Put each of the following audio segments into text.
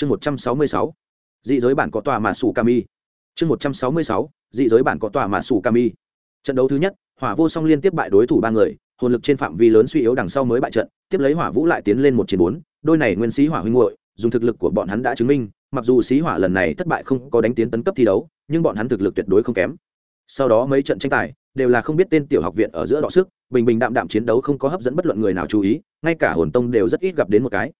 chương một trăm sáu mươi sáu, dị giới bản có tòa mà sủ kami chương một trăm sáu mươi sáu, dị giới bản có tòa mà sủ kami trận đấu thứ nhất, hỏa vô song liên tiếp bại đối thủ ba người, hồn lực trên phạm vi lớn suy yếu đằng sau mới bại trận, tiếp lấy hỏa vũ lại tiến lên một chiến bốn, đôi này nguyên sĩ hỏa huynh hội dùng thực lực của bọn hắn đã chứng minh, mặc dù sĩ hỏa lần này thất bại không có đánh tiến tấn cấp thi đấu, nhưng bọn hắn thực lực tuyệt đối không kém. Sau đó mấy trận tranh tài, đều là không biết tên tiểu học viện ở giữa đọ sức, bình bình đạm đạm chiến đấu không có hấp dẫn bất luận người nào chú ý, ngay cả hồn tông đều rất ít gặp đến một cái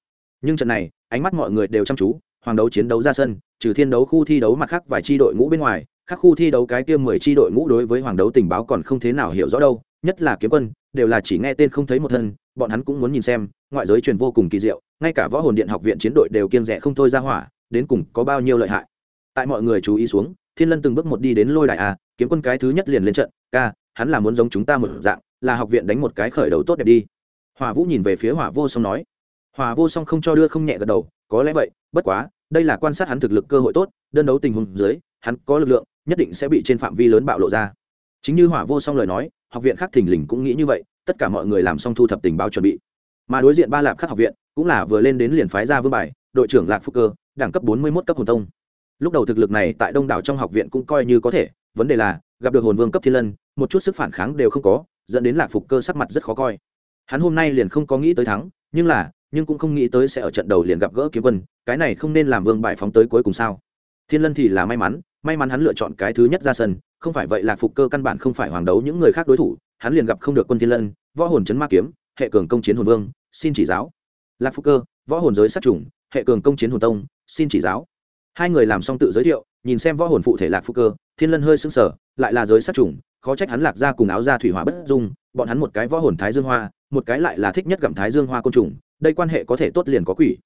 nhưng trận này, ánh mắt mọi người đều chăm chú, hoàng đấu chiến đấu ra sân, trừ thiên đấu khu thi đấu mặt khác vài tri đội ngũ bên ngoài, các khu thi đấu cái kia mười tri đội ngũ đối với hoàng đấu tình báo còn không thế nào hiểu rõ đâu, nhất là kiếm quân, đều là chỉ nghe tên không thấy một thân, bọn hắn cũng muốn nhìn xem, ngoại giới truyền vô cùng kỳ diệu, ngay cả võ hồn điện học viện chiến đội đều kiên rẻ không thôi ra hỏa, đến cùng có bao nhiêu lợi hại. Tại mọi người chú ý xuống, thiên lân từng bước một đi đến lôi đại a, kiếm quân cái thứ nhất liền lên trận, ca, hắn là muốn giống chúng ta một dạng, là học viện đánh một cái khởi đầu tốt đẹp đi. Hỏa vũ nhìn về phía hỏa vô song nói hòa vô song không cho đưa không nhẹ gật đầu, có lẽ vậy, bất quá, đây là quan sát hắn thực lực cơ hội tốt, đơn đấu tình huống dưới, hắn có lực lượng, nhất định sẽ bị trên phạm vi lớn bạo lộ ra. Chính như hỏa vô song lời nói, học viện khác thình lình cũng nghĩ như vậy, tất cả mọi người làm xong thu thập tình báo chuẩn bị. Mà đối diện ba lạp khác học viện, cũng là vừa lên đến liền phái ra vương bài, đội trưởng lạc phúc cơ, đẳng cấp bốn mươi một cấp hồn tông. Lúc đầu thực lực này tại đông đảo trong học viện cũng coi như có thể, vấn đề là, gặp được hồn vương cấp thiên lân, một chút sức phản kháng đều không có, dẫn đến lạc phục cơ sắc mặt rất khó coi. Hắn hôm nay liền không có nghĩ tới thắng, nhưng là nhưng cũng không nghĩ tới sẽ ở trận đầu liền gặp gỡ kiếm quân, cái này không nên làm vương bài phóng tới cuối cùng sao? Thiên lân thì là may mắn may mắn hắn lựa chọn cái thứ nhất ra sân, không phải vậy là phục cơ căn bản không phải hoàng đấu những người khác đối thủ, hắn liền gặp không được quân thiên lân, võ hồn chấn ma kiếm, hệ cường công chiến hồn vương, xin chỉ giáo. Lạc phục cơ, võ hồn giới sát trùng, hệ cường công chiến hồn tông, xin chỉ giáo. Hai người làm xong tự giới thiệu, nhìn xem võ hồn phụ thể lạc phục cơ, thiên lân hơi sững sờ, lại là giới sát trùng, khó trách hắn lạc ra cùng áo ra thủy hỏa bất dung, bọn hắn một cái võ hồn thái dương hoa, một cái lại là thích nhất gặm thái dương hoa côn trùng đây quan hệ có thể tốt liền có quỷ.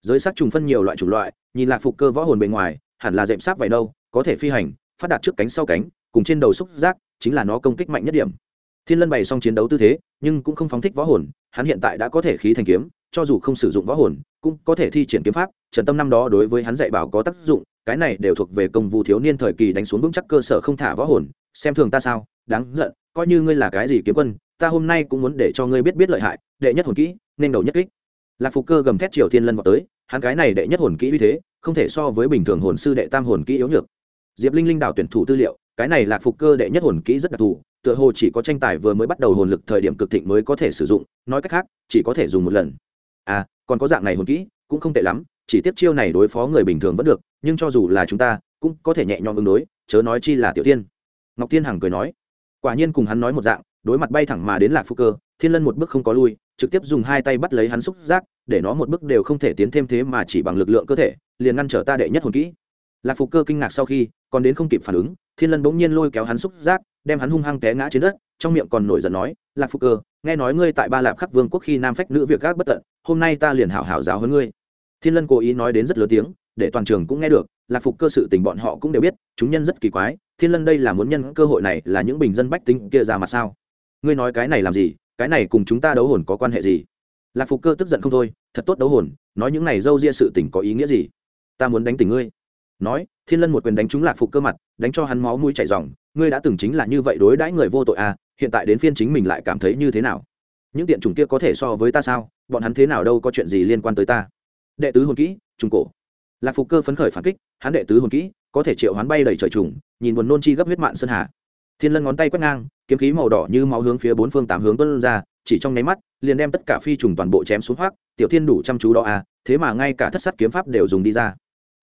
Giới sắc trùng phân nhiều loại chủng loại, nhìn lạc phục cơ võ hồn bề ngoài, hẳn là dệm sáp vải đâu, có thể phi hành, phát đạt trước cánh sau cánh, cùng trên đầu xúc giác, chính là nó công kích mạnh nhất điểm. Thiên lân bày xong chiến đấu tư thế, nhưng cũng không phóng thích võ hồn, hắn hiện tại đã có thể khí thành kiếm, cho dù không sử dụng võ hồn, cũng có thể thi triển kiếm pháp trần tâm năm đó đối với hắn dạy bảo có tác dụng, cái này đều thuộc về công vụ thiếu niên thời kỳ đánh xuống vững chắc cơ sở không thả võ hồn, xem thường ta sao, đáng giận, coi như ngươi là cái gì kiếm quân, ta hôm nay cũng muốn để cho ngươi biết biết lợi hại, đệ nhất hồn kỹ, nên đầu nhất kích lạc phục cơ gầm thét triều thiên lân vào tới, hắn cái này đệ nhất hồn kỹ uy thế, không thể so với bình thường hồn sư đệ tam hồn kỹ yếu nhược. Diệp linh linh đảo tuyển thủ tư liệu, cái này lạc phục cơ đệ nhất hồn kỹ rất đặc thù, tựa hồ chỉ có tranh tài vừa mới bắt đầu hồn lực thời điểm cực thịnh mới có thể sử dụng, nói cách khác, chỉ có thể dùng một lần. À còn có dạng này hồn kỹ, cũng không tệ lắm, chỉ tiếp chiêu này đối phó người bình thường vẫn được, nhưng cho dù là chúng ta, cũng có thể nhẹ nhõm ứng đối, chớ nói chi là tiểu tiên ngọc tiên hằng cười nói, quả nhiên cùng hắn nói một dạng, đối mặt bay thẳng mà đến lạc phục cơ, thiên lân một bước không có lui trực tiếp dùng hai tay bắt lấy hắn xúc giác, để nó một bước đều không thể tiến thêm thế mà chỉ bằng lực lượng cơ thể, liền ngăn trở ta đệ nhất hồn kỹ. Lạc phục cơ kinh ngạc sau khi, còn đến không kịp phản ứng, thiên lân bỗng nhiên lôi kéo hắn xúc giác, đem hắn hung hăng té ngã trên đất, trong miệng còn nổi giận nói, lạc phục cơ, nghe nói ngươi tại ba lạp khắc vương quốc khi nam phách nữ việc gác bất tận, hôm nay ta liền hảo hảo giáo hơn ngươi. Thiên lân cố ý nói đến rất lớn tiếng, để toàn trường cũng nghe được, lạc phục cơ sự tình bọn họ cũng đều biết, chúng nhân rất kỳ quái, thiên lân đây là muốn nhân cơ hội này là những bình dân bách tính kia ra mặt sao? Ngươi nói cái này làm gì? Cái này cùng chúng ta đấu hồn có quan hệ gì? Lạc phục cơ tức giận không thôi, thật tốt đấu hồn, nói những này d â u ria sự tình có ý nghĩa gì? Ta muốn đánh tỉnh ngươi. Nói, thiên lân một quyền đánh trúng lạc phục cơ mặt, đánh cho hắn máu mũi chảy dòng ngươi đã từng chính là như vậy đối đãi người vô tội à hiện tại đến phiên chính mình lại cảm thấy như thế nào? Những tiện chủng kia có thể so với ta sao? Bọn hắn thế nào đâu có chuyện gì liên quan tới ta? Đệ tứ hồn kỹ trung cổ. Lạc phục cơ phấn khởi phản kích, hắn đệ tứ hồn kỹ, có thể triệu hắn bay đầy trời trùng, nhìn buồn nôn chi gấp huyết mạng sơn hà thiên lân ngón tay quét ngang, kiếm khí màu đỏ như máu hướng phía bốn phương tám hướng tuân ra, chỉ trong nháy mắt, liền đem tất cả phi trùng toàn bộ chém xuống hoác, tiểu thiên đủ chăm chú đó à thế mà ngay cả thất sắt kiếm pháp đều dùng đi ra.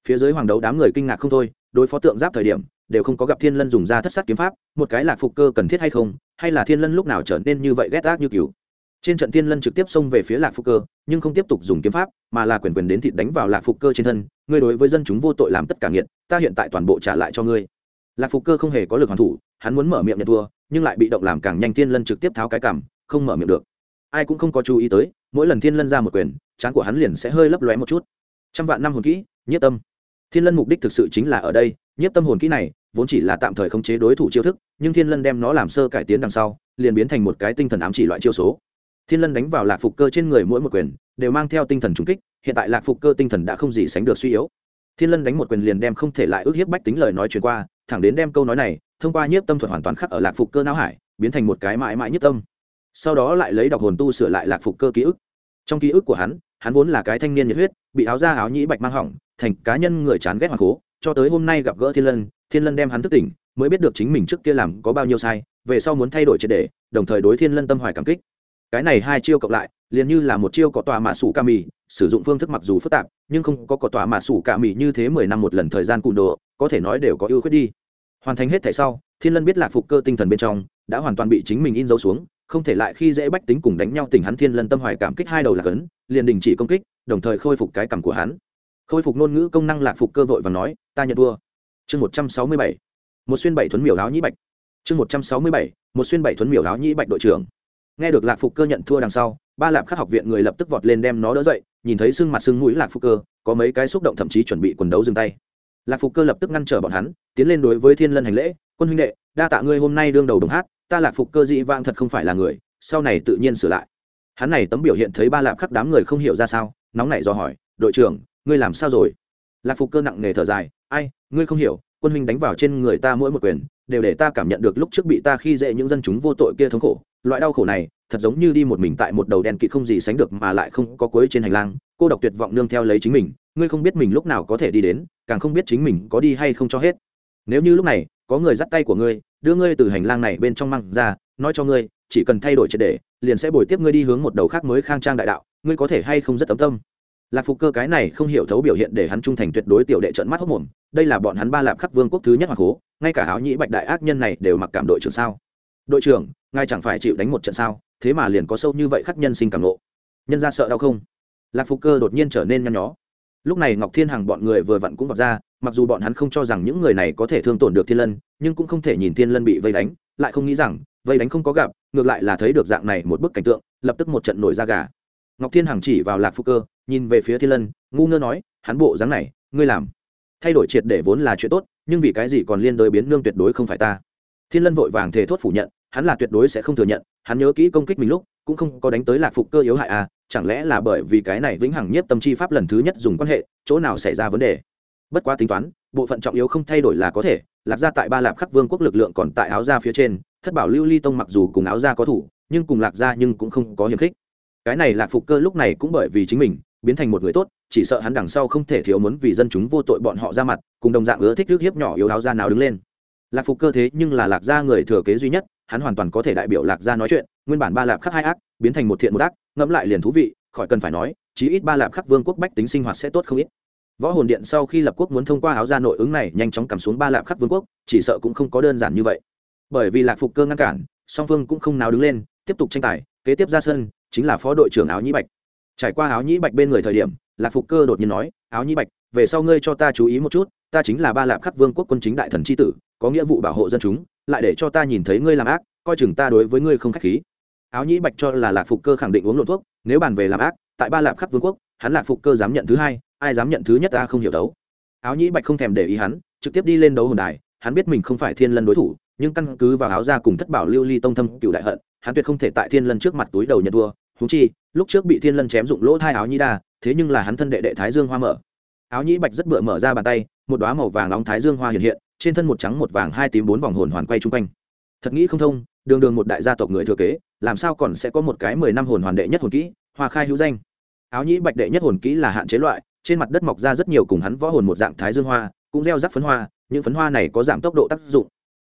Phía dưới hoàng đấu đám người kinh ngạc không thôi, đối phó tượng giáp thời điểm, đều không có gặp thiên lân dùng ra thất sắt kiếm pháp, một cái lạc phục cơ cần thiết hay không, hay là thiên lân lúc nào trở nên như vậy ghét ác như cứu trên trận thiên lân trực tiếp xông về phía lạc phục cơ, nhưng không tiếp tục dùng kiếm pháp, mà là quyền quyền đến thịt đánh vào lạc phục cơ trên thân, ngươi đối với dân chúng vô tội làm tất cả nghiện, ta hiện tại toàn bộ trả lại cho ngươi lạc phục cơ không hề có lực hoàn thủ, hắn muốn mở miệng nhận thua, nhưng lại bị động làm càng nhanh thiên lân trực tiếp tháo cái cảm không mở miệng được. Ai cũng không có chú ý tới, mỗi lần thiên lân ra một quyền, trán của hắn liền sẽ hơi lấp lóe một chút. Trăm vạn năm hồn kỹ, nhiếp tâm. Thiên lân mục đích thực sự chính là ở đây, nhiếp tâm hồn kỹ này, vốn chỉ là tạm thời khống chế đối thủ chiêu thức, nhưng thiên lân đem nó làm sơ cải tiến đằng sau, liền biến thành một cái tinh thần ám chỉ loại chiêu số. Thiên lân đánh vào lạc phục cơ trên người mỗi một quyền, đều mang theo tinh thần trung kích, hiện tại lạc phục cơ tinh thần đã không gì sánh được suy yếu. Thiên lân đánh một quyền liền đem không thể lại ước hiếp bách tính lời nói truyền qua thẳng đến đem câu nói này thông qua nhiếp tâm thuật hoàn toàn khắc ở lạc phục cơ não hải, biến thành một cái mãi mãi nhiếp tâm. Sau đó lại lấy đọc hồn tu sửa lại lạc phục cơ ký ức. Trong ký ức của hắn hắn vốn là cái thanh niên nhiệt huyết, bị áo da áo nhĩ bạch mang hỏng, thành cá nhân người chán ghét hoàng cố, cho tới hôm nay gặp gỡ thiên lân thiên lân đem hắn thức tỉnh, mới biết được chính mình trước kia làm có bao nhiêu sai, về sau muốn thay đổi triệt để, đồng thời đối thiên lân tâm hoài cảm kích cái này hai chiêu cộng lại, liền như là một chiêu có tòa mạ sủ ca mì, sử dụng phương thức mặc dù phức tạp, nhưng không có có tòa mạ sủ ca mì như thế mười năm một lần thời gian cụ độ có thể nói đều có ưu khuyết đi. Hoàn thành hết thể sau, thiên lân biết lạc phục cơ tinh thần bên trong, đã hoàn toàn bị chính mình in dấu xuống, không thể lại khi dễ bách tính cùng đánh nhau tình hắn thiên lân tâm hoài cảm kích hai đầu lạc ấn, liền đình chỉ công kích, đồng thời khôi phục cái cảm của hắn. Khôi phục ngôn ngữ công năng lạc phục cơ vội và nói, ta nhận thua. Chương một trăm sáu mươi bảy. Một xuyên bảy thuấn miểu áo nhĩ bạch. Chương một trăm sáu mươi bảy. Một xuyên bảy thuấn miểu áo nhĩ bạch đội trưởng nghe được lạc phục cơ nhận thua đằng sau, ba lạp khắc học viện người lập tức vọt lên đem nó đỡ dậy, nhìn thấy sưng mặt sưng mũi lạc phục cơ, có mấy cái xúc động thậm chí chuẩn bị quần đấu dừng tay. Lạc phục cơ lập tức ngăn trở bọn hắn, tiến lên đối với thiên lân hành lễ, quân huynh đệ, đa tạ ngươi hôm nay đương đầu đồng hát, ta lạc phục cơ dị vang thật không phải là người, sau này tự nhiên sửa lại. Hắn này tấm biểu hiện thấy ba lạp khắc đám người không hiểu ra sao, nóng nảy do hỏi, đội trưởng, ngươi làm sao rồi? Lạc phục cơ nặng nề thở dài, ai, ngươi không hiểu, quân huynh đánh vào trên người ta mỗi một quyền, đều để ta cảm nhận được lúc trước bị ta khi dễ những dân chúng vô tội kia thống khổ loại đau khổ này, thật giống như đi một mình tại một đầu đen kịt không gì sánh được mà lại không có cuối trên hành lang, cô độc tuyệt vọng nương theo lấy chính mình, ngươi không biết mình lúc nào có thể đi đến, càng không biết chính mình có đi hay không cho hết. Nếu như lúc này, có người dắt tay của ngươi, đưa ngươi từ hành lang này bên trong măng ra, nói cho ngươi, chỉ cần thay đổi triệt để, liền sẽ bồi tiếp ngươi đi hướng một đầu khác mới khang trang đại đạo, ngươi có thể hay không rất tấm tâm. Lạc phục cơ cái này không hiểu thấu biểu hiện để hắn trung thành tuyệt đối tiểu đệ trận mắt hốc mồm, đây là bọn hắn ba lạp khắc vương quốc thứ nhất hoặc hố ngay cả áo nhĩ bạch đại ác nhân này đều mặc cảm đội trưởng sao? Đội trưởng, ngài chẳng phải chịu đánh một trận sao? Thế mà liền có sâu như vậy khắc nhân sinh cảm nộ nhân ra sợ đau không? Lạc phục cơ đột nhiên trở nên nhăn nhó. Lúc này ngọc thiên hằng bọn người vừa vặn cũng vọt ra, mặc dù bọn hắn không cho rằng những người này có thể thương tổn được thiên lân, nhưng cũng không thể nhìn thiên lân bị vây đánh, lại không nghĩ rằng, vây đánh không có gặp, ngược lại là thấy được dạng này một bức cảnh tượng, lập tức một trận nổi da gà. Ngọc thiên hằng chỉ vào lạc phúc cơ, nhìn về phía thiên lân, ngu ngơ nói, hắn bộ dáng này, ngươi làm. Thay đổi triệt để vốn là chuyện tốt, nhưng vì cái gì còn liên đới biến nương tuyệt đối không phải ta? Thiên lân vội vàng thề thốt phủ nhận hắn là tuyệt đối sẽ không thừa nhận, hắn nhớ kỹ công kích mình lúc, cũng không có đánh tới lạc phục cơ yếu hại à chẳng lẽ là bởi vì cái này vĩnh hằng nhất tâm chi pháp lần thứ nhất dùng quan hệ, chỗ nào xảy ra vấn đề? Bất quá tính toán, bộ phận trọng yếu không thay đổi là có thể, lạc gia tại ba lạp khắc vương quốc lực lượng còn tại áo gia phía trên, thất bảo lưu ly tông mặc dù cùng áo gia có thủ, nhưng cùng lạc gia nhưng cũng không có hiềm khích. Cái này lạc phục cơ lúc này cũng bởi vì chính mình, biến thành một người tốt, chỉ sợ hắn đằng sau không thể thiếu muốn vì dân chúng vô tội bọn họ ra mặt, cùng đồng dạng ứa thích trước hiếp nhỏ yếu áo gia nào đứng lên. Lạc phục cơ thế nhưng là lạc gia người thừa kế duy nhất hắn hoàn toàn có thể đại biểu lạc gia nói chuyện, nguyên bản ba lạp khắc hai ác, biến thành một thiện một ác, ngẫm lại liền thú vị, khỏi cần phải nói, chí ít ba lạp khắc vương quốc bách tính sinh hoạt sẽ tốt không ít. Võ hồn điện sau khi lập quốc muốn thông qua áo gia nội ứng này nhanh chóng cầm xuống ba lạp khắc vương quốc, chỉ sợ cũng không có đơn giản như vậy. Bởi vì lạc phục cơ ngăn cản, song phương cũng không nào đứng lên, tiếp tục tranh tài, kế tiếp ra sân, chính là phó đội trưởng áo nhĩ bạch. Trải qua áo nhĩ bạch bên người thời điểm, lạc phục cơ đột nhiên nói, áo nhĩ bạch, về sau ngươi cho ta chú ý một chút, ta chính là ba lạp khắc vương quốc quân chính đại thần c tử, có nghĩa vụ bảo hộ dân chúng lại để cho ta nhìn thấy ngươi làm ác, coi chừng ta đối với ngươi không k h á c h khí. Áo nhĩ bạch cho là lạc phục cơ khẳng định uống lộ thuốc, nếu bàn về làm ác, tại ba lạp khắc vương quốc, hắn lạc phục cơ dám nhận thứ hai, ai dám nhận thứ nhất ta không hiểu đấu. Áo nhĩ bạch không thèm để ý hắn, trực tiếp đi lên đấu hồn đài, hắn biết mình không phải thiên lân đối thủ, nhưng căn cứ vào áo ra cùng thất bảo lưu ly tông thâm cựu đại hận, hắn tuyệt không thể tại thiên lân trước mặt túi đầu nhận thua húng chi, lúc trước bị thiên lân chém dụng lỗ thai áo nhĩ đa, thế nhưng là hắn thân đệ đệ thái dương hoa mở. Áo nhĩ bạch rất bựa mở ra bàn tay, một đoá màu vàng nóng thái dương hoa hiện hiện trên thân một trắng một vàng hai tím bốn vòng hồn hoàn quay chung quanh. Thật nghĩ không thông, đường đường một đại gia tộc người thừa kế, làm sao còn sẽ có một cái mười năm hồn hoàn đệ nhất hồn kỹ, hoa khai hữu danh. Áo nhĩ bạch đệ nhất hồn kỹ là hạn chế loại, trên mặt đất mọc ra rất nhiều cùng hắn võ hồn một dạng thái dương hoa, cũng gieo rắc phấn hoa, những phấn hoa này có giảm tốc độ tác dụng.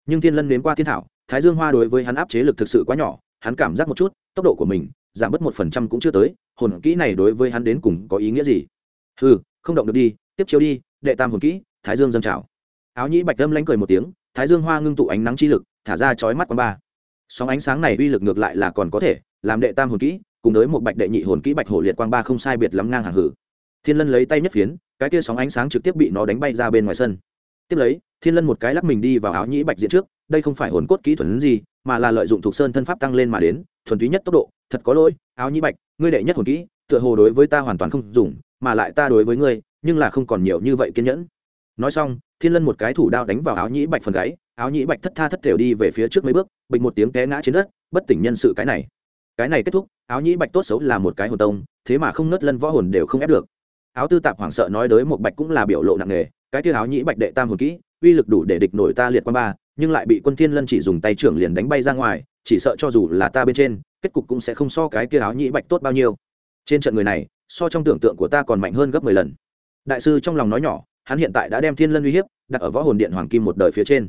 Nhưng thiên lân đến qua thiên thảo, thái dương hoa đối với hắn áp chế lực thực sự quá nhỏ, hắn cảm giác một chút, tốc độ của mình giảm bớt một phần trăm cũng chưa tới, hồn kỹ này đối với hắn đến cùng có ý nghĩa gì? Ừ không động được đi, tiếp chiếu đi, đệ tam hồn kỹ, thái dương dâng trào áo nhĩ bạch tâm lánh cười một tiếng, thái dương hoa ngưng tụ ánh nắng chi lực, thả ra chói mắt quán ba. Sóng ánh sáng này uy lực ngược lại là còn có thể, làm đệ tam hồn kỹ, cùng với một bạch đệ nhị hồn kỹ bạch hổ liệt quang ba không sai biệt lắm ngang hàng hử. Thiên lân lấy tay nhất phiến, cái kia sóng ánh sáng trực tiếp bị nó đánh bay ra bên ngoài sân. Tiếp lấy, thiên lân một cái lắc mình đi vào áo nhĩ bạch diện trước, đây không phải hồn cốt kỹ thuần gì, mà là lợi dụng thuộc sơn thân pháp tăng lên mà đến, thuần túy nhất tốc độ, thật có lỗi, áo nhĩ bạch, ngươi đệ nhất hồn kỹ, tựa hồ đối với ta hoàn toàn không dùng, mà lại ta đối với ngươi, nhưng là không còn nhiều như vậy kiên nhẫn nói xong, thiên lân một cái thủ đao đánh vào áo nhĩ bạch phần gáy, áo nhĩ bạch thất tha thất thểu đi về phía trước mấy bước bình một tiếng té ngã trên đất, bất tỉnh nhân sự cái này. Cái này kết thúc, áo nhĩ bạch tốt xấu là một cái hồn tông, thế mà không nớt lân võ hồn đều không ép được. Áo tư tạp hoảng sợ nói đới một bạch cũng là biểu lộ nặng nề, cái tia áo nhĩ bạch đệ tam hồn kỹ, uy lực đủ để địch nổi ta liệt quan ba, nhưng lại bị quân thiên lân chỉ dùng tay trưởng liền đánh bay ra ngoài, chỉ sợ cho dù là ta bên trên, kết cục cũng sẽ không so cái kia áo nhĩ bạch tốt bao nhiêu. Trên trận người này, so trong tưởng tượng của ta còn mạnh hơn gấp mười lần. Đại sư trong lòng nói nhỏ hắn hiện tại đã đem thiên lân uy hiếp, đặt ở võ hồn điện hoàng kim một đời phía trên.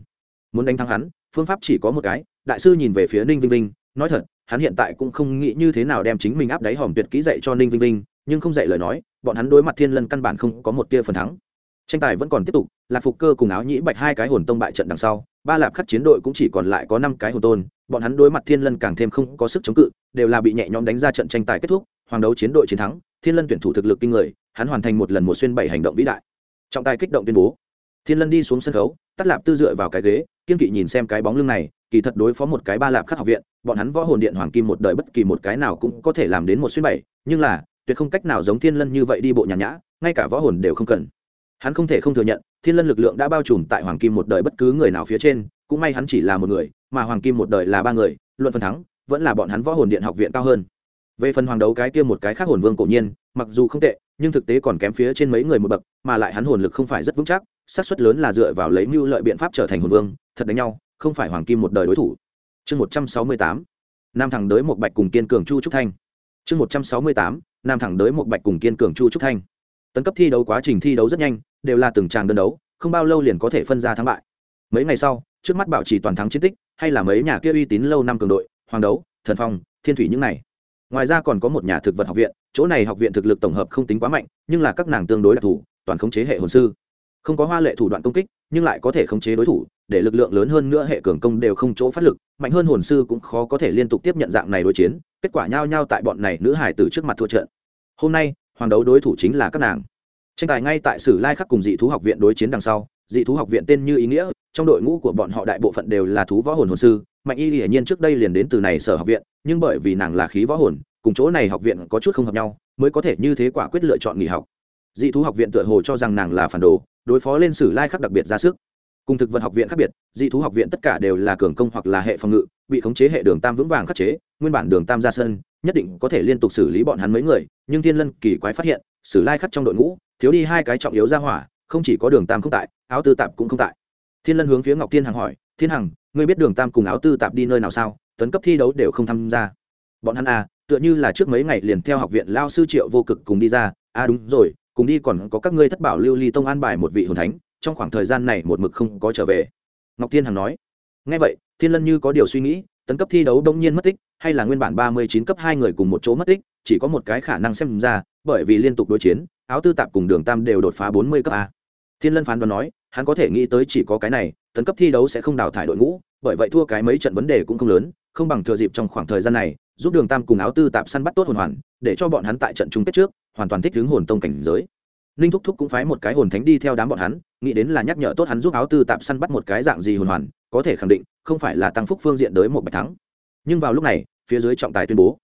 Muốn đánh thắng hắn, phương pháp chỉ có một cái, đại sư nhìn về phía ninh vinh vinh, nói thật, hắn hiện tại cũng không nghĩ như thế nào đem chính mình áp đáy hòm tuyệt kỹ dạy cho ninh vinh vinh, nhưng không dạy lời nói, bọn hắn đối mặt thiên lân căn bản không có một tia phần thắng. Tranh tài vẫn còn tiếp tục, lạc phục cơ cùng áo nhĩ bạch hai cái hồn tông bại trận đằng sau, ba lạp khắc chiến đội cũng chỉ còn lại có năm cái hồn tôn, bọn hắn đối mặt thiên lân càng thêm không có sức chống cự, đều là bị nhẹ nhõm đánh ra trận tranh tài kết thúc, hoàng đấu chiến đội chiến thắng, thiên lân tuyển thủ thực lực kinh người, hắn hoàn thành một lần một xuyên bảy hành động vĩ đại trọng tài kích động tuyên bố. Thiên lân đi xuống sân khấu, tắt lạp tư dựa vào cái ghế, kiên kỵ nhìn xem cái bóng lưng này, kỳ thật đối phó một cái ba lạp khắc học viện, bọn hắn võ hồn điện hoàng kim một đời bất kỳ một cái nào cũng có thể làm đến một xuyên bảy, nhưng là, tuyệt không cách nào giống thiên lân như vậy đi bộ nhàn nhã, ngay cả võ hồn đều không cần. Hắn không thể không thừa nhận, thiên lân lực lượng đã bao trùm tại hoàng kim một đời bất cứ người nào phía trên, cũng may hắn chỉ là một người, mà hoàng kim một đời là ba người, luận phần thắng, vẫn là bọn hắn võ hồn điện học viện cao hơn về phần hoàng đấu cái kia một cái khác hồn vương cổ nhiên, mặc dù không tệ, nhưng thực tế còn kém phía trên mấy người một bậc, mà lại hắn hồn lực không phải rất vững chắc, xác suất lớn là dựa vào lấy mưu lợi biện pháp trở thành hồn vương, thật đánh nhau, không phải hoàng kim một đời đối thủ. Chương một trăm sáu mươi tám, nam thẳng đới một bạch cùng kiên cường chu trúc thanh. Chương một trăm sáu mươi tám, nam thẳng đới một bạch cùng kiên cường chu trúc thanh. Tấn cấp thi đấu quá trình thi đấu rất nhanh, đều là từng tràng đơn đấu, không bao lâu liền có thể phân ra thắng bại. Mấy ngày sau, trước mắt bảo trì toàn thắng chiến tích, hay là mấy nhà kia uy tín lâu năm cường đội, hoàng đấu, thần phong, thiên thủy những này ngoài ra còn có một nhà thực vật học viện, chỗ này học viện thực lực tổng hợp không tính quá mạnh, nhưng là các nàng tương đối đặc thù, toàn khống chế hệ hồn sư. Không có hoa lệ thủ đoạn công kích, nhưng lại có thể khống chế đối thủ, để lực lượng lớn hơn nữa hệ cường công đều không chỗ phát lực, mạnh hơn hồn sư cũng khó có thể liên tục tiếp nhận dạng này đối chiến, kết quả nhao nhao tại bọn này nữ hải từ trước mặt thua trận. Hôm nay, hoàng đấu đối thủ chính là các nàng. Tranh tài ngay tại sử lai khắc cùng dị thú học viện đối chiến đằng sau, dị thú học viện tên như ý nghĩa, trong đội ngũ của bọn họ đại bộ phận đều là thú võ hồn hồn sư mạnh y hiển nhiên trước đây liền đến từ này sở học viện, nhưng bởi vì nàng là khí võ hồn, cùng chỗ này học viện có chút không hợp nhau, mới có thể như thế quả quyết lựa chọn nghỉ học. Dị thú học viện tựa hồ cho rằng nàng là phản đồ, đối phó lên sử lai khắc đặc biệt ra sức. Cùng thực vật học viện khác biệt, dị thú học viện tất cả đều là cường công hoặc là hệ phòng ngự, bị khống chế hệ đường tam vững vàng khắc chế, nguyên bản đường tam ra sân, nhất định có thể liên tục xử lý bọn hắn mấy người, nhưng thiên lân kỳ quái phát hiện, sử lai khắc trong đội ngũ, thiếu đi hai cái trọng yếu ra hỏa, không chỉ có đường tam không tại, áo tư tạp cũng không tại. Thiên lân hướng phía ngọc thiên hằng hỏi, thiên hằng ngươi biết đường tam cùng áo tư tạp đi nơi nào sao? Tấn cấp thi đấu đều không tham gia. Bọn hắn à tựa như là trước mấy ngày liền theo học viện lao sư triệu vô cực cùng đi ra. À đúng rồi, cùng đi còn có các ngươi thất bảo lưu ly tông an bài một vị hồn thánh, trong khoảng thời gian này một mực không có trở về. Ngọc thiên hằng nói. Ngay vậy, thiên lân như có điều suy nghĩ, tấn cấp thi đấu đông nhiên mất tích, hay là nguyên bản ba mươi chín cấp hai người cùng một chỗ mất tích, chỉ có một cái khả năng xem ra, bởi vì liên tục đối chiến, áo tư tạp cùng đường tam đều đột phá bốn mươi cấp a. Thiên lân phán đoán nói hắn có thể nghĩ tới chỉ có cái này, tấn cấp thi đấu sẽ không đào thải đội ngũ, bởi vậy thua cái mấy trận vấn đề cũng không lớn, không bằng thừa dịp trong khoảng thời gian này, giúp đường tam cùng áo tư tạp săn bắt tốt hồn hoàn, để cho bọn hắn tại trận chung kết trước, hoàn toàn thích hướng hồn tông cảnh giới. Ninh thúc thúc cũng phái một cái hồn thánh đi theo đám bọn hắn, nghĩ đến là nhắc nhở tốt hắn giúp áo tư tạp săn bắt một cái dạng gì hồn hoàn, có thể khẳng định, không phải là tăng phúc phương diện đới một bạch thắng. Nhưng vào lúc này, phía dưới trọng tài tuyên bố,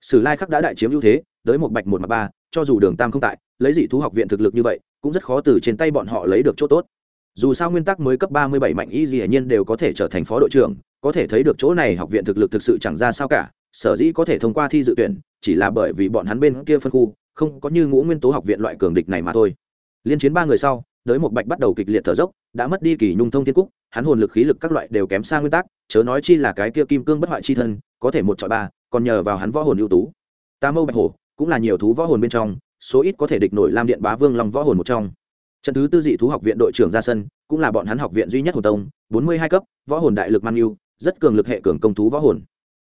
sử lai khắc đã đại chiếm ưu thế, đới một bạch một mặt ba, cho dù đường tam không tại, lấy dị thú học viện thực lực như vậy, cũng rất khó từ trên tay bọn họ lấy được chỗ tốt dù sao nguyên tắc mới cấp ba mươi bảy mạnh y dĩ nhiên đều có thể trở thành phó đội trưởng, có thể thấy được chỗ này học viện thực lực thực sự chẳng ra sao cả, sở dĩ có thể thông qua thi dự tuyển, chỉ là bởi vì bọn hắn bên kia phân khu, không có như ngũ nguyên tố học viện loại cường địch này mà thôi. Liên chiến ba người sau, đới một bạch bắt đầu kịch liệt thở dốc, đã mất đi kỳ nhung thông thiên cúc, hắn hồn lực khí lực các loại đều kém xa nguyên tắc, chớ nói chi là cái kia kim cương bất hoại chi thân, có thể một chọi ba, còn nhờ vào hắn võ hồn ưu tú. Ta mâu bạch hổ cũng là nhiều thú võ hồn bên trong, số ít có thể địch nổi lam điện bá vương long võ hồn một trong trận thứ tư dị thú học viện đội trưởng ra sân, cũng là bọn hắn học viện duy nhất hồn tông, bốn mươi hai cấp, võ hồn đại lực man yêu, rất cường lực hệ cường công thú võ hồn.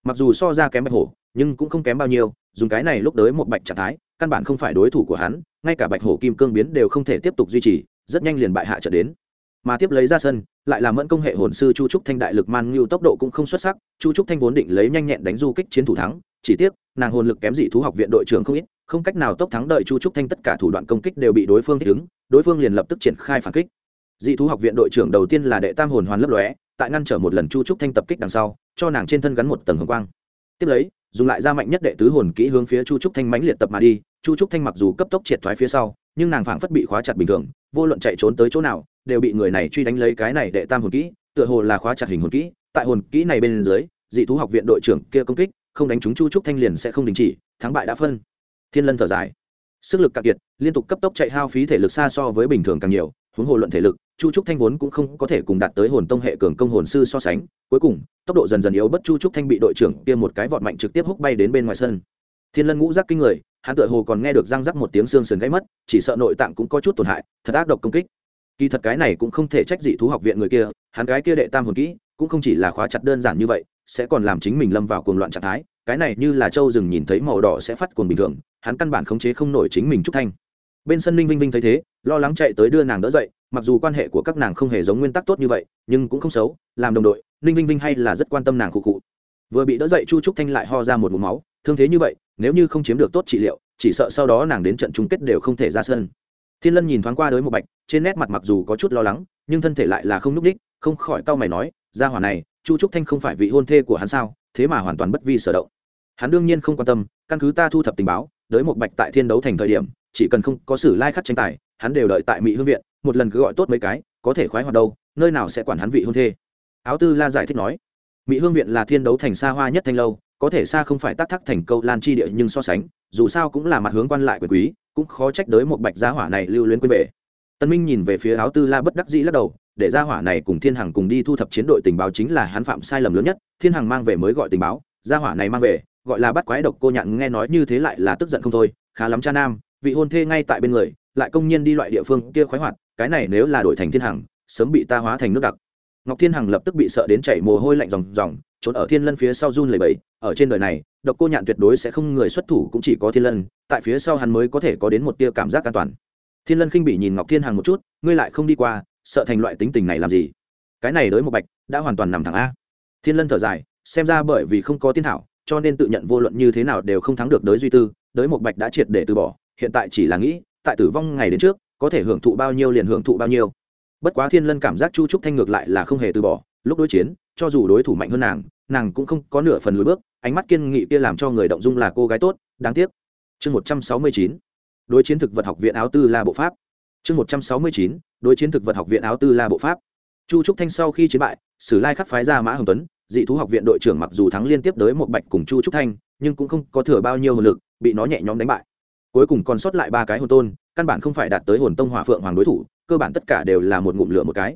Mặc dù so ra kém bạch hổ, nhưng cũng không kém bao nhiêu, dùng cái này lúc đới một bạch trạng thái, căn bản không phải đối thủ của hắn, ngay cả bạch hổ kim cương biến đều không thể tiếp tục duy trì, rất nhanh liền bại hạ trở đến. Mà tiếp lấy ra sân, lại là mẫn công hệ hồn sư chu trúc thanh đại lực man ngưu tốc độ cũng không xuất sắc, chu trúc thanh vốn định lấy nhanh nhẹn đánh du kích chiến thủ thắng chỉ tiếc, nàng hồn lực kém dị thú học viện đội trưởng không ít, không cách nào tốc thắng đợi chu trúc thanh tất cả thủ đoạn công kích đều bị đối phương thích ứng, đối phương liền lập tức triển khai phản kích. Dị thú học viện đội trưởng đầu tiên là đệ tam hồn hoàn lấp lóe, tại ngăn trở một lần chu trúc thanh tập kích đằng sau, cho nàng trên thân gắn một tầng hồng quang. Tiếp lấy, dùng lại ra mạnh nhất đệ tứ hồn kỹ hướng phía chu trúc thanh mãnh liệt tập mà đi, chu trúc thanh mặc dù cấp tốc triệt thoái phía sau, nhưng nàng phảng phất bị khóa chặt bình thường, vô luận chạy trốn tới chỗ nào, đều bị người này truy đánh lấy cái này đệ tam hồn kỹ, tựa hồ là khóa chặt hình hồn kỹ, tại hồn kỹ này bên dưới, dị thú học viện đội trưởng kia công kích không đánh trúng chu trúc thanh liền sẽ không đình chỉ, thắng bại đã phân. Thiên lân thở dài. Sức lực cạn kiệt, liên tục cấp tốc chạy hao phí thể lực xa so với bình thường càng nhiều, huống hồ luận thể lực, chu trúc thanh vốn cũng không có thể cùng đạt tới hồn tông hệ cường công hồn sư so sánh, cuối cùng, tốc độ dần dần yếu bất chu trúc thanh bị đội trưởng kia một cái vọt mạnh trực tiếp hút bay đến bên ngoài sân. Thiên lân ngũ giác kinh người, hắn tựa hồ còn nghe được răng rắc một tiếng xương sườn gãy mất, chỉ sợ nội tạng cũng có chút tổn hại, thật ác độc công kích. Kỳ thật cái này cũng không thể trách dị thú học viện người kia, hắn gái kia đệ tam hồn kỹ, cũng không chỉ là khóa chặt đơn giản như vậy sẽ còn làm chính mình lâm vào cuồng loạn trạng thái, cái này như là châu rừng nhìn thấy màu đỏ sẽ phát cuồng bình thường, hắn căn bản khống chế không nổi chính mình trúc thanh. Bên sân ninh vinh vinh thấy thế, lo lắng chạy tới đưa nàng đỡ dậy, mặc dù quan hệ của các nàng không hề giống nguyên tắc tốt như vậy, nhưng cũng không xấu, làm đồng đội, ninh vinh vinh hay là rất quan tâm nàng khụ khụ. Vừa bị đỡ dậy chu trúc thanh lại ho ra một mũ máu, thương thế như vậy, nếu như không chiếm được tốt trị liệu, chỉ sợ sau đó nàng đến trận chung kết đều không thể ra sân. Thiên lân nhìn thoáng qua đới một bạch, trên nét mặt mặc dù có chút lo lắng, nhưng thân thể lại là không n ú c đích không khỏi cau mày nói ra hỏa này chu trúc thanh không phải vị hôn thê của hắn sao, thế mà hoàn toàn bất vi sở động. Hắn đương nhiên không quan tâm, căn cứ ta thu thập tình báo, đới một bạch tại thiên đấu thành thời điểm, chỉ cần không có sử lai khắc tranh tài, hắn đều đợi tại mỹ hương viện, một lần cứ gọi tốt mấy cái, có thể khoái hoạt đâu, nơi nào sẽ quản hắn vị hôn thê. Áo tư la giải thích nói, mỹ hương viện là thiên đấu thành xa hoa nhất thanh lâu, có thể xa không phải tác thắc thành câu lan chi địa nhưng so sánh, dù sao cũng là mặt hướng quan lại quyền quý, cũng khó trách đới một bạch gia hỏa này lưu luyến quên về. Tân minh nhìn về phía áo tư la bất đắc dĩ lắc đầu để gia hỏa này cùng thiên hằng cùng đi thu thập chiến đội tình báo chính là hắn phạm sai lầm lớn nhất, thiên hằng mang về mới gọi tình báo gia hỏa này mang về, gọi là bắt quái độc cô nhạn nghe nói như thế lại là tức giận không thôi, khá lắm cha nam, vị hôn thê ngay tại bên người, lại công nhiên đi loại địa phương kia khoái hoạt, cái này nếu là đổi thành thiên hằng, sớm bị ta hóa thành nước đặc. Ngọc thiên hằng lập tức bị sợ đến chảy mồ hôi lạnh ròng ròng, trốn ở thiên lân phía sau run lầy bẫy ở trên đời này, độc cô nhạn tuyệt đối sẽ không người xuất thủ cũng chỉ có thiên lân, tại phía sau hắn mới có thể có đến một tia cảm giác an toàn. Thiên lân khinh bị nhìn ngọc thiên hằng một chút, ngươi lại không đi qua sợ thành loại tính tình này làm gì? Cái này đới một bạch, đã hoàn toàn nằm thẳng a. Thiên lân thở dài, xem ra bởi vì không có tiên thảo, cho nên tự nhận vô luận như thế nào đều không thắng được đới duy tư, đới một bạch đã triệt để từ bỏ, hiện tại chỉ là nghĩ, tại tử vong ngày đến trước, có thể hưởng thụ bao nhiêu liền hưởng thụ bao nhiêu. Bất quá thiên lân cảm giác chu trúc thanh ngược lại là không hề từ bỏ, lúc đối chiến, cho dù đối thủ mạnh hơn nàng nàng cũng không có nửa phần lùi bước, ánh mắt kiên nghị kia làm cho người động dung là cô gái tốt, đáng tiếc. Chương một trăm sáu mươi chín, đối chiến thực vật học viện áo tư la bộ pháp chương một trăm sáu mươi chín, đối chiến thực vật học viện áo tư la bộ pháp. Chu trúc thanh sau khi chiến bại, sử lai khắc phái ra mã hồng tuấn, dị thú học viện đội trưởng mặc dù thắng liên tiếp tới một bạch cùng chu trúc thanh, nhưng cũng không có thừa bao nhiêu hồn lực, bị nó nhẹ nhõm đánh bại. Cuối cùng còn sót lại ba cái hồn tôn, căn bản không phải đạt tới hồn tông hỏa phượng hoàng đối thủ, cơ bản tất cả đều là một ngụm lửa một cái.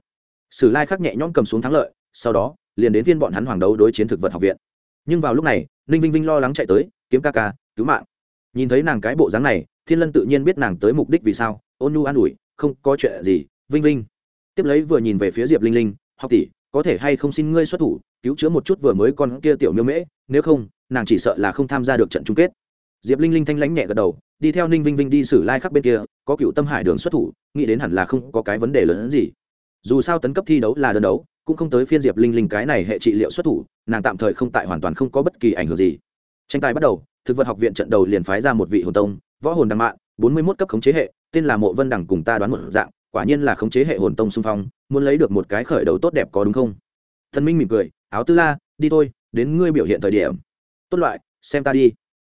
Sử lai khắc nhẹ nhõm cầm xuống thắng lợi, sau đó, liền đến viên bọn hắn hoàng đấu đối chiến thực vật học viện. Nhưng vào lúc này, ninh vinh vinh lo lắng chạy tới, kiếm ca ca, cứu mạng nhìn thấy nàng cái bộ dáng này, thiên lân tự nhiên biết nàng tới mục đích vì sao. Ôn nu an ủi, không có chuyện gì, vinh vinh. Tiếp lấy vừa nhìn về phía diệp linh linh, học tỷ, có thể hay không xin ngươi xuất thủ, cứu chữa một chút vừa mới con kia tiểu miêu mễ, nếu không, nàng chỉ sợ là không tham gia được trận chung kết. Diệp linh linh thanh lãnh nhẹ gật đầu, đi theo ninh vinh vinh đi xử lai bên kia, có cựu tâm hải đường xuất thủ, nghĩ đến hẳn là không có cái vấn đề lớn hơn gì. Dù sao tấn cấp thi đấu là đơn đấu, cũng không tới phiên diệp linh linh cái này hệ trị liệu xuất thủ, nàng tạm thời không tại hoàn toàn không có bất kỳ ảnh hưởng gì. Tranh tài bắt đầu thực vật học viện trận đầu liền phái ra một vị hồn tông, võ hồn đằng mạn, bốn mươi mốt cấp khống chế hệ, tên là mộ vân đằng cùng ta đoán một dạng, quả nhiên là khống chế hệ hồn tông xung phong, muốn lấy được một cái khởi đầu tốt đẹp có đúng không? Thần minh mỉm cười, áo tư la, đi thôi, đến ngươi biểu hiện thời điểm. Tốt loại, xem ta đi.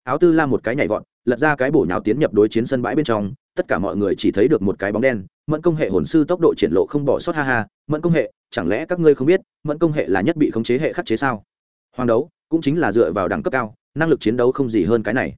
Áo tư la một cái nhảy vọt, lật ra cái bổ nhào tiến nhập đối chiến sân bãi bên trong, tất cả mọi người chỉ thấy được một cái bóng đen, mẫn công hệ hồn sư tốc độ triển lộ không bỏ sót, ha ha, mẫn công hệ, chẳng lẽ các ngươi không biết, mẫn công hệ là nhất bị khống chế hệ khắc chế sao? Hoàng đấu cũng chính là dựa vào đẳng cấp cao năng lực chiến đấu không gì hơn cái này.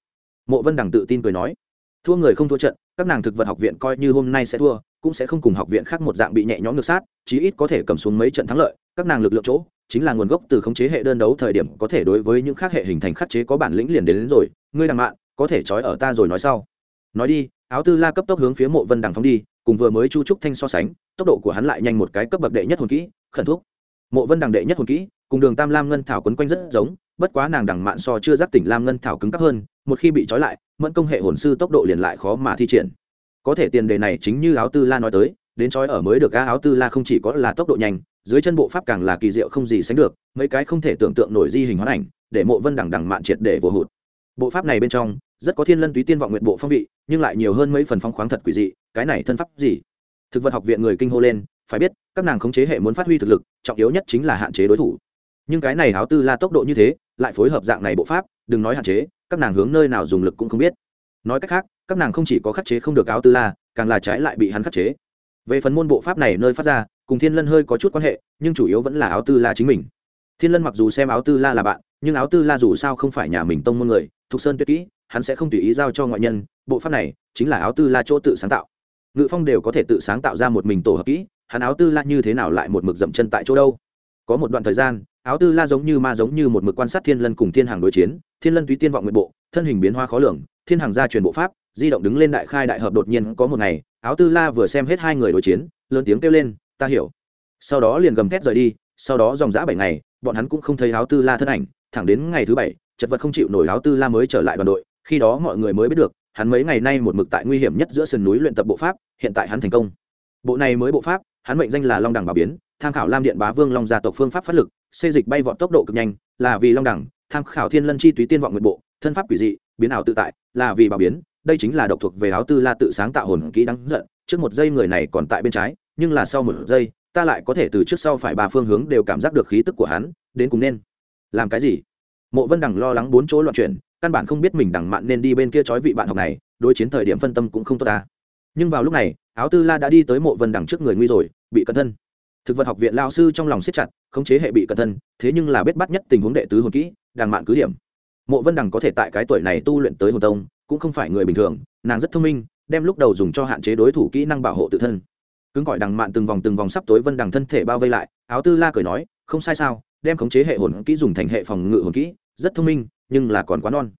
Mộ vân đằng tự tin cười nói thua người không thua trận các nàng thực vật học viện coi như hôm nay sẽ thua cũng sẽ không cùng học viện khác một dạng bị nhẹ nhõm ngược sát chí ít có thể cầm xuống mấy trận thắng lợi các nàng lực lượng chỗ chính là nguồn gốc từ khống chế hệ đơn đấu thời điểm có thể đối với những khác hệ hình thành khắc chế có bản lĩnh liền đến, đến rồi ngươi đằng mạn có thể trói ở ta rồi nói sau. Nói đi áo tư la cấp tốc hướng phía mộ vân đằng phóng đi cùng vừa mới chu trúc thanh so sánh tốc độ của hắn lại nhanh một cái cấp bậc đệ nhất hồn kỹ khẩn thuốc mộ vân đằng đệ nhất hồn kỹ cùng đường tam lam ngân thảo quấn quanh rất giống bất quá nàng đằng mạn so chưa giác tỉnh lam ngân thảo cứng cấp hơn, một khi bị trói lại, mẫn công hệ hồn sư tốc độ liền lại khó mà thi triển. Có thể tiền đề này chính như áo tư la nói tới, đến trói ở mới được ga áo tư la không chỉ có là tốc độ nhanh, dưới chân bộ pháp càng là kỳ diệu không gì sánh được, mấy cái không thể tưởng tượng nổi di hình hóa ảnh, để mộ vân đằng đằng mạn triệt để vô hụt. Bộ pháp này bên trong, rất có thiên lân túy tiên vọng nguyện bộ phong vị, nhưng lại nhiều hơn mấy phần phong khoáng thật quỷ dị, cái này thân pháp gì? Thực vật học viện người kinh hô lên, phải biết, các nàng khống chế hệ muốn phát huy thực lực, trọng yếu nhất chính là hạn chế đối thủ nhưng cái này háo tư la tốc độ như thế, lại phối hợp dạng này bộ pháp, đừng nói hạn chế, các nàng hướng nơi nào dùng lực cũng không biết. Nói cách khác, các nàng không chỉ có khắc chế không được áo tư la, càng là trái lại bị hắn khắc chế. Về phần môn bộ pháp này nơi phát ra, cùng thiên lân hơi có chút quan hệ, nhưng chủ yếu vẫn là áo tư la chính mình. Thiên lân mặc dù xem áo tư la là bạn, nhưng áo tư la dù sao không phải nhà mình tông môn người thục sơn tuyệt kỹ, hắn sẽ không tùy ý giao cho ngoại nhân, bộ pháp này chính là áo tư la chỗ tự sáng tạo. Ngự phong đều có thể tự sáng tạo ra một mình tổ hợp kỹ, hắn áo tư la như thế nào lại một mực dậm chân tại chỗ đâu? Có một đoạn thời gian, áo tư la giống như ma giống như một mực quan sát thiên lân cùng thiên hàng đối chiến, thiên lân túy tiên vọng nguyện bộ, thân hình biến hoa khó lường, thiên hàng gia truyền bộ pháp, di động đứng lên đại khai đại hợp đột nhiên có một ngày, áo tư la vừa xem hết hai người đối chiến, lớn tiếng kêu lên, ta hiểu. Sau đó liền gầm thét rời đi, sau đó dòng dã bảy ngày, bọn hắn cũng không thấy áo tư la thân ảnh, thẳng đến ngày thứ bảy, chật vật không chịu nổi áo tư la mới trở lại đoàn đội, khi đó mọi người mới biết được, hắn mấy ngày nay một mực tại nguy hiểm nhất giữa sườn núi luyện tập bộ pháp, hiện tại hắn thành công. Bộ này mới bộ pháp hắn mệnh danh là long đẳng bảo biến, tham khảo lam điện bá vương long gia tộc phương pháp phát lực xây dịch bay vọt tốc độ cực nhanh, là vì long đẳng, tham khảo thiên lân chi túy tiên vọng nguyện bộ, thân pháp quỷ dị, biến ảo tự tại, là vì bảo biến, đây chính là độc thuộc về áo tư la tự sáng tạo hồn kỹ đáng giận, trước một giây người này còn tại bên trái, nhưng là sau một giây, ta lại có thể từ trước sau phải ba phương hướng đều cảm giác được khí tức của hắn, đến cùng nên làm cái gì? Mộ vân đằng lo lắng bốn chỗ loạn chuyển, căn bản không biết mình đằng mạn nên đi bên kia trói vị bạn học này, đối chiến thời điểm phân tâm cũng không tốt ta nhưng vào lúc này, áo tư la đã đi tới mộ vân đằng trước người nguy rồi, bị cẩn thân. Thực vật học viện lao sư trong lòng siết chặt, khống chế hệ bị cẩn thân, thế nhưng là biết bắt nhất tình huống đệ tứ hồn kỹ đằng mạn cứ điểm. Mộ vân đằng có thể tại cái tuổi này tu luyện tới hồn tông, cũng không phải người bình thường, nàng rất thông minh, đem lúc đầu dùng cho hạn chế đối thủ kỹ năng bảo hộ tự thân. Cứng gọi đằng mạn từng vòng từng vòng sắp tối vân đằng thân thể bao vây lại, áo tư la cười nói, không sai sao, đem khống chế hệ hồn kỹ dùng thành hệ phòng ngự hồn kỹ, rất thông minh, nhưng là còn quá non.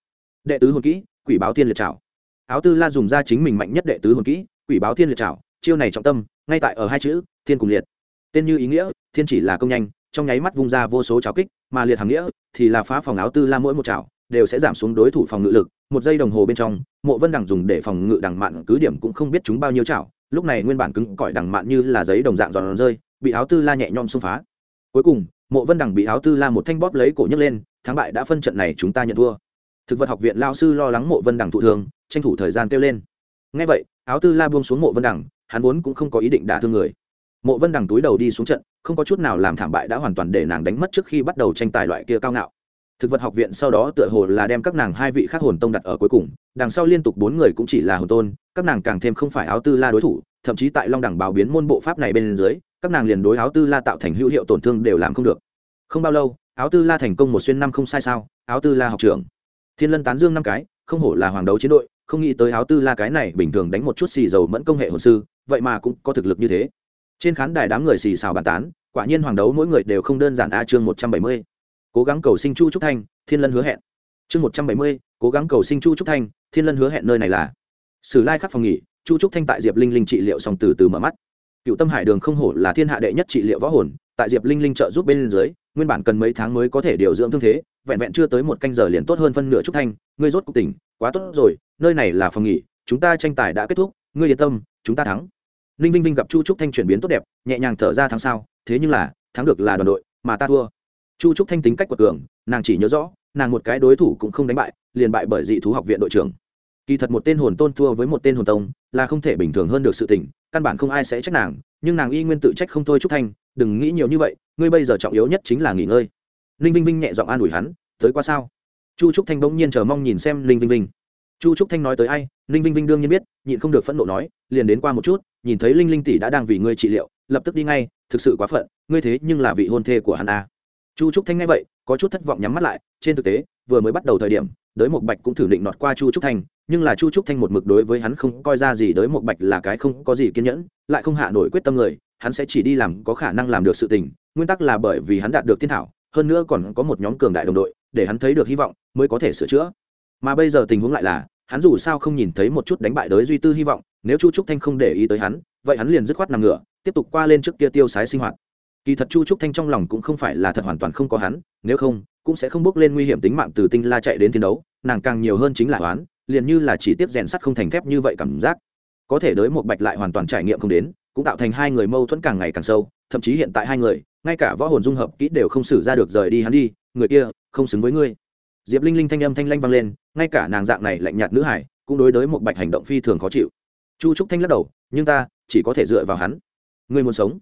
Đệ tứ hồn kỹ, quỷ báo thiên liệt trảo áo tư la dùng ra chính mình mạnh nhất đệ tứ hồn kỹ, quỷ báo thiên liệt trảo, chiêu này trọng tâm, ngay tại ở hai chữ, thiên cùng liệt. Tên như ý nghĩa, thiên chỉ là công nhanh, trong nháy mắt vung ra vô số cháo kích, mà liệt hàng nghĩa thì là phá phòng áo tư la mỗi một chảo đều sẽ giảm xuống đối thủ phòng ngự lực, một giây đồng hồ bên trong, mộ vân đằng dùng để phòng ngự đằng mạn cứ điểm cũng không biết chúng bao nhiêu chảo lúc này nguyên bản cứng cỏi đằng mạn như là giấy đồng dạng giòn rơi, bị áo tư la nhẹ nhõm xông phá. Cuối cùng, mộ vân đằng bị áo tư la một thanh bóp lấy cổ nhấc lên, thắng bại đã phân trận này chúng ta nhận thua thực vật học viện lao sư lo lắng mộ vân đằng thụ thường tranh thủ thời gian kêu lên. Ngay vậy, áo tư la buông xuống mộ vân đằng, hắn vốn cũng không có ý định đả thương người. Mộ vân đằng túi đầu đi xuống trận, không có chút nào làm thảm bại đã hoàn toàn để nàng đánh mất trước khi bắt đầu tranh tài loại kia cao ngạo. Thực vật học viện sau đó tựa hồ là đem các nàng hai vị khác hồn tông đặt ở cuối cùng, đằng sau liên tục bốn người cũng chỉ là hồn tôn, các nàng càng thêm không phải áo tư la đối thủ, thậm chí tại long đẳng báo biến môn bộ pháp này bên dưới, các nàng liền đối áo tư la tạo thành hữu hiệu tổn thương đều làm không được. Không bao lâu, áo tư la thành công một xuyên năm không sai sao, áo tư la học trưởng thiên lân tán dương năm cái, không hổ là hoàng đấu chiến đội, không nghĩ tới áo tư la cái này bình thường đánh một chút xì dầu mẫn công hệ hồ sư, vậy mà cũng có thực lực như thế. Trên khán đài đám người xì xào bàn tán, quả nhiên hoàng đấu mỗi người đều không đơn giản a chương một trăm bảy mươi. Cố gắng cầu sinh chu trúc thanh, thiên lân hứa hẹn. Chương một trăm bảy mươi, cố gắng cầu sinh chu trúc thanh, thiên lân hứa hẹn nơi này là. Sử lai khắc phòng nghỉ, chu trúc thanh tại diệp linh linh trị liệu xong từ từ mở mắt. Cựu tâm hải đường không hổ là thiên hạ đệ nhất trị liệu võ hồn, tại diệp linh linh trợ giúp bên dưới nguyên bản cần mấy tháng mới có thể điều dưỡng thương thế, vẹn vẹn chưa tới một canh giờ liền tốt hơn phân nửa trúc thanh, ngươi rốt cuộc tỉnh, quá tốt rồi, nơi này là phòng nghỉ, chúng ta tranh tài đã kết thúc, ngươi yên tâm, chúng ta thắng ninh vinh vinh gặp chu trúc thanh chuyển biến tốt đẹp, nhẹ nhàng thở ra tháng sau. thế nhưng là, thắng được là đoàn đội, mà ta thua chu trúc thanh tính cách quật cường, nàng chỉ nhớ rõ, nàng một cái đối thủ cũng không đánh bại, liền bại bởi dị thú học viện đội trưởng kỳ thật một tên hồn tôn thua với một tên hồn tông, là không thể bình thường hơn được sự tình, căn bản không ai sẽ trách nàng, nhưng nàng y nguyên tự trách không thôi trúc thanh đừng nghĩ nhiều như vậy, ngươi bây giờ trọng yếu nhất chính là nghỉ ngơi. Ninh vinh vinh nhẹ giọng an ủi hắn, tới qua sao? Chu trúc thanh bỗng nhiên chờ mong nhìn xem ninh vinh vinh. Chu trúc thanh nói tới ai, ninh vinh vinh đương nhiên biết, nhịn không được phẫn nộ nói, liền đến qua một chút, nhìn thấy linh linh tỷ đã đang vì ngươi trị liệu, lập tức đi ngay, thực sự quá phận, ngươi thế nhưng là vị hôn thê của hắn à. chu trúc thanh nghe vậy, có chút thất vọng nhắm mắt lại, trên thực tế, vừa mới bắt đầu thời điểm, đới một bạch cũng thử định nọt qua chu trúc thanh, nhưng là chu trúc thanh một mực đối với hắn không coi ra gì, đới một bạch là cái không có gì kiên nhẫn, lại không hạ nổi quyết tâm người hắn sẽ chỉ đi làm có khả năng làm được sự tình, nguyên tắc là bởi vì hắn đạt được thiên thảo, hơn nữa còn có một nhóm cường đại đồng đội, để hắn thấy được hy vọng, mới có thể sửa chữa. Mà bây giờ tình huống lại là, hắn dù sao không nhìn thấy một chút đánh bại đới duy tư hy vọng, nếu chu trúc thanh không để ý tới hắn, vậy hắn liền dứt khoát nằm ngửa, tiếp tục qua lên trước kia tiêu sái sinh hoạt. Kỳ thật chu trúc thanh trong lòng cũng không phải là thật hoàn toàn không có hắn, nếu không, cũng sẽ không bước lên nguy hiểm tính mạng từ tinh la chạy đến thi đấu, nàng càng nhiều hơn chính là oán, liền như là chỉ tiếp rèn sắt không thành thép như vậy cảm giác. Có thể đới một bạch lại hoàn toàn trải nghiệm không đến cũng tạo thành hai người mâu thuẫn càng ngày càng sâu, thậm chí hiện tại hai người, ngay cả võ hồn dung hợp kỹ đều không xử ra được rời đi hắn đi, người kia không xứng với ngươi. Diệp linh linh thanh âm thanh lanh vang lên, ngay cả nàng dạng này lạnh nhạt nữ hải, cũng đối đối một bạch hành động phi thường khó chịu. Chu trúc thanh lắc đầu, nhưng ta chỉ có thể dựa vào hắn. Ngươi muốn sống,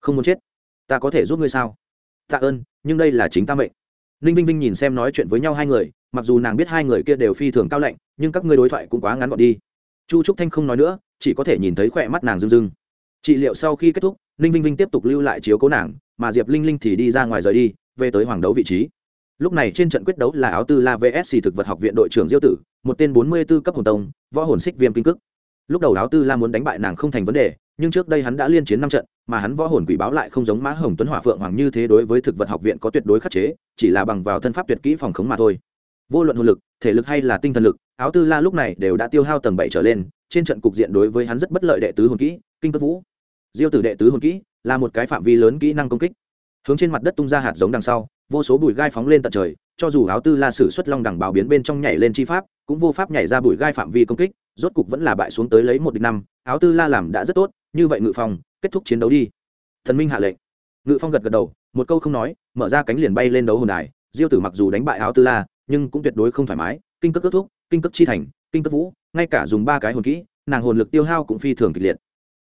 không muốn chết, ta có thể giúp ngươi sao? Tạ ơn, nhưng đây là chính ta mệnh. Ninh vinh vinh nhìn xem nói chuyện với nhau hai người, mặc dù nàng biết hai người kia đều phi thường cao lạnh, nhưng các ngươi đối thoại cũng quá ngắn gọn đi. Chu trúc thanh không nói nữa, chỉ có thể nhìn thấy khỏe mắt nàng rưng rưng trị liệu sau khi kết thúc, ninh vinh vinh tiếp tục lưu lại chiếu cố nàng, mà diệp linh linh thì đi ra ngoài rời đi, về tới hoàng đấu vị trí. Lúc này trên trận quyết đấu là áo tư la vsc thực vật học viện đội trưởng diêu tử, một tên bốn mươi b ố cấp hồn tông, võ hồn xích viêm kinh cức lúc đầu áo tư la muốn đánh bại nàng không thành vấn đề, nhưng trước đây hắn đã liên chiến năm trận, mà hắn võ hồn quỷ báo lại không giống mã hồng tuấn hỏa phượng hoàng như thế đối với thực vật học viện có tuyệt đối khắc chế, chỉ là bằng vào thân pháp tuyệt kỹ phòng khống mà thôi. Vô luận hồn lực, thể lực hay là tinh thần lực, áo tư la lúc này đều đã tiêu hao tầng bảy trở lên, trên trận cục diện đối với hắn rất bất lợi đệ tứ hồn kỹ kinh cất vũ. Diêu tử đệ tứ hồn kỹ là một cái phạm vi lớn kỹ năng công kích. Hướng trên mặt đất tung ra hạt giống đằng sau, vô số bụi gai phóng lên tận trời, cho dù áo tư la sử xuất long đẳng bào biến bên trong nhảy lên chi pháp, cũng vô pháp nhảy ra bụi gai phạm vi công kích, rốt cục vẫn là bại xuống tới lấy một địch năm, áo tư la làm đã rất tốt, như vậy ngự phong, kết thúc chiến đấu đi. Thần minh hạ lệnh. Ngự phong gật gật đầu, một câu không nói, mở ra cánh liền bay lên đấu hồn đài, diêu tử mặc dù đánh bại áo tư la, nhưng cũng tuyệt đối không thoải mái, kinh cước kết thúc, kinh cước chi thành, kinh cước vũ, ngay cả dùng ba cái hồn kỹ, nàng hồn lực tiêu hao cũng phi thường kịch liệt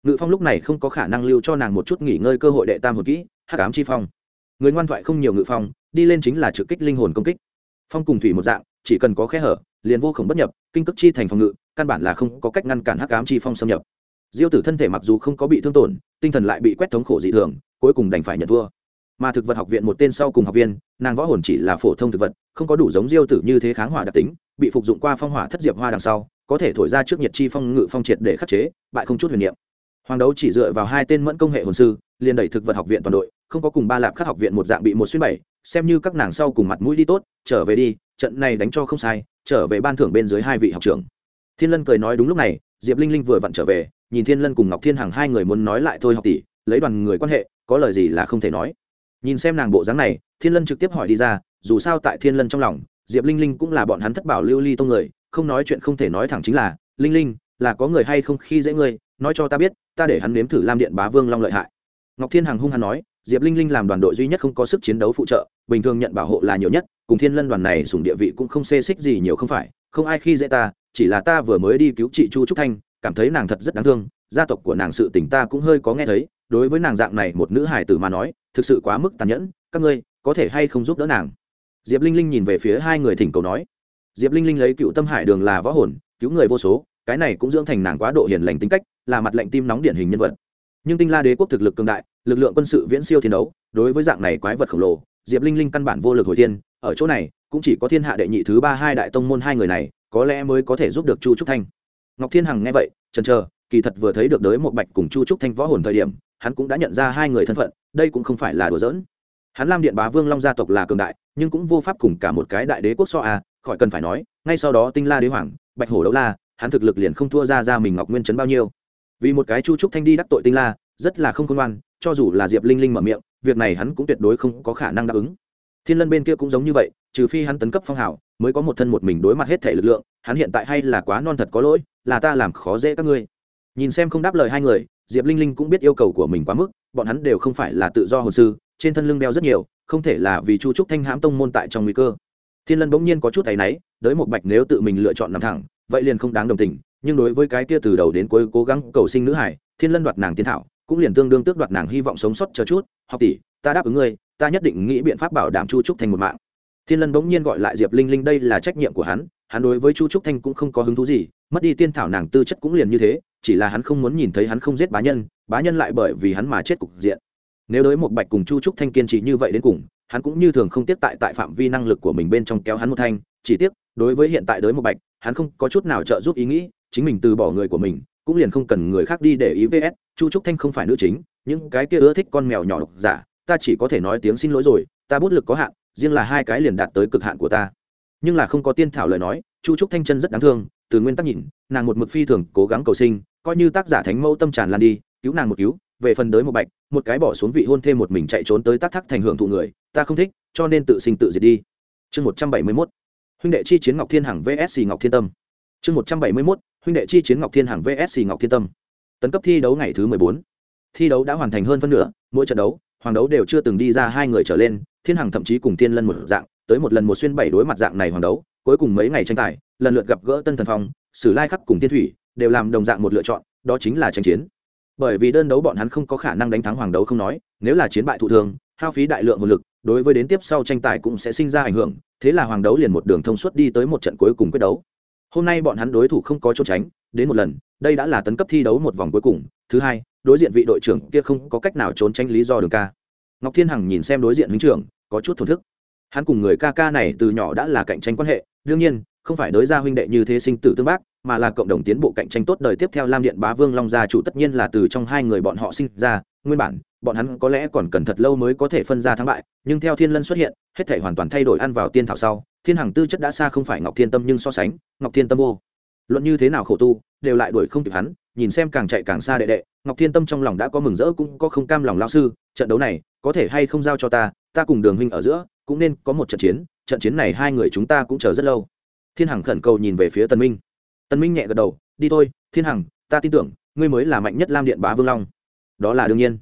ngự phong lúc này không có khả năng lưu cho nàng một chút nghỉ ngơi cơ hội đệ tam hồn kỹ, hắc ám chi phong. Người ngoan thoại không nhiều ngự phong, đi lên chính là trực kích linh hồn công kích. Phong cùng thủy một dạng, chỉ cần có khe hở, liền vô khổng bất nhập, kinh cước chi thành phòng ngự, căn bản là không có cách ngăn cản hắc ám chi phong xâm nhập. Diêu tử thân thể mặc dù không có bị thương tổn, tinh thần lại bị quét thống khổ dị thường, cuối cùng đành phải nhận thua. Mà thực vật học viện một tên sau cùng học viên, nàng võ hồn chỉ là phổ thông thực vật, không có đủ giống diêu tử như thế kháng hỏa đặc tính, bị phục dụng qua phong hỏa thất diệp hoa đằng sau, có thể thổi ra trước nhiệt chi phong ngự phong triệt để khắc chế, bại không chút huyền niệm hoàng đấu chỉ dựa vào hai tên mẫn công hệ hồn sư, liền đẩy thực vật học viện toàn đội, không có cùng ba lạp khác học viện một dạng bị một xuyên bảy, xem như các nàng sau cùng mặt mũi đi tốt, trở về đi, trận này đánh cho không sai, trở về ban thưởng bên dưới hai vị học trưởng. Thiên lân cười nói đúng lúc này, diệp linh linh vừa vặn trở về, nhìn thiên lân cùng ngọc thiên hằng hai người muốn nói lại thôi học tỷ, lấy đoàn người quan hệ, có lời gì là không thể nói. Nhìn xem nàng bộ dáng này, thiên lân trực tiếp hỏi đi ra, dù sao tại thiên lân trong lòng, diệp linh linh cũng là bọn hắn thất bảo lưu ly tông người, không nói chuyện không thể nói thẳng chính là, linh linh, là có người hay không khi dễ ngươi, nói cho ta biết ta để hắn nếm thử lam điện bá vương long lợi hại. Ngọc thiên hằng hung hắn nói, diệp linh linh làm đoàn đội duy nhất không có sức chiến đấu phụ trợ, bình thường nhận bảo hộ là nhiều nhất, cùng thiên lân đoàn này sùng địa vị cũng không xê xích gì nhiều không phải, không ai khi dễ ta, chỉ là ta vừa mới đi cứu chị chu trúc thanh, cảm thấy nàng thật rất đáng thương, gia tộc của nàng sự tình ta cũng hơi có nghe thấy, đối với nàng dạng này một nữ hải tử mà nói, thực sự quá mức tàn nhẫn, các ngươi có thể hay không giúp đỡ nàng? Diệp linh linh nhìn về phía hai người thỉnh cầu nói. Diệp linh linh lấy cựu tâm hải đường là võ hồn, cứu người vô số cái này cũng dưỡng thành nàng quá độ hiền lành tính cách, là mặt lệnh tim nóng điển hình nhân vật. Nhưng tinh la đế quốc thực lực cường đại, lực lượng quân sự viễn siêu thi đấu, đối với dạng này quái vật khổng lồ, diệp linh linh căn bản vô lực hồi thiên, ở chỗ này, cũng chỉ có thiên hạ đệ nhị thứ ba hai đại tông môn hai người này, có lẽ mới có thể giúp được chu trúc thanh. Ngọc thiên hằng nghe vậy, chần chờ, kỳ thật vừa thấy được đới một bạch cùng chu trúc thanh võ hồn thời điểm, hắn cũng đã nhận ra hai người thân phận, đây cũng không phải là đùa giỡn. Hắn lam điện bá vương long gia tộc là cường đại, nhưng cũng vô pháp cùng cả một cái đại đế quốc so à khỏi cần phải nói, ngay sau đó tinh la đế hoàng, bạch hổ đấu la hắn thực lực liền không thua ra ra mình ngọc nguyên chấn bao nhiêu. Vì một cái chu trúc thanh đi đắc tội tinh la, rất là không khôn ngoan, cho dù là diệp linh linh mở miệng, việc này hắn cũng tuyệt đối không có khả năng đáp ứng. Thiên lân bên kia cũng giống như vậy, trừ phi hắn tấn cấp phong hào, mới có một thân một mình đối mặt hết thể lực lượng, hắn hiện tại hay là quá non thật có lỗi, là ta làm khó dễ các ngươi. Nhìn xem không đáp lời hai người, diệp linh linh cũng biết yêu cầu của mình quá mức, bọn hắn đều không phải là tự do hồ sư, trên thân lưng đeo rất nhiều, không thể là vì chu trúc thanh hãm tông môn tại trong nguy cơ. Thiên lân bỗng nhiên có chút áy náy, đới một bạch nếu tự mình lựa chọn nằm thẳng vậy liền không đáng đồng tình, nhưng đối với cái kia từ đầu đến cuối cố gắng cầu sinh nữ hải, thiên lân đoạt nàng tiến thảo, cũng liền tương đương tước đoạt nàng hy vọng sống sót chờ chút, học tỷ, ta đáp ứng ngươi, ta nhất định nghĩ biện pháp bảo đảm chu trúc thành một mạng. Thiên lân bỗng nhiên gọi lại diệp linh linh, đây là trách nhiệm của hắn hắn đối với chu trúc thanh cũng không có hứng thú gì, mất đi tiên thảo nàng tư chất cũng liền như thế, chỉ là hắn không muốn nhìn thấy hắn không giết bá nhân bá nhân lại bởi vì hắn mà chết cục diện. Nếu đối một bạch cùng chu trúc thanh kiên trì như vậy đến cùng, hắn cũng như thường không tiếp tại tại phạm vi năng lực của mình bên trong kéo hắn một thanh, chỉ tiếc đối với hiện tại đối một bạch, hắn không có chút nào trợ giúp ý nghĩ, chính mình từ bỏ người của mình, cũng liền không cần người khác đi để ý vs chu trúc thanh không phải nữ chính, những cái kia ưa thích con mèo nhỏ độc giả, ta chỉ có thể nói tiếng xin lỗi rồi, ta bút lực có hạn, riêng là hai cái liền đạt tới cực hạn của ta. Nhưng là không có tiên thảo lời nói, chu trúc thanh chân rất đáng thương, từ nguyên tắc nhìn, nàng một mực phi thường cố gắng cầu sinh, coi như tác giả thánh mẫu tâm tràn lan đi, cứu nàng một cứu, về phần đới một bạch, một cái bỏ xuống vị hôn thêm một mình chạy trốn tới tác thác thành hưởng thụ người, ta không thích, cho nên tự sinh tự diệt đi. Chương một trăm bảy mươi mốt huynh đệ chi chiến ngọc thiên hằng vsc ngọc thiên tâm. Chương một trăm bảy mươi mốt, huynh đệ chi chiến ngọc thiên hằng vsc ngọc thiên tâm. Tấn cấp thi đấu ngày thứ mười bốn. Thi đấu đã hoàn thành hơn phân nửa, mỗi trận đấu, hoàng đấu đều chưa từng đi ra hai người trở lên, thiên hằng thậm chí cùng thiên lân một dạng, tới một lần một xuyên bảy đối mặt dạng này hoàng đấu, cuối cùng mấy ngày tranh tài, lần lượt gặp gỡ tân thần phong, sử lai khắc cùng thiên thủy, đều làm đồng dạng một lựa chọn, đó chính là tranh chiến. Bởi vì đơn đấu bọn hắn không có khả năng đánh thắng hoàng đấu không nói, nếu là chiến bại thụ thường, hao phí đại lượng nguồn lực, đối với đến tiếp sau tranh tài cũng sẽ sinh ra ảnh hưởng thế là hoàng đấu liền một đường thông suốt đi tới một trận cuối cùng quyết đấu. Hôm nay bọn hắn đối thủ không có chỗ tránh, đến một lần, đây đã là tấn cấp thi đấu một vòng cuối cùng. Thứ hai, đối diện vị đội trưởng kia không có cách nào trốn tránh lý do đường ca. Ngọc thiên hằng nhìn xem đối diện huynh trưởng, có chút thổn thức. Hắn cùng người ca ca này từ nhỏ đã là cạnh tranh quan hệ, đương nhiên, không phải đối ra huynh đệ như thế sinh tử tương bác, mà là cộng đồng tiến bộ cạnh tranh tốt đời tiếp theo lam điện bá vương long gia chủ tất nhiên là từ trong hai người bọn họ sinh ra, nguyên bản bọn hắn có lẽ còn cần thật lâu mới có thể phân ra thắng bại, nhưng theo thiên lân xuất hiện, hết thể hoàn toàn thay đổi ăn vào tiên thảo sau, thiên hằng tư chất đã xa không phải ngọc thiên tâm nhưng so sánh, ngọc thiên tâm vô. Luận như thế nào khổ tu, đều lại đuổi không kịp hắn, nhìn xem càng chạy càng xa đệ đệ, ngọc thiên tâm trong lòng đã có mừng rỡ cũng có không cam lòng lao sư, trận đấu này, có thể hay không giao cho ta ta cùng đường huynh ở giữa, cũng nên có một trận chiến trận chiến này hai người chúng ta cũng chờ rất lâu. Thiên hằng khẩn cầu nhìn về phía tân minh. Tân minh nhẹ gật đầu, đi thôi, thiên hằng, ta tin tưởng, ngươi mới là mạnh nhất lam điện bá vương long. Đó là đương nhiên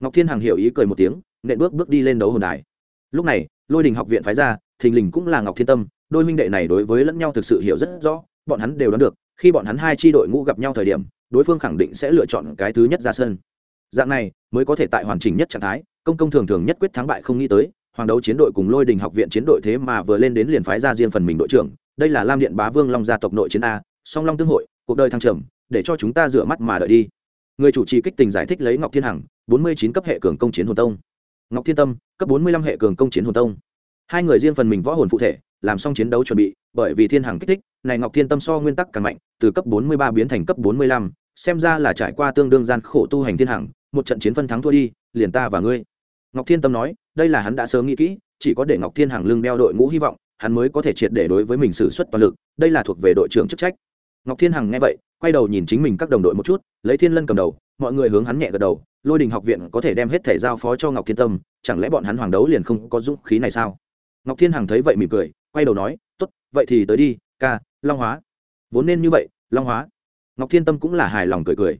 ngọc thiên hằng hiểu ý cười một tiếng, nện bước bước đi lên đấu hồn đài. Lúc này, lôi đình học viện phái ra, thình lình cũng là ngọc thiên tâm, đôi minh đệ này đối với lẫn nhau thực sự hiểu rất rõ, bọn hắn đều đoán được, khi bọn hắn hai tri đội ngũ gặp nhau thời điểm, đối phương khẳng định sẽ lựa chọn cái thứ nhất ra sân. Dạng này, mới có thể tại hoàn chỉnh nhất trạng thái, công công thường thường nhất quyết thắng bại không nghĩ tới, hoàng đấu chiến đội cùng lôi đình học viện chiến đội thế mà vừa lên đến liền phái ra riêng phần mình đội trưởng, đây là lam điện bá vương long gia tộc nội chiến a, song long tương hội, cuộc đời thăng trầm, để cho chúng ta rửa mắt mà đợi đi người chủ trì kích tình giải thích lấy ngọc thiên hằng, bốn mươi chín cấp hệ cường công chiến hồn tông. Ngọc thiên tâm, cấp bốn mươi lăm hệ cường công chiến hồn tông. Hai người riêng phần mình võ hồn phụ thể, làm xong chiến đấu chuẩn bị, bởi vì thiên hằng kích thích, này ngọc thiên tâm so nguyên tắc càng mạnh, từ cấp bốn mươi ba biến thành cấp bốn mươi lăm, xem ra là trải qua tương đương gian khổ tu hành thiên hằng, một trận chiến phân thắng thua đi, liền ta và ngươi. Ngọc thiên tâm nói, đây là hắn đã sớm nghĩ kỹ, chỉ có để ngọc thiên hằng lưng đeo đội ngũ hy vọng, hắn mới có thể triệt để đối với mình xử suất toàn lực, đây là thuộc về đội trưởng chức trách ngọc thiên hằng nghe vậy, quay đầu nhìn chính mình các đồng đội một chút, lấy thiên lân cầm đầu, mọi người hướng hắn nhẹ gật đầu, lôi đình học viện có thể đem hết thể giao phó cho ngọc thiên tâm, chẳng lẽ bọn hắn hoàng đấu liền không có dũng khí này sao? Ngọc thiên hằng thấy vậy mỉm cười, quay đầu nói, tốt, vậy thì tới đi, ca, long hóa. Vốn nên như vậy, long hóa. Ngọc thiên tâm cũng là hài lòng cười cười.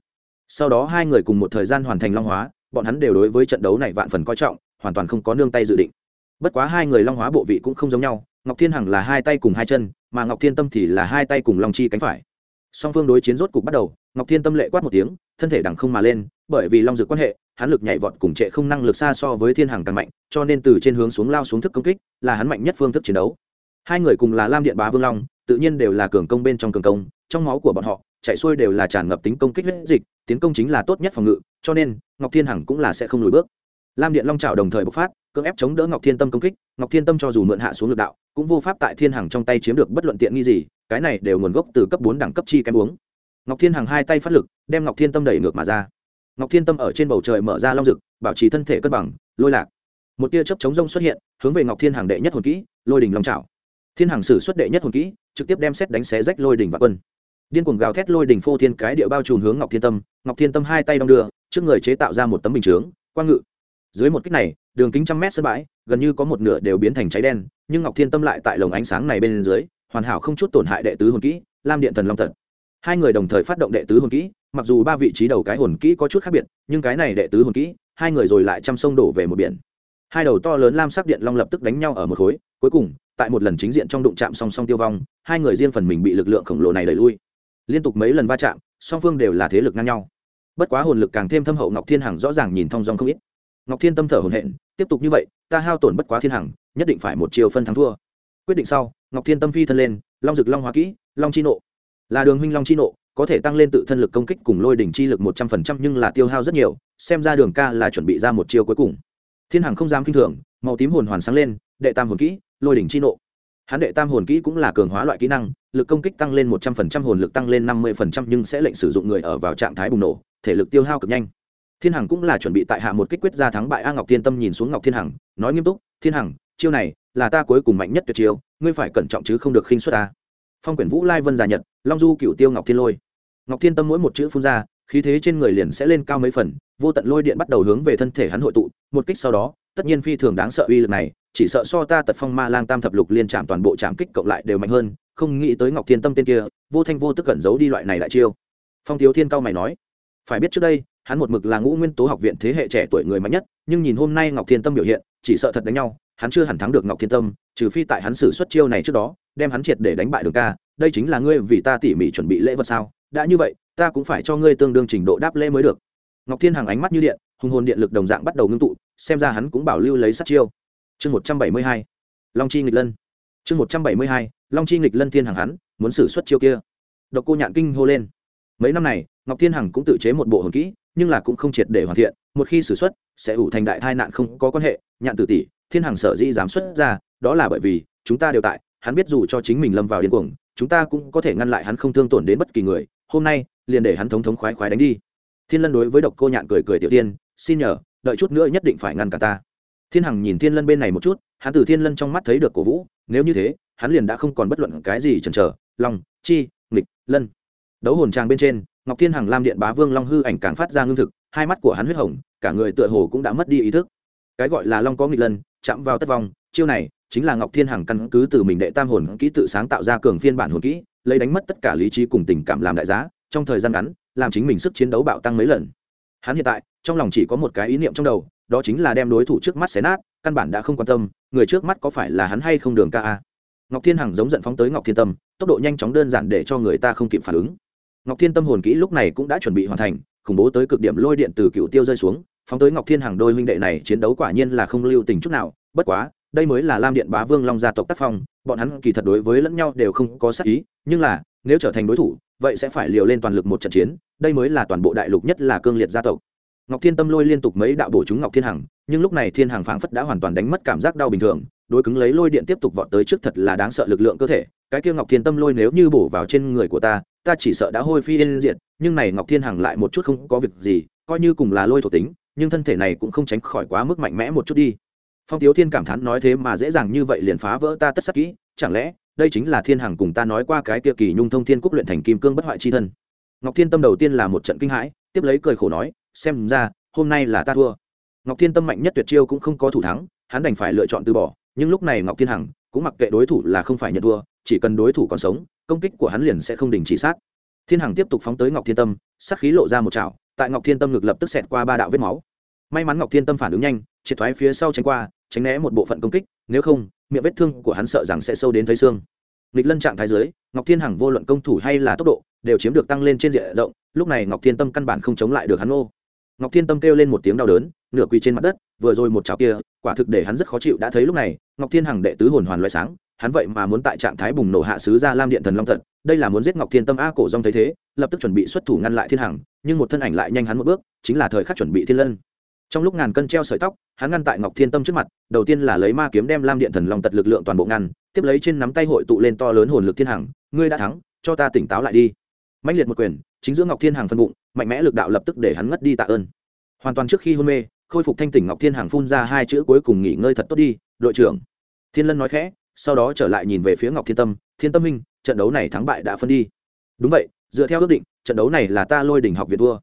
Sau đó hai người cùng một thời gian hoàn thành long hóa, bọn hắn đều đối với trận đấu này vạn phần coi trọng, hoàn toàn không có nương tay dự định. Bất quá hai người long hóa bộ vị cũng không giống nhau, ngọc thiên hằng là hai tay cùng hai chân, mà ngọc thiên tâm thì là hai tay cùng long chi cánh phải song phương đối chiến rốt cục bắt đầu, ngọc thiên tâm lệ quát một tiếng, thân thể đằng không mà lên, bởi vì long dược quan hệ, hắn lực nhảy vọt cùng trệ không năng lực xa so với thiên hằng càng mạnh, cho nên từ trên hướng xuống lao xuống thức công kích, là hắn mạnh nhất phương thức chiến đấu. Hai người cùng là lam điện bá vương long, tự nhiên đều là cường công bên trong cường công, trong máu của bọn họ, chạy xuôi đều là tràn ngập tính công kích huyết dịch, tiến công chính là tốt nhất phòng ngự, cho nên, ngọc thiên hằng cũng là sẽ không lùi bước. Lam điện long trào đồng thời bộc phát, cưỡng ép chống đỡ ngọc thiên tâm công kích, ngọc thiên tâm cho dù mượn hạ xuống lực đạo, cũng vô pháp tại thiên hằng trong tay chiếm được bất luận tiện nghi gì cái này đều nguồn gốc từ cấp bốn đẳng cấp chi kém uống. Ngọc thiên hằng hai tay phát lực, đem ngọc thiên tâm đẩy ngược mà ra. Ngọc thiên tâm ở trên bầu trời mở ra long rực bảo trì thân thể cân bằng, lôi lạc. Một tia chớp chống rông xuất hiện, hướng về ngọc thiên hằng đệ nhất hồn kỹ, lôi đình long trào thiên hằng sử xuất đệ nhất hồn kỹ, trực tiếp đem xét đánh xé rách lôi đình và quân. Điên cuồng gào thét lôi đình phô thiên cái địa bao trùm hướng ngọc thiên tâm, ngọc thiên tâm hai tay đong đưa, trước người chế tạo ra một tấm bình chướng, quang ngự. Dưới một kích này, đường kính trăm mét sân bãi, gần như có một nửa đều biến thành cháy đen, nhưng ngọc thiên tâm lại tại lồng ánh sáng này bên dưới hoàn hảo không chút tổn hại đệ tứ hồn kỹ, lam điện thần long thật. Hai người đồng thời phát động đệ tứ hồn kỹ, mặc dù ba vị trí đầu cái hồn kỹ có chút khác biệt, nhưng cái này đệ tứ hồn kỹ, hai người rồi lại chăm sông đổ về một biển. Hai đầu to lớn lam sắc điện long lập tức đánh nhau ở một khối, cuối cùng, tại một lần chính diện trong đụng chạm song song tiêu vong, hai người riêng phần mình bị lực lượng khổng lồ này đẩy lui. Liên tục mấy lần va chạm, song phương đều là thế lực ngang nhau. Bất quá hồn lực càng thêm thâm hậu ngọc thiên hằng rõ ràng nhìn thong dong không ít. Ngọc thiên tâm thở hồn hện tiếp tục như vậy, ta hao tổn bất quá thiên hằng, nhất định phải một chiều phân thắng thua quyết định sau, ngọc thiên tâm phi thân lên, long dực long hóa kỹ, long chi nộ. Là đường huynh long chi nộ, có thể tăng lên tự thân lực công kích cùng lôi đỉnh chi lực một trăm phần trăm nhưng là tiêu hao rất nhiều, xem ra đường ca là chuẩn bị ra một chiêu cuối cùng. Thiên hằng không dám k i n h thường, màu tím hồn hoàn sáng lên, đệ tam hồn kỹ, lôi đỉnh chi nộ. Hắn đệ tam hồn kỹ cũng là cường hóa loại kỹ năng, lực công kích tăng lên một trăm phần trăm, hồn lực tăng lên năm mươi phần trăm nhưng sẽ lệnh sử dụng người ở vào trạng thái bùng nổ, thể lực tiêu hao cực nhanh. Thiên hằng cũng là chuẩn bị tại hạ một kích quyết ra thắng bại a ngọc thiên tâm nhìn xuống ngọc thiên hằng, nói nghiêm túc, thiên hằng, chiêu này là ta cuối cùng mạnh nhất tuyệt chiêu, ngươi phải cẩn trọng chứ không được khinh xuất ta. Phong quyển vũ lai vân già nhật, long du cựu tiêu ngọc thiên lôi. Ngọc thiên tâm mỗi một chữ phun ra, khí thế trên người liền sẽ lên cao mấy phần, vô tận lôi điện bắt đầu hướng về thân thể hắn hội tụ, một kích sau đó, tất nhiên phi thường đáng sợ uy lực này, chỉ sợ so ta tật phong ma lang tam thập lục liên chạm toàn bộ chạm kích cộng lại đều mạnh hơn, không nghĩ tới ngọc thiên tâm tên kia, vô thanh vô tức cẩn giấu đi loại này đại chiêu. Phong thiếu thiên cao mày nói, phải biết trước đây, hắn một mực là ngũ nguyên tố học viện thế hệ trẻ tuổi người mạnh nhất, nhưng nhìn hôm nay ngọc thiên tâm biểu hiện, chỉ sợ thật đánh nhau hắn chưa hẳn thắng được ngọc thiên tâm, trừ phi tại hắn xử xuất chiêu này trước đó, đem hắn triệt để đánh bại đường ca, đây chính là ngươi vì ta tỉ mỉ chuẩn bị lễ vật sao? Đã như vậy, ta cũng phải cho ngươi tương đương trình độ đáp lễ mới được. Ngọc thiên hằng ánh mắt như điện, hùng hồn điện lực đồng dạng bắt đầu ngưng tụ, xem ra hắn cũng bảo lưu lấy sát chiêu. Chương một trăm bảy mươi hai, long chi nghịch lân. Chương một trăm bảy mươi hai, long chi nghịch lân thiên hằng hắn, muốn xử xuất chiêu kia. Độc cô nhạn kinh hô lên. Mấy năm này, ngọc thiên hằng cũng tự chế một bộ hồn kỹ, nhưng là cũng không triệt để hoàn thiện, một khi xử xuất sẽ ủ thành đại tai nạn không có quan hệ, nhạn tử tỷ thiên hằng sở dĩ dám xuất ra, đó là bởi vì chúng ta đều tại, hắn biết dù cho chính mình lâm vào điên cuồng, chúng ta cũng có thể ngăn lại hắn không thương tổn đến bất kỳ người, hôm nay, liền để hắn thống thống khoái khoái đánh đi. Thiên lân đối với độc cô nhạn cười cười tiểu tiên, xin nhờ, đợi chút nữa nhất định phải ngăn cả ta. Thiên hằng nhìn thiên lân bên này một chút, hắn từ thiên lân trong mắt thấy được cổ vũ, nếu như thế, hắn liền đã không còn bất luận cái gì chần chờ. Long, chi, nghịch, lân. Đấu hồn trang bên trên, ngọc thiên hằng lam điện bá vương long hư ảnh càng phát ra ngưng thực, hai mắt của hắn huyết hồng, cả người tựa hồ cũng đã mất đi ý thức. Cái gọi là long có nghịch lân chạm vào tất vong, chiêu này chính là ngọc thiên hằng căn cứ từ mình đệ tam hồn kỹ tự sáng tạo ra cường phiên bản hồn kỹ, lấy đánh mất tất cả lý trí cùng tình cảm làm đại giá, trong thời gian ngắn, làm chính mình sức chiến đấu bạo tăng mấy lần. Hắn hiện tại, trong lòng chỉ có một cái ý niệm trong đầu, đó chính là đem đối thủ trước mắt xé nát, căn bản đã không quan tâm, người trước mắt có phải là hắn hay không đường ca a? Ngọc thiên hằng giống giận phóng tới ngọc thiên tâm, tốc độ nhanh chóng đơn giản để cho người ta không kịp phản ứng. Ngọc thiên tâm hồn kỹ lúc này cũng đã chuẩn bị hoàn thành, khủng bố tới cực điểm lôi điện từ cựu tiêu rơi xuống phóng tới ngọc thiên hàng đôi huynh đệ này chiến đấu quả nhiên là không lưu tình chút nào, bất quá, đây mới là lam điện bá vương long gia tộc tác phong, bọn hắn kỳ thật đối với lẫn nhau đều không có sát ý, nhưng là, nếu trở thành đối thủ, vậy sẽ phải liều lên toàn lực một trận chiến, đây mới là toàn bộ đại lục nhất là cương liệt gia tộc. Ngọc thiên tâm lôi liên tục mấy đạo bổ chúng ngọc thiên hằng, nhưng lúc này thiên hằng phảng phất đã hoàn toàn đánh mất cảm giác đau bình thường, đối cứng lấy lôi điện tiếp tục vọt tới trước thật là đáng sợ lực lượng cơ thể, cái kia ngọc thiên tâm lôi nếu như bổ vào trên người của ta ta chỉ sợ đã hôi phi yên diệt, nhưng này ngọc thiên hằng lại một chút không có việc gì, coi như cùng là lôi thuộc tính nhưng thân thể này cũng không tránh khỏi quá mức mạnh mẽ một chút đi. Phong tiếu thiên cảm thán nói thế mà dễ dàng như vậy liền phá vỡ ta tất sắc kỹ, chẳng lẽ đây chính là thiên hằng cùng ta nói qua cái kia kỳ nhung thông thiên cúc luyện thành kim cương bất hoại chi thân? Ngọc thiên tâm đầu tiên là một trận kinh hãi, tiếp lấy cười khổ nói, xem ra, hôm nay là ta thua. Ngọc thiên tâm mạnh nhất tuyệt chiêu cũng không có thủ thắng, hắn đành phải lựa chọn từ bỏ, nhưng lúc này ngọc thiên hằng cũng mặc kệ đối thủ là không phải nhận thua, chỉ cần đối thủ còn sống, công kích của hắn liền sẽ không đình chỉ sát. Thiên hằng tiếp tục phóng tới ngọc thiên tâm sắc khí lộ ra một chảo tại ngọc thiên tâm ngực lập tức xẹt qua ba đạo vết máu. May mắn ngọc thiên tâm phản ứng nhanh, triệt thoái phía sau tránh qua, tránh né một bộ phận công kích, nếu không, miệng vết thương của hắn sợ rằng sẽ sâu đến thấy xương. Nghịch lân trạng thái dưới, ngọc thiên hằng vô luận công thủ hay là tốc độ, đều chiếm được tăng lên trên diện rộng, lúc này ngọc thiên tâm căn bản không chống lại được hắn ô ngọc thiên tâm kêu lên một tiếng đau đớn, nửa quỳ trên mặt đất, vừa rồi một chảo kia, quả thực để hắn rất khó chịu, đã thấy lúc này, ngọc thiên hằng đệ tứ hồn hoàn loại sáng hắn vậy mà muốn tại trạng thái bùng nổ hạ sứ ra lam điện thần long thật, đây là muốn giết ngọc thiên tâm a cổ dong thấy thế, lập tức chuẩn bị xuất thủ ngăn lại thiên hằng, nhưng một thân ảnh lại nhanh hắn một bước, chính là thời khắc chuẩn bị thiên lân. Trong lúc ngàn cân treo sợi tóc, hắn ngăn tại ngọc thiên tâm trước mặt, đầu tiên là lấy ma kiếm đem lam điện thần long tật lực lượng toàn bộ ngăn, tiếp lấy trên nắm tay hội tụ lên to lớn hồn lực thiên hằng, ngươi đã thắng, cho ta tỉnh táo lại đi. Mạnh liệt một quyền, chính giữa ngọc thiên hằng phân bụng, mạnh mẽ lực đạo lập tức để hắn ngất đi tạ ơn. Hoàn toàn trước khi hôn mê, khôi phục thanh tỉnh ngọc thiên hằng phun ra hai chữ cuối cùng nghỉ ngơi thật tốt đi, đội trưởng. Thiên lân nói khẽ sau đó trở lại nhìn về phía ngọc thiên tâm thiên tâm minh trận đấu này thắng bại đã phân đi. Đúng vậy dựa theo ước định trận đấu này là ta lôi đỉnh học viện thua.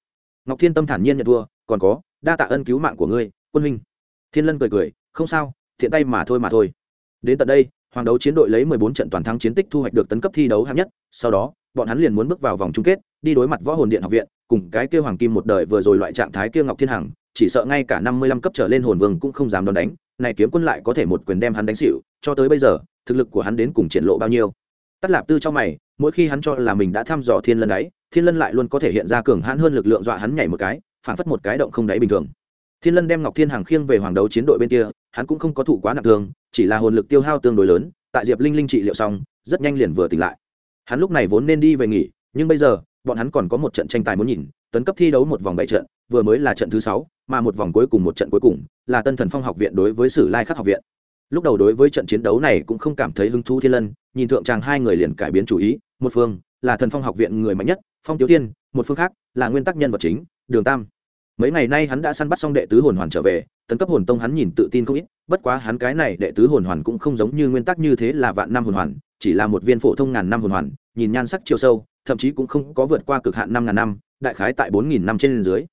ngọc thiên tâm thản nhiên nhận thua, còn có đa tạ ân cứu mạng của ngươi quân minh thiên lân cười cười không sao thiện tay mà thôi mà thôi. Đến tận đây hoàng đấu chiến đội lấy mười bốn trận toàn thắng chiến tích thu hoạch được tấn cấp thi đấu hạng nhất sau đó bọn hắn liền muốn bước vào vòng chung kết đi đối mặt võ hồn điện học viện cùng cái kêu hoàng kim một đời vừa rồi loại trạng thái kia ngọc thiên hằng chỉ sợ ngay cả năm mươi lăm cấp trở lên hồn vương cũng không dám đón đánh này kiếm quân lại có thể một quyền đem hắn đánh xỉu, cho tới bây giờ, thực lực của hắn đến cùng triển lộ bao nhiêu. Tất lạp tư trong mày, mỗi khi hắn cho là mình đã thăm dò thiên lân ấy, thiên lân lại luôn có thể hiện ra cường hãn hơn lực lượng dọa hắn nhảy một cái, phản phất một cái động không đáy bình thường. Thiên lân đem ngọc thiên hàng khiêng về hoàng đấu chiến đội bên kia, hắn cũng không có thụ quá nặng thương, chỉ là hồn lực tiêu hao tương đối lớn, tại diệp linh linh trị liệu xong, rất nhanh liền vừa tỉnh lại. Hắn lúc này vốn nên đi về nghỉ, nhưng bây giờ, bọn hắn còn có một trận tranh tài muốn nhìn, tấn cấp thi đấu một vòng bảy trận, vừa mới là trận thứ sáu mà một vòng cuối cùng một trận cuối cùng là tân thần phong học viện đối với sử lai khắc học viện. Lúc đầu đối với trận chiến đấu này cũng không cảm thấy hứng thú thiên lân, nhìn thượng tràng hai người liền cải biến chủ ý, một phương là thần phong học viện người mạnh nhất, phong tiếu tiên một phương khác là nguyên tắc nhân vật chính, đường tam. Mấy ngày nay hắn đã săn bắt xong đệ tứ hồn hoàn trở về, tấn cấp hồn tông hắn nhìn tự tin không ít, bất quá hắn cái này đệ tứ hồn hoàn cũng không giống như nguyên tắc như thế là vạn năm hồn hoàn, chỉ là một viên phổ thông ngàn năm hồn hoàn, nhìn nhan sắc chiều sâu, thậm chí cũng không có vượt qua cực hạn năm ngàn năm, đại khái tại bốn nghìn năm trên dưới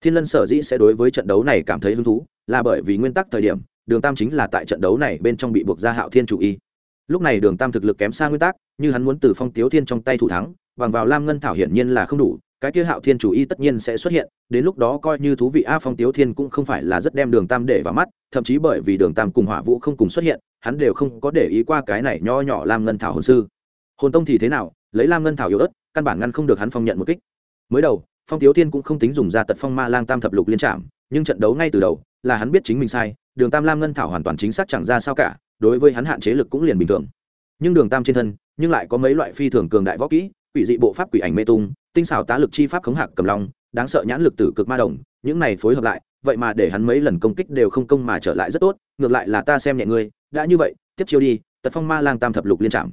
thiên lân sở dĩ sẽ đối với trận đấu này cảm thấy hứng thú, là bởi vì nguyên tắc thời điểm, đường tam chính là tại trận đấu này bên trong bị buộc ra hạo thiên chủ y. Lúc này đường tam thực lực kém xa nguyên tắc, như hắn muốn từ phong tiếu thiên trong tay thủ thắng, bằng vào lam ngân thảo hiển nhiên là không đủ, cái kia hạo thiên chủ y tất nhiên sẽ xuất hiện, đến lúc đó coi như thú vị a, phong tiếu thiên cũng không phải là rất đem đường tam để vào mắt, thậm chí bởi vì đường tam cùng hỏa vũ không cùng xuất hiện, hắn đều không có để ý qua cái này nho nhỏ lam ngân thảo hồn sư. Hồn tông thì thế nào, lấy lam ngân thảo yếu ớt, căn bản ngăn không được hắn phong nhận một kích. Mới đầu phong tiếu thiên cũng không tính dùng ra tật phong ma lang tam thập lục liên trạm, nhưng trận đấu ngay từ đầu, là hắn biết chính mình sai, đường tam lam ngân thảo hoàn toàn chính xác chẳng ra sao cả, đối với hắn hạn chế lực cũng liền bình thường. Nhưng đường tam trên thân, nhưng lại có mấy loại phi thường cường đại võ kỹ, quỷ dị bộ pháp quỷ ảnh mê tung, tinh xảo tá lực chi pháp khống hạc cầm long, đáng sợ nhãn lực tử cực ma đồng, những này phối hợp lại, vậy mà để hắn mấy lần công kích đều không công mà trở lại rất tốt, ngược lại là ta xem nhẹ ngươi, đã như vậy, tiếp chiêu đi, tật phong ma lang tam thập lục liên trạm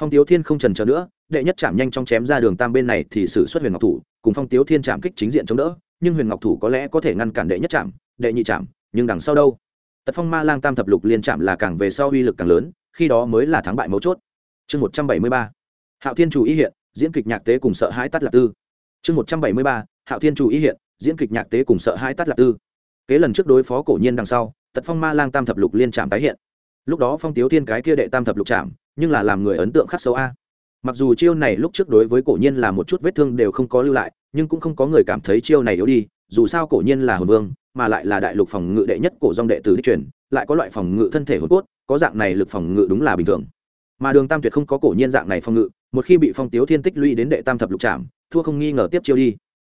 phong tiếu thiên không trần trờ nữa đệ nhất chạm nhanh trong chém ra đường tam bên này thì xử xuất huyền ngọc thủ cùng phong tiếu thiên chạm kích chính diện chống đỡ nhưng huyền ngọc thủ có lẽ có thể ngăn cản đệ nhất chạm đệ nhị Chạm, nhưng đằng sau đâu? Tật phong ma lang tam thập lục liên chạm là càng về sau uy lực càng lớn khi đó mới là thắng bại mấu chốt. Chương một trăm bảy mươi ba. Hạo thiên chủ ý hiện diễn kịch nhạc tế cùng sợ hãi tắt lạc tư. Chương một trăm bảy mươi ba. Hạo thiên chủ ý hiện diễn kịch nhạc tế cùng sợ hãi tắt lạc tư. Kế lần trước đối phó cổ nhiên đằng sau tật phong ma lang tam thập lục liên chạm tái hiện. Lúc đó phong tiếu thiên cái kia đệ tam thập lục chạm nhưng là làm người ấn tượng khắc sâu a. Mặc dù chiêu này lúc trước đối với cổ nhiên là một chút vết thương đều không có lưu lại, nhưng cũng không có người cảm thấy chiêu này yếu đi, dù sao cổ nhiên là hồn vương, mà lại là đại lục phòng ngự đệ nhất cổ dòng đệ tử đích truyền, lại có loại phòng ngự thân thể hồn cốt, có dạng này lực phòng ngự đúng là bình thường. Mà đường tam tuyệt không có cổ nhiên dạng này phòng ngự, một khi bị phong tiếu thiên tích lũy đến đệ tam thập lục trạm thua không nghi ngờ tiếp chiêu đi.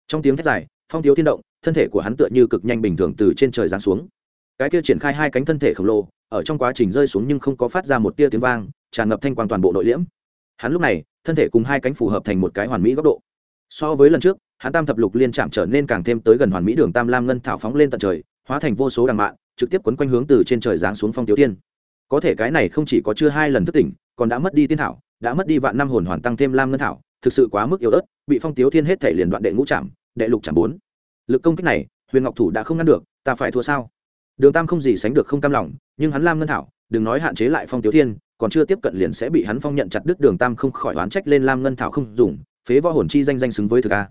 Trong tiếng thét dài, phong tiếu thiên động, thân thể của hắn tựa như cực nhanh bình thường từ trên trời giáng xuống. Cái kia triển khai hai cánh thân thể khổng lồ ở trong quá trình rơi xuống nhưng không có phát ra một tia tiếng vang, tràn ngập thanh quang toàn bộ nội liễm. Hắn lúc này, thân thể cùng hai cánh phù hợp thành một cái hoàn mỹ góc độ. So với lần trước, hắn tam thập lục liên chạm trở nên càng thêm tới gần hoàn mỹ đường tam lam ngân thảo phóng lên tận trời, hóa thành vô số đằng mạn, trực tiếp quấn quanh hướng từ trên trời giáng xuống phong tiểu tiên. Có thể cái này không chỉ có chưa hai lần thức tỉnh, còn đã mất đi tiên thảo, đã mất đi vạn năm hồn hoàn tăng thêm lam ngân thảo, thực sự quá mức yếu ớt, bị phong tiếu thiên hết thể liền đoạn đệ ngũ chạm đệ lục chạm bốn. Lực công kích này, huyền ngọc thủ đã không ngăn được, ta phải thua sao? Đường tam không gì sánh được không cam lòng, nhưng hắn lam ngân thảo, đừng nói hạn chế lại phong tiếu thiên, còn chưa tiếp cận liền sẽ bị hắn phong nhận chặt đứt, đường tam không khỏi oán trách lên lam ngân thảo không dùng, phế võ hồn chi danh danh xứng với thực a.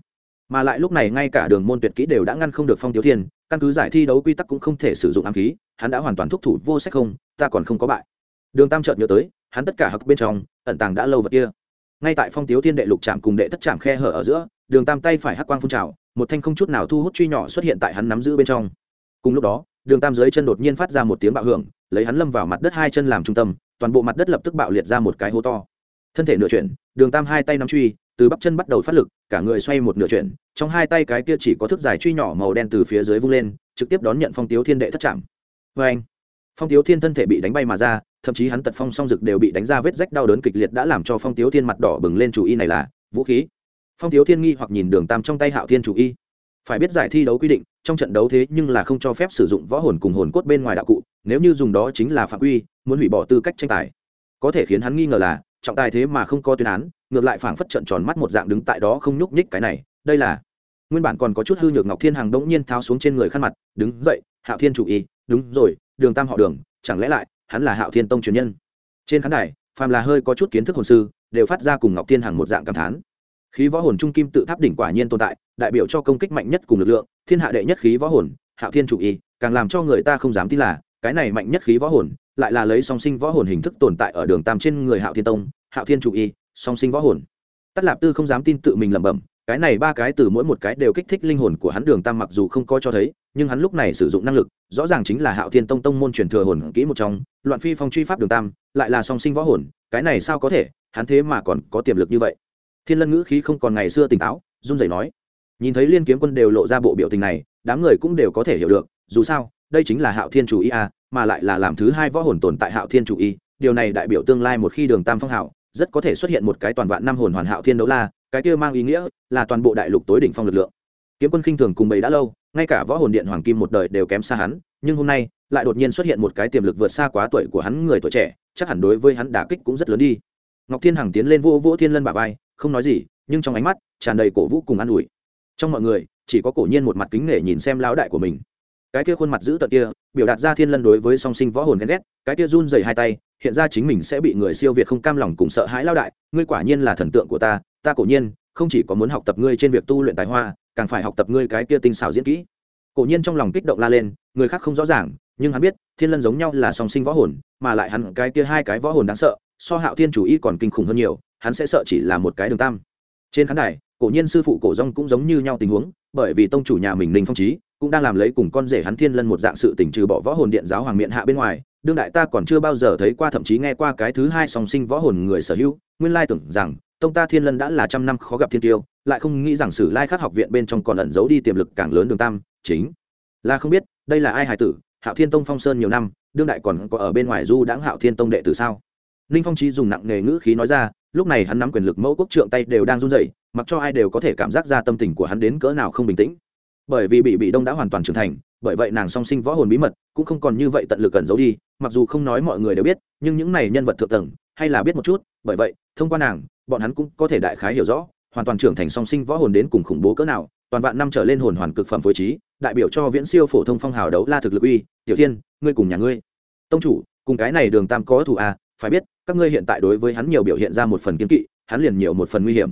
Mà lại lúc này ngay cả đường môn tuyệt kỹ đều đã ngăn không được phong tiếu thiên, căn cứ giải thi đấu quy tắc cũng không thể sử dụng ám khí, hắn đã hoàn toàn thúc thủ vô sách không, ta còn không có bại. Đường tam chợt nhớ tới, hắn tất cả hặc bên trong, ẩn tàng đã lâu vật kia. Ngay tại phong tiếu thiên đệ lục trạm cùng đệ thất trạm khe hở ở giữa, đường tam tay phải hắc quang phun trào, một thanh không chút nào thu hút truy nhỏ xuất hiện tại hắn nắm giữ bên trong. Cùng lúc đó đường tam dưới chân đột nhiên phát ra một tiếng bạo hưởng, lấy hắn lâm vào mặt đất hai chân làm trung tâm, toàn bộ mặt đất lập tức bạo liệt ra một cái hố to. Thân thể nửa chuyển, đường tam hai tay nắm truy, từ bắp chân bắt đầu phát lực, cả người xoay một nửa chuyển, trong hai tay cái kia chỉ có thước dài truy nhỏ màu đen từ phía dưới vung lên, trực tiếp đón nhận phong tiếu thiên đệ thất trạm vê anh, phong tiếu thiên thân thể bị đánh bay mà ra, thậm chí hắn tật phong song rực đều bị đánh ra vết rách đau đớn kịch liệt đã làm cho phong tiếu thiên mặt đỏ bừng lên chủ y này là vũ khí. Phong tiếu thiên nghi hoặc nhìn đường tam trong tay hạo thiên chủ y. Phải biết giải thi đấu quy định trong trận đấu thế nhưng là không cho phép sử dụng võ hồn cùng hồn cốt bên ngoài đạo cụ, nếu như dùng đó chính là phạm quy, muốn hủy bỏ tư cách tranh tài. Có thể khiến hắn nghi ngờ là, trọng tài thế mà không có tuyên án, ngược lại phảng phất trận tròn mắt một dạng đứng tại đó không nhúc nhích cái này, đây là nguyên bản còn có chút hư nhược ngọc thiên hằng đống nhiên tháo xuống trên người khăn mặt, đứng dậy, hạo thiên chủ y, đúng rồi, đường tam họ đường, chẳng lẽ lại, hắn là hạo thiên tông truyền nhân? Trên khán đài, phàm là hơi có chút kiến thức hồn sư, đều phát ra cùng ngọc thiên hằng một dạng cảm thán khí võ hồn trung kim tự tháp đỉnh quả nhiên tồn tại, đại biểu cho công kích mạnh nhất cùng lực lượng, thiên hạ đệ nhất khí võ hồn, hạo thiên chủ y, càng làm cho người ta không dám tin là, cái này mạnh nhất khí võ hồn, lại là lấy song sinh võ hồn hình thức tồn tại ở đường tam trên người hạo thiên tông, hạo thiên chủ y, song sinh võ hồn. Tất lạp tư không dám tin tự mình lẩm bẩm, cái này ba cái từ mỗi một cái đều kích thích linh hồn của hắn đường tam mặc dù không có cho thấy, nhưng hắn lúc này sử dụng năng lực, rõ ràng chính là hạo thiên tông tông môn truyền thừa hồn kỹ một trong, loạn phi phong truy pháp đường tam, lại là song sinh võ hồn, cái này sao có thể, hắn thế mà còn có tiềm lực như vậy? Thiên lân ngữ khí không còn ngày xưa tỉnh táo, run rẩy nói, nhìn thấy liên kiếm quân đều lộ ra bộ biểu tình này, đám người cũng đều có thể hiểu được, dù sao, đây chính là hạo thiên chủ y a mà lại là làm thứ hai võ hồn tồn tại hạo thiên chủ y, điều này đại biểu tương lai một khi đường tam phong hạo, rất có thể xuất hiện một cái toàn vạn năm hồn hoàn hạo thiên đấu la, cái kia mang ý nghĩa là toàn bộ đại lục tối đỉnh phong lực lượng. Kiếm quân khinh thường cùng bầy đã lâu, ngay cả võ hồn điện hoàng kim một đời đều kém xa hắn, nhưng hôm nay, lại đột nhiên xuất hiện một cái tiềm lực vượt xa quá tuổi của hắn người tuổi trẻ, chắc hẳn đối với hắn đả kích cũng rất lớn đi. Ngọc thiên hằng tiến lên vô vỗ thiên lân bà vai không nói gì, nhưng trong ánh mắt tràn đầy cổ vũ cùng an ủi. Trong mọi người, chỉ có cổ nhiên một mặt kính nể nhìn xem lão đại của mình. Cái kia khuôn mặt giữ tợn kia, biểu đạt ra thiên lân đối với song sinh võ hồn ghen ghét, cái kia run dày hai tay, hiện ra chính mình sẽ bị người siêu việt không cam lòng cùng sợ hãi lao đại, ngươi quả nhiên là thần tượng của ta ta cổ nhiên, không chỉ có muốn học tập ngươi trên việc tu luyện tài hoa, càng phải học tập ngươi cái kia tinh xảo diễn kỹ. Cổ nhiên trong lòng kích động la lên, người khác không rõ ràng, nhưng hắn biết, thiên lân giống nhau là song sinh võ hồn, mà lại hắn cái kia hai cái võ hồn đáng sợ, so hạo thiên chủ y còn kinh khủng hơn nhiều hắn sẽ sợ chỉ là một cái đường tam. Trên khán đài, cổ nhiên sư phụ cổ rong cũng giống như nhau tình huống, bởi vì tông chủ nhà mình ninh phong trí cũng đang làm lấy cùng con rể hắn thiên lân một dạng sự tỉnh trừ bỏ võ hồn điện giáo hoàng miện hạ bên ngoài, đương đại ta còn chưa bao giờ thấy qua, thậm chí nghe qua cái thứ hai song sinh võ hồn người sở hữu, nguyên lai tưởng rằng tông ta thiên lân đã là trăm năm khó gặp thiên tiêu, lại không nghĩ rằng sử lai khắc học viện bên trong còn ẩn giấu đi tiềm lực càng lớn đường tam, chính là không biết đây là ai hài tử, hạo thiên tông phong sơn nhiều năm, đương đại còn có ở bên ngoài du đãng hạo thiên tông đệ tử sao? Ninh phong trí dùng nặng nề ngữ khí nói ra lúc này hắn nắm quyền lực mẫu quốc trượng tay đều đang run rẩy, mặc cho ai đều có thể cảm giác ra tâm tình của hắn đến cỡ nào không bình tĩnh. Bởi vì bị bị đông đã hoàn toàn trưởng thành, bởi vậy nàng song sinh võ hồn bí mật, cũng không còn như vậy tận lực cẩn giấu đi, mặc dù không nói mọi người đều biết, nhưng những này nhân vật thượng tầng, hay là biết một chút, bởi vậy, thông qua nàng, bọn hắn cũng có thể đại khái hiểu rõ, hoàn toàn trưởng thành song sinh võ hồn đến cùng khủng bố cỡ nào, toàn vạn năm trở lên hồn hoàn cực phẩm phối trí, đại biểu cho viễn siêu phổ thông phong hào đấu la thực lực uy, tiểu thiên, ngươi cùng nhà ngươi. Tông chủ, cùng cái này đường tam có thủ à phải biết các ngươi hiện tại đối với hắn nhiều biểu hiện ra một phần kiên kỵ, hắn liền nhiều một phần nguy hiểm.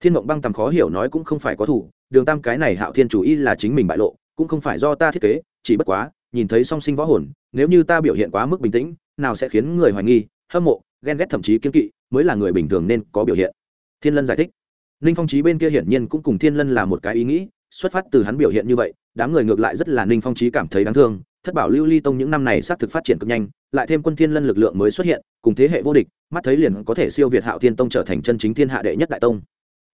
Thiên mộng băng tầm khó hiểu nói cũng không phải có thủ, đường tam cái này hạo thiên chủ y là chính mình bại lộ, cũng không phải do ta thiết kế, chỉ bất quá, nhìn thấy song sinh võ hồn, nếu như ta biểu hiện quá mức bình tĩnh, nào sẽ khiến người hoài nghi, hâm mộ, ghen ghét thậm chí kiên kỵ, mới là người bình thường nên có biểu hiện. Thiên lân giải thích. Ninh phong trí bên kia hiển nhiên cũng cùng thiên lân là một cái ý nghĩ, xuất phát từ hắn biểu hiện như vậy, đám người ngược lại rất là ninh phong trí cảm thấy đáng thương thất bảo lưu ly tông những năm này xác thực phát triển cực nhanh, lại thêm quân thiên lân lực lượng mới xuất hiện, cùng thế hệ vô địch, mắt thấy liền có thể siêu việt hạo thiên tông trở thành chân chính thiên hạ đệ nhất đại tông.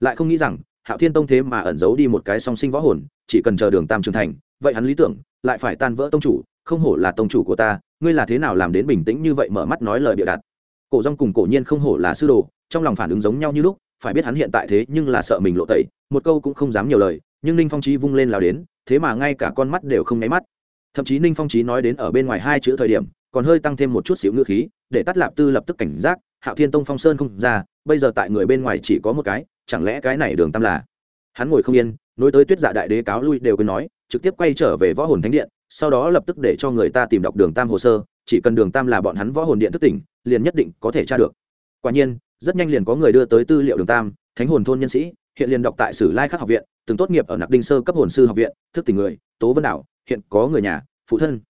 Lại không nghĩ rằng, hạo thiên tông thế mà ẩn giấu đi một cái song sinh võ hồn, chỉ cần chờ đường tam trưởng thành, vậy hắn lý tưởng, lại phải tan vỡ tông chủ, không hổ là tông chủ của ta, ngươi là thế nào làm đến bình tĩnh như vậy mở mắt nói lời bịa đặt cổ rong cùng cổ nhiên không hổ là sư đồ, trong lòng phản ứng giống nhau như lúc, phải biết hắn hiện tại thế nhưng là sợ mình lộ tẩy, một câu cũng không dám nhiều lời, nhưng ninh phong trí vung lên lao đến, thế mà ngay cả con mắt đều không nháy mắt thậm chí ninh phong trí nói đến ở bên ngoài hai chữ thời điểm còn hơi tăng thêm một chút xíu ngữ khí để tắt lạp tư lập tức cảnh giác hạo thiên tông phong sơn không ra bây giờ tại người bên ngoài chỉ có một cái chẳng lẽ cái này đường tam là hắn ngồi không yên nối tới tuyết dạ đại đế cáo lui đều cứ nói trực tiếp quay trở về võ hồn thánh điện sau đó lập tức để cho người ta tìm đọc đường tam hồ sơ chỉ cần đường tam là bọn hắn võ hồn điện thức tỉnh liền nhất định có thể tra được quả nhiên rất nhanh liền có người đưa tới tư liệu đường tam thánh hồn thôn nhân sĩ hiện liền đọc tại sử lai khắc học viện từng tốt nghiệp ở nặc đinh sơ cấp hồn sư học viện thức tỉnh người tố vân đảo hiện có người nhà, phụ thân.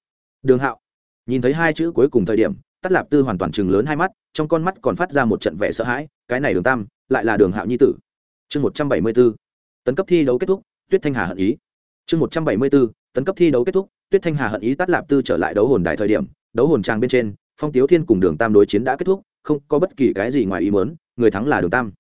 Đường hạo nhìn thấy hai chữ cuối cùng thời điểm, tắt lạp tư hoàn toàn chừng lớn hai mắt, trong con mắt còn phát ra một trận vẻ sợ hãi, cái này đường tam, lại là đường hạo nhi tử. Chương một trăm bảy mươi b ố tấn cấp thi đấu kết thúc, tuyết thanh hà hận ý. Chương một trăm bảy mươi b ố tấn cấp thi đấu kết thúc, tuyết thanh hà hận ý tắt lạp tư trở lại đấu hồn đài thời điểm, đấu hồn trang bên trên, phong tiếu thiên cùng đường tam đối chiến đã kết thúc, không có bất kỳ cái gì ngoài ý mớn người thắng là đường tam.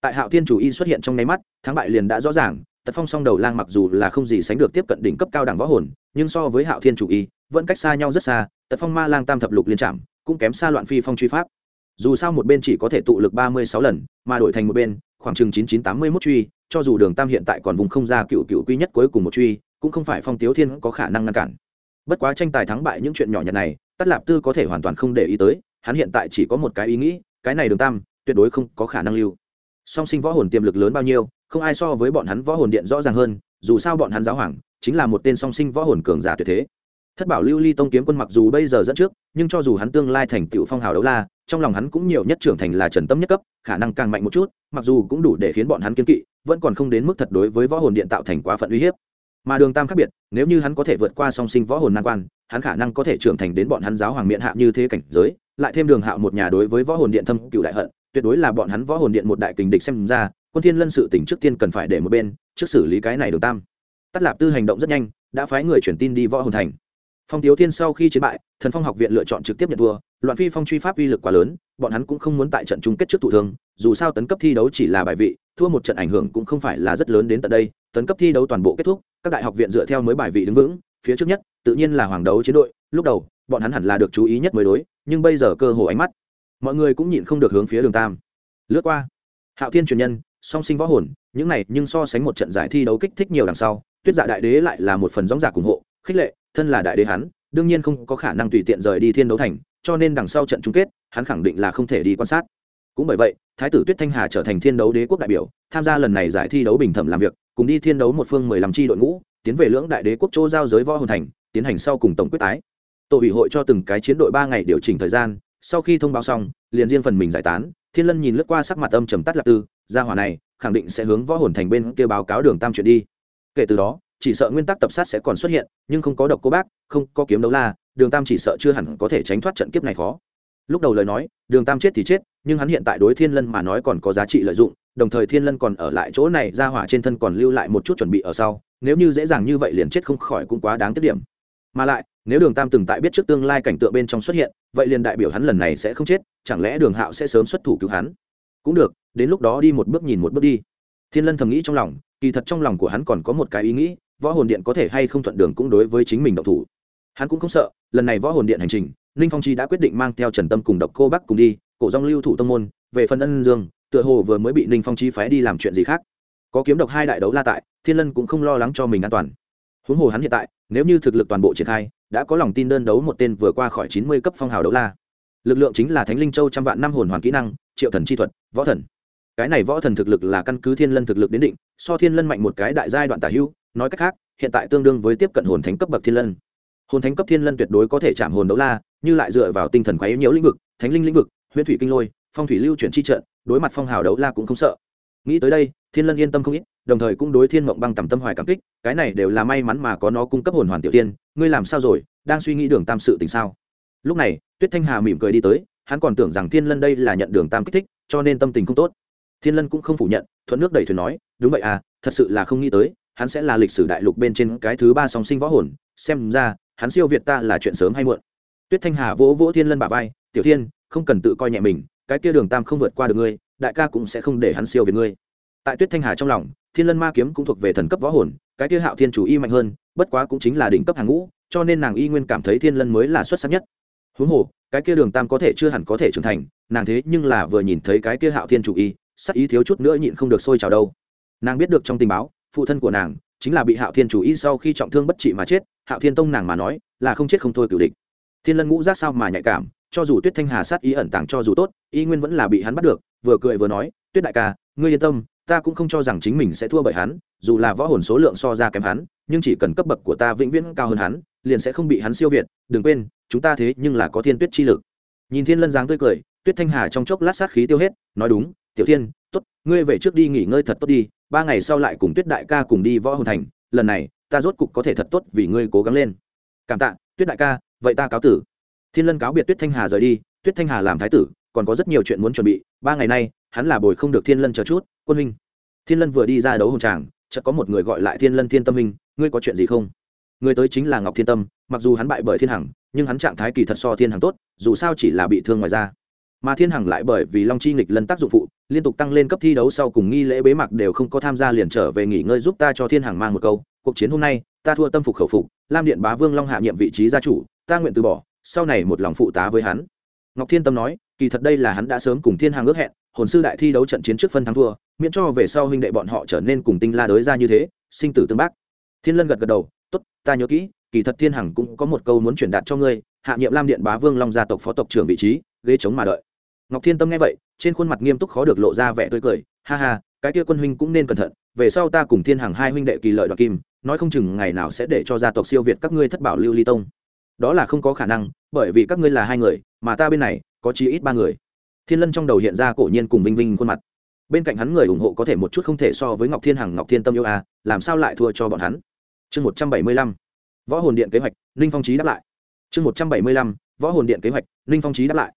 Tại hạo thiên chủ y xuất hiện trong nháy mắt, thắng bại liền đã rõ ràng tật phong song đầu lang mặc dù là không gì sánh được tiếp cận đỉnh cấp cao đẳng võ hồn, nhưng so với hạo thiên chủ y, vẫn cách xa nhau rất xa, tật phong ma lang tam thập lục liên trạm, cũng kém xa loạn phi phong truy pháp. Dù sao một bên chỉ có thể tụ lực ba mươi sáu lần, mà đổi thành một bên, khoảng chừng chín chín tám mươi mốt truy, cho dù đường tam hiện tại còn vùng không ra cựu cựu quy nhất cuối cùng một truy, cũng không phải phong tiếu thiên có khả năng ngăn cản. Bất quá tranh tài thắng bại những chuyện nhỏ nhặt này tất lạp tư có thể hoàn toàn không để ý tới, hắn hiện tại chỉ có một cái ý nghĩ, cái này đường tam, tuyệt đối không có khả năng lưu. Song sinh võ hồn tiềm lực lớn bao nhiêu không ai so với bọn hắn võ hồn điện rõ ràng hơn, dù sao bọn hắn giáo hoàng chính là một tên song sinh võ hồn cường giả tuyệt thế. Thất bảo lưu ly tông kiếm quân mặc dù bây giờ dẫn trước, nhưng cho dù hắn tương lai thành tựu phong hào đấu la, trong lòng hắn cũng nhiều nhất trưởng thành là trần tâm nhất cấp, khả năng càng mạnh một chút, mặc dù cũng đủ để khiến bọn hắn kiên kỵ, vẫn còn không đến mức thật đối với võ hồn điện tạo thành quá phận uy hiếp. Mà đường tam khác biệt, nếu như hắn có thể vượt qua song sinh võ hồn nan quan, hắn khả năng có thể trưởng thành đến bọn hắn giáo hoàng miện hạ như thế cảnh giới, lại thêm đường hạo một nhà đối với võ hồn điện thâm cựu đại hận, tuyệt đối là bọn hắn võ hồn điện một đại kình địch xem ra quân thiên lân sự tỉnh trước tiên cần phải để một bên, trước xử lý cái này đường tam. Tắt lạp tư hành động rất nhanh, đã phái người chuyển tin đi võ hồn thành. Phong tiếu thiên sau khi chiến bại, thần phong học viện lựa chọn trực tiếp nhận thua, loạn phi phong truy pháp uy lực quá lớn, bọn hắn cũng không muốn tại trận chung kết trước thủ thương, dù sao tấn cấp thi đấu chỉ là bài vị, thua một trận ảnh hưởng cũng không phải là rất lớn đến tận đây, tấn cấp thi đấu toàn bộ kết thúc, các đại học viện dựa theo mới bài vị đứng vững, phía trước nhất, tự nhiên là hoàng đấu chiến đội, lúc đầu, bọn hắn hẳn là được chú ý nhất mới đối, nhưng bây giờ cơ hồ ánh mắt, mọi người cũng nhịn không được hướng phía đường tam. Lướt qua, hạo thiên truyền nhân song sinh võ hồn, những này nhưng so sánh một trận giải thi đấu kích thích nhiều đằng sau, tuyết dạ đại đế lại là một phần dóng giả ủng hộ, khích lệ, thân là đại đế hắn, đương nhiên không có khả năng tùy tiện rời đi thiên đấu thành, cho nên đằng sau trận chung kết, hắn khẳng định là không thể đi quan sát. Cũng bởi vậy, thái tử tuyết thanh hà trở thành thiên đấu đế quốc đại biểu, tham gia lần này giải thi đấu bình thẩm làm việc, cùng đi thiên đấu một phương mười lăm tri đội ngũ, tiến về lưỡng đại đế quốc chỗ giao giới võ hồn thành, tiến hành sau cùng tổng quyết tái. Tổ ủy hội cho từng cái chiến đội ba ngày điều chỉnh thời gian, sau khi thông báo xong, liền riêng phần mình giải tán thiên lân nhìn lướt qua sắc mặt âm trầm tắt lạc tư, gia hỏa này khẳng định sẽ hướng võ hồn thành bên kia báo cáo đường tam chuyện đi. Kể từ đó, chỉ sợ nguyên tắc tập sát sẽ còn xuất hiện, nhưng không có độc cô bác, không có kiếm đấu la, đường tam chỉ sợ chưa hẳn có thể tránh thoát trận kiếp này khó. Lúc đầu lời nói, đường tam chết thì chết, nhưng hắn hiện tại đối thiên lân mà nói còn có giá trị lợi dụng, đồng thời thiên lân còn ở lại chỗ này ra hỏa trên thân còn lưu lại một chút chuẩn bị ở sau, nếu như dễ dàng như vậy liền chết không khỏi cũng quá đáng tiết điểm. Mà lại nếu đường tam từng tại biết trước tương lai cảnh tượng bên trong xuất hiện, vậy liền đại biểu hắn lần này sẽ không chết, chẳng lẽ đường hạo sẽ sớm xuất thủ cứu hắn? Cũng được, đến lúc đó đi một bước nhìn một bước đi. Thiên lân thầm nghĩ trong lòng, kỳ thật trong lòng của hắn còn có một cái ý nghĩ, võ hồn điện có thể hay không thuận đường cũng đối với chính mình động thủ. Hắn cũng không sợ, lần này võ hồn điện hành trình, ninh phong chi đã quyết định mang theo trần tâm cùng độc cô bắc cùng đi, cổ dòng lưu thủ tâm môn, về phần ân dương, tựa hồ vừa mới bị ninh phong chi phái đi làm chuyện gì khác. Có kiếm độc hai đại đấu la tại, thiên lân cũng không lo lắng cho mình an toàn. Huống hồ hắn hiện tại, nếu như thực lực toàn bộ triển khai đã có lòng tin đơn đấu một tên vừa qua khỏi chín mươi cấp phong hào đấu la. Lực lượng chính là thánh linh châu trăm vạn năm hồn hoàn kỹ năng, triệu thần chi thuật, võ thần. Cái này võ thần thực lực là căn cứ thiên lân thực lực đến định, so thiên lân mạnh một cái đại giai đoạn tả hữu nói cách khác, hiện tại tương đương với tiếp cận hồn thánh cấp bậc thiên lân. Hồn thánh cấp thiên lân tuyệt đối có thể chạm hồn đấu la, như lại dựa vào tinh thần quấy nhiễu lĩnh vực, thánh linh lĩnh vực, huyễn thủy kinh lôi, phong thủy lưu chuyển chi trận, đối mặt phong hào đấu la cũng không sợ. Nghĩ tới đây, thiên lân yên tâm không ít, đồng thời cũng đối thiên mộng băng tầm tâm hoài cảm kích, cái này đều là may mắn mà có nó cung cấp hồn hoàn tiểu tiên ngươi làm sao rồi, đang suy nghĩ đường tam sự tình sao? Lúc này, tuyết thanh hà mỉm cười đi tới, hắn còn tưởng rằng thiên lân đây là nhận đường tam kích thích, cho nên tâm tình không tốt. Thiên lân cũng không phủ nhận, thuận nước đẩy thuyền nói, đúng vậy à thật sự là không nghĩ tới, hắn sẽ là lịch sử đại lục bên trên cái thứ ba song sinh võ hồn, xem ra, hắn siêu việt ta là chuyện sớm hay muộn. Tuyết thanh hà vỗ vỗ thiên lân bà vai, tiểu thiên, không cần tự coi nhẹ mình, cái kia đường tam không vượt qua được ngươi, đại ca cũng sẽ không để hắn siêu việt ngươi. Tại tuyết thanh hà trong lòng thiên lân ma kiếm cũng thuộc về thần cấp võ hồn, cái kia hạo thiên chủ y mạnh hơn, bất quá cũng chính là đỉnh cấp hàng ngũ, cho nên nàng y nguyên cảm thấy thiên lân mới là xuất sắc nhất. Huống hồ, cái kia đường tam có thể chưa hẳn có thể trưởng thành, nàng thế nhưng là vừa nhìn thấy cái kia hạo thiên chủ y, sắc ý thiếu chút nữa nhịn không được sôi trào đâu. Nàng biết được trong tình báo, phụ thân của nàng chính là bị hạo thiên chủ y sau khi trọng thương bất trị mà chết, hạo thiên tông nàng mà nói là không chết không thôi cửu địch. Thiên lân ngũ giác sao mà nhạy cảm, cho dù tuyết thanh hà sát ý ẩn tàng cho dù tốt, y nguyên vẫn là bị hắn bắt được, vừa cười vừa nói, tuyết đại ca, ngươi yên tâm ta cũng không cho rằng chính mình sẽ thua bởi hắn, dù là võ hồn số lượng so ra kém hắn, nhưng chỉ cần cấp bậc của ta vĩnh viễn cao hơn hắn, liền sẽ không bị hắn siêu việt. Đừng quên, chúng ta thế nhưng là có thiên tuyết chi lực. Nhìn thiên lân giáng tươi cười, tuyết thanh hà trong chốc lát sát khí tiêu hết, nói đúng, tiểu thiên, tốt, ngươi về trước đi nghỉ ngơi thật tốt đi, ba ngày sau lại cùng tuyết đại ca cùng đi võ hồn thành, lần này, ta rốt cục có thể thật tốt vì ngươi cố gắng lên. Cảm tạ, tuyết đại ca, vậy ta cáo tử. Thiên lân cáo biệt tuyết thanh hà rời đi, tuyết thanh hà làm thái tử, còn có rất nhiều chuyện muốn chuẩn bị, ba ngày nay, hắn là bồi không được thiên lân chờ chút quân huynh. Thiên lân vừa đi ra đấu hồng tràng, chợt có một người gọi lại thiên lân thiên tâm huynh, ngươi có chuyện gì không? Người tới chính là ngọc thiên tâm, mặc dù hắn bại bởi thiên hằng, nhưng hắn trạng thái kỳ thật so thiên hằng tốt, dù sao chỉ là bị thương ngoài ra mà thiên hằng lại bởi vì long chi nghịch lần tác dụng phụ, liên tục tăng lên cấp thi đấu sau cùng nghi lễ bế mạc đều không có tham gia liền trở về nghỉ ngơi giúp ta cho thiên hằng mang một câu, cuộc chiến hôm nay, ta thua tâm phục khẩu phục, lam điện bá vương long hạ nhiệm vị trí gia chủ, ta nguyện từ bỏ, sau này một lòng phụ tá với hắn. Ngọc thiên tâm nói, kỳ thật đây là hắn đã sớm cùng thiên hằng ước hẹn hồn sư đại thi đấu trận chiến trước phân thắng thua, miễn cho về sau huynh đệ bọn họ trở nên cùng tinh la đới ra như thế, sinh tử tương bác. Thiên lân gật gật đầu, tốt, ta nhớ kỹ, kỳ thật thiên hằng cũng có một câu muốn truyền đạt cho ngươi, hạ nhiệm lam điện bá vương long gia tộc phó tộc trưởng vị trí, ghế chống mà đợi. Ngọc thiên tâm nghe vậy, trên khuôn mặt nghiêm túc khó được lộ ra vẻ tươi cười, ha ha, cái kia quân huynh cũng nên cẩn thận, về sau ta cùng thiên hằng hai huynh đệ kỳ lợi đoạt kim, nói không chừng ngày nào sẽ để cho gia tộc siêu việt các ngươi thất bảo lưu ly tông. Đó là không có khả năng, bởi vì các ngươi là hai người, mà ta bên này có chí ít ba người thiên lân trong đầu hiện ra cổ nhiên cùng vinh vinh khuôn mặt. Bên cạnh hắn người ủng hộ có thể một chút không thể so với ngọc thiên hằng, ngọc thiên tâm yêu a làm sao lại thua cho bọn hắn? Chương một trăm bảy mươi lăm, võ hồn điện kế hoạch, ninh phong trí đáp lại. Chương một trăm bảy mươi lăm, võ hồn điện kế hoạch, ninh phong trí đáp lại.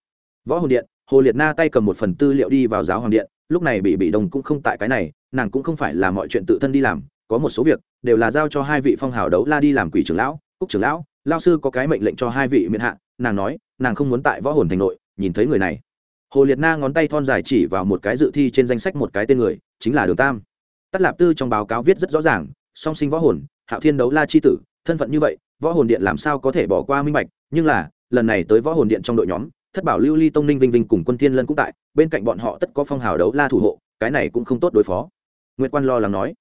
Võ hồn điện, hồ liệt na tay cầm một phần tư liệu đi vào giáo hoàng điện, lúc này bị bị đồng cũng không tại cái này, nàng cũng không phải là mọi chuyện tự thân đi làm, có một số việc đều là giao cho hai vị phong hào đấu la đi làm quỷ trưởng lão, cúc trưởng lão, lao sư có cái mệnh lệnh cho hai vị miễn hạ, nàng nói, nàng không muốn tại võ hồn thành nội, nhìn thấy người này hồ liệt na ngón tay thon dài chỉ vào một cái dự thi trên danh sách một cái tên người, chính là đường tam. Tắt lạp tư trong báo cáo viết rất rõ ràng, song sinh võ hồn, hạo thiên đấu la c h i tử, thân phận như vậy, võ hồn điện làm sao có thể bỏ qua minh bạch, nhưng là, lần này tới võ hồn điện trong đội nhóm, thất bảo lưu ly tông ninh vinh vinh cùng quân thiên lân cũng tại, bên cạnh bọn họ tất có phong hào đấu la thủ hộ, cái này cũng không tốt đối phó. Nguyễn quan lo lắng nói,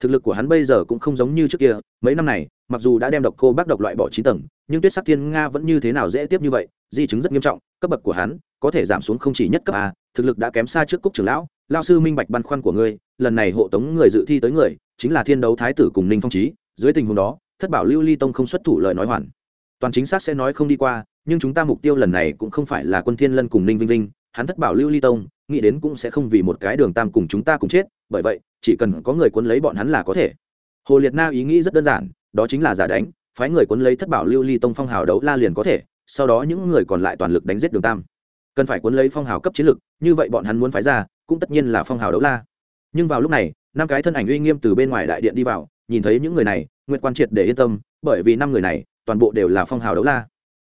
thực lực của hắn bây giờ cũng không giống như trước kia, mấy năm này, mặc dù đã đem độc cô bác độc loại bỏ chín tầng, nhưng tuyết sắc thiên nga vẫn như thế nào dễ tiếp như vậy, di chứng rất nghiêm trọng, cấp bậc của hắn có thể giảm xuống không chỉ nhất cấp a, thực lực đã kém xa trước cúc trưởng lão lao sư minh bạch băn khoăn của ngươi, lần này hộ tống người dự thi tới người, chính là thiên đấu thái tử cùng ninh phong trí dưới tình huống đó, thất bảo lưu ly tông không xuất thủ lời nói hoàn. Toàn chính xác sẽ nói không đi qua, nhưng chúng ta mục tiêu lần này cũng không phải là quân thiên lân cùng ninh vinh vinh, hắn thất bảo lưu ly tông, nghĩ đến cũng sẽ không vì một cái đường tam cùng chúng ta cùng chết, bởi vậy, chỉ cần có người cuốn lấy bọn hắn là có thể. Hồ liệt na ý nghĩ rất đơn giản, đó chính là giả đánh, phái người cuốn lấy thất bảo lưu ly tông phong hào đấu la liền có thể, sau đó những người còn lại toàn lực đánh giết đường tam cần phải cuốn lấy phong hào cấp chiến lực như vậy bọn hắn muốn phái ra, cũng tất nhiên là phong hào đấu la. Nhưng vào lúc này, năm cái thân ảnh uy nghiêm từ bên ngoài đại điện đi vào, nhìn thấy những người này nguyện quan triệt để yên tâm, bởi vì năm người này, toàn bộ đều là phong hào đấu la.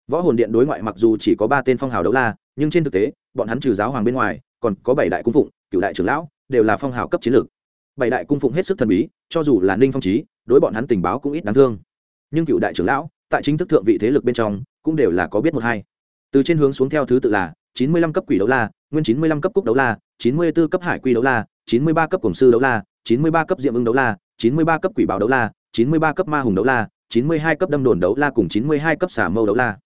Võ hồn điện đối ngoại mặc dù chỉ có ba tên phong hào đấu la, nhưng trên thực tế, bọn hắn trừ giáo hoàng bên ngoài, còn có bảy đại cung phụng, cựu đại trưởng lão, đều là phong hào cấp chiến lược. Bảy đại cung phụng hết sức thần bí, cho dù là ninh phong trí đối bọn hắn tình báo cũng ít đáng thương. Nhưng cựu đại trưởng lão, tại chính thức thượng vị thế lực bên trong, cũng đều là có biết một hai. Từ trên hướng xuống theo thứ tự là chín mươi lăm cấp quỷ đấu la nguyên chín mươi lăm cấp cúc đấu la chín mươi 94 cấp hải quy đấu la chín mươi ba cấp cổng sư đấu la chín mươi ba cấp diệm ưng đấu la chín mươi ba cấp quỷ báo đấu la chín mươi ba cấp ma hùng đấu la chín mươi hai cấp đâm đồn đấu la cùng chín mươi hai cấp xả mâu đấu la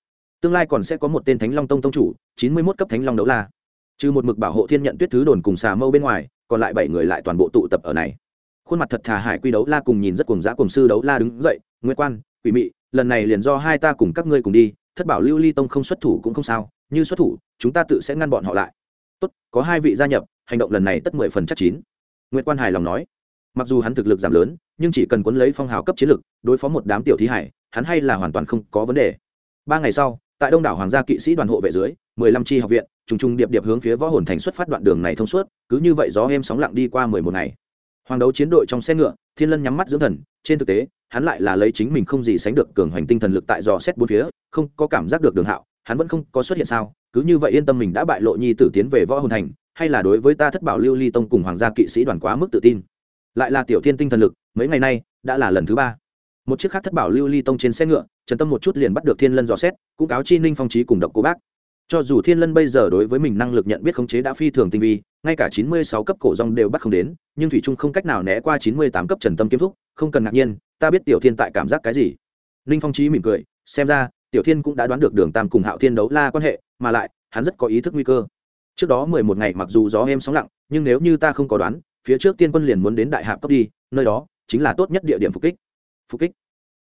tương lai còn sẽ có một tên thánh long tông tông chủ chín mươi mốt cấp thánh long đấu la trừ một mực bảo hộ thiên nhận tuyết thứ đồn cùng xà mâu bên ngoài còn lại bảy người lại toàn bộ tụ tập ở này khuôn mặt thật thà hải quy đấu la cùng nhìn rất cùng dã cùng sư đấu la đứng dậy nguyệt quan quỷ mị lần này liền do hai ta cùng các ngươi cùng đi thất bảo lưu ly tông không xuất thủ cũng không sao như xuất thủ, chúng ta tự sẽ ngăn bọn họ lại. Tốt, có hai vị gia nhập, hành động lần này tất mười phần chắc chín. Nguyễn quan hài lòng nói. Mặc dù hắn thực lực giảm lớn, nhưng chỉ cần cuốn lấy phong hào cấp chiến lực, đối phó một đám tiểu thí hải, hắn hay là hoàn toàn không có vấn đề. Ba ngày sau, tại đông đảo hoàng gia kỵ sĩ đoàn hộ vệ dưới, mười lăm tri học viện, trùng trùng điệp điệp hướng phía võ hồn thành xuất phát đoạn đường này thông suốt, cứ như vậy gió êm sóng lặng đi qua mười một ngày. Hoàng đấu chiến đội trong xe ngựa, thiên lân nhắm mắt dưỡng thần, trên thực tế, hắn lại là lấy chính mình không gì sánh được cường hoành tinh thần lực tại dò xét bốn phía, không có cảm giác được đường hạo hắn vẫn không có xuất hiện sao? Cứ như vậy yên tâm mình đã bại lộ nhi tử tiến về võ hồn thành, hay là đối với ta thất bảo lưu ly tông cùng hoàng gia kỵ sĩ đoàn quá mức tự tin? Lại là tiểu thiên tinh thần lực, mấy ngày nay, đã là lần thứ ba. Một chiếc khác thất bảo lưu ly tông trên xe ngựa, trần tâm một chút liền bắt được thiên lân dò xét, cũng cáo chi ninh phong trí cùng độc cô bác. Cho dù thiên lân bây giờ đối với mình năng lực nhận biết khống chế đã phi thường tinh vi, ngay cả chín mươi sáu cấp cổ rong đều bắt không đến, nhưng thủy trung không cách nào né qua chín mươi tám cấp trần tâm kiếm thúc, không cần ngạc nhiên, ta biết tiểu thiên tại cảm giác cái gì. Ninh phong trí mỉm cười, xem ra tiểu thiên cũng đã đoán được đường tam cùng hạo thiên đấu la quan hệ, mà lại, hắn rất có ý thức nguy cơ. Trước đó mười một ngày mặc dù gió em sóng lặng, nhưng nếu như ta không có đoán, phía trước tiên quân liền muốn đến đại hạp cấp đi, nơi đó chính là tốt nhất địa điểm phục kích. Phục kích?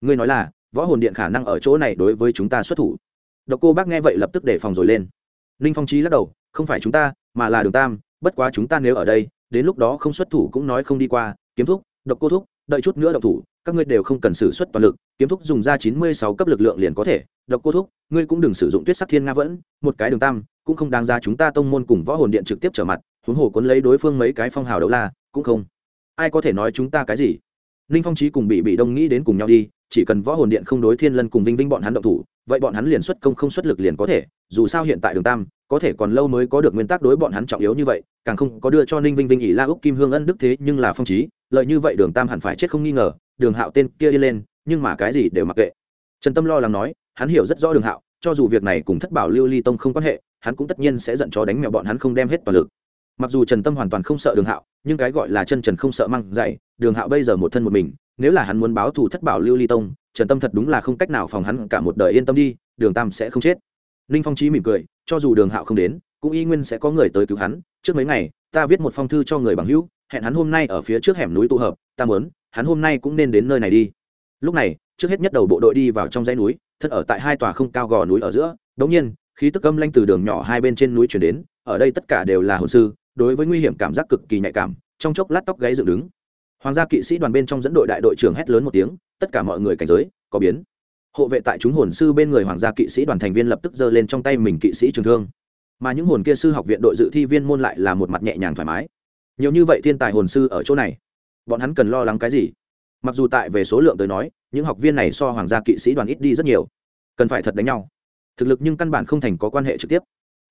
Ngươi nói là, võ hồn điện khả năng ở chỗ này đối với chúng ta xuất thủ. Độc cô bác nghe vậy lập tức đề phòng rồi lên. Ninh phong trí lắc đầu, không phải chúng ta, mà là đường tam, bất quá chúng ta nếu ở đây, đến lúc đó không xuất thủ cũng nói không đi qua, kiếm thúc, độc cô thúc đợi chút nữa độc thủ, các ngươi đều không cần sử xuất toàn lực, kiếm thúc dùng ra chín mươi sáu cấp lực lượng liền có thể. Độc cô thúc, ngươi cũng đừng sử dụng tuyết sắc thiên nga vẫn, một cái đường tam, cũng không đáng ra chúng ta tông môn cùng võ hồn điện trực tiếp trở mặt, huống hồ cuốn lấy đối phương mấy cái phong hào đấu la, cũng không. Ai có thể nói chúng ta cái gì? Ninh phong trí cùng bị bị đông nghĩ đến cùng nhau đi, chỉ cần võ hồn điện không đối thiên lân cùng vinh vinh bọn hắn động thủ, vậy bọn hắn liền xuất công không xuất lực liền có thể, dù sao hiện tại đường tam có thể còn lâu mới có được nguyên tắc đối bọn hắn trọng yếu như vậy, càng không có đưa cho ninh vinh vinh ỉ la úc kim hương ân đức thế nhưng là phong trí, lợi như vậy đường tam hẳn phải chết không nghi ngờ, đường hạo tên kia đi lên, nhưng mà cái gì đều mặc kệ. Trần tâm lo lắng nói, hắn hiểu rất rõ đường hạo, cho dù việc này cùng thất bảo lưu ly tông không quan hệ, hắn cũng tất nhiên sẽ giận cho đánh mèo bọn hắn không đem hết toàn lực. Mặc dù trần tâm hoàn toàn không sợ đường hạo, nhưng cái gọi là chân trần không sợ măng dạy, đường hạo bây giờ một thân một mình, nếu là hắn muốn báo thù thất bảo lưu ly tông, trần tâm thật đúng là không cách nào phòng hắn cả một đời yên tâm đi, đường tam sẽ không chết. Ninh phong trí mỉm cười cho dù đường hạo không đến, cũng y nguyên sẽ có người tới cứu hắn. Trước mấy ngày, ta viết một phong thư cho người bằng hữu, hẹn hắn hôm nay ở phía trước hẻm núi tụ hợp, ta muốn, hắn hôm nay cũng nên đến nơi này đi. Lúc này, trước hết nhất đầu bộ đội đi vào trong dãy núi thân ở tại hai tòa không cao gò núi ở giữa. Đống nhiên, khí tức âm lanh từ đường nhỏ hai bên trên núi chuyển đến, ở đây tất cả đều là hồ sư, đối với nguy hiểm cảm giác cực kỳ nhạy cảm, trong chốc lát tóc gáy dựng đứng. Hoàng gia kỵ sĩ đoàn bên trong dẫn đội đại đội trưởng hét lớn một tiếng, tất cả mọi người cảnh giới, có biến hộ vệ tại chúng hồn sư bên người hoàng gia kỵ sĩ đoàn thành viên lập tức giơ lên trong tay mình kỵ sĩ trường thương. Mà những hồn kia sư học viện đội dự thi viên môn lại là một mặt nhẹ nhàng thoải mái. Nhiều như vậy thiên tài hồn sư ở chỗ này, bọn hắn cần lo lắng cái gì? Mặc dù tại về số lượng tới nói, những học viên này so hoàng gia kỵ sĩ đoàn ít đi rất nhiều, cần phải thật đánh nhau. Thực lực nhưng căn bản không thành có quan hệ trực tiếp.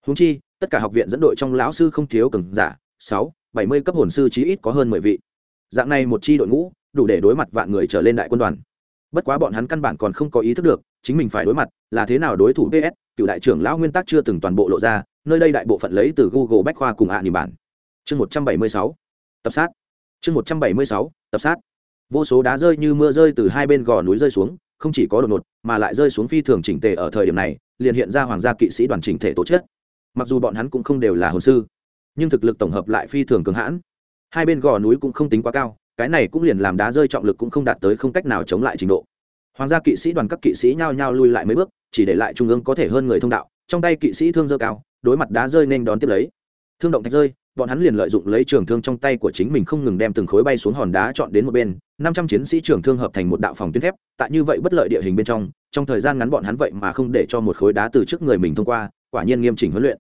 Húng chi, tất cả học viện dẫn đội trong lão sư không thiếu cường giả, sáu, bảy mươi cấp hồn sư chí ít có hơn mười vị. Dạng này một chi đội ngũ, đủ để đối mặt vạn người trở lên đại quân đoàn bất quá bọn hắn căn bản còn không có ý thức được, chính mình phải đối mặt, là thế nào đối thủ ps cựu đại trưởng lão nguyên tắc chưa từng toàn bộ lộ ra, nơi đây đại bộ phận lấy từ google bách khoa cùng ạ à bản. Chương một trăm bảy mươi sáu, tập sát. Chương một trăm bảy mươi sáu, tập sát. Vô số đá rơi như mưa rơi từ hai bên gò núi rơi xuống, không chỉ có đột ngột, mà lại rơi xuống phi thường chỉnh tề ở thời điểm này, liền hiện ra hoàng gia kỵ sĩ đoàn chỉnh thể tổ chức. Mặc dù bọn hắn cũng không đều là hồn sư, nhưng thực lực tổng hợp lại phi thường cường hãn. Hai bên gò núi cũng không tính quá cao cái này cũng liền làm đá rơi trọng lực cũng không đạt tới không cách nào chống lại trình độ. Hoàng gia kỵ sĩ đoàn các kỵ sĩ nhao nhao lui lại mấy bước, chỉ để lại trung ương có thể hơn người thông đạo, trong tay kỵ sĩ thương dơ cao, đối mặt đá rơi nên đón tiếp lấy. Thương động thạch rơi, bọn hắn liền lợi dụng lấy trường thương trong tay của chính mình không ngừng đem từng khối bay xuống hòn đá chọn đến một bên, năm trăm chiến sĩ trường thương hợp thành một đạo phòng tuyến thép, tại như vậy bất lợi địa hình bên trong trong thời gian ngắn bọn hắn vậy mà không để cho một khối đá từ trước người mình thông qua, quả nhiên nghiêm chỉnh huấn luyện.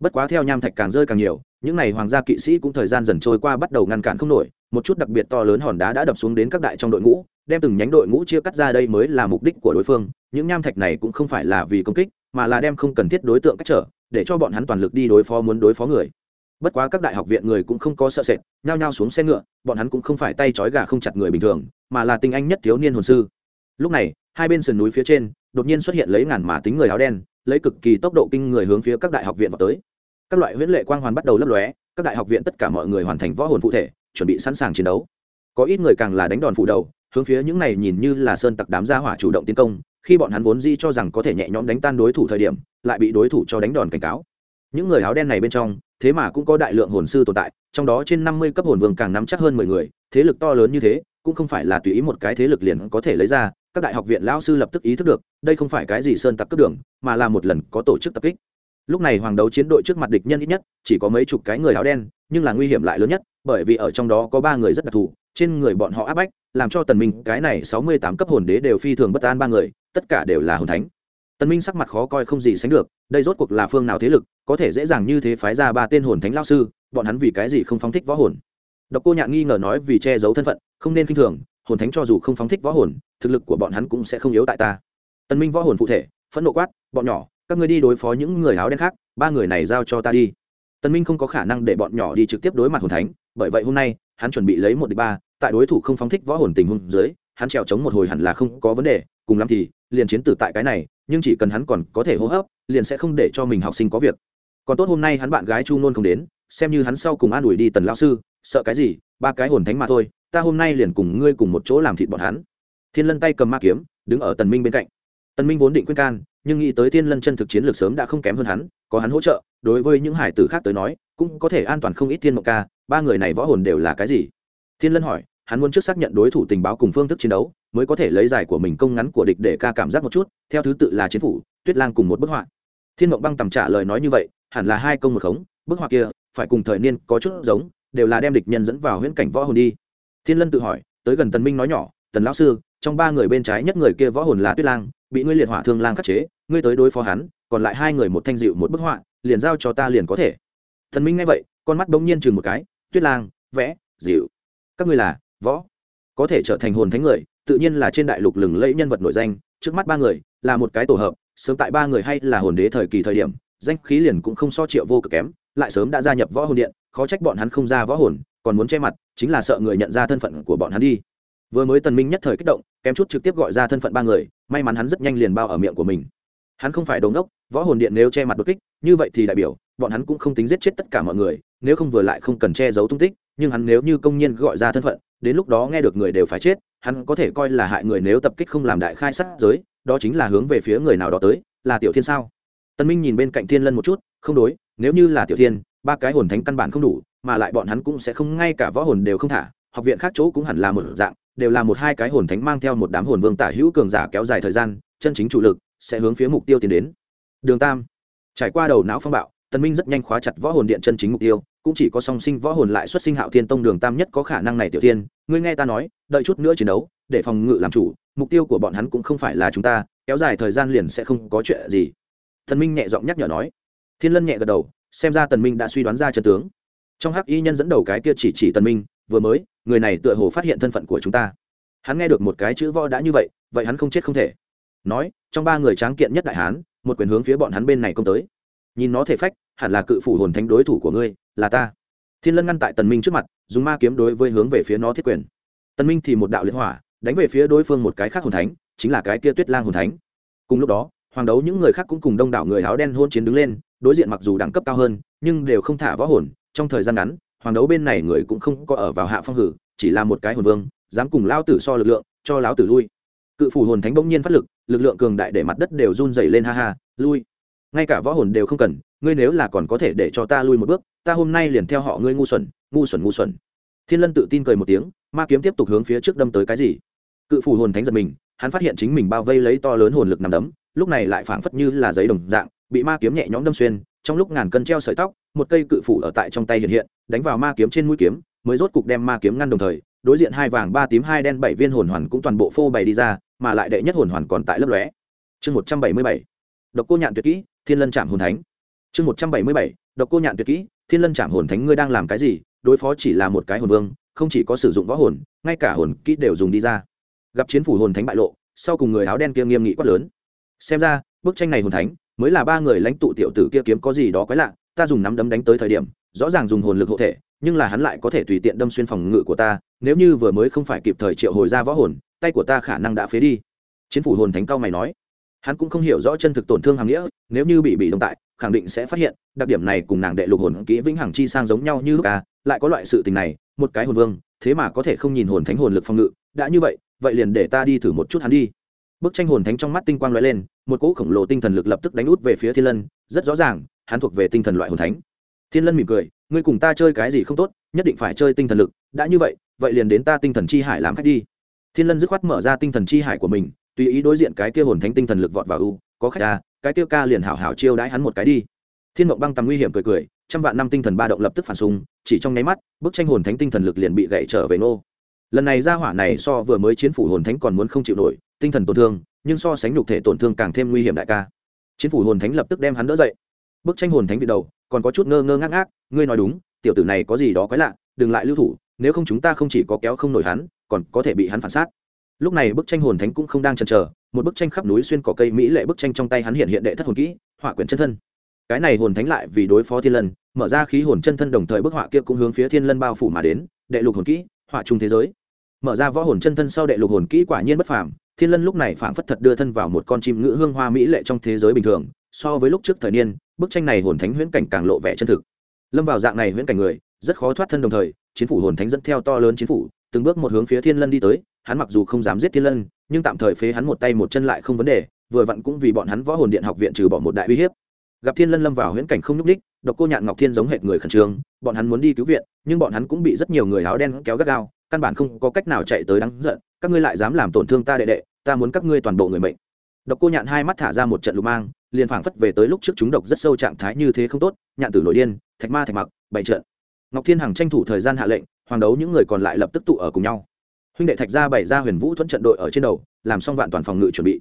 Bất quá theo nham thạch càng rơi càng nhiều, những n à y hoàng gia kỵ sĩ cũng thời gian dần trôi qua bắt đầu ngăn cản không nổi một chút đặc biệt to lớn hòn đá đã đập xuống đến các đại trong đội ngũ, đem từng nhánh đội ngũ chia cắt ra đây mới là mục đích của đối phương. Những nham thạch này cũng không phải là vì công kích, mà là đem không cần thiết đối tượng cách trở, để cho bọn hắn toàn lực đi đối phó muốn đối phó người. Bất quá các đại học viện người cũng không có sợ sệt, nhao nhao xuống xe ngựa, bọn hắn cũng không phải tay trói gà không chặt người bình thường, mà là tinh anh nhất thiếu niên hồn sư. Lúc này, hai bên sườn núi phía trên, đột nhiên xuất hiện lấy ngàn mà tính người áo đen, lấy cực kỳ tốc độ kinh người hướng phía các đại học viện vào tới. Các loại huyễn lệ quang hoàn bắt đầu lấp lóe các đại học viện tất cả mọi người hoàn thành võ hồn phụ thể, chuẩn bị sẵn sàng chiến đấu. Có ít người càng là đánh đòn phủ đầu, hướng phía những này nhìn như là sơn tặc đám gia hỏa chủ động tiến công, khi bọn hắn vốn di cho rằng có thể nhẹ nhõm đánh tan đối thủ thời điểm, lại bị đối thủ cho đánh đòn cảnh cáo. Những người áo đen này bên trong, thế mà cũng có đại lượng hồn sư tồn tại, trong đó trên năm mươi cấp hồn vương càng nắm chắc hơn mười người, thế lực to lớn như thế, cũng không phải là tùy ý một cái thế lực liền có thể lấy ra, các đại học viện lão sư lập tức ý thức được, đây không phải cái gì sơn tặc cướp đường, mà là một lần có tổ chức tập kích lúc này hoàng đấu chiến đội trước mặt địch nhân ít nhất chỉ có mấy chục cái người áo đen, nhưng là nguy hiểm lại lớn nhất, bởi vì ở trong đó có ba người rất đặc thù, trên người bọn họ áp bách, làm cho tần minh cái này sáu mươi tám cấp hồn đế đều phi thường bất an ba người, tất cả đều là hồn thánh. Tần minh sắc mặt khó coi không gì sánh được, đây rốt cuộc là phương nào thế lực, có thể dễ dàng như thế phái ra ba tên hồn thánh lao sư, bọn hắn vì cái gì không phóng thích võ hồn? Độc cô nhạn nghi ngờ nói vì che giấu thân phận, không nên kinh thường, hồn thánh cho dù không phóng thích võ hồn, thực lực của bọn hắn cũng sẽ không yếu tại ta. Tần minh võ hồn phụ thể, phẫn nộ quát, bọn nhỏ các ngươi đi đối phó những người áo đen khác, ba người này giao cho ta đi. Tần minh không có khả năng để bọn nhỏ đi trực tiếp đối mặt hồn thánh, bởi vậy hôm nay, hắn chuẩn bị lấy một địch ba, tại đối thủ không phóng thích võ hồn tình huống dưới, hắn trèo chống một hồi hẳn là không có vấn đề, cùng lắm thì, liền chiến tử tại cái này, nhưng chỉ cần hắn còn có thể hô hấp, liền sẽ không để cho mình học sinh có việc. Còn tốt hôm nay hắn bạn gái chu nôn không đến, xem như hắn sau cùng an ủi đi tần lão sư, sợ cái gì, ba cái hồn thánh mà thôi, ta hôm nay liền cùng ngươi cùng một chỗ làm thịt bọn hắn. Thiên lân tay cầm ma kiếm, đứng ở tần minh bên cạnh. Tần minh vốn định khuyên can nhưng nghĩ tới thiên lân chân thực chiến lược sớm đã không kém hơn hắn, có hắn hỗ trợ, đối với những hải tử khác tới nói, cũng có thể an toàn không ít thiên mộng ca, ba người này võ hồn đều là cái gì? Thiên lân hỏi, hắn muốn trước xác nhận đối thủ tình báo cùng phương thức chiến đấu, mới có thể lấy giải của mình công ngắn của địch để ca cảm giác một chút, theo thứ tự là chiến phủ, tuyết lang cùng một bức họa. Thiên mộng băng tầm trả lời nói như vậy, hẳn là hai công một khống, bức họa kia, phải cùng thời niên có chút giống, đều là đem địch nhân dẫn vào huyễn cảnh võ hồn đi. Thiên lân tự hỏi, tới gần tần minh nói nhỏ, tần lão sư trong ba người bên trái nhất người kia võ hồn là tuyết lang, bị ngươi liệt hỏa thương lang khắc chế, ngươi tới đối phó hắn, còn lại hai người một thanh dịu một bức họa, liền giao cho ta liền có thể. Thần minh nghe vậy, con mắt bỗng nhiên chừng một cái, tuyết lang, vẽ, dịu. Các ngươi là, võ, có thể trở thành hồn thánh người, tự nhiên là trên đại lục lừng lẫy nhân vật nổi danh, trước mắt ba người, là một cái tổ hợp, sớm tại ba người hay là hồn đế thời kỳ thời điểm, danh khí liền cũng không so triệu vô cực kém, lại sớm đã gia nhập võ hồn điện, khó trách bọn hắn không ra võ hồn, còn muốn che mặt, chính là sợ người nhận ra thân phận của bọn hắn đi vừa mới tần minh nhất thời kích động, kém chút trực tiếp gọi ra thân phận ba người, may mắn hắn rất nhanh liền bao ở miệng của mình. Hắn không phải đồ ngốc, võ hồn điện nếu che mặt đột kích, như vậy thì đại biểu, bọn hắn cũng không tính giết chết tất cả mọi người, nếu không vừa lại không cần che giấu tung tích, nhưng hắn nếu như công nhân gọi ra thân phận, đến lúc đó nghe được người đều phải chết, hắn có thể coi là hại người nếu tập kích không làm đại khai sát giới, đó chính là hướng về phía người nào đó tới, là tiểu thiên sao? Tân minh nhìn bên cạnh thiên lân một chút, không đối, nếu như là tiểu thiên, ba cái hồn thánh căn bản không đủ, mà lại bọn hắn cũng sẽ không ngay cả võ hồn đều không thả, học viện khác chỗ cũng hẳn là một dạng đều là một hai cái hồn thánh mang theo một đám hồn vương tả hữu cường giả kéo dài thời gian, chân chính chủ lực sẽ hướng phía mục tiêu tiến đến. Đường tam, trải qua đầu não phong bạo, tần minh rất nhanh khóa chặt võ hồn điện chân chính mục tiêu, cũng chỉ có song sinh võ hồn lại xuất sinh hạo thiên tông đường tam nhất có khả năng này tiểu thiên ngươi nghe ta nói, đợi chút nữa chiến đấu, để phòng ngự làm chủ, mục tiêu của bọn hắn cũng không phải là chúng ta, kéo dài thời gian liền sẽ không có chuyện gì. Tần minh nhẹ giọng nhắc nhở nói. Thiên lân nhẹ gật đầu, xem ra tần minh đã suy đoán ra chân tướng. Trong hắc y nhân dẫn đầu cái kia chỉ chỉ tần minh vừa mới, người này tựa hồ phát hiện thân phận của chúng ta. Hắn nghe được một cái chữ võ đã như vậy vậy hắn không chết không thể. Nói, trong ba người tráng kiện nhất đại hán, một quyền hướng phía bọn hắn bên này công tới. Nhìn nó thể phách, hẳn là cự phủ hồn thánh đối thủ của ngươi, là ta. Thiên lân ngăn tại tần minh trước mặt, dùng ma kiếm đối với hướng về phía nó thiết quyền. Tần minh thì một đạo liên hỏa, đánh về phía đối phương một cái khác hồn thánh, chính là cái kia tuyết lang hồn thánh. Cùng lúc đó, hoàng đấu những người khác cũng cùng đông đảo người áo đen hôn chiến đứng lên, đối diện mặc dù đẳng cấp cao hơn, nhưng đều không thả võ hồn, trong thời gian ngắn hoàng đấu bên này người cũng không có ở vào hạ phong hử, chỉ là một cái hồn vương, dám cùng lao tử so lực lượng, cho lão tử lui. Cự phủ hồn thánh bỗng nhiên phát lực lực lượng cường đại để mặt đất đều run dày lên ha ha, lui. Ngay cả võ hồn đều không cần, ngươi nếu là còn có thể để cho ta lui một bước, ta hôm nay liền theo họ ngươi ngu xuẩn ngu xuẩn ngu xuẩn. Thiên lân tự tin cười một tiếng, ma kiếm tiếp tục hướng phía trước đâm tới cái gì? Cự phủ hồn thánh giật mình, hắn phát hiện chính mình bao vây lấy to lớn hồn lực nằm đấm, lúc này lại phảng phất như là giấy đồng dạng, bị ma kiếm nhẹ nhõm đâm xuyên, trong lúc ngàn cân treo sợi tóc một cây cự phủ ở tại trong tay hiện hiện, đánh vào ma kiếm trên mũi kiếm, mới rốt cục đem ma kiếm ngăn đồng thời, đối diện hai vàng ba tím hai đen bảy viên hồn hoàn cũng toàn bộ phô bày đi ra, mà lại đệ nhất hồn hoàn còn tại lớp lóe. Chương một trăm bảy mươi bảy. Độc cô nhạn tuyệt kỹ, thiên lân chạm hồn thánh. Chương một trăm bảy mươi bảy. Độc cô nhạn tuyệt kỹ, thiên lân chạm hồn thánh, ngươi đang làm cái gì? Đối phó chỉ là một cái hồn vương, không chỉ có sử dụng võ hồn, ngay cả hồn kỹ đều dùng đi ra. Gặp chiến phủ hồn thánh bại lộ, sau cùng người áo đen kia nghiêm nghị quát lớn. Xem ra, bức tranh này hồn thánh, mới là ba người lãnh tụ tiểu tử kia kiếm có gì đó quái lạ ta dùng nắm đấm đánh tới thời điểm, rõ ràng dùng hồn lực hộ thể, nhưng là hắn lại có thể tùy tiện đâm xuyên phòng ngự của ta, nếu như vừa mới không phải kịp thời triệu hồi ra võ hồn, tay của ta khả năng đã phế đi. Chiến phủ hồn thánh cao mày nói. Hắn cũng không hiểu rõ chân thực tổn thương hàm nghĩa, nếu như bị bị động tại, khẳng định sẽ phát hiện, đặc điểm này cùng nàng đệ lục hồn kỹ vĩnh hằng chi sang giống nhau như lúc à lại có loại sự tình này, một cái hồn vương, thế mà có thể không nhìn hồn thánh hồn lực phòng ngự, đã như vậy vậy liền để ta đi thử một chút hắn đi. Bức tranh hồn thánh trong mắt tinh quang lóe lên, một cỗ khổng lồ tinh thần lực lập tức đánh út về phía thiên lân, rất rõ ràng hắn thuộc về tinh thần loại hồn thánh. Thiên lân mỉm cười, ngươi cùng ta chơi cái gì không tốt, nhất định phải chơi tinh thần lực, đã như vậy vậy liền đến ta tinh thần chi hải làm khách đi. Thiên lân dứt khoát mở ra tinh thần chi hải của mình, tùy ý đối diện cái kia hồn thánh tinh thần lực vọt vào u, có khách à cái kia ca liền hảo hảo chiêu đãi hắn một cái đi. Thiên mộng băng tầm nguy hiểm cười cười, trăm vạn năm tinh thần ba động lập tức phản xung, chỉ trong nháy mắt, bức tranh hồn thánh tinh thần lực liền bị gậy trở về nô. Lần này ra hỏa này so vừa mới chiến phủ hồn thánh còn muốn không chịu nổi, tinh thần tổn thương, nhưng so sánh nhục thể tổn thương càng thêm nguy hiểm đại ca. Chiến phủ hồn thánh lập tức đem hắn đỡ dậy bức tranh hồn thánh vị đầu, còn có chút ngơ ngơ ngác ngác, ngươi nói đúng, tiểu tử này có gì đó quái lạ, đừng lại lưu thủ, nếu không chúng ta không chỉ có kéo không nổi hắn, còn có thể bị hắn phản sát lúc này bức tranh hồn thánh cũng không đang chần chờ, một bức tranh khắp núi xuyên cỏ cây mỹ lệ bức tranh trong tay hắn hiện hiện đệ thất hồn kỹ, họa quyển chân thân. Cái này hồn thánh lại vì đối phó thiên lân, mở ra khí hồn chân thân đồng thời bức họa kia cũng hướng phía thiên lân bao phủ mà đến, đệ lục hồn kỹ, họa chung thế giới. Mở ra võ hồn chân thân sau đệ lục hồn kỹ quả nhiên bất phàm, thiên lân lúc này phảng phất thật đưa thân vào một con chim ngữ hương hoa mỹ lệ trong thế giới bình thường so với lúc trước thời niên, bức tranh này hồn thánh huyễn cảnh càng lộ vẻ chân thực. Lâm vào dạng này huyễn cảnh người, rất khó thoát thân đồng thời, chiến phủ hồn thánh dẫn theo to lớn chiến phủ, từng bước một hướng phía thiên lân đi tới, hắn mặc dù không dám giết thiên lân, nhưng tạm thời phế hắn một tay một chân lại không vấn đề, vừa vặn cũng vì bọn hắn võ hồn điện học viện trừ bỏ một đại uy hiếp. Gặp thiên lân lâm vào huyễn cảnh không nhúc ních độc cô nhạn ngọc thiên giống hệt người khẩn trương, bọn hắn muốn đi cứu viện, nhưng bọn hắn cũng bị rất nhiều người áo đen kéo gắt gao, căn bản không có cách nào chạy tới đáng giận, các ngươi lại dám làm tổn thương ta đệ đệ, ta muốn các ngươi toàn bộ người mệnh. Độc cô nhạn hai mắt thả ra một trận lục mang liền phảng phất về tới lúc trước chúng độc rất sâu trạng thái như thế không tốt, nhạn tử nội điên, thạch ma thạch mặc, bảy trận. Ngọc thiên hằng tranh thủ thời gian hạ lệnh, hoàng đấu những người còn lại lập tức tụ ở cùng nhau. Huynh đệ thạch gia bày ra huyền vũ thuẫn trận đội ở trên đầu, làm xong vạn toàn phòng ngự chuẩn bị.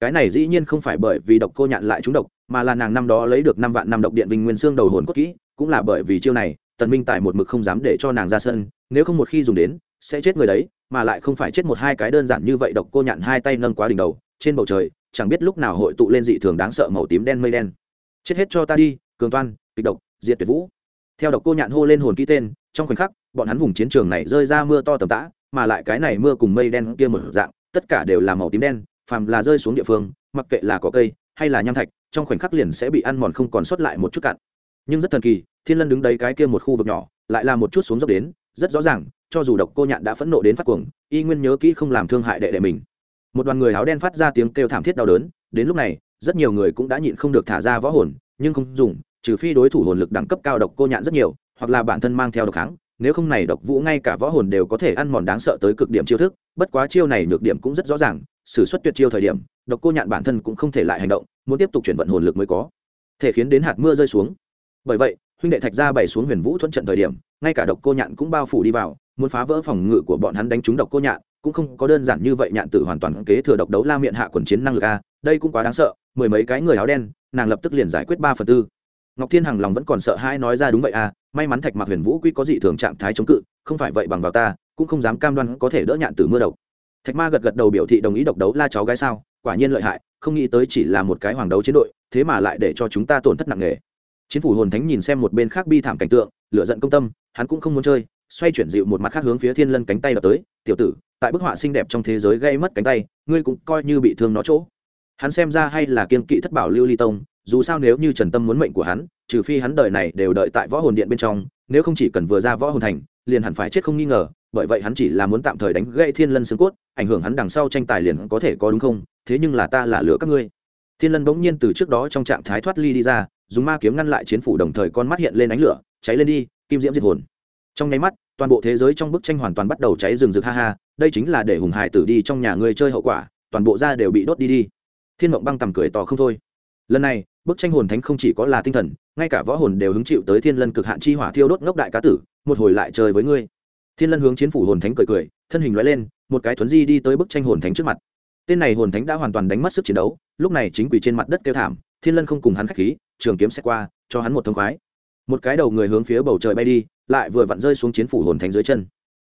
Cái này dĩ nhiên không phải bởi vì độc cô nhạn lại chúng độc, mà là nàng năm đó lấy được năm vạn năm độc điện vinh nguyên xương đầu hồn cốt kỹ, cũng là bởi vì chiêu này, tần minh tại một mực không dám để cho nàng ra sân, nếu không một khi dùng đến, sẽ chết người đấy, mà lại không phải chết một hai cái đơn giản như vậy độc cô nhạn hai tay nâng quá đỉnh đầu trên bầu trời, chẳng biết lúc nào hội tụ lên dị thường đáng sợ màu tím đen mây đen. Chết hết cho ta đi, cường toan, kịch độc, diệt tuyệt vũ. Theo độc cô nhạn hô lên hồn kỹ tên, trong khoảnh khắc, bọn hắn vùng chiến trường này rơi ra mưa to tầm tã, mà lại cái này mưa cùng mây đen kia một dạng, tất cả đều là màu tím đen, phàm là rơi xuống địa phương, mặc kệ là có cây hay là nham thạch, trong khoảnh khắc liền sẽ bị ăn mòn không còn sót lại một chút cạn. Nhưng rất thần kỳ, thiên lân đứng đấy cái kia một khu vực nhỏ, lại là một chút xuống dốc đến, rất rõ ràng, cho dù độc cô nhạn đã phẫn nộ đến phát cuồng, y nguyên nhớ kỹ không làm thương hại đệ đệ mình một đoàn người áo đen phát ra tiếng kêu thảm thiết đau đớn, đến lúc này, rất nhiều người cũng đã nhịn không được thả ra võ hồn, nhưng không dùng, trừ phi đối thủ hồn lực đẳng cấp cao độc cô nhạn rất nhiều, hoặc là bản thân mang theo độc kháng, nếu không này độc vũ ngay cả võ hồn đều có thể ăn mòn đáng sợ tới cực điểm chiêu thức, bất quá chiêu này nhược điểm cũng rất rõ ràng s ử suất tuyệt chiêu thời điểm, độc cô nhạn bản thân cũng không thể lại hành động, muốn tiếp tục chuyển vận hồn lực mới có, thể khiến đến hạt mưa rơi xuống. Bởi vậy, huynh đệ thạch ra bày xuống huyền vũ thuận trận thời điểm, ngay cả độc cô nhạn cũng bao phủ đi vào, muốn phá vỡ phòng ngự của bọn hắn đánh trúng độc cô nhạn cũng không có đơn giản như vậy nhạn tử hoàn toàn kế thừa độc đấu la miệng hạ quần chiến năng lực a, đây cũng quá đáng sợ, mười mấy cái người áo đen, nàng lập tức liền giải quyết ba phần tư. Ngọc thiên hằng lòng vẫn còn sợ hai nói ra đúng vậy à may mắn thạch mặc huyền vũ quy có dị thường trạng thái chống cự, không phải vậy bằng vào ta, cũng không dám cam đoan có thể đỡ nhạn tử mưa độc. Thạch ma gật gật đầu biểu thị đồng ý độc đấu la cháu gái sao, quả nhiên lợi hại, không nghĩ tới chỉ là một cái hoàng đấu chiến đội, thế mà lại để cho chúng ta tổn thất nặng nề. Chiến phủ hồn thánh nhìn xem một bên khác bi thảm cảnh tượng lựa giận công tâm, hắn cũng không muốn chơi xoay chuyển dịu một mặt khác hướng phía thiên lân cánh tay đập tới, tiểu tử, tại bức họa xinh đẹp trong thế giới gây mất cánh tay, ngươi cũng coi như bị thương nó chỗ. Hắn xem ra hay là kiên kỵ thất bảo lưu ly tông, dù sao nếu như trần tâm muốn mệnh của hắn, trừ phi hắn đời này đều đợi tại võ hồn điện bên trong, nếu không chỉ cần vừa ra võ hồn thành, liền hẳn phải chết không nghi ngờ, bởi vậy hắn chỉ là muốn tạm thời đánh gãy thiên lân xương cốt, ảnh hưởng hắn đằng sau tranh tài liền có thể có đúng không? Thế nhưng là ta là lửa các ngươi. Thiên lân bỗng nhiên từ trước đó trong trạng thái thoát ly đi ra, dùng ma kiếm ngăn lại chiến phủ đồng thời con mắt hiện lên ánh lửa, cháy lên đi, kim diễm diệt hồn. Trong nháy mắt toàn bộ thế giới trong bức tranh hoàn toàn bắt đầu cháy rừng rực ha ha, đây chính là để hùng hải tử đi trong nhà ngươi chơi hậu quả, toàn bộ da đều bị đốt đi đi. Thiên mộng băng tầm cười to không thôi. Lần này, bức tranh hồn thánh không chỉ có là tinh thần, ngay cả võ hồn đều hứng chịu tới thiên lân cực hạn chi hỏa thiêu đốt ngốc đại cá tử, một hồi lại chơi với ngươi. Thiên lân hướng chiến phủ hồn thánh cười cười, thân hình loại lên, một cái thuấn di đi tới bức tranh hồn thánh trước mặt. Tên này hồn thánh đã hoàn toàn đánh mất sức chiến đấu, lúc này chính quỷ trên mặt đất kêu thảm, thiên lân không cùng hắn k h á c h khí, trường kiếm xét qua, cho hắn một thông khoái một cái đầu người hướng phía bầu trời bay đi, lại vừa vặn rơi xuống chiến phủ hồn thánh dưới chân.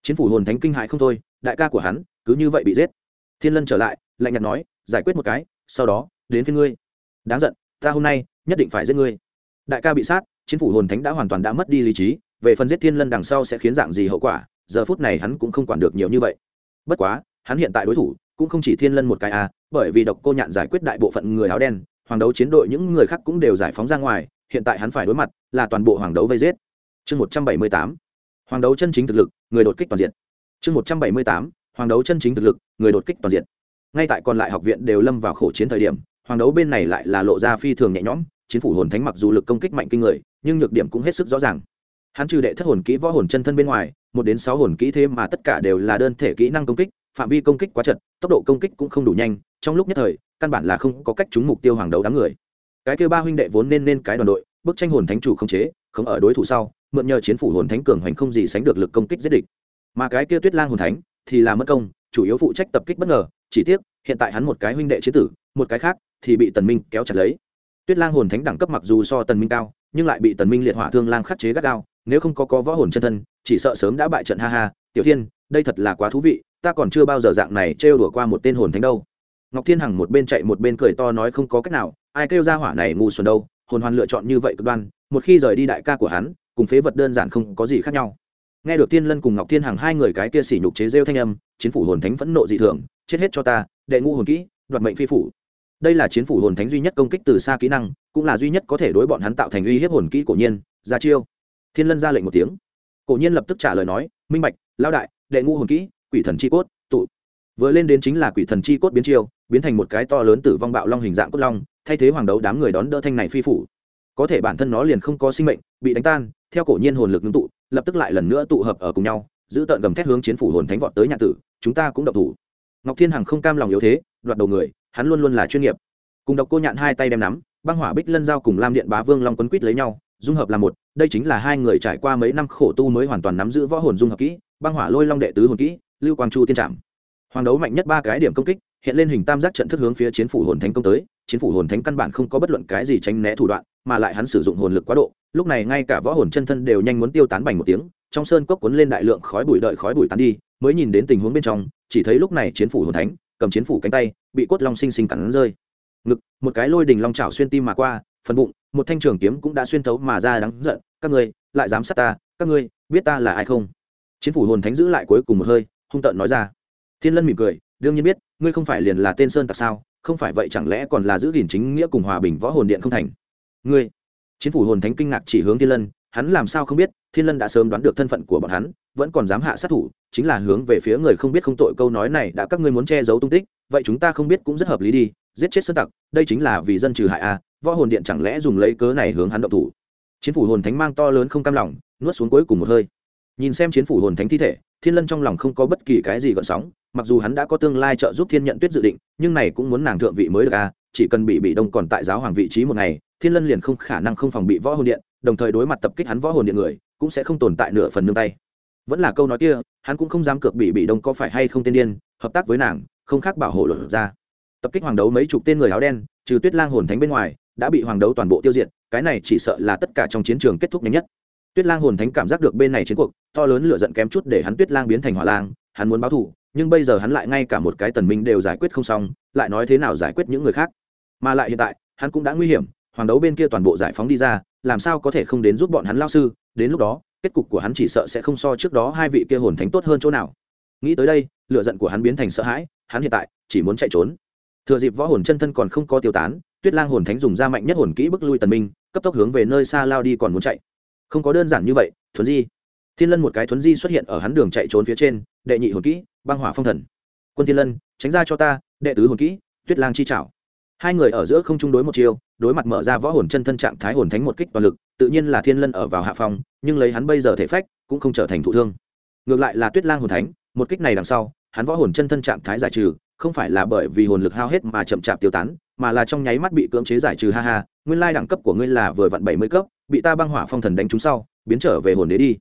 Chiến phủ hồn thánh kinh hại không thôi, đại ca của hắn, cứ như vậy bị giết. Thiên lân trở lại, lạnh nhạt nói, giải quyết một cái, sau đó, đến phía ngươi. Đáng giận, ta hôm nay, nhất định phải giết ngươi. Đại ca bị sát, chiến phủ hồn thánh đã hoàn toàn đã mất đi lý trí, về phần giết thiên lân đằng sau sẽ khiến dạng gì hậu quả, giờ phút này hắn cũng không quản được nhiều như vậy. Bất quá, hắn hiện tại đối thủ, cũng không chỉ thiên lân một cái à bởi vì độc cô nhạn giải quyết đại bộ phận người áo đen, hoàng đấu chiến đội những người khác cũng đều giải phóng ra ngoài hiện tại hắn phải đối mặt là toàn bộ hoàng đấu vây giết. Chương một trăm bảy mươi tám, hoàng đấu chân chính thực lực, người đột kích toàn diện. Chương một trăm bảy mươi tám, hoàng đấu chân chính thực lực, người đột kích toàn diện. Ngay tại còn lại học viện đều lâm vào khổ chiến thời điểm, hoàng đấu bên này lại là lộ ra phi thường nhẹ nhõm, chiến phủ hồn thánh mặc dù lực công kích mạnh kinh người, nhưng nhược điểm cũng hết sức rõ ràng. Hắn trừ đệ thất hồn kỹ võ hồn chân thân bên ngoài, một đến sáu hồn kỹ thế mà tất cả đều là đơn thể kỹ năng công kích, phạm vi công kích quá chật, tốc độ công kích cũng không đủ nhanh, trong lúc nhất thời, căn bản là không có cách trúng mục tiêu hoàng đấu đám người cái kêu ba huynh đệ vốn nên nên cái đoàn đội, bức tranh hồn thánh chủ không chế, không ở đối thủ sau, mượn nhờ chiến phủ hồn thánh cường hoành không gì sánh được lực công kích giết địch. Mà cái kia tuyết lang hồn thánh thì là mất công, chủ yếu phụ trách tập kích bất ngờ, chỉ tiếc, hiện tại hắn một cái huynh đệ chế tử, một cái khác thì bị tần minh kéo chặt lấy. Tuyết lang hồn thánh đẳng cấp mặc dù so tần minh cao, nhưng lại bị tần minh liệt hỏa thương lang khắc chế gắt gao, nếu không có có võ hồn chân thân, chỉ sợ sớm đã bại trận ha ha. Tiểu thiên, đây thật là quá thú vị, ta còn chưa bao giờ dạng này trêu đùa qua một tên hồn thánh đâu ngọc thiên hằng một bên chạy một bên cười to nói không có cách nào, ai kêu ra hỏa này ngu xuẩn đâu, hồn hoàn lựa chọn như vậy cực đoan, một khi rời đi đại ca của hắn, cùng phế vật đơn giản không có gì khác nhau. Nghe được tiên lân cùng ngọc thiên hằng hai người cái kia sỉ nhục chế rêu thanh âm, chiến phủ hồn thánh phẫn nộ dị thường, chết hết cho ta, đệ ngu hồn kỹ, đoạt mệnh phi phủ. Đây là chiến phủ hồn thánh duy nhất công kích từ xa kỹ năng, cũng là duy nhất có thể đối bọn hắn tạo thành uy hiếp hồn kỹ cổ nhiên, ra chiêu. Thiên lân ra lệnh một tiếng. Cổ nhiên lập tức trả lời nói, minh bạch lao đại, đệ ngu hồn kỹ, quỷ thần chi cốt, tụ. Vừa lên đến chính là quỷ thần chi cốt biến chiêu biến thành một cái to lớn tử vong bạo long hình dạng cốt long, thay thế hoàng đấu đám người đón đỡ thanh này phi phủ. Có thể bản thân nó liền không có sinh mệnh, bị đánh tan, theo cổ nhiên hồn lực ngưng tụ, lập tức lại lần nữa tụ hợp ở cùng nhau, giữ tợn gầm thét hướng chiến phủ hồn thánh vọt tới nhạc tử, chúng ta cũng độc thủ. Ngọc thiên hằng không cam lòng yếu thế, đoạt đầu người, hắn luôn luôn là chuyên nghiệp. Cùng độc cô nhạn hai tay đem nắm, băng hỏa bích lân giao cùng lam điện bá vương long quấn quýt lấy nhau, dung hợp là một, đây chính là hai người trải qua mấy năm khổ tu mới hoàn toàn nắm giữ võ hồn dung hợp kỹ, băng hỏa lôi long đệ tứ hồn kỹ, lưu quang chu tiên trạm hoàng đấu mạnh nhất ba cái điểm công kích hiện lên hình tam giác trận thức hướng phía chiến phủ hồn thánh công tới, chiến phủ hồn thánh căn bản không có bất luận cái gì tránh né thủ đoạn, mà lại hắn sử dụng hồn lực quá độ, lúc này ngay cả võ hồn chân thân đều nhanh muốn tiêu tán bành một tiếng, trong sơn cốc cuốn lên đại lượng khói bụi đợi khói bụi tán đi, mới nhìn đến tình huống bên trong, chỉ thấy lúc này chiến phủ hồn thánh, cầm chiến phủ cánh tay, bị cốt long sinh sinh cắn rơi. Ngực, một cái lôi đình long chảo xuyên tim mà qua, phần bụng, một thanh trường kiếm cũng đã xuyên thấu mà ra đáng giận, các ngươi, lại dám sát ta, các ngươi, biết ta là ai không? Chiến phủ hồn thánh giữ lại cuối cùng một hơi, hung tợn nói ra. Thiên lân mỉm cười, đương nhiên biết ngươi không phải liền là tên sơn tặc sao? Không phải vậy chẳng lẽ còn là giữ gìn chính nghĩa cùng hòa bình võ hồn điện không thành? Ngươi, chiến phủ hồn thánh kinh ngạc chỉ hướng thiên lân, hắn làm sao không biết? Thiên lân đã sớm đoán được thân phận của bọn hắn, vẫn còn dám hạ sát thủ, chính là hướng về phía người không biết không tội câu nói này đã các ngươi muốn che giấu tung tích, vậy chúng ta không biết cũng rất hợp lý đi, giết chết sơn tặc, đây chính là vì dân trừ hại a võ hồn điện chẳng lẽ dùng lấy cớ này hướng hắn động thủ? Chiến phủ hồn thánh mang to lớn không cam lòng, nuốt xuống cuối cùng một hơi. Nhìn xem chiến phủ hồn thánh thi thể, thiên lân trong lòng không có bất kỳ cái gì gợn sóng mặc dù hắn đã có tương lai trợ giúp thiên nhận tuyết dự định, nhưng này cũng muốn nàng thượng vị mới được à chỉ cần bị bị đông còn tại giáo hoàng vị trí một ngày, thiên lân liền không khả năng không phòng bị võ hồn điện, đồng thời đối mặt tập kích hắn võ hồn điện người, cũng sẽ không tồn tại nửa phần nương tay. Vẫn là câu nói kia, hắn cũng không dám cược bị bị đông có phải hay không tiên điên, hợp tác với nàng, không khác bảo hộ luật ra. Tập kích hoàng đấu mấy chục tên người áo đen, trừ tuyết lang hồn thánh bên ngoài, đã bị hoàng đấu toàn bộ tiêu diệt, cái này chỉ sợ là tất cả trong chiến trường kết thúc nhanh nhất. Tuyết lang hồn thánh cảm giác được bên này chiến cuộc, to lớn lửa giận kém chút để hắn tuyết lang biến thành hỏa lang, hắn muốn báo thù nhưng bây giờ hắn lại ngay cả một cái tần minh đều giải quyết không xong, lại nói thế nào giải quyết những người khác? Mà lại hiện tại, hắn cũng đã nguy hiểm, hoàng đấu bên kia toàn bộ giải phóng đi ra, làm sao có thể không đến giúp bọn hắn lao sư? Đến lúc đó, kết cục của hắn chỉ sợ sẽ không so trước đó hai vị kia hồn thánh tốt hơn chỗ nào. Nghĩ tới đây lựa giận của hắn biến thành sợ hãi, hắn hiện tại chỉ muốn chạy trốn. Thừa dịp võ hồn chân thân còn không có tiêu tán, tuyết lang hồn thánh dùng ra mạnh nhất hồn kỹ bức lui tần minh, cấp tốc hướng về nơi xa lao đi còn muốn chạy. Không có đơn giản như vậy, thuấn di. Thiên lân một cái thuấn di xuất hiện ở hắn đường chạy trốn phía trên, đệ nhị hồn kỹ băng hỏa phong thần. Quân thiên lân, tránh ra cho ta, đệ tứ hồn kỹ, tuyết lang chi trảo. Hai người ở giữa không chung đối một chiêu đối mặt mở ra võ hồn chân thân trạng thái hồn thánh một kích toàn lực, tự nhiên là thiên lân ở vào hạ phòng nhưng lấy hắn bây giờ thể phách, cũng không trở thành thụ thương. Ngược lại là tuyết lang hồn thánh, một kích này đằng sau, hắn võ hồn chân thân trạng thái giải trừ, không phải là bởi vì hồn lực hao hết mà chậm chạp tiêu tán, mà là trong nháy mắt bị cưỡng chế giải trừ, ha ha, nguyên lai đẳng cấp của ngươi là vừa vặn bảy mươi cấp, bị ta băng hỏa phong thần đánh trúng sau, biến trở về hồn đế đi.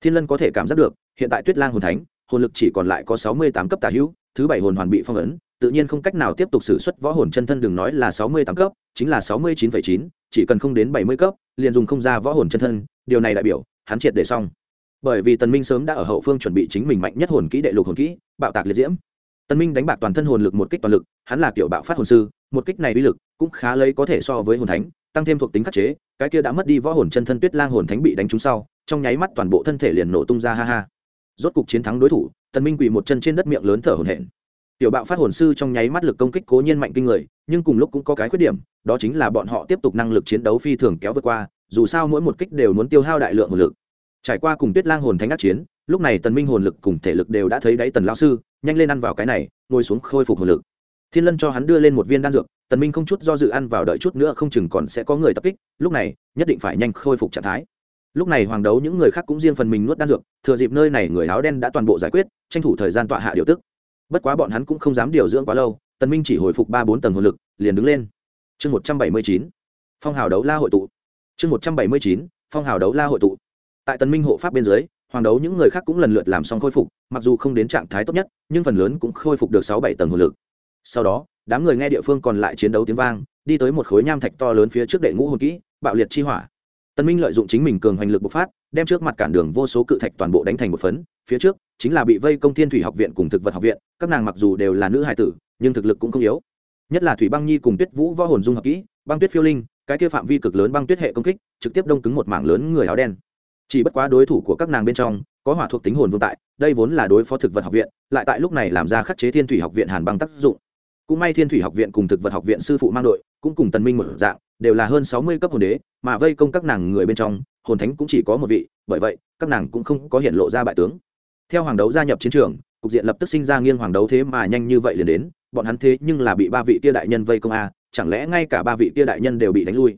Thiên lân có thể cảm giác được, hiện tại tuyết lang hồn thánh hồn lực chỉ còn lại có sáu mươi tám cấp tà hữu, thứ bảy hồn hoàn bị phong ấn, tự nhiên không cách nào tiếp tục xử suất võ hồn chân thân đừng nói là sáu mươi tám cấp, chính là sáu mươi chín phẩy chín, chỉ cần không đến bảy mươi cấp, liền dùng không ra võ hồn chân thân, điều này đại biểu, hắn triệt để xong. Bởi vì tần minh sớm đã ở hậu phương chuẩn bị chính mình mạnh nhất hồn kỹ đệ lục hồn kỹ, bạo tạc liệt diễm. Tần minh đánh bạc toàn thân hồn lực một kích toàn lực, hắn là kiểu bạo phát hồn sư, một kích này uy lực cũng khá lấy có thể so với hồn thánh, tăng thêm thuộc tính khắc chế, cái kia đã mất đi võ hồn chân thân tuyết lang hồn thánh bị đánh trúng sau, trong nháy mắt toàn bộ thân thể liền nổ tung ra ha ha rốt cục chiến thắng đối thủ, tần minh quỳ một chân trên đất miệng lớn thở hổn hển. Tiểu bạo phát hồn sư trong nháy mắt lực công kích cố nhiên mạnh kinh người, nhưng cùng lúc cũng có cái khuyết điểm, đó chính là bọn họ tiếp tục năng lực chiến đấu phi thường kéo vượt qua, dù sao mỗi một kích đều muốn tiêu hao đại lượng hồn lực. Trải qua cùng tuyết lang hồn thánh ác chiến, lúc này tần minh hồn lực cùng thể lực đều đã thấy đáy tần lão sư, nhanh lên ăn vào cái này, ngồi xuống khôi phục hồn lực. Thiên lân cho hắn đưa lên một viên đan dược, tần minh không chút do dự ăn vào đợi chút nữa không chừng còn sẽ có người tập kích, lúc này, nhất định phải nhanh khôi phục trạng thái lúc này hoàng đấu những người khác cũng riêng phần mình nuốt đan dược, thừa dịp nơi này người áo đen đã toàn bộ giải quyết, tranh thủ thời gian tọa hạ điều tức. Bất quá bọn hắn cũng không dám điều dưỡng quá lâu, tần minh chỉ hồi phục ba bốn tầng hồn lực, liền đứng lên. Chương một trăm bảy mươi chín, phong hào đấu la hội tụ. Chương một trăm bảy mươi chín, phong hào đấu la hội tụ. Tại tần minh hộ pháp bên dưới, hoàng đấu những người khác cũng lần lượt làm xong khôi phục, mặc dù không đến trạng thái tốt nhất, nhưng phần lớn cũng khôi phục được sáu bảy tầng hồn lực. Sau đó, đám người nghe địa phương còn lại chiến đấu tiếng vang, đi tới một khối nham thạch to lớn phía trước đệ ngũ hồn kỹ, bạo liệt chi hỏa tân minh lợi dụng chính mình cường hoành lực bộc phát, đem trước mặt cản đường vô số cự thạch toàn bộ đánh thành một phấn, phía trước chính là bị vây công thiên thủy học viện cùng thực vật học viện, các nàng mặc dù đều là nữ hài tử, nhưng thực lực cũng không yếu. Nhất là thủy băng nhi cùng tuyết vũ võ hồn dung hợp kỹ, băng tuyết phiêu linh, cái kia phạm vi cực lớn băng tuyết hệ công kích, trực tiếp đông cứng một mảng lớn người áo đen. Chỉ bất quá đối thủ của các nàng bên trong, có hỏa thuộc tính hồn vương tại, đây vốn là đối phó thực vật học viện, lại tại lúc này làm ra khắc chế thiên thủy học viện hàn băng tác dụng. Cũng may thiên thủy học viện cùng thực vật học viện sư phụ mang đội, cũng cùng tần minh một dạng đều là hơn sáu mươi cấp hồn đế, mà vây công các nàng người bên trong, hồn thánh cũng chỉ có một vị, bởi vậy, các nàng cũng không có hiện lộ ra bại tướng. Theo hoàng đấu gia nhập chiến trường, cục diện lập tức sinh ra nghiêng hoàng đấu thế mà nhanh như vậy liền đến, bọn hắn thế nhưng là bị ba vị tia đại nhân vây công a, chẳng lẽ ngay cả ba vị tia đại nhân đều bị đánh lui?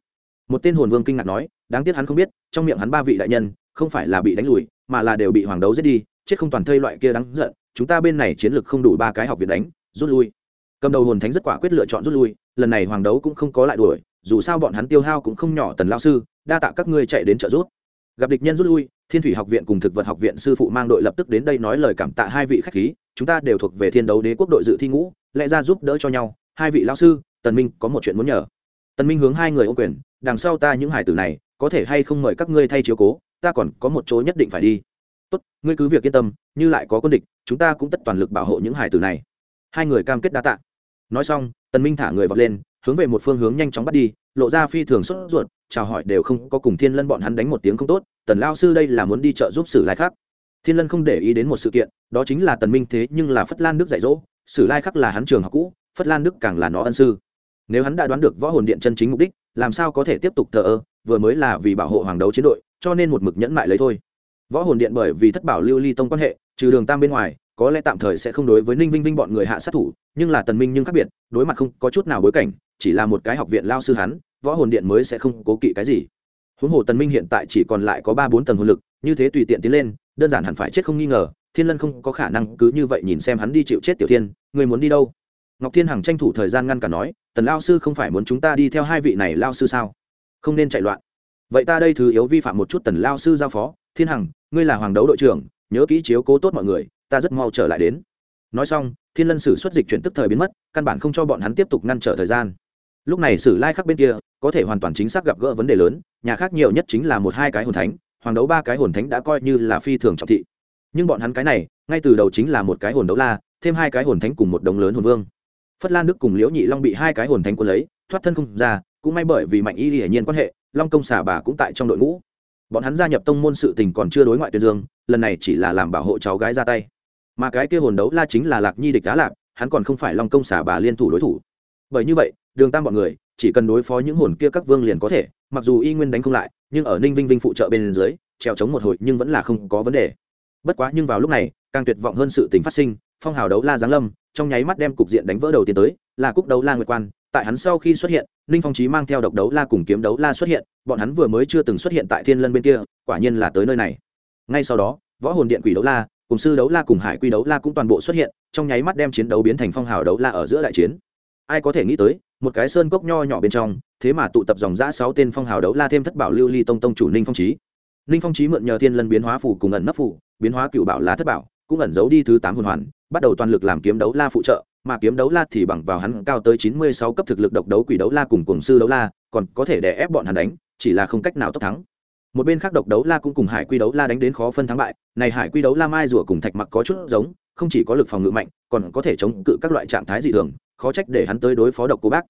Một tên hồn vương kinh ngạc nói, đáng tiếc hắn không biết, trong miệng hắn ba vị đại nhân, không phải là bị đánh lùi, mà là đều bị hoàng đấu giết đi, chết không toàn thây loại kia đáng giận, chúng ta bên này chiến lược không đủ ba cái học viện đánh, rút lui. Cầm đầu hồn thánh rất quả quyết lựa chọn rút lui, lần này hoàng đấu cũng không có lại đuổi dù sao bọn hắn tiêu hao cũng không nhỏ tần lao sư, đa tạ các ngươi chạy đến trợ giúp. Gặp địch nhân rút lui, thiên thủy học viện cùng thực vật học viện sư phụ mang đội lập tức đến đây nói lời cảm tạ hai vị khách khí, chúng ta đều thuộc về thiên đấu đế quốc đội dự thi ngũ, lẽ ra giúp đỡ cho nhau. Hai vị lao sư, tần minh, có một chuyện muốn nhờ. Tần minh hướng hai người ô quyền, đằng sau ta những hải tử này, có thể hay không mời các ngươi thay chiếu cố, ta còn có một chỗ nhất định phải đi. Tốt, ngươi cứ việc yên tâm, như lại có quân địch, chúng ta cũng tất toàn lực bảo hộ những hải tử này. Hai người cam kết đa tạ. Nói xong, tần minh thả người vọt lên hướng về một phương hướng nhanh chóng bắt đi, lộ ra phi thường sốt ruột, chào hỏi đều không có cùng thiên lân bọn hắn đánh một tiếng không tốt, tần lao sư đây là muốn đi chợ giúp sử lai khắc. Thiên lân không để ý đến một sự kiện, đó chính là tần minh thế nhưng là phất lan đức dạy dỗ, sử lai khắc là hắn trường học cũ, phất lan đức càng là nó ân sư. Nếu hắn đã đoán được võ hồn điện chân chính mục đích, làm sao có thể tiếp tục thờ ơ, vừa mới là vì bảo hộ hoàng đấu chiến đội, cho nên một mực nhẫn mại lấy thôi. Võ hồn điện bởi vì thất bảo lưu ly tông quan hệ, trừ đường tam bên ngoài có lẽ tạm thời sẽ không đối với ninh vinh vinh bọn người hạ sát thủ, nhưng là tần minh nhưng khác biệt, đối mặt không có chút nào bối cảnh, chỉ là một cái học viện lao sư hắn, võ hồn điện mới sẽ không cố kỵ cái gì. Huống hồ tần minh hiện tại chỉ còn lại có ba bốn tầng hồn lực, như thế tùy tiện tiến lên, đơn giản hẳn phải chết không nghi ngờ, thiên lân không có khả năng cứ như vậy nhìn xem hắn đi chịu chết tiểu thiên, người muốn đi đâu? Ngọc thiên hằng tranh thủ thời gian ngăn cả nói, tần lao sư không phải muốn chúng ta đi theo hai vị này lao sư sao? Không nên chạy loạn. Vậy ta đây thứ yếu vi phạm một chút tần lao sư giao phó. Thiên hằng, ngươi là hoàng đấu đội trưởng, nhớ kỹ chiếu cố tốt mọi người ta rất mau trở lại đến. Nói xong, thiên lân sử xuất dịch chuyển tức thời biến mất, căn bản không cho bọn hắn tiếp tục ngăn trở thời gian. Lúc này sử lai khắc bên kia, có thể hoàn toàn chính xác gặp gỡ vấn đề lớn, nhà khác nhiều nhất chính là một hai cái hồn thánh, hoàng đấu ba cái hồn thánh đã coi như là phi thường trọng thị. Nhưng bọn hắn cái này, ngay từ đầu chính là một cái hồn đấu la, thêm hai cái hồn thánh cùng một đống lớn hồn vương. Phất lan đức cùng liễu nhị long bị hai cái hồn thánh quân lấy, thoát thân không ra, cũng may bởi vì mạnh y hiển nhiên quan hệ, long công xà bà cũng tại trong đội ngũ. Bọn hắn gia nhập tông môn sự tình còn chưa đối ngoại tuyên dương, lần này chỉ là làm bảo hộ cháu gái ra tay mà cái kia hồn đấu la chính là lạc nhi địch đá lạp, hắn còn không phải long công xả bà liên thủ đối thủ. Bởi như vậy, đường tam bọn người, chỉ cần đối phó những hồn kia các vương liền có thể, mặc dù y nguyên đánh không lại, nhưng ở ninh vinh vinh phụ trợ bên dưới, trèo chống một hồi nhưng vẫn là không có vấn đề. Bất quá nhưng vào lúc này, càng tuyệt vọng hơn sự tình phát sinh, phong hào đấu la giáng lâm, trong nháy mắt đem cục diện đánh vỡ đầu tiên tới, là cúc đấu la nguyệt quan. Tại hắn sau khi xuất hiện, ninh phong trí mang theo độc đấu la cùng kiếm đấu la xuất hiện, bọn hắn vừa mới chưa từng xuất hiện tại thiên lân bên kia, quả nhiên là tới nơi này. Ngay sau đó, võ hồn điện quỷ đấu la cùng sư đấu la cùng hải quy đấu la cũng toàn bộ xuất hiện, trong nháy mắt đem chiến đấu biến thành phong hào đấu la ở giữa đại chiến. Ai có thể nghĩ tới, một cái sơn cốc nho nhỏ bên trong, thế mà tụ tập dòng giã sáu tên phong hào đấu la thêm thất bảo lưu ly tông tông chủ ninh phong trí ninh phong trí mượn nhờ thiên lân biến hóa phủ cùng ẩn nấp phủ, biến hóa cựu bảo lá thất bảo, cũng ẩn giấu đi thứ tám hồn hoàn, bắt đầu toàn lực làm kiếm đấu la phụ trợ, mà kiếm đấu la thì bằng vào hắn cao tới chín mươi sáu cấp thực lực độc đấu quỷ đấu la cùng cùng sư đấu la, còn có thể đè ép bọn hắn đánh, chỉ là không cách nào tốc thắng một bên khác độc đấu la cũng cùng hải quy đấu la đánh đến khó phân thắng bại, này hải quy đấu la mai rùa cùng thạch mặc có chút giống, không chỉ có lực phòng ngự mạnh, còn có thể chống cự các loại trạng thái dị thường, khó trách để hắn tới đối phó độc cô bác.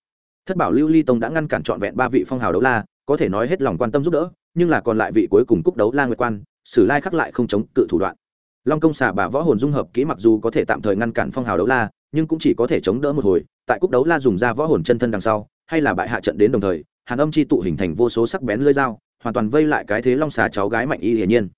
Thất bảo lưu ly tông đã ngăn cản trọn vẹn ba vị phong hào đấu la, có thể nói hết lòng quan tâm giúp đỡ, nhưng là còn lại vị cuối cùng cúc đấu la nguyệt quan, sử lai khắc lại không chống cự thủ đoạn. Long công xà bà võ hồn dung hợp kỹ mặc dù có thể tạm thời ngăn cản phong hào đấu la, nhưng cũng chỉ có thể chống đỡ một hồi, tại cúc đấu la dùng ra võ hồn chân thân đằng sau, hay là bại hạ trận đến đồng thời, hàn âm chi tụ hình thành vô số sắc bén lưỡi dao hoàn toàn vây lại cái thế long xà cháu gái mạnh y hiển nhiên.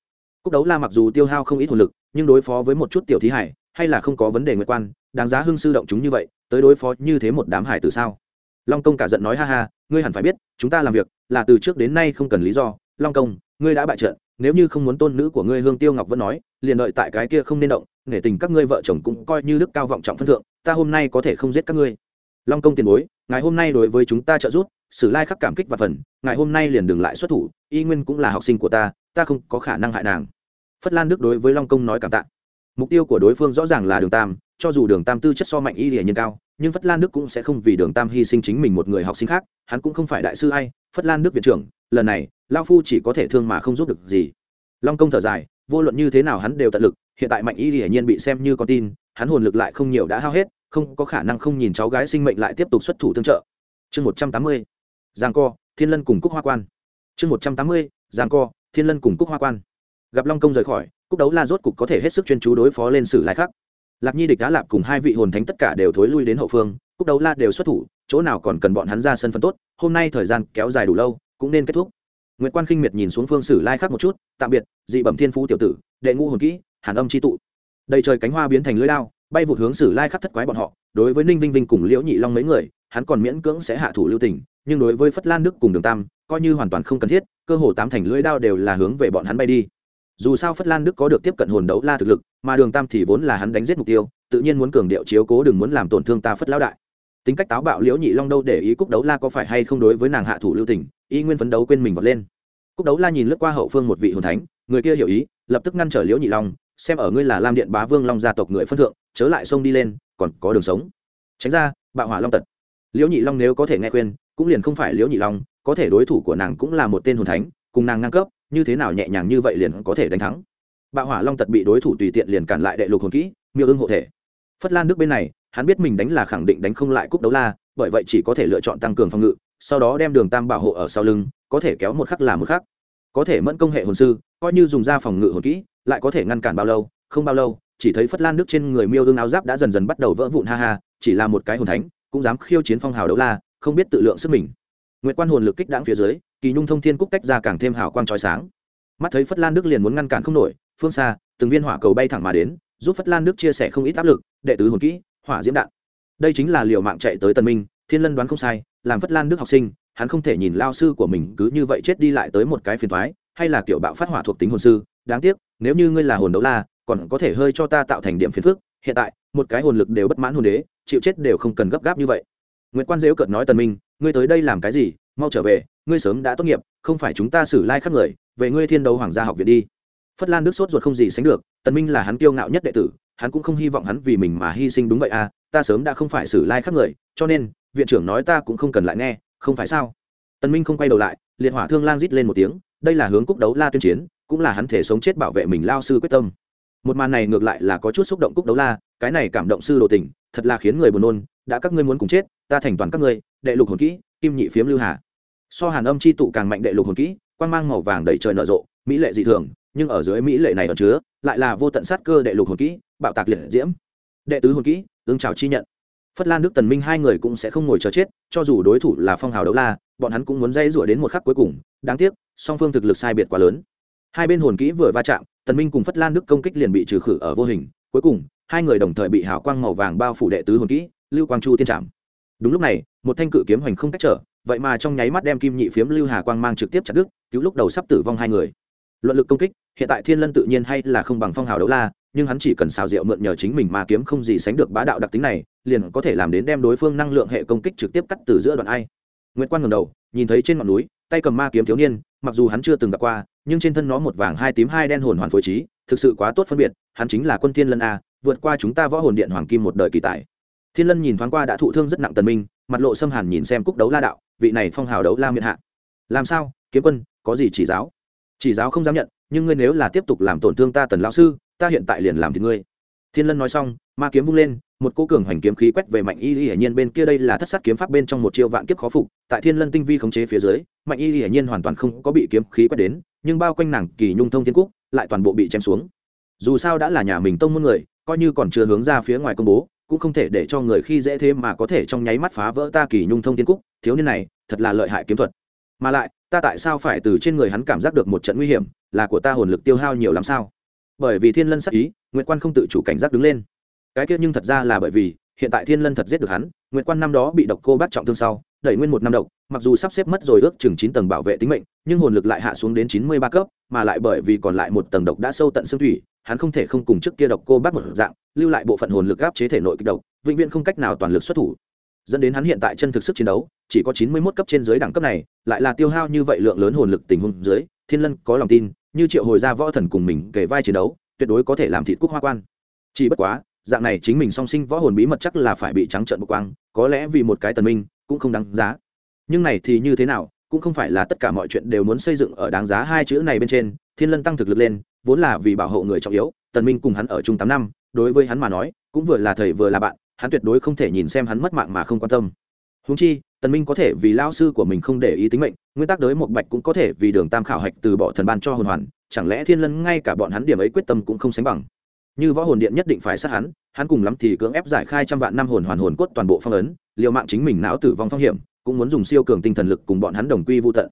Cúc đấu la mặc dù tiêu hao không ít hồn lực, nhưng đối phó với một chút tiểu thí hải, hay là không có vấn đề nguyệt quan, đáng giá hưng sư động chúng như vậy, tới đối phó như thế một đám hải tử sao? Long công cả giận nói ha ha, ngươi hẳn phải biết, chúng ta làm việc, là từ trước đến nay không cần lý do. Long công, ngươi đã bại trận, nếu như không muốn tôn nữ của ngươi hương tiêu ngọc vẫn nói, liền đợi tại cái kia không nên động, nể tình các ngươi vợ chồng cũng coi như đức cao vọng trọng phân thượng, ta hôm nay có thể không giết các ngươi. Long công tiền bối ngài hôm nay đối với chúng ta trợ giúp, sử lai khắc cảm kích và phần ngài hôm nay liền đừng lại xuất thủ, y nguyên cũng là học sinh của ta ta không có khả năng hại nàng. Phất lan đức đối với long công nói cảm tạ. Mục tiêu của đối phương rõ ràng là đường tam, cho dù đường tam tư chất so mạnh y hiển nhiên cao, nhưng phất lan đức cũng sẽ không vì đường tam hy sinh chính mình một người học sinh khác, hắn cũng không phải đại sư ai, phất lan đức viện trưởng, lần này lao phu chỉ có thể thương mà không giúp được gì. Long công thở dài, vô luận như thế nào hắn đều tận lực, hiện tại mạnh y hiển nhiên bị xem như con tin, hắn hồn lực lại không nhiều đã hao hết không có khả năng không nhìn cháu gái sinh mệnh lại tiếp tục xuất thủ tương trợ. Chương một trăm tám mươi, giang co, thiên lân cùng cúc hoa quan. Chương một trăm tám mươi, giang co, thiên lân cùng cúc hoa quan. Gặp long công rời khỏi, cúc đấu la rốt cục có thể hết sức chuyên chú đối phó lên sử lại khác lạc nhi địch đá lạp cùng hai vị hồn thánh tất cả đều thối lui đến hậu phương, cúc đấu la đều xuất thủ, chỗ nào còn cần bọn hắn ra sân phân tốt, hôm nay thời gian kéo dài đủ lâu, cũng nên kết thúc. Nguyễn quan khinh miệt nhìn xuống phương sử lai khác một chút, tạm biệt, dị bẩm thiên phú tiểu tử, đệ ngũ hồn kỹ, hàn âm c h i tụ. Đầy trời cánh hoa biến thành lưới lao bay vụt hướng sử lai khắc thất quái bọn họ, đối với ninh vinh vinh cùng liễu nhị long mấy người, hắn còn miễn cưỡng sẽ hạ thủ lưu tình, nhưng đối với phất lan đức cùng đường tam, coi như hoàn toàn không cần thiết, cơ hồ tám thành lưỡi đao đều là hướng về bọn hắn bay đi. Dù sao phất lan đức có được tiếp cận hồn đấu la thực lực, mà đường tam thì vốn là hắn đánh giết mục tiêu, tự nhiên muốn cường điệu chiếu cố đừng muốn làm tổn thương ta phất lão đại. Tính cách táo bạo liễu nhị long đâu để ý cúc đấu la có phải hay không đối với nàng hạ thủ lưu tình, y nguyên phấn đấu quên mình vọt lên. Cúc đấu la nhìn lướt qua hậu phương một vị hồn thánh, người kia hiểu ý, lập tức ngăn trở liễu nhị long xem ở ngươi là lam điện bá vương long gia tộc người phân thượng, chớ lại sông đi lên, còn có đường sống. Tránh ra, bạo hỏa long tật. Liễu nhị long nếu có thể nghe khuyên, cũng liền không phải liễu nhị long, có thể đối thủ của nàng cũng là một tên hồn thánh, cùng nàng ngang cấp, như thế nào nhẹ nhàng như vậy liền có thể đánh thắng. Bạo hỏa long tật bị đối thủ tùy tiện liền cản lại đệ lục hồn kỹ, miêu ưng hộ thể. Phất lan nước bên này, hắn biết mình đánh là khẳng định đánh không lại cúc đấu la, bởi vậy chỉ có thể lựa chọn tăng cường phòng ngự, sau đó đem đường tam bảo hộ ở sau lưng, có thể kéo một khắc là một khắc. Có thể mẫn công hệ hồn sư, coi như dùng ra phòng ngự hồn kỹ lại có thể ngăn cản bao lâu, không bao lâu, chỉ thấy phất lan nước trên người miêu đương áo giáp đã dần dần bắt đầu vỡ vụn, ha ha, chỉ là một cái hồn thánh, cũng dám khiêu chiến phong hào đấu la, không biết tự lượng sức mình. Nguyệt quan hồn lực kích đãng phía dưới, kỳ nhung thông thiên cúc tách ra càng thêm hào quang trói sáng. Mắt thấy phất lan đức liền muốn ngăn cản không nổi, phương xa, từng viên hỏa cầu bay thẳng mà đến, giúp phất lan đức chia sẻ không ít áp lực, đệ tứ hồn kỹ, hỏa diễm đạn. Đây chính là liều mạng chạy tới tân minh, thiên lân đoán không sai, làm phất lan đức học sinh, hắn không thể nhìn lao sư của mình cứ như vậy chết đi lại tới một cái phiền thoái hay là kiểu bạo phát hỏa thuộc tính hồn sư đáng tiếc, nếu như ngươi là hồn đấu la, còn có thể hơi cho ta tạo thành điểm phiền phức. Hiện tại, một cái hồn lực đều bất mãn hồn đế, chịu chết đều không cần gấp gáp như vậy. Nguyễn quan dễu cợt nói tần minh, ngươi tới đây làm cái gì? Mau trở về, ngươi sớm đã tốt nghiệp, không phải chúng ta xử lai like khác người, về ngươi thiên đấu hoàng gia học viện đi. Phất lan đức sốt ruột không gì sánh được, tần minh là hắn kiêu ngạo nhất đệ tử, hắn cũng không hy vọng hắn vì mình mà hy sinh đúng vậy à ta sớm đã không phải xử lai like khác người, cho nên, viện trưởng nói ta cũng không cần lại nghe, không phải sao? Tần minh không quay đầu lại, liệt hỏa thương lang rít lên một tiếng, đây là hướng cúc đấu la tuyên chiến cũng là hắn thể sống chết bảo vệ mình lao sư quyết tâm. Một màn này ngược lại là có chút xúc động cúc đấu la, cái này cảm động sư đồ tình, thật là khiến người buồn nôn, đã các ngươi muốn cùng chết, ta thành toàn các ngươi, đệ lục hồn kỹ, kim nhị phiếm lưu hà. So hàn âm chi tụ càng mạnh đệ lục hồn kỹ quan mang màu vàng đầy trời nở rộ, mỹ lệ dị thường, nhưng ở dưới mỹ lệ này ẩn chứa, lại là vô tận sát cơ đệ lục hồn kỹ, bạo tạc liệt diễm. Đệ tứ hồn kỹ ương trào chi nhận. Phất lan đức tần minh hai người cũng sẽ không ngồi chờ chết, cho dù đối thủ là phong hào đấu la, bọn hắn cũng muốn dây rủa đến một khắc cuối cùng, đáng tiếc, song phương thực lực sai biệt quá lớn hai bên hồn kỹ vừa va chạm, tần minh cùng phất lan đức công kích liền bị trừ khử ở vô hình. Cuối cùng, hai người đồng thời bị hào quang màu vàng bao phủ đệ tứ hồn kỹ, lưu quang chu tiên trảm. Đúng lúc này, một thanh cự kiếm hoành không cách trở, vậy mà trong nháy mắt đem kim nhị phiếm lưu hà quang mang trực tiếp chặt đứt, cứu lúc đầu sắp tử vong hai người. Luận lực công kích, hiện tại thiên lân tự nhiên hay là không bằng phong hào đấu la, nhưng hắn chỉ cần xào rượu mượn nhờ chính mình mà kiếm không gì sánh được bá đạo đặc tính này, liền có thể làm đến đem đối phương năng lượng hệ công kích trực tiếp cắt từ giữa đoạn ai. Nguyễn quan ngầm đầu, nhìn thấy trên ngọn núi, tay cầm ma kiếm thiếu niên, mặc dù hắn chưa từng gặp qua nhưng trên thân nó một vàng hai tím hai đen hồn hoàn phối trí, thực sự quá tốt phân biệt, hắn chính là quân thiên lân a, vượt qua chúng ta võ hồn điện hoàng kim một đời kỳ tài. Thiên lân nhìn thoáng qua đã thụ thương rất nặng tần minh, mặt lộ xâm hàn nhìn xem cúc đấu la đạo, vị này phong hào đấu la miệt hạ. Làm sao, kiếm quân, có gì chỉ giáo? Chỉ giáo không dám nhận, nhưng ngươi nếu là tiếp tục làm tổn thương ta tần lão sư, ta hiện tại liền làm thì ngươi. Thiên lân nói xong, ma kiếm vung lên một cô cường hoành kiếm khí quét về mạnh y y hiển nhiên bên kia đây là thất sát kiếm pháp bên trong một chiêu vạn kiếp khó phục, tại thiên lân tinh vi khống chế phía dưới, mạnh y y hiển nhiên hoàn toàn không có bị kiếm khí quét đến, nhưng bao quanh nàng kỳ nhung thông thiên cúc lại toàn bộ bị chém xuống. Dù sao đã là nhà mình tông môn người, coi như còn chưa hướng ra phía ngoài công bố, cũng không thể để cho người khi dễ thế mà có thể trong nháy mắt phá vỡ ta kỳ nhung thông thiên cúc, thiếu niên này, thật là lợi hại kiếm thuật. Mà lại, ta tại sao phải từ trên người hắn cảm giác được một trận nguy hiểm, là của ta hồn lực tiêu hao nhiều lắm sao? Bởi vì thiên lân sắc ý nguyễn quan không tự chủ cảnh giác đứng lên cái kia nhưng thật ra là bởi vì, hiện tại thiên lân thật giết được hắn nguyễn quan năm đó bị độc cô bác trọng thương sau, đẩy nguyên một năm độc, mặc dù sắp xếp mất rồi ước chừng chín tầng bảo vệ tính mệnh, nhưng hồn lực lại hạ xuống đến chín mươi ba cấp, mà lại bởi vì còn lại một tầng độc đã sâu tận xương thủy, hắn không thể không cùng trước kia độc cô bác một dạng, lưu lại bộ phận hồn lực áp chế thể nội kích độc, vĩnh viễn không cách nào toàn lực xuất thủ. Dẫn đến hắn hiện tại chân thực sức chiến đấu, chỉ có chín mươi mốt cấp trên dưới đẳng cấp này, lại là tiêu hao như vậy lượng lớn hồn lực tình huống dưới, thiên lân có lòng tin, như triệu hồi ra võ thần cùng mình kể vai chiến đấu, tuyệt đối có thể làm thịt cúc hoa quan. Chỉ bất quá dạng này chính mình song sinh võ hồn bí mật chắc là phải bị trắng trợn bộc quang, có lẽ vì một cái tần minh, cũng không đáng giá. Nhưng này thì như thế nào, cũng không phải là tất cả mọi chuyện đều muốn xây dựng ở đáng giá hai chữ này bên trên, thiên lân tăng thực lực lên, vốn là vì bảo hộ người trọng yếu, tần minh cùng hắn ở chung tám năm, đối với hắn mà nói, cũng vừa là thầy vừa là bạn, hắn tuyệt đối không thể nhìn xem hắn mất mạng mà không quan tâm. Huống chi, tần minh có thể vì lão sư của mình không để ý tính mệnh, nguyên tắc đối một bạch cũng có thể vì đường tam khảo hạch từ bỏ thần ban cho hồn hoàn, chẳng lẽ thiên lân ngay cả bọn hắn điểm ấy quyết tâm cũng không sánh bằng? Như võ hồn điện nhất định phải sát hắn hắn cùng lắm thì cưỡng ép giải khai trăm vạn năm hồn hoàn hồn cốt toàn bộ phong ấn, liều mạng chính mình não tử vong phong hiểm, cũng muốn dùng siêu cường tinh thần lực cùng bọn hắn đồng quy vô tận.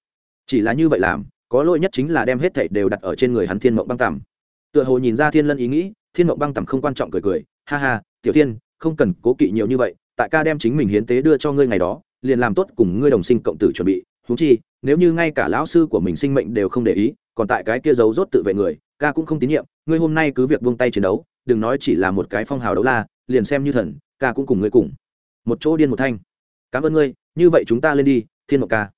Chỉ là như vậy làm, có lỗi nhất chính là đem hết thảy đều đặt ở trên người hắn thiên mộng băng tằm tựa hồ nhìn ra thiên lân ý nghĩ, thiên mộng băng tằm không quan trọng cười cười, ha ha, tiểu thiên không cần cố kỵ nhiều như vậy, tại ca đem chính mình hiến tế đưa cho ngươi ngày đó, liền làm tốt cùng ngươi đồng sinh cộng tử chuẩn bị. Húng chi, nếu như ngay cả lão sư của mình sinh mệnh đều không để ý còn tại cái kia giấu rốt tự vệ người, ca cũng không tín nhiệm, ngươi hôm nay cứ việc buông tay chiến đấu, đừng nói chỉ là một cái phong hào đấu la, liền xem như thần, ca cũng cùng ngươi cùng. Một chỗ điên một thanh. Cảm ơn ngươi, như vậy chúng ta lên đi, thiên mộc ca.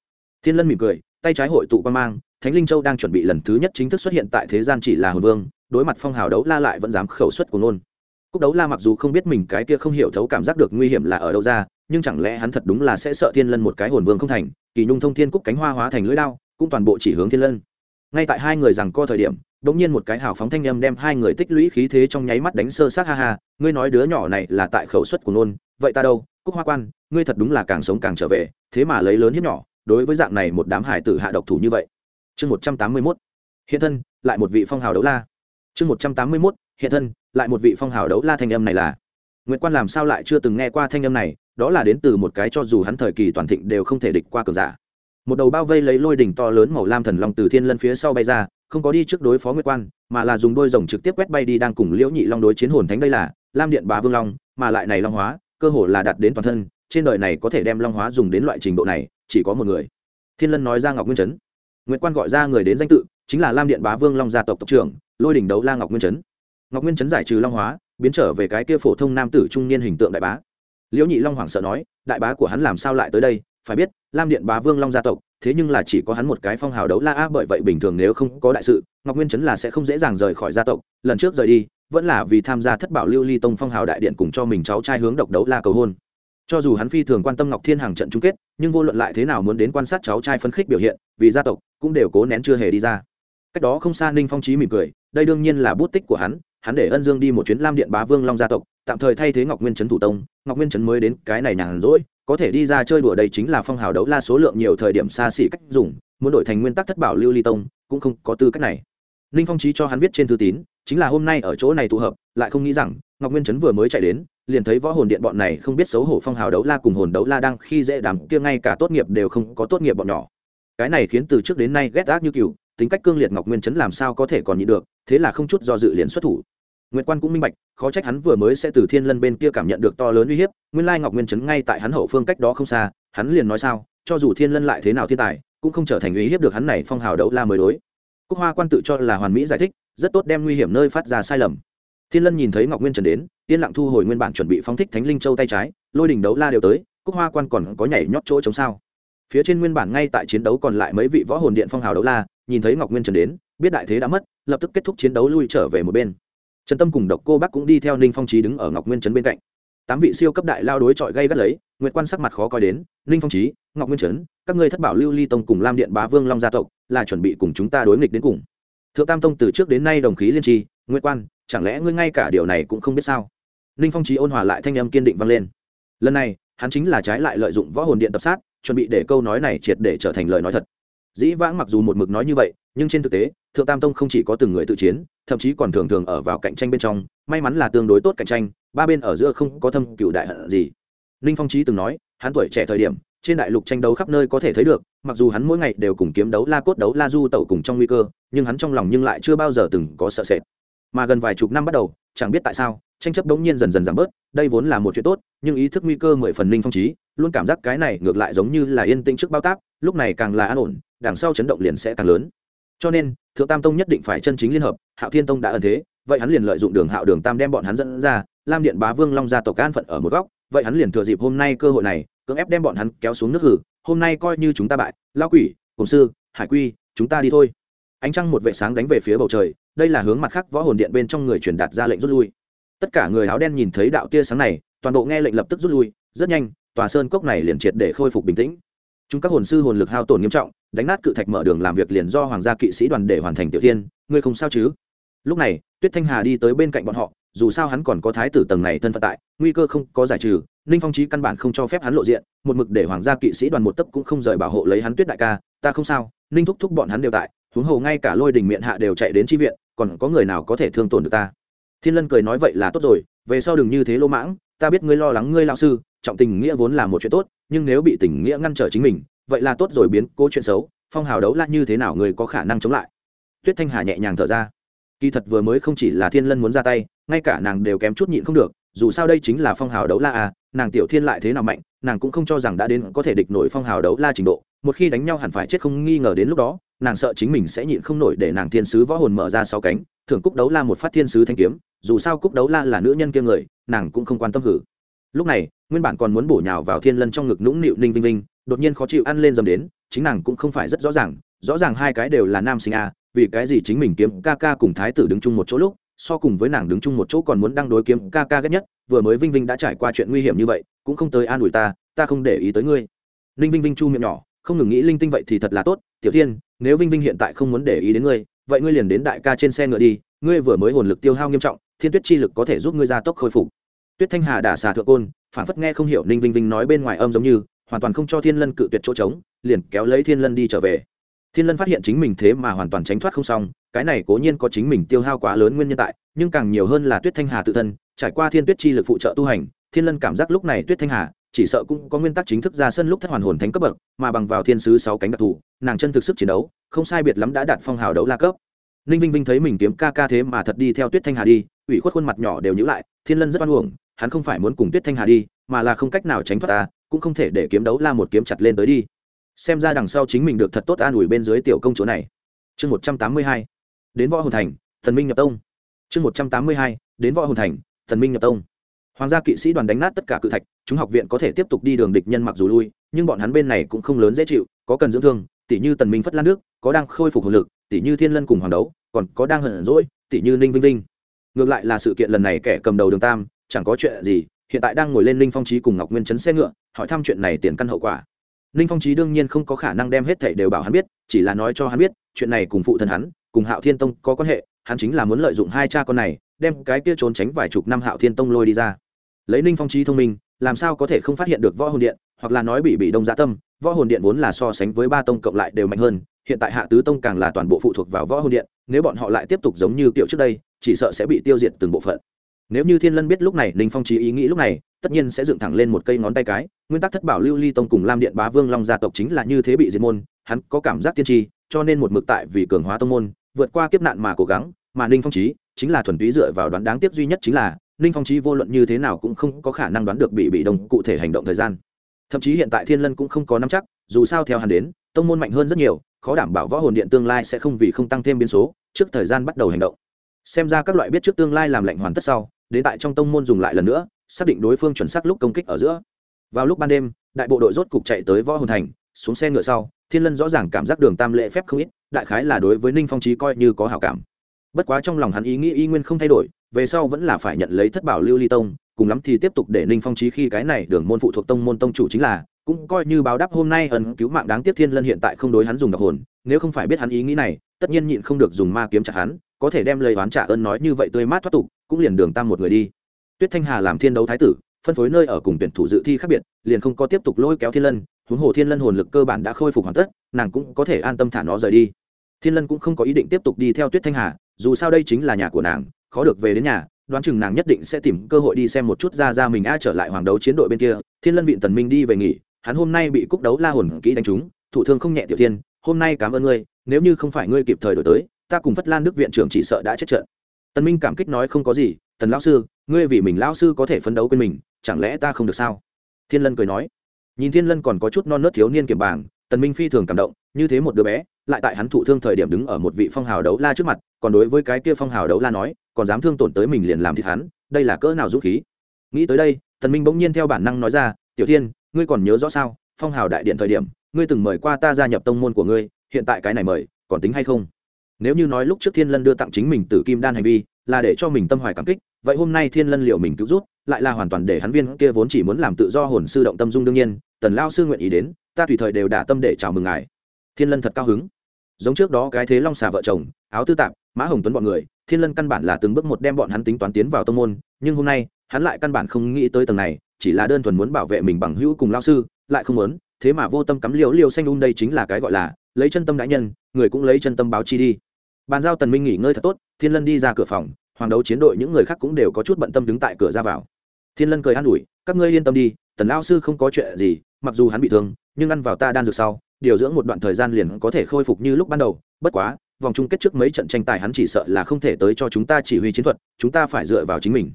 Thiên lân mỉm cười, tay trái hội tụ quan mang, thánh linh châu đang chuẩn bị lần thứ nhất chính thức xuất hiện tại thế gian chỉ là hồn vương, đối mặt phong hào đấu la lại vẫn dám khẩu suất của nôn cúc đấu la mặc dù không biết mình cái kia không hiểu thấu cảm giác được nguy hiểm là ở đâu ra, nhưng chẳng lẽ hắn thật đúng là sẽ sợ thiên lân một cái hồn vương không thành, kỳ nhung thông thiên cúc cánh hoa hóa thành lưỡi đao, cũng toàn bộ chỉ hướng thiên lân ngay tại hai người rằng co thời điểm đ ỗ n g nhiên một cái hào phóng thanh â m đem hai người tích lũy khí thế trong nháy mắt đánh sơ sát, ha ha, ngươi nói đứa nhỏ này là tại khẩu suất của nôn, vậy ta đâu? Cúc hoa quan, ngươi thật đúng là càng sống càng trở về, thế mà lấy lớn hiếp nhỏ, đối với dạng này một đám hải tử hạ độc thủ như vậy. Chương một trăm tám mươi mốt, hiện thân, lại một vị phong hào đấu la. Chương một trăm tám mươi mốt, hiện thân, lại một vị phong hào đấu la thanh âm này là. Nguyễn quan làm sao lại chưa từng nghe qua thanh âm này, đó là đến từ một cái cho dù hắn thời kỳ toàn thịnh đều không thể địch qua cường giả một đầu bao vây lấy lôi đỉnh to lớn màu lam thần long từ thiên lân phía sau bay ra, không có đi trước đối phó nguyệt quan, mà là dùng đôi rồng trực tiếp quét bay đi đang cùng liễu nhị long đối chiến hồn thánh đây là, lam điện bá vương long, mà lại này long hóa, cơ hồ là đạt đến toàn thân, trên đời này có thể đem long hóa dùng đến loại trình độ này, chỉ có một người. Thiên lân nói ra ngọc nguyên chấn. Nguyệt quan gọi ra người đến danh tự, chính là lam điện bá vương long gia tộc tộc trưởng, lôi đỉnh đấu la ngọc nguyên chấn. Ngọc nguyên chấn giải trừ long hóa, biến trở về cái kia phổ thông nam tử trung niên hình tượng đại bá. Liễu nhị long hoảng sợ nói, đại bá của hắn làm sao lại tới đây phải biết, lam điện bá vương long gia tộc, thế nhưng là chỉ có hắn một cái phong hào đấu la a bởi vậy bình thường nếu không có đại sự, ngọc nguyên chấn là sẽ không dễ dàng rời khỏi gia tộc. Lần trước rời đi, vẫn là vì tham gia thất bảo lưu ly tông phong hào đại điện cùng cho mình cháu trai hướng độc đấu la cầu hôn. Cho dù hắn phi thường quan tâm ngọc thiên hàng trận chung kết, nhưng vô luận lại thế nào muốn đến quan sát cháu trai phấn khích biểu hiện, vì gia tộc cũng đều cố nén chưa hề đi ra. Cách đó không xa ninh phong trí mỉm cười, đây đương nhiên là bút tích của hắn hắn để ân dương đi một chuyến lam điện bá vương long gia tộc, tạm thời thay thế ngọc nguyên trấn thủ tông. Ngọc nguyên trấn mới đến cái này nhàn rỗi có thể đi ra chơi đùa đây chính là phong hào đấu la số lượng nhiều thời điểm xa xỉ cách dùng, muốn đổi thành nguyên tắc thất bảo lưu ly tông, cũng không có tư cách này. Ninh phong trí cho hắn viết trên thư tín, chính là hôm nay ở chỗ này tụ hợp, lại không nghĩ rằng, ngọc nguyên trấn vừa mới chạy đến, liền thấy võ hồn điện bọn này không biết xấu hổ phong hào đấu la cùng hồn đấu la đang khi dễ đàm kia ngay cả tốt nghiệp đều không có tốt nghiệp bọn nhỏ. Cái này khiến từ trước đến nay ghét ác như cừu, tính cách cương liệt ngọc nguyên chấn làm sao có thể còn nhịn được, thế là không chút do dự liền xuất thủ. Nguyệt Quan cũng minh bạch, khó trách hắn vừa mới sẽ từ Thiên Lân bên kia cảm nhận được to lớn uy hiếp, nguyên lai Ngọc Nguyên trấn ngay tại hắn hậu phương cách đó không xa, hắn liền nói sao, cho dù Thiên Lân lại thế nào thiên tài, cũng không trở thành uy hiếp được hắn này phong hào đấu la mới đối. Cúc Hoa Quan tự cho là hoàn mỹ giải thích, rất tốt đem nguy hiểm nơi phát ra sai lầm. Thiên Lân nhìn thấy Ngọc Nguyên trấn đến, yên lặng thu hồi nguyên bản chuẩn bị phóng thích Thánh Linh Châu tay trái, lôi đỉnh đấu la đều tới, Cúc Hoa Quan còn có nhảy nhót chỗ chống sao? Phía trên nguyên bản ngay tại chiến đấu còn lại mấy vị võ hồn điện phong hào đấu la, nhìn thấy Ngọc Nguyên trấn đến, biết đại thế đã mất, lập tức kết thúc chiến đấu lui trở về một bên trần tâm cùng độc cô bác cũng đi theo ninh phong trí đứng ở ngọc nguyên trấn bên cạnh. Tám vị siêu cấp đại lao đối chọi gây gắt lấy, nguyệt quan sắc mặt khó coi đến, ninh phong trí ngọc nguyên trấn, các ngươi thất bảo lưu ly tông cùng lam điện bá vương long gia tộc, là chuẩn bị cùng chúng ta đối nghịch đến cùng. Thượng tam tông từ trước đến nay đồng khí liên tri, nguyệt quan, chẳng lẽ ngươi ngay cả điều này cũng không biết sao? Ninh phong trí ôn hòa lại thanh âm kiên định vang lên. Lần này, hắn chính là trái lại lợi dụng võ hồn điện tập sát, chuẩn bị để câu nói này triệt để trở thành lời nói thật dĩ vãng mặc dù một mực nói như vậy, nhưng trên thực tế, thượng tam tông không chỉ có từng người tự chiến, thậm chí còn thường thường ở vào cạnh tranh bên trong, may mắn là tương đối tốt cạnh tranh, ba bên ở giữa không có thâm cựu đại hận gì. Ninh phong trí từng nói, hắn tuổi trẻ thời điểm, trên đại lục tranh đấu khắp nơi có thể thấy được, mặc dù hắn mỗi ngày đều cùng kiếm đấu la cốt đấu la du tẩu cùng trong nguy cơ, nhưng hắn trong lòng nhưng lại chưa bao giờ từng có sợ sệt. Mà gần vài chục năm bắt đầu, chẳng biết tại sao tranh chấp bỗng nhiên dần dần giảm bớt, đây vốn là một chuyện tốt, nhưng ý thức nguy cơ mười phần linh phong trí, luôn cảm giác cái này ngược lại giống như là yên tĩnh trước bao tác lúc này càng là an ổn, đằng sau chấn động liền sẽ càng lớn. Cho nên, thượng tam tông nhất định phải chân chính liên hợp, hạo thiên tông đã ẩn thế, vậy hắn liền lợi dụng đường hạo đường tam đem bọn hắn dẫn ra, lam điện bá vương long gia tộc an phận ở một góc, vậy hắn liền thừa dịp hôm nay cơ hội này, cưỡng ép đem bọn hắn kéo xuống nước hử, hôm nay coi như chúng ta bại, lao quỷ, cổng sư, hải quy, chúng ta đi thôi. Ánh trăng một vệ sáng đánh về phía bầu trời, đây là hướng mặt khác võ hồn điện bên trong người truyền đạt ra lệnh rút lui tất cả người áo đen nhìn thấy đạo tia sáng này, toàn bộ nghe lệnh lập tức rút lui, rất nhanh, tòa sơn cốc này liền triệt để khôi phục bình tĩnh. Chúng các hồn sư hồn lực hao tổn nghiêm trọng, đánh nát cự thạch mở đường làm việc liền do hoàng gia kỵ sĩ đoàn để hoàn thành tiểu thiên, ngươi không sao chứ? Lúc này, tuyết thanh hà đi tới bên cạnh bọn họ, dù sao hắn còn có thái tử tầng này thân phận tại, nguy cơ không có giải trừ, ninh phong trí căn bản không cho phép hắn lộ diện, một mực để hoàng gia kỵ sĩ đoàn một tấc cũng không rời bảo hộ lấy hắn tuyết đại ca, ta không sao, ninh thúc thúc bọn hắn đều tại, huống hồ ngay cả lôi đình miệng hạ đều chạy đến tri viện, còn có người nào có thể thương tổn được ta? Thiên lân cười nói vậy là tốt rồi, về sau đừng như thế lỗ mãng, ta biết ngươi lo lắng ngươi lao sư, trọng tình nghĩa vốn là một chuyện tốt, nhưng nếu bị tình nghĩa ngăn trở chính mình, vậy là tốt rồi biến cố chuyện xấu, phong hào đấu la như thế nào người có khả năng chống lại. Tuyết thanh hà nhẹ nhàng thở ra. Kỳ thật vừa mới không chỉ là thiên lân muốn ra tay, ngay cả nàng đều kém chút nhịn không được, dù sao đây chính là phong hào đấu la à nàng tiểu thiên lại thế nào mạnh, nàng cũng không cho rằng đã đến có thể địch nổi phong hào đấu la trình độ, một khi đánh nhau hẳn phải chết không nghi ngờ đến lúc đó nàng sợ chính mình sẽ nhịn không nổi để nàng thiên sứ võ hồn mở ra sáu cánh, thưởng cúc đấu la một phát thiên sứ thanh kiếm, dù sao cúc đấu la là nữ nhân kia người, nàng cũng không quan tâm hử. Lúc này, nguyên bản còn muốn bổ nhào vào thiên lân trong ngực nũng nịu ninh vinh vinh, đột nhiên khó chịu ăn lên dầm đến, chính nàng cũng không phải rất rõ ràng rõ ràng hai cái đều là nam sinh a, vì cái gì chính mình kiếm ca ca cùng thái tử đứng chung một chỗ lúc, so cùng với nàng đứng chung một chỗ còn muốn đăng đối kiếm ca ca ghét nhất, vừa mới vinh vinh đã trải qua chuyện nguy hiểm như vậy, cũng không tới an ủi ta ta không để ý tới ngươi. Ninh vinh vinh chu miệng nhỏ không ngừng nghĩ linh tinh vậy thì thật là tốt, tiểu thiên, nếu vinh vinh hiện tại không muốn để ý đến ngươi, vậy ngươi liền đến đại ca trên xe ngựa đi, ngươi vừa mới hồn lực tiêu hao nghiêm trọng, thiên tuyết chi lực có thể giúp ngươi gia tốc khôi phục. Tuyết thanh hà đả xà thượng côn phản phất nghe không hiểu ninh vinh vinh nói bên ngoài âm giống như, hoàn toàn không cho thiên lân cự tuyệt chỗ trống, liền kéo lấy thiên lân đi trở về. Thiên lân phát hiện chính mình thế mà hoàn toàn tránh thoát không xong, cái này cố nhiên có chính mình tiêu hao quá lớn nguyên nhân tại, nhưng càng nhiều hơn là tuyết thanh hà tự thân, trải qua thiên tuyết chi lực phụ trợ tu hành, thiên lân cảm giác lúc này tuyết thanh hà chỉ sợ cũng có nguyên tắc chính thức ra sân lúc thất hoàn hồn thánh cấp bậc, mà bằng vào thiên sứ sáu cánh đặc thù, nàng chân thực sức chiến đấu, không sai biệt lắm đã đạt phong hào đấu la cấp. Ninh vinh vinh thấy mình kiếm ca ca thế mà thật đi theo tuyết thanh hà đi, ủy khuất khuôn mặt nhỏ đều nhữ lại, thiên lân rất oan uổng, hắn không phải muốn cùng tuyết thanh hà đi, mà là không cách nào tránh thoát ta, cũng không thể để kiếm đấu la một kiếm chặt lên tới đi. Xem ra đằng sau chính mình được thật tốt an ủi bên dưới tiểu công chúa này. Chương một trăm tám mươi hai, đến võ hồn thành, thần minh nhập tông. Chương một trăm tám mươi hai, đến võ hồn thành, thần minh nhập tông. Hoàng gia kỵ sĩ đoàn đánh nát tất cả cự thạch chúng học viện có thể tiếp tục đi đường địch nhân mặc dù lui, nhưng bọn hắn bên này cũng không lớn dễ chịu, có cần dưỡng thương tỷ như tần minh phất lan nước có đang khôi phục hồn lực tỷ như thiên lân cùng hoàng đấu, còn có đang hận rỗi tỷ như ninh vinh vinh. Ngược lại là sự kiện lần này kẻ cầm đầu đường tam, chẳng có chuyện gì, hiện tại đang ngồi lên ninh phong trí cùng ngọc nguyên chấn xe ngựa, hỏi thăm chuyện này tiền căn hậu quả. Ninh phong trí đương nhiên không có khả năng đem hết thảy đều bảo hắn biết, chỉ là nói cho hắn biết, chuyện này cùng phụ thân hắn, cùng hạo thiên tông có quan hệ, hắn chính là muốn lợi dụng hai cha con này, đem cái kia trốn tránh vài chục năm hạo thiên tông lôi đi ra. Lấy ninh phong trí thông minh làm sao có thể không phát hiện được võ hồn điện, hoặc là nói bị bị đông gia tâm, võ hồn điện vốn là so sánh với ba tông cộng lại đều mạnh hơn, hiện tại hạ tứ tông càng là toàn bộ phụ thuộc vào võ hồn điện, nếu bọn họ lại tiếp tục giống như kiểu trước đây, chỉ sợ sẽ bị tiêu diệt từng bộ phận. Nếu như thiên lân biết lúc này ninh phong trí ý nghĩ lúc này, tất nhiên sẽ dựng thẳng lên một cây ngón tay cái, nguyên tắc thất bảo lưu ly tông cùng lam điện bá vương long gia tộc chính là như thế bị diệt môn, hắn có cảm giác tiên tri, cho nên một mực tại vì cường hóa tông môn, vượt qua kiếp nạn mà cố gắng, mà ninh phong trí chính là thuần túy dựa vào đoán đáng tiếc duy nhất chính là ninh phong trí vô luận như thế nào cũng không có khả năng đoán được bị bị động cụ thể hành động thời gian. Thậm chí hiện tại thiên lân cũng không có nắm chắc, dù sao theo hắn đến, tông môn mạnh hơn rất nhiều, khó đảm bảo võ hồn điện tương lai sẽ không vì không tăng thêm biến số, trước thời gian bắt đầu hành động. Xem ra các loại biết trước tương lai làm lệnh hoàn tất sau, đến tại trong tông môn dùng lại lần nữa, xác định đối phương chuẩn xác lúc công kích ở giữa. Vào lúc ban đêm, đại bộ đội rốt cục chạy tới võ hồn thành, xuống xe ngựa sau, thiên lân rõ ràng cảm giác đường tam lệ phép không ít, đại khái là đối với ninh phong trí coi như có hảo cảm. Bất quá trong lòng hắn ý nghĩ y nguyên không thay đổi về sau vẫn là phải nhận lấy thất bảo lưu ly tông, cùng lắm thì tiếp tục để ninh phong trí khi cái này đường môn phụ thuộc tông môn tông chủ chính là, cũng coi như báo đáp hôm nay ẩn cứu mạng đáng tiếc thiên lân hiện tại không đối hắn dùng độc hồn, nếu không phải biết hắn ý nghĩ này, tất nhiên nhịn không được dùng ma kiếm chặt hắn, có thể đem lời oán trả ơn nói như vậy tươi mát thoát tục, cũng liền đường tam một người đi. Tuyết thanh hà làm thiên đấu thái tử, phân phối nơi ở cùng tuyển thủ dự thi khác biệt, liền không có tiếp tục lôi kéo thiên lân, huống hồ thiên lân hồn lực cơ bản đã khôi phục hoàn tất, nàng cũng có thể an tâm thả nó rời đi. Thiên lân cũng không có ý định tiếp tục đi theo tuyết thanh hà, dù sao đây chính là nhà của nàng khó được về đến nhà, đoán chừng nàng nhất định sẽ tìm cơ hội đi xem một chút ra ra mình a trở lại hoàng đấu chiến đội bên kia. Thiên lân viện tần minh đi về nghỉ, hắn hôm nay bị cúc đấu la hồn kỹ đánh trúng, thụ thương không nhẹ tiểu thiên, hôm nay cảm ơn ngươi, nếu như không phải ngươi kịp thời đổi tới, ta cùng phất lan đức viện trưởng chỉ sợ đã chết trận. Tần minh cảm kích nói không có gì, tần lão sư, ngươi vì mình lão sư có thể phấn đấu quên mình, chẳng lẽ ta không được sao? Thiên lân cười nói. Nhìn thiên lân còn có chút non nớt thiếu niên kiểm bảng tần minh phi thường cảm động, như thế một đứa bé, lại tại hắn thụ thương thời điểm đứng ở một vị phong hào đấu la trước mặt, còn đối với cái kia phong hào đấu la nói còn dám thương tổn tới mình liền làm thịt hắn, đây là cỡ nào dũng khí. Nghĩ tới đây, tần minh bỗng nhiên theo bản năng nói ra, tiểu thiên, ngươi còn nhớ rõ sao, phong hào đại điện thời điểm, ngươi từng mời qua ta gia nhập tông môn của ngươi, hiện tại cái này mời, còn tính hay không? Nếu như nói lúc trước thiên lân đưa tặng chính mình tử kim đan hành vi, là để cho mình tâm hoài cảm kích, vậy hôm nay thiên lân liệu mình cứu rút, lại là hoàn toàn để hắn viên kia vốn chỉ muốn làm tự do hồn sư động tâm dung đương nhiên, tần lao sư nguyện ý đến, ta tùy thời đều đả tâm để chào mừng ngài. Thiên lân thật cao hứng. Giống trước đó cái thế long xà vợ chồng, áo tư tạp, mã hồng tuấn bọn người thiên lân căn bản là từng bước một đem bọn hắn tính toán tiến vào tông môn, nhưng hôm nay, hắn lại căn bản không nghĩ tới tầng này, chỉ là đơn thuần muốn bảo vệ mình bằng hữu cùng lao sư, lại không muốn, thế mà vô tâm cắm liều liều xanh un đây chính là cái gọi là, lấy chân tâm đại nhân, người cũng lấy chân tâm báo chi đi. Bàn giao tần minh nghỉ ngơi thật tốt, thiên lân đi ra cửa phòng, hoàng đấu chiến đội những người khác cũng đều có chút bận tâm đứng tại cửa ra vào. Thiên lân cười an ủi, các ngươi yên tâm đi, tần lao sư không có chuyện gì, mặc dù hắn bị thương, nhưng ăn vào ta đan dược sau, điều dưỡng một đoạn thời gian liền có thể khôi phục như lúc ban đầu, bất quá vòng chung kết trước mấy trận tranh tài hắn chỉ sợ là không thể tới cho chúng ta chỉ huy chiến thuật, chúng ta phải dựa vào chính mình.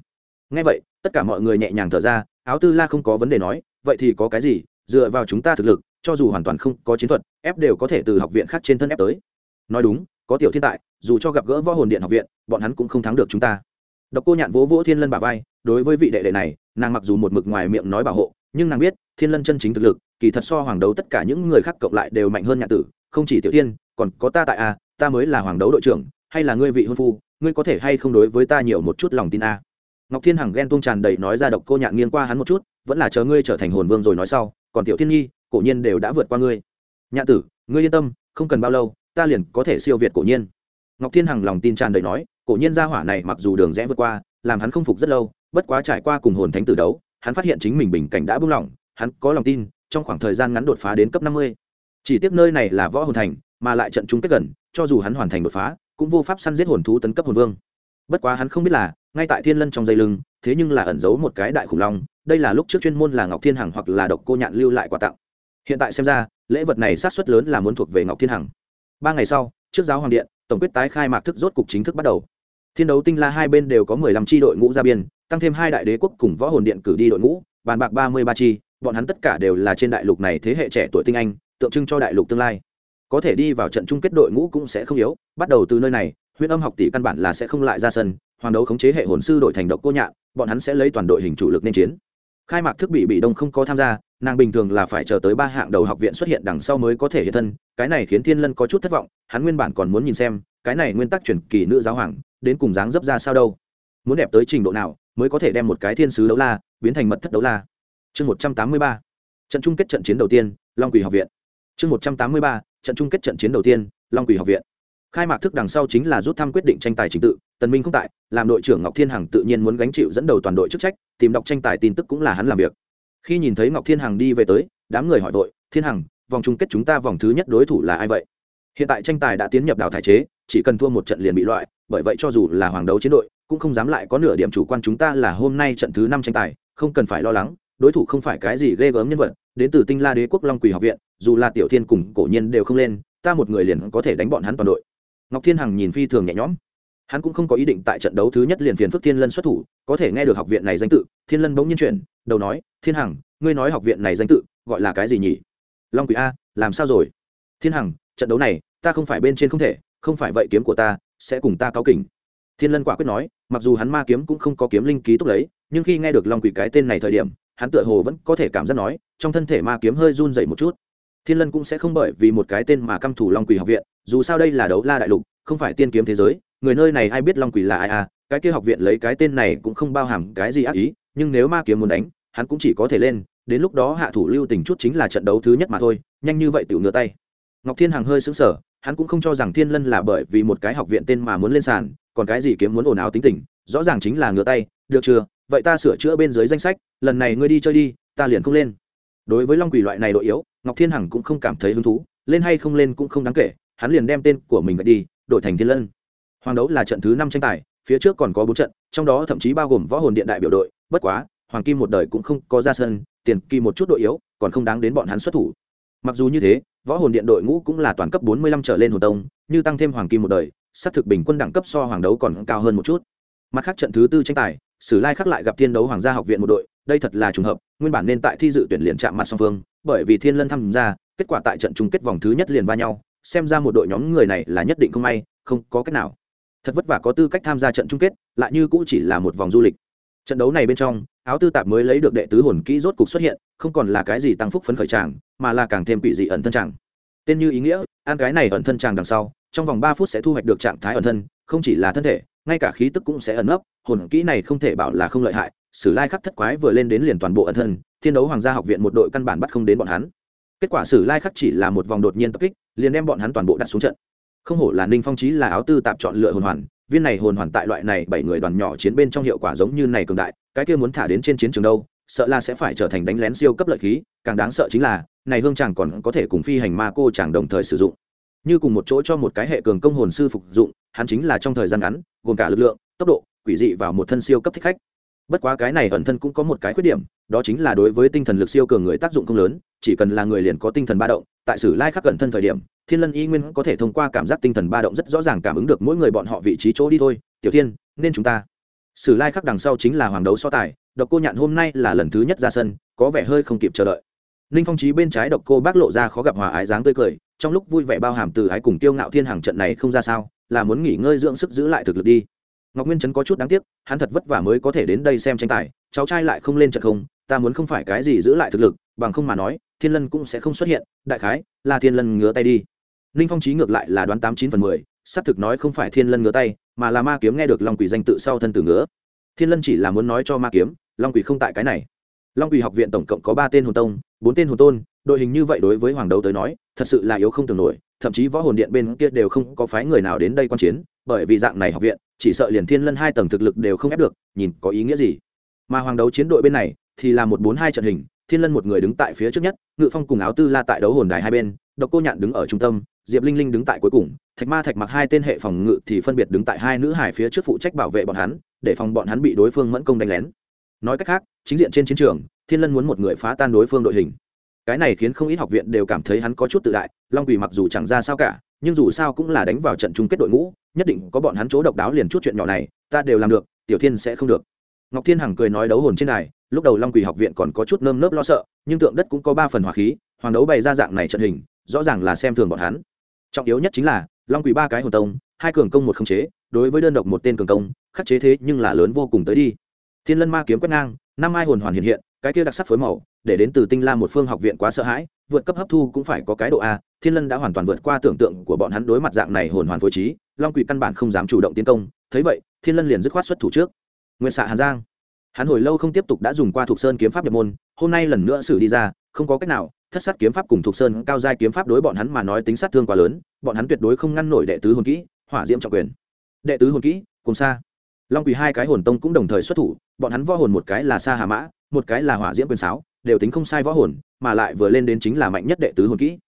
Ngay vậy, tất cả mọi người nhẹ nhàng thở ra, áo tư la không có vấn đề nói, vậy thì có cái gì, dựa vào chúng ta thực lực, cho dù hoàn toàn không có chiến thuật, ép đều có thể từ học viện khác trên thân ép tới. Nói đúng, có tiểu thiên tại, dù cho gặp gỡ võ hồn điện học viện, bọn hắn cũng không thắng được chúng ta. Độc cô nhạn vỗ vỗ thiên lân bà vai, đối với vị đệ đệ này, nàng mặc dù một mực ngoài miệng nói bảo hộ, nhưng nàng biết, thiên lân chân chính thực lực, kỳ thật so hoàng đấu tất cả những người khác cộng lại đều mạnh hơn nhạn tử, không chỉ tiểu tiên còn có ta tại a ta mới là hoàng đấu đội trưởng, hay là ngươi vị hôn phu, ngươi có thể hay không đối với ta nhiều một chút lòng tin a? Ngọc thiên hằng ghen tuông tràn đầy nói ra độc cô nhạn nghiêng qua hắn một chút, vẫn là chờ ngươi trở thành hồn vương rồi nói sau, còn tiểu thiên nhi, cổ nhiên đều đã vượt qua ngươi. Nhạ tử, ngươi yên tâm, không cần bao lâu, ta liền có thể siêu việt cổ nhiên. Ngọc thiên hằng lòng tin tràn đầy nói, cổ nhiên gia hỏa này mặc dù đường rẽ vượt qua, làm hắn không phục rất lâu, bất quá trải qua cùng hồn thánh tử đấu, hắn phát hiện chính mình bình cảnh đã buông lỏng, hắn có lòng tin, trong khoảng thời gian ngắn đột phá đến cấp năm mươi. Chỉ tiếc nơi này là võ hồn thành, mà lại trận chung kết gần cho dù hắn hoàn thành đột phá, cũng vô pháp săn giết hồn thú tấn cấp hồn vương. Bất quá hắn không biết là, ngay tại thiên lân trong dây lưng, thế nhưng là ẩn giấu một cái đại khủng long, đây là lúc trước chuyên môn là ngọc thiên hằng hoặc là độc cô nhạn lưu lại quà tặng. Hiện tại xem ra, lễ vật này sát xuất lớn là muốn thuộc về ngọc thiên hằng. Ba ngày sau, trước giáo hoàng điện, tổng quyết tái khai mạc thức rốt cục chính thức bắt đầu. Thiên đấu tinh la hai bên đều có mười lăm tri đội ngũ ra biên, tăng thêm hai đại đế quốc cùng võ hồn điện cử đi đội ngũ, bàn bạc ba mươi ba chi, bọn hắn tất cả đều là trên đại lục này thế hệ trẻ tuổi tinh anh, tượng trưng cho đại lục tương lai có thể đi vào trận chung kết đội ngũ cũng sẽ không yếu. Bắt đầu từ nơi này huyết âm học tỷ căn bản là sẽ không lại ra sân. Hoàng đấu khống chế hệ hồn sư đội thành độc cô nhạn, bọn hắn sẽ lấy toàn đội hình chủ lực nên chiến. Khai mạc thức bị bị đông không có tham gia, nàng bình thường là phải chờ tới ba hạng đầu học viện xuất hiện đằng sau mới có thể hiện thân. Cái này khiến thiên lân có chút thất vọng, hắn nguyên bản còn muốn nhìn xem, cái này nguyên tắc chuyển kỳ nữ giáo hoàng, đến cùng dáng dấp ra sao đâu. Muốn đẹp tới trình độ nào, mới có thể đem một cái thiên sứ đấu la biến thành mật thất đấu la. Chương một trăm tám mươi ba. Trận chung kết trận chiến đầu tiên, long quỳ học viện chương một trăm tám mươi ba, trận chung kết trận chiến đầu tiên, long quỳ học viện. Khai mạc thức đằng sau chính là rút thăm quyết định tranh tài trình tự, tần minh không tại, làm đội trưởng ngọc thiên hằng tự nhiên muốn gánh chịu dẫn đầu toàn đội chức trách, tìm đọc tranh tài tin tức cũng là hắn làm việc. Khi nhìn thấy ngọc thiên hằng đi về tới, đám người hỏi vội, thiên hằng, vòng chung kết chúng ta vòng thứ nhất đối thủ là ai vậy? Hiện tại tranh tài đã tiến nhập đào thải chế, chỉ cần thua một trận liền bị loại, bởi vậy cho dù là hoàng đấu chiến đội, cũng không dám lại có nửa điểm chủ quan chúng ta là hôm nay trận thứ năm tranh tài, không cần phải lo lắng, đối thủ không phải cái gì ghê gớm nhân vật, đến từ tinh la đế quốc long quỳ học viện dù là tiểu thiên cùng cổ nhiên đều không lên, ta một người liền có thể đánh bọn hắn toàn đội. Ngọc thiên hằng nhìn phi thường nhẹ nhõm. Hắn cũng không có ý định tại trận đấu thứ nhất liền phiền phức thiên lân xuất thủ, có thể nghe được học viện này danh tự, thiên lân bỗng nhiên chuyển, đầu nói, thiên hằng, ngươi nói học viện này danh tự, gọi là cái gì nhỉ? Long quỷ a, làm sao rồi? Thiên hằng, trận đấu này, ta không phải bên trên không thể, không phải vậy kiếm của ta sẽ cùng ta cáo kỉnh. Thiên lân quả quyết nói, mặc dù hắn ma kiếm cũng không có kiếm linh ký túc lấy, nhưng khi nghe được long quỷ cái tên này thời điểm, hắn tựa hồ vẫn có thể cảm giác nói, trong thân thể ma kiếm hơi run dậy một chút thiên lân cũng sẽ không bởi vì một cái tên mà căm thủ long quỷ học viện, dù sao đây là đấu la đại lục, không phải tiên kiếm thế giới, người nơi này ai biết long quỷ là ai à cái kia học viện lấy cái tên này cũng không bao hàm cái gì ác ý, nhưng nếu ma kiếm muốn đánh, hắn cũng chỉ có thể lên, đến lúc đó hạ thủ lưu tình chút chính là trận đấu thứ nhất mà thôi, nhanh như vậy tự ngựa tay. Ngọc thiên hằng hơi xứng sở hắn cũng không cho rằng thiên lân là bởi vì một cái học viện tên mà muốn lên sàn, còn cái gì kiếm muốn ồn ào tính tình, rõ ràng chính là ngựa tay, được chưa? Vậy ta sửa chữa bên dưới danh sách, lần này ngươi đi chơi đi, ta liền không lên đối với long quỷ loại này đội yếu, ngọc thiên hằng cũng không cảm thấy hứng thú, lên hay không lên cũng không đáng kể, hắn liền đem tên của mình đi, đổi thành thiên lân. Hoàng đấu là trận thứ năm tranh tài, phía trước còn có bốn trận, trong đó thậm chí bao gồm võ hồn điện đại biểu đội, bất quá, hoàng kim một đời cũng không có ra sân, tiền kỳ một chút đội yếu, còn không đáng đến bọn hắn xuất thủ. Mặc dù như thế, võ hồn điện đội ngũ cũng là toàn cấp bốn mươi lăm trở lên hồn tông, như tăng thêm hoàng kim một đời sát thực bình quân đẳng cấp so hoàng đấu còn cao hơn một chút. Mặt khác trận thứ tư tranh tài, sử lai khắc lại gặp thiên đấu hoàng gia học viện một đội, đây thật là trùng hợp nguyên bản nên tại thi dự tuyển liền chạm mặt song phương, bởi vì thiên lân tham gia, kết quả tại trận chung kết vòng thứ nhất liền va nhau, xem ra một đội nhóm người này là nhất định không may, không có cách nào. Thật vất vả có tư cách tham gia trận chung kết, lại như cũng chỉ là một vòng du lịch. Trận đấu này bên trong, áo tư tạp mới lấy được đệ tứ hồn kỹ rốt cục xuất hiện, không còn là cái gì tăng phúc phấn khởi tràng, mà là càng thêm quỷ dị ẩn thân tràng. Tên như ý nghĩa, ăn cái này ẩn thân tràng đằng sau, trong vòng ba phút sẽ thu hoạch được trạng thái ẩn thân, không chỉ là thân thể ngay cả khí tức cũng sẽ ẩn nấp, hồn kỹ này không thể bảo là không lợi hại, sử lai khắc thất quái vừa lên đến liền toàn bộ ẩn thân, thiên đấu hoàng gia học viện một đội căn bản bắt không đến bọn hắn. Kết quả sử lai khắc chỉ là một vòng đột nhiên tập kích, liền đem bọn hắn toàn bộ đặt xuống trận. Không hổ là ninh phong trí là áo tư tạp chọn lựa hồn hoàn, viên này hồn hoàn tại loại này bảy người đoàn nhỏ chiến bên trong hiệu quả giống như này cường đại, cái kia muốn thả đến trên chiến trường đâu, sợ là sẽ phải trở thành đánh lén siêu cấp lợi khí, càng đáng sợ chính là, này hương chàng còn có thể cùng phi hành ma cô chàng đồng thời sử dụng như cùng một chỗ cho một cái hệ cường công hồn sư phục dụng, hắn chính là trong thời gian ngắn, gồm cả lực lượng, tốc độ, quỷ dị vào một thân siêu cấp thích khách. Bất quá cái này ẩn thân cũng có một cái khuyết điểm, đó chính là đối với tinh thần lực siêu cường người tác dụng không lớn, chỉ cần là người liền có tinh thần ba động, tại sử lai khắc cẩn thân thời điểm, thiên lân y nguyên có thể thông qua cảm giác tinh thần ba động rất rõ ràng cảm ứng được mỗi người bọn họ vị trí chỗ đi thôi. Tiểu thiên, nên chúng ta. Sử lai khắc đằng sau chính là hoàng đấu so tài, độc cô nhạn hôm nay là lần thứ nhất ra sân, có vẻ hơi không kịp chờ đợi ninh phong trí bên trái độc cô bác lộ ra khó gặp hòa ái dáng tươi cười, trong lúc vui vẻ bao hàm từ ái cùng tiêu ngạo thiên hàng trận này không ra sao, là muốn nghỉ ngơi dưỡng sức giữ lại thực lực đi. Ngọc nguyên trấn có chút đáng tiếc, hắn thật vất vả mới có thể đến đây xem tranh tài, cháu trai lại không lên trận không, ta muốn không phải cái gì giữ lại thực lực, bằng không mà nói, thiên lân cũng sẽ không xuất hiện, đại khái, là thiên lân ngứa tay đi. Ninh phong trí ngược lại là đoán tám chín phần mười, xác thực nói không phải thiên lân ngứa tay, mà là ma kiếm nghe được long quỷ danh tự sau thân tử ngứa. Thiên lân chỉ là muốn nói cho ma kiếm, long quỷ không tại cái này long quỳ học viện tổng cộng có ba tên hồn tông, bốn tên hồn tôn, đội hình như vậy đối với hoàng đấu tới nói, thật sự là yếu không tưởng nổi, thậm chí võ hồn điện bên kia đều không có phái người nào đến đây quan chiến, bởi vì dạng này học viện, chỉ sợ liền thiên lân hai tầng thực lực đều không ép được, nhìn có ý nghĩa gì. Mà hoàng đấu chiến đội bên này, thì là một bốn hai trận hình, thiên lân một người đứng tại phía trước nhất, ngự phong cùng áo tư la tại đấu hồn đài hai bên, độc cô nhạn đứng ở trung tâm, diệp linh linh đứng tại cuối cùng, thạch ma thạch mặc hai tên hệ phòng ngự thì phân biệt đứng tại hai nữ hải phía trước phụ trách bảo vệ bọn hắn, để phòng bọn hắn bị đối phương mẫn công đánh lén nói cách khác, chính diện trên chiến trường, thiên lân muốn một người phá tan đối phương đội hình. Cái này khiến không ít học viện đều cảm thấy hắn có chút tự đại, long quỳ mặc dù chẳng ra sao cả, nhưng dù sao cũng là đánh vào trận chung kết đội ngũ, nhất định có bọn hắn chỗ độc đáo liền chút chuyện nhỏ này, ta đều làm được, tiểu thiên sẽ không được. Ngọc thiên hằng cười nói đấu hồn trên này lúc đầu long quỳ học viện còn có chút nơm nớp lo sợ, nhưng tượng đất cũng có ba phần hỏa khí, hoàng đấu bày ra dạng này trận hình, rõ ràng là xem thường bọn hắn. Trọng yếu nhất chính là, long quỳ ba cái hồn tông, hai cường công một khống chế, đối với đơn độc một tên cường công, khắc chế thế nhưng là lớn vô cùng tới đi thiên lân ma kiếm quét ngang, năm ai hồn hoàn hiện hiện, cái kia đặc sắc phối màu, để đến từ tinh la một phương học viện quá sợ hãi, vượt cấp hấp thu cũng phải có cái độ a, thiên lân đã hoàn toàn vượt qua tưởng tượng của bọn hắn đối mặt dạng này hồn hoàn phối trí, long quỷ căn bản không dám chủ động tiến công, thấy vậy, thiên lân liền dứt khoát xuất thủ trước. Nguyện xạ hàn giang, hắn hồi lâu không tiếp tục đã dùng qua thuộc sơn kiếm pháp nhập môn, hôm nay lần nữa xử đi ra, không có cách nào, thất sát kiếm pháp cùng thuộc sơn cao giai kiếm pháp đối bọn hắn mà nói tính sát thương quá lớn, bọn hắn tuyệt đối không ngăn nổi đệ tứ hồn kỹ, hỏa diễm trọng quyền. Đệ tứ hồn kỹ, cùng xa. Long quỳ hai cái hồn tông cũng đồng thời xuất thủ bọn hắn võ hồn một cái là sa hà mã, một cái là hỏa diễm quyền sáo, đều tính không sai võ hồn, mà lại vừa lên đến chính là mạnh nhất đệ tứ hồn kỹ.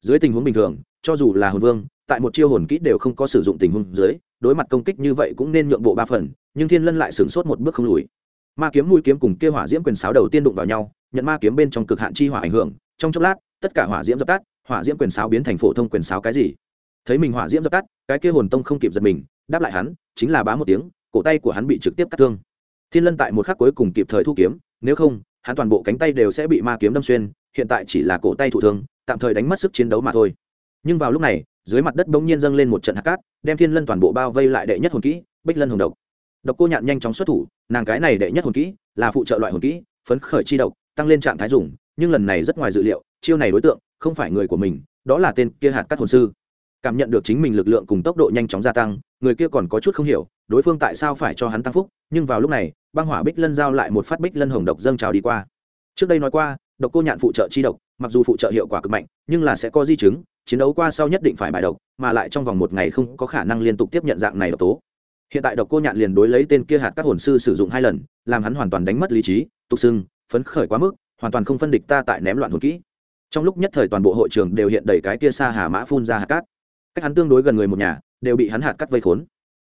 Dưới tình huống bình thường, cho dù là hồn vương, tại một chiêu hồn kỹ đều không có sử dụng tình huống dưới, đối mặt công kích như vậy cũng nên nhượng bộ ba phần, nhưng thiên lân lại sửng sốt một bước không lùi. Ma kiếm mũi kiếm cùng kia hỏa diễm quyền sáo đầu tiên đụng vào nhau, nhận ma kiếm bên trong cực hạn chi hỏa ảnh hưởng, trong chốc lát, tất cả hỏa diễm dập tắt, hỏa diễm quyền sáo biến thành phổ thông quyền sáo cái gì? Thấy mình hỏa diễm dập tắt, cái kia hồn tông không kịp giật mình, đáp lại hắn, chính là bá một tiếng, cổ tay của hắn bị trực tiếp cắt thương thiên lân tại một khắc cuối cùng kịp thời thu kiếm, nếu không, hắn toàn bộ cánh tay đều sẽ bị ma kiếm đâm xuyên, hiện tại chỉ là cổ tay thụ thương tạm thời đánh mất sức chiến đấu mà thôi. Nhưng vào lúc này, dưới mặt đất bỗng nhiên dâng lên một trận hạt cát, đem thiên lân toàn bộ bao vây lại đệ nhất hồn kỹ, bích lân hồng độc. Độc cô nhạn nhanh chóng xuất thủ, nàng cái này đệ nhất hồn kỹ là phụ trợ loại hồn kỹ, phấn khởi chi độc, tăng lên trạng thái dùng, nhưng lần này rất ngoài dự liệu, chiêu này đối tượng không phải người của mình, đó là tên kia hạt cát hồn sư. Cảm nhận được chính mình lực lượng cùng tốc độ nhanh chóng gia tăng, người kia còn có chút không hiểu đối phương tại sao phải cho hắn tăng phúc, nhưng vào lúc này, băng hỏa bích lân giao lại một phát bích lân hồng độc dâng trào đi qua. Trước đây nói qua, độc cô nhạn phụ trợ chi độc, mặc dù phụ trợ hiệu quả cực mạnh, nhưng là sẽ có di chứng, chiến đấu qua sau nhất định phải bài độc, mà lại trong vòng một ngày không có khả năng liên tục tiếp nhận dạng này độc tố. Hiện tại độc cô nhạn liền đối lấy tên kia hạt các hồn sư sử dụng hai lần, làm hắn hoàn toàn đánh mất lý trí, tục sưng phấn khởi quá mức, hoàn toàn không phân địch ta tại ném loạn hồn kỹ. Trong lúc nhất thời toàn bộ hội trường đều hiện đầy cái kia xa hà mã phun ra hạt cát. Cách hắn tương đối gần người một nhà, đều bị hắn hạt cắt vây khốn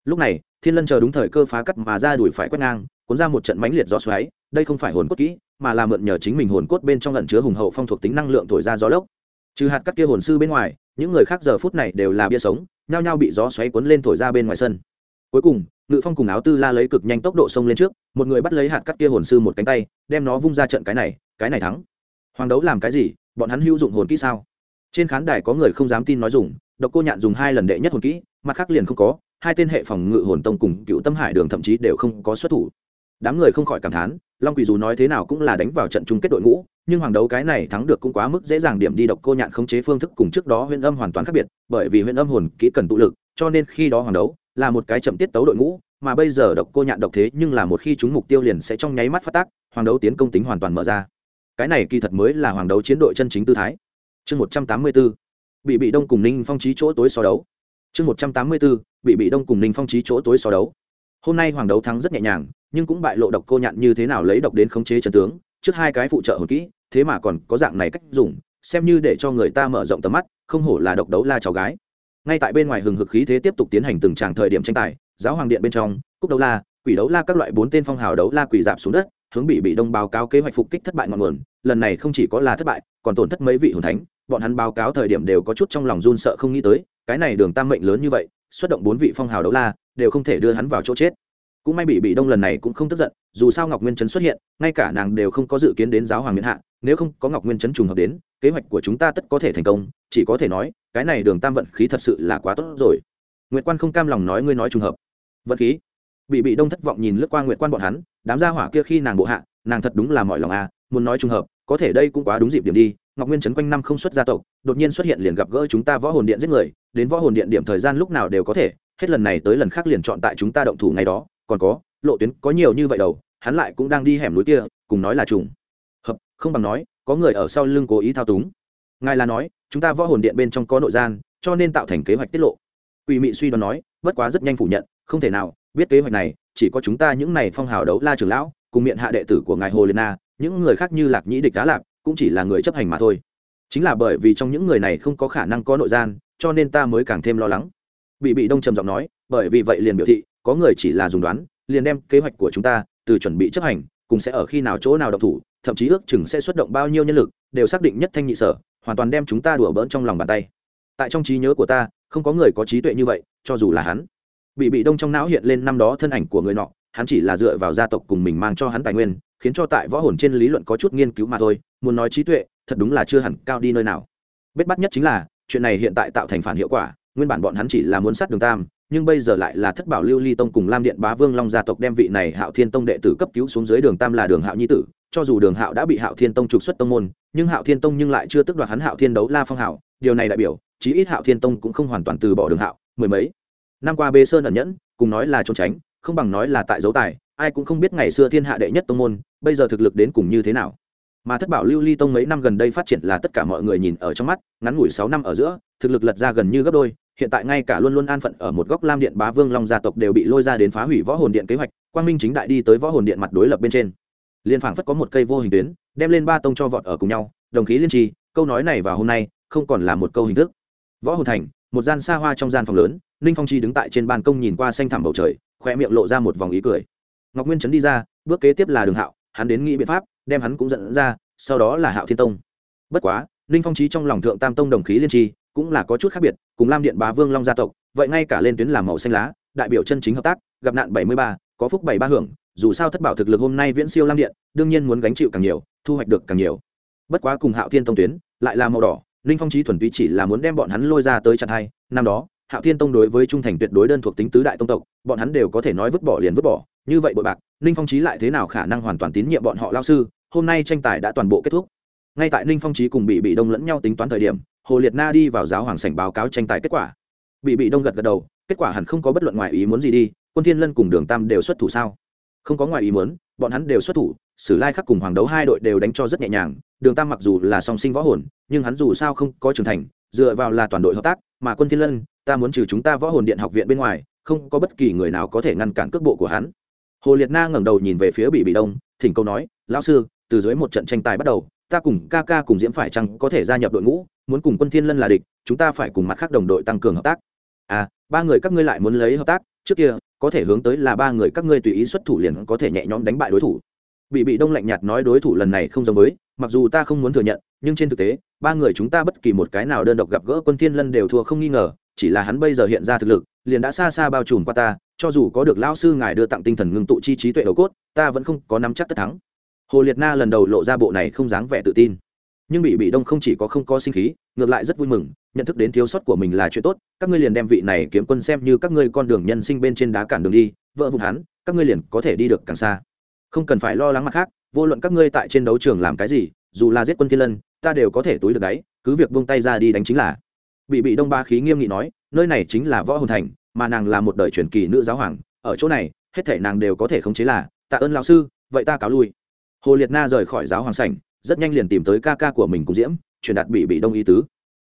lúc này, thiên lân chờ đúng thời cơ phá cắt mà ra đuổi phải quét ngang, cuốn ra một trận mãnh liệt gió xoáy, đây không phải hồn cốt kỹ, mà là mượn nhờ chính mình hồn cốt bên trong lẩn chứa hùng hậu phong thuộc tính năng lượng thổi ra gió lốc. Trừ hạt cắt kia hồn sư bên ngoài, những người khác giờ phút này đều là bia sống, nhao nhao bị gió xoáy cuốn lên thổi ra bên ngoài sân. Cuối cùng, ngự phong cùng áo tư la lấy cực nhanh tốc độ xông lên trước, một người bắt lấy hạt cắt kia hồn sư một cánh tay, đem nó vung ra trận cái này cái này thắng. Hoàng đấu làm cái gì? Bọn hắn hữu dụng hồn kỹ sao? Trên khán đài có người không dám tin nói dùng, độc cô nhạn dùng hai lần đệ nhất hồn kỹ, mặt khác liền không có hai tên hệ phòng ngự hồn tông cùng cựu tâm hải đường thậm chí đều không có xuất thủ. Đám người không khỏi cảm thán, long quỷ dù nói thế nào cũng là đánh vào trận chung kết đội ngũ, nhưng hoàng đấu cái này thắng được cũng quá mức dễ dàng điểm đi độc cô nhạn khống chế phương thức cùng trước đó huyện âm hoàn toàn khác biệt, bởi vì huyện âm hồn kỹ cần tụ lực, cho nên khi đó hoàng đấu là một cái chậm tiết tấu đội ngũ, mà bây giờ độc cô nhạn độc thế nhưng là một khi chúng mục tiêu liền sẽ trong nháy mắt phát tác, hoàng đấu tiến công tính hoàn toàn mở ra. Cái này kỳ thật mới là hoàng đấu chiến đội chân chính tư thái. Chương một trăm tám mươi b ố bị bị đông cùng ninh phong trí chỗ tối so đấu. Chương một trăm tám mươi b ố bị bị đông cùng ninh phong trí chỗ tối so đấu. Hôm nay hoàng đấu thắng rất nhẹ nhàng, nhưng cũng bại lộ độc cô nhạn như thế nào lấy độc đến khống chế trần tướng, trước hai cái phụ trợ hồn kỹ, thế mà còn có dạng này cách dùng, xem như để cho người ta mở rộng tầm mắt, không hổ là độc đấu la cháu gái. Ngay tại bên ngoài hừng hực khí thế tiếp tục tiến hành từng tràng thời điểm tranh tài, giáo hoàng điện bên trong cúc đấu la, quỷ đấu la các loại bốn tên phong hào đấu la quỷ dạp xuống đất, hướng bị bị đông báo cáo kế hoạch phục kích thất bại ngọn nguồn, lần này không chỉ có là thất bại, còn tổn thất mấy vị hồn thánh, bọn hắn báo cáo thời điểm đều có chút trong lòng run sợ không nghĩ tới, cái này đường tam mệnh lớn như vậy xuất động bốn vị phong hào đấu la, đều không thể đưa hắn vào chỗ chết. Cũng may bị bị đông lần này cũng không tức giận, dù sao ngọc nguyên chấn xuất hiện, ngay cả nàng đều không có dự kiến đến giáo hoàng miễn hạ, nếu không có ngọc nguyên chấn trùng hợp đến, kế hoạch của chúng ta tất có thể thành công, chỉ có thể nói, cái này đường tam vận khí thật sự là quá tốt rồi. Nguyệt quan không cam lòng nói ngươi nói trùng hợp. Vận khí? Bị bị đông thất vọng nhìn lướt qua nguyệt quan bọn hắn, đám gia hỏa kia khi nàng bộ hạ, nàng thật đúng là mọi lòng à muốn nói trùng hợp có thể đây cũng quá đúng dịp điểm đi ngọc nguyên trấn quanh năm không xuất gia tộc đột nhiên xuất hiện liền gặp gỡ chúng ta võ hồn điện giết người đến võ hồn điện điểm thời gian lúc nào đều có thể hết lần này tới lần khác liền chọn tại chúng ta động thủ ngày đó còn có lộ tuyến có nhiều như vậy đâu, hắn lại cũng đang đi hẻm núi kia cùng nói là trùng. Hợp không bằng nói có người ở sau lưng cố ý thao túng. Ngài là nói chúng ta võ hồn điện bên trong có nội gian cho nên tạo thành kế hoạch tiết lộ. Quỷ mị suy đoán nói bất quá rất nhanh phủ nhận không thể nào biết kế hoạch này chỉ có chúng ta những này phong hào đấu la trưởng lão cùng miệng hạ đệ tử của ngài hồ liên na những người khác như lạc nhĩ địch đá lạp cũng chỉ là người chấp hành mà thôi. Chính là bởi vì trong những người này không có khả năng có nội gian, cho nên ta mới càng thêm lo lắng. Bị bị đông trầm giọng nói, bởi vì vậy liền biểu thị, có người chỉ là dùng đoán, liền đem kế hoạch của chúng ta từ chuẩn bị chấp hành, cùng sẽ ở khi nào chỗ nào độc thủ, thậm chí ước chừng sẽ xuất động bao nhiêu nhân lực, đều xác định nhất thanh nhị sở, hoàn toàn đem chúng ta đùa bỡn trong lòng bàn tay. Tại trong trí nhớ của ta, không có người có trí tuệ như vậy, cho dù là hắn. Bị bị đông trong não hiện lên năm đó thân ảnh của người nọ, hắn chỉ là dựa vào gia tộc cùng mình mang cho hắn tài nguyên khiến cho tại võ hồn trên lý luận có chút nghiên cứu mà thôi, muốn nói trí tuệ, thật đúng là chưa hẳn cao đi nơi nào. Bết bắt nhất chính là, chuyện này hiện tại tạo thành phản hiệu quả, nguyên bản bọn hắn chỉ là muốn sát đường tam, nhưng bây giờ lại là thất bảo lưu ly tông cùng lam điện bá vương long gia tộc đem vị này hạo thiên tông đệ tử cấp cứu xuống dưới đường tam là đường hạo nhi tử, cho dù đường hạo đã bị hạo thiên tông trục xuất tông môn, nhưng hạo thiên tông nhưng lại chưa tức đoạt hắn hạo thiên đấu la phong hạo điều này đại biểu, chí ít hạo thiên tông cũng không hoàn toàn từ bỏ đường hạo, mười mấy. Năm qua bê sơn ẩn nhẫn, cùng nói là trốn tránh, không bằng nói là tại dấu tài, ai cũng không biết ngày xưa thiên hạ đệ nhất tông môn bây giờ thực lực đến cùng như thế nào? Mà thất bảo lưu ly tông mấy năm gần đây phát triển là tất cả mọi người nhìn ở trong mắt, ngắn ngủi sáu năm ở giữa, thực lực lật ra gần như gấp đôi, hiện tại ngay cả luôn luôn an phận ở một góc lam điện bá vương long gia tộc đều bị lôi ra đến phá hủy võ hồn điện kế hoạch, quang minh chính đại đi tới võ hồn điện mặt đối lập bên trên. Liên phảng phất có một cây vô hình tuyến, đem lên ba tông cho vọt ở cùng nhau, đồng khí liên trì, câu nói này vào hôm nay, không còn là một câu hình thức. Võ hồn thành, một gian xa hoa trong gian phòng lớn, ninh phong chi đứng tại trên ban công nhìn qua xanh thẳm bầu trời khoe miệng lộ ra một vòng ý cười. Ngọc nguyên trấn đi ra, bước kế tiếp là đường hạo hắn đến nghĩ biện pháp, đem hắn cũng dẫn ra, sau đó là hạo thiên tông. Bất quá, ninh phong trí trong lòng thượng tam tông đồng khí liên tri, cũng là có chút khác biệt, cùng lam điện bá vương long gia tộc, vậy ngay cả lên tuyến làm màu xanh lá, đại biểu chân chính hợp tác, gặp nạn bảy mươi ba, có phúc bảy ba hưởng, dù sao thất bảo thực lực hôm nay viễn siêu lam điện, đương nhiên muốn gánh chịu càng nhiều, thu hoạch được càng nhiều. Bất quá cùng hạo thiên tông tuyến, lại là màu đỏ, ninh phong trí thuần túy chỉ là muốn đem bọn hắn lôi ra tới chặt hai, năm đó, hạo thiên tông đối với trung thành tuyệt đối đơn thuộc tính tứ đại tông tộc, bọn hắn đều có thể nói vứt bỏ liền vứt bỏ như vậy bội bạc, ninh phong trí lại thế nào khả năng hoàn toàn tín nhiệm bọn họ lao sư? Hôm nay tranh tài đã toàn bộ kết thúc. Ngay tại ninh phong trí cùng bị bị đông lẫn nhau tính toán thời điểm, hồ liệt na đi vào giáo hoàng sảnh báo cáo tranh tài kết quả. Bị bị đông gật gật đầu, kết quả hẳn không có bất luận ngoài ý muốn gì đi, quân thiên lân cùng đường tam đều xuất thủ sao? Không có ngoài ý muốn, bọn hắn đều xuất thủ, sử lai khắc cùng hoàng đấu hai đội đều đánh cho rất nhẹ nhàng, đường tam mặc dù là song sinh võ hồn, nhưng hắn dù sao không có trưởng thành, dựa vào là toàn đội hợp tác, mà quân thiên lân, ta muốn trừ chúng ta võ hồn điện học viện bên ngoài, không có bất kỳ người nào có thể ngăn cản cước bộ của hắn hồ liệt na ngẩng đầu nhìn về phía bị bị đông, thỉnh câu nói, lão sư, từ dưới một trận tranh tài bắt đầu, ta cùng ca ca cùng diễm phải chăng có thể gia nhập đội ngũ, muốn cùng quân thiên lân là địch, chúng ta phải cùng mặt khác đồng đội tăng cường hợp tác. À ba người các ngươi lại muốn lấy hợp tác, trước kia, có thể hướng tới là ba người các ngươi tùy ý xuất thủ liền có thể nhẹ nhõm đánh bại đối thủ. Bị bị đông lạnh nhạt nói, đối thủ lần này không giống với, mặc dù ta không muốn thừa nhận, nhưng trên thực tế, ba người chúng ta bất kỳ một cái nào đơn độc gặp gỡ quân thiên lân đều thua không nghi ngờ chỉ là hắn bây giờ hiện ra thực lực, liền đã xa xa bao trùm qua ta, cho dù có được lão sư ngài đưa tặng tinh thần ngưng tụ chi trí tuệ đầu cốt, ta vẫn không có nắm chắc tất thắng. Hồ liệt na lần đầu lộ ra bộ này không dáng vẻ tự tin. Nhưng bị bị đông không chỉ có không có sinh khí, ngược lại rất vui mừng, nhận thức đến thiếu sót của mình là chuyện tốt, các ngươi liền đem vị này kiếm quân xem như các ngươi con đường nhân sinh bên trên đá cản đường đi vợ vùng hắn, các ngươi liền có thể đi được càng xa. Không cần phải lo lắng mặt khác, vô luận các ngươi tại trên đấu trường làm cái gì, dù là giết quân thiên lân, ta đều có thể túi được đấy cứ việc buông tay ra đi đánh chính là bị bị đông ba khí nghiêm nghị nói, nơi này chính là võ hồn thành, mà nàng là một đời truyền kỳ nữ giáo hoàng, ở chỗ này, hết thể nàng đều có thể khống chế là, tạ ơn lão sư, vậy ta cáo lui. Hồ liệt na rời khỏi giáo hoàng sảnh, rất nhanh liền tìm tới ca ca của mình cùng diễm, truyền đạt bị bị đông ý tứ.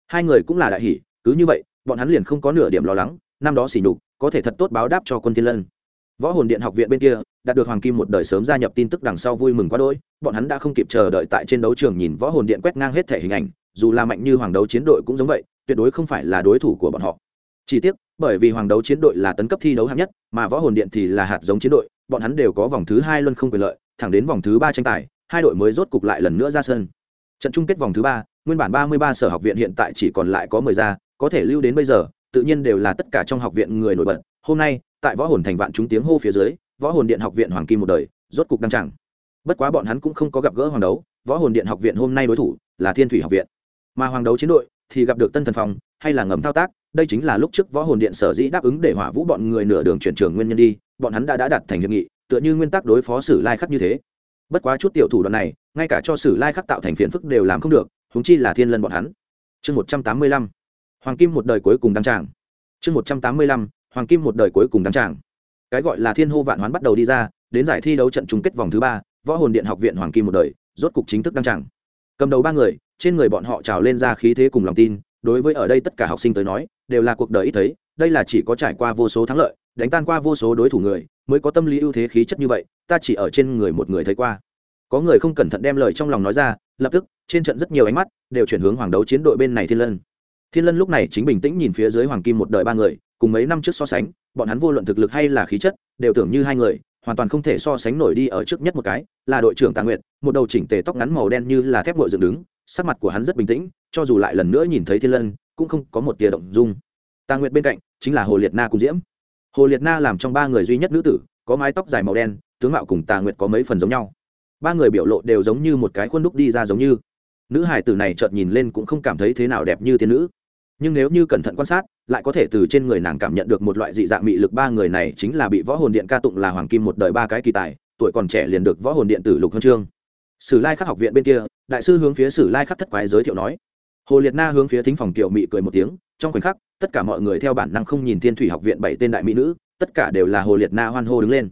Hai người cũng là đại hỷ cứ như vậy, bọn hắn liền không có nửa điểm lo lắng, năm đó xỉ nhục, có thể thật tốt báo đáp cho quân thiên lân. Võ hồn điện học viện bên kia, đạt được hoàng kim một đời sớm gia nhập tin tức đằng sau vui mừng quá đỗi, bọn hắn đã không kịp chờ đợi tại trên đấu trường nhìn võ hồn điện quét ngang hết thể hình ảnh dù là mạnh như hoàng đấu chiến đội cũng giống vậy, tuyệt đối không phải là đối thủ của bọn họ. Chỉ tiếc, bởi vì hoàng đấu chiến đội là tấn cấp thi đấu hạng nhất, mà võ hồn điện thì là hạt giống chiến đội, bọn hắn đều có vòng thứ hai luân không quyền lợi, thẳng đến vòng thứ ba tranh tài, hai đội mới rốt cục lại lần nữa ra sân. Trận chung kết vòng thứ ba, nguyên bản ba mươi ba sở học viện hiện tại chỉ còn lại có mười gia, có thể lưu đến bây giờ, tự nhiên đều là tất cả trong học viện người nổi bật. Hôm nay, tại võ hồn thành vạn chúng tiếng hô phía dưới, võ hồn điện học viện hoàng kim một đời, rốt cục đăng chẳng bất quá bọn hắn cũng không có gặp gỡ hoàng đấu, võ hồn điện học viện hôm nay đối thủ là thiên thủy học viện mà hoàng đấu chiến đội thì gặp được tân thần phong, hay là ngầm thao tác, đây chính là lúc trước võ hồn điện sở dĩ đáp ứng để hỏa vũ bọn người nửa đường chuyển trường nguyên nhân đi, bọn hắn đã đã đặt thành hiệp nghị, tựa như nguyên tắc đối phó sử lai khắc như thế. Bất quá chút tiểu thủ đoạn này, ngay cả cho sử lai khắc tạo thành phiền phức đều làm không được húng chi là thiên lân bọn hắn. Chương một trăm tám mươi lăm, hoàng kim một đời cuối cùng đăng tràng. Chương một trăm tám mươi lăm, hoàng kim một đời cuối cùng đăng tràng. Cái gọi là thiên hô vạn hoán bắt đầu đi ra, đến giải thi đấu trận chung kết vòng thứ ba, võ hồn điện học viện hoàng kim một đời, rốt cục chính thức đăng tràng. Cầm đầu ba người trên người bọn họ trào lên ra khí thế cùng lòng tin, đối với ở đây tất cả học sinh tới nói, đều là cuộc đời ít thấy, đây là chỉ có trải qua vô số thắng lợi, đánh tan qua vô số đối thủ người, mới có tâm lý ưu thế khí chất như vậy, ta chỉ ở trên người một người thấy qua. Có người không cẩn thận đem lời trong lòng nói ra, lập tức, trên trận rất nhiều ánh mắt đều chuyển hướng hoàng đấu chiến đội bên này thiên lân. Thiên lân lúc này chính bình tĩnh nhìn phía dưới hoàng kim một đời ba người, cùng mấy năm trước so sánh, bọn hắn vô luận thực lực hay là khí chất, đều tưởng như hai người, hoàn toàn không thể so sánh nổi đi ở trước nhất một cái, là đội trưởng tà nguyệt, một đầu chỉnh tề tóc ngắn màu đen như là thép ngội dựng đứng sắc mặt của hắn rất bình tĩnh, cho dù lại lần nữa nhìn thấy thiên lân, cũng không có một tia động dung. Tà nguyệt bên cạnh chính là hồ liệt na cùng diễm. Hồ liệt na làm trong ba người duy nhất nữ tử, có mái tóc dài màu đen, tướng mạo cùng tà nguyệt có mấy phần giống nhau. Ba người biểu lộ đều giống như một cái khuôn đúc đi ra giống như. Nữ hải tử này chợt nhìn lên cũng không cảm thấy thế nào đẹp như tiên nữ. Nhưng nếu như cẩn thận quan sát, lại có thể từ trên người nàng cảm nhận được một loại dị dạng mị lực. Ba người này chính là bị võ hồn điện ca tụng là hoàng kim một đời ba cái kỳ tài, tuổi còn trẻ liền được võ hồn điện tử lục huân chương sử lai khắc học viện bên kia, đại sư hướng phía sử lai khắc thất quái giới thiệu nói. Hồ liệt na hướng phía thính phòng kiệu mị cười một tiếng, trong khoảnh khắc, tất cả mọi người theo bản năng không nhìn thiên thủy học viện bảy tên đại mỹ nữ, tất cả đều là hồ liệt na hoan hô đứng lên.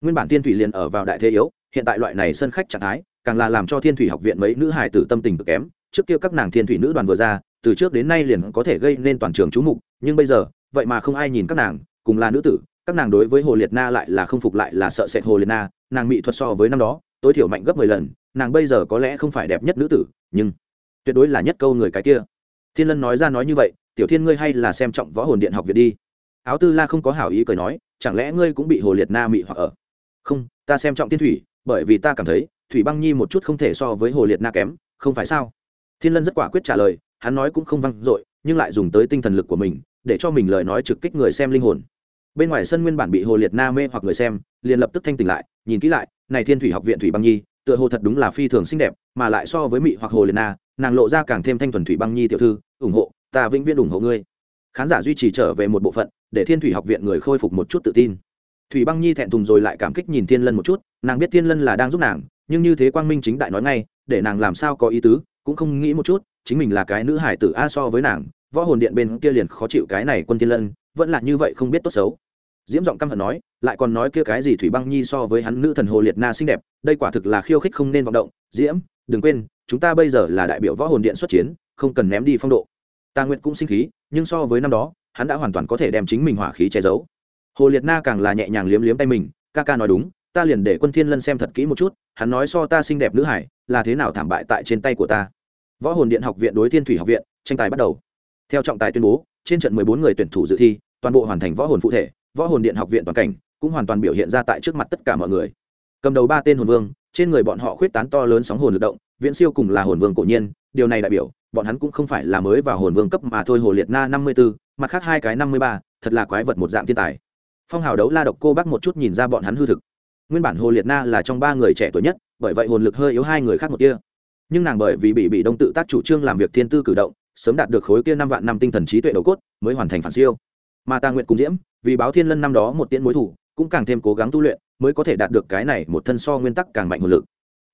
Nguyên bản thiên thủy liền ở vào đại thế yếu, hiện tại loại này sân khách trạng thái, càng là làm cho thiên thủy học viện mấy nữ hải tử tâm tình cực kém, trước kia các nàng thiên thủy nữ đoàn vừa ra, từ trước đến nay liền có thể gây nên toàn trường chú mục, nhưng bây giờ, vậy mà không ai nhìn các nàng, cùng là nữ tử, các nàng đối với hồ liệt na lại là không phục lại là sợ sệt hồ liệt na, nàng mỹ thuật so với năm đó, tối thiểu mạnh gấp mười lần nàng bây giờ có lẽ không phải đẹp nhất nữ tử, nhưng tuyệt đối là nhất câu người cái kia. Thiên lân nói ra nói như vậy, tiểu thiên ngươi hay là xem trọng võ hồn điện học viện đi. Áo tư la không có hảo ý cười nói, chẳng lẽ ngươi cũng bị hồ liệt na mị hoặc ở? Không, ta xem trọng thiên thủy, bởi vì ta cảm thấy thủy băng nhi một chút không thể so với hồ liệt na kém, không phải sao? Thiên lân rất quả quyết trả lời, hắn nói cũng không văng dội, nhưng lại dùng tới tinh thần lực của mình, để cho mình lời nói trực kích người xem linh hồn. Bên ngoài sân nguyên bản bị hồ liệt na mê hoặc người xem, liền lập tức thanh tỉnh lại, nhìn kỹ lại, này thiên thủy học viện thủy băng nhi tựa hồ thật đúng là phi thường xinh đẹp, mà lại so với mị hoặc hồ liền na, nàng lộ ra càng thêm thanh thuần thủy băng nhi tiểu thư, ủng hộ, ta vĩnh viễn ủng hộ ngươi. Khán giả duy trì trở về một bộ phận, để thiên thủy học viện người khôi phục một chút tự tin. Thủy băng nhi thẹn thùng rồi lại cảm kích nhìn thiên lân một chút, nàng biết thiên lân là đang giúp nàng, nhưng như thế quang minh chính đại nói ngay, để nàng làm sao có ý tứ, cũng không nghĩ một chút, chính mình là cái nữ hải tử a so với nàng, võ hồn điện bên kia liền khó chịu cái này quân thiên lân, vẫn là như vậy không biết tốt xấu diễm giọng căm hận nói, lại còn nói kia cái gì thủy băng nhi so với hắn nữ thần hồ liệt na xinh đẹp, đây quả thực là khiêu khích không nên vọng động. Diễm, đừng quên, chúng ta bây giờ là đại biểu võ hồn điện xuất chiến, không cần ném đi phong độ. Tà nguyện cũng sinh khí, nhưng so với năm đó, hắn đã hoàn toàn có thể đem chính mình hỏa khí che giấu. Hồ liệt na càng là nhẹ nhàng liếm liếm tay mình, ca ca nói đúng, ta liền để quân thiên lân xem thật kỹ một chút, hắn nói so ta xinh đẹp nữ hải, là thế nào thảm bại tại trên tay của ta. Võ hồn điện học viện đối thiên thủy học viện, tranh tài bắt đầu. Theo trọng tài tuyên bố, trên trận 14 người tuyển thủ dự thi, toàn bộ hoàn thành võ hồn phụ thể võ hồn điện học viện toàn cảnh cũng hoàn toàn biểu hiện ra tại trước mặt tất cả mọi người. Cầm đầu ba tên hồn vương, trên người bọn họ khuyết tán to lớn sóng hồn lực động, viễn siêu cùng là hồn vương cổ nhiên, điều này đại biểu, bọn hắn cũng không phải là mới vào hồn vương cấp mà thôi, hồ liệt na năm mươi b ố mặt khác hai cái năm mươi ba, thật là quái vật một dạng thiên tài. Phong hào đấu la độc cô bác một chút nhìn ra bọn hắn hư thực. Nguyên bản hồ liệt na là trong ba người trẻ tuổi nhất, bởi vậy hồn lực hơi yếu hai người khác một kia. Nhưng nàng bởi vì bị bị đông tự tác chủ trương làm việc thiên tư cử động, sớm đạt được khối kia năm vạn năm tinh thần trí tuệ đầu cốt, mới hoàn thành phản siêu mà ta nguyện cùng diễm, vì báo thiên lân năm đó một tiễn mối thủ, cũng càng thêm cố gắng tu luyện, mới có thể đạt được cái này một thân so nguyên tắc càng mạnh hồn lực.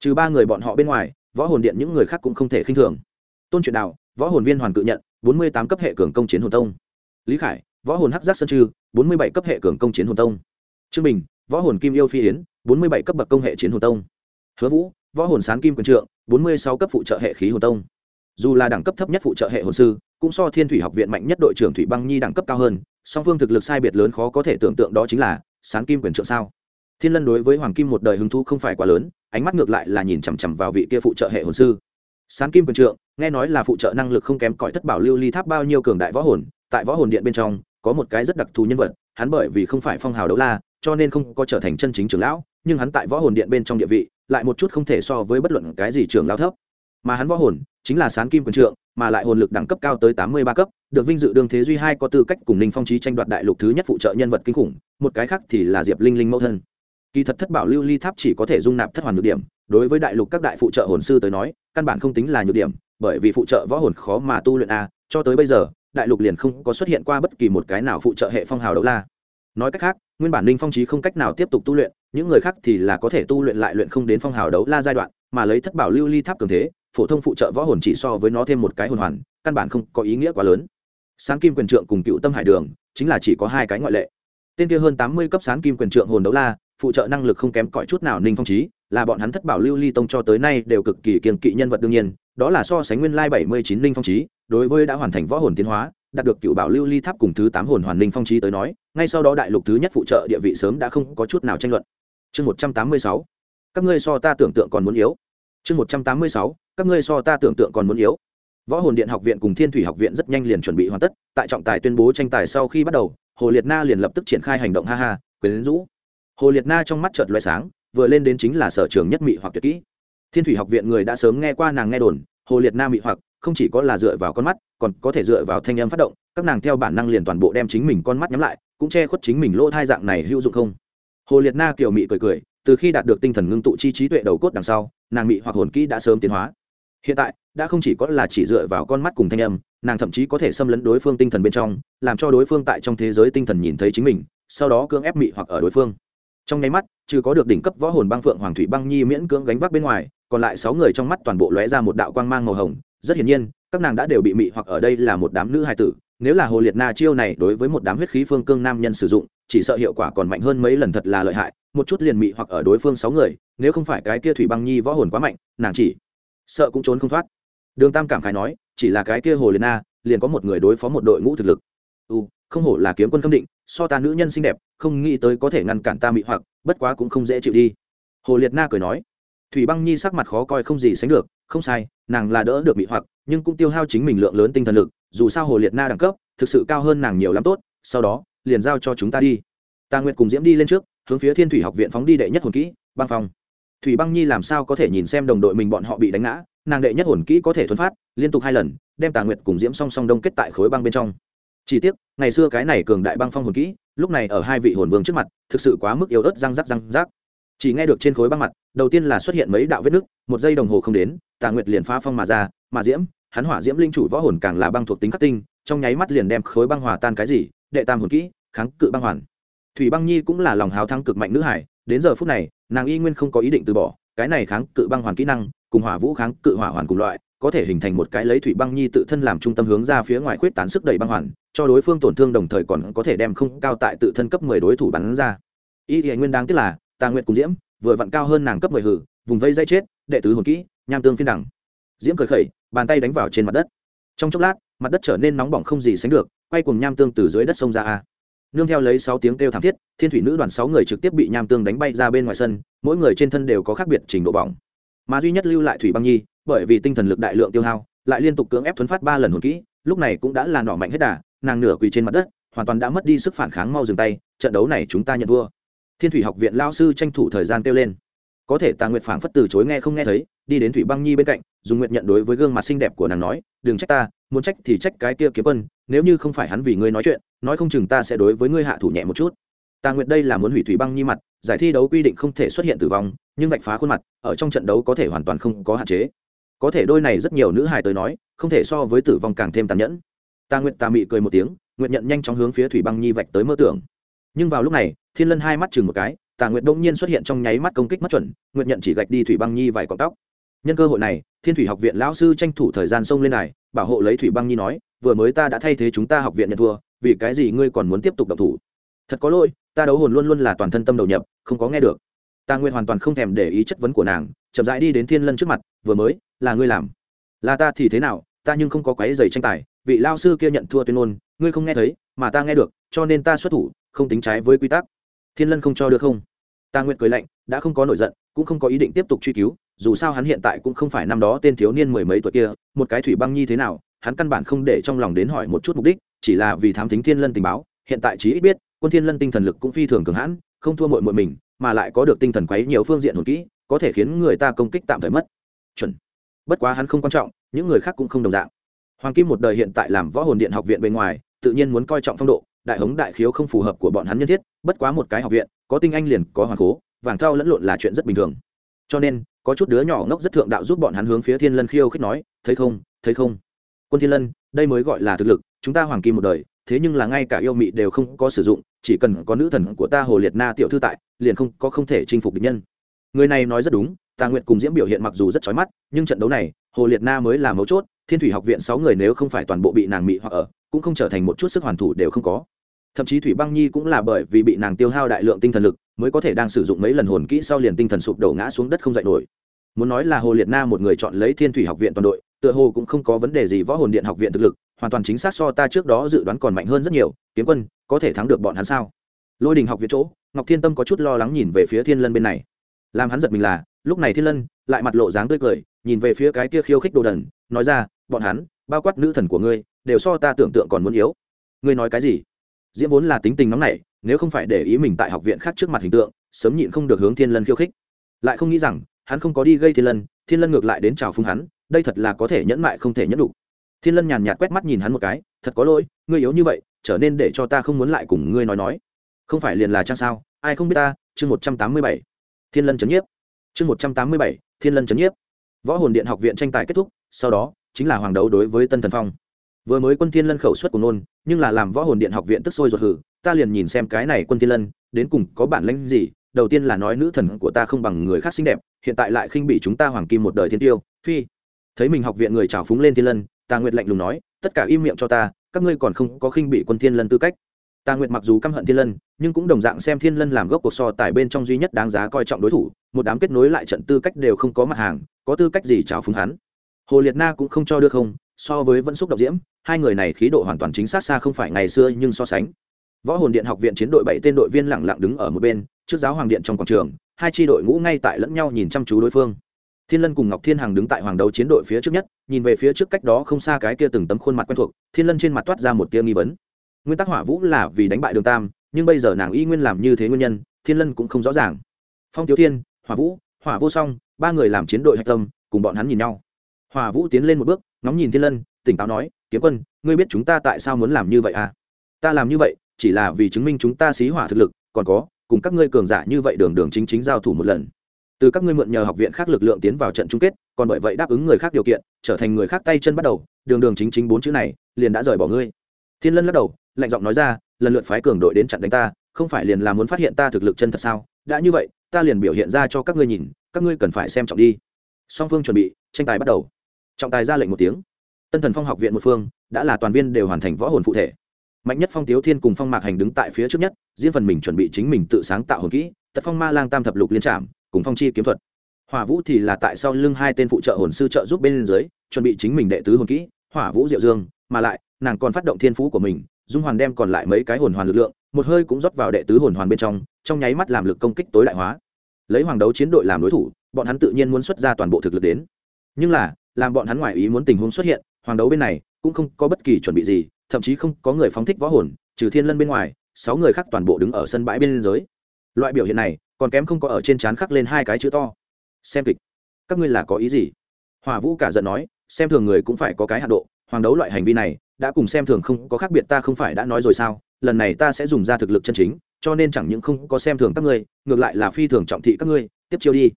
Trừ ba người bọn họ bên ngoài, võ hồn điện những người khác cũng không thể khinh thường. Tôn truyện đạo, võ hồn viên hoàn cự nhận, bốn mươi tám cấp hệ cường công chiến hồn tông. Lý khải, võ hồn hắc giác sơn trư bốn mươi bảy cấp hệ cường công chiến hồn tông. Trương bình, võ hồn kim yêu phi yến, bốn mươi bảy cấp bậc công hệ chiến hồn tông. Hứa vũ, võ hồn sán kim quyền trượng, bốn mươi sáu cấp phụ trợ hệ khí hồn tông. Dù là đẳng cấp thấp nhất phụ trợ hệ hồn sư cũng so thiên thủy học viện mạnh nhất đội trưởng thủy băng nhi đẳng cấp cao hơn, song phương thực lực sai biệt lớn khó có thể tưởng tượng đó chính là sán kim quyền trượng sao? Thiên lân đối với hoàng kim một đời hứng thú không phải quá lớn, ánh mắt ngược lại là nhìn chằm chằm vào vị kia phụ trợ hệ hồn sư. Sán kim quyền trượng, nghe nói là phụ trợ năng lực không kém cỏi thất bảo lưu ly tháp bao nhiêu cường đại võ hồn, tại võ hồn điện bên trong, có một cái rất đặc thù nhân vật, hắn bởi vì không phải phong hào đấu la, cho nên không có trở thành chân chính trưởng lão, nhưng hắn tại võ hồn điện bên trong địa vị, lại một chút không thể so với bất luận cái gì trưởng lão thấp. Mà hắn võ hồn, chính là sán kim quyền trượng mà lại hồn lực đẳng cấp cao tới tám mươi ba cấp, được vinh dự đương thế duy hai có tư cách cùng ninh phong chí tranh đoạt đại lục thứ nhất phụ trợ nhân vật kinh khủng, một cái khác thì là diệp linh linh mẫu thân. Kỳ thật thất bảo lưu ly tháp chỉ có thể dung nạp thất hoàn nhược điểm, đối với đại lục các đại phụ trợ hồn sư tới nói, căn bản không tính là nhược điểm, bởi vì phụ trợ võ hồn khó mà tu luyện a, cho tới bây giờ, đại lục liền không có xuất hiện qua bất kỳ một cái nào phụ trợ hệ phong hào đấu la. Nói cách khác, nguyên bản ninh phong chí không cách nào tiếp tục tu luyện, những người khác thì là có thể tu luyện lại luyện không đến phong hào đấu la giai đoạn, mà lấy thất bảo lưu ly tháp cường thế phổ thông phụ trợ võ hồn chỉ so với nó thêm một cái hồn hoàn, căn bản không có ý nghĩa quá lớn. Sáng kim quyền trượng cùng cựu tâm hải đường, chính là chỉ có hai cái ngoại lệ. Tên kia hơn tám mươi cấp sáng kim quyền trượng hồn đấu la, phụ trợ năng lực không kém cỏi chút nào ninh phong trí là bọn hắn thất bảo lưu ly tông cho tới nay đều cực kỳ kiên kỵ nhân vật đương nhiên, đó là so sánh nguyên lai bảy mươi chín ninh phong trí đối với đã hoàn thành võ hồn tiến hóa, đạt được cựu bảo lưu ly tháp cùng thứ tám hồn hoàn ninh phong trí tới nói, ngay sau đó đại lục thứ nhất phụ trợ địa vị sớm đã không có chút nào tranh luận. Chương một trăm tám mươi sáu, các ngươi so ta tưởng tượng còn muốn yếu chương một trăm tám mươi sáu, các ngươi so ta tưởng tượng còn muốn yếu. Võ hồn điện học viện cùng thiên thủy học viện rất nhanh liền chuẩn bị hoàn tất, tại trọng tài tuyên bố tranh tài sau khi bắt đầu, hồ liệt na liền lập tức triển khai hành động ha ha, quyến rũ. Hồ liệt na trong mắt chợt loại sáng, vừa lên đến chính là sở trường nhất mị hoặc tuyệt kỹ. Thiên thủy học viện người đã sớm nghe qua nàng nghe đồn, hồ liệt na mị hoặc, không chỉ có là dựa vào con mắt, còn có thể dựa vào thanh âm phát động, các nàng theo bản năng liền toàn bộ đem chính mình con mắt nhắm lại, cũng che khuất chính mình lỗ thai dạng này hữu dụng không? Hồ liệt na kiểu mị cười cười từ khi đạt được tinh thần ngưng tụ chi trí tuệ đầu cốt đằng sau, nàng mị hoặc hồn kỹ đã sớm tiến hóa. Hiện tại, đã không chỉ có là chỉ dựa vào con mắt cùng thanh âm, nàng thậm chí có thể xâm lấn đối phương tinh thần bên trong, làm cho đối phương tại trong thế giới tinh thần nhìn thấy chính mình, sau đó cưỡng ép mị hoặc ở đối phương. Trong nháy mắt, trừ có được đỉnh cấp võ hồn băng phượng hoàng thủy băng nhi miễn cưỡng gánh vác bên ngoài, còn lại sáu người trong mắt toàn bộ lóe ra một đạo quang mang màu hồng. Rất hiển nhiên, các nàng đã đều bị mị hoặc ở đây là một đám nữ hài tử, nếu là hồ liệt na chiêu này đối với một đám huyết khí phương cương nam nhân sử dụng chỉ sợ hiệu quả còn mạnh hơn mấy lần thật là lợi hại, một chút liền mị hoặc ở đối phương sáu người, nếu không phải cái kia thủy băng nhi võ hồn quá mạnh, nàng chỉ sợ cũng trốn không thoát. Đường tam cảm khai nói, chỉ là cái kia hồ liệt na, liền có một người đối phó một đội ngũ thực lực. U, không hổ là kiếm quân khâm định, so ta nữ nhân xinh đẹp, không nghĩ tới có thể ngăn cản ta mị hoặc, bất quá cũng không dễ chịu đi. Hồ liệt na cười nói, thủy băng nhi sắc mặt khó coi không gì sánh được, không sai, nàng là đỡ được mị hoặc, nhưng cũng tiêu hao chính mình lượng lớn tinh thần lực, dù sao hồ liệt na đẳng cấp, thực sự cao hơn nàng nhiều lắm tốt, sau đó liền giao cho chúng ta đi. Tà nguyệt cùng diễm đi lên trước, hướng phía thiên thủy học viện phóng đi đệ nhất hồn kỹ, băng phong. Thủy băng nhi làm sao có thể nhìn xem đồng đội mình bọn họ bị đánh ngã, nàng đệ nhất hồn kỹ có thể thuấn phát, liên tục hai lần, đem tà nguyệt cùng diễm song song đông kết tại khối băng bên trong. Chỉ tiếc, ngày xưa cái này cường đại băng phong hồn kỹ, lúc này ở hai vị hồn vương trước mặt, thực sự quá mức yếu ớt răng rắc răng rắc. Chỉ nghe được trên khối băng mặt, đầu tiên là xuất hiện mấy đạo vết nứt, một giây đồng hồ không đến, tà nguyệt liền phá phong mà ra, mà diễm, hắn hỏa diễm linh chủ võ hồn càng là băng thuộc tính khắc tinh, trong nháy mắt liền đem khối băng hòa tan cái gì đệ tam hồn kỹ, kháng cự băng hoàn. Thủy băng nhi cũng là lòng hào thắng cực mạnh nữ hải, đến giờ phút này, nàng y nguyên không có ý định từ bỏ, cái này kháng cự băng hoàn kỹ năng, cùng hỏa vũ kháng cự hỏa hoàn cùng loại, có thể hình thành một cái lấy thủy băng nhi tự thân làm trung tâm hướng ra phía ngoài khuyết tán sức đẩy băng hoàn, cho đối phương tổn thương đồng thời còn có thể đem không cao tại tự thân cấp mười đối thủ bắn ra. Y thì nguyên đáng tiếc là, tà nguyện cùng diễm, vừa vặn cao hơn nàng cấp mười hử, vùng vây dây chết, đệ tứ hồn kỹ, nham tương phiên đẳng. Diễm cười khẩy, bàn tay đánh vào trên mặt đất. Trong chốc lát mặt đất trở nên nóng bỏng không gì sánh được, quay cùng nham tương từ dưới đất sông ra a. Nương theo lấy sáu tiếng kêu thảm thiết, thiên thủy nữ đoàn sáu người trực tiếp bị nham tương đánh bay ra bên ngoài sân, mỗi người trên thân đều có khác biệt trình độ bỏng. Mà duy nhất lưu lại thủy băng nhi, bởi vì tinh thần lực đại lượng tiêu hao, lại liên tục cưỡng ép thuấn phát ba lần hồn kỹ, lúc này cũng đã là nỏ mạnh hết đà, nàng nửa quỳ trên mặt đất, hoàn toàn đã mất đi sức phản kháng mau dừng tay, trận đấu này chúng ta nhận vua thiên thủy học viện lao sư tranh thủ thời gian kêu lên. Có thể tà nguyệt phảng phất từ chối nghe không nghe thấy, đi đến thủy băng nhi bên cạnh, dùng nguyệt nhận đối với gương mặt xinh đẹp của nàng nói, đừng trách ta muốn trách thì trách cái kia kiếm quân, nếu như không phải hắn vì ngươi nói chuyện, nói không chừng ta sẽ đối với ngươi hạ thủ nhẹ một chút. Tà nguyệt đây là muốn hủy thủy băng nhi mặt, giải thi đấu quy định không thể xuất hiện tử vong, nhưng vạch phá khuôn mặt, ở trong trận đấu có thể hoàn toàn không có hạn chế. Có thể đôi này rất nhiều nữ hài tới nói, không thể so với tử vong càng thêm tàn nhẫn. Tà nguyệt tà mị cười một tiếng, nguyện nhận nhanh chóng hướng phía thủy băng nhi vạch tới mơ tưởng. Nhưng vào lúc này, thiên lân hai mắt chừng một cái tà nguyệt đông nhiên xuất hiện trong nháy mắt công kích mất chuẩn, nguyện nhận chỉ gạch đi thủy băng nhi vài cọng tóc nhân cơ hội này, thiên thủy học viện lão sư tranh thủ thời gian xông lên này, bảo hộ lấy thủy băng nhi nói, vừa mới ta đã thay thế chúng ta học viện nhận thua, vì cái gì ngươi còn muốn tiếp tục đập thủ? Thật có lỗi, ta đấu hồn luôn luôn là toàn thân tâm đầu nhập, không có nghe được. Ta nguyên hoàn toàn không thèm để ý chất vấn của nàng, chậm rãi đi đến thiên lân trước mặt, vừa mới, là ngươi làm. Là ta thì thế nào, ta nhưng không có quái giày tranh tài, vị lao sư kia nhận thua tuyên ngôn, ngươi không nghe thấy, mà ta nghe được, cho nên ta xuất thủ, không tính trái với quy tắc. Thiên lân không cho được không? Ta nguyện cười lạnh, đã không có nổi giận cũng không có ý định tiếp tục truy cứu, dù sao hắn hiện tại cũng không phải năm đó tên thiếu niên mười mấy tuổi kia, một cái thủy băng nhi thế nào, hắn căn bản không để trong lòng đến hỏi một chút mục đích, chỉ là vì thám thính thiên lân tình báo, hiện tại chí ít biết, quân thiên lân tinh thần lực cũng phi thường cường hãn, không thua mội mội mình, mà lại có được tinh thần quấy nhiều phương diện hồn kỹ, có thể khiến người ta công kích tạm thời mất. Chuẩn. Bất quá hắn không quan trọng, những người khác cũng không đồng dạng. Hoàng kim một đời hiện tại làm võ hồn điện học viện bên ngoài, tự nhiên muốn coi trọng phong độ, đại hống đại khiếu không phù hợp của bọn hắn nhân thiết, bất quá một cái học viện, có tinh anh liền có hoàng cố vàng thao lẫn lộn là chuyện rất bình thường. Cho nên, có chút đứa nhỏ ngốc rất thượng đạo giúp bọn hắn hướng phía thiên lân khiêu khích nói, thấy không thấy không. Quân thiên lân, đây mới gọi là thực lực, chúng ta hoàng kim một đời, thế nhưng là ngay cả yêu mị đều không có sử dụng, chỉ cần có nữ thần của ta hồ liệt na tiểu thư tại, liền không có không thể chinh phục địch nhân. Người này nói rất đúng, tà nguyện cùng diễm biểu hiện mặc dù rất chói mắt, nhưng trận đấu này, hồ liệt na mới là mấu chốt, thiên thủy học viện sáu người nếu không phải toàn bộ bị nàng mị hoặc ở, cũng không trở thành một chút sức hoàn thủ đều không có thậm chí thủy băng nhi cũng là bởi vì bị nàng tiêu hao đại lượng tinh thần lực, mới có thể đang sử dụng mấy lần hồn kỹ sau liền tinh thần sụp đổ ngã xuống đất không dậy nổi. Muốn nói là hồ liệt na một người chọn lấy thiên thủy học viện toàn đội, tựa hồ cũng không có vấn đề gì võ hồn điện học viện thực lực, hoàn toàn chính xác so ta trước đó dự đoán còn mạnh hơn rất nhiều, kiếm quân, có thể thắng được bọn hắn sao? Lôi đình học viện chỗ, ngọc thiên tâm có chút lo lắng nhìn về phía thiên lân bên này. Làm hắn giật mình là, lúc này thiên lân lại mặt lộ dáng tươi cười, nhìn về phía cái kia khiêu khích đồ đần, nói ra, bọn hắn, bao quát nữ thần của ngươi, đều so ta tưởng tượng còn muốn yếu. Ngươi nói cái gì? Diễm vốn là tính tình nóng nảy, nếu không phải để ý mình tại học viện khác trước mặt hình tượng, sớm nhịn không được hướng thiên lân khiêu khích. Lại không nghĩ rằng, hắn không có đi gây thiên lân thiên lân ngược lại đến chào phúng hắn, đây thật là có thể nhẫn mại không thể nhẫn đủ thiên lân nhàn nhạt quét mắt nhìn hắn một cái, thật có lỗi, ngươi yếu như vậy, trở nên để cho ta không muốn lại cùng ngươi nói nói. Không phải liền là trang sao? Ai không biết ta? Chương một trăm tám mươi bảy. Thiên lân trấn nhiếp. Chương một trăm tám mươi bảy, thiên lân trấn nhiếp. Võ hồn điện học viện tranh tài kết thúc, sau đó, chính là hoàng đấu đối với tân thần phong vừa mới quân thiên lân khẩu xuất của nôn, nhưng là làm võ hồn điện học viện tức sôi ruột hử, ta liền nhìn xem cái này quân thiên lân, đến cùng có bản lĩnh gì, đầu tiên là nói nữ thần của ta không bằng người khác xinh đẹp, hiện tại lại khinh bị chúng ta hoàng kim một đời thiên tiêu, phi. Thấy mình học viện người trào phúng lên thiên lân ta nguyệt lạnh lùng nói, tất cả im miệng cho ta, các ngươi còn không có khinh bị quân thiên lân tư cách. Ta nguyệt mặc dù căm hận thiên lân, nhưng cũng đồng dạng xem thiên lân làm gốc cuộc so tài bên trong duy nhất đáng giá coi trọng đối thủ, một đám kết nối lại trận tư cách đều không có mặt hàng, có tư cách gì trào phúng hắn? Hồ liệt na cũng không cho được không so với vẫn xúc độc diễm, hai người này khí độ hoàn toàn chính xác xa không phải ngày xưa nhưng so sánh. Võ hồn điện học viện chiến đội bảy tên đội viên lẳng lặng đứng ở một bên, trước giáo hoàng điện trong quảng trường, hai tri đội ngũ ngay tại lẫn nhau nhìn chăm chú đối phương. Thiên lân cùng ngọc thiên hằng đứng tại hoàng đấu chiến đội phía trước nhất, nhìn về phía trước cách đó không xa cái kia từng tấm khuôn mặt quen thuộc, thiên lân trên mặt toát ra một tia nghi vấn. Nguyên tắc hỏa vũ là vì đánh bại đường tam, nhưng bây giờ nàng y nguyên làm như thế nguyên nhân, thiên lân cũng không rõ ràng. Phong thiếu thiên, hỏa vũ, hỏa vô song, ba người làm chiến đội hạch tâm, cùng bọn hắn nhìn nhau. Hỏa vũ tiến lên một bước ngóng nhìn thiên lân, tỉnh táo nói, kiếm quân, ngươi biết chúng ta tại sao muốn làm như vậy à? Ta làm như vậy chỉ là vì chứng minh chúng ta xí hỏa thực lực, còn có, cùng các ngươi cường giả như vậy đường đường chính chính giao thủ một lần. Từ các ngươi mượn nhờ học viện khác lực lượng tiến vào trận chung kết, còn bởi vậy đáp ứng người khác điều kiện, trở thành người khác tay chân bắt đầu, đường đường chính chính bốn chữ này, liền đã rời bỏ ngươi. Thiên lân lắc đầu, lạnh giọng nói ra, lần lượt phái cường đội đến chặn đánh ta, không phải liền là muốn phát hiện ta thực lực chân thật sao? Đã như vậy, ta liền biểu hiện ra cho các ngươi nhìn, các ngươi cần phải xem trọng đi. Song phương chuẩn bị, tranh tài bắt đầu trọng tài ra lệnh một tiếng. Tân thần phong học viện một phương, đã là toàn viên đều hoàn thành võ hồn phụ thể. Mạnh nhất phong tiếu thiên cùng phong mạc hành đứng tại phía trước nhất, riêng phần mình chuẩn bị chính mình tự sáng tạo hồn kỹ, tật phong ma lang tam thập lục liên trạm cùng phong chi kiếm thuật. Hỏa vũ thì là tại sau lưng hai tên phụ trợ hồn sư trợ giúp bên dưới, chuẩn bị chính mình đệ tứ hồn kỹ, hỏa vũ diệu dương, mà lại, nàng còn phát động thiên phú của mình, dung hoàn đem còn lại mấy cái hồn hoàn lực lượng, một hơi cũng rót vào đệ tứ hồn hoàn bên trong trong nháy mắt làm lực công kích tối đại hóa. Lấy hoàng đấu chiến đội làm đối thủ, bọn hắn tự nhiên muốn xuất ra toàn bộ thực lực đến. Nhưng là làm bọn hắn ngoài ý muốn tình huống xuất hiện, hoàng đấu bên này cũng không có bất kỳ chuẩn bị gì, thậm chí không có người phóng thích võ hồn, trừ thiên lân bên ngoài, sáu người khác toàn bộ đứng ở sân bãi bên giới loại biểu hiện này còn kém không có ở trên trán khắc lên hai cái chữ to. Xem kịch. Các ngươi là có ý gì? Hỏa vũ cả giận nói, xem thường người cũng phải có cái hạ độ, hoàng đấu loại hành vi này đã cùng xem thường không có khác biệt, ta không phải đã nói rồi sao? Lần này ta sẽ dùng ra thực lực chân chính, cho nên chẳng những không có xem thường các ngươi, ngược lại là phi thường trọng thị các ngươi. Tiếp chiêu đi.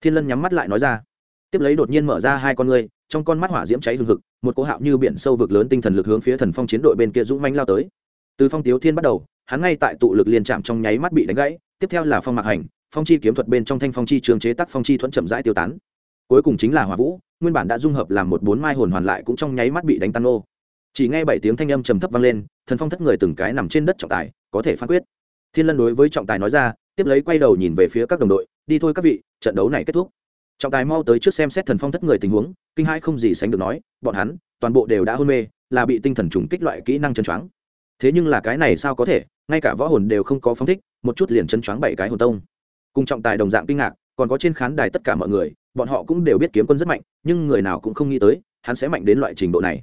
Thiên lân nhắm mắt lại nói ra tiếp lấy đột nhiên mở ra hai con ngươi, trong con mắt hỏa diễm cháy hừng hực, một cỗ hạo như biển sâu vực lớn tinh thần lực hướng phía thần phong chiến đội bên kia dũng manh lao tới. Từ phong tiếu thiên bắt đầu, hắn ngay tại tụ lực liên chạm trong nháy mắt bị đánh gãy, tiếp theo là phong mạc hành, phong chi kiếm thuật bên trong thanh phong chi trường chế tác phong chi thuẫn chậm rãi tiêu tán. Cuối cùng chính là hỏa vũ, nguyên bản đã dung hợp làm một bốn mai hồn hoàn lại cũng trong nháy mắt bị đánh tan ô chỉ nghe bảy tiếng thanh âm trầm thấp vang lên, thần phong thất người từng cái nằm trên đất trọng tài, có thể phán quyết. Thiên lân đối với trọng tài nói ra, tiếp lấy quay đầu nhìn về phía các đồng đội, đi thôi các vị, trận đấu này kết thúc trọng tài mau tới trước xem xét thần phong thất người tình huống, kinh hai không gì sánh được nói, bọn hắn, toàn bộ đều đã hôn mê, là bị tinh thần trùng kích loại kỹ năng chân choáng. Thế nhưng là cái này sao có thể, ngay cả võ hồn đều không có phóng thích, một chút liền chân choáng bảy cái hồn tông. Cùng trọng tài đồng dạng kinh ngạc, còn có trên khán đài tất cả mọi người, bọn họ cũng đều biết kiếm quân rất mạnh, nhưng người nào cũng không nghĩ tới, hắn sẽ mạnh đến loại trình độ này.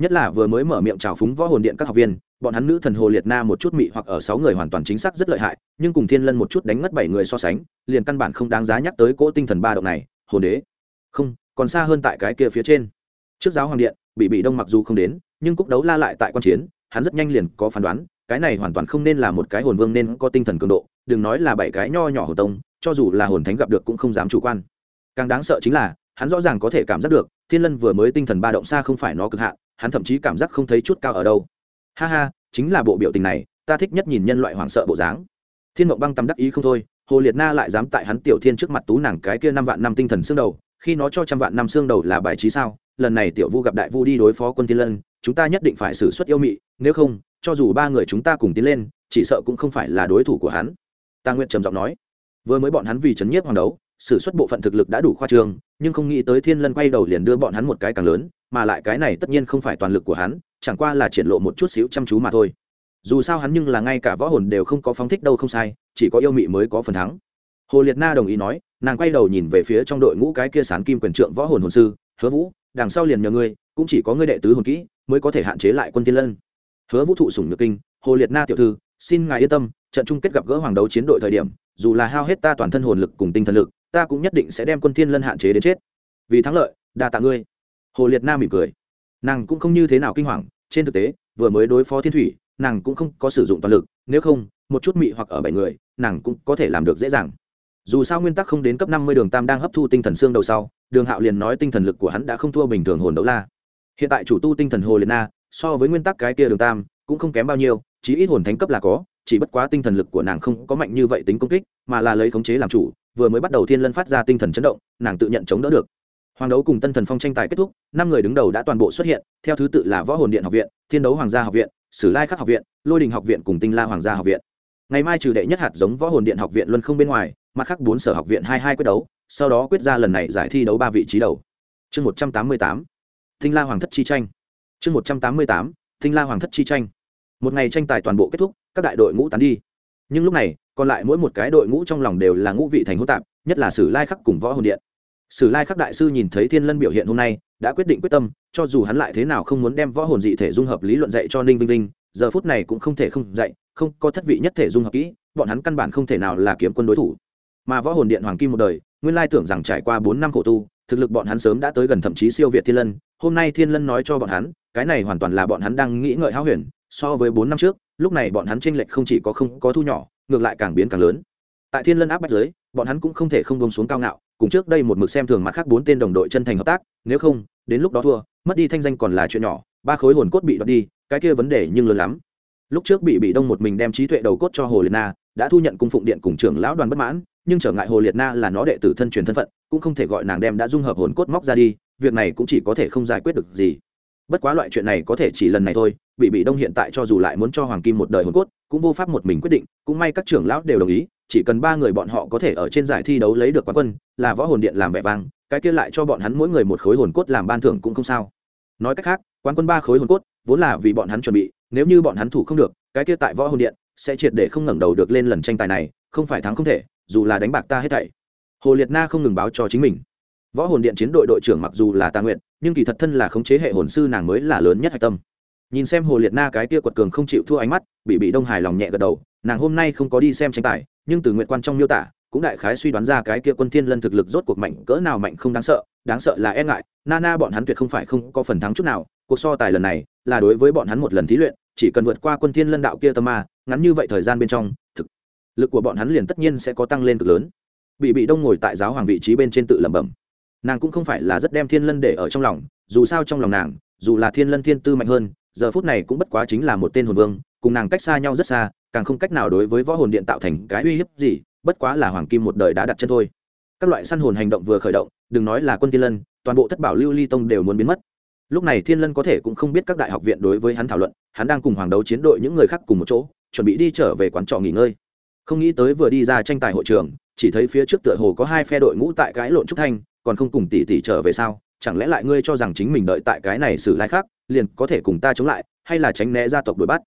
Nhất là vừa mới mở miệng trào phúng võ hồn điện các học viên, bọn hắn nữ thần hồ liệt na một chút mị hoặc ở sáu người hoàn toàn chính xác rất lợi hại, nhưng cùng thiên lân một chút đánh mất bảy người so sánh, liền căn bản không đáng giá nhắc tới cỗ tinh thần ba động này hồn đế. Không, còn xa hơn tại cái kia phía trên. Trước giáo hoàng điện bị bị đông mặc dù không đến, nhưng cúc đấu la lại tại quan chiến, hắn rất nhanh liền có phán đoán, cái này hoàn toàn không nên là một cái hồn vương nên có tinh thần cường độ, đừng nói là bảy cái nho nhỏ hồn tông, cho dù là hồn thánh gặp được cũng không dám chủ quan. Càng đáng sợ chính là, hắn rõ ràng có thể cảm giác được, thiên lân vừa mới tinh thần ba động xa không phải nó cực hạn, hắn thậm chí cảm giác không thấy chút cao ở đâu. Ha ha, chính là bộ biểu tình này, ta thích nhất nhìn nhân loại hoảng sợ bộ dáng. Thiên mộng băng tắm đắc ý không thôi hồ liệt na lại dám tại hắn tiểu thiên trước mặt tú nàng cái kia năm vạn năm tinh thần xương đầu, khi nó cho trăm vạn năm xương đầu là bài trí sao? Lần này tiểu vu gặp đại vu đi đối phó quân thiên lân, chúng ta nhất định phải xử suất yêu mị, nếu không, cho dù ba người chúng ta cùng tiến lên, chỉ sợ cũng không phải là đối thủ của hắn. Ta nguyện trầm giọng nói. Vừa mới bọn hắn vì chấn nhiếp hoàng đấu, xử xuất bộ phận thực lực đã đủ khoa trương, nhưng không nghĩ tới thiên lân quay đầu liền đưa bọn hắn một cái càng lớn, mà lại cái này tất nhiên không phải toàn lực của hắn, chẳng qua là triển lộ một chút xíu chăm chú mà thôi dù sao hắn nhưng là ngay cả võ hồn đều không có phóng thích đâu không sai, chỉ có yêu mị mới có phần thắng. Hồ liệt na đồng ý nói, nàng quay đầu nhìn về phía trong đội ngũ cái kia sán kim quyền trượng võ hồn hồn sư, hứa vũ, đằng sau liền nhờ ngươi, cũng chỉ có ngươi đệ tứ hồn kỹ mới có thể hạn chế lại quân tiên lân. Hứa vũ thụ sủng nhược kinh, hồ liệt na tiểu thư, xin ngài yên tâm, trận chung kết gặp gỡ hoàng đấu chiến đội thời điểm, dù là hao hết ta toàn thân hồn lực cùng tinh thần lực, ta cũng nhất định sẽ đem quân thiên lân hạn chế đến chết. Vì thắng lợi, đa tạ ngươi. Hồ liệt na mỉm cười. Nàng cũng không như thế nào kinh hoàng, trên thực tế, vừa mới đối phó thiên thủy nàng cũng không có sử dụng toàn lực, nếu không, một chút mị hoặc ở bảy người, nàng cũng có thể làm được dễ dàng. Dù sao nguyên tắc không đến cấp năm mươi đường tam đang hấp thu tinh thần xương đầu sau, đường hạo liền nói tinh thần lực của hắn đã không thua bình thường hồn đấu la. Hiện tại chủ tu tinh thần hồ liệt na so với nguyên tắc cái kia đường tam, cũng không kém bao nhiêu, chí ít hồn thánh cấp là có, chỉ bất quá tinh thần lực của nàng không có mạnh như vậy tính công kích, mà là lấy khống chế làm chủ, vừa mới bắt đầu thiên lân phát ra tinh thần chấn động, nàng tự nhận chống đỡ được. Hoàng đấu cùng tân thần phong tranh tài kết thúc, năm người đứng đầu đã toàn bộ xuất hiện, theo thứ tự là võ hồn điện học viện, thiên đấu hoàng gia học viện sử lai khắc học viện, lôi đình học viện cùng tinh la hoàng gia học viện. Ngày mai trừ đệ nhất hạt giống võ hồn điện học viện luân không bên ngoài, mặt khác bốn sở học viện hai hai quyết đấu, sau đó quyết ra lần này giải thi đấu ba vị trí đầu. Chương một trăm tám mươi tám, tinh la hoàng thất chi tranh. Chương một trăm tám mươi tám, tinh la hoàng thất chi tranh. Một ngày tranh tài toàn bộ kết thúc, các đại đội ngũ tán đi. Nhưng lúc này, còn lại mỗi một cái đội ngũ trong lòng đều là ngũ vị thành hỗn tạp, nhất là sử lai khắc cùng võ hồn điện. Sử lai khắc đại sư nhìn thấy thiên lân biểu hiện hôm nay, đã quyết định quyết tâm cho dù hắn lại thế nào không muốn đem võ hồn dị thể dung hợp lý luận dạy cho ninh vinh linh giờ phút này cũng không thể không dạy, không có thất vị nhất thể dung hợp kỹ, bọn hắn căn bản không thể nào là kiếm quân đối thủ. Mà võ hồn điện hoàng kim một đời, nguyên lai tưởng rằng trải qua bốn năm khổ tu, thực lực bọn hắn sớm đã tới gần thậm chí siêu việt thiên lân, hôm nay thiên lân nói cho bọn hắn, cái này hoàn toàn là bọn hắn đang nghĩ ngợi háo huyền, so với bốn năm trước, lúc này bọn hắn tranh lệch không chỉ có không có thu nhỏ, ngược lại càng biến càng lớn. Tại thiên lân áp bách giới bọn hắn cũng không thể không bông xuống cao ngạo, cùng trước đây một mực xem thường mặt khác bốn tên đồng đội chân thành hợp tác, nếu không, đến lúc đó thua mất đi thanh danh còn là chuyện nhỏ, ba khối hồn cốt bị đoạt đi, cái kia vấn đề nhưng lớn lắm. Lúc trước bị bị đông một mình đem trí tuệ đầu cốt cho hồ liệt na, đã thu nhận cung phụng điện cùng trưởng lão đoàn bất mãn, nhưng trở ngại hồ liệt na là nó đệ tử thân truyền thân phận, cũng không thể gọi nàng đem đã dung hợp hồn cốt móc ra đi, việc này cũng chỉ có thể không giải quyết được gì. Bất quá loại chuyện này có thể chỉ lần này thôi, bị bị đông hiện tại cho dù lại muốn cho hoàng kim một đời hồn cốt, cũng vô pháp một mình quyết định, cũng may các trưởng lão đều đồng ý, chỉ cần ba người bọn họ có thể ở trên giải thi đấu lấy được quán quân, là võ hồn điện làm vẻ vang cái kia lại cho bọn hắn mỗi người một khối hồn cốt làm ban thưởng cũng không sao. Nói cách khác, quán quân ba khối hồn cốt, vốn là vì bọn hắn chuẩn bị, nếu như bọn hắn thủ không được, cái kia tại võ hồn điện sẽ triệt để không ngẩng đầu được lên lần tranh tài này, không phải thắng không thể, dù là đánh bạc ta hết thảy. Hồ liệt na không ngừng báo cho chính mình. Võ hồn điện chiến đội đội trưởng mặc dù là tà nguyện nhưng kỳ thật thân là khống chế hệ hồn sư nàng mới là lớn nhất hạch tâm. Nhìn xem hồ liệt na cái kia quật cường không chịu thua ánh mắt, bị bị đông hài lòng nhẹ gật đầu, nàng hôm nay không có đi xem tranh tài, nhưng từ nguyện quan trong miêu tả cũng đại khái suy đoán ra cái kia quân thiên lân thực lực rốt cuộc mạnh cỡ nào mạnh không đáng sợ đáng sợ là e ngại nana bọn hắn tuyệt không phải không có phần thắng chút nào, cuộc so tài lần này là đối với bọn hắn một lần thí luyện, chỉ cần vượt qua quân thiên lân đạo kia tâm ma, ngắn như vậy thời gian bên trong, thực lực của bọn hắn liền tất nhiên sẽ có tăng lên cực lớn. Bị bị đông ngồi tại giáo hoàng vị trí bên trên tự lẩm bẩm. Nàng cũng không phải là rất đem thiên lân để ở trong lòng, dù sao trong lòng nàng, dù là thiên lân thiên tư mạnh hơn, giờ phút này cũng bất quá chính là một tên hồn vương, cùng nàng cách xa nhau rất xa, càng không cách nào đối với võ hồn điện tạo thành cái uy hiếp gì bất quá là hoàng kim một đời đã đặt chân thôi. Các loại săn hồn hành động vừa khởi động, đừng nói là quân thiên lân, toàn bộ thất bảo lưu ly tông đều muốn biến mất. Lúc này thiên lân có thể cũng không biết các đại học viện đối với hắn thảo luận, hắn đang cùng hoàng đấu chiến đội những người khác cùng một chỗ, chuẩn bị đi trở về quán trọ nghỉ ngơi. Không nghĩ tới vừa đi ra tranh tài hội trường, chỉ thấy phía trước tựa hồ có hai phe đội ngũ tại cái lộn trúc thanh, còn không cùng tỷ tỷ trở về sao? Chẳng lẽ lại ngươi cho rằng chính mình đợi tại cái này xử lai khác, liền có thể cùng ta chống lại, hay là tránh né gia tộc đuổi bắt?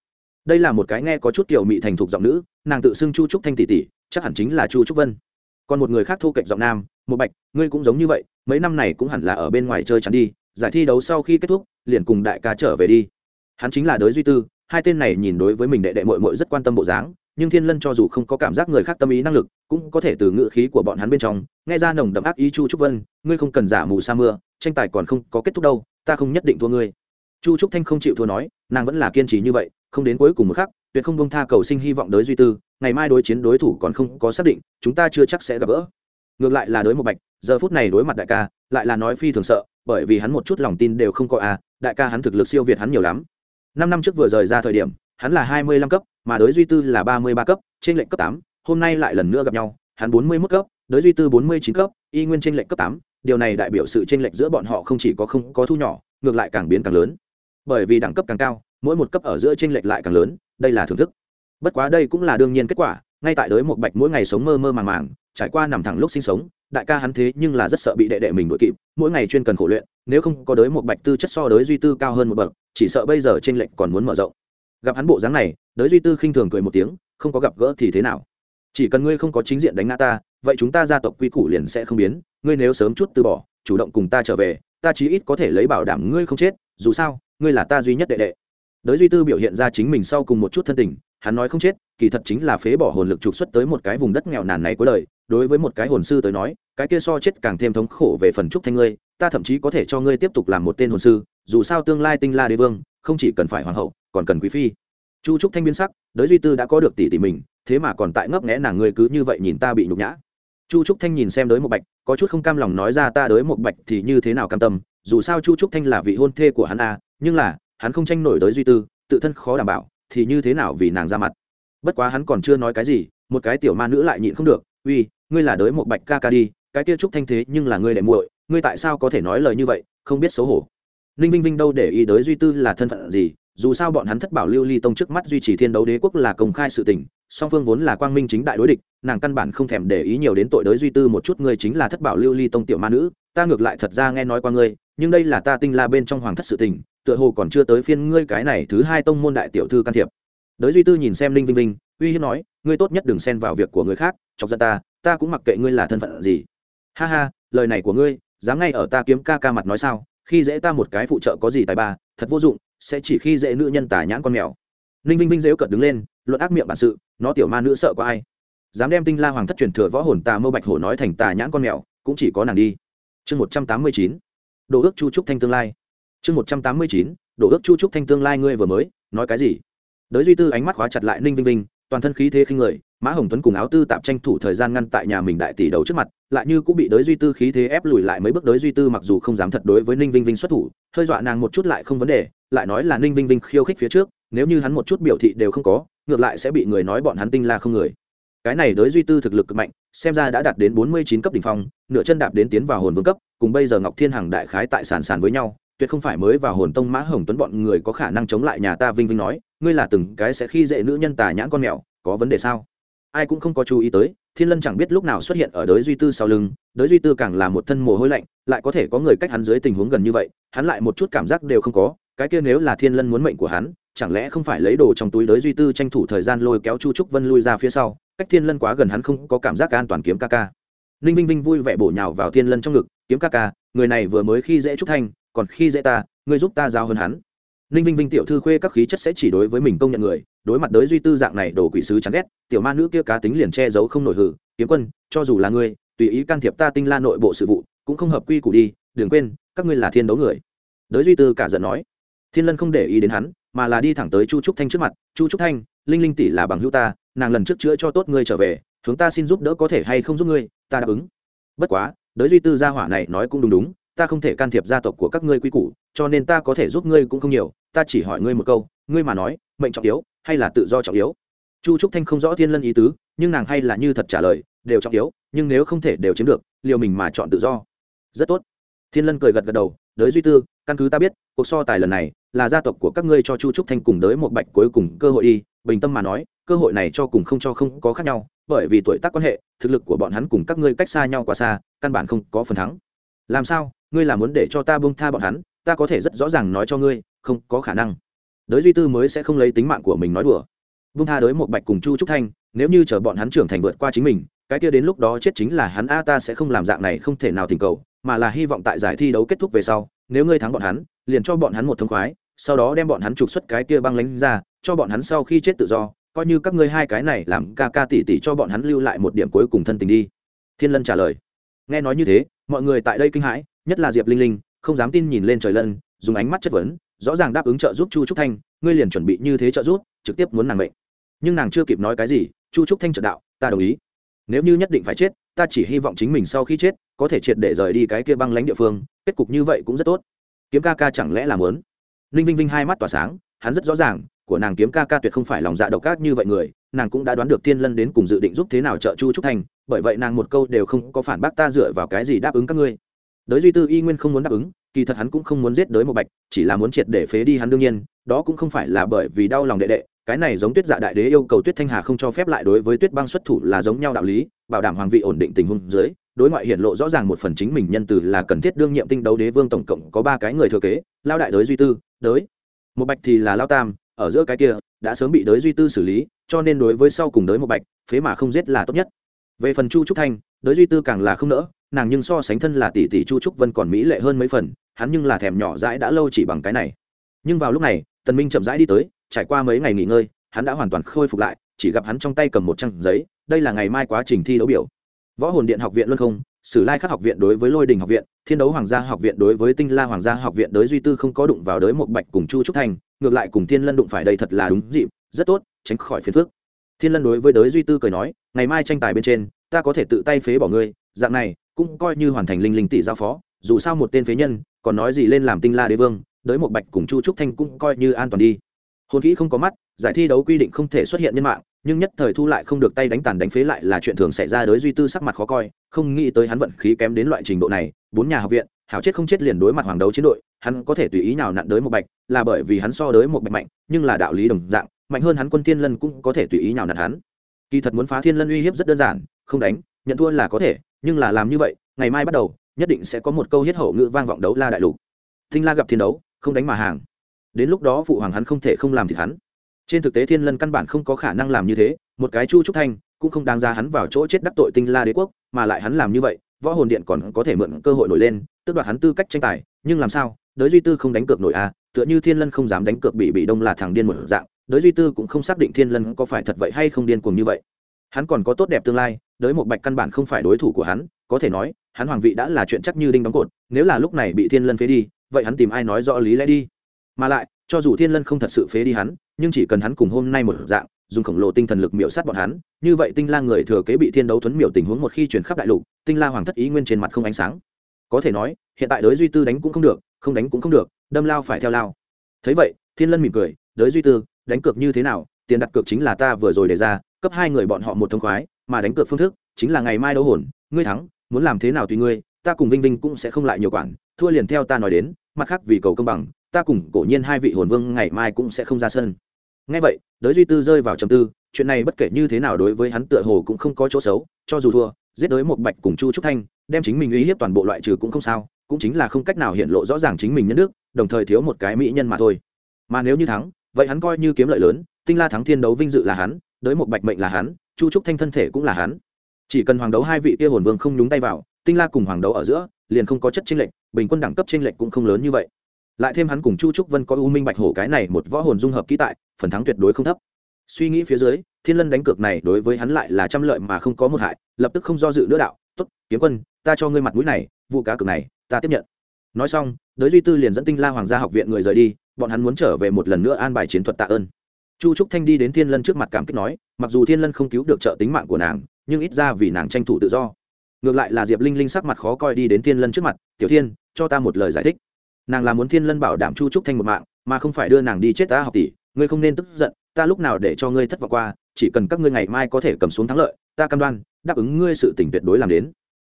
Đây là một cái nghe có chút kiểu mị thành thục giọng nữ, nàng tự xưng chu trúc thanh tỷ tỷ chắc hẳn chính là chu trúc vân. Còn một người khác thu kệch giọng nam một bạch, ngươi cũng giống như vậy, mấy năm này cũng hẳn là ở bên ngoài chơi chắn đi, giải thi đấu sau khi kết thúc, liền cùng đại ca trở về đi. Hắn chính là đới duy tư, hai tên này nhìn đối với mình đệ đệ mội mội rất quan tâm bộ dáng, nhưng thiên lân cho dù không có cảm giác người khác tâm ý năng lực, cũng có thể từ ngự khí của bọn hắn bên trong, nghe ra nồng đậm ác ý chu trúc vân, ngươi không cần giả mù sa mưa, tranh tài còn không có kết thúc đâu, ta không nhất định thua ngươi. Chu trúc thanh không chịu thua nói, nàng vẫn là kiên trì như vậy, không đến cuối cùng một khắc tuyệt không bông tha cầu sinh hy vọng đới duy tư, ngày mai đối chiến đối thủ còn không có xác định, chúng ta chưa chắc sẽ gặp gỡ. Ngược lại là đối một bạch, giờ phút này đối mặt đại ca, lại là nói phi thường sợ, bởi vì hắn một chút lòng tin đều không có à đại ca hắn thực lực siêu việt hắn nhiều lắm. Năm năm trước vừa rời ra thời điểm, hắn là hai mươi lăm cấp, mà đối duy tư là ba mươi ba cấp, trên lệnh cấp tám, hôm nay lại lần nữa gặp nhau, hắn bốn mươi mức cấp đối duy tư bốn mươi chín cấp, y nguyên trên lệnh cấp tám, điều này đại biểu sự chênh lệch giữa bọn họ không chỉ có không có thu nhỏ, ngược lại càng biến càng lớn. Bởi vì đẳng cấp càng cao mỗi một cấp ở giữa trên lệch lại càng lớn, đây là thưởng thức. Bất quá đây cũng là đương nhiên kết quả, ngay tại đới một bạch mỗi ngày sống mơ mơ màng màng, trải qua nằm thẳng lúc sinh sống, đại ca hắn thế nhưng là rất sợ bị đệ đệ mình đuổi kịp, mỗi ngày chuyên cần khổ luyện, nếu không có đới một bạch tư chất so đới duy tư cao hơn một bậc, chỉ sợ bây giờ trên lệnh còn muốn mở rộng. Gặp hắn bộ dáng này, đới duy tư khinh thường cười một tiếng, không có gặp gỡ thì thế nào? Chỉ cần ngươi không có chính diện đánh ngã ta, vậy chúng ta gia tộc quy củ liền sẽ không biến, ngươi nếu sớm chút từ bỏ, chủ động cùng ta trở về, ta chí ít có thể lấy bảo đảm ngươi không chết, dù sao, ngươi là ta duy nhất đệ đệ đới duy tư biểu hiện ra chính mình sau cùng một chút thân tình, hắn nói không chết, kỳ thật chính là phế bỏ hồn lực trục xuất tới một cái vùng đất nghèo nàn này cuối đời, đối với một cái hồn sư tới nói, cái kia so chết càng thêm thống khổ về phần trúc thanh ngươi, ta thậm chí có thể cho ngươi tiếp tục làm một tên hồn sư, dù sao tương lai tinh la đế vương, không chỉ cần phải hoàng hậu, còn cần quý phi. Chu trúc thanh biến sắc, đới duy tư đã có được tỷ tỷ mình, thế mà còn tại ngấp nghẽ nàng ngươi cứ như vậy nhìn ta bị nhục nhã. Chu trúc thanh nhìn xem đới một bạch, có chút không cam lòng nói ra ta đới một bạch thì như thế nào cam tâm, dù sao chu trúc thanh là vị hôn thê của hắn a nhưng là hắn không tranh nổi tới duy tư, tự thân khó đảm bảo, thì như thế nào vì nàng ra mặt? Bất quá hắn còn chưa nói cái gì, một cái tiểu ma nữ lại nhịn không được, uy, ngươi là đới một bạch ca ca đi, cái kia trúc thanh thế nhưng là ngươi đệ muội, ngươi tại sao có thể nói lời như vậy, không biết xấu hổ. Ninh vinh vinh đâu để ý đới duy tư là thân phận gì, dù sao bọn hắn thất bảo lưu ly tông trước mắt duy trì thiên đấu đế quốc là công khai sự tình, song phương vốn là quang minh chính đại đối địch, nàng căn bản không thèm để ý nhiều đến tội đới duy tư một chút, ngươi chính là thất bảo lưu ly tông tiểu ma nữ ta ngược lại thật ra nghe nói qua ngươi, nhưng đây là ta tinh la bên trong hoàng thất sự tình, tựa hồ còn chưa tới phiên ngươi cái này thứ hai tông môn đại tiểu thư can thiệp. Đới duy tư nhìn xem linh vinh vinh, uy hiếp nói, ngươi tốt nhất đừng xen vào việc của người khác, chọc giận ta ta cũng mặc kệ ngươi là thân phận gì. Ha ha, lời này của ngươi, dám ngay ở ta kiếm ca ca mặt nói sao, khi dễ ta một cái phụ trợ có gì tài ba, thật vô dụng, sẽ chỉ khi dễ nữ nhân tả nhãn con mèo. Ninh vinh vinh dễu cợt đứng lên, luận ác miệng bản sự, nó tiểu ma nữ sợ có ai. Dám đem tinh la hoàng thất truyền thừa võ hồn tà mâu bạch hổ nói thành tà nhãn con mèo, cũng chỉ có nàng đi chương một trăm tám mươi chín, đồ ước chu trúc thanh tương lai. Chương một trăm tám mươi chín, đồ ước chu trúc thanh tương lai ngươi vừa mới, nói cái gì? Đới duy tư ánh mắt khóa chặt lại ninh vinh vinh, toàn thân khí thế khinh người, mã hồng tuấn cùng áo tư tạm tranh thủ thời gian ngăn tại nhà mình đại tỷ đầu trước mặt, lại như cũng bị đới duy tư khí thế ép lùi lại mấy bước. Đới duy tư mặc dù không dám thật đối với ninh vinh vinh xuất thủ, hơi dọa nàng một chút lại không vấn đề, lại nói là ninh vinh vinh khiêu khích phía trước, nếu như hắn một chút biểu thị đều không có, ngược lại sẽ bị người nói bọn hắn tinh la không người. Cái này đới duy tư thực lực cực mạnh xem ra đã đạt đến bốn mươi chín cấp đỉnh phong, nửa chân đạp đến tiến vào hồn vương cấp, cùng bây giờ ngọc thiên hằng đại khái tại sàn sàn với nhau, tuyệt không phải mới vào hồn tông mã hồng tuấn bọn người có khả năng chống lại nhà ta vinh vinh nói, ngươi là từng cái sẽ khi dễ nữ nhân tà nhãn con mèo, có vấn đề sao? Ai cũng không có chú ý tới, thiên lân chẳng biết lúc nào xuất hiện ở đới duy tư sau lưng, đới duy tư càng là một thân mồ hôi lạnh, lại có thể có người cách hắn dưới tình huống gần như vậy, hắn lại một chút cảm giác đều không có, cái kia nếu là thiên lân muốn mệnh của hắn, chẳng lẽ không phải lấy đồ trong túi đới duy tư tranh thủ thời gian lôi kéo chu trúc vân lui ra phía sau? Cách thiên lân quá gần hắn không có cảm giác an toàn kiếm ca ca. Ninh vinh vinh vui vẻ bổ nhào vào thiên lân trong ngực, kiếm ca ca, người này vừa mới khi dễ trúc thanh, còn khi dễ ta, ngươi giúp ta giao hơn hắn. Ninh vinh vinh tiểu thư khuê các khí chất sẽ chỉ đối với mình công nhận người, đối mặt đới duy tư dạng này đồ quỷ sứ chán ghét, tiểu ma nữ kia cá tính liền che giấu không nổi hử, kiếm quân, cho dù là ngươi, tùy ý can thiệp ta tinh la nội bộ sự vụ, cũng không hợp quy củ đi, đừng quên, các ngươi là thiên đấu người. Đới duy tư cả giận nói. Thiên lân không để ý đến hắn, mà là đi thẳng tới chu trúc thanh trước mặt, chu trúc thanh, linh linh tỷ là bằng hữu ta nàng lần trước chữa cho tốt ngươi trở về chúng ta xin giúp đỡ có thể hay không giúp ngươi, ta đáp ứng. Bất quá, đới duy tư gia hỏa này nói cũng đúng đúng, ta không thể can thiệp gia tộc của các ngươi quy củ, cho nên ta có thể giúp ngươi cũng không nhiều, ta chỉ hỏi ngươi một câu, ngươi mà nói, mệnh trọng yếu hay là tự do trọng yếu? Chu trúc thanh không rõ thiên lân ý tứ, nhưng nàng hay là như thật trả lời, đều trọng yếu, nhưng nếu không thể đều chiếm được, liều mình mà chọn tự do. Rất tốt. Thiên lân cười gật gật đầu, đới duy tư, căn cứ ta biết, cuộc so tài lần này là gia tộc của các ngươi cho chu trúc thanh cùng đới một bạch cuối cùng cơ hội đi, bình tâm mà nói cơ hội này cho cùng không cho không có khác nhau, bởi vì tuổi tác quan hệ, thực lực của bọn hắn cùng các ngươi cách xa nhau quá xa, căn bản không có phần thắng. Làm sao? Ngươi là muốn để cho ta bông tha bọn hắn? Ta có thể rất rõ ràng nói cho ngươi, không có khả năng. Đới duy tư mới sẽ không lấy tính mạng của mình nói đùa. Bông tha đới một bạch cùng chu trúc thanh, nếu như chờ bọn hắn trưởng thành vượt qua chính mình, cái kia đến lúc đó chết chính là hắn a, ta sẽ không làm dạng này, không thể nào tình cầu, mà là hy vọng tại giải thi đấu kết thúc về sau, nếu ngươi thắng bọn hắn, liền cho bọn hắn một thông khoái, sau đó đem bọn hắn trục xuất cái kia băng lánh ra, cho bọn hắn sau khi chết tự do coi như các ngươi hai cái này làm ca ca tỉ tỉ cho bọn hắn lưu lại một điểm cuối cùng thân tình đi. Thiên lân trả lời. Nghe nói như thế, mọi người tại đây kinh hãi, nhất là diệp linh linh, không dám tin nhìn lên trời lân, dùng ánh mắt chất vấn, rõ ràng đáp ứng trợ giúp chu trúc thanh, ngươi liền chuẩn bị như thế trợ giúp, trực tiếp muốn nàng mệnh. Nhưng nàng chưa kịp nói cái gì, chu trúc thanh trợ đạo, ta đồng ý. Nếu như nhất định phải chết, ta chỉ hy vọng chính mình sau khi chết, có thể triệt để rời đi cái kia băng lánh địa phương, kết cục như vậy cũng rất tốt. Kiếm ca ca chẳng lẽ là muốn? Ninh vinh vinh hai mắt tỏa sáng, hắn rất rõ ràng của nàng kiếm ca ca tuyệt không phải lòng dạ độc ác như vậy người, nàng cũng đã đoán được thiên lân đến cùng dự định giúp thế nào trợ chu trúc thành, bởi vậy nàng một câu đều không có phản bác ta dựa vào cái gì đáp ứng các ngươi. Đới duy tư y nguyên không muốn đáp ứng, kỳ thật hắn cũng không muốn giết đới một bạch, chỉ là muốn triệt để phế đi hắn đương nhiên, đó cũng không phải là bởi vì đau lòng đệ đệ, cái này giống tuyết dạ đại đế yêu cầu tuyết thanh hà không cho phép lại đối với tuyết băng xuất thủ là giống nhau đạo lý, bảo đảm hoàng vị ổn định tình huống dưới, đối ngoại hiện lộ rõ ràng một phần chính mình nhân từ là cần thiết đương nhiệm tinh đấu đế vương tổng cộng có ba cái người thừa kế, lao đại đới duy tư, đới một bạch thì là lao tam ở giữa cái kia, đã sớm bị đới duy tư xử lý, cho nên đối với sau cùng đới một bạch, phế mà không giết là tốt nhất về phần chu trúc thanh, đới duy tư càng là không nỡ, nàng nhưng so sánh thân là tỷ tỷ chu trúc vân còn mỹ lệ hơn mấy phần, hắn nhưng là thèm nhỏ dãi đã lâu chỉ bằng cái này nhưng vào lúc này, tần minh chậm rãi đi tới, trải qua mấy ngày nghỉ ngơi, hắn đã hoàn toàn khôi phục lại, chỉ gặp hắn trong tay cầm một trang giấy, đây là ngày mai quá trình thi đấu biểu võ hồn điện học viện luân không, sử lai khắc học viện đối với lôi đình học viện, thiên đấu hoàng gia học viện đối với tinh la hoàng gia học viện đới duy tư không có đụng vào đới một bạch cùng chu trúc Thanh ngược lại cùng thiên lân đụng phải đây thật là đúng dịp, rất tốt, tránh khỏi phiền phước thiên lân đối với đới duy tư cười nói, ngày mai tranh tài bên trên, ta có thể tự tay phế bỏ ngươi, dạng này, cũng coi như hoàn thành linh linh tỷ giao phó, dù sao một tên phế nhân, còn nói gì lên làm tinh la đế vương, đới một bạch cùng chu trúc thanh cũng coi như an toàn đi. Hồn kỹ không có mắt, giải thi đấu quy định không thể xuất hiện nhân mạng, nhưng nhất thời thu lại không được tay đánh tàn đánh phế lại là chuyện thường xảy ra đối duy tư sắc mặt khó coi, không nghĩ tới hắn vận khí kém đến loại trình độ này, bốn nhà học viện hảo chết không chết liền đối mặt hoàng đấu chiến đội, hắn có thể tùy ý nào nặn đới một bạch, là bởi vì hắn so đới một bạch mạnh, nhưng là đạo lý đồng dạng, mạnh hơn hắn quân thiên lân cũng có thể tùy ý nào nặn hắn. Kỳ thật muốn phá thiên lân uy hiếp rất đơn giản, không đánh, nhận thua là có thể, nhưng là làm như vậy, ngày mai bắt đầu, nhất định sẽ có một câu hiết hậu ngữ vang vọng đấu la đại lục. Thinh la gặp thiên đấu, không đánh mà hàng. Đến lúc đó phụ hoàng hắn không thể không làm thịt hắn. Trên thực tế thiên lân căn bản không có khả năng làm như thế, một cái chu trúc thanh cũng không đáng ra hắn vào chỗ chết đắc tội tinh la đế quốc, mà lại hắn làm như vậy võ hồn điện còn có thể mượn cơ hội nổi lên tước đoạt hắn tư cách tranh tài nhưng làm sao đới duy tư không đánh cược nổi a à, tựa như thiên lân không dám đánh cược bị bị đông là thằng điên một dạng đới duy tư cũng không xác định thiên lân có phải thật vậy hay không điên cuồng như vậy. Hắn còn có tốt đẹp tương lai đới một bạch căn bản không phải đối thủ của hắn có thể nói hắn hoàng vị đã là chuyện chắc như đinh đóng cột nếu là lúc này bị thiên lân phế đi vậy hắn tìm ai nói rõ lý lẽ đi? Mà lại cho dù thiên lân không thật sự phế đi hắn nhưng chỉ cần hắn cùng hôm nay một dạng dùng khổng lồ tinh thần lực miễu sát bọn hắn như vậy tinh la người thừa kế bị thiên đấu thuấn miểu tình huống một khi chuyển khắp đại lục, tinh la hoàng thất ý nguyên trên mặt không ánh sáng. Có thể nói, hiện tại đới duy tư đánh cũng không được, không đánh cũng không được, đâm lao phải theo lao. Thấy vậy, thiên lân mỉm cười, đới duy tư, đánh cược như thế nào? Tiền đặt cược chính là ta vừa rồi đề ra, cấp hai người bọn họ một thông khoái, mà đánh cược phương thức chính là ngày mai đấu hồn, ngươi thắng, muốn làm thế nào tùy ngươi, ta cùng vinh vinh cũng sẽ không lại nhiều quản, thua liền theo ta nói đến, mặt khác vì cầu công bằng, ta cùng cổ nhiên hai vị hồn vương ngày mai cũng sẽ không ra sân. Ngay vậy, đới duy tư rơi vào trầm tư chuyện này bất kể như thế nào đối với hắn tựa hồ cũng không có chỗ xấu, cho dù thua, giết đới một bạch cùng chu trúc thanh, đem chính mình uy hiếp toàn bộ loại trừ cũng không sao, cũng chính là không cách nào hiện lộ rõ ràng chính mình nhân đức, đồng thời thiếu một cái mỹ nhân mà thôi. Mà nếu như thắng, vậy hắn coi như kiếm lợi lớn, tinh la thắng thiên đấu vinh dự là hắn, đới một bạch mệnh là hắn, chu trúc thanh thân thể cũng là hắn. Chỉ cần hoàng đấu hai vị kia hồn vương không nhúng tay vào, tinh la cùng hoàng đấu ở giữa, liền không có chất tranh lệch, bình quân đẳng cấp tranh lệch cũng không lớn như vậy. Lại thêm hắn cùng chu trúc vân có u minh bạch hổ cái này một võ hồn dung hợp kỹ tại, phần thắng tuyệt đối không thấp suy nghĩ phía dưới, thiên lân đánh cược này đối với hắn lại là trăm lợi mà không có một hại, lập tức không do dự nữa đạo t ố t kiếm quân, ta cho ngươi mặt mũi này, vụ cá cược này, ta tiếp nhận. Nói xong, đới duy tư liền dẫn tinh la hoàng gia học viện người rời đi, bọn hắn muốn trở về một lần nữa an bài chiến thuật tạ ơn. Chu trúc thanh đi đến thiên lân trước mặt cảm kích nói, mặc dù thiên lân không cứu được trợ tính mạng của nàng, nhưng ít ra vì nàng tranh thủ tự do. Ngược lại là diệp linh linh sắc mặt khó coi đi đến thiên lân trước mặt, tiểu thiên, cho ta một lời giải thích. Nàng là muốn thiên lân bảo đảm chu trúc thanh một mạng, mà không phải đưa nàng đi chết ta học tỷ, ngươi không nên tức giận ta lúc nào để cho ngươi thất vọng qua, chỉ cần các ngươi ngày mai có thể cầm xuống thắng lợi, ta cam đoan, đáp ứng ngươi sự tỉnh tuyệt đối làm đến.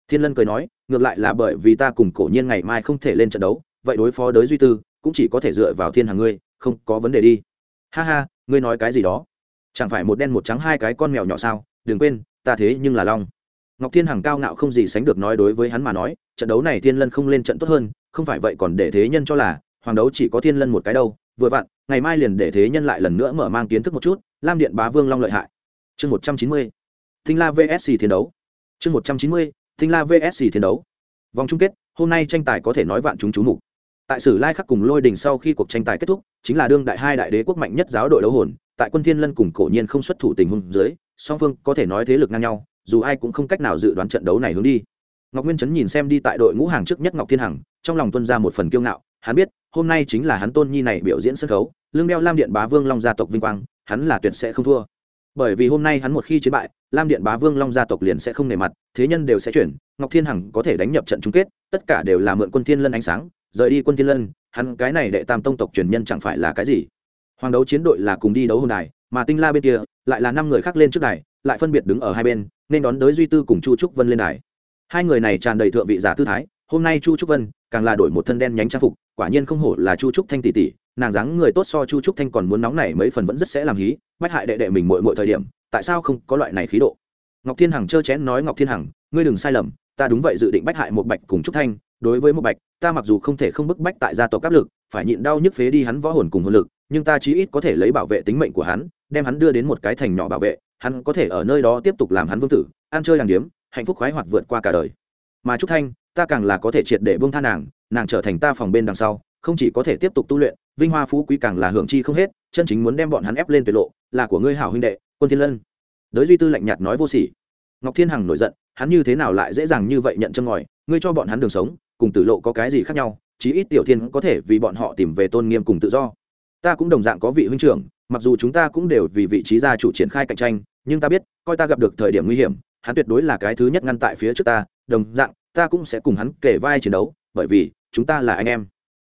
Thiên lân cười nói, ngược lại là bởi vì ta cùng cổ nhiên ngày mai không thể lên trận đấu, vậy đối phó đới duy tư, cũng chỉ có thể dựa vào thiên hàng ngươi, không có vấn đề đi. Ha ha, ngươi nói cái gì đó? Chẳng phải một đen một trắng hai cái con mèo nhỏ sao? Đừng quên, ta thế nhưng là long. Ngọc thiên hằng cao ngạo không gì sánh được nói đối với hắn mà nói, trận đấu này thiên lân không lên trận tốt hơn, không phải vậy còn để thế nhân cho là, hoàng đấu chỉ có thiên lân một cái đâu vừa vặn, ngày mai liền để thế nhân lại lần nữa mở mang kiến thức một chút, lam điện bá vương long lợi hại. Chương một trăm chín mươi thinh la vsc thi đấu. Chương một trăm chín mươi thinh la vsc thi đấu. Vòng chung kết, hôm nay tranh tài có thể nói vạn chúng chú mục. Tại sử lai khắc cùng lôi đình sau khi cuộc tranh tài kết thúc, chính là đương đại hai đại đế quốc mạnh nhất giáo đội đấu hồn, tại quân thiên lân cùng cổ nhiên không xuất thủ tình huống dưới, song phương có thể nói thế lực ngang nhau, dù ai cũng không cách nào dự đoán trận đấu này hướng đi. Ngọc nguyên chấn nhìn xem đi tại đội ngũ hàng trước nhất ngọc thiên hằng, trong lòng tuân ra một phần kiêu ngạo hắn biết, hôm nay chính là hắn tôn nhi này biểu diễn sân khấu lương đeo lam điện bá vương long gia tộc vinh quang, hắn là tuyệt sẽ không thua. Bởi vì hôm nay hắn một khi chiến bại, lam điện bá vương long gia tộc liền sẽ không nề mặt, thế nhân đều sẽ chuyển, ngọc thiên hằng có thể đánh nhập trận chung kết, tất cả đều là mượn quân thiên lân ánh sáng, rời đi quân thiên lân, hắn cái này đệ tam tông tộc truyền nhân chẳng phải là cái gì? Hoàng đấu chiến đội là cùng đi đấu hôm đài, mà tinh la bên kia lại là năm người khác lên trước đài, lại phân biệt đứng ở hai bên, nên đón đới duy tư cùng chu trúc vân lên đài. Hai người này tràn đầy thượng vị giả tư thái, hôm nay chu trúc vân càng là đổi một thân đen nhánh trang phục, quả nhiên không hổ là chu trúc thanh tỷ tỷ, nàng dáng người tốt so chu trúc thanh còn muốn nóng này mấy phần vẫn rất sẽ làm hí, bách hại đệ đệ mình mỗi mỗi thời điểm, tại sao không có loại này khí độ? Ngọc thiên hằng trơ chén nói, ngọc thiên hằng, ngươi đừng sai lầm, ta đúng vậy dự định bách hại một bạch cùng trúc thanh, đối với một bạch, ta mặc dù không thể không bức bách tại gia tộc áp lực, phải nhịn đau nhức phế đi hắn võ hồn cùng hồn lực, nhưng ta chí ít có thể lấy bảo vệ tính mệnh của hắn, đem hắn đưa đến một cái thành nhỏ bảo vệ, hắn có thể ở nơi đó tiếp tục làm hắn vương tử, ăn chơi đàng điếm, hạnh phúc khoái hoạt vượt qua cả đời mà trúc thanh, ta càng là có thể triệt để buông tha nàng nàng trở thành ta phòng bên đằng sau, không chỉ có thể tiếp tục tu luyện, vinh hoa phú quý càng là hưởng chi không hết, chân chính muốn đem bọn hắn ép lên tuyệt lộ, là của ngươi hảo huynh đệ, quân thiên lân. Đới duy tư lạnh nhạt nói vô sỉ. Ngọc thiên hằng nổi giận, hắn như thế nào lại dễ dàng như vậy nhận chân ngòi, ngươi cho bọn hắn đường sống, cùng tử lộ có cái gì khác nhau, chí ít tiểu thiên có thể vì bọn họ tìm về tôn nghiêm cùng tự do. Ta cũng đồng dạng có vị huynh trưởng, mặc dù chúng ta cũng đều vì vị trí gia chủ triển khai cạnh tranh, nhưng ta biết, coi ta gặp được thời điểm nguy hiểm, hắn tuyệt đối là cái thứ nhất ngăn tại phía trước ta đồng dạng, ta cũng sẽ cùng hắn kể vai chiến đấu, bởi vì, chúng ta là anh em.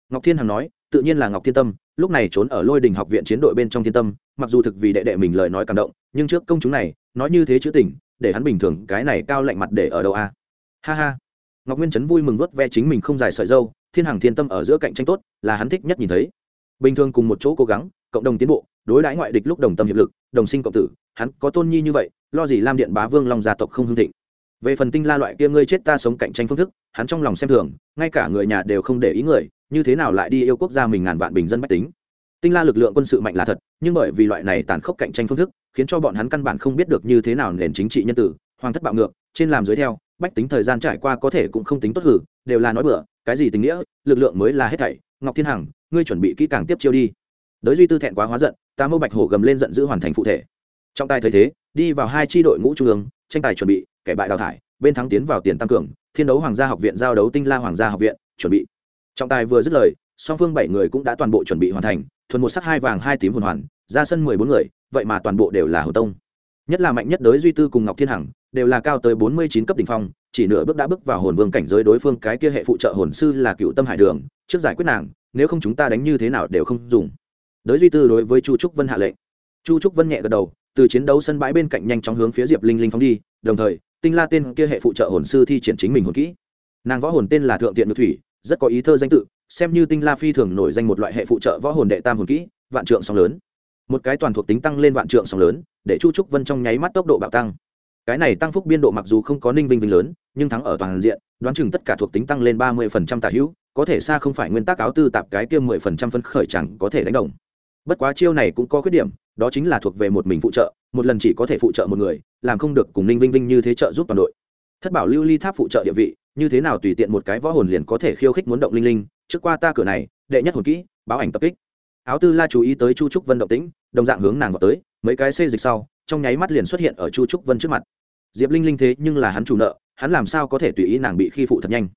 Ngọc thiên hằng nói, tự nhiên là ngọc thiên tâm, lúc này trốn ở lôi đình học viện chiến đội bên trong thiên tâm, mặc dù thực vì đệ đệ mình lời nói cảm động, nhưng trước công chúng này, nói như thế chữ tình, để hắn bình thường, cái này cao lạnh mặt để ở đâu a? Ha ha. Ngọc nguyên Trấn vui mừng vớt ve chính mình không dài sợi dâu, thiên hằng thiên tâm ở giữa cạnh tranh tốt, là hắn thích nhất nhìn thấy. Bình thường cùng một chỗ cố gắng, cộng đồng tiến bộ, đối đãi ngoại địch lúc đồng tâm hiệp lực, đồng sinh cộng tử, hắn có tôn nhi như vậy, lo gì lam điện bá vương long gia tộc không hương thịnh về phần tinh la loại kia ngươi chết ta sống cạnh tranh phương thức, hắn trong lòng xem thường, ngay cả người nhà đều không để ý người, như thế nào lại đi yêu quốc gia mình ngàn vạn bình dân bách tính. Tinh la lực lượng quân sự mạnh là thật, nhưng bởi vì loại này tàn khốc cạnh tranh phương thức, khiến cho bọn hắn căn bản không biết được như thế nào nền chính trị nhân tử, hoàng thất bạo ngược, trên làm dưới theo, bách tính thời gian trải qua có thể cũng không tính tốt hử, đều là nói bừa, cái gì tình nghĩa, lực lượng mới là hết thảy. Ngọc thiên hằng, ngươi chuẩn bị kỹ càng tiếp chiêu đi. Đới duy tư thẹn quá hóa giận, ta mâu bạch hổ gầm lên giận dữ hoàn thành phụ thể. Trong tay thấy thế, đi vào hai tri đội ngũ trung ương, tranh tài chuẩn bị kẻ bại đào thải, bên thắng tiến vào tiền tăng cường, thiên đấu hoàng gia học viện giao đấu tinh la hoàng gia học viện, chuẩn bị. Trọng tài vừa dứt lời, song phương bảy người cũng đã toàn bộ chuẩn bị hoàn thành, thuần một sắc hai vàng hai tím hồn hoàn, ra sân mười bốn người, vậy mà toàn bộ đều là hồ tông. Nhất là mạnh nhất đới duy tư cùng ngọc thiên hằng, đều là cao tới bốn mươi chín cấp đ ỉ n h phong, chỉ nửa bước đã bước vào hồn vương cảnh giới đối phương cái kia hệ phụ trợ hồn sư là cựu tâm hải đường, trước giải quyết nàng, nếu không chúng ta đánh như thế nào đều không dùng. Đới duy tư đối với chu trúc vân hạ lệnh. Chu trúc vân nhẹ gật đầu, từ chiến đấu sân bãi bên cạnh nhanh chóng hướng phía diệp linh linh phóng đi, đồng thời tinh la tên kia hệ phụ trợ hồn sư thi triển chính mình hồn kỹ. Nàng võ hồn tên là thượng tiện ngược thủy, rất có ý thơ danh tự, xem như tinh la phi thường nổi danh một loại hệ phụ trợ võ hồn đệ tam hồn kỹ, vạn trượng sóng lớn. Một cái toàn thuộc tính tăng lên vạn trượng sóng lớn, để chu trúc vân trong nháy mắt tốc độ bạo tăng. Cái này tăng phúc biên độ mặc dù không có ninh vinh vinh lớn, nhưng thắng ở toàn diện, đoán chừng tất cả thuộc tính tăng lên ba mươi phần trăm tả hữu, có thể xa không phải nguyên tắc áo tư tạp cái kia mười phần trăm phân khởi chẳng có thể đánh đồng bất quá chiêu này cũng có khuyết điểm, đó chính là thuộc về một mình phụ trợ, một lần chỉ có thể phụ trợ một người, làm không được cùng ninh vinh vinh như thế trợ giúp toàn đội. Thất bảo lưu ly tháp phụ trợ địa vị, như thế nào tùy tiện một cái võ hồn liền có thể khiêu khích muốn động linh linh, trước qua ta cửa này, đệ nhất hồn kỹ, báo ảnh tập kích. Áo tư la chú ý tới chu trúc vân động tĩnh, đồng dạng hướng nàng vào tới, mấy cái xê dịch sau, trong nháy mắt liền xuất hiện ở chu trúc vân trước mặt. Diệp linh linh thế nhưng là hắn chủ nợ, hắn làm sao có thể tùy ý nàng bị khi phụ thật nhanh?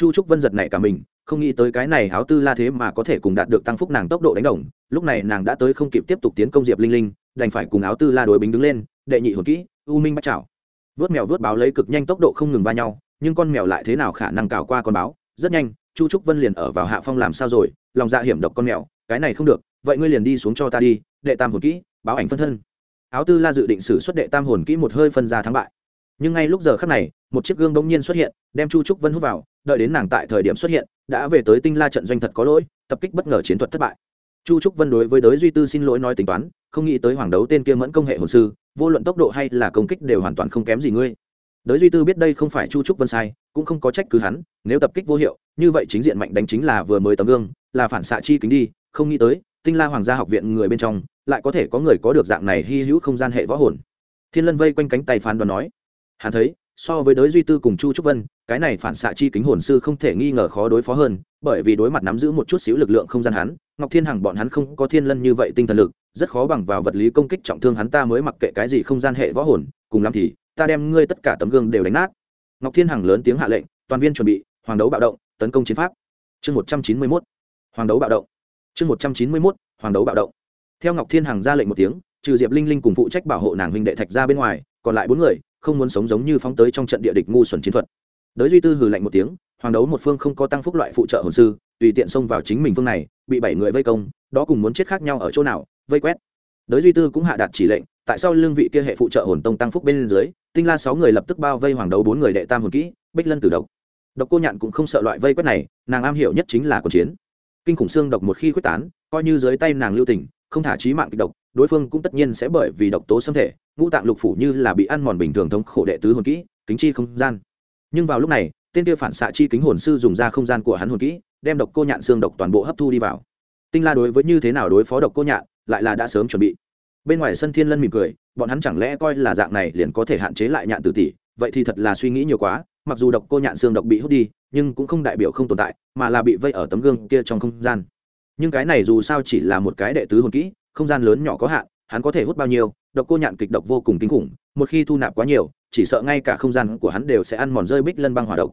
Chu trúc vân giật nảy cả mình, không nghĩ tới cái này áo tư la thế mà có thể cùng đạt được tăng phúc nàng tốc độ đánh đồng. Lúc này nàng đã tới không kịp tiếp tục tiến công diệp linh linh, đành phải cùng áo tư la đối bính đứng lên, đệ nhị hồn kỹ, u minh bắt chảo. Vớt mèo vớt báo lấy cực nhanh tốc độ không ngừng va nhau, nhưng con mèo lại thế nào khả năng cào qua con báo? Rất nhanh, chu trúc vân liền ở vào hạ phong làm sao rồi? Lòng dạ hiểm độc con mèo, cái này không được, vậy ngươi liền đi xuống cho ta đi, đệ tam hồn kỹ, báo ảnh phân thân. Áo tư la dự định xử xuất đệ tam hồn kỹ một hơi phân ra thắng bại nhưng ngay lúc giờ khắc này, một chiếc gương bỗng nhiên xuất hiện, đem chu trúc vân hút vào, đợi đến nàng tại thời điểm xuất hiện, đã về tới tinh la trận doanh thật có lỗi, tập kích bất ngờ chiến thuật thất bại. Chu trúc vân đối với đới duy tư xin lỗi nói tính toán, không nghĩ tới hoàng đấu tên kia mẫn công hệ hồn sư, vô luận tốc độ hay là công kích đều hoàn toàn không kém gì ngươi. Đới duy tư biết đây không phải chu trúc vân sai, cũng không có trách cứ hắn, nếu tập kích vô hiệu, như vậy chính diện mạnh đánh chính là vừa mới tấm gương, là phản xạ chi kính đi, không nghĩ tới, tinh la hoàng gia học viện người bên trong, lại có thể có người có được dạng này hy hữu không gian hệ võ hồn. Thiên lân vây quanh cánh tay phán đoán nói hắn thấy, so với đối duy tư cùng chu trúc vân, cái này phản xạ chi kính hồn sư không thể nghi ngờ khó đối phó hơn, bởi vì đối mặt nắm giữ một chút xíu lực lượng không gian hắn, ngọc thiên hằng bọn hắn không có thiên lân như vậy tinh thần lực, rất khó bằng vào vật lý công kích trọng thương hắn ta mới mặc kệ cái gì không gian hệ võ hồn, cùng lắm thì, ta đem ngươi tất cả tấm gương đều đánh nát. Ngọc thiên hằng lớn tiếng hạ lệnh, toàn viên chuẩn bị, hoàng đấu bạo động, tấn công chiến pháp. Chương một trăm chín mươi mốt, hoàng đấu bạo động. Chương một trăm chín mươi mốt, hoàng đấu bạo động. Theo ngọc thiên hằng ra lệnh một tiếng, trừ diệp linh linh cùng phụ trách bảo hộ nàng huynh đệ thạch ra bên ngoài, còn lại bốn người không muốn sống giống như phóng tới trong trận địa địch ngu xuẩn chiến thuật. Đới duy tư hừ lạnh một tiếng, hoàng đấu một phương không có tăng phúc loại phụ trợ hồn sư, tùy tiện xông vào chính mình phương này, bị bảy người vây công, đó cùng muốn chết khác nhau ở chỗ nào, vây quét. Đới duy tư cũng hạ đạt chỉ lệnh, tại sao lương vị kia hệ phụ trợ hồn tông tăng phúc bên dưới, tinh la sáu người lập tức bao vây hoàng đấu bốn người đệ tam hồn kỹ, bích lân tử độc. Độc cô nhạn cũng không sợ loại vây quét này, nàng am hiểu nhất chính là cuộc chiến. Kinh khủng xương độc một khi quyết tán, coi như dưới tay nàng lưu tình, không thả trí mạng kịch độc đối phương cũng tất nhiên sẽ bởi vì độc tố xâm thể, ngũ tạng lục phủ như là bị ăn mòn bình thường thống khổ đệ tứ hồn kỹ, kính chi không gian. Nhưng vào lúc này, tên kia phản xạ chi kính hồn sư dùng ra không gian của hắn hồn kỹ, đem độc cô nhạn xương độc toàn bộ hấp thu đi vào. Tinh la đối với như thế nào đối phó độc cô nhạn, lại là đã sớm chuẩn bị. Bên ngoài sân thiên lân mỉm cười, bọn hắn chẳng lẽ coi là dạng này liền có thể hạn chế lại nhạn tử tỷ, vậy thì thật là suy nghĩ nhiều quá, mặc dù độc cô nhạn xương độc bị hút đi, nhưng cũng không đại biểu không tồn tại, mà là bị vây ở tấm gương kia trong không gian. Nhưng cái này dù sao chỉ là một cái đệ tứ hồn kỹ không gian lớn nhỏ có hạn, hắn có thể hút bao nhiêu, độc cô nhạn kịch độc vô cùng kinh khủng, một khi thu nạp quá nhiều, chỉ sợ ngay cả không gian của hắn đều sẽ ăn mòn rơi bích lân băng hỏa độc.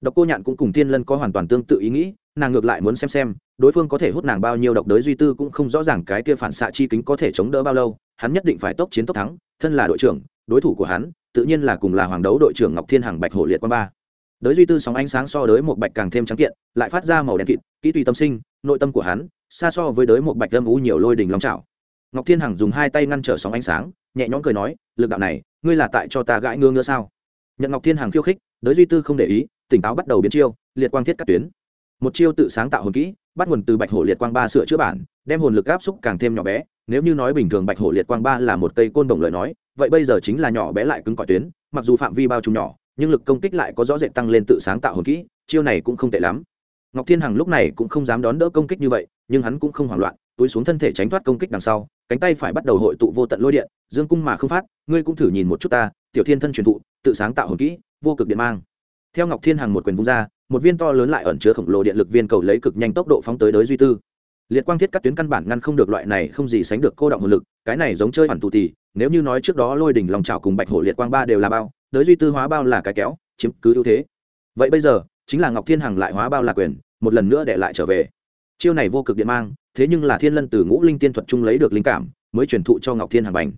Độc cô nhạn cũng cùng tiên lân có hoàn toàn tương tự ý nghĩ, nàng ngược lại muốn xem xem, đối phương có thể hút nàng bao nhiêu độc đới duy tư cũng không rõ ràng cái kia phản xạ chi kính có thể chống đỡ bao lâu, hắn nhất định phải tốc chiến tốc thắng, thân là đội trưởng, đối thủ của hắn, tự nhiên là cùng là hoàng đấu đội trưởng ngọc thiên hằng bạch hổ liệt quan ba. Đới duy tư sóng ánh sáng so đới một bạch càng thêm trắng kiện, lại phát ra màu đen kịt, kỹ tùy tâm sinh, nội tâm của hắn xa so với đới một bạch âm ú nhiều lôi đình long trào ngọc thiên hằng dùng hai tay ngăn trở sóng ánh sáng, nhẹ nhõm cười nói, lực đạo này, ngươi là tại cho ta gãi ngứa ngứa sao? Nhận ngọc thiên hằng khiêu khích, đới duy tư không để ý, tỉnh táo bắt đầu biến chiêu, liệt quang thiết cắt tuyến. Một chiêu tự sáng tạo hồn kỹ, bắt nguồn từ bạch hổ liệt quang ba sửa chữa bản, đem hồn lực áp xúc càng thêm nhỏ bé, nếu như nói bình thường bạch hổ liệt quang ba là một cây côn đồng lời nói, vậy bây giờ chính là nhỏ bé lại cứng cỏi tuyến, mặc dù phạm vi bao trùm nhỏ, nhưng lực công kích lại có rõ rệt tăng lên tự sáng tạo hồn kỹ, chiêu này cũng không tệ lắm ngọc thiên hằng lúc này cũng không dám đón đỡ công kích như vậy, nhưng hắn cũng không hoảng loạn, túi xuống thân thể tránh thoát công kích đằng sau, cánh tay phải bắt đầu hội tụ vô tận lôi điện, dương cung mà không phát, ngươi cũng thử nhìn một chút ta, tiểu thiên thân truyền thụ, tự sáng tạo hồn kỹ, vô cực điện mang. Theo ngọc thiên hằng một quyền vung ra, một viên to lớn lại ẩn chứa khổng lồ điện lực viên cầu lấy cực nhanh tốc độ phóng tới đới duy tư. Liệt quang thiết cắt tuyến căn bản ngăn không được loại này không gì sánh được cô động hồn lực, cái này giống chơi hoàn tù tì nếu như nói trước đó lôi đỉnh lòng trào cùng bạch hổ liệt quang ba đều là bao, đới duy tư hóa bao là cái kéo, chiếm cứ ưu thế. Vậy bây giờ chính là ngọc thiên hằng lại hóa bao lạc quyền, một lần nữa để lại trở về. Chiêu này vô cực điện mang, thế nhưng là thiên lân từ ngũ linh tiên thuật chung lấy được linh cảm, mới truyền thụ cho ngọc thiên hằng bành.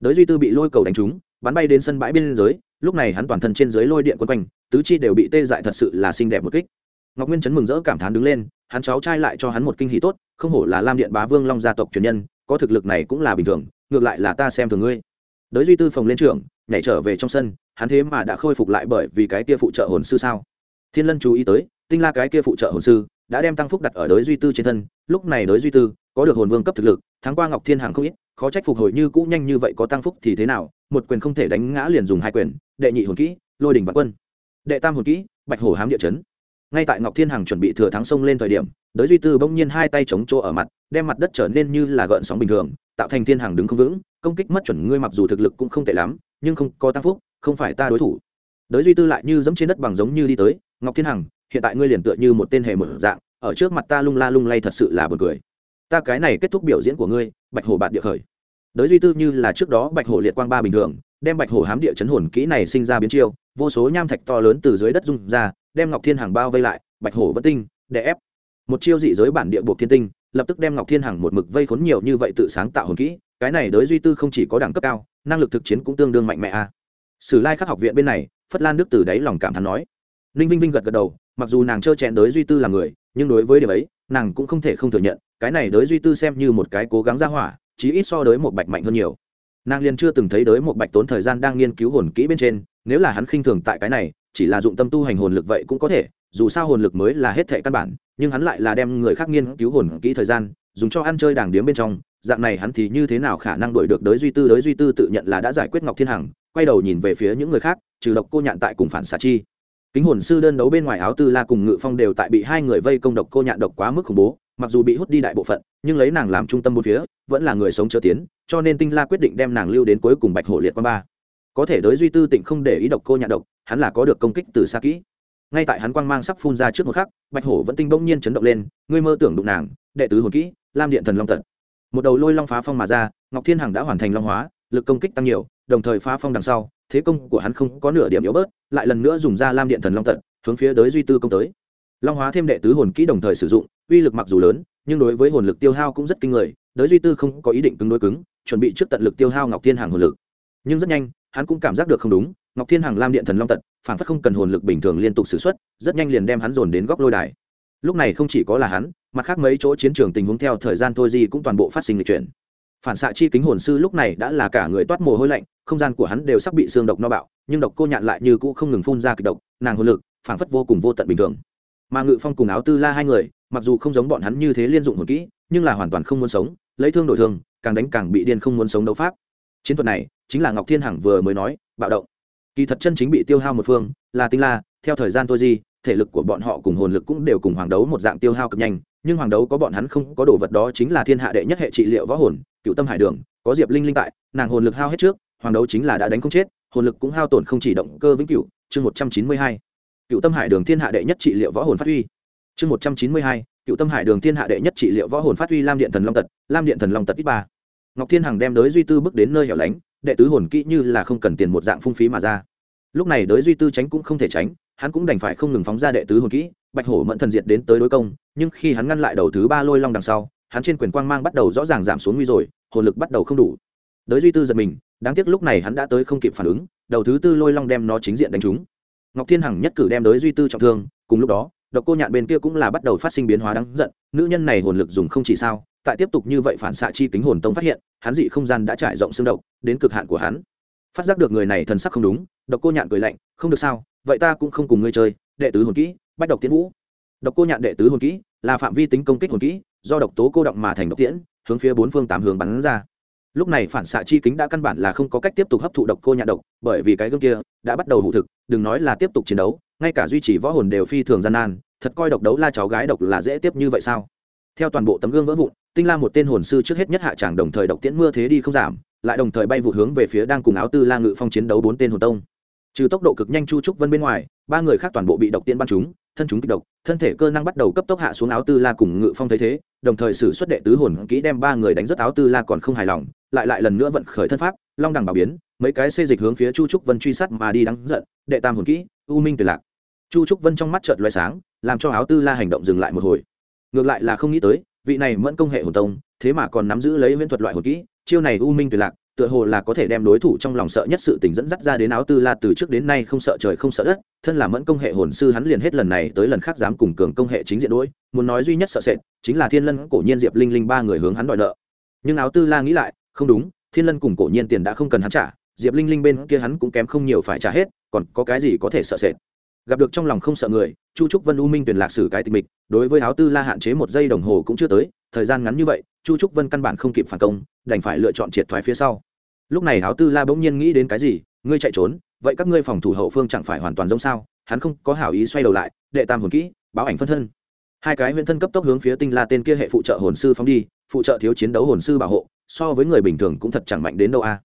Đới duy tư bị lôi cầu đánh trúng, bắn bay đến sân bãi bên giới, lúc này hắn toàn thân trên dưới lôi điện quân quanh, tứ chi đều bị tê dại thật sự là xinh đẹp một kích. Ngọc nguyên chấn mừng rỡ cảm thán đứng lên, hắn cháu trai lại cho hắn một kinh hỷ tốt, không hổ là lam điện bá vương long gia tộc truyền nhân, có thực lực này cũng là bình thường, ngược lại là ta xem thường ngươi. Đới duy tư phòng lên trường nhảy trở về trong sân, hắn thế mà đã khôi phục lại bởi vì cái kia phụ trợ hồn sư sao? Thiên lân chú ý tới, tinh la cái kia phụ trợ hồn sư, đã đem tăng phúc đặt ở đới duy tư trên thân, lúc này đới duy tư, có được hồn vương cấp thực lực tháng qua ngọc thiên hàng không ít, khó trách phục hồi như cũ nhanh như vậy có tăng phúc thì thế nào, một quyền không thể đánh ngã liền dùng hai quyền, đệ nhị hồn kỹ, lôi đình vạn quân. Đệ tam hồn kỹ, bạch hổ hám địa chấn. Ngay tại ngọc thiên hằng chuẩn bị thừa thắng sông lên thời điểm, đới duy tư bỗng nhiên hai tay chống chỗ ở mặt, đem mặt đất trở nên như là gợn sóng bình thường, tạo thành thiên hằng đứng không vững, công kích mất chuẩn ngươi mặc dù thực lực cũng không tệ lắm, nhưng không có tăng phúc, không phải ta đối thủ. Đới duy tư lại như dẫm trên đất bằng giống như đi tới ngọc thiên hằng, hiện tại ngươi liền tựa như một tên hề mở dạng, ở trước mặt ta lung la lung lay thật sự là buồn cười. Ta cái này kết thúc biểu diễn của ngươi, bạch hổ bạn địa khởi. Đới duy tư như là trước đó bạch hổ liệt quang ba bình thường, đem bạch hổ hám địa chấn hồn kỹ này sinh ra biến chiêu, vô số nham thạch to lớn từ dưới đất rung ra, đem ngọc thiên Hằng bao vây lại, bạch hổ vẫn tinh, đè ép. Một chiêu dị giới bản địa buộc thiên tinh, lập tức đem ngọc thiên hằng một mực vây khốn nhiều như vậy tự sáng tạo hồn kỹ, cái này đới duy tư không chỉ có đẳng cấp cao, năng lực thực chiến cũng tương đương mạnh mẽ a. Sử lai khắc học viện bên này, phất lan đức từ đáy lòng cảm thán nói ninh vinh vinh gật gật đầu, mặc dù nàng trơ chẽn đới duy tư là người, nhưng đối với điểm ấy, nàng cũng không thể không thừa nhận, cái này đới duy tư xem như một cái cố gắng ra hỏa, chí ít so đới một bạch mạnh hơn nhiều. Nàng liền chưa từng thấy đới một bạch tốn thời gian đang nghiên cứu hồn kỹ bên trên, nếu là hắn khinh thường tại cái này, chỉ là dụng tâm tu hành hồn lực vậy cũng có thể, dù sao hồn lực mới là hết thệ căn bản, nhưng hắn lại là đem người khác nghiên cứu hồn kỹ thời gian, dùng cho ăn chơi đảng điếm bên trong, dạng này hắn thì như thế nào khả năng đuổi được đới duy tư, đới duy tư tự nhận là đã giải quyết ngọc thiên hằng, quay đầu nhìn về phía những người khác, trừ độc cô nhạn tại cùng phản xạ chi kính hồn sư đơn đấu bên ngoài áo tư la cùng ngự phong đều tại bị hai người vây công độc cô nhạn độc quá mức khủng bố, mặc dù bị hút đi đại bộ phận, nhưng lấy nàng làm trung tâm bốn phía, vẫn là người sống chờ tiến, cho nên tinh la quyết định đem nàng lưu đến cuối cùng bạch hổ liệt quang ba. Có thể đới duy tư tịnh không để ý độc cô nhạn độc, hắn là có được công kích từ xa kỹ. Ngay tại hắn quang mang sắp phun ra trước một khắc, bạch hổ vẫn tinh bỗng nhiên chấn động lên, ngươi mơ tưởng đụng nàng, đệ tứ hồn kỹ, lam điện thần long tật. Một đầu lôi long phá phong mà ra, ngọc thiên hằng đã hoàn thành long hóa, lực công kích tăng nhiều, đồng thời phá phong đằng sau thế công của hắn không có nửa điểm yếu bớt, lại lần nữa dùng ra lam điện thần long Tận hướng phía đới duy tư công tới. Long hóa thêm đệ tứ hồn kỹ đồng thời sử dụng, uy lực mặc dù lớn, nhưng đối với hồn lực tiêu hao cũng rất kinh người, đới duy tư không có ý định cứng đối cứng, chuẩn bị trước tận lực tiêu hao ngọc thiên Hàng hồn lực. Nhưng rất nhanh, hắn cũng cảm giác được không đúng, ngọc thiên Hàng lam điện thần long tật, phản phất không cần hồn lực bình thường liên tục xử x u ấ t rất nhanh liền đem hắn dồn đến góc lôi đài. Lúc này không chỉ có là hắn mặt khác mấy chỗ chiến trường tình huống theo thời gian thôi di cũng toàn bộ phát sinh lịch chuyển. Phản xạ chi kính hồn sư lúc này đã là cả người toát mồ hôi lạnh không gian của hắn đều sắp bị xương độc no bạo, nhưng độc cô nhạn lại như cũ không ngừng phun ra kịch độc, nàng hồn lực phản phất vô cùng vô tận bình thường. Mà ngự phong cùng áo tư la hai người, mặc dù không giống bọn hắn như thế liên dụng hồn kỹ, nhưng là hoàn toàn không muốn sống, lấy thương đổi thương, càng đánh càng bị điên không muốn sống đấu pháp. Chiến thuật này, chính là ngọc thiên hằng vừa mới nói, bạo động. Kỳ thật chân chính bị tiêu hao một phương, là tinh la, theo thời gian tôi di, thể lực của bọn họ cùng hồn lực cũng đều cùng hoàng đấu một dạng tiêu hao cực nhanh, nhưng hoàng đấu có bọn hắn không có đồ vật đó chính là thiên hạ đệ nhất hệ trị liệu võ hồn, cựu tâm hải đường, có diệp linh linh tại, nàng hồn lực hao hết trước hoàng đấu chính là đã đánh không chết, hồn lực cũng hao tổn không chỉ động cơ vĩnh cửu, chương một trăm chín mươi hai, cựu tâm hải đường thiên hạ đệ nhất trị liệu võ hồn phát huy. Chương một trăm chín mươi hai, cựu tâm hải đường thiên hạ đệ nhất trị liệu võ hồn phát huy lam điện thần long tật, lam điện thần long tật ít ba. Ngọc thiên hằng đem đới duy tư bước đến nơi hẻo lánh, đệ tứ hồn kỹ như là không cần tiền một dạng phung phí mà ra. Lúc này đới duy tư tránh cũng không thể tránh, hắn cũng đành phải không ngừng phóng ra đệ tứ hồn kỹ, bạch hổ mẫn thần diệt đến tới đối công, nhưng khi hắn ngăn lại đầu thứ ba lôi long đằng sau, hắn trên quyền quang mang bắt đầu rõ ràng giảm xuống nguy rồi, hồn lực bắt đầu không đủ. Đới duy tư giật mình đáng tiếc lúc này hắn đã tới không kịp phản ứng, đầu thứ tư lôi long đem nó chính diện đánh trúng. Ngọc thiên hằng nhất cử đem đới duy tư trọng thương, cùng lúc đó, độc cô nhạn bên kia cũng là bắt đầu phát sinh biến hóa đáng giận, nữ nhân này hồn lực dùng không chỉ sao, tại tiếp tục như vậy phản xạ chi kính hồn tông phát hiện, hắn dị không gian đã trải rộng xương độc, đến cực hạn của hắn. Phát giác được người này thần sắc không đúng, độc cô nhạn cười lạnh, không được sao, vậy ta cũng không cùng ngươi chơi, đệ tứ hồn kỹ, bách độc tiến vũ. Độc cô nhạn đệ tứ hồn kỹ là phạm vi tính công kích hồn kỹ, do độc tố cô động mà thành độc tiễn, hướng phía bốn phương tám hướng bắn ra lúc này phản xạ chi kính đã căn bản là không có cách tiếp tục hấp thụ độc cô nhạn độc, bởi vì cái gương kia đã bắt đầu hụ thực, đừng nói là tiếp tục chiến đấu, ngay cả duy trì võ hồn đều phi thường gian nan, thật coi độc đấu la cháu gái độc là dễ tiếp như vậy sao? Theo toàn bộ tấm gương vỡ vụn, tinh la một tên hồn sư trước hết nhất hạ tràng đồng thời độc tiễn mưa thế đi không giảm, lại đồng thời bay vụt hướng về phía đang cùng áo tư la ngự phong chiến đấu bốn tên hồn tông. Trừ tốc độ cực nhanh chu trúc vân bên ngoài, ba người khác toàn bộ bị độc tiễn bắn chúng thân chúng kịch độc, thân thể cơ năng bắt đầu cấp tốc hạ xuống áo tư la cùng ngự phong thấy thế đồng thời sử xuất đệ tứ hồn kỹ đem ba người đánh rất áo tư la còn không hài lòng, lại lại lần nữa vận khởi thân pháp, long đằng bảo biến, mấy cái xê dịch hướng phía chu trúc vân truy sát mà đi đắng giận, đệ tam hồn kỹ, u minh tuyệt lạc. Chu trúc vân trong mắt trợt loay sáng, làm cho áo tư la hành động dừng lại một hồi. Ngược lại là không nghĩ tới, vị này mẫn công hệ hồn tông, thế mà còn nắm giữ lấy viễn thuật loại hồn kỹ, chiêu này u minh tuyệt lạc tựa hồ là có thể đem đối thủ trong lòng sợ nhất sự tình dẫn dắt ra đến áo tư la từ trước đến nay không sợ trời không sợ đất, thân là mẫn công hệ hồn sư hắn liền hết lần này tới lần khác dám cùng cường công hệ chính diện đôi muốn nói duy nhất sợ sệt, chính là thiên lân cổ nhiên diệp linh linh ba người hướng hắn đòi nợ. Nhưng áo tư la nghĩ lại, không đúng, thiên lân cùng cổ nhiên tiền đã không cần hắn trả, diệp linh linh bên kia hắn cũng kém không nhiều phải trả hết, còn có cái gì có thể sợ sệt. Gặp được trong lòng không sợ người, chu trúc vân u minh tuyển lạc sử cái tình mịch, đối với áo tư la hạn chế một giây đồng hồ cũng chưa tới thời gian ngắn như vậy, chu trúc vân căn bản không kịp phản công, đành phải lựa chọn triệt thoái phía sau. Lúc này áo tư la bỗng nhiên nghĩ đến cái gì, ngươi chạy trốn, vậy các ngươi phòng thủ hậu phương chẳng phải hoàn toàn giống sao? Hắn không có hảo ý xoay đầu lại, đệ tam hồn kỹ, báo ảnh phân thân. Hai cái huyễn thân cấp tốc hướng phía tinh la tên kia hệ phụ trợ hồn sư phóng đi, phụ trợ thiếu chiến đấu hồn sư bảo hộ, so với người bình thường cũng thật chẳng mạnh đến đâu a.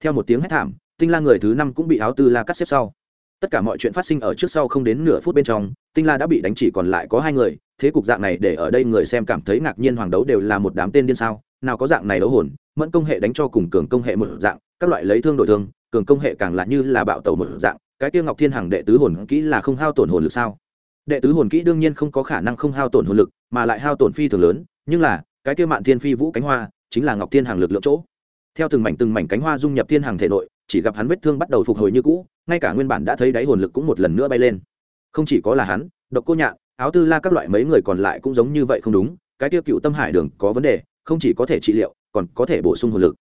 Theo một tiếng hét thảm, tinh la người thứ năm cũng bị áo tư la cắt xếp sau tất cả mọi chuyện phát sinh ở trước sau không đến nửa phút bên trong, tinh la đã bị đánh chỉ còn lại có hai người, thế cục dạng này để ở đây người xem cảm thấy ngạc nhiên hoàng đấu đều là một đám tên điên sao, nào có dạng này đấu hồn, mẫn công hệ đánh cho cùng cường công hệ một dạng, các loại lấy thương đổi thương, cường công hệ càng là như là bạo tẩu một dạng, cái tiêu ngọc thiên hằng đệ tứ hồn kỹ là không hao tổn hồn lực sao? Đệ tứ hồn kỹ đương nhiên không có khả năng không hao tổn hồn lực, mà lại hao tổn phi thường lớn, nhưng là, cái tiêu mạn thiên phi vũ cánh hoa chính là ngọc thiên hằng lực lượng chỗ. Theo từng mảnh từng mảnh cánh hoa dung nhập thiên hằng thể nội chỉ gặp hắn vết thương bắt đầu phục hồi như cũ, ngay cả nguyên bản đã thấy đáy hồn lực cũng một lần nữa bay lên. Không chỉ có là hắn, độc cô nhạn, áo tư la các loại mấy người còn lại cũng giống như vậy không đúng, cái tiêu cựu tâm hải đường có vấn đề, không chỉ có thể trị liệu, còn có thể bổ sung hồn lực.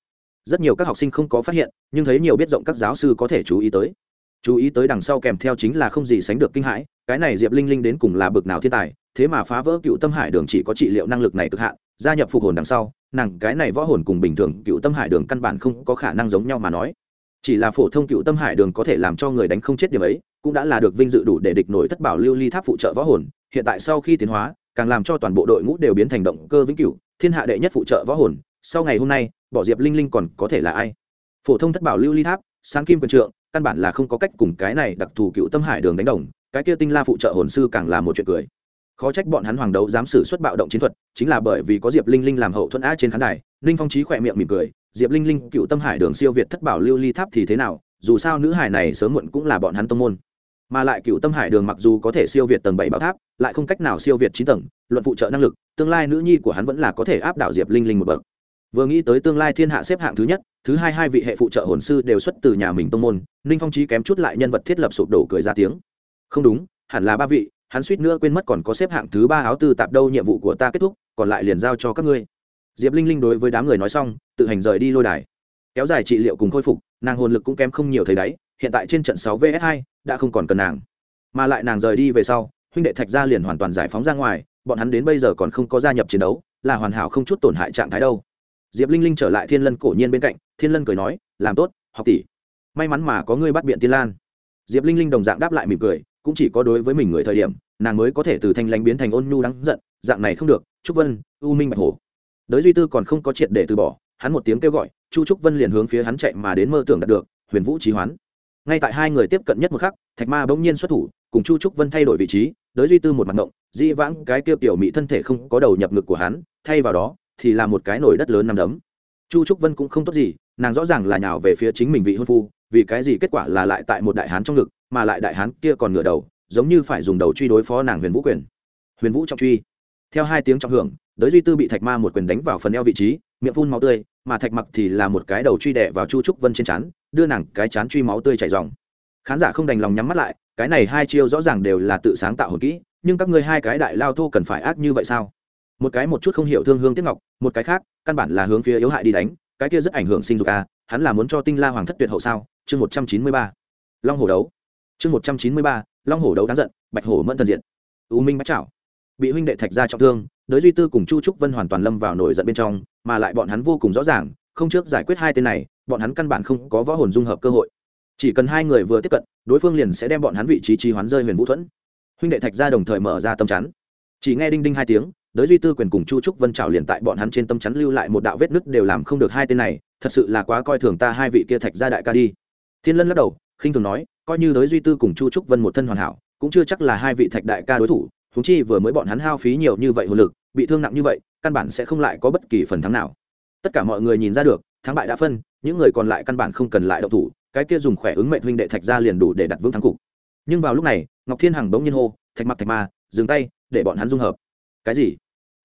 Rất nhiều các học sinh không có phát hiện, nhưng thấy nhiều biết rộng các giáo sư có thể chú ý tới. Chú ý tới đằng sau kèm theo chính là không gì sánh được kinh hãi, cái này diệp linh linh đến cùng là bực nào thiên tài, thế mà phá vỡ cựu tâm hải đường chỉ có trị liệu năng lực này cực hạn, gia nhập phục hồn đằng sau, nàng cái này võ hồn cùng bình thường cựu tâm hải đường căn bản không có khả năng giống nhau mà nói chỉ là phổ thông cựu tâm hải đường có thể làm cho người đánh không chết điểm ấy, cũng đã là được vinh dự đủ để địch nổi thất bảo lưu ly tháp phụ trợ võ hồn. Hiện tại sau khi tiến hóa, càng làm cho toàn bộ đội ngũ đều biến thành động cơ vĩnh cửu, thiên hạ đệ nhất phụ trợ võ hồn. Sau ngày hôm nay, bỏ diệp linh linh còn có thể là ai? Phổ thông thất bảo lưu ly tháp, sáng kim quyền trượng, căn bản là không có cách cùng cái này đặc thù cựu tâm hải đường đánh đồng, cái kia tinh la phụ trợ hồn sư càng là một chuyện cười. Khó trách bọn hắn hoàng đấu dám xử xuất bạo động chiến thuật, chính là bởi vì có diệp linh linh làm hậu thuẫn á trên khán đài, ninh phong trí khỏe miệng mỉm cười diệp linh linh, cựu tâm hải đường siêu việt thất bảo lưu ly tháp thì thế nào? Dù sao nữ hải này sớm muộn cũng là bọn hắn tông môn. Mà lại cựu tâm hải đường mặc dù có thể siêu việt tầng bảy bảo tháp, lại không cách nào siêu việt chín tầng, luận phụ trợ năng lực, tương lai nữ nhi của hắn vẫn là có thể áp đảo diệp linh linh một bậc. Vừa nghĩ tới tương lai thiên hạ xếp hạng thứ nhất, thứ hai hai vị hệ phụ trợ hồn sư đều xuất từ nhà mình tông môn, ninh phong trí kém chút lại nhân vật thiết lập sụp đổ cười ra tiếng. Không đúng, hẳn là ba vị, hắn suýt nữa quên mất còn có xếp hạng thứ ba áo tư tạp đâu, nhiệm vụ của ta kết thúc, còn lại liền giao cho các ngươi diệp linh linh đối với đám người nói xong, tự hành rời đi lôi đài. Kéo dài trị liệu cùng khôi phục, nàng hồn lực cũng kém không nhiều thấy đấy, hiện tại trên trận sáu vs hai, đã không còn cần nàng. Mà lại nàng rời đi về sau, huynh đệ thạch gia liền hoàn toàn giải phóng ra ngoài, bọn hắn đến bây giờ còn không có gia nhập chiến đấu, là hoàn hảo không chút tổn hại trạng thái đâu. Diệp linh linh trở lại thiên lân cổ nhiên bên cạnh, thiên lân cười nói, làm tốt, học tỷ. May mắn mà có ngươi bắt biện tiên lan. Diệp linh linh đồng dạng đáp lại mỉm cười, cũng chỉ có đối với mình người thời điểm, nàng mới có thể từ thanh lãnh biến thành ôn nhu đáng giận, dạng này không được, trúc vân, u minh bạch hổ đới duy tư còn không có triệt để từ bỏ, hắn một tiếng kêu gọi, chu trúc vân liền hướng phía hắn chạy mà đến mơ tưởng đạt được, huyền vũ trí hoán. Ngay tại hai người tiếp cận nhất một khắc, thạch ma bỗng nhiên xuất thủ, cùng chu trúc vân thay đổi vị trí, đới duy tư một mặt ngộng, dĩ vãng cái tiêu tiểu mỹ thân thể không có đầu nhập ngực của hắn, thay vào đó, thì là một cái nồi đất lớn nằm đấm. Chu trúc vân cũng không tốt gì, nàng rõ ràng là nhào về phía chính mình vị hôn phu, vì cái gì kết quả là lại tại một đại hán trong ngực, mà lại đại hán kia còn ngửa đầu, giống như phải dùng đầu truy đối phó nàng huyền vũ quyền. Huyền vũ trọng truy theo hai tiếng trọng hưởng, đới duy tư bị thạch ma một quyền đánh vào phần eo vị trí, miệng phun máu tươi, mà thạch mặc thì là một cái đầu truy đẻ vào chu trúc vân trên chán đưa nàng cái chán truy máu tươi chảy dòng khán giả không đành lòng nhắm mắt lại, cái này hai chiêu rõ ràng đều là tự sáng tạo hồn kỹ, nhưng các ngươi hai cái đại lao thô cần phải ác như vậy sao? Một cái một chút không hiểu thương hương tiếc ngọc, một cái khác, căn bản là hướng phía yếu hại đi đánh, cái kia rất ảnh hưởng sinh dục a hắn là muốn cho tinh la hoàng thất tuyệt hậu sao? Chương một trăm chín mươi ba. Long hổ đấu. Chương một trăm chín mươi ba, long hổ đấu đáng giận, bạch hổ mẫn thần diện. U minh bắt chảo bị huynh đệ thạch ra trọng thương, đới duy tư cùng chu trúc vân hoàn toàn lâm vào nổi giận bên trong, mà lại bọn hắn vô cùng rõ ràng, không trước giải quyết hai tên này, bọn hắn căn bản không có võ hồn dung hợp cơ hội. Chỉ cần hai người vừa tiếp cận, đối phương liền sẽ đem bọn hắn vị trí trí hoán rơi huyền vũ thuẫn. Huynh đệ thạch ra đồng thời mở ra tâm chắn. Chỉ nghe đinh đinh hai tiếng, đới duy tư quyền cùng chu trúc vân trào liền tại bọn hắn trên tâm chắn lưu lại một đạo vết nứt đều làm không được hai tên này, thật sự là quá coi thường ta hai vị kia thạch gia đại ca đi. Thiên lân lắc đầu, khinh thường nói, coi như đới duy tư cùng chu trúc vân một thân hoàn hảo, cũng chưa chắc là hai vị thạch đại ca đối thủ húng chi vừa mới bọn hắn hao phí nhiều như vậy hồn lực, bị thương nặng như vậy, căn bản sẽ không lại có bất kỳ phần thắng nào. Tất cả mọi người nhìn ra được, thắng bại đã phân, những người còn lại căn bản không cần lại đậu thủ, cái kia dùng khỏe ứng mệnh huynh đệ thạch ra liền đủ để đặt vững thắng cục. Nhưng vào lúc này, ngọc thiên hằng bỗng nhiên hô, thạch mặc thạch ma, dừng tay, để bọn hắn dung hợp. Cái gì?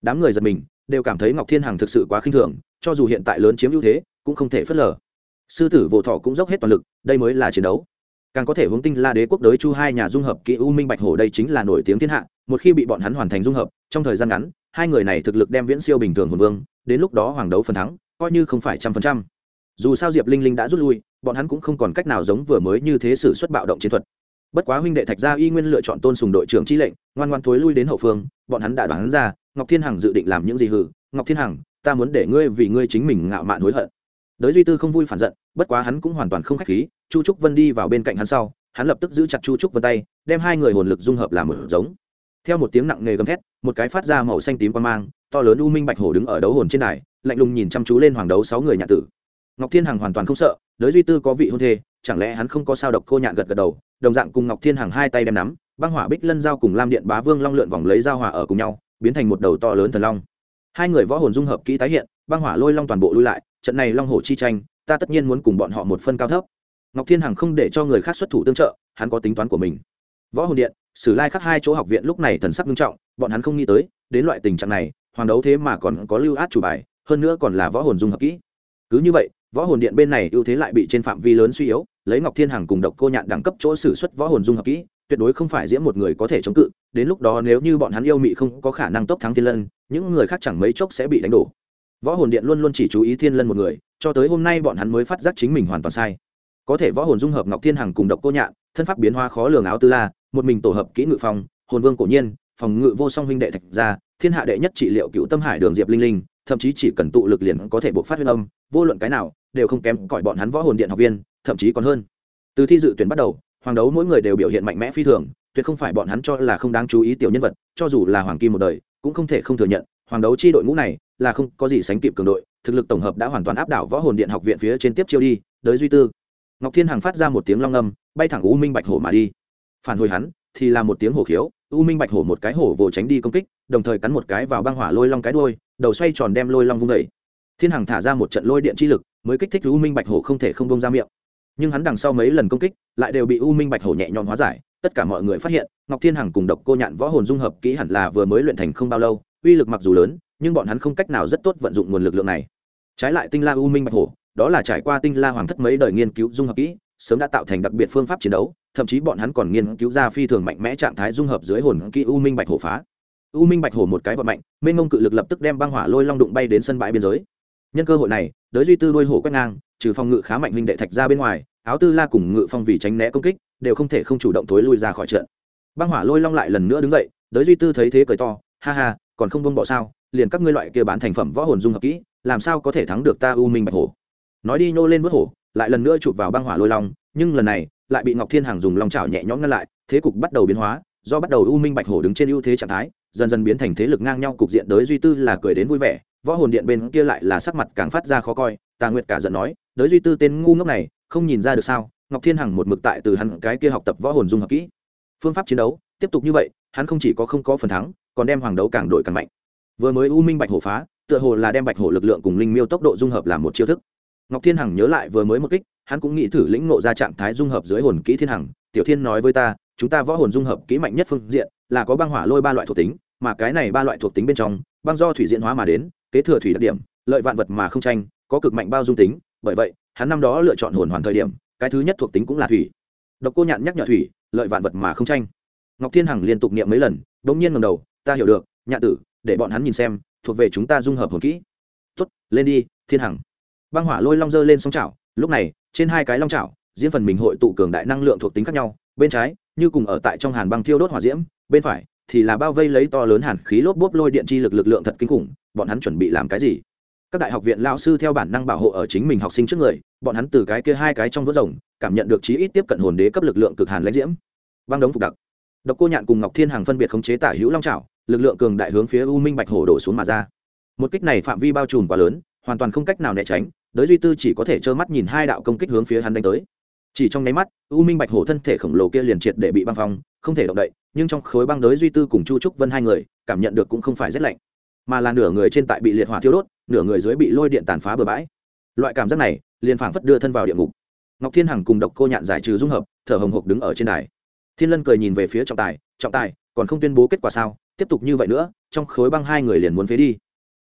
Đám người giật mình, đều cảm thấy ngọc thiên hằng thực sự quá khinh thường, cho dù hiện tại lớn chiếm ưu thế, cũng không thể phớt lờ. Sư tử vô thọ cũng dốc hết toàn lực, đây mới là chiến đấu càng có thể hướng tinh la đế quốc đới chu hai nhà dung hợp kỹ u minh bạch hổ đây chính là nổi tiếng thiên hạ, một khi bị bọn hắn hoàn thành dung hợp, trong thời gian ngắn, hai người này thực lực đem viễn siêu bình thường hồn vương, đến lúc đó hoàng đấu phần thắng, coi như không phải trăm phần trăm. Dù sao diệp linh linh đã rút lui, bọn hắn cũng không còn cách nào giống vừa mới như thế sự xuất bạo động chiến thuật. Bất quá huynh đệ thạch gia y nguyên lựa chọn tôn sùng đội trưởng chi lệnh, ngoan ngoan thối lui đến hậu phương, bọn hắn đã đoán ra, ngọc thiên hằng dự định làm những gì hử ngọc thiên hằng, ta muốn để ngươi vì ngươi chính mình ngạo mạn hối hận. Đới duy tư không vui phản giận, bất quá hắn cũng hoàn toàn không k h á c h khí chu trúc vân đi vào bên cạnh hắn sau, hắn lập tức giữ chặt chu trúc vân tay, đem hai người hồn lực dung hợp làm một giống. Theo một tiếng nặng nề gầm thét, một cái phát ra màu xanh tím quan mang, to lớn u minh bạch hổ đứng ở đấu hồn trên đài, lạnh lùng nhìn chăm chú lên hoàng đấu sáu người nhà tử. Ngọc thiên hằng hoàn toàn không sợ, đới duy tư có vị hôn thê, chẳng lẽ hắn không có sao độc cô nhạn gật gật đầu, đồng dạng cùng ngọc thiên hằng hai tay đem nắm, băng hỏa bích lân giao cùng lam điện bá vương long lượn vòng lấy giao hỏa ở cùng nhau, biến thành một đầu to lớn thần long. Hai người võ hồn dung hợp kỹ tái hiện, băng hỏa lôi long toàn bộ lui lại, trận này long hổ chi tranh, ta tất nhiên muốn cùng bọn họ một phân cao thấp ngọc thiên hằng không để cho người khác xuất thủ tương trợ, hắn có tính toán của mình. Võ hồn điện, sử lai khắc hai chỗ học viện lúc này thần sắc nghiêm trọng, bọn hắn không nghĩ tới, đến loại tình trạng này, hoàng đấu thế mà còn có lưu át chủ bài, hơn nữa còn là võ hồn dung hợp kỹ. Cứ như vậy, võ hồn điện bên này ưu thế lại bị trên phạm vi lớn suy yếu, lấy ngọc thiên hằng cùng độc cô nhạn đẳng cấp chỗ xử suất võ hồn dung hợp kỹ, tuyệt đối không phải diễm một người có thể chống cự, đến lúc đó nếu như bọn hắn yêu mị không có khả năng tốc thắng thiên lân, những người khác chẳng mấy chốc sẽ bị đánh đổ. Võ hồn điện luôn luôn chỉ chú ý thiên lân một người, cho tới hôm nay bọn hắn mới phát giác chính mình hoàn toàn sai có thể võ hồn dung hợp ngọc thiên hằng cùng độc cô nhạn, thân pháp biến hoa khó lường áo tư la, một mình tổ hợp kỹ ngự phòng hồn vương cổ nhiên, phòng ngự vô song huynh đệ thạch gia, thiên hạ đệ nhất trị liệu cựu tâm hải đường diệp linh linh, thậm chí chỉ cần tụ lực liền có thể buộc phát huyên âm, vô luận cái nào, đều không kém cỏi bọn hắn võ hồn điện học viên, thậm chí còn hơn. Từ thi dự tuyển bắt đầu, hoàng đấu mỗi người đều biểu hiện mạnh mẽ phi thường, tuyệt không phải bọn hắn cho là không đáng chú ý tiểu nhân vật, cho dù là hoàng kim một đời, cũng không thể không thừa nhận, hoàng đấu chi đội ngũ này là không có gì sánh kịp cường đội, thực lực tổng hợp đã hoàn toàn áp đảo võ hồn điện học viện phía trên tiếp chiêu đi, đới duy tư ngọc thiên hằng phát ra một tiếng long âm bay thẳng u minh bạch hổ mà đi. Phản hồi hắn, thì là một tiếng hổ khiếu, u minh bạch hổ một cái hổ vồ tránh đi công kích, đồng thời cắn một cái vào băng hỏa lôi long cái đuôi, đầu xoay tròn đem lôi long vung đẩy thiên hằng thả ra một trận lôi điện chi lực, mới kích thích u minh bạch hổ không thể không bông ra miệng. Nhưng hắn đằng sau mấy lần công kích, lại đều bị u minh bạch hổ nhẹ nhõm hóa giải, tất cả mọi người phát hiện, ngọc thiên hằng cùng độc cô nhạn võ hồn dung hợp kỹ hẳn là vừa mới luyện thành không bao lâu, uy lực mặc dù lớn, nhưng bọn hắn không cách nào rất tốt vận dụng nguồn lực lượng này. Trái lại tinh la u minh bạch hổ đó là trải qua tinh la hoàng thất mấy đời nghiên cứu dung hợp kỹ, sớm đã tạo thành đặc biệt phương pháp chiến đấu, thậm chí bọn hắn còn nghiên cứu ra phi thường mạnh mẽ trạng thái dung hợp dưới hồn kỹ u minh bạch hổ phá. U minh bạch hổ một cái vật mạnh, mênh ngông cự lực lập tức đem băng hỏa lôi long đụng bay đến sân bãi biên giới. Nhân cơ hội này, đới duy tư đôi hổ quét ngang, trừ phòng ngự khá mạnh huynh đệ thạch ra bên ngoài, áo tư la cùng ngự phong vì tránh né công kích, đều không thể không chủ động thối lui ra khỏi trận. Băng hỏa lôi long lại lần nữa đứng dậy, đới duy tư thấy thế cười to, ha ha, còn không bông bỏ sao? Liền các ngươi loại kia bán thành phẩm võ hồn dung hợp kỹ, làm sao có thể thắng được ta u minh bạch hổ? Nói đi nhô lên vớt hổ, lại lần nữa chụp vào băng hỏa lôi long, nhưng lần này, lại bị ngọc thiên hằng dùng long chảo nhẹ nhõm ngăn lại, thế cục bắt đầu biến hóa, do bắt đầu u minh bạch hổ đứng trên ưu thế trạng thái, dần dần biến thành thế lực ngang nhau cục diện đới duy tư là cười đến vui vẻ, võ hồn điện bên kia lại là sắc mặt càng phát ra khó coi, tà nguyệt cả giận nói, đới duy tư tên ngu ngốc này, không nhìn ra được sao, ngọc thiên hằng một mực tại từ hắn cái kia học tập võ hồn dung hợp kỹ. Phương pháp chiến đấu, tiếp tục như vậy, hắn không chỉ có không có phần thắng, còn đem hoàng đấu càng đổi càng mạnh. Vừa mới u minh bạch hổ phá, tựa hồ là đem bạch hổ lực lượng cùng linh miêu tốc độ dung hợp làm một chiêu thức ngọc thiên hằng nhớ lại vừa mới một kích, hắn cũng nghĩ thử lĩnh ngộ ra trạng thái dung hợp dưới hồn kỹ thiên hằng. Tiểu thiên nói với ta, chúng ta võ hồn dung hợp kỹ mạnh nhất phương diện là có băng hỏa lôi ba loại thuộc tính, mà cái này ba loại thuộc tính bên trong, băng do thủy diễn hóa mà đến, kế thừa thủy đặc điểm, lợi vạn vật mà không tranh, có cực mạnh bao dung tính. Bởi vậy, hắn năm đó lựa chọn hồn hoàn thời điểm, cái thứ nhất thuộc tính cũng là thủy. Độc cô nhạn nhắc nhở thủy, lợi vạn vật mà không tranh. Ngọc thiên hằng liên tục niệm mấy lần đ ỗ n g nhiên ngầm đầu, ta hiểu được, nhạn tử, để bọn hắn nhìn xem, thuộc về chúng ta dung hợp hồn kỹ. Tuất lên đi, thiên hằng băng hỏa lôi long dơ lên sóng chảo, lúc này, trên hai cái long chảo, diễn phần mình hội tụ cường đại năng lượng thuộc tính khác nhau, bên trái, như cùng ở tại trong hàn băng thiêu đốt hỏa diễm, bên phải thì là bao vây lấy to lớn hàn khí lốp bốp lôi điện chi lực lực lượng thật kinh khủng, bọn hắn chuẩn bị làm cái gì? Các đại học viện lao sư theo bản năng bảo hộ ở chính mình học sinh trước người, bọn hắn từ cái kia hai cái trong vớt rồng, cảm nhận được chí ít tiếp cận hồn đế cấp lực lượng cực hàn lãnh diễm. Băng đống phục đặc. Độc cô nhạn cùng ngọc thiên hằng phân biệt khống chế tả hữu long trào lực lượng cường đại hướng phía u minh bạch hổ đổ xuống mà ra. Một kích này phạm vi bao trùm quá lớn, hoàn toàn không cách nào né tránh đới duy tư chỉ có thể trơ mắt nhìn hai đạo công kích hướng phía hắn đánh tới. Chỉ trong nháy mắt, u minh bạch hổ thân thể khổng lồ kia liền triệt để bị băng phong, không thể động đậy, nhưng trong khối băng đới duy tư cùng chu trúc vân hai người, cảm nhận được cũng không phải rét lạnh, mà là nửa người trên tại bị liệt hỏa thiêu đốt, nửa người dưới bị lôi điện tàn phá bừa bãi. Loại cảm giác này, liền phảng phất đưa thân vào địa ngục. Ngọc thiên hằng cùng độc cô nhạn giải trừ dung hợp, thở hồng hộc đứng ở trên đài. Thiên lân cười nhìn về phía trọng tài trọng tài, còn không tuyên bố kết quả sao? Tiếp tục như vậy nữa, trong khối băng hai người liền muốn phế đi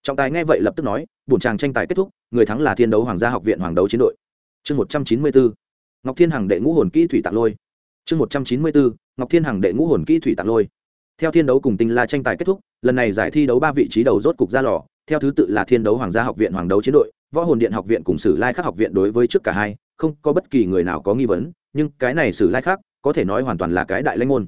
trọng tài nghe vậy lập tức nói, bổn tràng tranh tài kết thúc, người thắng là thiên đấu hoàng gia học viện hoàng đấu chiến đội. Chương một trăm chín mươi bốn, ngọc thiên hằng đệ ngũ hồn kỹ thủy tạng lôi. Chương một trăm chín mươi bốn, ngọc thiên hằng đệ ngũ hồn kỹ thủy tạng lôi. Theo thiên đấu cùng tinh la tranh tài kết thúc, lần này giải thi đấu ba vị trí đầu rốt cục ra lò, theo thứ tự là thiên đấu hoàng gia học viện hoàng đấu chiến đội, võ hồn điện học viện cùng sử lai khắc học viện đối với trước cả hai, không có bất kỳ người nào có nghi vấn, nhưng cái này sử lai khắc có thể nói hoàn toàn là cái đại lanh môn.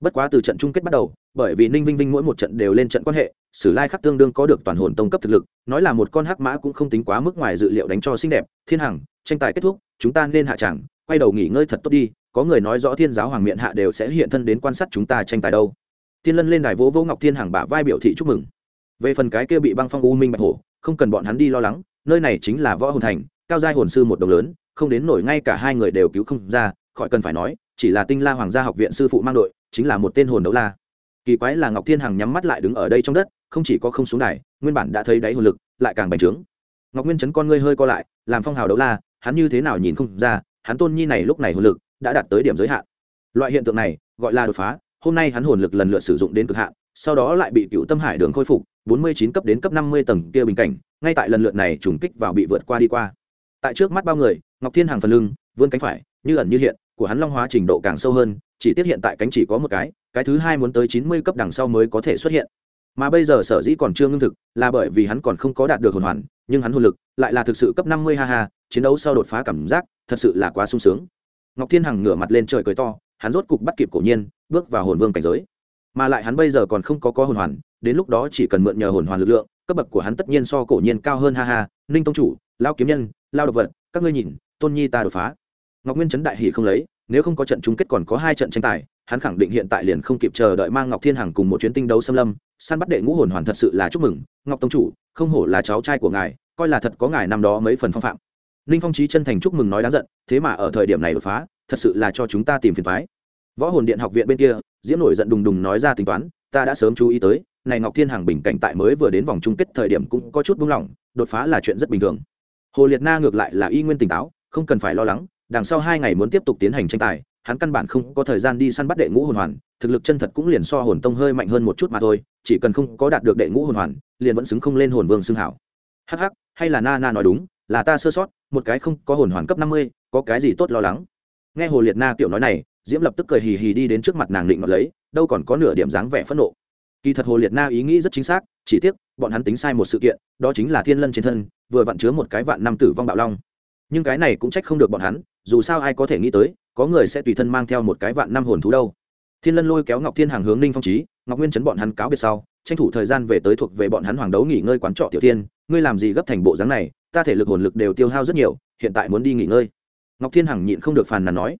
Bất quá từ trận chung kết bắt đầu bởi vì ninh vinh vinh mỗi một trận đều lên trận quan hệ, sử lai khắc tương đương có được toàn hồn tông cấp thực lực, nói là một con hắc mã cũng không tính quá mức ngoài dự liệu đánh cho xinh đẹp, thiên hằng, tranh tài kết thúc, chúng ta nên hạ tràng quay đầu nghỉ ngơi thật tốt đi, có người nói rõ thiên giáo hoàng miệng hạ đều sẽ hiện thân đến quan sát chúng ta tranh tài đâu. Thiên lân lên đài vỗ vỗ ngọc thiên hằng bả vai biểu thị chúc mừng. Về phần cái kia bị băng phong u minh bạch hổ, không cần bọn hắn đi lo lắng, nơi này chính là võ hồn thành, cao giai hồn sư một đồng lớn, không đến nổi ngay cả hai người đều cứu không ra, khỏi cần phải nói, chỉ là tinh la hoàng gia học viện sư phụ mang đội, chính là một tên hồn đấu la kỳ quái là ngọc thiên hằng nhắm mắt lại đứng ở đây trong đất, không chỉ có không xuống đài, nguyên bản đã thấy đáy hồn lực, lại càng bành trướng. Ngọc nguyên chấn con ngươi hơi co lại, làm phong hào đấu la, hắn như thế nào nhìn không ra, hắn tôn nhi này lúc này hồn lực đã đạt tới điểm giới hạn. Loại hiện tượng này, gọi là đột phá, hôm nay hắn hồn lực lần lượt sử dụng đến cực hạn, sau đó lại bị cựu tâm hải đường khôi phục, bốn mươi chín cấp đến cấp năm mươi tầng kia bình cảnh, ngay tại lần lượt này trùng kích vào bị vượt qua đi qua. Tại trước mắt bao người, ngọc thiên hàng phần lưng, vươn cánh phải, như ẩn như hiện của hắn long hóa trình độ càng sâu hơn, chỉ tiết hiện tại cánh chỉ có một cái cái thứ hai muốn tới chín mươi cấp đằng sau mới có thể xuất hiện. Mà bây giờ sở dĩ còn chưa ngưng thực, là bởi vì hắn còn không có đạt được hồn hoàn, nhưng hắn hồn lực lại là thực sự cấp năm mươi, ha ha, chiến đấu sau đột phá cảm giác, thật sự là quá sung sướng. Ngọc thiên hằng ngửa mặt lên trời cười to, hắn rốt cục bắt kịp cổ nhiên, bước vào hồn vương cảnh giới. Mà lại hắn bây giờ còn không có có hồn hoàn, đến lúc đó chỉ cần mượn nhờ hồn hoàn lực lượng, cấp bậc của hắn tất nhiên so cổ nhiên cao hơn, ha ha. Ninh tông chủ lao kiếm nhân lao độc vật, các ngươi nhìn, tôn nhi ta đột phá ngọc nguyên Trấn đại hỷ không lấy, nếu không có trận chung kết còn có hai trận tranh tài, hắn khẳng định hiện tại liền không kịp chờ đợi mang ngọc thiên hằng cùng một chuyến tinh đấu xâm lâm. Săn bắt đệ ngũ hồn hoàn thật sự là chúc mừng. Ngọc tông chủ, không hổ là cháu trai của ngài, coi là thật có ngài năm đó mấy phần phong phạm. Ninh phong trí chân thành chúc mừng nói đáng giận, thế mà ở thời điểm này đột phá, thật sự là cho chúng ta tìm phiền thoái võ hồn điện học viện bên kia, diễm nổi giận đùng đùng nói ra tính toán, ta đã sớm chú ý tới, này ngọc thiên hằng bình cảnh tại mới vừa đến vòng chung kết thời điểm cũng có chút buông lỏng, đột phá là chuyện rất bình thường. Hồ liệt na ngược lại là y nguyên tỉnh táo, không cần phải lo lắng đằng sau hai ngày muốn tiếp tục tiến hành tranh tài, hắn căn bản không có thời gian đi săn bắt đệ ngũ hồn hoàn, thực lực chân thật cũng liền so hồn tông hơi mạnh hơn một chút mà thôi, chỉ cần không có đạt được đệ ngũ hồn hoàn, liền vẫn xứng không lên hồn vương xưng hảo. Hắc hắc, hay là na na nói đúng, là ta sơ sót, một cái không có hồn hoàn cấp năm mươi, có cái gì tốt lo lắng? Nghe hồ liệt na kiểu nói này, diễm lập tức cười hì hì đi đến trước mặt nàng định ngọt lấy, đâu còn có nửa điểm dáng vẻ phẫn nộ. Kỳ thật hồ liệt na ý nghĩ rất chính xác, chỉ tiếc, bọn hắn tính sai một sự kiện, đó chính là thiên lân trên thân, vừa vặn chứa một cái vạn năm tử vong bạo long. Nhưng cái này cũng trách không được bọn hắn dù sao ai có thể nghĩ tới, có người sẽ tùy thân mang theo một cái vạn năm hồn thú đâu. Thiên lân lôi kéo ngọc thiên hàng hướng ninh phong trí ngọc nguyên chấn bọn hắn cáo biệt sau, tranh thủ thời gian về tới thuộc về bọn hắn hoàng đấu nghỉ ngơi quán trọ tiểu tiên ngươi làm gì gấp thành bộ dáng này, ta thể lực hồn lực đều tiêu hao rất nhiều, hiện tại muốn đi nghỉ ngơi. Ngọc thiên hằng nhịn không được phàn nàn nói.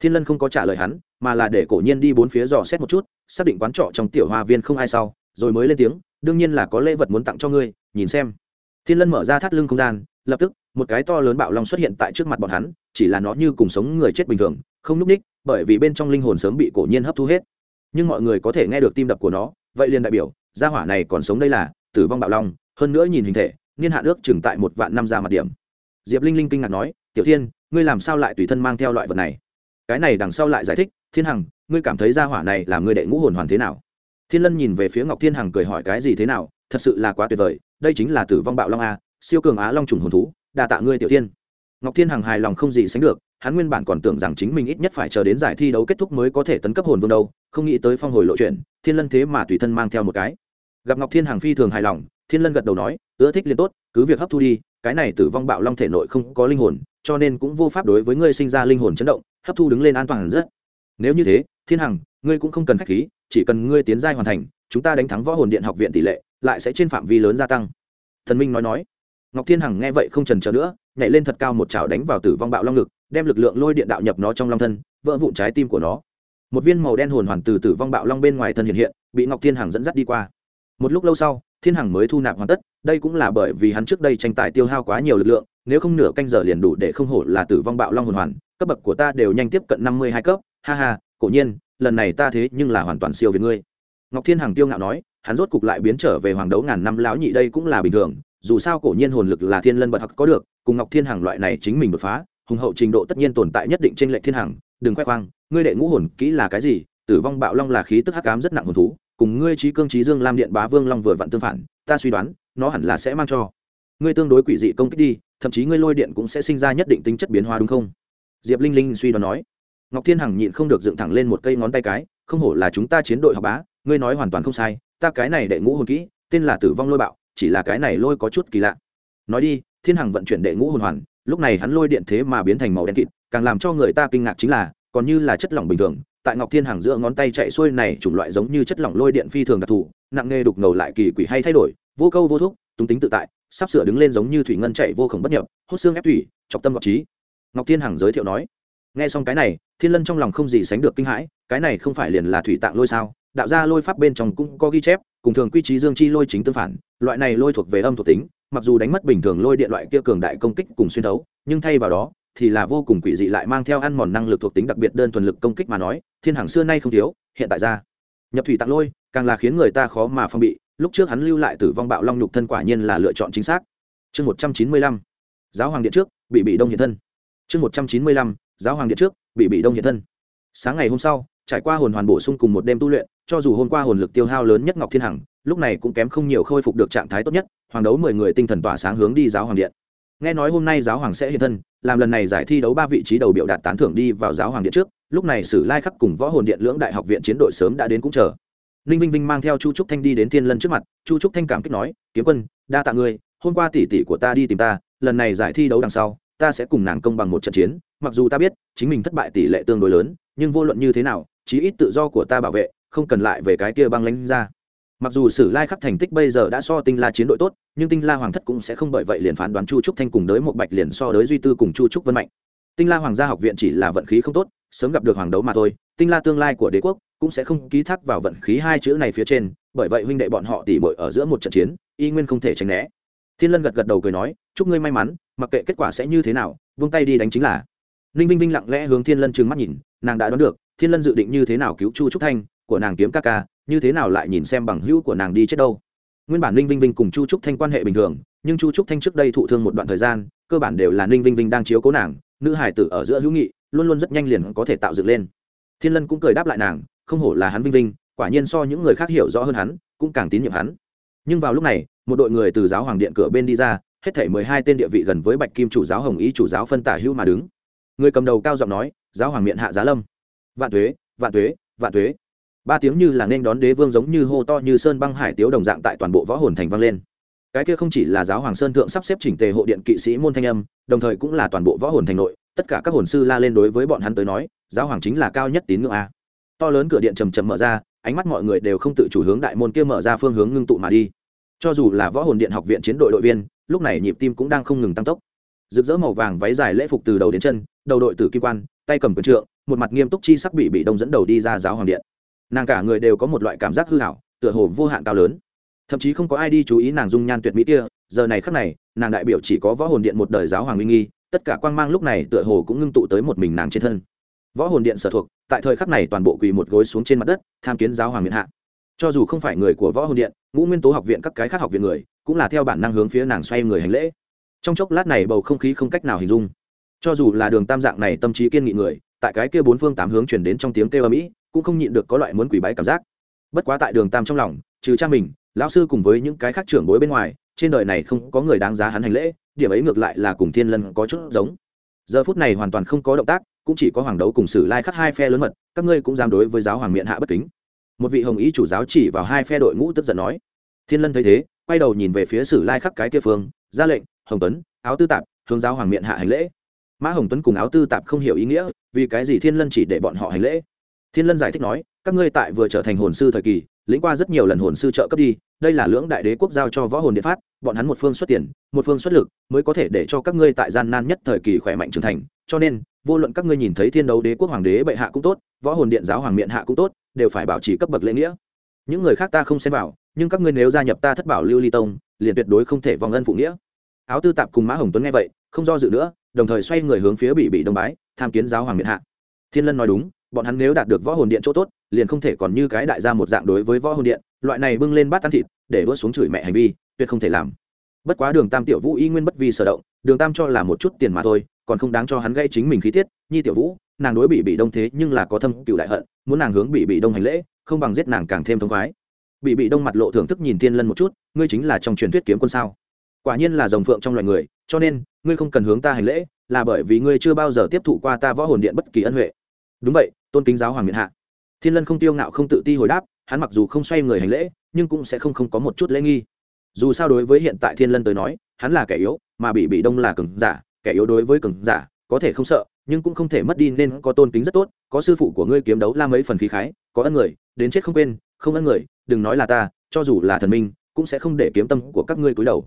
Thiên lân không có trả lời hắn, mà là để cổ nhiên đi bốn phía dò xét một chút, xác định quán trọ trong tiểu hoa viên không ai sau, rồi mới lên tiếng, đương nhiên là có lễ vật muốn tặng cho ngươi, nhìn xem. Thiên lân mở ra thắt lưng không gian, lập tức một cái to lớn bạo long xuất hiện tại trước mặt bọn hắn, chỉ là nó như cùng sống người chết bình thường, không núp ních, bởi vì bên trong linh hồn sớm bị cổ nhiên hấp thu hết. Nhưng mọi người có thể nghe được tim đập của nó, vậy liền đại biểu, gia hỏa này còn sống đây là tử vong bạo long, hơn nữa nhìn hình thể, niên hạn ước chừng tại một vạn năm ra mặt điểm. Diệp linh linh kinh ngạc nói, tiểu thiên, ngươi làm sao lại tùy thân mang theo loại vật này? Cái này đằng sau lại giải thích, thiên hằng, ngươi cảm thấy gia hỏa này là ngươi đệ ngũ hồn hoàn thế nào? Thiên lân nhìn về phía ngọc thiên hằng cười hỏi, cái gì thế nào? Thật sự là quá tuyệt vời, đây chính là tử vong bạo long a, siêu cường á long trùng hồn thú đa tạ ngươi tiểu thiên. Ngọc thiên hằng hài lòng không gì sánh được, hắn nguyên bản còn tưởng rằng chính mình ít nhất phải chờ đến giải thi đấu kết thúc mới có thể tấn cấp hồn vương đâu, không nghĩ tới phong hồi lộ chuyện, thiên lân thế mà tùy thân mang theo một cái. Gặp ngọc thiên hằng phi thường hài lòng, thiên lân gật đầu nói, ưa thích liền tốt, cứ việc hấp thu đi, cái này tử vong bạo long thể nội không có linh hồn, cho nên cũng vô pháp đối với ngươi sinh ra linh hồn chấn động, hấp thu đứng lên an toàn rất. Nếu như thế, thiên hằng, ngươi cũng không cần khách khí, chỉ cần ngươi tiến giai hoàn thành, chúng ta đánh thắng võ hồn điện học viện tỷ lệ, lại sẽ trên phạm vi lớn gia tăng. Thần minh nói nói ngọc thiên hằng nghe vậy không trần trờ nữa, nhảy lên thật cao một chảo đánh vào tử vong bạo long ngực, đem lực lượng lôi điện đạo nhập nó trong long thân, vỡ vụn trái tim của nó. Một viên màu đen hồn hoàn từ tử vong bạo long bên ngoài thân hiện hiện, bị ngọc thiên hằng dẫn dắt đi qua. Một lúc lâu sau, thiên hằng mới thu nạp hoàn tất, đây cũng là bởi vì hắn trước đây tranh tài tiêu hao quá nhiều lực lượng, nếu không nửa canh giờ liền đủ để không hổ là tử vong bạo long hồn hoàn, cấp bậc của ta đều nhanh tiếp cận năm mươi hai cấp, ha ha, cổ nhiên, lần này ta thế nhưng là hoàn toàn siêu về ngươi. Ngọc thiên hằng tiêu ngạo nói, hắn rốt cục lại biến trở về hoàng đấu ngàn năm lão nhị đây cũng là bình thường dù sao cổ nhiên hồn lực là thiên lân bật hặc có được, cùng ngọc thiên hằng loại này chính mình đột phá, hùng hậu trình độ tất nhiên tồn tại nhất định trên lệnh thiên hằng, đừng khoe khoang, ngươi đệ ngũ hồn kỹ là cái gì? Tử vong bạo long là khí tức hắc ám rất nặng hồn thú, cùng ngươi trí cương trí dương lam điện bá vương long vừa vặn tương phản, ta suy đoán, nó hẳn là sẽ mang cho ngươi tương đối quỷ dị công kích đi, thậm chí ngươi lôi điện cũng sẽ sinh ra nhất định tính chất biến hóa đúng không? Diệp linh linh suy đoán nói. Ngọc thiên hằng nhịn không được dựng thẳng lên một cây ngón tay cái, không hổ là chúng ta chiến đội học bá, ngươi nói hoàn toàn không sai, ta cái này đệ ngũ hồn kỹ, tên là tử vong lôi bạo chỉ là cái này lôi có chút kỳ lạ. Nói đi, thiên hằng vận chuyển đệ ngũ hồn hoàn, lúc này hắn lôi điện thế mà biến thành màu đen kịt, càng làm cho người ta kinh ngạc chính là, còn như là chất lỏng bình thường, tại ngọc thiên hằng giữa ngón tay chạy xuôi này chủng loại giống như chất lỏng lôi điện phi thường đặc thù, nặng nghề đục ngầu lại kỳ quỷ hay thay đổi, vô câu vô thúc, túng tính tự tại, sắp sửa đứng lên giống như thủy ngân chạy vô khổng bất nhập hốt xương ép thủy, chọc tâm ngọc trí. Ngọc thiên hằng giới thiệu nói, nghe xong cái này, thiên lân trong lòng không gì sánh được kinh hãi, cái này không phải liền là thủy tạng lôi sao? Đạo gia lôi pháp bên trong cũng có ghi chép, cùng thường quy trí dương chi lôi chính tương phản, loại này lôi thuộc về âm thuộc tính, mặc dù đánh mất bình thường lôi điện loại kia cường đại công kích cùng xuyên thấu, nhưng thay vào đó, thì là vô cùng quỷ dị lại mang theo ăn mòn năng lực thuộc tính đặc biệt đơn thuần lực công kích mà nói, thiên hàng xưa nay không thiếu, hiện tại ra. Nhập thủy tặng lôi, càng là khiến người ta khó mà phong bị, lúc trước hắn lưu lại tử vong bạo long nhục thân quả nhiên là lựa chọn chính xác. Chương một trăm chín mươi lăm, giáo hoàng điện trước, bị bị đông hiện thân. Chương một trăm chín mươi lăm, giáo hoàng điện trước, bị bị đông hiện thân. Sáng ngày hôm sau, trải qua hồn hoàn bổ sung cùng một đêm tu luyện cho dù hôm qua hồn lực tiêu hao lớn nhất ngọc thiên hằng, lúc này cũng kém không nhiều khôi phục được trạng thái tốt nhất, hoàng đấu mười người tinh thần tỏa sáng hướng đi giáo hoàng điện. Nghe nói hôm nay giáo hoàng sẽ hiện thân, làm lần này giải thi đấu ba vị trí đầu biểu đạt tán thưởng đi vào giáo hoàng điện trước, lúc này sử lai khắc cùng võ hồn điện lưỡng đại học viện chiến đội sớm đã đến cũng chờ. Ninh vinh vinh mang theo chu trúc thanh đi đến thiên lân trước mặt, chu trúc thanh cảm kích nói, kiếm quân, đa tạ ngươi, hôm qua tỷ tỷ của ta đi tìm ta, lần này giải thi đấu đằng sau, ta sẽ cùng nàng công bằng một trận chiến, mặc dù ta biết, chính mình thất bại tỷ lệ tương đối lớn, nhưng vô luận như thế nào, chí ít tự do của ta bảo vệ không cần lại về cái kia băng lánh ra. Mặc dù sử lai khắc thành tích bây giờ đã so tinh la chiến đội tốt, nhưng tinh la hoàng thất cũng sẽ không bởi vậy liền phán đoán chu trúc thanh cùng đới một bạch liền so đới duy tư cùng chu trúc vân mạnh. Tinh la hoàng gia học viện chỉ là vận khí không tốt, sớm gặp được hoàng đấu mà thôi, tinh la tương lai của đế quốc cũng sẽ không ký thác vào vận khí hai chữ này phía trên, bởi vậy huynh đệ bọn họ tỉ bội ở giữa một trận chiến, y nguyên không thể tránh né. Thiên lân gật gật đầu cười nói, chúc ngươi may mắn, mặc kệ kết quả sẽ như thế nào, vung tay đi đánh chính là. Ninh vinh vinh lặng lẽ hướng thiên lân trừng mắt nhìn, nàng đã đoán được, thiên lân dự định như thế nào cứu chu trúc thanh của nàng kiếm ca ca, như thế nào lại nhìn xem bằng hữu của nàng đi chết đâu? Nguyên bản ninh vinh vinh cùng chu trúc thanh quan hệ bình thường, nhưng chu trúc thanh trước đây thụ thương một đoạn thời gian, cơ bản đều là ninh vinh vinh đang chiếu cố nàng, nữ hải tử ở giữa hữu nghị, luôn luôn rất nhanh liền có thể tạo dựng lên. Thiên lân cũng cười đáp lại nàng, không hổ là hắn vinh vinh, quả nhiên so những người khác hiểu rõ hơn hắn, cũng càng tín nhiệm hắn. Nhưng vào lúc này, một đội người từ giáo hoàng điện cửa bên đi ra, hết thảy mười hai tên địa vị gần với bạch kim chủ giáo hồng ý chủ giáo phân tả hữu mà đứng. Người cầm đầu cao giọng nói, giáo hoàng miệng hạ giá lâm. Vạn thuế vạn thuế vạn thuế ba tiếng như là nên đón đế vương giống như hô to như sơn băng hải tiếu đồng dạng tại toàn bộ võ hồn thành vang lên. Cái kia không chỉ là giáo hoàng sơn thượng sắp xếp chỉnh tề hộ điện kỵ sĩ môn thanh âm, đồng thời cũng là toàn bộ võ hồn thành nội, tất cả các hồn sư la lên đối với bọn hắn tới nói, giáo hoàng chính là cao nhất tín ngưỡng a. To lớn cửa điện trầm trầm mở ra, ánh mắt mọi người đều không tự chủ hướng đại môn kia mở ra phương hướng ngưng tụ mà đi. Cho dù là võ hồn điện học viện chiến đội đội viên, lúc này nhịp tim cũng đang không ngừng tăng tốc. Rực rỡ màu vàng váy dài lễ phục từ đầu đến chân, đầu đội tử kim quan, tay cầm quần trượng, một mặt nghiêm túc chi sắc bị bị đông dẫn đầu đi ra giáo hoàng điện nàng cả người đều có một loại cảm giác hư hảo, tựa hồ vô hạn cao lớn. Thậm chí không có ai đi chú ý nàng dung nhan tuyệt mỹ kia, giờ này khắc này, nàng đại biểu chỉ có võ hồn điện một đời giáo hoàng uy nghi, tất cả quang mang lúc này tựa hồ cũng ngưng tụ tới một mình nàng trên thân. Võ hồn điện sở thuộc, tại thời khắc này toàn bộ quỳ một gối xuống trên mặt đất, tham kiến giáo hoàng miền hạ. Cho dù không phải người của võ hồn điện, ngũ nguyên tố học viện các cái khác học viện người, cũng là theo bản năng hướng phía nàng xoay người hành lễ. Trong chốc lát này bầu không khí không cách nào hình dung. Cho dù là đường tam dạng này tâm trí kiên nghị người, tại cái kia bốn phương tám hướng chuyển đến trong tiếng kêu âm ĩ cũng không nhịn được có loại muốn quỷ bái cảm giác. Bất quá tại đường tam trong lòng, trừ cha mình, lão sư cùng với những cái khác trưởng bối bên ngoài, trên đời này không có người đáng giá hắn hành lễ, điểm ấy ngược lại là cùng thiên lân có chút giống. Giờ phút này hoàn toàn không có động tác, cũng chỉ có hoàng đấu cùng sử lai khắc hai phe lớn mật, các ngươi cũng dám đối với giáo hoàng miệng hạ bất kính. Một vị hồng ý chủ giáo chỉ vào hai phe đội ngũ tức giận nói. Thiên lân thấy thế, quay đầu nhìn về phía sử lai khắc cái kia phương, ra lệnh, hồng tuấn, áo tư tạp, hướng giáo hoàng miệng hạ hành lễ. Mã hồng tuấn cùng áo tư tạp không hiểu ý nghĩa, vì cái gì thiên lân chỉ để bọn họ hành lễ? Thiên lân giải thích nói, các ngươi tại vừa trở thành hồn sư thời kỳ, lĩnh qua rất nhiều lần hồn sư trợ cấp đi, đây là lưỡng đại đế quốc giao cho võ hồn điện phát, bọn hắn một phương xuất tiền, một phương xuất lực, mới có thể để cho các ngươi tại gian nan nhất thời kỳ khỏe mạnh trưởng thành. Cho nên, vô luận các ngươi nhìn thấy thiên đấu đế quốc hoàng đế bệ hạ cũng tốt, võ hồn điện giáo hoàng miện hạ cũng tốt, đều phải bảo trì cấp bậc lễ nghĩa. Những người khác ta không xem vào, nhưng các ngươi nếu gia nhập ta thất bảo lưu ly tông, liền tuyệt đối không thể vòng ân phụ nghĩa. Áo tư tạp cùng mã hồng tuấn nghe vậy, không do dự nữa, đồng thời xoay người hướng phía bị bị đông bái, tham kiến giáo hoàng miện hạ. Thiên lân nói đúng bọn hắn nếu đạt được võ hồn điện chỗ tốt, liền không thể còn như cái đại gia một dạng đối với võ hồn điện, loại này bưng lên bát ăn thịt, để đua xuống chửi mẹ hành vi, tuyệt không thể làm. Bất quá đường tam tiểu vũ y nguyên bất vì sở động, đường tam cho là một chút tiền mà thôi, còn không đáng cho hắn gây chính mình khí tiết, nhi tiểu vũ, nàng đối bị bị đông thế nhưng là có thâm cựu đại hận, muốn nàng hướng bị bị đông hành lễ, không bằng giết nàng càng thêm thông khoái. Bị bị đông mặt lộ thưởng thức nhìn thiên lân một chút, ngươi chính là trong truyền thuyết kiếm quân sao? Quả nhiên là dòng phượng trong loài người, cho nên, ngươi không cần hướng ta hành lễ, là bởi vì ngươi chưa bao giờ tiếp thụ qua ta võ hồn điện bất kỳ ân huệ đúng vậy, tôn kính giáo hoàng miền hạ. Thiên lân không tiêu ngạo không tự ti hồi đáp, hắn mặc dù không xoay người hành lễ, nhưng cũng sẽ không không có một chút lễ nghi. Dù sao đối với hiện tại thiên lân tới nói, hắn là kẻ yếu, mà bị bị đông là cường giả, kẻ yếu đối với cường giả, có thể không sợ, nhưng cũng không thể mất đi nên có tôn kính rất tốt, có sư phụ của ngươi kiếm đấu la mấy phần khí khái, có ân người, đến chết không quên, không ân người, đừng nói là ta, cho dù là thần minh, cũng sẽ không để kiếm tâm của các ngươi cúi đầu.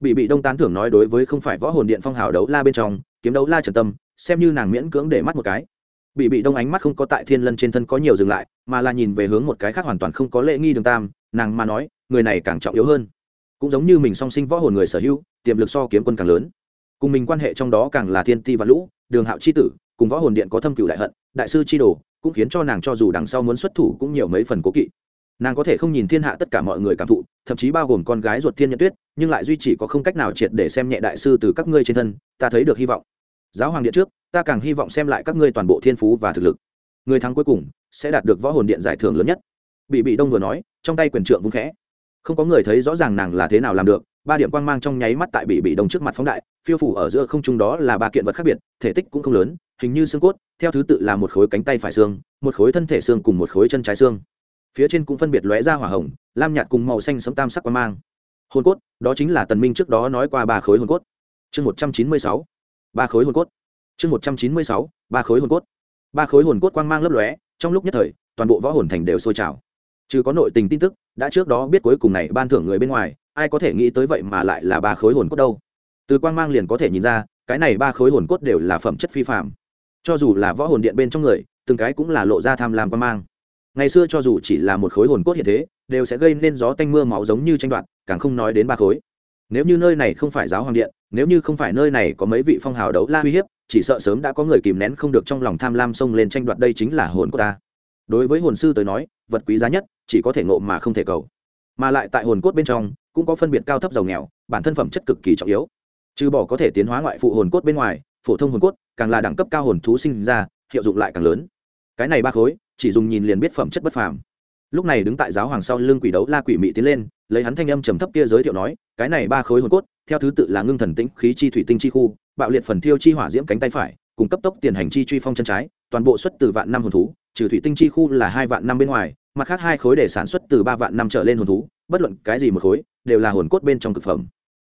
Bị bị đông tán thưởng nói đối với không phải võ hồn điện phong hào đấu la bên trong, kiếm đấu la trần tâm, xem như nàng miễn cưỡng để mắt một cái bị bị đông ánh mắt không có tại thiên lân trên thân có nhiều dừng lại, mà là nhìn về hướng một cái khác hoàn toàn không có lễ nghi đường tam, nàng mà nói, người này càng trọng yếu hơn. Cũng giống như mình song sinh võ hồn người sở hữu, tiềm lực so kiếm quân càng lớn. Cùng mình quan hệ trong đó càng là thiên ti và lũ, đường hạo c h i tử, cùng võ hồn điện có thâm cựu đại hận, đại sư c h i đồ, cũng khiến cho nàng cho dù đằng sau muốn xuất thủ cũng nhiều mấy phần cố kỵ. Nàng có thể không nhìn thiên hạ tất cả mọi người cảm thụ, thậm chí bao gồm con gái ruột thiên nhận tuyết, nhưng lại duy trì có không cách nào triệt để xem nhẹ đại sư từ các ngươi trên thân, ta thấy được hy vọng. Giáo hoàng điện trước ta càng hy vọng xem lại các ngươi toàn bộ thiên phú và thực lực. Người thắng cuối cùng sẽ đạt được võ hồn điện giải thưởng lớn nhất. Bị bị đông vừa nói, trong tay quyền trượng vung khẽ. Không có người thấy rõ ràng nàng là thế nào làm được, ba điểm quang mang trong nháy mắt tại bị bị đông trước mặt phóng đại, phiêu phủ ở giữa không trung đó là ba kiện vật khác biệt, thể tích cũng không lớn, hình như xương cốt, theo thứ tự là một khối cánh tay phải xương, một khối thân thể xương cùng một khối chân trái xương. Phía trên cũng phân biệt lóe ra hỏa hồng, lam nhạt cùng màu xanh sấm tam sắc quang mang. Hồn cốt, đó chính là tần minh trước đó nói qua ba khối hồn cốt. Chương một trăm chín mươi sáu, ba khối hồn cốt chương một trăm chín mươi sáu, ba khối hồn cốt. Ba khối hồn cốt quang mang lấp lóe, trong lúc nhất thời, toàn bộ võ hồn thành đều sôi trào. Chứ có nội tình tin tức, đã trước đó biết cuối cùng này ban thưởng người bên ngoài, ai có thể nghĩ tới vậy mà lại là ba khối hồn cốt đâu. Từ quang mang liền có thể nhìn ra, cái này ba khối hồn cốt đều là phẩm chất phi phạm cho dù là võ hồn điện bên trong người, từng cái cũng là lộ ra tham lam quang mang. Ngày xưa cho dù chỉ là một khối hồn cốt hiện thế, đều sẽ gây nên gió tanh mưa máu giống như tranh đoạt, càng không nói đến ba khối. Nếu như nơi này không phải giáo hoàng điện, nếu như không phải nơi này có mấy vị phong hào đấu la uy hiếp chỉ sợ sớm đã có người kìm nén không được trong lòng tham lam xông lên tranh đoạt đây chính là hồn của ta. Đối với hồn sư tới nói, vật quý giá nhất, chỉ có thể ngộ mà không thể cầu. Mà lại tại hồn cốt bên trong, cũng có phân biệt cao thấp giàu nghèo, bản thân phẩm chất cực kỳ trọng yếu. Trừ bỏ có thể tiến hóa ngoại phụ hồn cốt bên ngoài, phổ thông hồn cốt, càng là đẳng cấp cao hồn thú sinh ra, hiệu dụng lại càng lớn. Cái này ba khối, chỉ dùng nhìn liền biết phẩm chất bất phàm. Lúc này đứng tại giáo hoàng sau lưng quỷ đấu la quỷ mị tiến lên, lấy hắn thanh âm trầm thấp kia giới thiệu nói, cái này ba khối hồn cốt, theo thứ tự là ngưng thần tĩnh khí chi thủy tinh chi khu bạo liệt phần thiêu chi hỏa diễm cánh tay phải, cùng cấp tốc tiền hành chi truy phong chân trái, toàn bộ xuất từ vạn năm hồn thú, trừ thủy tinh chi khu là hai vạn năm bên ngoài, mặt khác hai khối để sản xuất từ ba vạn năm trở lên hồn thú, bất luận cái gì một khối, đều là hồn cốt bên trong thực phẩm.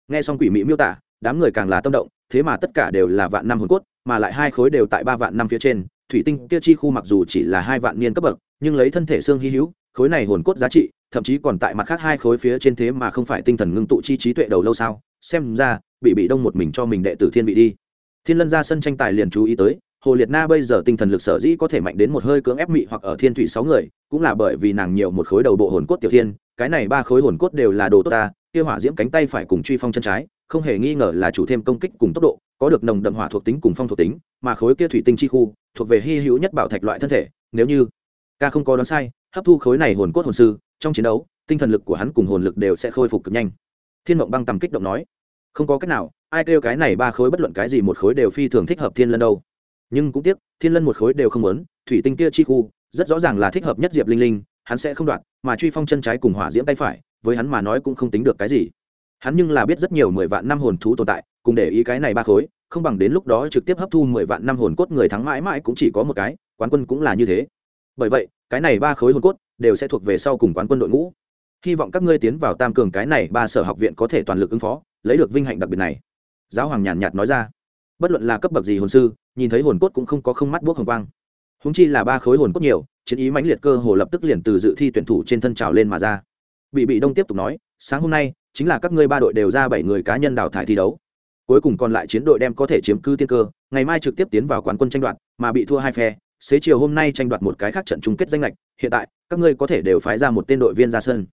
Nghe xong quỷ mỹ miêu tả, đám người càng là tâm động, thế mà tất cả đều là vạn năm hồn cốt, mà lại hai khối đều tại ba vạn năm phía trên, thủy tinh kia chi khu mặc dù chỉ là hai vạn niên cấp bậc, nhưng lấy thân thể xương hy hữu, khối này hồn cốt giá trị, thậm chí còn tại mặt khác hai khối phía trên thế mà không phải tinh thần ngưng tụ chi trí tuệ đầu lâu sao? Xem ra bị bị đông một mình cho mình đệ tử thiên vị đi. Thiên lân ra sân tranh tài liền chú ý tới, hồ liệt na bây giờ tinh thần lực sở dĩ có thể mạnh đến một hơi cưỡng ép mị hoặc ở thiên thủy sáu người, cũng là bởi vì nàng nhiều một khối đầu bộ hồn cốt tiểu thiên, cái này ba khối hồn cốt đều là đồ tốt ta, kia hỏa diễm cánh tay phải cùng truy phong chân trái, không hề nghi ngờ là chủ thêm công kích cùng tốc độ, có được nồng đậm hỏa thuộc tính cùng phong thuộc tính, mà khối kia thủy tinh chi khu, thuộc về hy hữu nhất bảo thạch loại thân thể, nếu như ca không có đoán sai, hấp thu khối này hồn cốt hồn sư, trong chiến đấu, tinh thần lực của hắn cùng hồn lực đều sẽ khôi phục cực nhanh. Thiên mộng băng tầm kích động nói không có cách nào, ai kêu cái này ba khối bất luận cái gì một khối đều phi thường thích hợp thiên lân đâu. Nhưng cũng tiếc, thiên lân một khối đều không muốn, thủy tinh kia chi khu, rất rõ ràng là thích hợp nhất diệp linh linh, hắn sẽ không đoạt, mà truy phong chân trái cùng hỏa diễm tay phải, với hắn mà nói cũng không tính được cái gì. Hắn nhưng là biết rất nhiều mười vạn năm hồn thú tồn tại, cùng để ý cái này ba khối, không bằng đến lúc đó trực tiếp hấp thu mười vạn năm hồn cốt người thắng mãi mãi cũng chỉ có một cái, quán quân cũng là như thế. Bởi vậy, cái này ba khối hồn cốt đều sẽ thuộc về sau cùng quán quân đội ngũ. Hy vọng các ngươi tiến vào tam cường cái này ba sở học viện có thể toàn lực ứng phó lấy được vinh hạnh đặc biệt này. Giáo hoàng nhàn nhạt nói ra. Bất luận là cấp bậc gì hồn sư, nhìn thấy hồn cốt cũng không có không mắt buốc hồng quang. Húng chi là ba khối hồn cốt nhiều, chiến ý mãnh liệt cơ hồ lập tức liền từ dự thi tuyển thủ trên thân trào lên mà ra. Bị bị đông tiếp tục nói, sáng hôm nay, chính là các ngươi ba đội đều ra bảy người cá nhân đào thải thi đấu. Cuối cùng còn lại chiến đội đem có thể chiếm cứ tiên cơ, ngày mai trực tiếp tiến vào quán quân tranh đoạt, mà bị thua hai phe, xế chiều hôm nay tranh đoạt một cái khác trận chung kết danh lệch, hiện tại, các ngươi có thể đều phái ra một tên đội viên ra sân.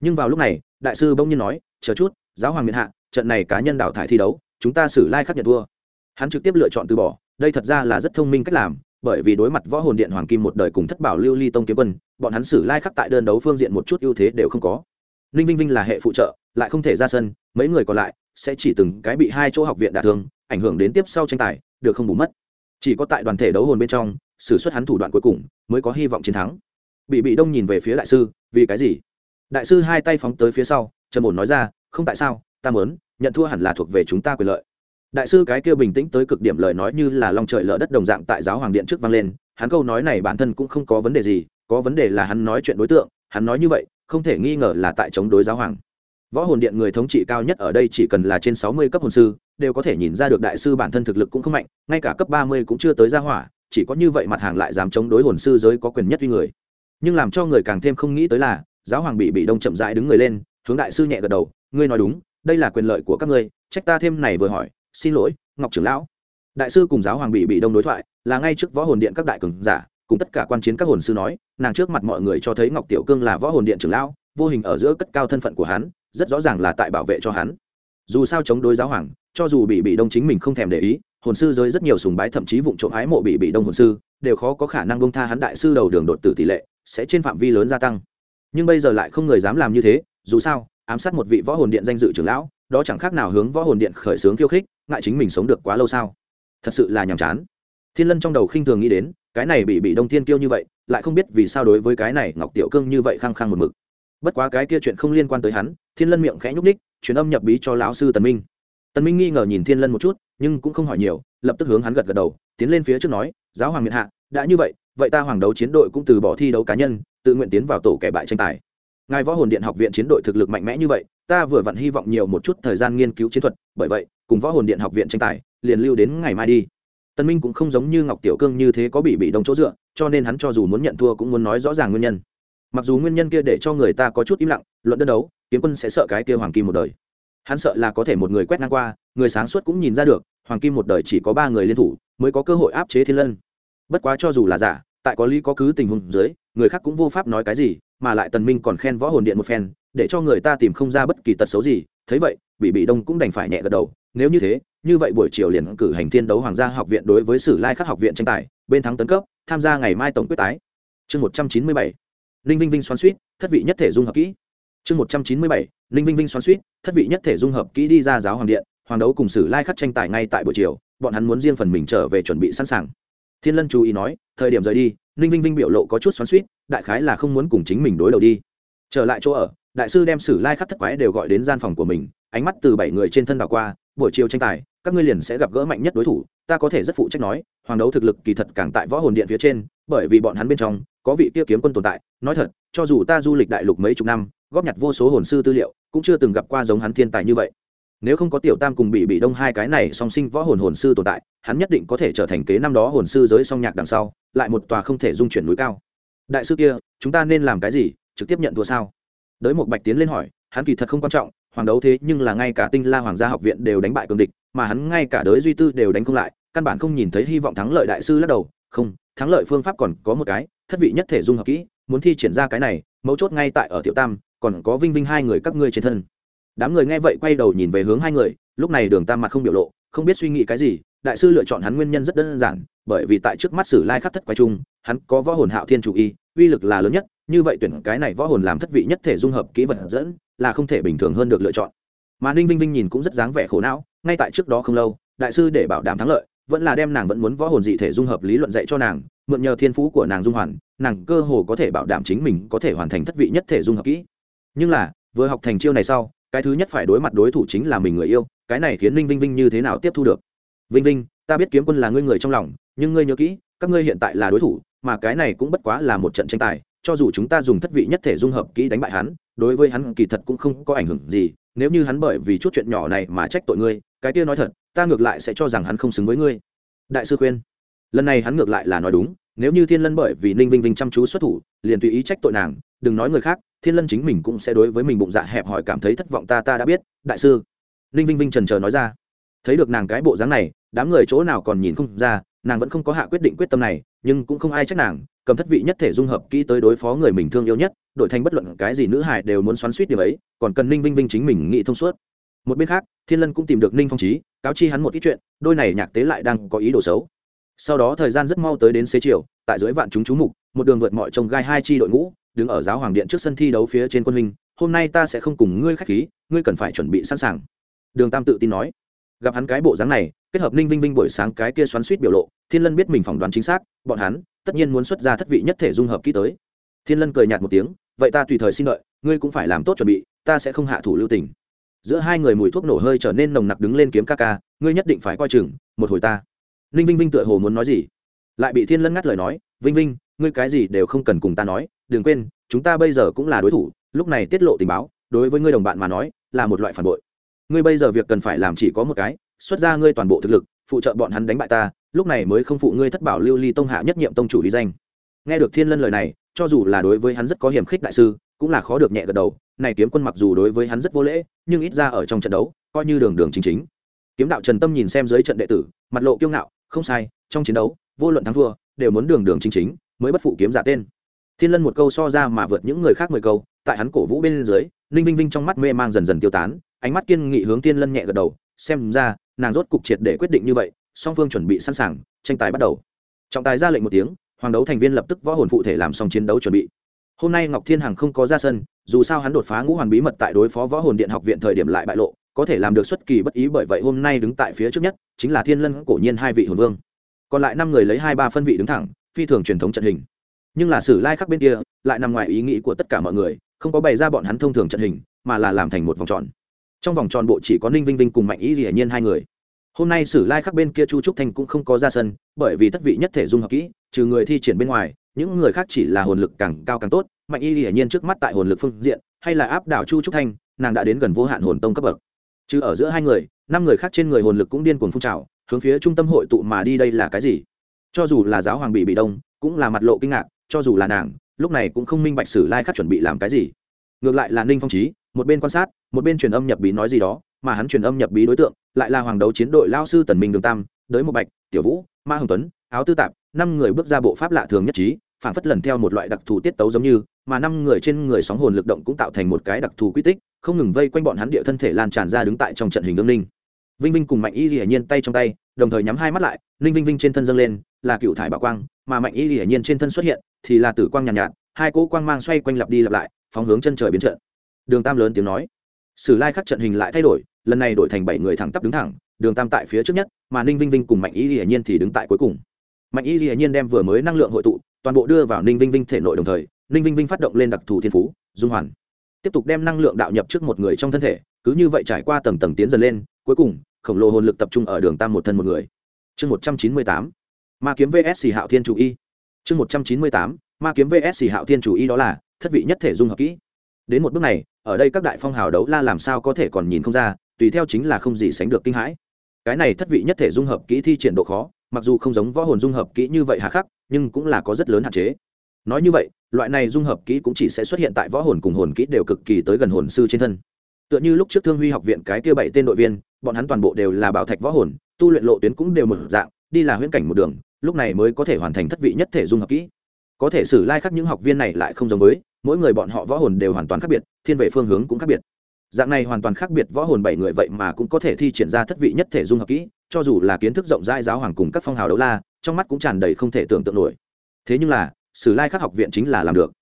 Nhưng vào lúc này, đại sư bỗng nhiên nói, chờ chút, giáo hoàng miền hạ trận này cá nhân đào thải thi đấu, chúng ta xử lai khắc nhận thua. Hắn trực tiếp lựa chọn từ bỏ, đây thật ra là rất thông minh cách làm, bởi vì đối mặt võ hồn điện hoàng kim một đời cùng thất bảo lưu ly tông kiếm quân, bọn hắn xử lai khắc tại đơn đấu phương diện một chút ưu thế đều không có. Ninh vinh vinh là hệ phụ trợ, lại không thể ra sân, mấy người còn lại sẽ chỉ từng cái bị hai chỗ học viện đả thương, ảnh hưởng đến tiếp sau tranh tài, được không bù mất. Chỉ có tại đoàn thể đấu hồn bên trong, xử suất hắn thủ đoạn cuối cùng, mới có hy vọng chiến thắng. Bị bị đông nhìn về phía đại sư, vì cái gì? Đại sư hai tay phóng tới phía sau trần bổn nói ra, không tại sao, ta mớn nhận thua hẳn là thuộc về chúng ta quyền lợi. Đại sư cái kia bình tĩnh tới cực điểm lời nói như là long trời lở đất đồng dạng tại giáo hoàng điện trước vang lên, hắn câu nói này bản thân cũng không có vấn đề gì, có vấn đề là hắn nói chuyện đối tượng, hắn nói như vậy, không thể nghi ngờ là tại chống đối giáo hoàng. Võ hồn điện người thống trị cao nhất ở đây chỉ cần là trên sáu mươi cấp hồn sư, đều có thể nhìn ra được đại sư bản thân thực lực cũng không mạnh, ngay cả cấp ba mươi cũng chưa tới gia hỏa, chỉ có như vậy mặt hàng lại dám chống đối hồn sư giới có quyền nhất uy người. Nhưng làm cho người càng thêm không nghĩ tới là, giáo hoàng bị bị đông chậm rãi đứng người lên, hướng đại sư nhẹ gật đầu, ngươi nói đúng đây là quyền lợi của các ngươi, trách ta thêm này vừa hỏi, xin lỗi, ngọc trưởng lão. Đại sư cùng giáo hoàng bị bị đông đối thoại, là ngay trước võ hồn điện các đại cường giả, cùng tất cả quan chiến các hồn sư nói, nàng trước mặt mọi người cho thấy ngọc tiểu cương là võ hồn điện trưởng lão, vô hình ở giữa cất cao thân phận của hắn, rất rõ ràng là tại bảo vệ cho hắn. Dù sao chống đối giáo hoàng, cho dù bị bị đông chính mình không thèm để ý, hồn sư giới rất nhiều sùng bái thậm chí vụ trộm ái mộ bị bị đông hồn sư, đều khó có khả năng bông tha hắn đại sư đầu đường đột tử tỷ lệ, sẽ trên phạm vi lớn gia tăng. Nhưng bây giờ lại không người dám làm như thế, dù sao ám sát một vị võ hồn điện danh dự trưởng lão, đó chẳng khác nào hướng võ hồn điện khởi xướng khiêu khích, ngại chính mình sống được quá lâu sao? Thật sự là nhàm chán. Thiên lân trong đầu khinh thường nghĩ đến, cái này bị bị đông thiên kiêu như vậy, lại không biết vì sao đối với cái này ngọc tiểu cương như vậy khăng khăng một mực. Bất quá cái kia chuyện không liên quan tới hắn, thiên lân miệng khẽ nhúc ních truyền âm nhập bí cho lão sư tần minh. Tần minh nghi ngờ nhìn thiên lân một chút, nhưng cũng không hỏi nhiều, lập tức hướng hắn gật gật đầu, tiến lên phía trước nói, giáo hoàng miện hạ, đã như vậy vậy ta hoàng đấu chiến đội cũng từ bỏ thi đấu cá nhân, tự nguyện tiến vào tổ kẻ bại tranh tài ngài võ hồn điện học viện chiến đội thực lực mạnh mẽ như vậy, ta vừa vặn hy vọng nhiều một chút thời gian nghiên cứu chiến thuật, bởi vậy, cùng võ hồn điện học viện tranh tài, liền lưu đến ngày mai đi. Tân minh cũng không giống như ngọc tiểu cương như thế có bị bị đông chỗ dựa, cho nên hắn cho dù muốn nhận thua cũng muốn nói rõ ràng nguyên nhân. Mặc dù nguyên nhân kia để cho người ta có chút im lặng, luận đơn đấu, kiếm quân sẽ sợ cái kia hoàng kim một đời. Hắn sợ là có thể một người quét ngang qua, người sáng suốt cũng nhìn ra được, hoàng kim một đời chỉ có ba người liên thủ, mới có cơ hội áp chế thiên lân. Bất quá cho dù là giả, tại có lý có cứ tình huống dưới, người khác cũng vô pháp nói cái gì mà lại tần minh còn khen võ hồn điện một phen, để cho người ta tìm không ra bất kỳ tật xấu gì. Thấy vậy bị bị đông cũng đành phải nhẹ gật đầu. Nếu như thế, như vậy buổi chiều liền cử hành thiên đấu hoàng gia học viện đối với sử lai khắc học viện tranh tài, bên thắng tấn cấp, tham gia ngày mai tổng quyết tái. Chương một trăm chín mươi bảy. Ninh vinh vinh xoắn suýt thất vị nhất thể dung hợp kỹ. Chương một trăm chín mươi bảy. Ninh vinh vinh xoắn suýt thất vị nhất thể dung hợp kỹ đi ra giáo hoàng điện, hoàng đấu cùng sử lai khắc tranh tài ngay tại buổi chiều, bọn hắn muốn riêng phần mình trở về chuẩn bị sẵn sàng. Thiên lân chú ý nói, thời điểm rời đi ninh vinh vinh biểu lộ có chút xoắn suýt đại khái là không muốn cùng chính mình đối đầu đi. Trở lại chỗ ở, đại sư đem sử lai khắc thất quái đều gọi đến gian phòng của mình, ánh mắt từ bảy người trên thân đảo qua, buổi chiều tranh tài, các ngươi liền sẽ gặp gỡ mạnh nhất đối thủ, ta có thể rất phụ trách nói, hoàng đấu thực lực kỳ thật càng tại võ hồn điện phía trên, bởi vì bọn hắn bên trong, có vị kia kiếm quân tồn tại, nói thật, cho dù ta du lịch đại lục mấy chục năm, góp nhặt vô số hồn sư tư liệu, cũng chưa từng gặp qua giống hắn thiên tài như vậy nếu không có tiểu tam cùng bị bị đông hai cái này song sinh võ hồn hồn sư tồn tại, hắn nhất định có thể trở thành kế năm đó hồn sư giới song nhạc đằng sau, lại một tòa không thể dung chuyển núi cao. Đại sư kia, chúng ta nên làm cái gì? Trực tiếp nhận thua sao? Đới một bạch tiến lên hỏi, hắn kỳ thật không quan trọng, hoàng đấu thế nhưng là ngay cả tinh la hoàng gia học viện đều đánh bại cường địch, mà hắn ngay cả đới duy tư đều đánh không lại, căn bản không nhìn thấy hy vọng thắng lợi đại sư lắc đầu, không, thắng lợi phương pháp còn có một cái, thất vị nhất thể dung hợp kỹ, muốn thi triển ra cái này, mấu chốt ngay tại ở tiểu tam, còn có vinh vinh hai người các ngươi trên thân đám người nghe vậy quay đầu nhìn về hướng hai người, lúc này đường tam mặt không biểu lộ, không biết suy nghĩ cái gì, đại sư lựa chọn hắn nguyên nhân rất đơn giản, bởi vì tại trước mắt sử lai khắc thất quay trung, hắn có võ hồn hạo thiên chủ y, uy lực là lớn nhất, như vậy tuyển cái này võ hồn làm thất vị nhất thể dung hợp kỹ vật dẫn, là không thể bình thường hơn được lựa chọn. Mà ninh vinh vinh nhìn cũng rất dáng vẻ khổ não, ngay tại trước đó không lâu, đại sư để bảo đảm thắng lợi, vẫn là đem nàng vẫn muốn võ hồn dị thể dung hợp lý luận dạy cho nàng, mượn nhờ thiên phú của nàng dung hoàn, nàng cơ hồ có thể bảo đảm chính mình có thể hoàn thành thất vị nhất thể dung hợp kỹ. Nhưng là, vừa học thành chiêu này sau cái thứ nhất phải đối mặt đối thủ chính là mình người yêu, cái này khiến ninh vinh vinh như thế nào tiếp thu được? Vinh vinh, ta biết kiếm quân là ngươi người trong lòng, nhưng ngươi nhớ kỹ, các ngươi hiện tại là đối thủ, mà cái này cũng bất quá là một trận tranh tài, cho dù chúng ta dùng thất vị nhất thể dung hợp kỹ đánh bại hắn, đối với hắn kỳ thật cũng không có ảnh hưởng gì, nếu như hắn bởi vì chút chuyện nhỏ này mà trách tội ngươi, cái kia nói thật, ta ngược lại sẽ cho rằng hắn không xứng với ngươi. Đại sư khuyên, lần này hắn ngược lại là nói đúng, nếu như thiên lân bởi vì ninh vinh vinh chăm chú xuất thủ, liền tùy ý trách tội nàng đừng nói người khác, thiên lân chính mình cũng sẽ đối với mình bụng dạ hẹp hỏi cảm thấy thất vọng, ta ta đã biết, đại sư. Ninh vinh vinh trần trờ nói ra. Thấy được nàng cái bộ dáng này, đám người chỗ nào còn nhìn không ra, nàng vẫn không có hạ quyết định quyết tâm này, nhưng cũng không ai trách nàng, cầm thất vị nhất thể dung hợp kỹ tới đối phó người mình thương yêu nhất, đổi thành bất luận cái gì nữ hải đều muốn xoắn suýt điều ấy, còn cần ninh vinh vinh chính mình nghĩ thông suốt. Một bên khác, thiên lân cũng tìm được ninh phong trí cáo chi hắn một ít chuyện, đôi này nhạc tế lại đang có ý đồ xấu. Sau đó thời gian rất mau tới đến xế chiều, tại dưới vạn chúng chú mục, một đường vượt mọi trông gai hai chi đội ngũ đứng ở giáo hoàng điện trước sân thi đấu phía trên quân hình, hôm nay ta sẽ không cùng ngươi khách khí ngươi cần phải chuẩn bị sẵn sàng. Đường tam tự tin nói. Gặp hắn cái bộ dáng này kết hợp ninh vinh vinh buổi sáng cái kia xoắn suýt biểu lộ thiên lân biết mình phỏng đoán chính xác bọn hắn tất nhiên muốn xuất ra thất vị nhất thể dung hợp kỹ tới. Thiên lân cười nhạt một tiếng vậy ta tùy thời xin lợi ngươi cũng phải làm tốt chuẩn bị ta sẽ không hạ thủ lưu tình. Giữa hai người mùi thuốc nổ hơi trở nên nồng nặc đứng lên kiếm ca ca ngươi nhất định phải coi chừng một hồi ta. Ninh vinh vinh tựa hồ muốn nói gì lại bị thiên lân ngắt lời nói vinh vinh ngươi cái gì đều không cần cùng ta nói đừng quên, chúng ta bây giờ cũng là đối thủ, lúc này tiết lộ tình báo, đối với ngươi đồng bạn mà nói, là một loại phản bội. Ngươi bây giờ việc cần phải làm chỉ có một cái, xuất ra ngươi toàn bộ thực lực, phụ trợ bọn hắn đánh bại ta, lúc này mới không phụ ngươi thất bảo lưu ly tông hạ nhất nhiệm tông chủ lý danh. Nghe được thiên lân lời này, cho dù là đối với hắn rất có hiểm khích đại sư, cũng là khó được nhẹ gật đầu, này kiếm quân mặc dù đối với hắn rất vô lễ, nhưng ít ra ở trong trận đấu, coi như đường đường chính chính. Kiếm đạo trần tâm nhìn xem dưới trận đệ tử, mặt lộ kiêu ngạo, không sai, trong chiến đấu, vô luận thắng thua, đều muốn đường đường chính chính, mới bất phụ kiếm giả tên thiên lân một câu so ra mà vượt những người khác mười câu, tại hắn cổ vũ bên dưới, ninh vinh vinh trong mắt mê mang dần dần tiêu tán, ánh mắt kiên nghị hướng thiên lân nhẹ gật đầu, xem ra, nàng rốt cục triệt để quyết định như vậy, song phương chuẩn bị sẵn sàng, tranh tài bắt đầu. Trọng tài ra lệnh một tiếng, hoàng đấu thành viên lập tức võ hồn phụ thể làm xong chiến đấu chuẩn bị. Hôm nay ngọc thiên hằng không có ra sân, dù sao hắn đột phá ngũ hoàn bí mật tại đối phó võ hồn điện học viện thời điểm lại bại lộ, có thể làm được xuất kỳ bất ý bởi vậy hôm nay đứng tại phía trước nhất, chính là thiên lân cổ nhiên hai vị hồn vương. Còn lại năm người lấy hai ba phân vị đứng thẳng, phi thường truyền thống trận hình nhưng là sử lai khắc bên kia lại nằm ngoài ý nghĩ của tất cả mọi người, không có bày ra bọn hắn thông thường trận hình, mà là làm thành một vòng tròn. Trong vòng tròn bộ chỉ có ninh vinh vinh cùng mạnh ý hiển nhiên hai người. Hôm nay sử lai khắc bên kia chu trúc thanh cũng không có ra sân, bởi vì thất vị nhất thể dung hợp kỹ, trừ người thi triển bên ngoài, những người khác chỉ là hồn lực càng cao càng tốt. Mạnh y hiển nhiên trước mắt tại hồn lực phương diện, hay là áp đảo chu trúc thanh, nàng đã đến gần vô hạn hồn tông cấp bậc. Chứ ở giữa hai người, năm người khác trên người hồn lực cũng điên cuồng phun trào, hướng phía trung tâm hội tụ mà đi đây là cái gì? Cho dù là giáo hoàng bị bị đông, cũng là mặt lộ kinh ngạc cho dù là nàng, lúc này cũng không minh bạch sử lai khắc chuẩn bị làm cái gì. Ngược lại là ninh phong trí một bên quan sát, một bên truyền âm nhập bí nói gì đó, mà hắn truyền âm nhập bí đối tượng lại là hoàng đấu chiến đội lao sư tần minh đường tam, đới một bạch, tiểu vũ, ma hồng tuấn, áo tư tạp, năm người bước ra bộ pháp lạ thường nhất trí phản phất lần theo một loại đặc thù tiết tấu giống như, mà năm người trên người sóng hồn lực động cũng tạo thành một cái đặc thù quy tích, không ngừng vây quanh bọn hắn địa thân thể lan tràn ra đứng tại trong trận hình ương ninh vinh vinh cùng mạnh y hiển nhiên tay trong tay, đồng thời nhắm hai mắt lại, ninh vinh vinh trên thân dâng lên, là cựu thải bảo quang mà mạnh y hiển nhiên trên thân xuất hiện thì là tử quang nhàn nhạt, nhạt hai cỗ quang mang xoay quanh lặp đi lặp lại phóng hướng chân trời biến trận. Đường tam lớn tiếng nói. Sử lai khắc trận hình lại thay đổi lần này đổi thành bảy người thẳng tắp đứng thẳng đường tam tại phía trước nhất mà ninh vinh vinh cùng mạnh y hiển nhiên thì đứng tại cuối cùng. Mạnh y hiển nhiên đem vừa mới năng lượng hội tụ toàn bộ đưa vào ninh vinh vinh thể nội đồng thời ninh vinh vinh phát động lên đặc thù thiên phú dung hoàn. Tiếp tục đem năng lượng đạo nhập trước một người trong thân thể cứ như vậy trải qua tầng tầng tiến dần lên cuối cùng khổng lồ hồn lực tập trung ở đường tam một thân một người. Chương một trăm chín mươi tám ma kiếm vs hạo thiên chủ y. Chương một trăm chín mươi tám, ma kiếm vs hạo thiên chủ y đó là thất vị nhất thể dung hợp kỹ. Đến một bước này, ở đây các đại phong hào đấu la làm sao có thể còn nhìn không ra, tùy theo chính là không gì sánh được kinh hãi. Cái này thất vị nhất thể dung hợp kỹ thi triển độ khó, mặc dù không giống võ hồn dung hợp kỹ như vậy hà khắc, nhưng cũng là có rất lớn hạn chế. Nói như vậy, loại này dung hợp kỹ cũng chỉ sẽ xuất hiện tại võ hồn cùng hồn kỹ đều cực kỳ tới gần hồn sư trên thân. Tựa như lúc trước thương huy học viện cái kia bảy tên đội viên, bọn hắn toàn bộ đều là bảo thạch võ hồn, tu luyện lộ tuyến cũng đều một dạng, đi là huyễn cảnh một đường lúc này mới có thể hoàn thành thất vị nhất thể dung hợp kỹ. Có thể xử lai、like、khắc những học viên này lại không giống với, mỗi người bọn họ võ hồn đều hoàn toàn khác biệt, thiên về phương hướng cũng khác biệt. Dạng này hoàn toàn khác biệt võ hồn bảy người vậy mà cũng có thể thi triển ra thất vị nhất thể dung hợp kỹ, cho dù là kiến thức rộng rãi giáo hoàng cùng các phong hào đấu la, trong mắt cũng tràn đầy không thể tưởng tượng nổi. Thế nhưng là, sử lai khắc học viện chính là làm được.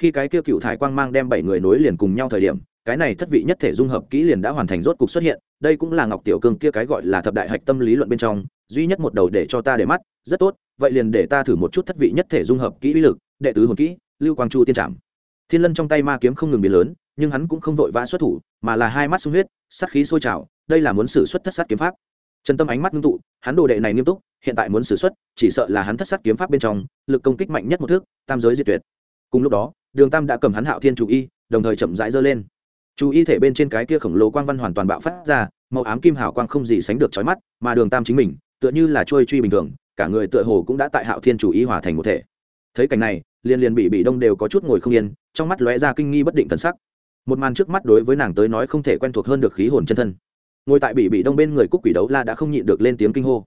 Khi cái kia cựu thải quang mang đem bảy người nối liền cùng nhau thời điểm, cái này thất vị nhất thể dung hợp kỹ liền đã hoàn thành rốt cục xuất hiện, đây cũng là ngọc tiểu cương kia cái gọi là thập đại hạch tâm lý luận bên trong duy nhất một đầu để cho ta để mắt, rất tốt, vậy liền để ta thử một chút thất vị nhất thể dung hợp kỹ uy lực, đệ tứ hồn kỹ, lưu quang chu tiên trảm. Thiên lân trong tay ma kiếm không ngừng biến lớn, nhưng hắn cũng không vội vã xuất thủ, mà là hai mắt sung huyết, sát khí sôi trào, đây là muốn xử xuất thất sát kiếm pháp. Trần tâm ánh mắt ngưng tụ, hắn đồ đệ này nghiêm túc, hiện tại muốn xử xuất, chỉ sợ là hắn thất sát kiếm pháp bên trong, lực công kích mạnh nhất một thước, tam giới diệt tuyệt. Cùng lúc đó, đường tam đã cầm hắn hạo thiên chủ y, đồng thời chậm rãi dơ lên. Chủ y thể bên trên cái kia khổng lồ quang văn hoàn toàn bạo phát ra, màu ám kim hào quang không gì sánh được trói mắt, mà đường tam chính mình tựa như là trôi truy bình thường, cả người tựa hồ cũng đã tại hạo thiên chủ y hòa thành một thể. Thấy cảnh này, liên liên bị bị đông đều có chút ngồi không yên, trong mắt lóe ra kinh nghi bất định thần sắc. Một màn trước mắt đối với nàng tới nói không thể quen thuộc hơn được khí hồn chân thân. Ngồi tại bị bị đông bên người cúc quỷ đấu la đã không nhịn được lên tiếng kinh hô.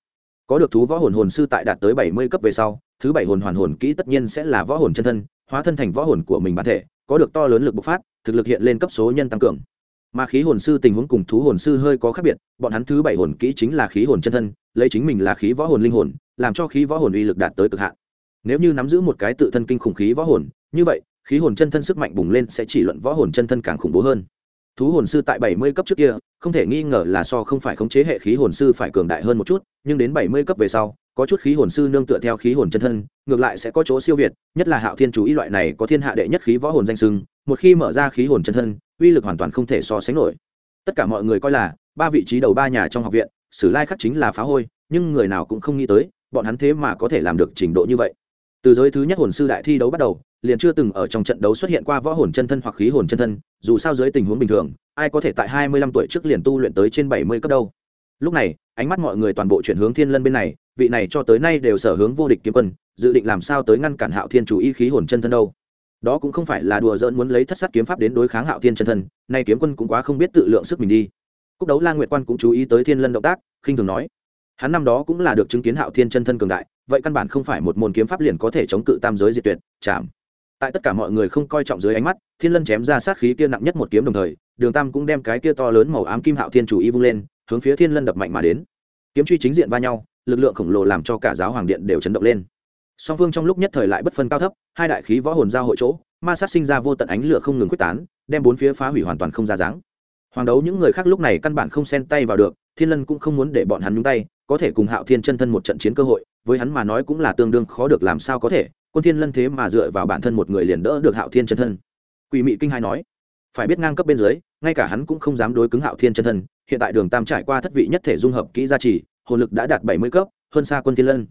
Có được thú võ hồn hồn sư tại đạt tới bảy mươi cấp về sau, thứ bảy hồn hoàn hồn kỹ tất nhiên sẽ là võ hồn chân thân, hóa thân thành võ hồn của mình bản thể, có được to lớn lực bộc phát, thực lực hiện lên cấp số nhân tăng cường mà khí hồn sư tình huống cùng thú hồn sư hơi có khác biệt, bọn hắn thứ bảy hồn kỹ chính là khí hồn chân thân, lấy chính mình là khí võ hồn linh hồn, làm cho khí võ hồn uy lực đạt tới cực hạn. Nếu như nắm giữ một cái tự thân kinh khủng khí võ hồn, như vậy, khí hồn chân thân sức mạnh bùng lên sẽ chỉ luận võ hồn chân thân càng khủng bố hơn. Thú hồn sư tại bảy mươi cấp trước kia, không thể nghi ngờ là so không phải khống chế hệ khí hồn sư phải cường đại hơn một chút, nhưng đến bảy mươi cấp về sau, có chút khí hồn sư nương tựa theo khí hồn chân thân, ngược lại sẽ có chỗ siêu việt, nhất là hạo thiên chủ ý loại này có thiên hạ đệ nhất khí võ hồn danh sưng, một khi mở ra khí hồn chân thân uy lực hoàn toàn không thể so sánh nổi. Tất cả mọi người coi là, ba vị trí đầu ba nhà trong học viện, sử lai khắc chính là phá hôi, nhưng người nào cũng không nghĩ tới, bọn hắn thế mà có thể làm được trình độ như vậy. Từ giới thứ nhất hồn sư đại thi đấu bắt đầu, liền chưa từng ở trong trận đấu xuất hiện qua võ hồn chân thân hoặc khí hồn chân thân, dù sao dưới tình huống bình thường, ai có thể tại hai mươi lăm tuổi trước liền tu luyện tới trên bảy mươi cấp đâu. Lúc này, ánh mắt mọi người toàn bộ chuyển hướng thiên lân bên này, vị này cho tới nay đều sở hướng vô địch kiếm quân, dự định làm sao tới ngăn cản hạo thiên chủ y khí hồn chân thân đâu đó cũng không phải là đùa dỡn muốn lấy thất sát kiếm pháp đến đối kháng hạo thiên chân thân, nay kiếm quân cũng quá không biết tự lượng sức mình đi. Cúc đấu la nguyệt quan cũng chú ý tới thiên lân động tác, khinh thường nói, hắn năm đó cũng là được chứng kiến hạo thiên chân thân cường đại, vậy căn bản không phải một môn kiếm pháp liền có thể chống cự tam giới diệt tuyệt, chạm. Tại tất cả mọi người không coi trọng dưới ánh mắt, thiên lân chém ra sát khí kia nặng nhất một kiếm đồng thời, đường tam cũng đem cái kia to lớn màu ám kim hạo thiên chủ y vung lên, hướng phía thiên lân đập mạnh mà đến. Kiếm truy chính diện va nhau, lực lượng khổng lồ làm cho cả giáo hoàng điện đều chấn động lên song phương trong lúc nhất thời lại bất phân cao thấp, hai đại khí võ hồn giao hội chỗ, ma sát sinh ra vô tận ánh lửa không ngừng quyết tán, đem bốn phía phá hủy hoàn toàn không ra dáng. Hoàng đấu những người khác lúc này căn bản không xen tay vào được, thiên lân cũng không muốn để bọn hắn nhúng tay, có thể cùng hạo thiên chân thân một trận chiến cơ hội, với hắn mà nói cũng là tương đương khó được làm sao có thể, quân thiên lân thế mà dựa vào bản thân một người liền đỡ được hạo thiên chân thân. Quỷ mị kinh hai nói, phải biết ngang cấp bên dưới, ngay cả hắn cũng không dám đối cứng hạo thiên chân thân, hiện tại đường tam trải qua thất vị nhất thể dung hợp kỹ gia trì, hồn lực đã đạt bảy mươi cấp, hơn xa quân thiên lân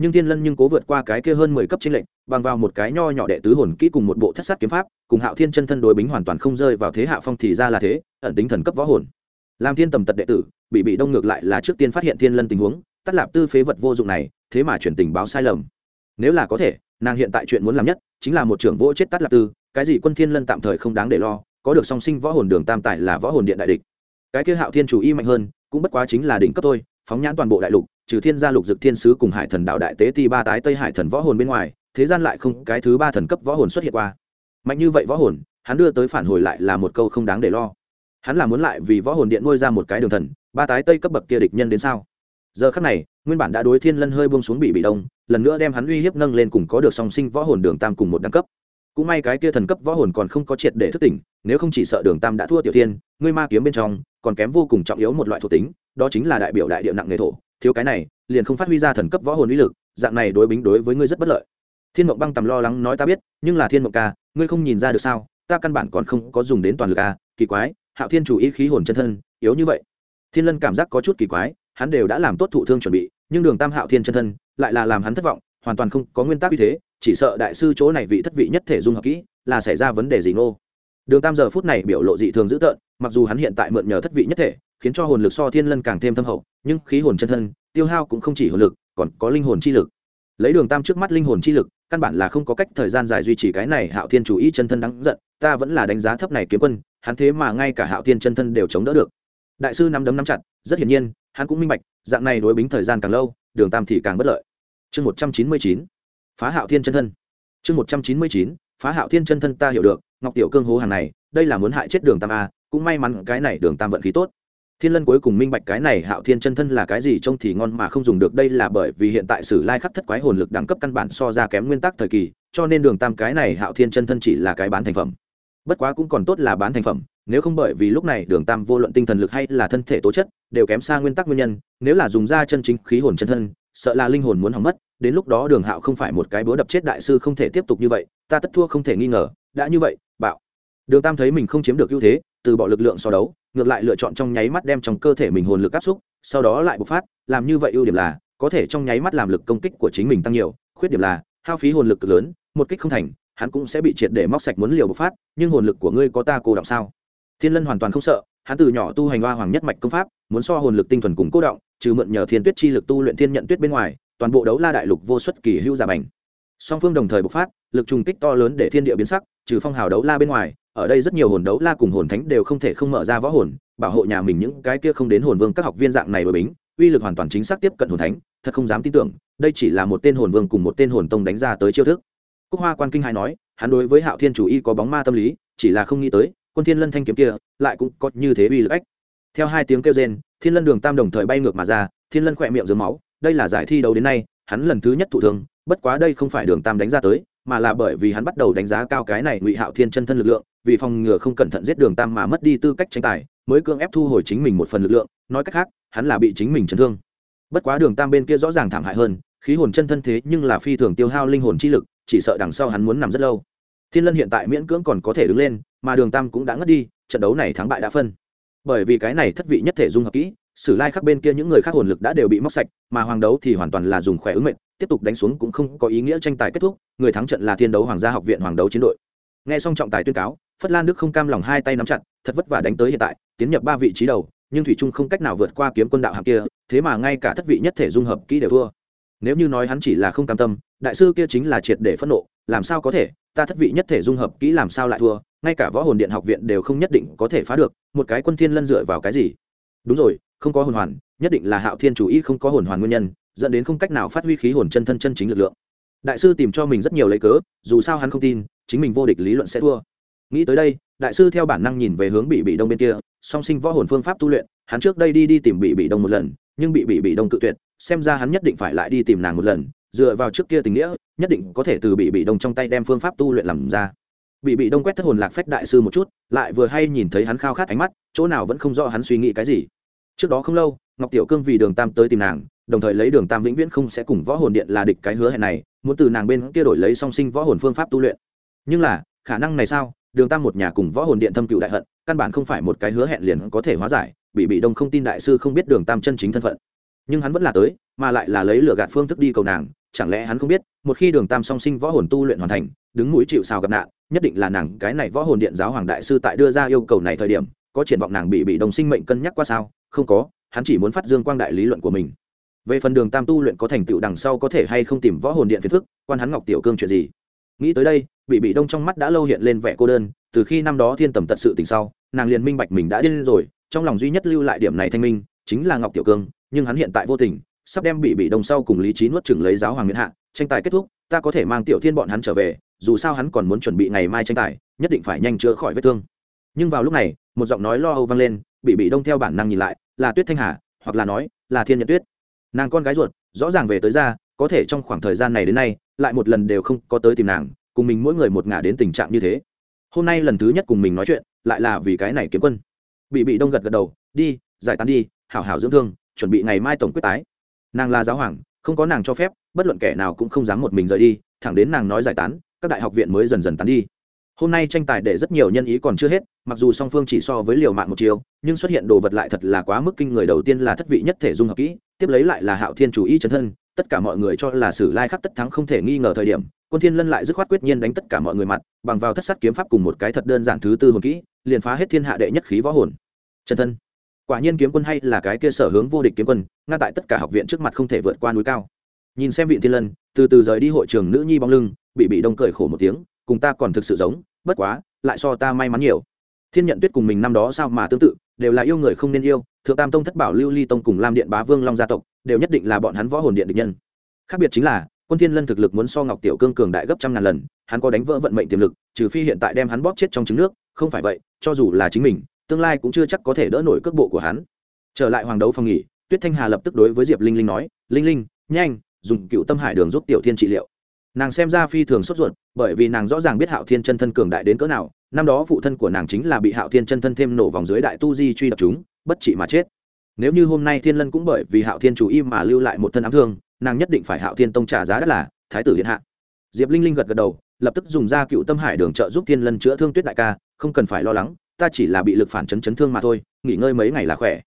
nhưng thiên lân nhưng cố vượt qua cái kia hơn mười cấp trên lệnh bằng vào một cái nho nhỏ đệ tứ hồn kỹ cùng một bộ thất sát kiếm pháp, cùng hạo thiên chân thân đối bính hoàn toàn không rơi vào thế hạ phong thì ra là thế, ẩn tính thần cấp võ hồn. Làm thiên tầm tật đệ tử, bị bị đông ngược lại là trước tiên phát hiện thiên lân tình huống, tắt lạp tư phế vật vô dụng này, thế mà chuyển tình báo sai lầm. Nếu là có thể, nàng hiện tại chuyện muốn làm nhất, chính là một trưởng vỗ chết tắt lạp tư, cái gì quân thiên lân tạm thời không đáng để lo, có được song sinh võ hồn đường tam tài là võ hồn điện đại địch. Cái kia hạo thiên chủ y mạnh hơn, cũng bất quá chính là đỉnh cấp thôi, phóng nhãn toàn bộ đại lục trừ thiên gia lục dực thiên sứ cùng hải thần đạo đại tế ti ba tái tây hải thần võ hồn bên ngoài, thế gian lại không cái thứ ba thần cấp võ hồn xuất hiện qua. Mạnh như vậy võ hồn, hắn đưa tới phản hồi lại là một câu không đáng để lo. Hắn là muốn lại vì võ hồn điện nuôi ra một cái đường thần, ba tái tây cấp bậc kia địch nhân đến sao? Giờ khắc này, nguyên bản đã đối thiên lân hơi buông xuống bị bị đông, lần nữa đem hắn uy hiếp nâng lên cùng có được song sinh võ hồn đường tam cùng một đẳng cấp. Cũng may cái kia thần cấp võ hồn còn không có triệt để thức tỉnh, nếu không chỉ sợ đường tam đã thua tiểu thiên, ngươi ma kiếm bên trong, còn kém vô cùng trọng yếu một loại thuộc tính, đó chính là đại biểu đại địa nặng nghề thổ thiếu cái này, liền không phát huy ra thần cấp võ hồn uy lực, dạng này đối bính đối với ngươi rất bất lợi. Thiên mộng băng tầm lo lắng nói ta biết, nhưng là thiên mộng ca, ngươi không nhìn ra được sao, ta căn bản còn không có dùng đến toàn lực a kỳ quái, hạo thiên chủ ý khí hồn chân thân, yếu như vậy. Thiên lân cảm giác có chút kỳ quái, hắn đều đã làm tốt thụ thương chuẩn bị, nhưng đường tam hạo thiên chân thân, lại là làm hắn thất vọng, hoàn toàn không có nguyên tắc như thế, chỉ sợ đại sư chỗ này vị thất vị nhất thể dung hợp kỹ, là xảy ra vấn đề gì ngô. Đường tam giờ phút này biểu lộ dị thường dữ tợn, mặc dù hắn hiện tại mượn nhờ thất vị nhất thể khiến cho hồn lực so thiên lân càng thêm thâm hậu, nhưng khí hồn chân thân, tiêu hao cũng không chỉ hồn lực, còn có linh hồn chi lực. Lấy đường tam trước mắt linh hồn chi lực, căn bản là không có cách thời gian dài duy trì cái này hạo thiên chủ ý chân thân đáng giận, ta vẫn là đánh giá thấp này kiếm quân, hắn thế mà ngay cả hạo thiên chân thân đều chống đỡ được. Đại sư nắm đấm nắm chặt, rất hiển nhiên, hắn cũng minh bạch, dạng này đối bính thời gian càng lâu, đường tam thì càng bất lợi. Chương một trăm chín mươi chín, phá hạo thiên chân thân. Chương một trăm chín mươi chín, phá hạo thiên chân thân ta hiểu được, ngọc tiểu cương hố hàng này, đây là muốn hại chết đường tam a, cũng may mắn cái này đường tam vận khí tốt thiên lân cuối cùng minh bạch cái này hạo thiên chân thân là cái gì trông thì ngon mà không dùng được, đây là bởi vì hiện tại sử lai khắc thất quái hồn lực đẳng cấp căn bản so ra kém nguyên tắc thời kỳ, cho nên đường tam cái này hạo thiên chân thân chỉ là cái bán thành phẩm. Bất quá cũng còn tốt là bán thành phẩm, nếu không bởi vì lúc này đường tam vô luận tinh thần lực hay là thân thể tố chất, đều kém xa nguyên tắc nguyên nhân, nếu là dùng ra chân chính khí hồn chân thân, sợ là linh hồn muốn hỏng mất, đến lúc đó đường hạo không phải một cái búa đập chết đại sư không thể tiếp tục như vậy, ta tất thua không thể nghi ngờ, đã như vậy, bạo. Đường tam thấy mình không chiếm được ưu thế từ bỏ lực lượng so đấu, ngược lại lựa chọn trong nháy mắt đem trong cơ thể mình hồn lực áp xúc, sau đó lại bộc phát, làm như vậy ưu điểm là, có thể trong nháy mắt làm lực công kích của chính mình tăng nhiều, khuyết điểm là, hao phí hồn lực lớn, một kích không thành, hắn cũng sẽ bị triệt để móc sạch muốn liều bộc phát, nhưng hồn lực của ngươi có ta cô động sao? Thiên lân hoàn toàn không sợ, hắn từ nhỏ tu hành hoa hoàng nhất mạch công pháp, muốn so hồn lực tinh thuần cùng cô động, trừ mượn nhờ thiên tuyết chi lực tu luyện thiên nhận tuyết bên ngoài, toàn bộ đấu la đại lục vô xuất kỳ hữu giả bành. Song phương đồng thời bộc phát, lực trùng kích to lớn để thiên địa biến sắc, trừ phong hào đấu la bên ngoài ở đây rất nhiều hồn đấu la cùng hồn thánh đều không thể không mở ra võ hồn, bảo hộ nhà mình những cái kia không đến hồn vương các học viên dạng này đội bính, uy lực hoàn toàn chính xác tiếp cận hồn thánh, thật không dám tin tưởng, đây chỉ là một tên hồn vương cùng một tên hồn tông đánh ra tới chiêu thức. Cúc hoa quan kinh hai nói, hắn đối với hạo thiên chủ y có bóng ma tâm lý, chỉ là không nghĩ tới, quân thiên lân thanh kiếm kia, lại cũng có như thế uy lực ách. Theo hai tiếng kêu rên, thiên lân đường tam đồng thời bay ngược mà ra, thiên lân khỏe miệng dưới máu, đây là giải thi đấu đến nay, hắn lần thứ nhất thụ thương, bất quá đây không phải đường tam đánh ra tới, mà là bởi vì hắn bắt đầu đánh giá cao cái này ngụy hạo thiên chân thân lực lượng vì phòng ngừa không cẩn thận giết đường tam mà mất đi tư cách tranh tài, mới cưỡng ép thu hồi chính mình một phần lực lượng, nói cách khác, hắn là bị chính mình chấn thương. Bất quá đường tam bên kia rõ ràng thảm hại hơn, khí hồn chân thân thế nhưng là phi thường tiêu hao linh hồn chi lực, chỉ sợ đằng sau hắn muốn nằm rất lâu. Thiên lân hiện tại miễn cưỡng còn có thể đứng lên, mà đường tam cũng đã ngất đi, trận đấu này thắng bại đã phân. Bởi vì cái này thất vị nhất thể dung hợp kỹ, sử lai khắc bên kia những người khác hồn lực đã đều bị móc sạch, mà hoàng đấu thì hoàn toàn là dùng khỏe ứng mệnh, tiếp tục đánh xuống cũng không có ý nghĩa tranh tài kết thúc, người thắng trận là thiên đấu hoàng gia học viện hoàng đấu chiến đội nghe xong trọng tài tuyên cáo, phất lan đức không cam lòng hai tay nắm chặt, thật vất vả đánh tới hiện tại, tiến nhập ba vị trí đầu, nhưng thủy trung không cách nào vượt qua kiếm quân đạo hạng kia, thế mà ngay cả thất vị nhất thể dung hợp kỹ đều thua. Nếu như nói hắn chỉ là không cam tâm, đại sư kia chính là triệt để phẫn nộ, làm sao có thể, ta thất vị nhất thể dung hợp kỹ làm sao lại thua, ngay cả võ hồn điện học viện đều không nhất định có thể phá được, một cái quân thiên lân dựa vào cái gì? Đúng rồi, không có hồn hoàn, nhất định là hạo thiên chủ ý không có hồn hoàn nguyên nhân, dẫn đến không cách nào phát huy khí hồn chân thân chân chính lực lượng đại sư tìm cho mình rất nhiều lấy cớ, dù sao hắn không tin, chính mình vô địch lý luận sẽ thua. Nghĩ tới đây, đại sư theo bản năng nhìn về hướng bị bị đông bên kia, song sinh võ hồn phương pháp tu luyện, hắn trước đây đi đi tìm bị bị đông một lần, nhưng bị bị bị đông cự tuyệt, xem ra hắn nhất định phải lại đi tìm nàng một lần, dựa vào trước kia tình nghĩa, nhất định có thể từ bị bị đông trong tay đem phương pháp tu luyện làm ra. Bị bị đông quét thất hồn lạc phách đại sư một chút, lại vừa hay nhìn thấy hắn khao khát ánh mắt, chỗ nào vẫn không rõ hắn suy nghĩ cái gì. Trước đó không lâu, ngọc tiểu cương vì đường tam tới tìm nàng, đồng thời lấy đường tam vĩnh viễn không sẽ cùng võ hồn điện là địch cái hứa hẹn này muốn từ nàng bên kia đổi lấy song sinh võ hồn phương pháp tu luyện. Nhưng là, khả năng này sao? Đường tam một nhà cùng võ hồn điện thâm cựu đại hận, căn bản không phải một cái hứa hẹn liền có thể hóa giải, bị bị đông không tin đại sư không biết đường tam chân chính thân phận. Nhưng hắn vẫn là tới, mà lại là lấy lửa gạt phương thức đi cầu nàng, chẳng lẽ hắn không biết, một khi đường tam song sinh võ hồn tu luyện hoàn thành, đứng mũi chịu sào gặp nạn, nhất định là nàng cái này võ hồn điện giáo hoàng đại sư tại đưa ra yêu cầu này thời điểm, có triển vọng nàng bị bị đồng sinh mệnh cân nhắc qua sao? Không có, hắn chỉ muốn phát dương quang đại lý luận của mình về phần đường tam tu luyện có thành tựu đằng sau có thể hay không tìm võ hồn điện phiền phức, quan hắn ngọc tiểu cương chuyện gì? Nghĩ tới đây bị bị đông trong mắt đã lâu hiện lên vẻ cô đơn, từ khi năm đó thiên tầm tật sự tình sau, nàng liền minh bạch mình đã điên rồi, trong lòng duy nhất lưu lại điểm này thanh minh, chính là ngọc tiểu cương, nhưng hắn hiện tại vô tình, sắp đem bị bị đông sau cùng lý trí nuốt chừng lấy giáo hoàng miễn hạ, tranh tài kết thúc, ta có thể mang tiểu thiên bọn hắn trở về, dù sao hắn còn muốn chuẩn bị ngày mai tranh tài, nhất định phải nhanh chữa khỏi vết thương. Nhưng vào lúc này, một giọng nói lo âu vang lên bị bị đông theo bản năng nhìn lại, là tuyết thanh hà, hoặc là nói, là thiên nhật tuyết nàng con gái ruột, rõ ràng về tới ra, có thể trong khoảng thời gian này đến nay, lại một lần đều không có tới tìm nàng, cùng mình mỗi người một ngả đến tình trạng như thế. Hôm nay lần thứ nhất cùng mình nói chuyện, lại là vì cái này kiếm quân. Bị bị đông gật gật đầu, đi, giải tán đi, hảo hảo dưỡng thương, chuẩn bị ngày mai tổng quyết tái. Nàng là giáo hoàng, không có nàng cho phép, bất luận kẻ nào cũng không dám một mình rời đi, thẳng đến nàng nói giải tán, các đại học viện mới dần dần tán đi hôm nay tranh tài để rất nhiều nhân ý còn chưa hết, mặc dù song phương chỉ so với liều mạng một chiều, nhưng xuất hiện đồ vật lại thật là quá mức kinh người. Đầu tiên là thất vị nhất thể dung hợp kỹ, tiếp lấy lại là hạo thiên chủ ý chấn thân, tất cả mọi người cho là sử lai khắc tất thắng không thể nghi ngờ thời điểm, quân thiên lân lại dứt khoát quyết nhiên đánh tất cả mọi người mặt, bằng vào thất sát kiếm pháp cùng một cái thật đơn giản thứ tư hồn kỹ, liền phá hết thiên hạ đệ nhất khí võ hồn. Chân thân. Quả nhiên kiếm quân hay là cái kia sở hướng vô địch kiếm quân ngay tại tất cả học viện trước mặt không thể vượt qua núi cao. Nhìn xem vị thiên lân, từ từ rời đi hội trường nữ nhi bóng lưng, bị bị đông cười khổ một tiếng cùng ta còn thực sự giống, bất quá, lại so ta may mắn nhiều. Thiên nhận tuyết cùng mình năm đó sao mà tương tự, đều là yêu người không nên yêu, thượng tam tông thất bảo lưu ly tông cùng lam điện bá vương long gia tộc, đều nhất định là bọn hắn võ hồn điện địch nhân. Khác biệt chính là, quân thiên lân thực lực muốn so ngọc tiểu cương cường đại gấp trăm ngàn lần, hắn có đánh vỡ vận mệnh tiềm lực, trừ phi hiện tại đem hắn bóp chết trong trứng nước, không phải vậy, cho dù là chính mình, tương lai cũng chưa chắc có thể đỡ nổi cước bộ của hắn. Trở lại hoàng đấu phòng nghỉ, tuyết thanh hà lập tức đối với diệp linh linh nói, linh linh, nhanh, dùng cựu tâm hải đường giúp tiểu thiên trị liệu nàng xem ra phi thường sốt ruột, bởi vì nàng rõ ràng biết hạo thiên chân thân cường đại đến cỡ nào, năm đó phụ thân của nàng chính là bị hạo thiên chân thân thêm nổ vòng dưới đại tu di truy đập chúng, bất trị mà chết. Nếu như hôm nay thiên lân cũng bởi vì hạo thiên chủ im mà lưu lại một thân ám thương, nàng nhất định phải hạo thiên tông trả giá đất là thái tử điện hạ. Diệp linh linh gật gật đầu, lập tức dùng ra cựu tâm hải đường trợ giúp thiên lân chữa thương tuyết đại ca, không cần phải lo lắng, ta chỉ là bị lực phản chấn chấn thương mà thôi, nghỉ ngơi mấy ngày là khỏe.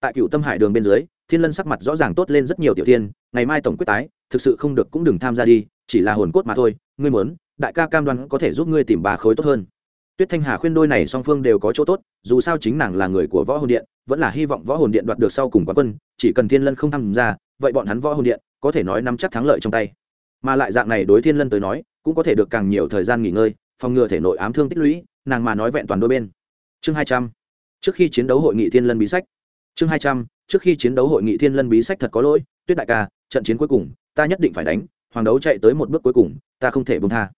Tại cựu tâm hải đường bên dưới thiên lân sắc mặt rõ ràng tốt lên rất nhiều tiểu thiên ngày mai tổng quyết tái, thực sự không được cũng đừng tham gia đi, chỉ là hồn cốt mà thôi, ngươi muốn, đại ca cam đoan có thể giúp ngươi tìm bà khối tốt hơn. Tuyết thanh hà khuyên đôi này song phương đều có chỗ tốt, dù sao chính nàng là người của võ hồn điện, vẫn là hy vọng võ hồn điện đoạt được sau cùng quán quân, chỉ cần thiên lân không tham gia, vậy bọn hắn võ hồn điện có thể nói nắm chắc thắng lợi trong tay. Mà lại dạng này đối thiên lân tới nói, cũng có thể được càng nhiều thời gian nghỉ ngơi, phòng ngừa thể nội ám thương tích lũy, nàng mà nói vẹn toàn đôi bên. Chương hai trăm. Trước khi chiến đấu hội nghị thiên lân bí sách chương hai trăm, trước khi chiến đấu hội nghị thiên lân bí sách thật có lỗi, tuyết đại ca, trận chiến cuối cùng, ta nhất định phải đánh, hoàng đấu chạy tới một bước cuối cùng, ta không thể bông tha.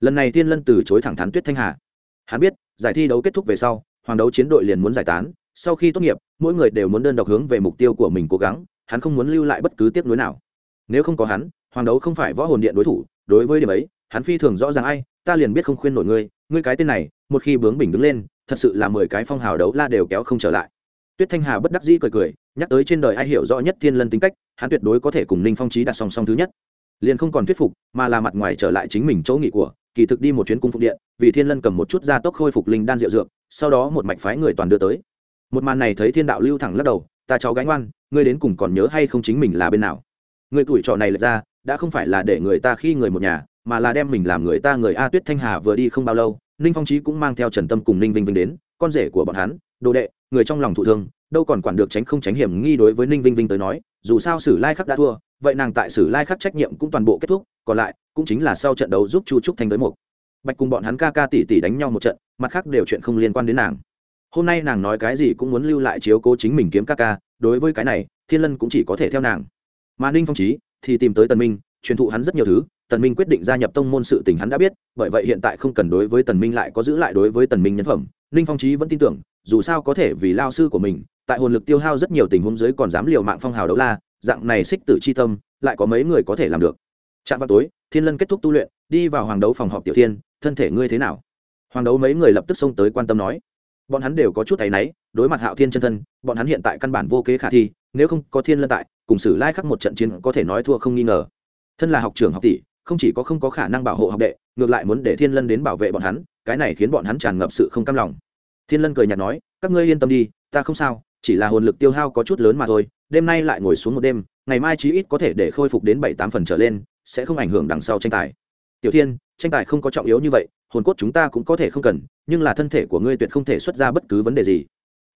Lần này thiên lân từ chối thẳng thắn tuyết thanh hà. Hắn biết, giải thi đấu kết thúc về sau, hoàng đấu chiến đội liền muốn giải tán, sau khi tốt nghiệp, mỗi người đều muốn đơn độc hướng về mục tiêu của mình cố gắng, hắn không muốn lưu lại bất cứ tiếp nối nào. Nếu không có hắn, hoàng đấu không phải võ hồn điện đối thủ, đối với điểm ấy, hắn phi thường rõ ràng ai, ta liền biết không khuyên nổi ngươi ngươi cái tên này, một khi bướng bình đứng lên, thật sự là mười cái phong hào đấu la đều kéo không trở lại tuyết thanh hà bất đắc dĩ cười cười, nhắc tới trên đời ai hiểu rõ nhất thiên lân tính cách, hắn tuyệt đối có thể cùng ninh phong trí đặt song song thứ nhất. Liền không còn thuyết phục, mà là mặt ngoài trở lại chính mình chỗ nghỉ của, kỳ thực đi một chuyến cung phục điện, vì thiên lân cầm một chút gia tốc khôi phục linh đan rượu dược, sau đó một mạch phái người toàn đưa tới. Một màn này thấy thiên đạo lưu thẳng lắc đầu, ta cháu gánh oan ngươi đến cùng còn nhớ hay không chính mình là bên nào? Người tuổi trò này lật ra, đã không phải là để người ta khi người một nhà, mà là đem mình làm người ta người a tuyết thanh hà vừa đi không bao lâu, ninh phong trí cũng mang theo trần tâm cùng ninh vinh vinh đến, con rể của bọn hắn đồ đệ, người trong lòng thụ thương, đâu còn quản được tránh không tránh hiểm nghi đối với ninh vinh vinh tới nói, dù sao sử lai khắc đã thua, vậy nàng tại sử lai khắc trách nhiệm cũng toàn bộ kết thúc, còn lại, cũng chính là sau trận đấu giúp chu trúc thanh tới một bạch cùng bọn hắn ca ca tỷ tỷ đánh nhau một trận, mặt khác đều chuyện không liên quan đến nàng. Hôm nay nàng nói cái gì cũng muốn lưu lại chiếu cố chính mình kiếm ca ca, đối với cái này, thiên lân cũng chỉ có thể theo nàng. Mà ninh phong trí thì tìm tới tần minh, truyền thụ hắn rất nhiều thứ, tần minh quyết định gia nhập tông môn sự tình hắn đã biết, bởi vậy hiện tại không cần đối với tần minh lại có giữ lại đối với tần minh nhân phẩm. Ninh phong trí vẫn tin tưởng dù sao có thể vì lao sư của mình, tại hồn lực tiêu hao rất nhiều tình huống dưới còn dám liều mạng phong hào đấu la, dạng này xích tử c h i tâm, lại có mấy người có thể làm được. Chạm vào tối, thiên lân kết thúc tu luyện, đi vào hoàng đấu phòng họp tiểu thiên, thân thể ngươi thế nào? Hoàng đấu mấy người lập tức xông tới quan tâm nói. Bọn hắn đều có chút áy náy, đối mặt hạo thiên chân thân, bọn hắn hiện tại căn bản vô kế khả thi, nếu không có thiên lân tại, cùng sử lai khắc một trận chiến có thể nói thua không nghi ngờ. Thân là học trưởng học tỷ, không chỉ có không có khả năng bảo hộ học đệ, ngược lại muốn để thiên lân đến bảo vệ bọn hắn, cái này khiến bọn hắn tràn ngập sự không cam lòng thiên lân cười nhạt nói, các ngươi yên tâm đi, ta không sao, chỉ là hồn lực tiêu hao có chút lớn mà thôi, đêm nay lại ngồi xuống một đêm, ngày mai chí ít có thể để khôi phục đến bảy tám phần trở lên, sẽ không ảnh hưởng đằng sau tranh tài. Tiểu thiên, tranh tài không có trọng yếu như vậy, hồn cốt chúng ta cũng có thể không cần, nhưng là thân thể của ngươi tuyệt không thể xuất ra bất cứ vấn đề gì.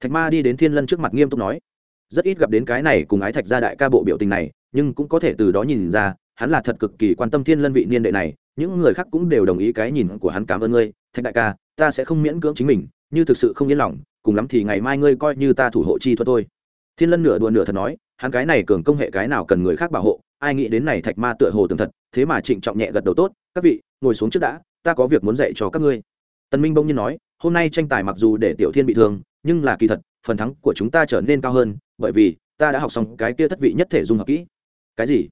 Thạch ma đi đến thiên lân trước mặt nghiêm túc nói, rất ít gặp đến cái này cùng ái thạch gia đại ca bộ biểu tình này, nhưng cũng có thể từ đó nhìn ra, hắn là thật cực kỳ quan tâm thiên lân vị niên đệ này, những người khác cũng đều đồng ý cái nhìn của hắn cảm ơn ngươi, thạch đại ca, ta sẽ không miễn cưỡng chính mình như thực sự không yên lòng, cùng lắm thì ngày mai ngươi coi như ta thủ hộ chi thuật thôi. Thiên lân nửa đùa nửa thật nói, hắn cái này cường công hệ cái nào cần người khác bảo hộ, ai nghĩ đến này thạch ma tựa hồ tường thật, thế mà trịnh trọng nhẹ gật đầu tốt, các vị, ngồi xuống trước đã, ta có việc muốn dạy cho các ngươi. Tần minh bông nhiên nói, hôm nay tranh tài mặc dù để tiểu thiên bị thương, nhưng là kỳ thật, phần thắng của chúng ta trở nên cao hơn, bởi vì ta đã học xong cái kia thất vị nhất thể dung hợp kỹ. Cái gì?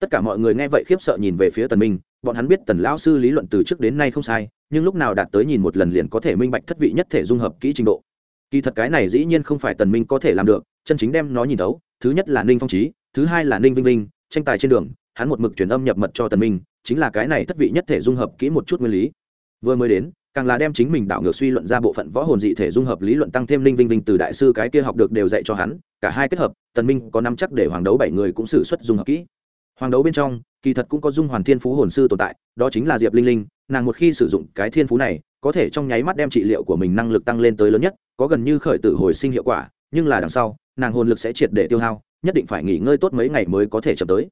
Tất cả mọi người nghe vậy khiếp sợ nhìn về phía tần minh bọn hắn biết tần lão sư lý luận từ trước đến nay không sai, nhưng lúc nào đạt tới nhìn một lần liền có thể minh bạch thất vị nhất thể dung hợp kỹ trình độ. Kỳ thật cái này dĩ nhiên không phải tần minh có thể làm được, chân chính đem nó nhìn thấu, thứ nhất là ninh phong trí thứ hai là ninh vinh vinh, tranh tài trên đường, hắn một mực truyền âm nhập mật cho tần minh, chính là cái này thất vị nhất thể dung hợp kỹ một chút nguyên lý. Vừa mới đến, càng là đem chính mình đảo ngược suy luận ra bộ phận võ hồn dị thể dung hợp lý luận tăng thêm ninh vinh vinh từ đại sư cái kia học được đều dạy cho hắn, cả hai kết hợp, tần minh có năm chắc để hoàng đấu bảy người cũng sử xuất dung hợp kỹ hoàng đấu bên trong, kỳ thật cũng có dung hoàn thiên phú hồn sư tồn tại, đó chính là diệp linh linh, nàng một khi sử dụng cái thiên phú này, có thể trong nháy mắt đem trị liệu của mình năng lực tăng lên tới lớn nhất, có gần như khởi tử hồi sinh hiệu quả, nhưng là đằng sau, nàng hồn lực sẽ triệt để tiêu hao, nhất định phải nghỉ ngơi tốt mấy ngày mới có thể chậm tới.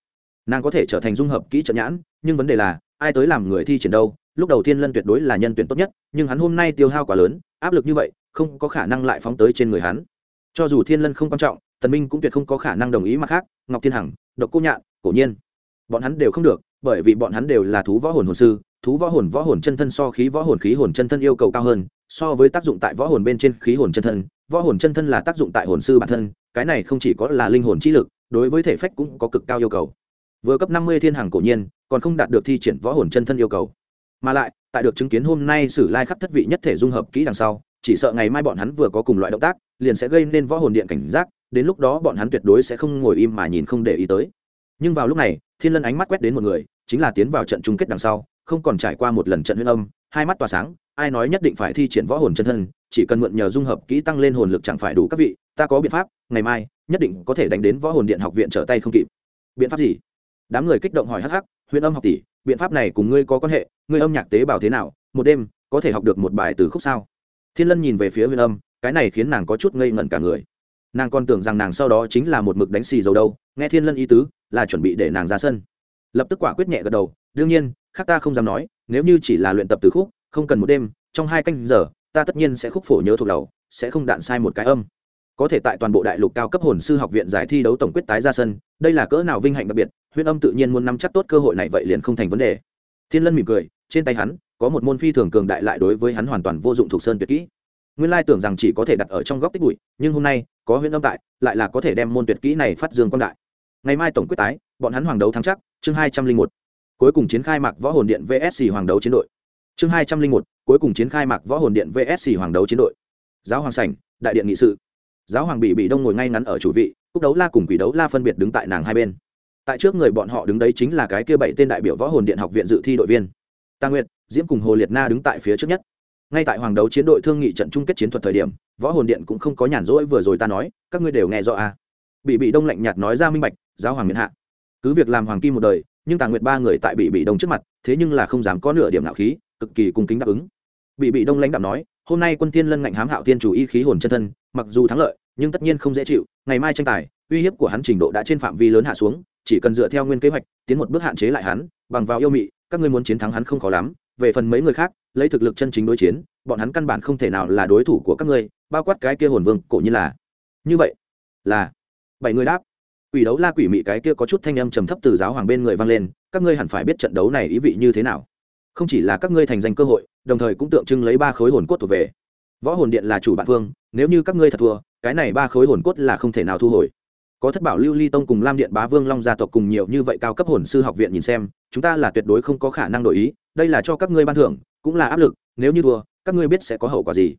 Nàng có thể trở thành dung hợp kỹ trận nhãn, nhưng vấn đề là, ai tới làm người thi triển đâu, lúc đầu thiên lân tuyệt đối là nhân tuyển tốt nhất, nhưng hắn hôm nay tiêu hao quá lớn, áp lực như vậy, không có khả năng lại phóng tới trên người hắn. Cho dù thiên lân không quan trọng, tần minh cũng tuyệt không có khả năng đồng ý mặt khác, ngọc thiên hằng, độc cô nhạn cổ nhiên, bọn hắn đều không được, bởi vì bọn hắn đều là thú võ hồn hồn sư, thú võ hồn võ hồn chân thân so khí võ hồn khí hồn chân thân yêu cầu cao hơn, so với tác dụng tại võ hồn bên trên khí hồn chân thân, võ hồn chân thân là tác dụng tại hồn sư bản thân, cái này không chỉ có là linh hồn trí lực, đối với thể phách cũng có cực cao yêu cầu. Vừa cấp năm mươi thiên hàng cổ nhiên, còn không đạt được thi triển võ hồn chân thân yêu cầu. Mà lại, tại được chứng kiến hôm nay sử lai khắc thất vị nhất thể dung hợp kỹ đằng sau, chỉ sợ ngày mai bọn hắn vừa có cùng loại động tác, liền sẽ gây nên võ hồn điện cảnh giác, đến lúc đó bọn hắn tuyệt đối sẽ không ngồi im mà nhìn không để ý tới nhưng vào lúc này, thiên lân ánh mắt quét đến một người, chính là tiến vào trận chung kết đằng sau, không còn trải qua một lần trận huyết âm, hai mắt tỏa sáng, ai nói nhất định phải thi triển võ hồn chân thân, chỉ cần mượn nhờ dung hợp kỹ tăng lên hồn lực chẳng phải đủ các vị, ta có biện pháp, ngày mai, nhất định có thể đánh đến võ hồn điện học viện trở tay không kịp. Biện pháp gì? Đám người kích động hỏi hắc hắc huyện âm học tỷ, biện pháp này cùng ngươi có quan hệ, ngươi âm nhạc tế bào thế nào, một đêm, có thể học được một bài từ khúc sao? Thiên lân nhìn về phía Huyên âm, cái này khiến nàng có chút ngây ngẩn cả người. Nàng còn tưởng rằng nàng sau đó chính là một mực đánh xì dầu đâu, nghe thiên lân ý tứ là chuẩn bị để nàng ra sân. Lập tức quả quyết nhẹ gật đầu, đương nhiên, khác ta không dám nói, nếu như chỉ là luyện tập từ khúc, không cần một đêm, trong hai canh giờ, ta tất nhiên sẽ khúc phổ nhớ thuộc đầu, sẽ không đạn sai một cái âm. Có thể tại toàn bộ đại lục cao cấp hồn sư học viện giải thi đấu tổng quyết tái ra sân, đây là cỡ nào vinh hạnh đặc biệt huyên âm tự nhiên muốn nắm chắc tốt cơ hội này vậy liền không thành vấn đề. Thiên lân mỉm cười, trên tay hắn, có một môn phi thường cường đại lại đối với hắn hoàn toàn vô dụng thuộc sơn tuyệt kỹ. Nguyên lai tưởng rằng chỉ có thể đặt ở trong góc tích bụi, nhưng hôm nay, có huyễn âm tại, lại là có thể đem môn tuyệt kỹ này phát dương quang đại ngày mai tổng quyết tái, bọn hắn hoàng đấu thắng chắc, chương hai trăm linh một. Cuối cùng chiến khai mạc võ hồn điện vsc hoàng đấu chiến đội. Chương hai trăm linh một, cuối cùng chiến khai mạc võ hồn điện vsc hoàng đấu chiến đội. Giáo hoàng sảnh, đại điện nghị sự. Giáo hoàng bị bị đông ngồi ngay ngắn ở chủ vị, cúc đấu la cùng quỷ đấu la phân biệt đứng tại nàng hai bên. Tại trước người bọn họ đứng đấy chính là cái kia bảy tên đại biểu võ hồn điện học viện dự thi đội viên. Ta nguyệt, diễm cùng hồ liệt na đứng tại phía trước nhất. Ngay tại hoàng đấu chiến đội thương nghị trận chung kết chiến thuật thời điểm, võ hồn điện cũng không có nhàn rỗi vừa rồi ta nói, các ngươi đều nghe rõ à. bị bị đông lạnh nhạt nói ra minh bạch giáo hoàng miền hạ. Cứ việc làm hoàng kim một đời, nhưng tàng nguyệt ba người tại bị bị đông trước mặt, thế nhưng là không dám có nửa điểm nạo khí, cực kỳ cung kính đáp ứng. Bị bị đông lãnh đạo nói, hôm nay quân thiên lân ngạnh hám hạo tiên chủ y khí hồn chân thân, mặc dù thắng lợi, nhưng tất nhiên không dễ chịu, ngày mai tranh tài, uy hiếp của hắn trình độ đã trên phạm vi lớn hạ xuống, chỉ cần dựa theo nguyên kế hoạch, tiến một bước hạn chế lại hắn, bằng vào yêu mị, các ngươi muốn chiến thắng hắn không khó lắm, về phần mấy người khác, lấy thực lực chân chính đối chiến, bọn hắn căn bản không thể nào là đối thủ của các ngươi, bao quát cái kia hồn vương, cổ như là. Như vậy, là bảy người đáp quỷ đấu la quỷ mị cái kia có chút thanh âm trầm thấp từ giáo hoàng bên người vang lên, các ngươi hẳn phải biết trận đấu này ý vị như thế nào. Không chỉ là các ngươi thành danh cơ hội, đồng thời cũng tượng trưng lấy ba khối hồn cốt thuộc về. Võ hồn điện là chủ bạn phương nếu như các ngươi thật thua, cái này ba khối hồn cốt là không thể nào thu hồi. Có thất bảo lưu ly tông cùng lam điện bá vương long gia tộc cùng nhiều như vậy cao cấp hồn sư học viện nhìn xem, chúng ta là tuyệt đối không có khả năng đổi ý, đây là cho các ngươi ban thưởng, cũng là áp lực, nếu như thua, các ngươi biết sẽ có hậu quả gì.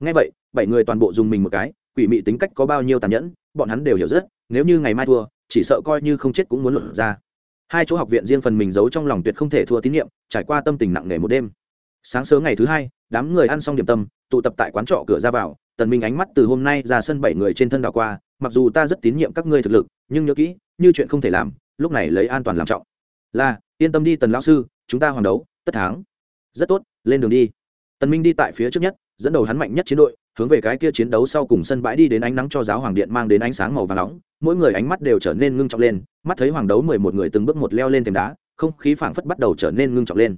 Ngay vậy, bảy người toàn bộ dùng mình một cái, quỷ mị tính cách có bao nhiêu tàn nhẫn bọn hắn đều hiểu rất, nếu như ngày mai thua, chỉ sợ coi như không chết cũng muốn luận ra. Hai chỗ học viện riêng phần mình giấu trong lòng tuyệt không thể thua tín nhiệm, trải qua tâm tình nặng nề một đêm. Sáng sớm ngày thứ hai, đám người ăn xong điểm tâm, tụ tập tại quán trọ cửa ra vào, tần minh ánh mắt từ hôm nay ra sân bảy người trên thân đảo qua, mặc dù ta rất tín nhiệm các ngươi thực lực, nhưng nhớ kỹ, như chuyện không thể làm, lúc này lấy an toàn làm trọng. Là, yên tâm đi tần lão sư, chúng ta hoàn đấu, tất thắng. Rất tốt, lên đường đi. Tần minh đi tại phía trước nhất, dẫn đầu hắn mạnh nhất chiến đội hướng về cái kia chiến đấu sau cùng sân bãi đi đến ánh nắng cho giáo hoàng điện mang đến ánh sáng màu vàng nóng mỗi người ánh mắt đều trở nên ngưng trọng lên mắt thấy hoàng đấu mười một người từng bước một leo lên thềm đá không khí phảng phất bắt đầu trở nên ngưng trọng lên.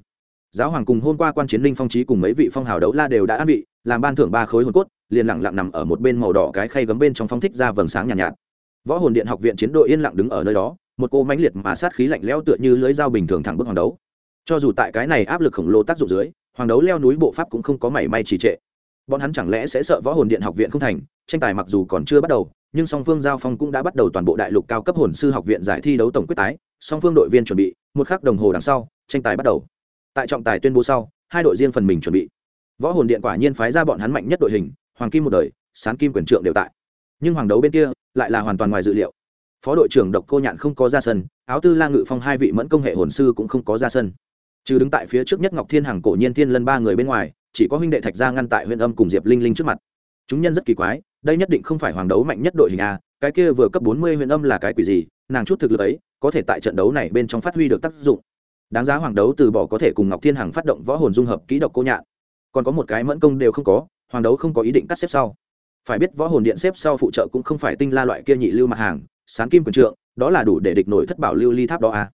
Giáo hoàng cùng hôm qua quan chiến linh phong trí cùng mấy vị phong hào đấu la đều đã an vị làm ban thưởng ba khối hồn cốt liền lặng lặng nằm ở một bên màu đỏ cái khay gấm bên trong phong thích ra vầng sáng nhàn nhạt, nhạt. Võ hồn điện học viện chiến đội yên lặng đứng ở nơi đó một cô mãnh liệt mà sát khí lạnh lẽo tựa như lưới dao bình thường thẳng bước hoàng đấu. Cho dù tại cái này áp lực khổng lồ tác dụng dưới hoàng đấu leo núi bộ pháp cũng không có mảy may trì trệ bọn hắn chẳng lẽ sẽ sợ võ hồn điện học viện không thành? Tranh tài mặc dù còn chưa bắt đầu, nhưng song phương giao phong cũng đã bắt đầu toàn bộ đại lục cao cấp hồn sư học viện giải thi đấu tổng quyết tái. Song phương đội viên chuẩn bị, một khắc đồng hồ đằng sau, tranh tài bắt đầu. Tại trọng tài tuyên bố sau, hai đội riêng phần mình chuẩn bị. Võ hồn điện quả nhiên phái ra bọn hắn mạnh nhất đội hình, hoàng kim một đời, sán kim quyền trượng đều tại. Nhưng hoàng đấu bên kia, lại là hoàn toàn ngoài dự liệu. Phó đội trưởng độc cô nhạn không có ra sân, áo tư la ngự phong hai vị mẫn công hệ hồn sư cũng không có ra sân. Trừ đứng tại phía trước nhất ngọc thiên hằng cổ nhiên thiên lân ba người bên ngoài chỉ có huynh đệ thạch gia ngăn tại huyện âm cùng diệp linh linh trước mặt. Chúng nhân rất kỳ quái, đây nhất định không phải hoàng đấu mạnh nhất đội hình a, cái kia vừa cấp bốn mươi huyện âm là cái quỷ gì, nàng chút thực lực ấy, có thể tại trận đấu này bên trong phát huy được tác dụng. Đáng giá hoàng đấu từ bỏ có thể cùng ngọc thiên hằng phát động võ hồn dung hợp kỹ độc cô nhạn. Còn có một cái mẫn công đều không có, hoàng đấu không có ý định cắt xếp sau. Phải biết võ hồn điện xếp sau phụ trợ cũng không phải tinh la loại kia nhị lưu mặt hàng sán kim quyền trượng, đó là đủ để địch nổi thất bảo lưu ly tháp đó à.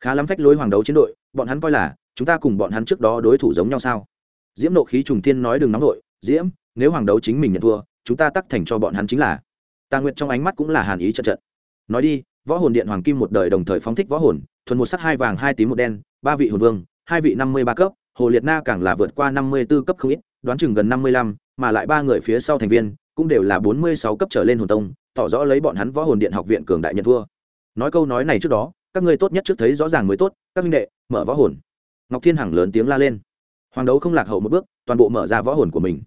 khá lắm phách lối hoàng đấu chiến đội, bọn hắn coi là, chúng ta cùng bọn hắn trước đó đối thủ giống nhau sao? Diễm nộ khí trùng thiên nói đừng nóng nội diễm, nếu hoàng đấu chính mình nhận thua, chúng ta tắc thành cho bọn hắn chính là. Tà nguyệt trong ánh mắt cũng là hàn ý trận trận. Nói đi, võ hồn điện hoàng kim một đời đồng thời phóng thích võ hồn, thuần một sắc hai vàng, hai tím một đen, ba vị hồn vương, hai vị năm mươi ba cấp, hồ liệt na càng là vượt qua năm mươi b ố cấp không ít, đoán chừng gần năm mươi lăm, mà lại ba người phía sau thành viên cũng đều là bốn mươi sáu cấp trở lên hồn tông, tỏ rõ lấy bọn hắn võ hồn điện học viện cường đại nhận thua. Nói câu nói này trước đó, các ngươi tốt nhất trước thấy rõ ràng mới tốt, các minh đệ, mở võ hồn. Ngọc thiên hằng lớn tiếng la lên hoàng đấu không lạc hậu một bước, toàn bộ mở ra võ hồn của mình.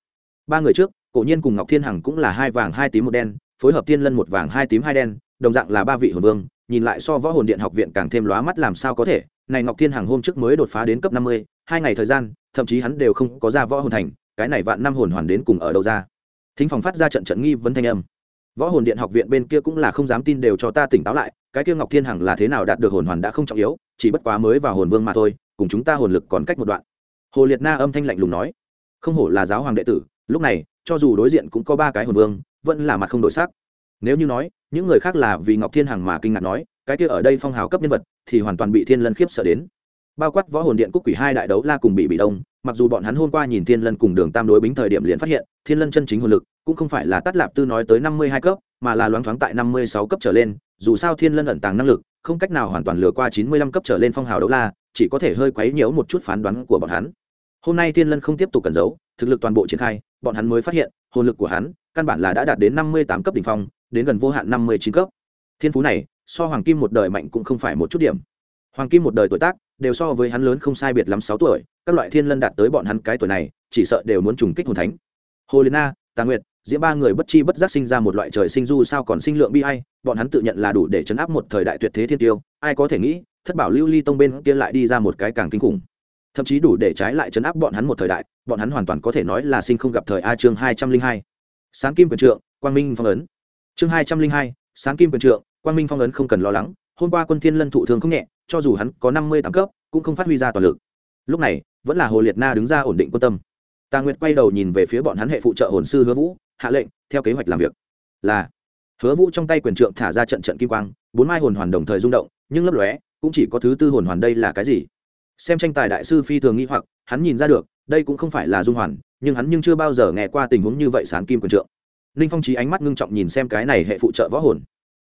Ba người trước, cổ nhiên cùng ngọc thiên hằng cũng là hai vàng hai tím một đen, phối hợp thiên lân một vàng hai tím hai đen, đồng dạng là ba vị hồn vương, nhìn lại so võ hồn điện học viện càng thêm lóa mắt làm sao có thể. Này ngọc thiên hằng hôm trước mới đột phá đến cấp năm mươi, hai ngày thời gian, thậm chí hắn đều không có ra võ hồn thành, cái này vạn năm hồn hoàn đến cùng ở đâu ra? Thính phòng phát ra trận trận nghi vấn thanh âm. Võ hồn điện học viện bên kia cũng là không dám tin đều cho ta tỉnh táo lại, cái kia ngọc thiên hằng là thế nào đạt được hồn hoàn đã không trọng yếu, chỉ bất quá mới vào hồn vương mà thôi, cùng chúng ta hồn lực còn cách một đoạn hồ liệt na âm thanh lạnh lùng nói, không hổ là giáo hoàng đệ tử, lúc này, cho dù đối diện cũng có ba cái hồn vương, vẫn là mặt không đổi sắc. Nếu như nói, những người khác là vì ngọc thiên hằng mà kinh ngạc nói, cái kia ở đây phong hào cấp nhân vật, thì hoàn toàn bị thiên lân khiếp sợ đến. Bao quát võ hồn điện cúc quỷ hai đại đấu la cùng bị bị đông, mặc dù bọn hắn hôm qua nhìn thiên lân cùng đường tam đối bính thời điểm liền phát hiện, thiên lân chân chính hồn lực, cũng không phải là tắt lạp tư nói tới năm mươi hai cấp, mà là loáng thoáng tại năm mươi sáu cấp trở lên, dù sao thiên lân ẩn tàng năng lực, không cách nào hoàn toàn lừa qua chín mươi lăm cấp trở lên phong hào đấu la, chỉ có thể hơi quấy nhiễu một chút phán đoán của bọn hắn hôm nay thiên lân không tiếp tục cẩn giấu, thực lực toàn bộ triển khai, bọn hắn mới phát hiện, hồn lực của hắn, căn bản là đã đạt đến năm mươi tám cấp đ ỉ n h phong, đến gần vô hạn năm mươi chín cấp. Thiên phú này, so hoàng kim một đời mạnh cũng không phải một chút điểm. Hoàng kim một đời tuổi tác, đều so với hắn lớn không sai biệt lắm sáu tuổi, các loại thiên lân đạt tới bọn hắn cái tuổi này, chỉ sợ đều muốn trùng kích hồn thánh. Hồ liên na, tà nguyệt, diễm ba người bất chi bất giác sinh ra một loại trời sinh du sao còn sinh lượng bi ai, bọn hắn tự nhận là đủ để chấn áp một thời đại tuyệt thế thiên tiêu, ai có thể nghĩ, thất bảo lưu ly tông bên kia lại đi ra một cái càng kinh khủng thậm chí đủ để trái lại chấn áp bọn hắn một thời đại, bọn hắn hoàn toàn có thể nói là sinh không gặp thời a chương hai trăm linh hai. Sáng kim quyền trượng, quang minh phong ấn. Chương hai trăm linh hai, sáng kim quyền trượng, quang minh phong ấn không cần lo lắng, hôm qua quân thiên lân thụ thường không nhẹ, cho dù hắn có năm mươi tám cấp, cũng không phát huy ra toàn lực. Lúc này, vẫn là hồ liệt na đứng ra ổn định quan tâm. Tà nguyệt quay đầu nhìn về phía bọn hắn hệ phụ trợ hồn sư hứa vũ, hạ lệnh, theo kế hoạch làm việc. Là. Hứa vũ trong tay quyền trượng thả ra trận trận kim quang, bốn mai hồn hoàn đồng thời rung động, nhưng lấp lóe, cũng chỉ có thứ tư hồn hoàn đây là cái gì? Xem tranh tài đại sư phi thường nghi hoặc, hắn nhìn ra được, đây cũng không phải là dung hoàn, nhưng hắn nhưng chưa bao giờ nghe qua tình huống như vậy sáng kim quyền trượng. Ninh phong trí ánh mắt ngưng trọng nhìn xem cái này hệ phụ trợ võ hồn.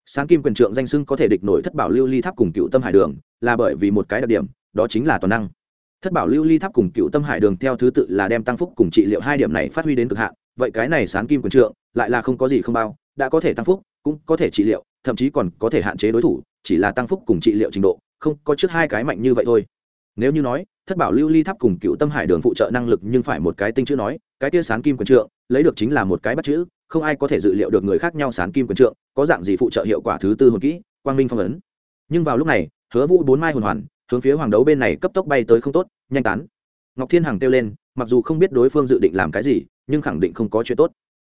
Sáng kim quyền trượng danh sưng có thể địch nổi thất bảo lưu ly tháp cùng cựu tâm hải đường, là bởi vì một cái đặc điểm, đó chính là toàn năng. Thất bảo lưu ly tháp cùng cựu tâm hải đường theo thứ tự là đem tăng phúc cùng trị liệu hai điểm này phát huy đến cực hạn, vậy cái này sáng kim quyền trượng lại là không có gì không bao, đã có thể tăng phúc, cũng có thể trị liệu, thậm chí còn có thể hạn chế đối thủ, chỉ là tăng phúc cùng trị liệu trình độ, không có trước hai cái mạnh như vậy thôi nếu như nói, thất bảo lưu ly tháp cùng cựu tâm hải đường phụ trợ năng lực nhưng phải một cái tinh chữ nói, cái tia sán kim quần trượng, lấy được chính là một cái bắt chữ, không ai có thể dự liệu được người khác nhau sán kim quần trượng, có dạng gì phụ trợ hiệu quả thứ tư hồn kỹ, quang minh phong ấn. Nhưng vào lúc này, hứa vũ bốn mai hồn hoàn, hướng phía hoàng đấu bên này cấp tốc bay tới không tốt, nhanh tán. Ngọc thiên hằng kêu lên, mặc dù không biết đối phương dự định làm cái gì, nhưng khẳng định không có chuyện tốt.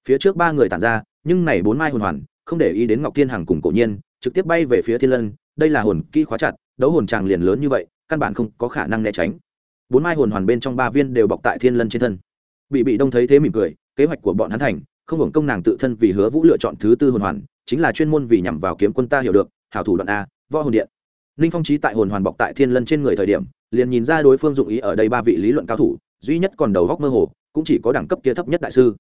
Phía trước ba người tản ra, nhưng này bốn mai hồn hoàn, không để ý đến ngọc thiên hằng cùng cổ nhiên, trực tiếp bay về phía thiên lân, đây là hồn kỹ khóa chặt, đấu hồn tràng liền lớn như vậy căn bản không có khả năng né tránh. Bốn mai hồn hoàn bên trong ba viên đều bọc tại thiên lân trên thân. Bị bị đông thấy thế mỉm cười, kế hoạch của bọn hắn thành, không hưởng công nàng tự thân vì hứa vũ lựa chọn thứ tư hồn hoàn, chính là chuyên môn vì nhằm vào kiếm quân ta hiểu được, hảo thủ đoạn a, võ hồn điện. Ninh phong trí tại hồn hoàn bọc tại thiên lân trên người thời điểm, liền nhìn ra đối phương dụng ý ở đây ba vị lý luận cao thủ, duy nhất còn đầu góc mơ hồ, cũng chỉ có đẳng cấp kia thấp nhất đại sư.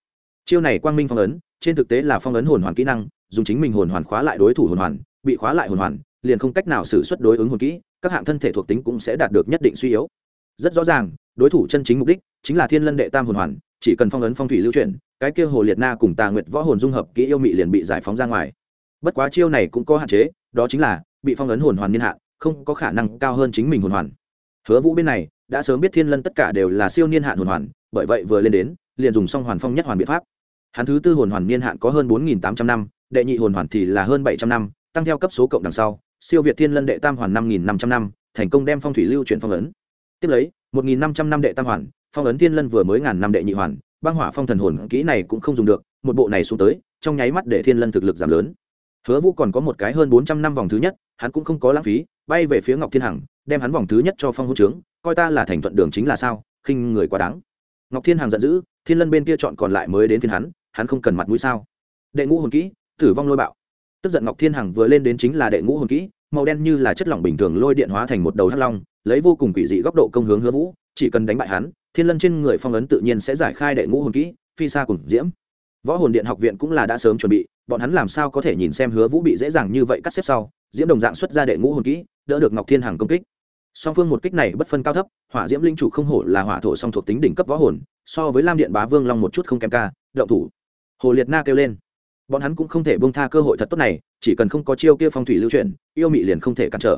Chiêu này quang minh phong ấn, trên thực tế là phong ấn hồn hoàn kỹ năng, dùng chính mình hồn hoàn khóa lại đối thủ hồn hoàn, bị khóa lại hồn hoàn liền không cách nào xử suất đối ứng hồn kỹ, các hạng thân thể thuộc tính cũng sẽ đạt được nhất định suy yếu. Rất rõ ràng, đối thủ chân chính mục đích chính là thiên lân đệ tam hồn hoàn, chỉ cần phong ấn phong thủy lưu chuyển, cái kia hồ liệt na cùng tà nguyệt võ hồn dung hợp kỹ yêu mị liền bị giải phóng ra ngoài. Bất quá chiêu này cũng có hạn chế, đó chính là, bị phong ấn hồn hoàn niên hạn, không có khả năng cao hơn chính mình hồn hoàn. Hứa vũ bên này, đã sớm biết thiên lân tất cả đều là siêu niên hạn hồn hoàn, bởi vậy vừa lên đến, liền dùng xong hoàn phong nhất hoàn biện pháp. Hắn thứ tư hồn hoàn niên hạn có hơn bốn tám trăm năm, đệ nhị hồn hoàn thì là hơn bảy trăm năm, tăng theo cấp số cộng đằng sau siêu việt thiên lân đệ tam hoàn năm nghìn năm trăm năm, thành công đem phong thủy lưu chuyển phong ấn. Tiếp lấy, một nghìn năm trăm năm đệ tam hoàn, phong ấn thiên lân vừa mới ngàn năm đệ nhị hoàn, băng hỏa phong thần hồn kỹ này cũng không dùng được, một bộ này xuống tới, trong nháy mắt để thiên lân thực lực giảm lớn. Hứa vũ còn có một cái hơn bốn trăm năm vòng thứ nhất, hắn cũng không có lãng phí, bay về phía ngọc thiên hằng, đem hắn vòng thứ nhất cho phong hôn trướng, coi ta là thành thuận đường chính là sao, khinh người quá đáng. Ngọc thiên hằng giận dữ, thiên lân bên kia chọn còn lại mới đến phiên hắn hắn không cần mặt mũi sao. Đệ ngũ hồn kỹ, tử vong lôi bạo tức giận ngọc thiên hằng vừa lên đến chính là đệ ngũ hồn kỹ, màu đen như là chất lỏng bình thường lôi điện hóa thành một đầu hắc long, lấy vô cùng quỷ dị góc độ công hướng hứa vũ, chỉ cần đánh bại hắn, thiên lân trên người phong ấn tự nhiên sẽ giải khai đệ ngũ hồn kỹ, phi xa cùng diễm. Võ hồn điện học viện cũng là đã sớm chuẩn bị, bọn hắn làm sao có thể nhìn xem hứa vũ bị dễ dàng như vậy cắt xếp sau, diễm đồng dạng xuất ra đệ ngũ hồn kỹ, đỡ được ngọc thiên hằng công kích. Song phương một kích này bất phân cao thấp, hỏa diễm linh chủ không hổ là hỏa thổ song thuộc tính đỉnh cấp võ hồn, so với lam điện bá vương long một chút không kém ca, động thủ. Hồ liệt na kêu lên bọn hắn cũng không thể bông tha cơ hội thật tốt này, chỉ cần không có chiêu kia phong thủy lưu chuyển yêu mị liền không thể cản trở.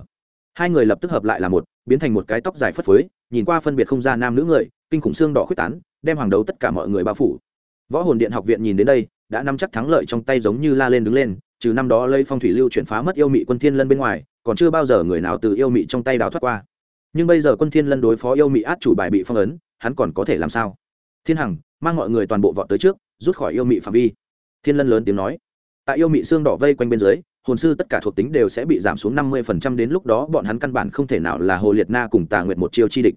Hai người lập tức hợp lại là một, biến thành một cái tóc dài phất phới, nhìn qua phân biệt không ra nam nữ người, kinh khủng xương đỏ khuyết tán, đem hàng đầu tất cả mọi người bao phủ. Võ hồn điện học viện nhìn đến đây, đã nắm chắc thắng lợi trong tay giống như la lên đứng lên, trừ năm đó lây phong thủy lưu chuyển phá mất yêu mị quân thiên lân bên ngoài, còn chưa bao giờ người nào từ yêu mị trong tay đào thoát qua. Nhưng bây giờ quân thiên lân đối phó yêu mị át chủ bài bị phong ấn, hắn còn có thể làm sao? Thiên hằng, mang mọi người toàn bộ vọt tới trước, rút khỏi yêu mị phạm vi thiên lân lớn tiếng nói. Tại yêu mị xương đỏ vây quanh bên dưới, hồn sư tất cả thuộc tính đều sẽ bị giảm xuống năm mươi phần trăm đến lúc đó bọn hắn căn bản không thể nào là hồ liệt na cùng tà nguyệt một chiêu chi địch.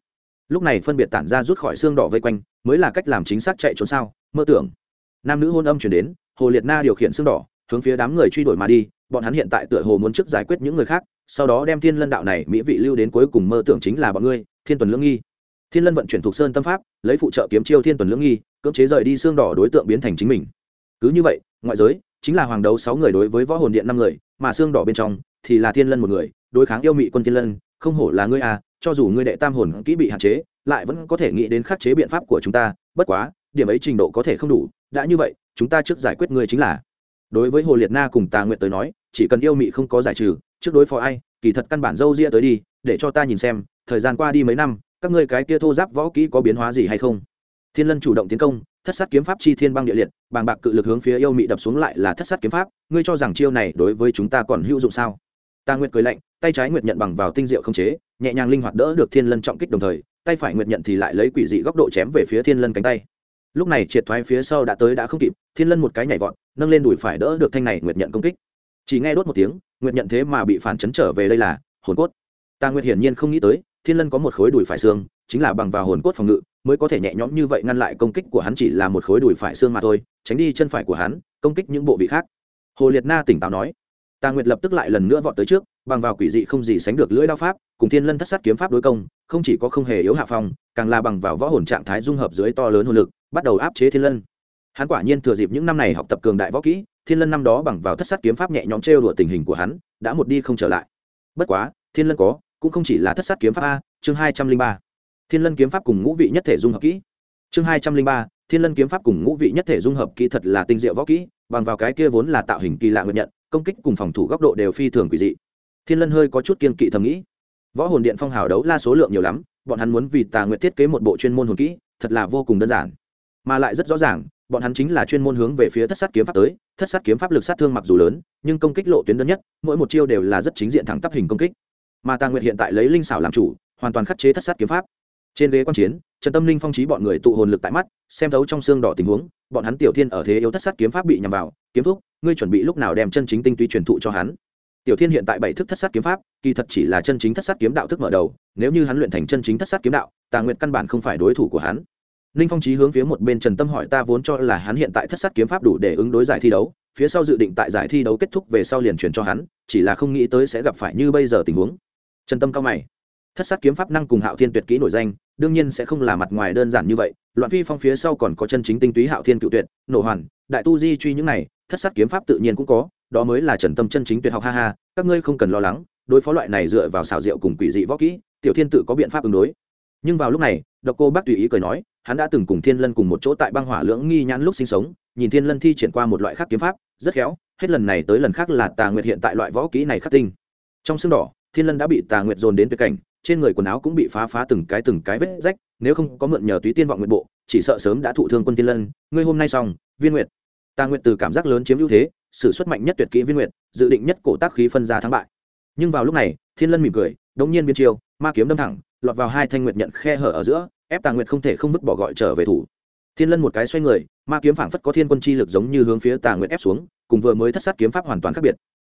Lúc này phân biệt tản ra rút khỏi xương đỏ vây quanh, mới là cách làm chính xác chạy trốn sao? Mơ tưởng. Nam nữ hôn âm chuyển đến, hồ liệt na điều khiển xương đỏ, hướng phía đám người truy đuổi mà đi, bọn hắn hiện tại tựa hồ muốn trước giải quyết những người khác, sau đó đem thiên lân đạo này mỹ vị lưu đến cuối cùng mơ tưởng chính là bọn ngươi, thiên tuần lưỡng nghi. Thiên lân vận chuyển thuộc sơn tâm pháp, lấy phụ trợ kiếm chiêu thiên tuần lưỡng nghi, cưỡng chế rời đi xương đỏ đối tượng biến thành chính mình cứ như vậy, ngoại giới chính là hoàng đấu sáu người đối với võ hồn điện năm người, mà xương đỏ bên trong thì là thiên lân một người, đối kháng yêu mị quân thiên lân, không hổ là ngươi à cho dù ngươi đệ tam hồn kỹ bị hạn chế, lại vẫn có thể nghĩ đến khắc chế biện pháp của chúng ta, bất quá, điểm ấy trình độ có thể không đủ, đã như vậy, chúng ta trước giải quyết ngươi chính là. Đối với hồ liệt na cùng tà nguyện tới nói, chỉ cần yêu mị không có giải trừ, trước đối phó ai, kỳ thật căn bản dâu ria tới đi, để cho ta nhìn xem, thời gian qua đi mấy năm, các ngươi cái kia thô giáp võ kỹ có biến hóa gì hay không? Thiên lân chủ động tiến công thất sát kiếm pháp chi thiên băng địa liệt, bàng bạc cự lực hướng phía yêu mị đập xuống lại là thất sát kiếm pháp, ngươi cho rằng chiêu này đối với chúng ta còn hữu dụng sao? Ta nguyệt cười lạnh, tay trái nguyệt nhận bằng vào tinh diệu không chế, nhẹ nhàng linh hoạt đỡ được thiên lân trọng kích đồng thời, tay phải nguyệt nhận thì lại lấy quỷ dị góc độ chém về phía thiên lân cánh tay. Lúc này triệt thoái phía sau đã tới đã không kịp, thiên lân một cái nhảy vọt, nâng lên đùi phải đỡ được thanh này nguyệt nhận công kích. Chỉ nghe đốt một tiếng, nguyệt nhận thế mà bị phản chấn trở về đây là hồn cốt. Ta nguyệt hiển nhiên không nghĩ tới, thiên lân có một khối đùi phải xương, chính là bằng vào hồn cốt phòng ngự mới có thể nhẹ nhõm như vậy ngăn lại công kích của hắn chỉ là một khối đùi phải xương mà thôi, tránh đi chân phải của hắn, công kích những bộ vị khác. Hồ liệt na tỉnh táo nói tà nguyệt lập tức lại lần nữa vọt tới trước, bằng vào quỷ dị không gì sánh được lưỡi đao pháp, cùng thiên lân thất sát kiếm pháp đối công, không chỉ có không hề yếu hạ phong, càng là bằng vào võ hồn trạng thái dung hợp dưới to lớn hồn lực, bắt đầu áp chế thiên lân. Hắn quả nhiên thừa dịp những năm này học tập cường đại võ kỹ, thiên lân năm đó bằng vào thất sát kiếm pháp nhẹ nhõm trêu đùa tình hình của hắn, đã một đi không trở lại. Bất quá, thiên lân có, cũng không chỉ là thất sát kiếm pháp a, chương hai trăm linh ba thiên lân kiếm pháp cùng ngũ vị nhất thể dung hợp kỹ. Chương hai trăm linh ba, thiên lân kiếm pháp cùng ngũ vị nhất thể dung hợp kỹ thật là tinh diệu võ kỹ, bằng vào cái kia vốn là tạo hình kỳ lạ nguyện nhận, công kích cùng phòng thủ góc độ đều phi thường quỷ dị. Thiên lân hơi có chút kiên kỵ thầm nghĩ. Võ hồn điện phong hào đấu la số lượng nhiều lắm, bọn hắn muốn vì tà nguyện thiết kế một bộ chuyên môn hồn kỹ, thật là vô cùng đơn giản. Mà lại rất rõ ràng, bọn hắn chính là chuyên môn hướng về phía thất sát kiếm pháp tới, thất sát kiếm pháp lực sát thương mặc dù lớn, nhưng công kích lộ tuyến đơn nhất, mỗi một chiêu đều là rất chính diện thẳng tắp hình công kích. Mà tà nguyệt hiện tại lấy linh xảo làm chủ, hoàn toàn khắc chế thất sát kiếm pháp trên ghế quan chiến, trần tâm linh phong trí bọn người tụ hồn lực tại mắt, xem thấu trong xương đỏ tình huống, bọn hắn tiểu thiên ở thế yếu thất sát kiếm pháp bị nhằm vào, kiếm thúc, ngươi chuẩn bị lúc nào đem chân chính tinh túy truyền thụ cho hắn? Tiểu thiên hiện tại bảy thức thất sát kiếm pháp, kỳ thật chỉ là chân chính thất sát kiếm đạo thức mở đầu, nếu như hắn luyện thành chân chính thất sát kiếm đạo, tà nguyện căn bản không phải đối thủ của hắn. Ninh phong trí hướng phía một bên trần tâm hỏi ta vốn cho là hắn hiện tại thất sát kiếm pháp đủ để ứng đối giải thi đấu, phía sau dự định tại giải thi đấu kết thúc về sau liền truyền cho hắn, chỉ là không nghĩ tới sẽ gặp phải như bây giờ tình huống. Trần tâm cao mày thất sát kiếm pháp năng cùng hạo thiên tuyệt kỹ nổi danh, đương nhiên sẽ không là mặt ngoài đơn giản như vậy. Loạn phi phong phía sau còn có chân chính tinh túy hạo thiên cựu tuyệt, nổ hoàn, đại tu di truy những này, thất sát kiếm pháp tự nhiên cũng có, đó mới là trần tâm chân chính tuyệt học, ha ha, các ngươi không cần lo lắng, đối phó loại này dựa vào xảo diệu cùng quỷ dị võ kỹ, tiểu thiên tự có biện pháp ứng đối. Nhưng vào lúc này, độc cô bác tùy ý cười nói, hắn đã từng cùng thiên lân cùng một chỗ tại băng hỏa lưỡng nghi nhãn lúc sinh sống, nhìn thiên lân thi triển qua một loại khác kiếm pháp, rất khéo, hết lần này tới lần khác là tà nguyệt hiện tại loại võ kỹ này khắc tinh. Trong xương đỏ, thiên lân đã bị tà nguyệt dồn đến tuyệt cảnh trên người quần áo cũng bị phá phá từng cái từng cái vết rách, nếu không có mượn nhờ túy tiên vọng nguyện bộ, chỉ sợ sớm đã thụ thương quân thiên lân. Ngươi hôm nay xong, viên nguyệt. Ta nguyện từ cảm giác lớn chiếm ưu thế, sử xuất mạnh nhất tuyệt kỹ viên nguyệt, dự định nhất cổ tác khí phân ra thắng bại. Nhưng vào lúc này, thiên lân mỉm cười đống nhiên biên chiêu, ma kiếm đâm thẳng, lọt vào hai thanh nguyệt nhận khe hở ở giữa, ép tà nguyệt không thể không vứt bỏ gọi trở về thủ. Thiên lân một cái xoay người, ma kiếm phảng phất có thiên quân chi lực giống như hướng phía tà nguyệt ép xuống, cùng vừa mới thất sát kiếm pháp hoàn toàn khác biệt.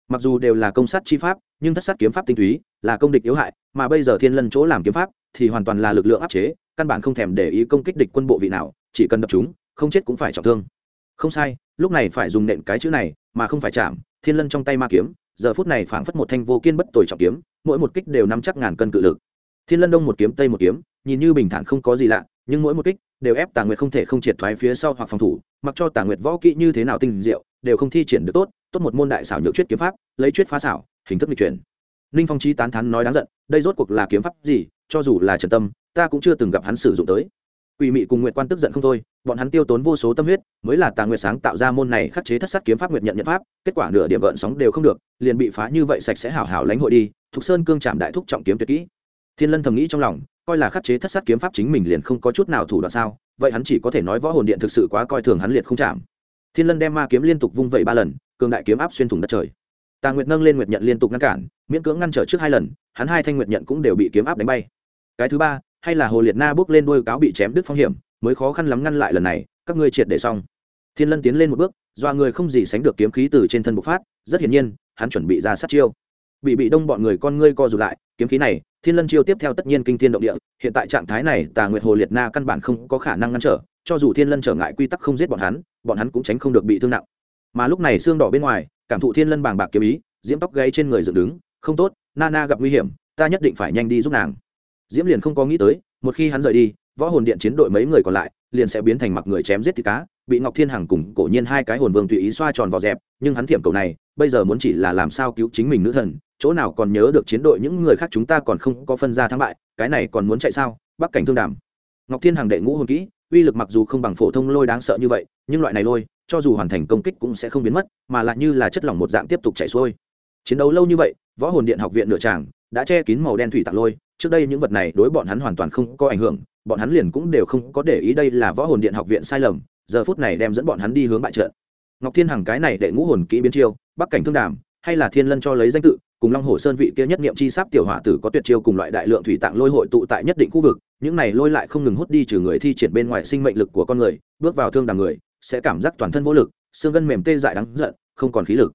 Mặc dù đều là công sát chi pháp, nhưng thất sát kiếm pháp tinh túy là công địch yếu hại, mà bây giờ thiên lân chỗ làm kiếm pháp, thì hoàn toàn là lực lượng áp chế, căn bản không thèm để ý công kích địch quân bộ vị nào, chỉ cần đập chúng, không chết cũng phải trọng thương. Không sai, lúc này phải dùng nện cái chữ này, mà không phải chạm, thiên lân trong tay ma kiếm, giờ phút này phảng phất một thanh vô kiên bất tồi trọng kiếm, mỗi một kích đều nắm chắc ngàn cân cự lực. Thiên lân đông một kiếm tây một kiếm, nhìn như bình thản không có gì lạ, nhưng mỗi một kích đều ép tà nguyệt không thể không triệt thoái phía sau hoặc phòng thủ, mặc cho tà nguyệt võ kỹ như thế nào tinh diệu, đều không thi triển được tốt tốt một môn đại xảo nhược chuyết kiếm pháp, lấy chuyết phá xảo, hình thức nghịch chuyển ninh phong trí tán thắn nói đáng giận, đây rốt cuộc là kiếm pháp gì, cho dù là trần tâm, ta cũng chưa từng gặp hắn sử dụng tới. Quỷ mị cùng nguyệt quan tức giận không thôi, bọn hắn tiêu tốn vô số tâm huyết, mới là tà nguyệt sáng tạo ra môn này khắc chế thất sát kiếm pháp nguyệt nhận nhận pháp, kết quả nửa điểm gợn sóng đều không được, liền bị phá như vậy sạch sẽ hảo hảo lãnh hội đi, thục sơn cương chạm đại thúc trọng kiếm tuyệt kỹ. Thiên lân thầm nghĩ trong lòng, coi là khắc chế thất sát kiếm pháp chính mình liền không có chút nào thủ đoạn sao, vậy hắn chỉ có thể nói võ hồn điện thực sự quá coi thường hắn liệt không chạm. Thiên lân đem ma kiếm liên tục vung vẩy ba lần, cường đại kiếm áp xuyên thủng đất trời tà nguyệt nâng lên nguyệt nhận liên tục ngăn cản, miễn cưỡng ngăn trở trước hai lần, hắn hai thanh nguyệt nhận cũng đều bị kiếm áp đánh bay. Cái thứ ba, hay là hồ liệt na bước lên đôi cáo bị chém đứt phong hiểm, mới khó khăn lắm ngăn lại lần này, các ngươi triệt để xong. Thiên lân tiến lên một bước do người không gì sánh được kiếm khí từ trên thân bộc phát, rất hiển nhiên, hắn chuẩn bị ra sát chiêu. Bị bị đông bọn người con ngươi co rụt lại, kiếm khí này, thiên lân chiêu tiếp theo tất nhiên kinh thiên động địa, hiện tại trạng thái này, tà nguyệt hồ liệt na căn bản không có khả năng ngăn trở, cho dù thiên lân trở ngại quy tắc không giết bọn hắn bọn hắn cũng tránh không được bị thương nặng mà lúc này xương đỏ bên ngoài, cảm thụ thiên lân bàng bạc kiếm ý, diễm tóc gáy trên người dựng đứng, không tốt na na gặp nguy hiểm, ta nhất định phải nhanh đi giúp nàng. Diễm liền không có nghĩ tới, một khi hắn rời đi, võ hồn điện chiến đội mấy người còn lại liền sẽ biến thành mặc người chém giết thịt cá, bị ngọc thiên hằng cùng cổ nhiên hai cái hồn vương tùy ý xoa tròn vào dẹp, nhưng hắn thiểm cầu này, bây giờ muốn chỉ là làm sao cứu chính mình nữ thần, chỗ nào còn nhớ được chiến đội những người khác chúng ta còn không có phân ra thắng bại, cái này còn muốn chạy sao? Bắc cảnh thương đàm ngọc thiên hằng đệ ngũ hồn kỹ uy lực mặc dù không bằng phổ thông lôi đáng sợ như vậy, nhưng loại này lôi, cho dù hoàn thành công kích cũng sẽ không biến mất, mà lại như là chất lỏng một dạng tiếp tục chạy xuôi. Chiến đấu lâu như vậy, võ hồn điện học viện nửa tràng đã che kín màu đen thủy tạc lôi, trước đây những vật này đối bọn hắn hoàn toàn không có ảnh hưởng, bọn hắn liền cũng đều không có để ý đây là võ hồn điện học viện sai lầm, giờ phút này đem dẫn bọn hắn đi hướng bại trận. Ngọc thiên hằng cái này để ngũ hồn kỹ biến chiêu, bắc cảnh thương đàm, hay là thiên lân cho lấy danh tự cùng long hồ sơn vị kia nhất niệm chi sắp tiểu hỏa tử có tuyệt chiêu cùng loại đại lượng thủy tạng lôi hội tụ tại nhất định khu vực, những này lôi lại không ngừng hút đi trừ người thi triển bên ngoài sinh mệnh lực của con người, bước vào thương đằng người, sẽ cảm giác toàn thân vô lực, xương gân mềm tê dại đắng giận, không còn khí lực.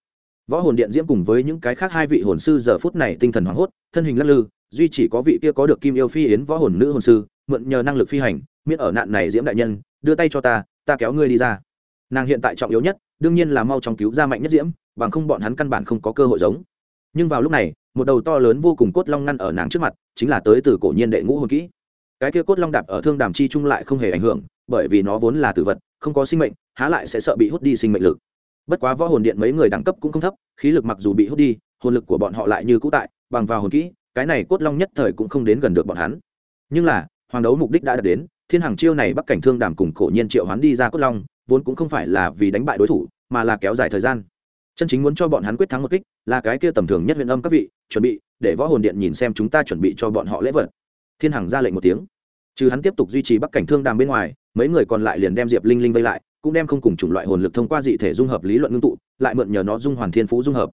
Võ hồn điện diễm cùng với những cái khác hai vị hồn sư giờ phút này tinh thần hoảng hốt, thân hình lắc lư, duy chỉ có vị kia có được kim yêu phi yến võ hồn nữ hồn sư, mượn nhờ năng lực phi hành, miễn ở nạn này diễm đại nhân, đưa tay cho ta ta kéo ngươi đi ra. Nàng hiện tại trọng yếu nhất, đương nhiên là mau chóng cứu ra mạnh nhất diễm, bằng không bọn hắn căn bản không có cơ hội giống nhưng vào lúc này, một đầu to lớn vô cùng cốt long ngăn ở nàng trước mặt, chính là tới từ cổ nhiên đệ ngũ hồn kỹ. Cái kia cốt long đạp ở thương đàm chi trung lại không hề ảnh hưởng, bởi vì nó vốn là tử vật, không có sinh mệnh, há lại sẽ sợ bị hút đi sinh mệnh lực. Bất quá võ hồn điện mấy người đẳng cấp cũng không thấp, khí lực mặc dù bị hút đi, hồn lực của bọn họ lại như cũ tại, bằng vào hồn kỹ, cái này cốt long nhất thời cũng không đến gần được bọn hắn. Nhưng là, hoàng đấu mục đích đã đạt đến, thiên hàng chiêu này bắc cảnh thương đàm cùng cổ nhiên triệu hoán đi ra cốt long, vốn cũng không phải là vì đánh bại đối thủ, mà là kéo dài thời gian chân chính muốn cho bọn hắn quyết thắng một kích, là cái kia tầm thường nhất huyện âm các vị, chuẩn bị, để võ hồn điện nhìn xem chúng ta chuẩn bị cho bọn họ lễ vật. Thiên hằng ra lệnh một tiếng. Trừ hắn tiếp tục duy trì bắc cảnh thương đàm bên ngoài, mấy người còn lại liền đem diệp linh linh vây lại, cũng đem không cùng chủng loại hồn lực thông qua dị thể dung hợp lý luận ngưng tụ, lại mượn nhờ nó dung hoàn thiên phú dung hợp.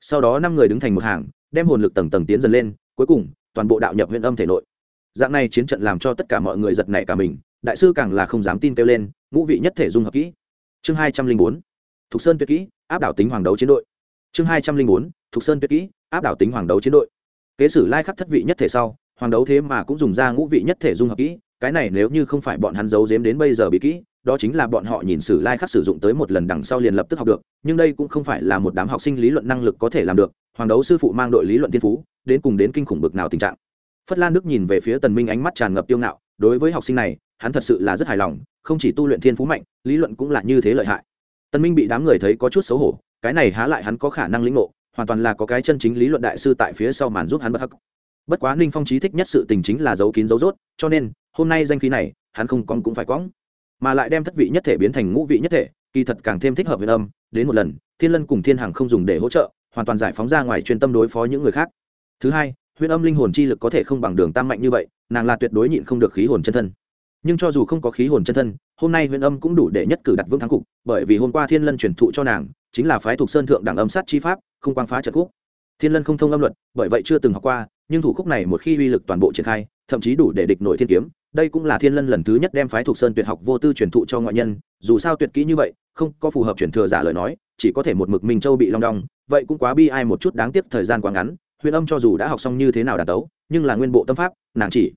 Sau đó năm người đứng thành một hàng, đem hồn lực tầng tầng tiến dần lên, cuối cùng, toàn bộ đạo nhập huyện âm thể nội. Dạng này chiến trận làm cho tất cả mọi người giật nảy cả mình, đại sư càng là không dám tin kêu lên, ngũ vị nhất thể dung hợp kỹ. Chương hai trăm linh bốn thục sơn tuyệt kỹ, áp đảo tính hoàng đấu chiến đội. Chương hai trăm linh bốn, thục sơn tuyệt kỹ, áp đảo tính hoàng đấu chiến đội. Kế sử lai khắc thất vị nhất thể sau, hoàng đấu thế mà cũng dùng ra ngũ vị nhất thể dung hợp kỹ, cái này nếu như không phải bọn hắn giấu giếm đến bây giờ bị kỹ, đó chính là bọn họ nhìn sử lai khắc sử dụng tới một lần đằng sau liền lập tức học được, nhưng đây cũng không phải là một đám học sinh lý luận năng lực có thể làm được, hoàng đấu sư phụ mang đội lý luận thiên phú, đến cùng đến kinh khủng bực nào tình trạng. Phất lan đức nhìn về phía tần minh ánh mắt tràn ngập tiêu ngạo, đối với học sinh này, hắn thật sự là rất hài lòng, không chỉ tu luyện thiên phú mạnh, lý luận cũng là như thế lợi hại. Tân minh bị đám người thấy có chút xấu hổ, cái này há lại hắn có khả năng lĩnh ngộ, hoàn toàn là có cái chân chính lý luận đại sư tại phía sau màn giúp hắn bất hắc. Bất quá ninh phong trí thích nhất sự tình chính là giấu kín giấu rốt, cho nên, hôm nay danh khí này, hắn không còn cũng phải quõng. Mà lại đem thất vị nhất thể biến thành ngũ vị nhất thể, kỳ thật càng thêm thích hợp với âm, đến một lần, thiên lân cùng thiên hằng không dùng để hỗ trợ, hoàn toàn giải phóng ra ngoài chuyên tâm đối phó những người khác. Thứ hai huyễn âm linh hồn chi lực có thể không bằng đường tam mạnh như vậy, nàng là tuyệt đối nhịn không được khí hồn chân thân nhưng cho dù không có khí hồn chân thân, hôm nay huyền âm cũng đủ để nhất cử đặt vương thắng cục, bởi vì hôm qua thiên lân truyền thụ cho nàng, chính là phái thuộc sơn thượng đẳng âm sát chi pháp, không quang phá trận khúc thiên lân không thông âm luật, bởi vậy chưa từng học qua, nhưng thủ khúc này một khi uy lực toàn bộ triển khai, thậm chí đủ để địch nội thiên kiếm. Đây cũng là thiên lân lần thứ nhất đem phái thuộc sơn tuyệt học vô tư truyền thụ cho ngoại nhân, dù sao tuyệt kỹ như vậy, không có phù hợp truyền thừa giả lời nói, chỉ có thể một mực minh châu bị long đong, vậy cũng quá bi ai một chút đáng tiếc thời gian quá ngắn, huyền âm cho dù đã học xong như thế nào đàn tấu, nhưng là nguyên bộ tâm pháp, nàng chỉ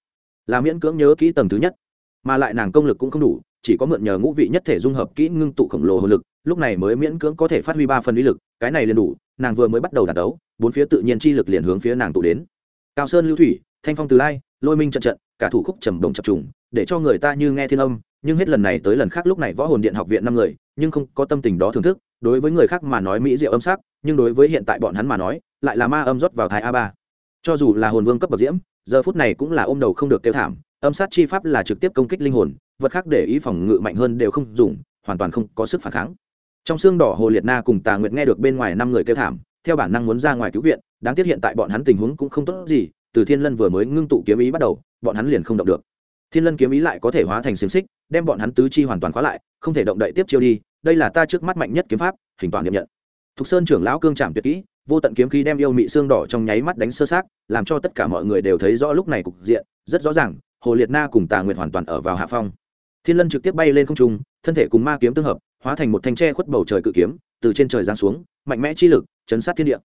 là miễn cưỡng nhớ kỹ tầng thứ nhất mà lại nàng công lực cũng không đủ chỉ có mượn nhờ ngũ vị nhất thể dung hợp kỹ ngưng tụ khổng lồ hồ lực lúc này mới miễn cưỡng có thể phát huy ba phần uy lực cái này liền đủ nàng vừa mới bắt đầu đàn đấu, bốn phía tự nhiên chi lực liền hướng phía nàng tụ đến. Cao sơn lưu thủy thanh phong từ lai lôi minh trận trận cả thủ khúc trầm đồng chập trùng để cho người ta như nghe thiên âm nhưng hết lần này tới lần khác lúc này võ hồn điện học viện năm người nhưng không có tâm tình đó thưởng thức đối với người khác mà nói mỹ diệu âm sắc nhưng đối với hiện tại bọn hắn mà nói lại là ma âm rót vào thái a ba. Cho dù là hồn vương cấp bậc diễm giờ phút này cũng là ôm đầu không được kêu thảm âm sát chi pháp là trực tiếp công kích linh hồn, vật khác để ý phòng ngự mạnh hơn đều không dùng, hoàn toàn không có sức phản kháng. Trong xương đỏ hồ liệt na cùng tà nguyệt nghe được bên ngoài năm người kêu thảm, theo bản năng muốn ra ngoài cứu viện, đáng tiếc hiện tại bọn hắn tình huống cũng không tốt gì, từ thiên lân vừa mới ngưng tụ kiếm ý bắt đầu, bọn hắn liền không động được. Thiên lân kiếm ý lại có thể hóa thành xiềng xích, đem bọn hắn tứ chi hoàn toàn khóa lại, không thể động đậy tiếp chiêu đi, đây là ta trước mắt mạnh nhất kiếm pháp, hình toàn nghiệm nhận. Thục sơn trưởng lão cương trảm tuyệt kỹ, vô tận kiếm khí đem yêu mị xương đỏ trong nháy mắt đánh sơ sát làm cho tất cả mọi người đều thấy rõ lúc này cục diện, rất rõ ràng hồ liệt na cùng tà nguyệt hoàn toàn ở vào hạ phong. Thiên lân trực tiếp bay lên không trung, thân thể cùng ma kiếm tương hợp, hóa thành một thanh tre khuất bầu trời cự kiếm, từ trên trời giáng xuống, mạnh mẽ chi lực, chấn sát thiên địa.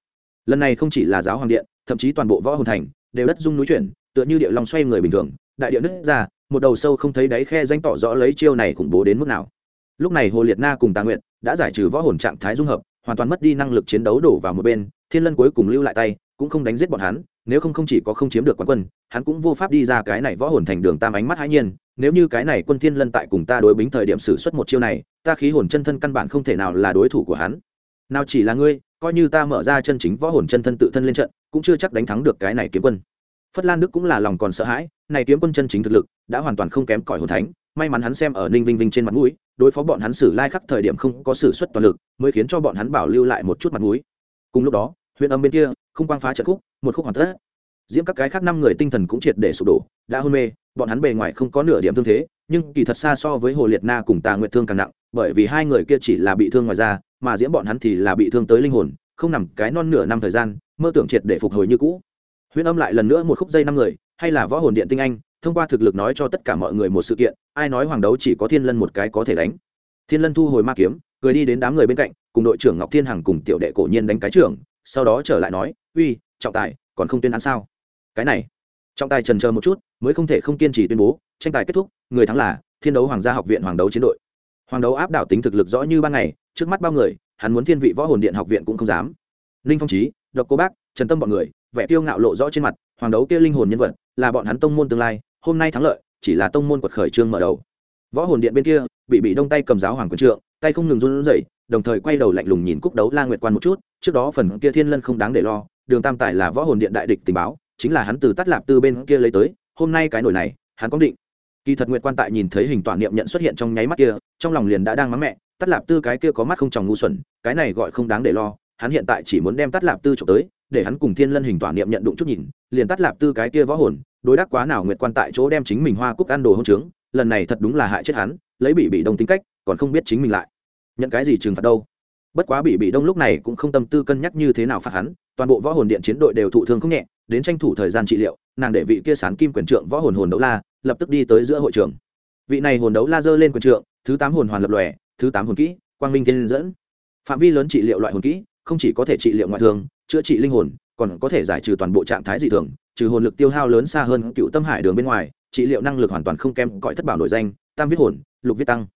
Lần này không chỉ là giáo hoàng điện, thậm chí toàn bộ võ hồn thành, đều đất dung núi chuyển, tựa như địa long xoay người bình thường, đại địa nứt ra, một đầu sâu không thấy đáy khe danh tỏ rõ lấy chiêu này khủng bố đến mức nào. Lúc này hồ liệt na cùng tà nguyện đã giải trừ võ hồn trạng thái dung hợp, hoàn toàn mất đi năng lực chiến đấu đổ vào một bên, thiên lân cuối cùng lưu lại tay, cũng không đánh giết bọn hắn nếu không không chỉ có không chiếm được quán quân, hắn cũng vô pháp đi ra cái này võ hồn thành đường tam ánh mắt hãi nhiên, nếu như cái này quân thiên lân tại cùng ta đối bính thời điểm xử suất một chiêu này, ta khí hồn chân thân căn bản không thể nào là đối thủ của hắn. Nào chỉ là ngươi, coi như ta mở ra chân chính võ hồn chân thân tự thân lên trận, cũng chưa chắc đánh thắng được cái này kiếm quân. Phất lan đức cũng là lòng còn sợ hãi, này kiếm quân chân chính thực lực, đã hoàn toàn không kém cỏi hồn thánh, may mắn hắn xem ở ninh vinh vinh trên mặt mũi, đối phó bọn hắn xử lai khắc thời điểm không có xử suất toàn lực, mới khiến cho bọn hắn bảo lưu lại một chút mặt mũi. Cùng lúc đó huyện âm bên kia không quang phá trận khúc, một khúc hoàn tất. Diễm các cái khác năm người tinh thần cũng triệt để sụp đổ, đã hôn mê, bọn hắn bề ngoài không có nửa điểm thương thế, nhưng kỳ thật xa so với hồ liệt na cùng tà nguyệt thương càng nặng, bởi vì hai người kia chỉ là bị thương ngoài da, mà diễm bọn hắn thì là bị thương tới linh hồn, không nằm cái non nửa năm thời gian, mơ tưởng triệt để phục hồi như cũ. Huyễn âm lại lần nữa một khúc dây năm người, hay là võ hồn điện tinh anh, thông qua thực lực nói cho tất cả mọi người một sự kiện, ai nói hoàng đấu chỉ có thiên lân một cái có thể đánh. Thiên lân thu hồi ma kiếm, cười đi đến đám người bên cạnh, cùng đội trưởng ngọc thiên hằng cùng tiểu đệ cổ nhiên đánh cái trưởng, sau đó trở lại nói uy, trọng tài, còn không tuyên án sao? Cái này, trọng tài trần chờ một chút, mới không thể không kiên trì tuyên bố, tranh tài kết thúc, người thắng là thiên đấu hoàng gia học viện hoàng đấu chiến đội. Hoàng đấu áp đảo tính thực lực rõ như ban ngày, trước mắt bao người, hắn muốn thiên vị võ hồn điện học viện cũng không dám. Ninh phong trí độc cô bác, trần tâm bọn người, vẻ tiêu ngạo lộ rõ trên mặt, hoàng đấu kia linh hồn nhân vật, là bọn hắn tông môn tương lai, hôm nay thắng lợi, chỉ là tông môn quật khởi trương mở đầu. Võ hồn điện bên kia, bị bị đông tay cầm giáo hoàng quân trượng, tay không ngừng run rẩy, đồng thời quay đầu lạnh lùng nhìn cúc đấu la nguyệt quan một chút, trước đó phần kia thiên lân không đáng để lo đường tam tài là võ hồn điện đại địch tình báo, chính là hắn từ tắt lạp tư bên kia lấy tới, hôm nay cái nổi này, hắn có định. Kỳ thật nguyệt quan tại nhìn thấy hình toàn niệm nhận xuất hiện trong nháy mắt kia, trong lòng liền đã đang mắng mẹ tắt lạp tư cái kia có mắt không tròng ngu xuẩn, cái này gọi không đáng để lo, hắn hiện tại chỉ muốn đem tắt lạp tư trộm tới, để hắn cùng thiên lân hình toàn niệm nhận đụng chút nhìn, liền tắt lạp tư cái kia võ hồn, đối đắc quá nào nguyệt quan tại chỗ đem chính mình hoa cúc ăn đồ hôn trướng, lần này thật đúng là hại chết hắn, lấy bị bị đông tính cách, còn không biết chính mình lại. Nhận cái gì trừng phạt đâu? Bất quá bị bị đông lúc này cũng không tâm tư cân nhắc như thế nào phạt hắn, toàn bộ võ hồn điện chiến đội đều thụ thương không nhẹ, đến tranh thủ thời gian trị liệu, nàng để vị kia sán kim quyền trượng võ hồn hồn đấu la, lập tức đi tới giữa hội trường. Vị này hồn đấu la dơ lên quyền trượng, thứ tám hồn hoàn lập lòe, thứ tám hồn kỹ, quang minh thiên dẫn. Phạm vi lớn trị liệu loại hồn kỹ, không chỉ có thể trị liệu ngoại thương, chữa trị linh hồn, còn có thể giải trừ toàn bộ trạng thái dị thường, trừ hồn lực tiêu hao lớn xa hơn cựu tâm hải đường bên ngoài, trị liệu năng lực hoàn toàn không kém cõi thất bảo nổi danh, tam viết hồn, lục viết tăng.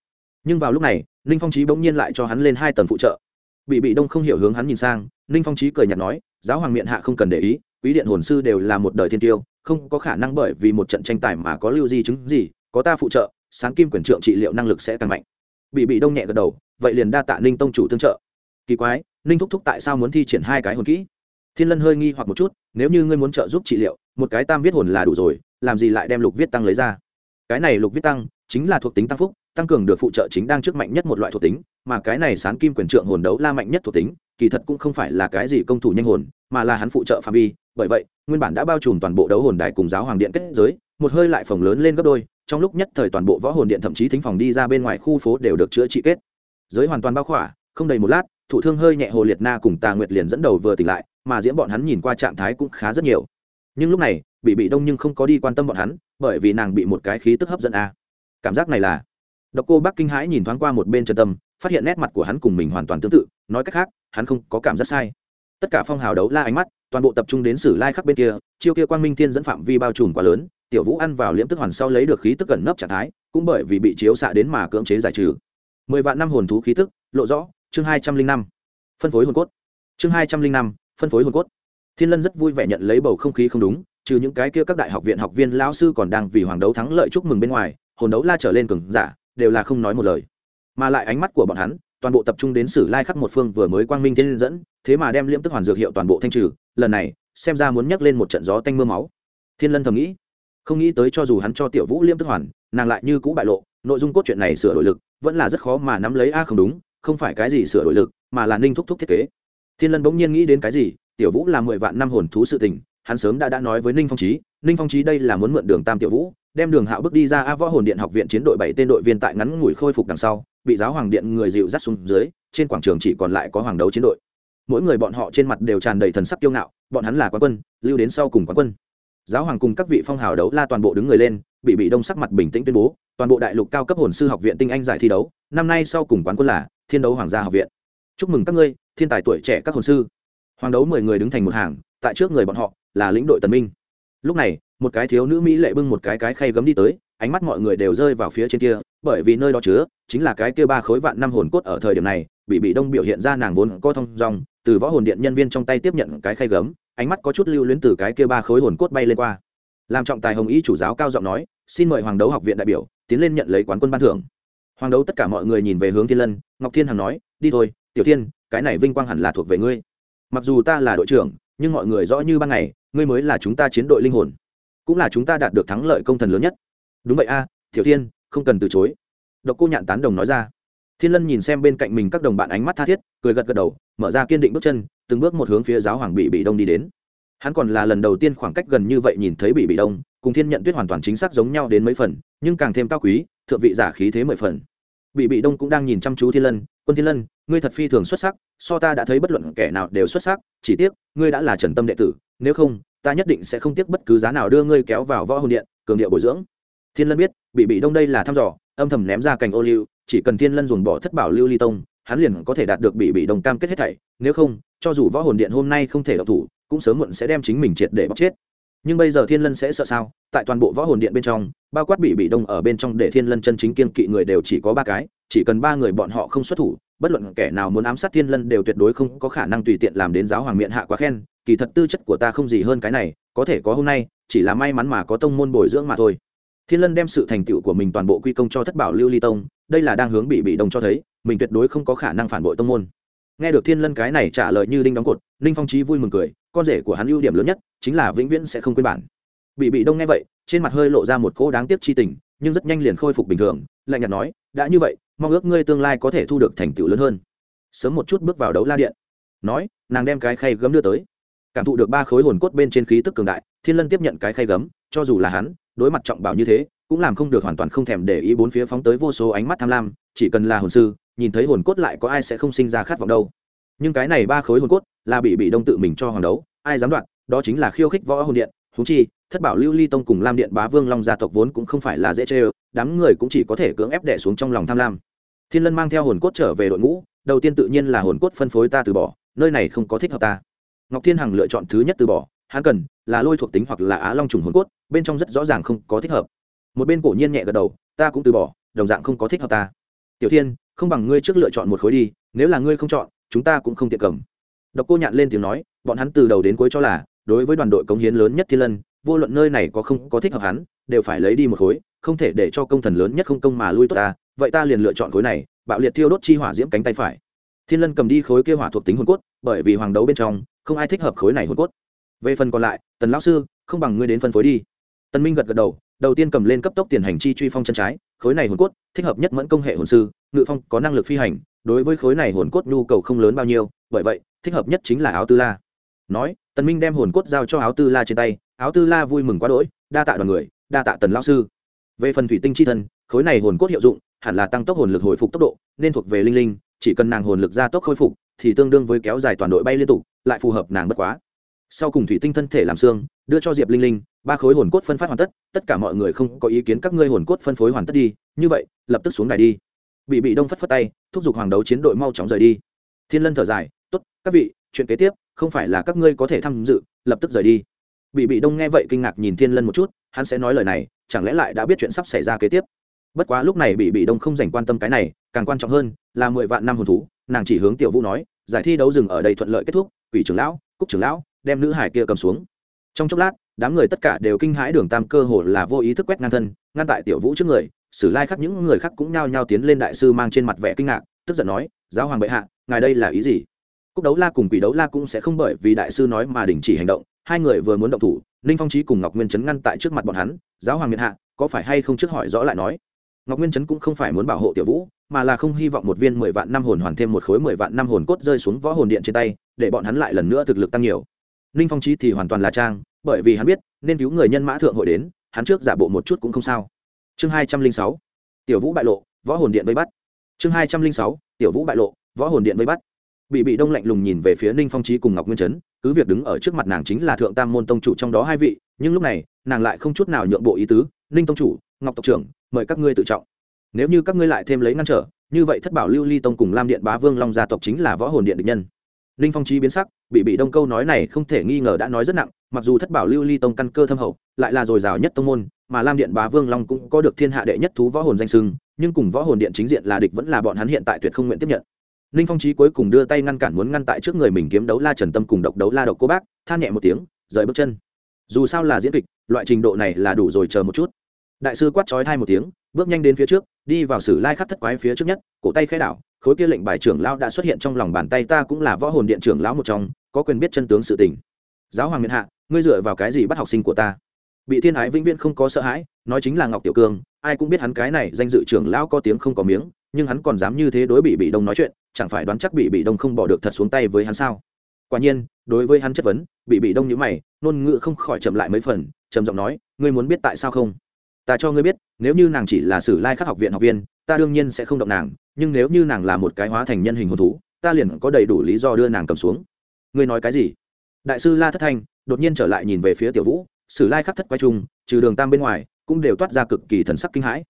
Nhưng vào lúc này, ninh phong trí bỗng nhiên lại cho hắn lên hai tầng phụ trợ bị bị đông không hiểu hướng hắn nhìn sang, ninh phong trí cười nhạt nói, giáo hoàng miệng hạ không cần để ý, quý điện hồn sư đều là một đời thiên tiêu, không có khả năng bởi vì một trận tranh tài mà có lưu di chứng gì, có ta phụ trợ, sáng kim quyền trượng trị liệu năng lực sẽ càng mạnh. Bị bị đông nhẹ gật đầu, vậy liền đa tạ ninh tông chủ tương trợ. Kỳ quái, ninh thúc thúc tại sao muốn thi triển hai cái hồn kỹ? Thiên lân hơi nghi hoặc một chút, nếu như ngươi muốn trợ giúp trị liệu, một cái tam viết hồn là đủ rồi, làm gì lại đem lục viết tăng lấy ra? Cái này lục viết tăng chính là thuộc tính tăng phúc tăng cường được phụ trợ chính đang trước mạnh nhất một loại thuộc tính, mà cái này sán kim quyền trượng hồn đấu la mạnh nhất thuộc tính, kỳ thật cũng không phải là cái gì công thủ nhanh hồn, mà là hắn phụ trợ phạm vi. Bởi vậy, nguyên bản đã bao trùm toàn bộ đấu hồn đài cùng giáo hoàng điện kết giới, một hơi lại phồng lớn lên gấp đôi, trong lúc nhất thời toàn bộ võ hồn điện thậm chí thính phòng đi ra bên ngoài khu phố đều được chữa trị kết. Giới hoàn toàn bao khỏa, không đầy một lát thủ thương hơi nhẹ hồ liệt na cùng tà nguyệt liền dẫn đầu vừa tỉnh lại, mà diễm bọn hắn nhìn qua trạng thái cũng khá rất nhiều. Nhưng lúc này bị bị đông nhưng không có đi quan tâm bọn hắn, bởi vì nàng bị một cái khí tức hấp dẫn a. Cảm giác này là độc cô bắc kinh hãi nhìn thoáng qua một bên trần tâm, phát hiện nét mặt của hắn cùng mình hoàn toàn tương tự, nói cách khác, hắn không có cảm giác sai. Tất cả phong hào đấu la ánh mắt, toàn bộ tập trung đến sử lai khắc bên kia, chiêu kia quang minh thiên dẫn phạm vi bao trùm quá lớn, tiểu vũ ăn vào liễm tức hoàn sau lấy được khí tức gần nấp trạng thái, cũng bởi vì bị chiếu xạ đến mà cưỡng chế giải trừ. Mười vạn năm hồn thú khí tức, lộ rõ, chương hai trăm linh năm. Phân phối hồn cốt. Chương hai trăm linh năm, phân phối hồn cốt. Thiên lân rất vui vẻ nhận lấy bầu không khí không đúng, trừ những cái kia các đại học viện học viên lão sư còn đang vì hoàng đấu thắng lợi chúc mừng bên ngoài, hồn đấu la trở lên cường giả đều là không nói một lời. Mà lại ánh mắt của bọn hắn, toàn bộ tập trung đến sử lai khắc một phương vừa mới quang minh thiên dẫn, thế mà đem liễm tức hoàn dược hiệu toàn bộ thanh trừ, lần này, xem ra muốn nhắc lên một trận gió tanh mưa máu. Thiên lân thầm nghĩ, không nghĩ tới cho dù hắn cho tiểu vũ liễm tức hoàn, nàng lại như cũ bại lộ, nội dung cốt truyện này sửa đổi lực, vẫn là rất khó mà nắm lấy a à không đúng, không phải cái gì sửa đổi lực, mà là ninh thúc thúc thiết kế. Thiên lân bỗng nhiên nghĩ đến cái gì, tiểu vũ là mười vạn năm hồn thú sự tình hắn sớm đã đã nói với ninh phong trí ninh phong trí đây là muốn mượn đường tam tiểu vũ, đem đường hạo bước đi ra a võ hồn điện học viện chiến đội bảy tên đội viên tại ngắn ngủi khôi phục đằng sau, bị giáo hoàng điện người dịu dắt xuống dưới, trên quảng trường chỉ còn lại có hoàng đấu chiến đội. Mỗi người bọn họ trên mặt đều tràn đầy thần sắc kiêu ngạo, bọn hắn là quán quân, lưu đến sau cùng quán quân. Giáo hoàng cùng các vị phong hào đấu la toàn bộ đứng người lên, bị bị đông sắc mặt bình tĩnh tuyên bố, toàn bộ đại lục cao cấp hồn sư học viện tinh anh giải thi đấu, năm nay sau cùng quán quân là thiên đấu hoàng gia học viện. Chúc mừng các ngươi, thiên tài tuổi trẻ các hồn sư hoàng đấu mười người đứng thành một hàng, tại trước người bọn họ là lĩnh đội tần minh. Lúc này, một cái thiếu nữ mỹ lệ bưng một cái cái khay gấm đi tới, ánh mắt mọi người đều rơi vào phía trên kia, bởi vì nơi đó chứa chính là cái kia ba khối vạn năm hồn cốt ở thời điểm này, bị bị đông biểu hiện ra nàng vốn có thông dòng từ võ hồn điện nhân viên trong tay tiếp nhận cái khay gấm, ánh mắt có chút lưu luyến từ cái kia ba khối hồn cốt bay lên qua. Làm trọng tài hồng ý chủ giáo cao giọng nói, xin mời hoàng đấu học viện đại biểu, tiến lên nhận lấy quán quân ban thưởng. Hoàng đấu tất cả mọi người nhìn về hướng thiên lân, ngọc thiên hằng nói, đi thôi, tiểu thiên, cái này vinh quang hẳn là thuộc về ngươi mặc dù ta là đội trưởng, nhưng mọi người rõ như ban ngày, ngươi mới là chúng ta chiến đội linh hồn. Cũng là chúng ta đạt được thắng lợi công thần lớn nhất. Đúng vậy a, tiểu thiên, không cần từ chối. Độc cô nhạn tán đồng nói ra. Thiên lân nhìn xem bên cạnh mình các đồng bạn ánh mắt tha thiết, cười gật gật đầu, mở ra kiên định bước chân, từng bước một hướng phía giáo hoàng bị bị đông đi đến. Hắn còn là lần đầu tiên khoảng cách gần như vậy nhìn thấy bị bị đông, cùng thiên nhận tuyết hoàn toàn chính xác giống nhau đến mấy phần, nhưng càng thêm cao quý, thượng vị giả khí thế mười phần bị bị đông cũng đang nhìn chăm chú thiên lân, quân thiên lân, ngươi thật phi thường xuất sắc, so ta đã thấy bất luận kẻ nào đều xuất sắc, chỉ tiếc, ngươi đã là trần tâm đệ tử, nếu không, ta nhất định sẽ không tiếc bất cứ giá nào đưa ngươi kéo vào võ hồn điện, cường địa bồi dưỡng. Thiên lân biết, bị bị đông đây là thăm dò, âm thầm ném ra cành ô liu, chỉ cần thiên lân dùng bỏ thất bảo lưu ly tông, hắn liền có thể đạt được bị bị đông cam kết hết thảy, nếu không, cho dù võ hồn điện hôm nay không thể độc thủ, cũng sớm muộn sẽ đem chính mình triệt để bóc chết nhưng bây giờ thiên lân sẽ sợ sao? Tại toàn bộ võ hồn điện bên trong, bao quát bị bị đông ở bên trong để thiên lân chân chính kiên kỵ người đều chỉ có ba cái, chỉ cần ba người bọn họ không xuất thủ, bất luận kẻ nào muốn ám sát thiên lân đều tuyệt đối không có khả năng tùy tiện làm đến giáo hoàng miệng hạ quá khen. Kỳ thật tư chất của ta không gì hơn cái này, có thể có hôm nay, chỉ là may mắn mà có tông môn bồi dưỡng mà thôi. Thiên lân đem sự thành tựu của mình toàn bộ quy công cho thất bảo lưu ly tông, đây là đang hướng bị bị Đông cho thấy, mình tuyệt đối không có khả năng phản bội tông môn. Nghe được thiên lân cái này trả lời như đinh đóng cột, ninh phong trí vui mừng cười, con rể của hắn ưu điểm lớn nhất chính là vĩnh viễn sẽ không quên bản. Bị bị đông nghe vậy, trên mặt hơi lộ ra một cỗ đáng tiếc chi tình, nhưng rất nhanh liền khôi phục bình thường, lạnh nhạt nói, đã như vậy, mong ước ngươi tương lai có thể thu được thành tựu lớn hơn. Sớm một chút bước vào đấu la điện. Nói, nàng đem cái khay gấm đưa tới. Cảm thụ được ba khối hồn cốt bên trên khí tức cường đại, thiên lân tiếp nhận cái khay gấm, cho dù là hắn, đối mặt trọng bảo như thế, cũng làm không được hoàn toàn không thèm để ý bốn phía phóng tới vô số ánh mắt tham lam, chỉ cần là hồn sư, nhìn thấy hồn cốt lại có ai sẽ không sinh ra khát vọng đâu. Nhưng cái này ba khối hồn cốt là bị bị đông tự mình cho hoàng đấu, ai dám đoạt đó chính là khiêu khích võ hồn điện thú chi, thất bảo lưu ly tông cùng lam điện bá vương long gia tộc vốn cũng không phải là dễ chê ơ, đám người cũng chỉ có thể cưỡng ép đẻ xuống trong lòng tham lam. Thiên lân mang theo hồn cốt trở về đội ngũ, đầu tiên tự nhiên là hồn cốt phân phối ta từ bỏ, nơi này không có thích hợp ta. Ngọc thiên hằng lựa chọn thứ nhất từ bỏ, hắn cần là lôi thuộc tính hoặc là á long trùng hồn cốt, bên trong rất rõ ràng không có thích hợp. Một bên cổ nhiên nhẹ gật đầu, ta cũng từ bỏ, đồng dạng không có thích hợp ta. Tiểu thiên, không bằng ngươi trước lựa chọn một khối đi, nếu là ngươi không chọn, chúng ta cũng không tiện cầm. Độc cô nhạn lên tiếng nói, bọn hắn từ đầu đến cuối cho là đối với đoàn đội cống hiến lớn nhất thiên lân, vô luận nơi này có không có thích hợp hắn, đều phải lấy đi một khối, không thể để cho công thần lớn nhất không công mà lui tốt ta, vậy ta liền lựa chọn khối này, bạo liệt thiêu đốt chi hỏa diễm cánh tay phải. Thiên lân cầm đi khối kia hỏa thuộc tính hồn cốt, bởi vì hoàng đấu bên trong, không ai thích hợp khối này hồn cốt. Về phần còn lại, tần lão sư, không bằng ngươi đến phân phối đi. Tần minh gật gật đầu đầu tiên cầm lên cấp tốc tiền hành chi truy phong chân trái, khối này hồn cốt, thích hợp nhất mẫn công hệ hồn sư, ngự phong có năng lực phi hành, đối với khối này hồn cốt nhu cầu không lớn bao nhiêu, bởi vậy, thích hợp nhất chính là áo tư la. Nói tần minh đem hồn cốt giao cho áo tư la trên tay, áo tư la vui mừng quá đỗi, đa tạ đoàn người, đa tạ tần lão sư. Về phần thủy tinh chi thân khối này hồn cốt hiệu dụng, hẳn là tăng tốc hồn lực hồi phục tốc độ, nên thuộc về linh linh, chỉ cần nàng hồn lực gia tốc khôi phục, thì tương đương với kéo dài toàn đội bay liên tục, lại phù hợp nàng bất quá. Sau cùng thủy tinh thân thể làm xương, đưa cho diệp linh linh, ba khối hồn cốt phân phát hoàn tất tất cả mọi người không có ý kiến các ngươi hồn cốt phân phối hoàn tất đi, như vậy, lập tức xuống đài đi. Bị bị đông phất phất tay, thúc giục hoàng đấu chiến đội mau chóng rời đi. Thiên lân thở dài, tốt, các vị, chuyện kế tiếp không phải là các ngươi có thể tham dự, lập tức rời đi. Bị bị đông nghe vậy kinh ngạc nhìn thiên lân một chút, hắn sẽ nói lời này, chẳng lẽ lại đã biết chuyện sắp xảy ra kế tiếp? Bất quá lúc này bị bị đông không dành quan tâm cái này, càng quan trọng hơn là mười vạn năm hồn thú, nàng chỉ hướng tiểu vũ nói, giải thi đấu dừng ở đây thuận lợi kết thúc, quỷ trưởng lão, cúc trưởng lão, đem nữ hải kia cầm xuống. Trong chốc lát, đám người tất cả đều kinh hãi đường tam cơ hồ là vô ý thức quét ngang thân, ngăn tại tiểu vũ trước người, sử lai khắc những người khác cũng nhao nhao tiến lên đại sư mang trên mặt vẻ kinh ngạc, tức giận nói, giáo hoàng bệ hạ, ngài đây là ý gì? Cúc đấu la cùng quỷ đấu la cũng sẽ không bởi vì đại sư nói mà đình chỉ hành động, hai người vừa muốn động thủ, ninh phong trí cùng ngọc nguyên chấn ngăn tại trước mặt bọn hắn, giáo hoàng Miệt hạ, có phải hay không trước hỏi rõ lại nói? Ngọc nguyên chấn cũng không phải muốn bảo hộ tiểu vũ, mà là không hy vọng một viên mười vạn năm hồn hoàn thêm một khối mười vạn năm hồn cốt rơi xuống võ hồn điện trên tay, để bọn hắn lại lần nữa thực lực tăng nhiều. Ninh phong trí thì hoàn toàn là trang, bởi vì hắn biết, nên cứu người nhân mã thượng hội đến, hắn trước giả bộ một chút cũng không sao. Chương hai trăm linh sáu, tiểu vũ bại lộ, võ hồn điện vây bắt. Chương hai trăm linh sáu, tiểu vũ bại lộ, võ hồn điện vây bắt bị bị đông lạnh lùng nhìn về phía ninh phong trí cùng ngọc nguyên trấn, cứ việc đứng ở trước mặt nàng chính là thượng tam môn tông chủ trong đó hai vị, nhưng lúc này, nàng lại không chút nào nhượng bộ ý tứ, ninh tông chủ, ngọc tộc trưởng, mời các ngươi tự trọng. Nếu như các ngươi lại thêm lấy ngăn trở, như vậy thất bảo lưu ly tông cùng lam điện bá vương long gia tộc chính là võ hồn điện địch nhân. Ninh phong trí biến sắc, bị bị đông câu nói này không thể nghi ngờ đã nói rất nặng, mặc dù thất bảo lưu ly tông căn cơ thâm hậu, lại là dồi dào nhất tông môn, mà lam điện bá vương long cũng có được thiên hạ đệ nhất thú võ hồn danh sưng, nhưng cùng võ hồn điện chính diện là địch vẫn là bọn hắn hiện tại tuyệt không nguyện tiếp nhận ninh phong trí cuối cùng đưa tay ngăn cản muốn ngăn tại trước người mình kiếm đấu la trần tâm cùng độc đấu la độc cô bác, than nhẹ một tiếng, rời bước chân. Dù sao là diễn kịch, loại trình độ này là đủ rồi chờ một chút. Đại sư quát trói thai một tiếng, bước nhanh đến phía trước, đi vào sử lai khắc thất quái phía trước nhất, cổ tay khai đảo, khối kia lệnh bài trưởng lão đã xuất hiện trong lòng bàn tay ta cũng là võ hồn điện trưởng lão một trong, có quyền biết chân tướng sự tình. Giáo hoàng miền hạ, ngươi dựa vào cái gì bắt học sinh của ta? Bị thiên ái vĩnh viễn không có sợ hãi, nói chính là ngọc tiểu cương, ai cũng biết hắn cái này danh dự trưởng lão có tiếng không có miếng, nhưng hắn còn dám như thế đối bị bị đông nói chuyện chẳng phải đoán chắc bị bị đông không bỏ được thật xuống tay với hắn sao? Quả nhiên đối với hắn chất vấn bị bị đông nhữ mày nôn ngữ không khỏi chậm lại mấy phần trầm giọng nói ngươi muốn biết tại sao không? Ta cho ngươi biết nếu như nàng chỉ là sử lai khắc học viện học viên ta đương nhiên sẽ không động nàng nhưng nếu như nàng là một cái hóa thành nhân hình hồn thú ta liền có đầy đủ lý do đưa nàng cầm xuống. Ngươi nói cái gì? Đại sư la thất thanh đột nhiên trở lại nhìn về phía tiểu vũ sử lai khắc thất quay trung, trừ đường tam bên ngoài cũng đều toát ra cực kỳ thần sắc kinh hãi.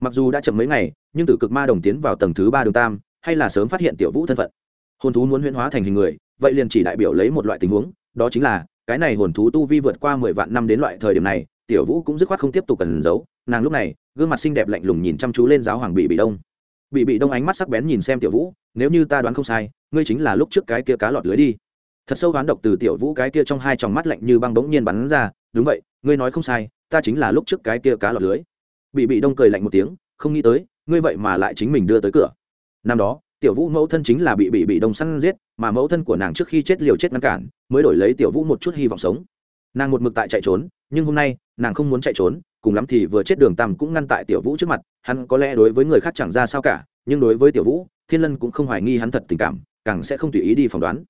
Mặc dù đã chậm mấy ngày nhưng từ cực ma đồng tiến vào tầng thứ ba đường tam hay là sớm phát hiện tiểu vũ thân phận? Hồn thú muốn huyễn hóa thành hình người, vậy liền chỉ đại biểu lấy một loại tình huống, đó chính là, cái này hồn thú tu vi vượt qua mười vạn năm đến loại thời điểm này, tiểu vũ cũng dứt khoát không tiếp tục cần giấu, nàng lúc này, gương mặt xinh đẹp lạnh lùng nhìn chăm chú lên giáo hoàng bị bị đông. Bị bị đông ánh mắt sắc bén nhìn xem tiểu vũ, nếu như ta đoán không sai, ngươi chính là lúc trước cái kia cá lọt lưới đi. Thật sâu đoán độc từ tiểu vũ cái kia trong hai tròng mắt lạnh như băng bỗng nhiên bắn ra, đúng vậy, ngươi nói không sai, ta chính là lúc trước cái kia cá lọt lưới. Bị bị đông cười lạnh một tiếng, không nghĩ tới, ngươi vậy mà lại chính mình đưa tới cửa năm đó, tiểu vũ mẫu thân chính là bị bị bị đông săn giết, mà mẫu thân của nàng trước khi chết liều chết ngăn cản, mới đổi lấy tiểu vũ một chút hy vọng sống. Nàng một mực tại chạy trốn, nhưng hôm nay, nàng không muốn chạy trốn, cùng lắm thì vừa chết đường tam cũng ngăn tại tiểu vũ trước mặt, hắn có lẽ đối với người khác chẳng ra sao cả, nhưng đối với tiểu vũ, thiên lân cũng không hoài nghi hắn thật tình cảm, càng sẽ không tùy ý đi phỏng đoán.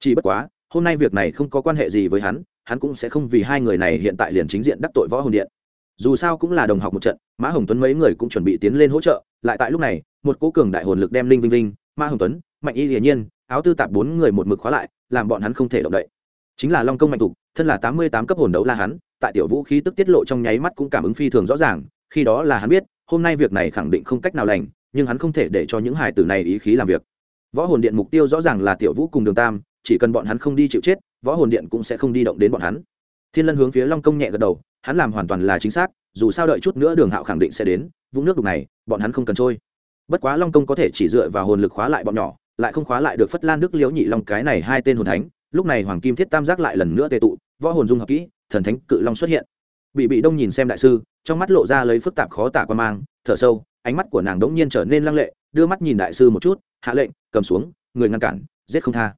Chỉ bất quá, hôm nay việc này không có quan hệ gì với hắn hắn cũng sẽ không vì hai người này hiện tại liền chính diện đắc tội võ hồn điện. Dù sao cũng là đồng học một trận, mã hồng tuấn mấy người cũng chuẩn bị tiến lên hỗ trợ, lại tại lúc này một cố cường đại hồn lực đem linh vinh linh ma hồng tuấn, mạnh y hiển nhiên, áo tư tạp bốn người một mực khóa lại, làm bọn hắn không thể động đậy. Chính là long công mạnh tục, thân là tám mươi tám cấp hồn đấu la hắn, tại tiểu vũ khí tức tiết lộ trong nháy mắt cũng cảm ứng phi thường rõ ràng, khi đó là hắn biết, hôm nay việc này khẳng định không cách nào lành, nhưng hắn không thể để cho những hài tử này ý khí làm việc. Võ hồn điện mục tiêu rõ ràng là tiểu vũ cùng đường tam, chỉ cần bọn hắn không đi chịu chết, võ hồn điện cũng sẽ không đi động đến bọn hắn. Thiên lân hướng phía long công nhẹ gật đầu, hắn làm hoàn toàn là chính xác, dù sao đợi chút nữa đường hạo khẳng định sẽ đến, vũng nước đục này, bọn hắn không cần trôi bất quá long công có thể chỉ dựa vào hồn lực khóa lại bọn nhỏ, lại không khóa lại được phất lan đức liễu nhị long cái này hai tên hồn thánh, lúc này hoàng kim thiết tam giác lại lần nữa tệ tụ, võ hồn dung hợp kỹ, thần thánh cự long xuất hiện. Bị bị đông nhìn xem đại sư, trong mắt lộ ra lấy phức tạp khó tả quan mang, thở sâu, ánh mắt của nàng đống nhiên trở nên lăng lệ, đưa mắt nhìn đại sư một chút, hạ lệnh, cầm xuống, người ngăn cản, giết không tha.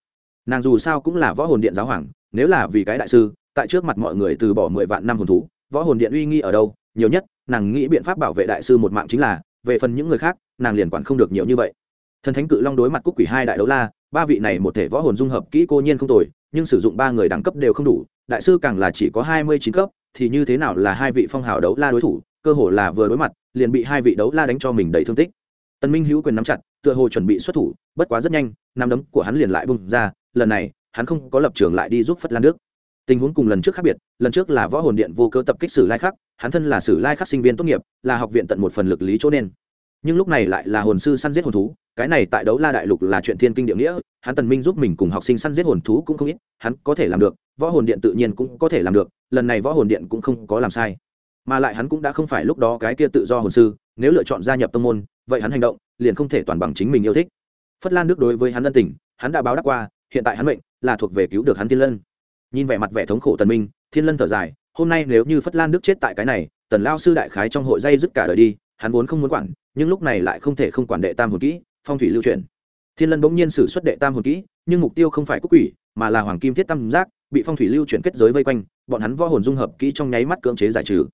Nàng dù sao cũng là võ hồn điện giáo hoàng, nếu là vì cái đại sư, tại trước mặt mọi người từ bỏ mười vạn năm hồn thú, võ hồn điện uy nghi ở đâu, nhiều nhất, nàng nghĩ biện pháp bảo vệ đại sư một mạng chính là, về phần những người khác nàng liền quản không được nhiều như vậy. Thần thánh cự long đối mặt cúc quỷ hai đại đấu la, ba vị này một thể võ hồn dung hợp kỹ cô nhiên không tồi, nhưng sử dụng ba người đẳng cấp đều không đủ, đại sư càng là chỉ có hai mươi chín cấp, thì như thế nào là hai vị phong hào đấu la đối thủ, cơ hồ là vừa đối mặt, liền bị hai vị đấu la đánh cho mình đầy thương tích. Tân minh hữu quyền nắm chặt, tựa hồ chuẩn bị xuất thủ, bất quá rất nhanh nắm đấm của hắn liền lại bung ra, lần này, hắn không có lập trường lại đi giúp phất lan nước tình huống cùng lần trước khác biệt, lần trước là võ hồn điện vô cơ tập kích sử lai khắc, hắn thân là sử lai khắc sinh viên tốt nghiệp, là học viện tận một phần lực lý chỗ nên nhưng lúc này lại là hồn sư săn giết hồn thú, cái này tại đấu la đại lục là chuyện thiên kinh địa nghĩa, hắn tần minh giúp mình cùng học sinh săn giết hồn thú cũng không ít, hắn có thể làm được, võ hồn điện tự nhiên cũng có thể làm được, lần này võ hồn điện cũng không có làm sai. Mà lại hắn cũng đã không phải lúc đó cái kia tự do hồn sư, nếu lựa chọn gia nhập tông môn, vậy hắn hành động liền không thể toàn bằng chính mình yêu thích. Phất lan đức đối với hắn ân tình, hắn đã báo đáp qua, hiện tại hắn mệnh là thuộc về cứu được hắn thiên lân. Nhìn vẻ mặt vẻ thống khổ tần minh, thiên lân thở dài, hôm nay nếu như phất lan đức chết tại cái này, tần lao sư đại khái trong hội dây dứt cả đời đi, hắn vốn không muốn quản nhưng lúc này lại không thể không quản đệ tam hồn kỹ, phong thủy lưu truyền. Thiên lân bỗng nhiên xử xuất đệ tam hồn kỹ, nhưng mục tiêu không phải quốc quỷ, mà là hoàng kim thiết tam giác, bị phong thủy lưu chuyển kết giới vây quanh, bọn hắn võ hồn dung hợp kỹ trong nháy mắt cưỡng chế giải trừ.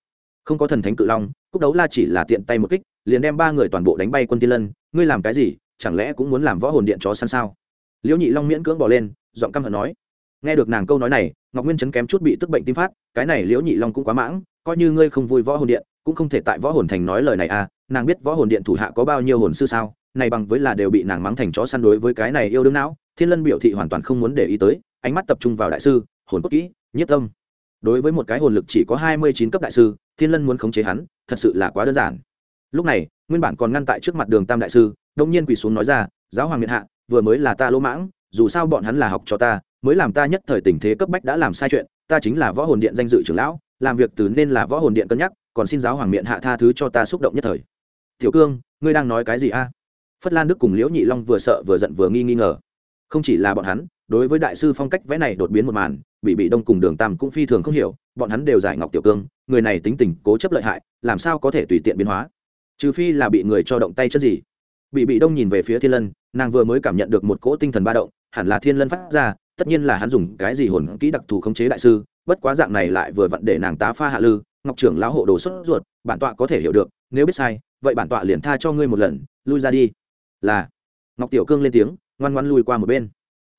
Không có thần thánh cự long, cúc đấu la chỉ là tiện tay một kích, liền đem ba người toàn bộ đánh bay quân thiên lân, ngươi làm cái gì, chẳng lẽ cũng muốn làm võ hồn điện chó săn sao? Liễu nhị long miễn cưỡng bỏ lên, giọng căm hận nói. Nghe được nàng câu nói này, ngọc nguyên chấn kém chút bị tức bệnh tim phát, cái này liễu nhị long cũng quá mãng, coi như ngươi không vui võ hồn điện, cũng không thể tại võ hồn thành nói lời này à nàng biết võ hồn điện thủ hạ có bao nhiêu hồn sư sao? Này bằng với là đều bị nàng mắng thành chó săn đối với cái này yêu đương não, thiên lân biểu thị hoàn toàn không muốn để ý tới, ánh mắt tập trung vào đại sư, hồn cốt kỹ nhất tâm. Đối với một cái hồn lực chỉ có hai mươi chín cấp đại sư, thiên lân muốn khống chế hắn, thật sự là quá đơn giản. Lúc này, nguyên bản còn ngăn tại trước mặt đường tam đại sư đông nhiên quỳ xuống nói ra, giáo hoàng miền hạ, vừa mới là ta lỗ mãng, dù sao bọn hắn là học cho ta, mới làm ta nhất thời tình thế cấp bách đã làm sai chuyện, ta chính là võ hồn điện danh dự trưởng lão, làm việc từ nên là võ hồn điện cân nhắc, còn xin giáo hoàng miệng hạ tha thứ cho ta xúc động nhất thời tiểu cương, ngươi đang nói cái gì a? Phất lan đức cùng liễu nhị long vừa sợ vừa giận vừa nghi nghi ngờ. Không chỉ là bọn hắn, đối với đại sư phong cách vẽ này đột biến một màn bị bị đông cùng đường tam cũng phi thường không hiểu, bọn hắn đều giải ngọc tiểu cương, người này tính tình cố chấp lợi hại, làm sao có thể tùy tiện biến hóa? Trừ phi là bị người cho động tay chân gì. Bị bị đông nhìn về phía thiên lân, nàng vừa mới cảm nhận được một cỗ tinh thần ba động, hẳn là thiên lân phát ra, tất nhiên là hắn dùng cái gì hồn kỹ đặc thù khống chế đại sư, bất quá dạng này lại vừa vặn để nàng tá pha hạ lư, ngọc trưởng lão hộ đồ xuất ruột, bản tọa có thể hiểu được, nếu biết sai vậy bản tọa liền tha cho ngươi một lần, lui ra đi. Là. Ngọc tiểu cương lên tiếng, ngoan ngoan lui qua một bên.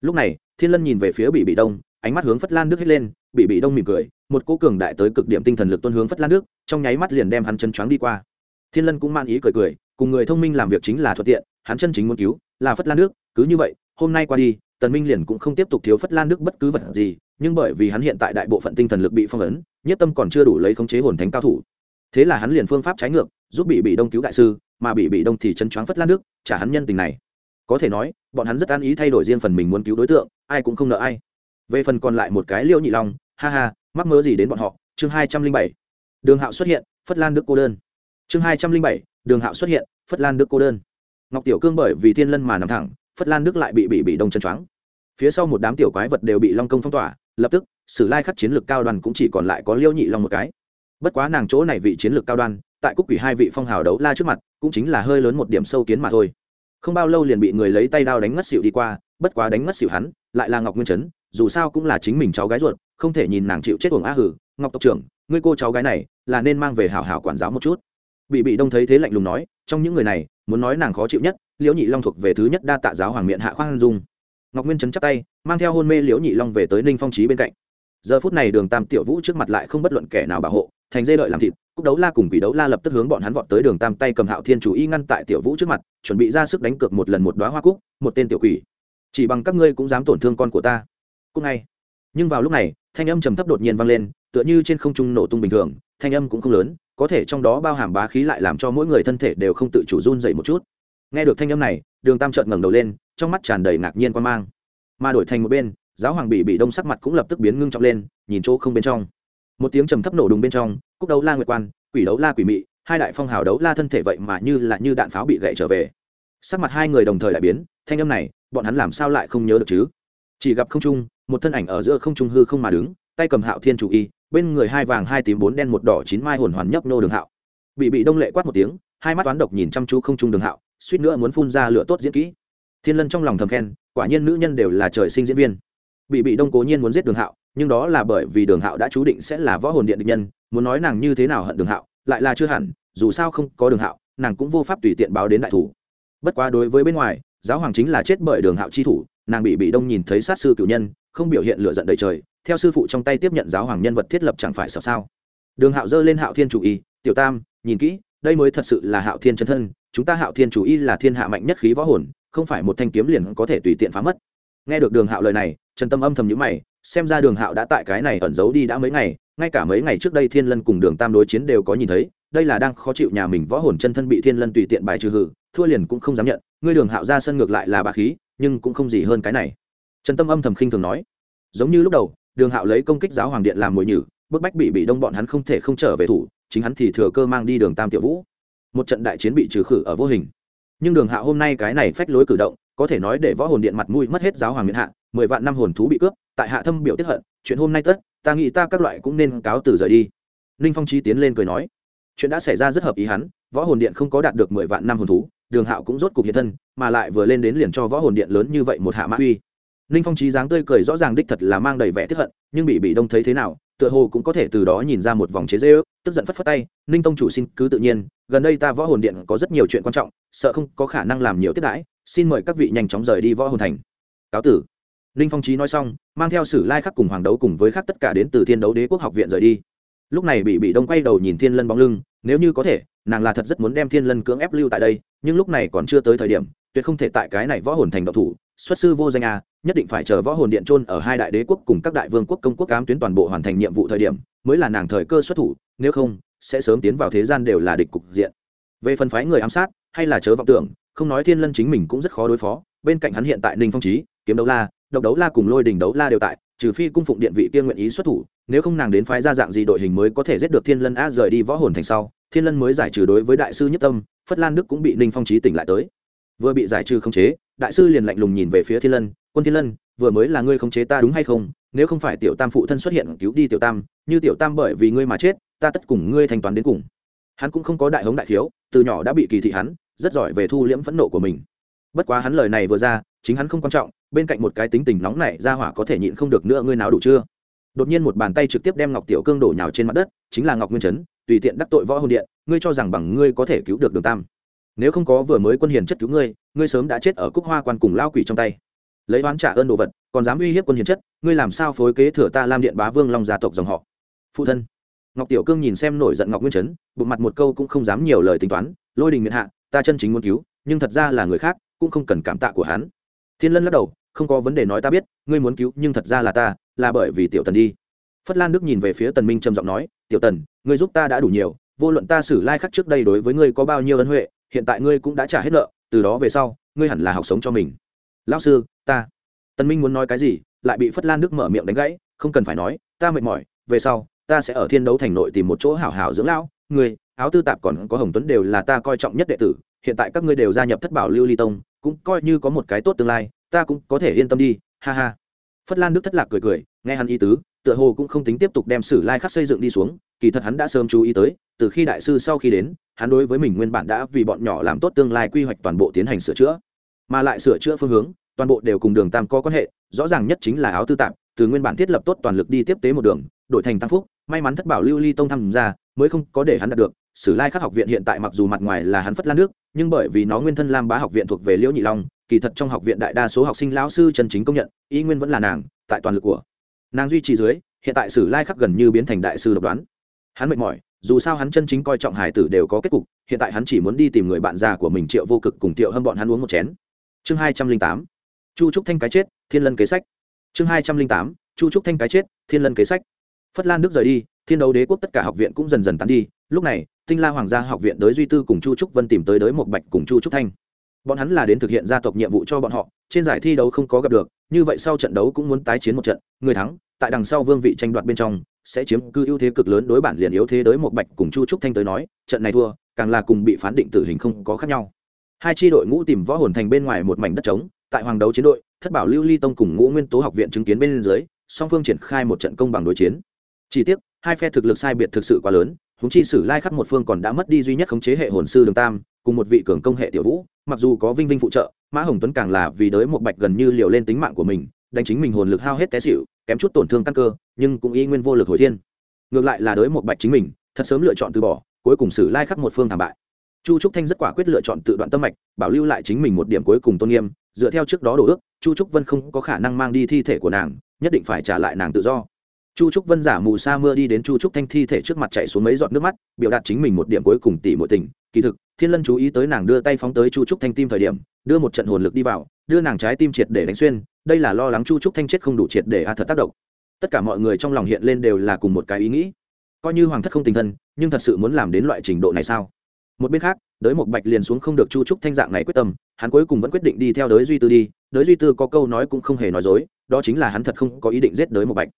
Lúc này, thiên lân nhìn về phía bị bị đông, ánh mắt hướng phất lan nước hết lên bị bị đông mỉm cười, một cô cường đại tới cực điểm tinh thần lực tuân hướng phất lan nước trong nháy mắt liền đem hắn chân choáng đi qua. Thiên lân cũng man ý cười cười, cùng người thông minh làm việc chính là thuận tiện, hắn chân chính muốn cứu là phất lan nước cứ như vậy, hôm nay qua đi, tần minh liền cũng không tiếp tục thiếu phất lan nước bất cứ vật gì, nhưng bởi vì hắn hiện tại đại bộ phận tinh thần lực bị phong ấn, nhất tâm còn chưa đủ lấy khống chế hồn thánh cao thủ thế là hắn liền phương pháp trái ngược, giúp bị bị đông cứu đại sư, mà bị bị đông thì chân choáng phất lan nước, trả hắn nhân tình này. Có thể nói, bọn hắn rất an ý thay đổi riêng phần mình muốn cứu đối tượng, ai cũng không nợ ai. Về phần còn lại một cái liêu nhị long, ha ha, mắc mớ gì đến bọn họ, chương hai trăm linh bảy. Đường hạo xuất hiện, phất lan đức cô đơn. Chương hai trăm linh bảy, đường hạo xuất hiện, phất lan đức cô đơn. Ngọc tiểu cương bởi vì thiên lân mà nằm thẳng, phất lan đức lại bị bị bị đông chân choáng. Phía sau một đám tiểu quái vật đều bị long công phong tỏa, lập tức, sử lai khắc chiến lược cao đoàn cũng chỉ còn lại có liêu nhị long một cái bất quá nàng chỗ này vị chiến lược cao đoan, tại cúc quỷ hai vị phong hào đấu la trước mặt, cũng chính là hơi lớn một điểm sâu kiến mà thôi. Không bao lâu liền bị người lấy tay đao đánh ngất xỉu đi qua, bất quá đánh ngất xỉu hắn, lại là ngọc nguyên trấn, dù sao cũng là chính mình cháu gái ruột, không thể nhìn nàng chịu chết uổng á hử. Ngọc tộc trưởng, ngươi cô cháu gái này, là nên mang về hảo hảo quản giáo một chút. Bị bị đông thấy thế lạnh lùng nói, trong những người này, muốn nói nàng khó chịu nhất, liễu nhị long thuộc về thứ nhất đa tạ giáo hoàng miệng hạ khoan dung. Ngọc nguyên trấn chắp tay, mang theo hôn mê liễu nhị long về tới ninh phong trí bên cạnh. Giờ phút này đường tam tiểu vũ trước mặt lại không bất luận kẻ nào bảo hộ thành dây đợi làm thịt, cúc đấu la cùng quỷ đấu la lập tức hướng bọn hắn vọt tới đường tam tay cầm hạo thiên chủ y ngăn tại tiểu vũ trước mặt, chuẩn bị ra sức đánh cược một lần một đoá hoa cúc, một tên tiểu quỷ. Chỉ bằng các ngươi cũng dám tổn thương con của ta. Cúc ngay. Nhưng vào lúc này, thanh âm trầm thấp đột nhiên vang lên, tựa như trên không trung nổ tung bình thường, thanh âm cũng không lớn, có thể trong đó bao hàm bá khí lại làm cho mỗi người thân thể đều không tự chủ run dậy một chút. Nghe được thanh âm này, đường tam trợn ngẩng đầu lên, trong mắt tràn đầy ngạc nhiên quan mang. Mà đổi thành một bên, giáo hoàng bị bị đông sắc mặt cũng lập tức biến ngưng trọng lên, nhìn chỗ không bên trong một tiếng trầm thấp nổ đùng bên trong, cúc đấu la nguyệt quan, quỷ đấu la quỷ mị, hai đại phong hào đấu la thân thể vậy mà như là như đạn pháo bị gậy trở về. Sắc mặt hai người đồng thời đại biến, thanh âm này, bọn hắn làm sao lại không nhớ được chứ? Chỉ gặp không trung, một thân ảnh ở giữa không trung hư không mà đứng, tay cầm hạo thiên chủ y, bên người hai vàng hai tím bốn đen một đỏ chín mai hồn hoàn nhấp nô đường hạo. Bị bị đông lệ quát một tiếng, hai mắt toán độc nhìn chăm chú không trung đường hạo, suýt nữa muốn phun ra lửa tốt diễn kỹ. Thiên lân trong lòng thầm khen, quả nhiên nữ nhân đều là trời sinh diễn viên bị bị đông cố nhiên muốn giết đường hạo, nhưng đó là bởi vì đường hạo đã chú định sẽ là võ hồn điện địch nhân, muốn nói nàng như thế nào hận đường hạo, lại là chưa hẳn, dù sao không có đường hạo, nàng cũng vô pháp tùy tiện báo đến đại thủ. Bất quá đối với bên ngoài, giáo hoàng chính là chết bởi đường hạo chi thủ, nàng bị bị đông nhìn thấy sát sư cựu nhân, không biểu hiện lựa giận đầy trời, theo sư phụ trong tay tiếp nhận giáo hoàng nhân vật thiết lập chẳng phải sợ sao. Đường hạo dơ lên hạo thiên chủ y, tiểu tam, nhìn kỹ, đây mới thật sự là hạo thiên chân thân, chúng ta hạo thiên chủ y là thiên hạ mạnh nhất khí võ hồn, không phải một thanh kiếm liền có thể tùy tiện phá mất nghe được đường hạo lời này, trần tâm âm thầm nhữ mày, xem ra đường hạo đã tại cái này ẩn giấu đi đã mấy ngày, ngay cả mấy ngày trước đây thiên lân cùng đường tam đối chiến đều có nhìn thấy, đây là đang khó chịu nhà mình võ hồn chân thân bị thiên lân tùy tiện bài trừ hử, thua liền cũng không dám nhận, ngươi đường hạo ra sân ngược lại là bà khí, nhưng cũng không gì hơn cái này. Trần tâm âm thầm khinh thường nói, giống như lúc đầu, đường hạo lấy công kích giáo hoàng điện làm mồi nhử, bức bách bị bị đông bọn hắn không thể không trở về thủ, chính hắn thì thừa cơ mang đi đường tam tiểu vũ. Một trận đại chiến bị trừ khử ở vô hình. Nhưng đường hạo hôm nay cái này phách lối cử động có thể nói để võ hồn điện mặt mũi mất hết giáo hoàng miễn hạ, mười vạn năm hồn thú bị cướp, tại hạ thâm biểu tiếp hận, chuyện hôm nay tất, ta nghĩ ta các loại cũng nên cáo từ rời đi. Ninh phong trí tiến lên cười nói, chuyện đã xảy ra rất hợp ý hắn, võ hồn điện không có đạt được mười vạn năm hồn thú, đường hạo cũng rốt cục hiện thân, mà lại vừa lên đến liền cho võ hồn điện lớn như vậy một hạ mã uy. Ninh phong trí dáng tươi cười rõ ràng đích thật là mang đầy vẻ tiếp hận, nhưng bị bị đông thấy thế nào, tựa hồ cũng có thể từ đó nhìn ra một vòng chế dễ ước, tức giận phất phất tay, ninh tông chủ xin cứ tự nhiên, gần đây ta võ hồn điện có rất nhiều chuyện quan trọng, sợ không có khả năng làm nhiều tiết đãi xin mời các vị nhanh chóng rời đi võ hồn thành. Cáo tử. Ninh phong trí nói xong, mang theo sử lai khắc cùng hoàng đấu cùng với khắc tất cả đến từ thiên đấu đế quốc học viện rời đi. Lúc này bị bị đông quay đầu nhìn thiên lân bóng lưng, nếu như có thể, nàng là thật rất muốn đem thiên lân cưỡng ép lưu tại đây, nhưng lúc này còn chưa tới thời điểm, tuyệt không thể tại cái này võ hồn thành độc thủ, xuất sư vô danh a, nhất định phải chờ võ hồn điện trôn ở hai đại đế quốc cùng các đại vương quốc công quốc cám tuyến toàn bộ hoàn thành nhiệm vụ thời điểm, mới là nàng thời cơ xuất thủ, nếu không, sẽ sớm tiến vào thế gian đều là địch cục diện. Về phần phái người ám sát, hay là chớ vọng tưởng không nói thiên lân chính mình cũng rất khó đối phó, bên cạnh hắn hiện tại ninh phong trí kiếm đấu la, độc đấu la cùng lôi đình đấu la đều tại, trừ phi cung phụng điện vị tiên nguyện ý xuất thủ, nếu không nàng đến phái ra dạng gì đội hình mới có thể giết được thiên lân a rời đi võ hồn thành sau, thiên lân mới giải trừ đối với đại sư nhất tâm, phất lan đức cũng bị ninh phong trí tỉnh lại tới. Vừa bị giải trừ khống chế, đại sư liền lạnh lùng nhìn về phía thiên lân, quân thiên lân, vừa mới là ngươi khống chế ta đúng hay không? Nếu không phải tiểu tam phụ thân xuất hiện cứu đi tiểu tam, như tiểu tam bởi vì ngươi mà chết, ta tất cùng ngươi thanh toán đến cùng. Hắn cũng không có đại hống đại khiếu, từ nhỏ đã bị kỳ thị hắn rất giỏi về thu liễm phẫn nộ của mình. Bất quá hắn lời này vừa ra, chính hắn không quan trọng, bên cạnh một cái tính tình nóng này ra hỏa có thể nhịn không được nữa ngươi nào đủ chưa? Đột nhiên một bàn tay trực tiếp đem ngọc tiểu cương đổ nhào trên mặt đất, chính là ngọc nguyên chấn tùy tiện đắc tội võ hồn điện, ngươi cho rằng bằng ngươi có thể cứu được đường tam. Nếu không có vừa mới quân hiền chất cứu ngươi ngươi sớm đã chết ở cúc hoa quan cùng lao quỷ trong tay. Lấy oán trả ơn đồ vật, còn dám uy hiếp quân hiền chất, ngươi làm sao phối kế thừa ta lam điện bá vương long gia tộc dòng họ? Phụ thân. Ngọc tiểu cương nhìn xem nổi giận ngọc nguyên chấn bụng mặt một câu cũng không dám nhiều lời tính toán, lôi đình miệt hạ ta chân chính muốn cứu, nhưng thật ra là người khác, cũng không cần cảm tạ của hắn. Thiên lân lắc đầu, không có vấn đề nói ta biết, ngươi muốn cứu, nhưng thật ra là ta, là bởi vì tiểu tần đi. Phất lan đức nhìn về phía tần minh trầm giọng nói, tiểu tần, ngươi giúp ta đã đủ nhiều, vô luận ta xử lai khắc trước đây đối với ngươi có bao nhiêu ân huệ, hiện tại ngươi cũng đã trả hết nợ, từ đó về sau, ngươi hẳn là học sống cho mình. Lão sư, ta. Tần minh muốn nói cái gì, lại bị phất lan đức mở miệng đánh gãy, không cần phải nói, ta mệt mỏi, về sau, ta sẽ ở thiên đấu thành nội tìm một chỗ hảo hảo dưỡng lão, ngươi áo tư tạp còn có hồng tuấn đều là ta coi trọng nhất đệ tử, hiện tại các ngươi đều gia nhập thất bảo lưu ly tông, cũng coi như có một cái tốt tương lai, ta cũng có thể yên tâm đi, ha ha. Phất lan đức thất lạc cười cười, nghe hắn ý tứ, tựa hồ cũng không tính tiếp tục đem sử lai khắc xây dựng đi xuống, kỳ thật hắn đã sớm chú ý tới, từ khi đại sư sau khi đến, hắn đối với mình nguyên bản đã vì bọn nhỏ làm tốt tương lai quy hoạch toàn bộ tiến hành sửa chữa. Mà lại sửa chữa phương hướng, toàn bộ đều cùng đường tam có quan hệ, rõ ràng nhất chính là áo tư tạp, từ nguyên bản thiết lập tốt toàn lực đi tiếp tế một đường, đổi thành tăng phúc, may mắn thất bảo lưu ly tông tham gia, mới không có để hắn đạt được sử lai khắc học viện hiện tại mặc dù mặt ngoài là hắn phất lan nước, nhưng bởi vì nó nguyên thân lam bá học viện thuộc về liễu nhị long, kỳ thật trong học viện đại đa số học sinh lão sư chân chính công nhận, y nguyên vẫn là nàng, tại toàn lực của nàng duy trì dưới, hiện tại sử lai khắc gần như biến thành đại sư độc đoán. Hắn mệt mỏi, dù sao hắn chân chính coi trọng hải tử đều có kết cục, hiện tại hắn chỉ muốn đi tìm người bạn già của mình triệu vô cực cùng triệu hâm bọn hắn uống một chén. Chương hai trăm linh tám, chu trúc thanh cái chết, thiên lân kế sách. Chương hai trăm linh tám, chu trúc thanh cái chết, thiên lân kế sách. Phất lan đức rời đi, thiên đấu đế quốc tất cả học viện cũng dần dần tán đi lúc này, tinh la hoàng gia học viện đới duy tư cùng chu trúc vân tìm tới đới một bạch cùng chu trúc thanh. Bọn hắn là đến thực hiện gia tộc nhiệm vụ cho bọn họ, trên giải thi đấu không có gặp được, như vậy sau trận đấu cũng muốn tái chiến một trận, người thắng, tại đằng sau vương vị tranh đoạt bên trong, sẽ chiếm cư ưu thế cực lớn đối bản liền yếu thế đới một bạch cùng chu trúc thanh tới nói, trận này thua, càng là cùng bị phán định tử hình không có khác nhau. Hai tri đội ngũ tìm võ hồn thành bên ngoài một mảnh đất trống, tại hoàng đấu chiến đội, thất bảo lưu ly tông cùng ngũ nguyên tố học viện chứng kiến bên dưới, song phương triển khai một trận công bằng đối chiến. Chỉ tiếc, hai phe thực lực sai biệt thực sự quá lớn húng chi sử lai khắc một phương còn đã mất đi duy nhất khống chế hệ hồn sư đường tam, cùng một vị cường công hệ tiểu vũ, mặc dù có vinh vinh phụ trợ, mã hồng tuấn càng là vì đới một bạch gần như liều lên tính mạng của mình, đánh chính mình hồn lực hao hết té xịu kém chút tổn thương căn cơ, nhưng cũng y nguyên vô lực hồi thiên. Ngược lại là đới một bạch chính mình, thật sớm lựa chọn từ bỏ, cuối cùng sử lai khắc một phương thảm bại. Chu trúc thanh rất quả quyết lựa chọn tự đoạn tâm mạch, bảo lưu lại chính mình một điểm cuối cùng tôn nghiêm, dựa theo trước đó đồ ước, chu trúc vân không có khả năng mang đi thi thể của nàng, nhất định phải trả lại nàng tự do chu trúc vân giả mù sa mưa đi đến chu trúc thanh thi thể trước mặt chạy xuống mấy giọt nước mắt, biểu đạt chính mình một điểm cuối cùng tỉ mỗi tình. Kỳ thực, thiên lân chú ý tới nàng đưa tay phóng tới chu trúc thanh tim thời điểm, đưa một trận hồn lực đi vào, đưa nàng trái tim triệt để đánh xuyên. Đây là lo lắng chu trúc thanh chết không đủ triệt để a thật tác động. Tất cả mọi người trong lòng hiện lên đều là cùng một cái ý nghĩ. Coi như hoàng thất không tình thân, nhưng thật sự muốn làm đến loại trình độ này sao? Một bên khác, đới một bạch liền xuống không được chu trúc thanh dạng này quyết tâm, hắn cuối cùng vẫn quyết định đi theo đới duy tư đi. Đới duy tư có câu nói cũng không hề nói dối, đó chính là hắn thật không có ý định giết đới một bạch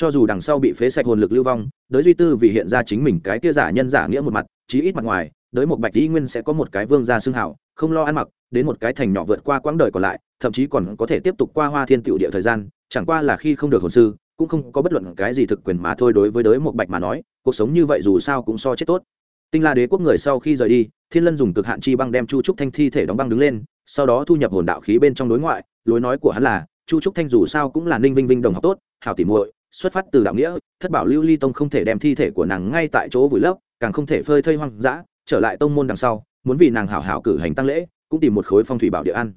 cho dù đằng sau bị phế sạch hồn lực lưu vong, đới duy tư vì hiện ra chính mình cái kia giả nhân giả nghĩa một mặt, chí ít mặt ngoài, đới một bạch dĩ nguyên sẽ có một cái vương gia xương hảo, không lo ăn mặc, đến một cái thành nhỏ vượt qua quãng đời còn lại, thậm chí còn có thể tiếp tục qua hoa thiên tiểu địa thời gian, chẳng qua là khi không được hồn sư, cũng không có bất luận cái gì thực quyền mà thôi đối với đới một bạch mà nói, cuộc sống như vậy dù sao cũng so chết tốt. Tinh la đế quốc người sau khi rời đi, thiên lân dùng cực hạn chi băng đem chu trúc thanh thi thể đóng băng đứng lên, sau đó thu nhập hồn đạo khí bên trong đối ngoại, lối nói của hắn là, chu trúc thanh dù sao cũng là ninh vinh vinh đồng học tốt, hảo tỉ muội xuất phát từ đạo nghĩa, thất bảo lưu ly tông không thể đem thi thể của nàng ngay tại chỗ vùi lấp, càng không thể phơi thây hoang dã, trở lại tông môn đằng sau, muốn vì nàng hảo hảo cử hành tăng lễ, cũng tìm một khối phong thủy bảo địa ăn.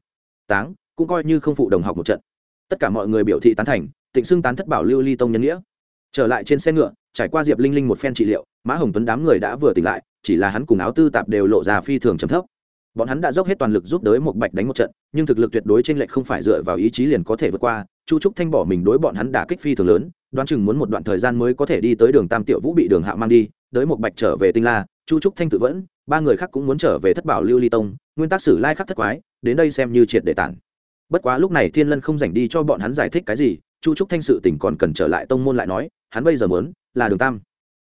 Táng, cũng coi như không phụ đồng học một trận. Tất cả mọi người biểu thị tán thành, tịnh xưng tán thất bảo lưu ly tông nhân nghĩa. Trở lại trên xe ngựa, trải qua diệp linh linh một phen trị liệu, mã hồng tuấn đám người đã vừa tỉnh lại, chỉ là hắn cùng áo tư tạp đều lộ ra phi thường trầm thấp. Bọn hắn đã dốc hết toàn lực giúp đới một bạch đánh một trận, nhưng thực lực tuyệt đối trên lệch không phải dựa vào ý chí liền có thể vượt qua chu trúc thanh bỏ mình đối bọn hắn đả kích phi thường lớn, đoán chừng muốn một đoạn thời gian mới có thể đi tới đường tam tiểu vũ bị đường hạ mang đi tới một bạch trở về tinh la, chu trúc thanh tự vẫn, ba người khác cũng muốn trở về thất bảo lưu ly tông, nguyên tắc sử lai khắc thất quái, đến đây xem như triệt để tản. Bất quá lúc này thiên lân không dành đi cho bọn hắn giải thích cái gì, chu trúc thanh sự tỉnh còn cần trở lại tông môn lại nói, hắn bây giờ muốn là đường tam.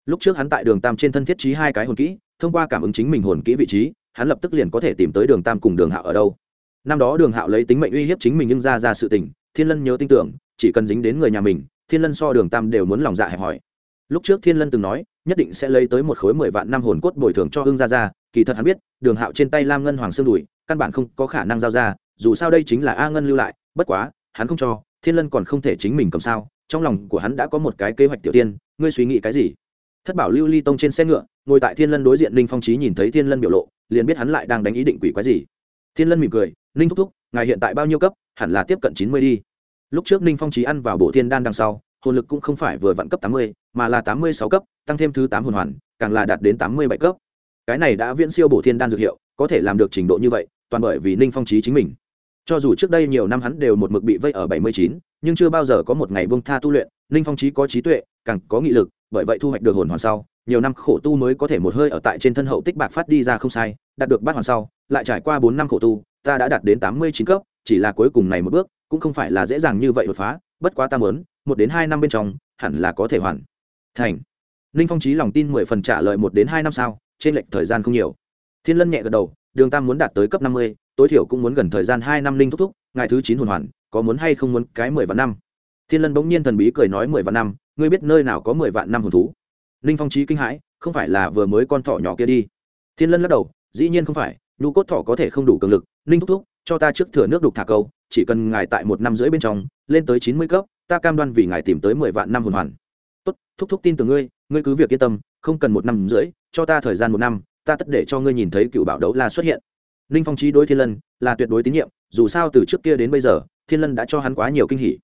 Lúc trước hắn tại đường tam trên thân thiết trí hai cái hồn kỹ, thông qua cảm ứng chính mình hồn kỹ vị trí, hắn lập tức liền có thể tìm tới đường tam cùng đường hạo ở đâu. Năm đó đường hạo lấy tính mệnh uy hiếp chính mình nhưng ra ra sự tình thiên lân nhớ tin tưởng, chỉ cần dính đến người nhà mình, thiên lân so đường tam đều muốn lòng dạ hẹp hòi. Lúc trước thiên lân từng nói, nhất định sẽ lấy tới một khối mười vạn năm hồn cốt bồi thường cho Hương gia gia, kỳ thật hắn biết, đường hạo trên tay lam ngân hoàng sương đùi, căn bản không có khả năng giao ra, dù sao đây chính là a ngân lưu lại, bất quá, hắn không cho, thiên lân còn không thể chính mình cầm sao, trong lòng của hắn đã có một cái kế hoạch tiểu tiên, ngươi suy nghĩ cái gì? Thất bảo lưu ly tông trên xe ngựa, ngồi tại thiên lân đối diện ninh phong trí nhìn thấy thiên lân biểu lộ, liền biết hắn lại đang đánh ý định quỷ quái gì. Thiên lân mỉm cười, ninh thúc thúc ngài hiện tại bao nhiêu cấp, hẳn là tiếp cận chín mươi đi. Lúc trước ninh phong trí ăn vào bộ thiên đan đằng sau, hồn lực cũng không phải vừa vặn cấp tám mươi, mà là tám mươi sáu cấp, tăng thêm thứ tám hồn hoàn, càng là đạt đến tám mươi bảy cấp. Cái này đã viễn siêu bổ thiên đan dược hiệu, có thể làm được trình độ như vậy, toàn bởi vì ninh phong trí chính mình. Cho dù trước đây nhiều năm hắn đều một mực bị vây ở bảy mươi chín, nhưng chưa bao giờ có một ngày bông tha tu luyện, ninh phong trí có trí tuệ, càng có nghị lực, bởi vậy thu hoạch được hồn hoàn sau, nhiều năm khổ tu mới có thể một hơi ở tại trên thân hậu tích bạc phát đi ra không sai, đạt được bát hoàn sau, lại trải qua bốn năm khổ tu ta đã đạt đến tám mươi chín cấp, chỉ là cuối cùng này một bước, cũng không phải là dễ dàng như vậy đột phá, bất quá ta muốn, một đến hai năm bên trong, hẳn là có thể hoàn thành. Ninh phong trí lòng tin mười phần trả lời một đến hai năm sau, trên lệch thời gian không nhiều. Thiên lân nhẹ gật đầu, đường tam muốn đạt tới cấp năm mươi, tối thiểu cũng muốn gần thời gian hai năm linh thúc thúc, ngài thứ chín hồn hoàn, có muốn hay không muốn cái mười vạn năm? Thiên lân bỗng nhiên thần bí cười nói mười vạn năm, ngươi biết nơi nào có mười vạn năm hồn thú? Ninh phong trí kinh hãi, không phải là vừa mới con thỏ nhỏ kia đi. Thiên lân lắc đầu, dĩ nhiên không phải nhu cốt thỏ có thể không đủ cường lực, ninh thúc thúc, cho ta trước thừa nước đục thả câu, chỉ cần ngài tại một năm rưỡi bên trong, lên tới chín mươi cấp, ta cam đoan vì ngài tìm tới mười vạn năm hồn hoàn. Tốt, thúc thúc tin tưởng ngươi ngươi cứ việc yên tâm, không cần một năm rưỡi, cho ta thời gian một năm, ta tất để cho ngươi nhìn thấy cựu bảo đấu la xuất hiện. Ninh phong trí đối thiên lân, là tuyệt đối tín nhiệm, dù sao từ trước kia đến bây giờ, thiên lân đã cho hắn quá nhiều kinh hỉ.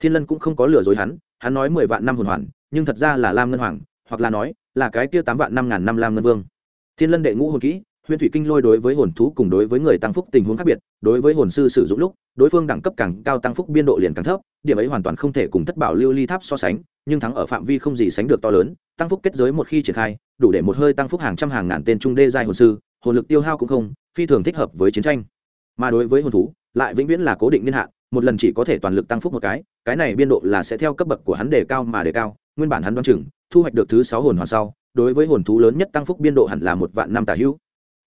Thiên lân cũng không có lừa dối hắn hắn nói mười vạn năm hồn hoàn, nhưng thật ra là lam ngân hoàng, hoặc là nói, là cái kia tám vạn năm ngàn năm lam ngân vương. Thiên lân đệ ngũ hồn kỹ huyền thủy kinh lôi đối với hồn thú cùng đối với người tăng phúc tình huống khác biệt, đối với hồn sư sử dụng lúc, đối phương đẳng cấp càng cao tăng phúc biên độ liền càng thấp, điểm ấy hoàn toàn không thể cùng thất bảo lưu ly tháp so sánh, nhưng thắng ở phạm vi không gì sánh được to lớn, tăng phúc kết giới một khi triển khai, đủ để một hơi tăng phúc hàng trăm hàng ngàn tên trung đê giai hồn sư, hồn lực tiêu hao cũng không, phi thường thích hợp với chiến tranh. Mà đối với hồn thú, lại vĩnh viễn là cố định niên hạn, một lần chỉ có thể toàn lực tăng phúc một cái cái này biên độ là sẽ theo cấp bậc của hắn đề cao mà đề cao, nguyên bản hắn đoán chừng, thu hoạch được thứ sáu hồn hoàn sau, đối với hồn thú lớn nhất tăng phúc biên độ hẳn là một vạn năm tả hữu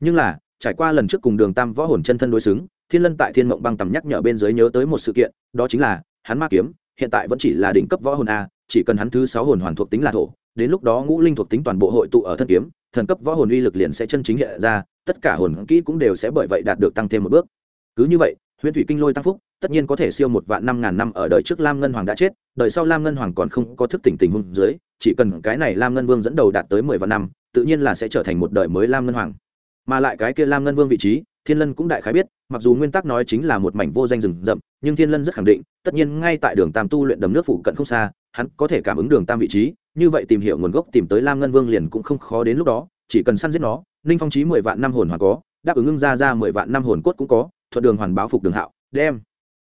nhưng là, trải qua lần trước cùng đường tam võ hồn chân thân đối xứng, thiên lân tại thiên mộng băng tầm nhắc nhở bên dưới nhớ tới một sự kiện, đó chính là, hắn ma kiếm, hiện tại vẫn chỉ là đỉnh cấp võ hồn a, chỉ cần hắn thứ sáu hồn hoàn thuộc tính là thổ, đến lúc đó ngũ linh thuộc tính toàn bộ hội tụ ở thân kiếm, thần cấp võ hồn uy lực liền sẽ chân chính hiện ra, tất cả hồn kỹ cũng đều sẽ bởi vậy đạt được tăng thêm một bước. Cứ như vậy huyễn thủy kinh lôi tăng phúc, tất nhiên có thể siêu một vạn năm ngàn năm ở đời trước lam ngân hoàng đã chết, đời sau lam ngân hoàng còn không có thức tỉnh tình huống dưới, chỉ cần cái này lam ngân vương dẫn đầu đạt tới mười vạn năm, tự nhiên là sẽ trở thành một đời mới lam ngân hoàng mà lại cái kia lam ngân vương vị trí, thiên lân cũng đại khái biết, mặc dù nguyên tắc nói chính là một mảnh vô danh rừng rậm, nhưng thiên lân rất khẳng định, tất nhiên ngay tại đường tam tu luyện đầm nước phụ cận không xa, hắn có thể cảm ứng đường tam vị trí, như vậy tìm hiểu nguồn gốc tìm tới lam ngân vương liền cũng không khó đến lúc đó, chỉ cần săn giết nó, ninh phong trí mười vạn năm hồn hoàn có, đáp ứng ưng ra ra mười vạn năm hồn cốt cũng có, thuận đường hoàn báo phục đường hạo, đem.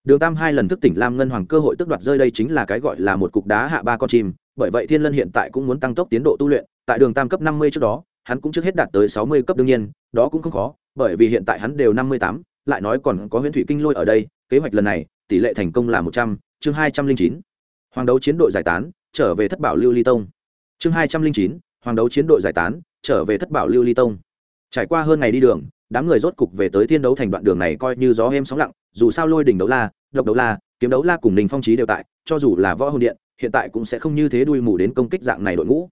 Đường tam hai lần thức tỉnh lam ngân hoàng cơ hội tức đoạt rơi đây chính là cái gọi là một cục đá hạ ba con chim, bởi vậy thiên lân hiện tại cũng muốn tăng tốc tiến độ tu luyện, tại đường tam cấp năm mươi trước đó hắn cũng trước hết đạt tới sáu mươi cấp đương nhiên, đó cũng không khó, bởi vì hiện tại hắn đều năm mươi tám, lại nói còn có huyễn thủy kinh lôi ở đây, kế hoạch lần này, tỷ lệ thành công là một trăm, chương hai trăm linh chín. Hoàng đấu chiến đội giải tán, trở về thất bảo lưu ly tông. Chương hai trăm linh chín, hoàng đấu chiến đội giải tán, trở về thất bảo lưu ly tông. Trải qua hơn ngày đi đường, đám người rốt cục về tới thiên đấu thành đoạn đường này coi như gió êm sóng lặng, dù sao lôi đỉnh đấu la, độc đấu la, kiếm đấu la cùng đình phong trí đều tại, cho dù là võ hồn điện, hiện tại cũng sẽ không như thế đuôi mù đến công kích dạng này đội ngũ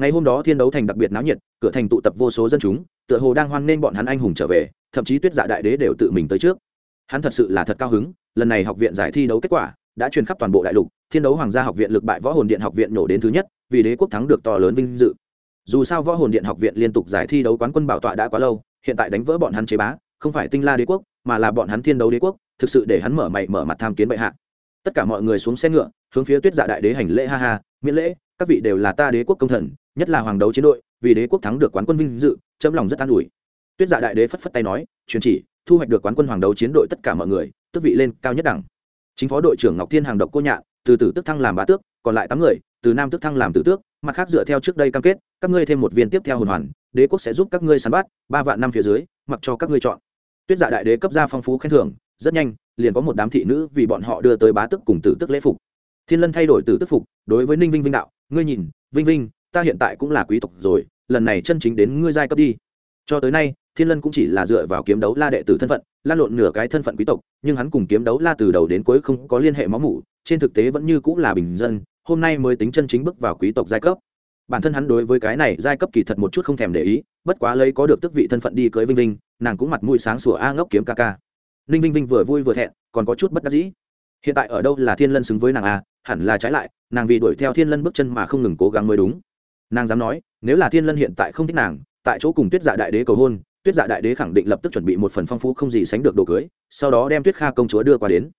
ngày hôm đó thiên đấu thành đặc biệt náo nhiệt, cửa thành tụ tập vô số dân chúng, tựa hồ đang hoan nghênh bọn hắn anh hùng trở về, thậm chí tuyết dạ đại đế đều tự mình tới trước. Hắn thật sự là thật cao hứng, lần này học viện giải thi đấu kết quả đã truyền khắp toàn bộ đại lục, thiên đấu hoàng gia học viện lực bại võ hồn điện học viện nổ đến thứ nhất, vì đế quốc thắng được to lớn vinh dự. Dù sao võ hồn điện học viện liên tục giải thi đấu quán quân bảo tọa đã quá lâu, hiện tại đánh vỡ bọn hắn chế bá, không phải tinh la đế quốc, mà là bọn hắn thiên đấu đế quốc, thực sự để hắn mở mày mở mặt tham kiến bệ hạ. Tất cả mọi người xuống xe ngựa, hướng phía tuyết dạ đại đế hành lễ ha ha, miễn lễ, các vị đều là ta đế quốc công thần nhất là hoàng đấu chiến đội, vì đế quốc thắng được quán quân vinh dự, chấm lòng rất an ủi. Tuyết dạ đại đế phất phất tay nói, truyền chỉ, thu hoạch được quán quân hoàng đấu chiến đội tất cả mọi người tức vị lên cao nhất đẳng. Chính phó đội trưởng ngọc thiên hàng độc cô nhạn, từ tử tức thăng làm bá tước, còn lại tám người, từ nam tức thăng làm tử tước, mặt khác dựa theo trước đây cam kết, các ngươi thêm một viên tiếp theo hồn hoàn, đế quốc sẽ giúp các ngươi săn bắt, ba vạn năm phía dưới, mặc cho các ngươi chọn. Tuyết dạ đại đế cấp ra phong phú khen thưởng, rất nhanh, liền có một đám thị nữ vì bọn họ đưa tới bá tước cùng tử tước lễ phục. Thiên lân thay đổi tử tước phục, đối với ninh vinh vinh đạo, ngươi nhìn, vinh vinh ta hiện tại cũng là quý tộc rồi, lần này chân chính đến ngươi giai cấp đi. Cho tới nay, thiên lân cũng chỉ là dựa vào kiếm đấu la đệ tử thân phận, lan lộn nửa cái thân phận quý tộc, nhưng hắn cùng kiếm đấu la từ đầu đến cuối không có liên hệ máu mủ, trên thực tế vẫn như cũng là bình dân, hôm nay mới tính chân chính bước vào quý tộc giai cấp. Bản thân hắn đối với cái này giai cấp kỳ thật một chút không thèm để ý, bất quá lấy có được tức vị thân phận đi cưới vinh vinh, nàng cũng mặt mũi sáng sủa a ngốc kiếm ca ca. Ninh vinh vinh vừa vui vừa thẹn, còn có chút bất đắc dĩ. Hiện tại ở đâu là thiên lân xứng với nàng a? Hẳn là trái lại, nàng vì đuổi theo thiên lân bước chân mà không ngừng cố gắng mới đúng nàng dám nói, nếu là thiên lân hiện tại không thích nàng, tại chỗ cùng tuyết dạ đại đế cầu hôn, tuyết dạ đại đế khẳng định lập tức chuẩn bị một phần phong phú không gì sánh được đồ cưới, sau đó đem tuyết kha công chúa đưa qua đến.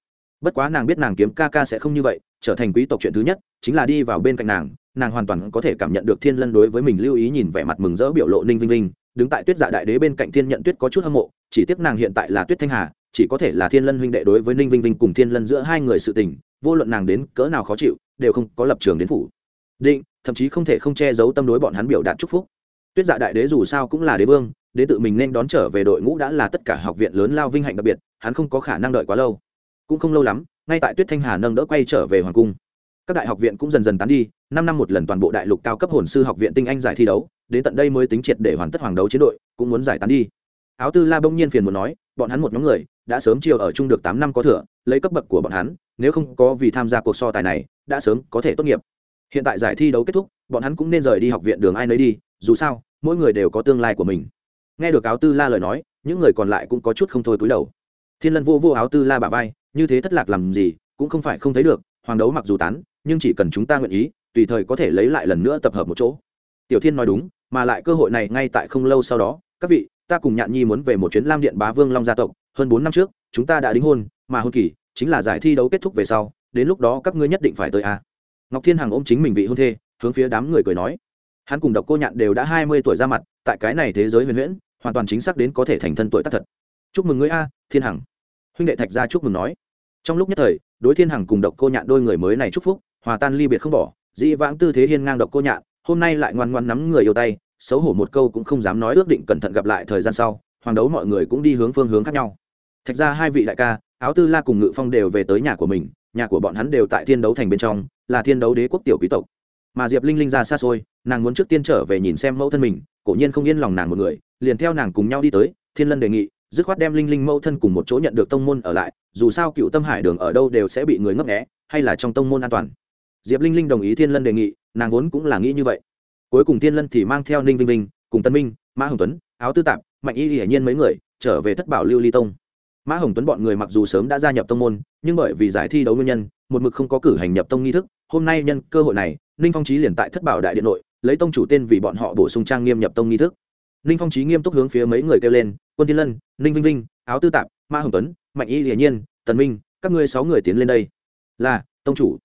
Bất quá nàng biết nàng kiếm ca ca sẽ không như vậy, trở thành quý tộc chuyện thứ nhất, chính là đi vào bên cạnh nàng nàng hoàn toàn có thể cảm nhận được thiên lân đối với mình lưu ý nhìn vẻ mặt mừng rỡ biểu lộ ninh vinh vinh, đứng tại tuyết dạ đại đế bên cạnh thiên nhận tuyết có chút hâm mộ, chỉ tiếc nàng hiện tại là tuyết thanh hà, chỉ có thể là thiên lân huynh đệ đối với ninh vinh vinh cùng thiên lân giữa hai người sự tình, vô luận nàng đến cỡ nào khó chịu, đều không có lập trường đến phủ. Định thậm chí không thể không che giấu tâm đối bọn hắn biểu đạt chúc phúc. Tuyết dạ đại đế dù sao cũng là đế vương, đế tự mình nên đón trở về đội ngũ đã là tất cả học viện lớn lao vinh hạnh đặc biệt, hắn không có khả năng đợi quá lâu. Cũng không lâu lắm, ngay tại tuyết thanh hà nâng đỡ quay trở về hoàng cung. Các đại học viện cũng dần dần tán đi, năm năm một lần toàn bộ đại lục cao cấp hồn sư học viện tinh anh giải thi đấu, đến tận đây mới tính triệt để hoàn tất hoàng đấu chiến đội, cũng muốn giải tán đi. Áo tư la bỗng nhiên phiền muốn nói, bọn hắn một nhóm người, đã sớm chiều ở chung được tám năm có thừa, lấy cấp bậc của bọn hắn, nếu không có vì tham gia cuộc so tài này, đã sớm có thể tốt nghiệp hiện tại giải thi đấu kết thúc, bọn hắn cũng nên rời đi học viện đường ai nấy đi, dù sao, mỗi người đều có tương lai của mình. Nghe được áo tư la lời nói, những người còn lại cũng có chút không thôi cúi đầu. Thiên lân vô vô áo tư la bả vai, như thế thất lạc làm gì, cũng không phải không thấy được, hoàng đấu mặc dù tán, nhưng chỉ cần chúng ta nguyện ý, tùy thời có thể lấy lại lần nữa tập hợp một chỗ. Tiểu thiên nói đúng, mà lại cơ hội này ngay tại không lâu sau đó, các vị, ta cùng nhạn nhi muốn về một chuyến lam điện bá vương long gia tộc, hơn bốn năm trước, chúng ta đã đính hôn, mà hôn kỳ, chính là giải thi đấu kết thúc về sau, đến lúc đó các ngươi nhất định phải tới a ngọc thiên hằng ôm chính mình vị hôn thê, hướng phía đám người cười nói. Hắn cùng độc cô nhạn đều đã hai mươi tuổi ra mặt, tại cái này thế giới huyền huyễn, hoàn toàn chính xác đến có thể thành thân tuổi tác thật. Chúc mừng ngươi a, thiên hằng. Huynh đệ thạch gia chúc mừng nói. Trong lúc nhất thời, đối thiên hằng cùng độc cô nhạn đôi người mới này chúc phúc, hòa tan ly biệt không bỏ. Dĩ vãng tư thế hiên ngang độc cô nhạn, hôm nay lại ngoan ngoan nắm người yêu tay, xấu hổ một câu cũng không dám nói ước định cẩn thận gặp lại thời gian sau, hoàng đấu mọi người cũng đi hướng phương hướng khác nhau. Thạch ra hai vị đại ca, áo tư la cùng ngự phong đều về tới nhà của mình, nhà của bọn hắn đều tại thiên đấu thành bên trong là thiên đấu đế quốc tiểu quý tộc. Mà diệp linh linh ra xa xôi, nàng muốn trước tiên trở về nhìn xem mẫu thân mình, cổ nhiên không yên lòng nàng một người, liền theo nàng cùng nhau đi tới, thiên lân đề nghị, dứt khoát đem linh linh mẫu thân cùng một chỗ nhận được tông môn ở lại, dù sao cựu tâm hải đường ở đâu đều sẽ bị người ngấp nghẽ hay là trong tông môn an toàn. Diệp linh linh đồng ý thiên lân đề nghị, nàng vốn cũng là nghĩ như vậy. Cuối cùng thiên lân thì mang theo ninh vinh vinh, cùng tân minh, mã hồng tuấn, áo tư tạp, mạnh y hiển nhiên mấy người, trở về thất bảo lưu ly tông. Mã hồng tuấn bọn người mặc dù sớm đã gia nhập tông môn, nhưng bởi vì giải thi đấu nguyên nhân một mực không có cử hành nhập tông nghi thức, hôm nay nhân cơ hội này, ninh phong trí liền tại thất bảo đại điện nội, lấy tông chủ tên vì bọn họ bổ sung trang nghiêm nhập tông nghi thức. Ninh phong trí nghiêm túc hướng phía mấy người kêu lên, quân thiên lân, ninh vinh vinh, áo tư tạp, Ma hồng tuấn, mạnh y hiển nhiên, tần minh, các ngươi sáu người tiến lên đây. Là, tông chủ.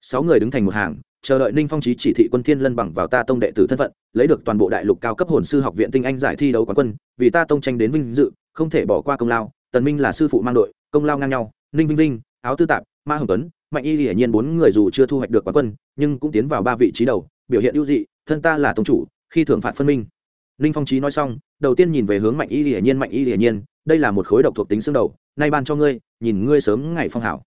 Sáu người đứng thành một hàng, chờ đợi ninh phong trí chỉ thị quân thiên lân bằng vào ta tông đệ tử thân phận, lấy được toàn bộ đại lục cao cấp hồn sư học viện tinh anh giải thi đấu quán quân, vì ta tông tranh đến vinh dự, không thể bỏ qua công lao, tần minh là sư phụ mang đội, công lao ngang nhau. Ninh vinh vinh, áo tư tạp, ma hồng tuấn mạnh y hiển nhiên bốn người dù chưa thu hoạch được quán quân, nhưng cũng tiến vào ba vị trí đầu, biểu hiện ưu dị, thân ta là tông chủ, khi thưởng phạt phân minh. Ninh phong trí nói xong, đầu tiên nhìn về hướng mạnh y hiển nhiên, mạnh y hiển nhiên, đây là một khối độc thuộc tính xương đầu, nay ban cho ngươi, nhìn ngươi sớm ngày phong hảo.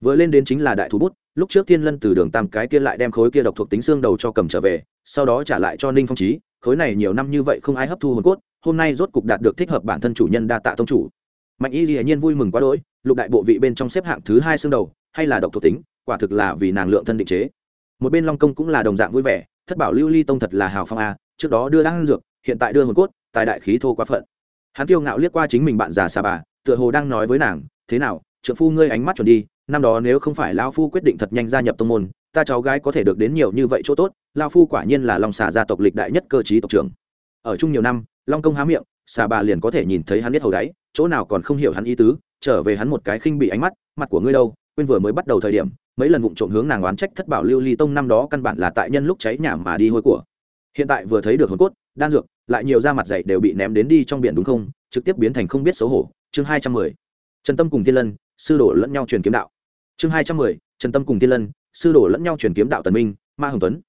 Vừa lên đến chính là đại thú bút, lúc trước thiên lân từ đường tam cái kia lại đem khối kia độc thuộc tính xương đầu cho cầm trở về, sau đó trả lại cho ninh phong trí khối này nhiều năm như vậy không ai hấp thu hồn cốt, hôm nay rốt cục đạt được thích hợp bản thân chủ nhân đa tạ tông chủ. Mạnh y dĩ nhiên vui mừng quá đỗi, lục đại bộ vị bên trong xếp hạng thứ hai xương đầu hay là độc thuộc tính, quả thực là vì nàng lượng thân định chế. Một bên long công cũng là đồng dạng vui vẻ, thất bảo lưu ly tông thật là hào phong a, trước đó đưa đan dược, hiện tại đưa hồn cốt, tài đại khí thô quá phận. Hắn tiêu ngạo liếc qua chính mình bạn già xà bà, tựa hồ đang nói với nàng, thế nào trợ phu ngươi ánh mắt chuẩn đi, năm đó nếu không phải lao phu quyết định thật nhanh gia nhập tông môn, ta cháu gái có thể được đến nhiều như vậy chỗ tốt lao phu quả nhiên là long xà gia tộc lịch đại nhất cơ chí tộc trưởng. Ở chung nhiều năm, long công há miệng xà bà liền có thể nhìn thấy hắn biết hầu đáy, chỗ nào còn không hiểu hắn ý tứ, trở về hắn một cái khinh bị ánh mắt, mặt của ngươi đâu quên vừa mới bắt đầu thời điểm, mấy lần vụng trộm hướng nàng oán trách thất bảo lưu ly tông năm đó căn bản là tại nhân lúc cháy nhà mà đi hôi của. Hiện tại vừa thấy được hồn cốt, đan dược, lại nhiều da mặt dày đều bị ném đến đi trong biển đúng không? Trực tiếp biến thành không biết xấu hổ. Chương hai trăm mười. Trần tâm cùng thiên lân, sư đổ lẫn nhau truyền kiếm đạo. Chương hai trăm mười. Trần tâm cùng thiên lân, sư đổ lẫn nhau truyền kiếm đạo tần minh, ma hồng tuấn.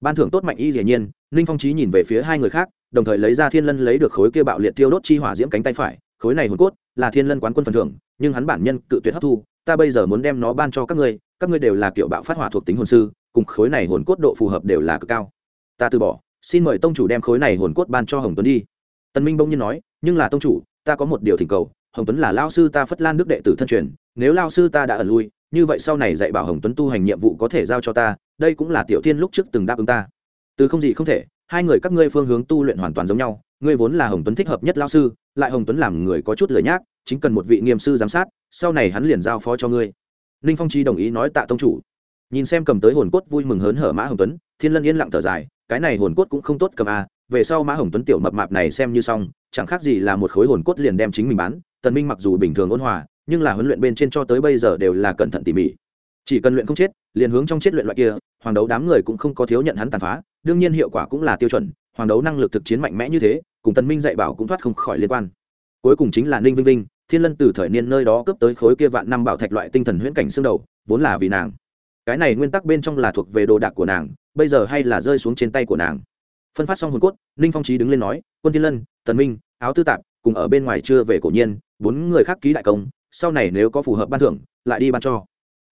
Ban thưởng tốt mạnh y dĩ nhiên, ninh phong trí nhìn về phía hai người khác, đồng thời lấy ra thiên lân lấy được khối kia bạo liệt tiêu đốt chi hỏa diễm cánh tay phải. Khối này hồn cốt là thiên lân quán quân phần thưởng, nhưng hắn bản nhân cự tuyệt hấp thu ta bây giờ muốn đem nó ban cho các ngươi các ngươi đều là kiểu bạo phát hỏa thuộc tính hồn sư, cùng khối này hồn cốt độ phù hợp đều là cực cao. Ta từ bỏ, xin mời tông chủ đem khối này hồn cốt ban cho hồng tuấn đi. Tần minh bỗng nhiên nói, nhưng là tông chủ, ta có một điều thỉnh cầu, hồng tuấn là lao sư ta phất lan đức đệ tử thân truyền, nếu lao sư ta đã ẩn lui, như vậy sau này dạy bảo hồng tuấn tu hành nhiệm vụ có thể giao cho ta, đây cũng là tiểu thiên lúc trước từng đáp ứng ta. Từ không gì không thể, hai người các ngươi phương hướng tu luyện hoàn toàn giống nhau, ngươi vốn là hồng tuấn thích hợp nhất lao sư, lại hồng tuấn làm người có chút lười nhác, chính cần một vị nghiêm sư giám sát sau này hắn liền giao phó cho ngươi. Ninh phong chi đồng ý nói tạ tông chủ. Nhìn xem cầm tới hồn cốt vui mừng hớn hở mã hồng tuấn, thiên lân yên lặng thở dài, cái này hồn cốt cũng không tốt cầm à về sau mã hồng tuấn tiểu mập mạp này xem như xong, chẳng khác gì là một khối hồn cốt liền đem chính mình bán, tần minh mặc dù bình thường ôn hòa, nhưng là huấn luyện bên trên cho tới bây giờ đều là cẩn thận tỉ mỉ. Chỉ cần luyện không chết, liền hướng trong chết luyện loại kia, hoàng đấu đám người cũng không có thiếu nhận hắn tàn phá, đương nhiên hiệu quả cũng là tiêu chuẩn, hoàng đấu năng lực thực chiến mạnh mẽ như thế, cùng tần minh dạy bảo cũng thoát không khỏi liên quan. Cuối cùng chính là ninh vinh vinh thiên lân từ thời niên nơi đó cướp tới khối kia vạn năm bảo thạch loại tinh thần huyễn cảnh xương đầu, vốn là vì nàng. Cái này nguyên tắc bên trong là thuộc về đồ đạc của nàng, bây giờ hay là rơi xuống trên tay của nàng. Phân phát xong hồn cốt, ninh phong trí đứng lên nói, quân thiên lân, tần minh, áo tư tạp, cùng ở bên ngoài chưa về cổ nhiên, bốn người khác ký đại công, sau này nếu có phù hợp ban thưởng, lại đi ban cho.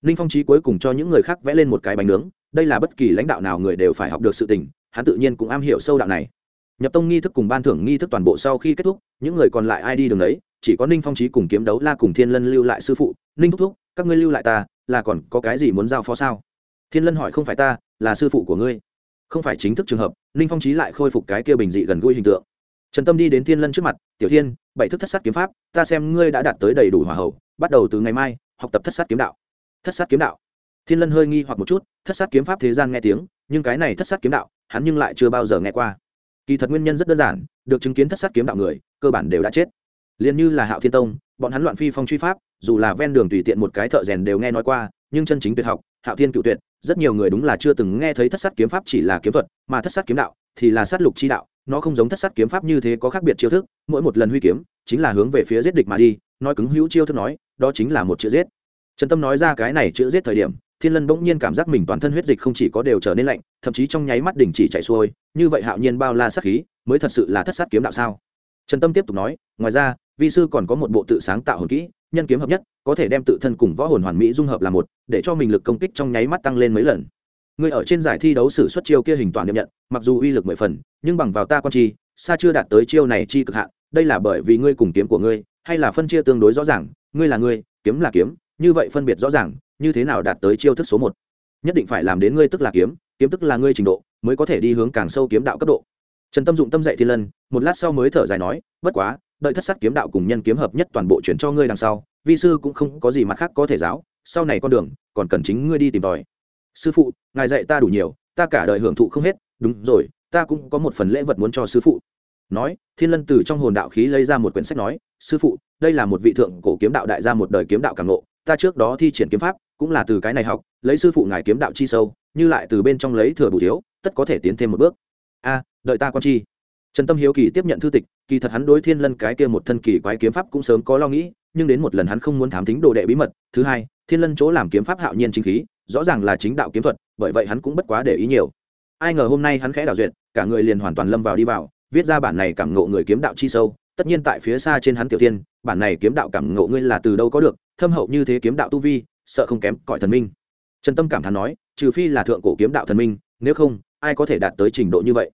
Ninh phong trí cuối cùng cho những người khác vẽ lên một cái bánh nướng, đây là bất kỳ lãnh đạo nào người đều phải học được sự tình, hắn tự nhiên cũng am hiểu sâu đạo này. Nhập tông nghi thức cùng ban thưởng nghi thức toàn bộ sau khi kết thúc, những người còn lại ai đi đường đấy chỉ có ninh phong trí cùng kiếm đấu la cùng thiên lân lưu lại sư phụ. Ninh thúc thúc, các ngươi lưu lại ta, là còn có cái gì muốn giao phó sao? Thiên lân hỏi, không phải ta, là sư phụ của ngươi. Không phải chính thức trường hợp, ninh phong trí lại khôi phục cái kia bình dị gần gũi hình tượng. Trần tâm đi đến thiên lân trước mặt, tiểu thiên, bảy thức thất sát kiếm pháp, ta xem ngươi đã đạt tới đầy đủ hỏa hậu, bắt đầu từ ngày mai, học tập thất sát kiếm đạo. Thất sát kiếm đạo? Thiên lân hơi nghi hoặc một chút, thất sát kiếm pháp thế gian nghe tiếng, nhưng cái này thất sát kiếm đạo, hắn nhưng lại chưa bao giờ nghe qua. Kỳ thật nguyên nhân rất đơn giản, được chứng kiến thất sát kiếm đạo người, cơ bản đều đã chết liền như là hạo thiên tông, bọn hắn loạn phi phong truy pháp, dù là ven đường tùy tiện một cái thợ rèn đều nghe nói qua, nhưng chân chính tuyệt học, hạo thiên cựu tuyệt, rất nhiều người đúng là chưa từng nghe thấy thất sát kiếm pháp chỉ là kiếm thuật, mà thất sát kiếm đạo thì là sát lục chi đạo, nó không giống thất sát kiếm pháp như thế có khác biệt chiêu thức, mỗi một lần huy kiếm chính là hướng về phía giết địch mà đi, nói cứng hữu chiêu thức nói, đó chính là một chữ giết. Trần tâm nói ra cái này chữ giết thời điểm, thiên lân bỗng nhiên cảm giác mình toàn thân huyết dịch không chỉ có đều trở nên lạnh, thậm chí trong nháy mắt đình chỉ chạy xuôi, như vậy hạo nhiên bao la sát khí, mới thật sự là thất sát kiếm đạo sao? Trần tâm tiếp tục nói, ngoài ra vi sư còn có một bộ tự sáng tạo hồn kỹ, nhân kiếm hợp nhất, có thể đem tự thân cùng võ hồn hoàn mỹ dung hợp là một, để cho mình lực công kích trong nháy mắt tăng lên mấy lần. Người ở trên giải thi đấu sử xuất chiêu kia hình toàn nhậm nhận, mặc dù uy lực mười phần, nhưng bằng vào ta quan chi xa chưa đạt tới chiêu này chi cực hạn, đây là bởi vì ngươi cùng kiếm của ngươi, hay là phân chia tương đối rõ ràng, ngươi là ngươi, kiếm là kiếm, như vậy phân biệt rõ ràng, như thế nào đạt tới chiêu thức số một? Nhất định phải làm đến ngươi tức là kiếm kiếm tức là ngươi trình độ, mới có thể đi hướng càng sâu kiếm đạo cấp độ. Trần tâm dụng tâm dạy thiên lân một lát sau mới thở dài nói, bất quá đợi thất sát kiếm đạo cùng nhân kiếm hợp nhất toàn bộ chuyển cho ngươi đằng sau, vi sư cũng không có gì mặt khác có thể giáo, sau này con đường, còn cần chính ngươi đi tìm tòi. Sư phụ, ngài dạy ta đủ nhiều, ta cả đời hưởng thụ không hết, đúng rồi, ta cũng có một phần lễ vật muốn cho sư phụ. Nói, thiên lân từ trong hồn đạo khí lấy ra một quyển sách nói, sư phụ, đây là một vị thượng cổ kiếm đạo đại gia một đời kiếm đạo càng ngộ, ta trước đó thi triển kiếm pháp, cũng là từ cái này học, lấy sư phụ ngài kiếm đạo chi sâu, như lại từ bên trong lấy thừa bù thiếu, tất có thể tiến thêm một bước. A, đợi ta quan chi trần tâm hiếu kỳ tiếp nhận thư tịch, kỳ thật hắn đối thiên lân cái kia một thân kỳ quái kiếm pháp cũng sớm có lo nghĩ, nhưng đến một lần hắn không muốn thám tính đồ đệ bí mật, thứ hai, thiên lân chỗ làm kiếm pháp hạo nhiên chính khí, rõ ràng là chính đạo kiếm thuật, bởi vậy hắn cũng bất quá để ý nhiều. Ai ngờ hôm nay hắn khẽ đảo duyệt, cả người liền hoàn toàn lâm vào đi vào, viết ra bản này cảm ngộ người kiếm đạo chi sâu, tất nhiên tại phía xa trên hắn tiểu tiên, bản này kiếm đạo cảm ngộ ngươi là từ đâu có được, thâm hậu như thế kiếm đạo tu vi, sợ không kém cõi thần minh. Trần tâm cảm thán nói, trừ phi là thượng cổ kiếm đạo thần minh, nếu không, ai có thể đạt tới trình độ như vậy?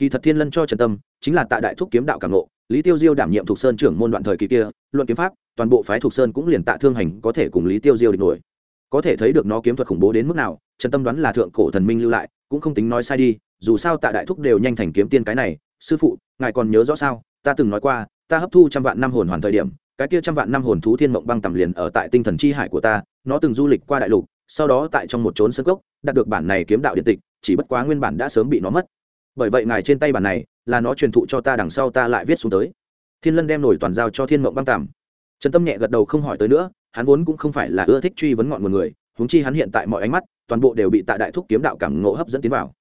Kỳ thật thiên lân cho trần tâm, chính là tại đại thúc kiếm đạo cảm ngộ, lý tiêu diêu đảm nhiệm thuộc sơn trưởng môn đoạn thời kỳ kia, luận kiếm pháp, toàn bộ phái thuộc sơn cũng liền tạ thương hành có thể cùng lý tiêu diêu địch nổi. Có thể thấy được nó kiếm thuật khủng bố đến mức nào, trần tâm đoán là thượng cổ thần minh lưu lại, cũng không tính nói sai đi, dù sao tạ đại thúc đều nhanh thành kiếm tiên cái này, sư phụ, ngài còn nhớ rõ sao, ta từng nói qua, ta hấp thu trăm vạn năm hồn hoàn thời điểm, cái kia trăm vạn năm hồn thú thiên mộng băng tầm liền ở tại tinh thần chi hải của ta, nó từng du lịch qua đại lục, sau đó tại trong một trốn sân gốc đạt được bản này kiếm đạo điện tịch, chỉ bất quá nguyên bản đã sớm bị nó mất bởi vậy ngài trên tay bản này là nó truyền thụ cho ta đằng sau ta lại viết xuống tới. Thiên lân đem nổi toàn giao cho thiên mộng băng tàm. Trần tâm nhẹ gật đầu không hỏi tới nữa, hắn vốn cũng không phải là ưa thích truy vấn ngọn một người, huống chi hắn hiện tại mọi ánh mắt, toàn bộ đều bị tại đại thúc kiếm đạo cảm ngộ hấp dẫn tiến vào.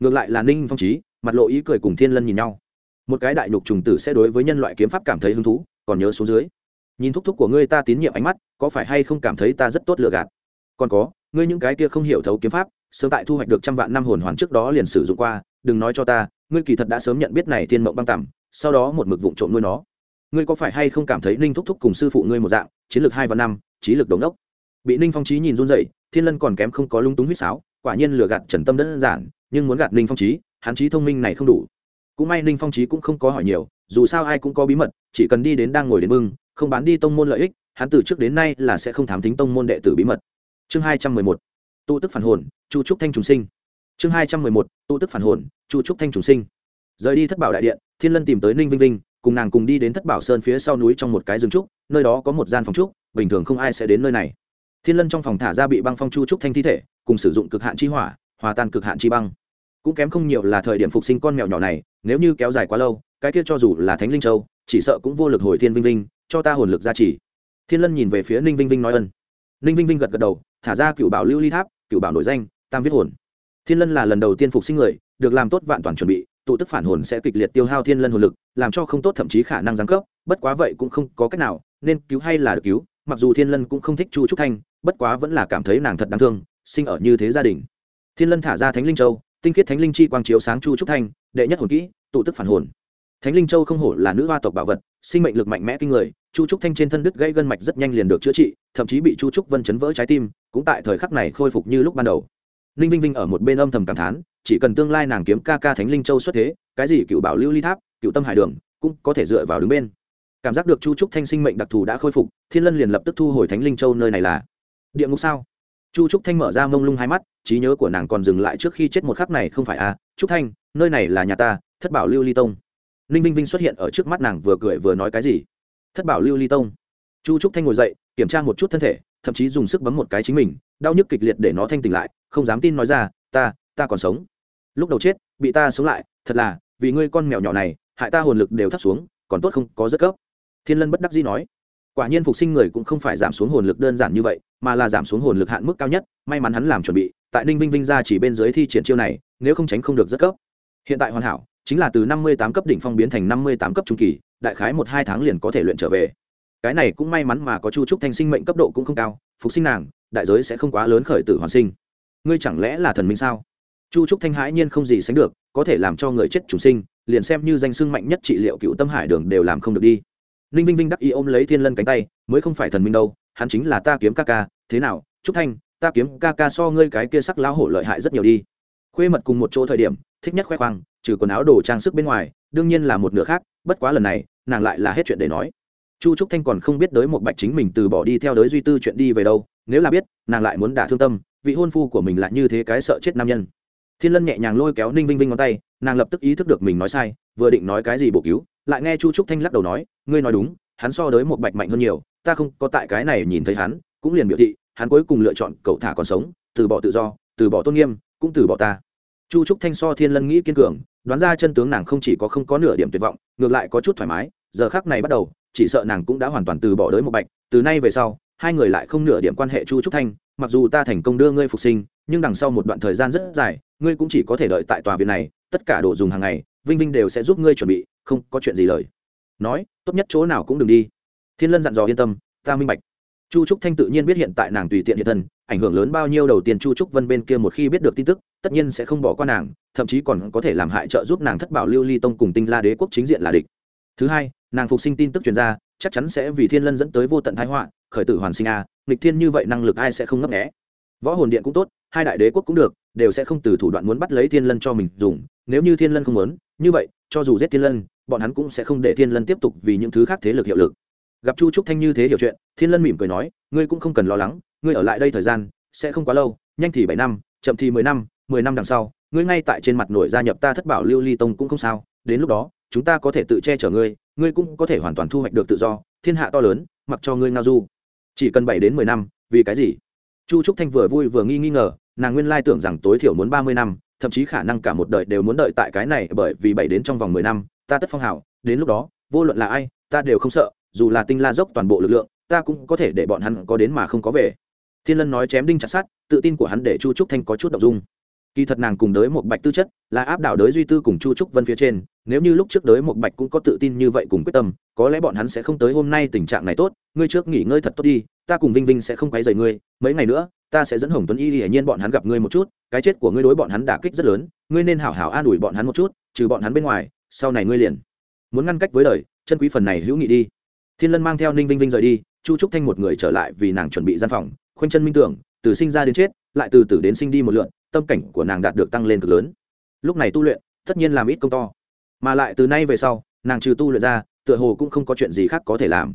Ngược lại là ninh phong trí mặt lộ ý cười cùng thiên lân nhìn nhau. Một cái đại nhục trùng tử sẽ đối với nhân loại kiếm pháp cảm thấy hứng thú, còn nhớ xuống dưới. Nhìn thúc thúc của ngươi ta tín nhiệm ánh mắt, có phải hay không cảm thấy ta rất tốt lựa gạt? Còn có, ngươi những cái kia không hiểu thấu kiếm pháp sớm tại thu hoạch được trăm vạn năm hồn hoàn trước đó liền sử dụng qua, đừng nói cho ta, ngươi kỳ thật đã sớm nhận biết này thiên mộng băng tằm sau đó một mực vụng trộm nuôi nó. Ngươi có phải hay không cảm thấy ninh thúc thúc cùng sư phụ ngươi một dạng, chiến lược hai và năm, trí lực đống đốc? Bị ninh phong trí nhìn run dậy thiên lân còn kém không có lung túng huýt sáo, quả nhiên lừa gạt trần tâm đơn giản, nhưng muốn gạt ninh phong trí hắn trí thông minh này không đủ. Cũng may ninh phong trí cũng không có hỏi nhiều, dù sao ai cũng có bí mật, chỉ cần đi đến đang ngồi đến bưng, không bán đi tông môn lợi ích, hắn từ trước đến nay là sẽ không thám tính tông môn đệ tử bí mật. Chương hai trăm mười một tu tức phản hồn, chu trúc thanh trùng sinh. Chương hai trăm mười một, tu tức phản hồn, chu trúc thanh trùng sinh. Rời đi thất bảo đại điện, thiên lân tìm tới ninh vinh linh cùng nàng cùng đi đến thất bảo sơn phía sau núi trong một cái rừng trúc, nơi đó có một gian phòng trúc, bình thường không ai sẽ đến nơi này. Thiên lân trong phòng thả ra bị băng phong chu trúc thanh thi thể, cùng sử dụng cực hạn chi hỏa, hòa tan cực hạn chi băng. Cũng kém không nhiều là thời điểm phục sinh con mèo nhỏ này, nếu như kéo dài quá lâu, cái kia cho dù là thánh linh châu, chỉ sợ cũng vô lực hồi thiên vinh vinh, cho ta hồn lực gia trì. Thiên lân nhìn về phía ninh vinh vinh nói ân. Ninh vinh vinh gật gật đầu, thả ra cựu bảo lưu ly tháp cựu bảo nổi danh, tam viết hồn. Thiên lân là lần đầu tiên phục sinh người, được làm tốt vạn toàn chuẩn bị, tụ tức phản hồn sẽ kịch liệt tiêu hao thiên lân hồn lực, làm cho không tốt thậm chí khả năng giáng cấp, bất quá vậy cũng không có cách nào, nên cứu hay là được cứu, mặc dù thiên lân cũng không thích chu trúc thanh, bất quá vẫn là cảm thấy nàng thật đáng thương, sinh ở như thế gia đình. Thiên lân thả ra thánh linh châu, tinh khiết thánh linh chi quang chiếu sáng chu trúc thanh, đệ nhất hồn kỹ, tụ tức phản hồn thánh linh châu không hổ là nữ hoa tộc bảo vật, sinh mệnh lực mạnh mẽ kinh người, chu trúc thanh trên thân đứt gãy gân mạch rất nhanh liền được chữa trị, thậm chí bị chu trúc vân chấn vỡ trái tim, cũng tại thời khắc này khôi phục như lúc ban đầu. Ninh vinh vinh ở một bên âm thầm cảm thán, chỉ cần tương lai nàng kiếm ca ca thánh linh châu xuất thế, cái gì cựu bảo lưu ly tháp, cựu tâm hải đường, cũng có thể dựa vào đứng bên. Cảm giác được chu trúc thanh sinh mệnh đặc thù đã khôi phục, thiên lân liền lập tức thu hồi thánh linh châu nơi này là. Địa ngục sao? Chu trúc thanh mở ra mông lung hai mắt, trí nhớ của nàng còn dừng lại trước khi chết một khắc này không phải à? Trúc thanh, nơi này là nhà ta, thất bảo lưu ly tông ninh vinh vinh xuất hiện ở trước mắt nàng vừa cười vừa nói cái gì? Thất bảo lưu ly tông. Chu trúc thanh ngồi dậy, kiểm tra một chút thân thể, thậm chí dùng sức bấm một cái chính mình, đau nhức kịch liệt để nó thanh tỉnh lại, không dám tin nói ra, ta ta còn sống. Lúc đầu chết, bị ta sống lại, thật là, vì ngươi con mèo nhỏ này, hại ta hồn lực đều thấp xuống, còn tốt không có rất cấp thiên lân bất đắc dĩ nói, quả nhiên phục sinh người cũng không phải giảm xuống hồn lực đơn giản như vậy, mà là giảm xuống hồn lực hạn mức cao nhất, may mắn hắn làm chuẩn bị, tại ninh vinh vinh ra chỉ bên dưới thi triển chiêu này, nếu không tránh không được rất cấp hiện tại hoàn hảo chính là từ năm mươi tám cấp đỉnh phong biến thành năm mươi tám cấp trung kỳ, đại khái một hai tháng liền có thể luyện trở về. Cái này cũng may mắn mà có chu trúc thanh sinh mệnh cấp độ cũng không cao, phục sinh nàng, đại giới sẽ không quá lớn khởi tử hoàn sinh. Ngươi chẳng lẽ là thần minh sao? Chu trúc thanh hãi nhiên không gì sánh được, có thể làm cho người chết chủ sinh, liền xem như danh sưng mạnh nhất trị liệu cựu tâm hải đường đều làm không được đi. Ninh vinh vinh đắc ý ôm lấy thiên lân cánh tay, mới không phải thần minh đâu, hắn chính là ta kiếm ca ca, thế nào, trúc thanh, ta kiếm ca ca so ngươi cái kia sắc lão hổ lợi hại rất nhiều đi khuê mật cùng một chỗ thời điểm, thích nhất khoe khoang, trừ quần áo đồ trang sức bên ngoài, đương nhiên là một nửa khác, bất quá lần này, nàng lại là hết chuyện để nói. Chu trúc thanh còn không biết đới một bạch chính mình từ bỏ đi theo đới duy tư chuyện đi về đâu, nếu là biết, nàng lại muốn đả thương tâm, vị hôn phu của mình lại như thế cái sợ chết nam nhân. Thiên lân nhẹ nhàng lôi kéo ninh vinh vinh ngón tay, nàng lập tức ý thức được mình nói sai, vừa định nói cái gì bổ cứu, lại nghe chu trúc thanh lắc đầu nói, ngươi nói đúng, hắn so đới một bạch mạnh hơn nhiều, ta không có tại cái này nhìn thấy hắn, cũng liền biểu thị, hắn cuối cùng lựa chọn cậu thả còn sống, từ bỏ tự do, từ bỏ tôn nghiêm, cũng từ bỏ ta chu trúc thanh so thiên lân nghĩ kiên cường, đoán ra chân tướng nàng không chỉ có không có nửa điểm tuyệt vọng, ngược lại có chút thoải mái, giờ khác này bắt đầu, chỉ sợ nàng cũng đã hoàn toàn từ bỏ đới một bạch, từ nay về sau, hai người lại không nửa điểm quan hệ chu trúc thanh, mặc dù ta thành công đưa ngươi phục sinh, nhưng đằng sau một đoạn thời gian rất dài, ngươi cũng chỉ có thể đợi tại tòa viện này, tất cả đồ dùng hàng ngày, vinh vinh đều sẽ giúp ngươi chuẩn bị, không có chuyện gì lời. Nói, tốt nhất chỗ nào cũng đừng đi. Thiên lân dặn dò yên tâm, ta minh bạch chu trúc thanh tự nhiên biết hiện tại nàng tùy tiện hiện thân, ảnh hưởng lớn bao nhiêu đầu tiên chu trúc vân bên kia một khi biết được tin tức, tất nhiên sẽ không bỏ qua nàng, thậm chí còn có thể làm hại trợ giúp nàng thất bảo lưu ly tông cùng tinh la đế quốc chính diện là địch. Thứ hai, nàng phục sinh tin tức truyền ra, chắc chắn sẽ vì thiên lân dẫn tới vô tận thái họa, khởi tử hoàn sinh a, nghịch thiên như vậy năng lực ai sẽ không ngấp nghẽ võ hồn điện cũng tốt, hai đại đế quốc cũng được, đều sẽ không từ thủ đoạn muốn bắt lấy thiên lân cho mình dùng, nếu như thiên lân không muốn, như vậy, cho dù giết thiên lân, bọn hắn cũng sẽ không để thiên lân tiếp tục vì những thứ khác thế lực hiệu lực gặp chu trúc thanh như thế hiểu chuyện, thiên lân mỉm cười nói, ngươi cũng không cần lo lắng, ngươi ở lại đây thời gian, sẽ không quá lâu, nhanh thì bảy năm, chậm thì mười năm mười năm đằng sau, ngươi ngay tại trên mặt nổi gia nhập ta thất bảo lưu ly tông cũng không sao, đến lúc đó, chúng ta có thể tự che chở ngươi ngươi cũng có thể hoàn toàn thu hoạch được tự do, thiên hạ to lớn, mặc cho ngươi ngao du. Chỉ cần bảy đến mười năm, vì cái gì? Chu trúc thanh vừa vui vừa nghi nghi ngờ, nàng nguyên lai tưởng rằng tối thiểu muốn ba mươi năm, thậm chí khả năng cả một đời đều muốn đợi tại cái này bởi vì bảy đến trong vòng mười năm, ta tất phong hảo, đến lúc đó, vô luận là ai, ta đều không sợ dù là tinh la dốc toàn bộ lực lượng, ta cũng có thể để bọn hắn có đến mà không có về. Thiên lân nói chém đinh chặt sát tự tin của hắn để chu trúc thanh có chút đ ộ n g dung. Kỳ thật nàng cùng đới một bạch tư chất, là áp đảo đới duy tư cùng chu trúc vân phía trên, nếu như lúc trước đới một bạch cũng có tự tin như vậy cùng quyết tâm, có lẽ bọn hắn sẽ không tới hôm nay tình trạng này tốt, ngươi trước nghỉ ngơi thật tốt đi, ta cùng vinh vinh sẽ không quấy dày ngươi, mấy ngày nữa, ta sẽ dẫn hồng tuấn y hiển nhiên bọn hắn gặp ngươi một chút, cái chết của ngươi đối bọn hắn đả kích rất lớn, ngươi nên hảo hảo an ủi bọn hắn một chút, trừ bọn hắn bên ngoài, sau này ngươi liền muốn ngăn cách với đời, chân quý phần này hữu nghị đi thiên lân mang theo ninh vinh vinh rời đi, chu trúc thanh một người trở lại vì nàng chuẩn bị gian phòng. Khoanh chân minh tưởng, từ sinh ra đến chết, lại từ từ đến sinh đi một lượn, tâm cảnh của nàng đạt được tăng lên cực lớn. Lúc này tu luyện, tất nhiên làm ít công to. Mà lại từ nay về sau, nàng trừ tu luyện ra, tựa hồ cũng không có chuyện gì khác có thể làm.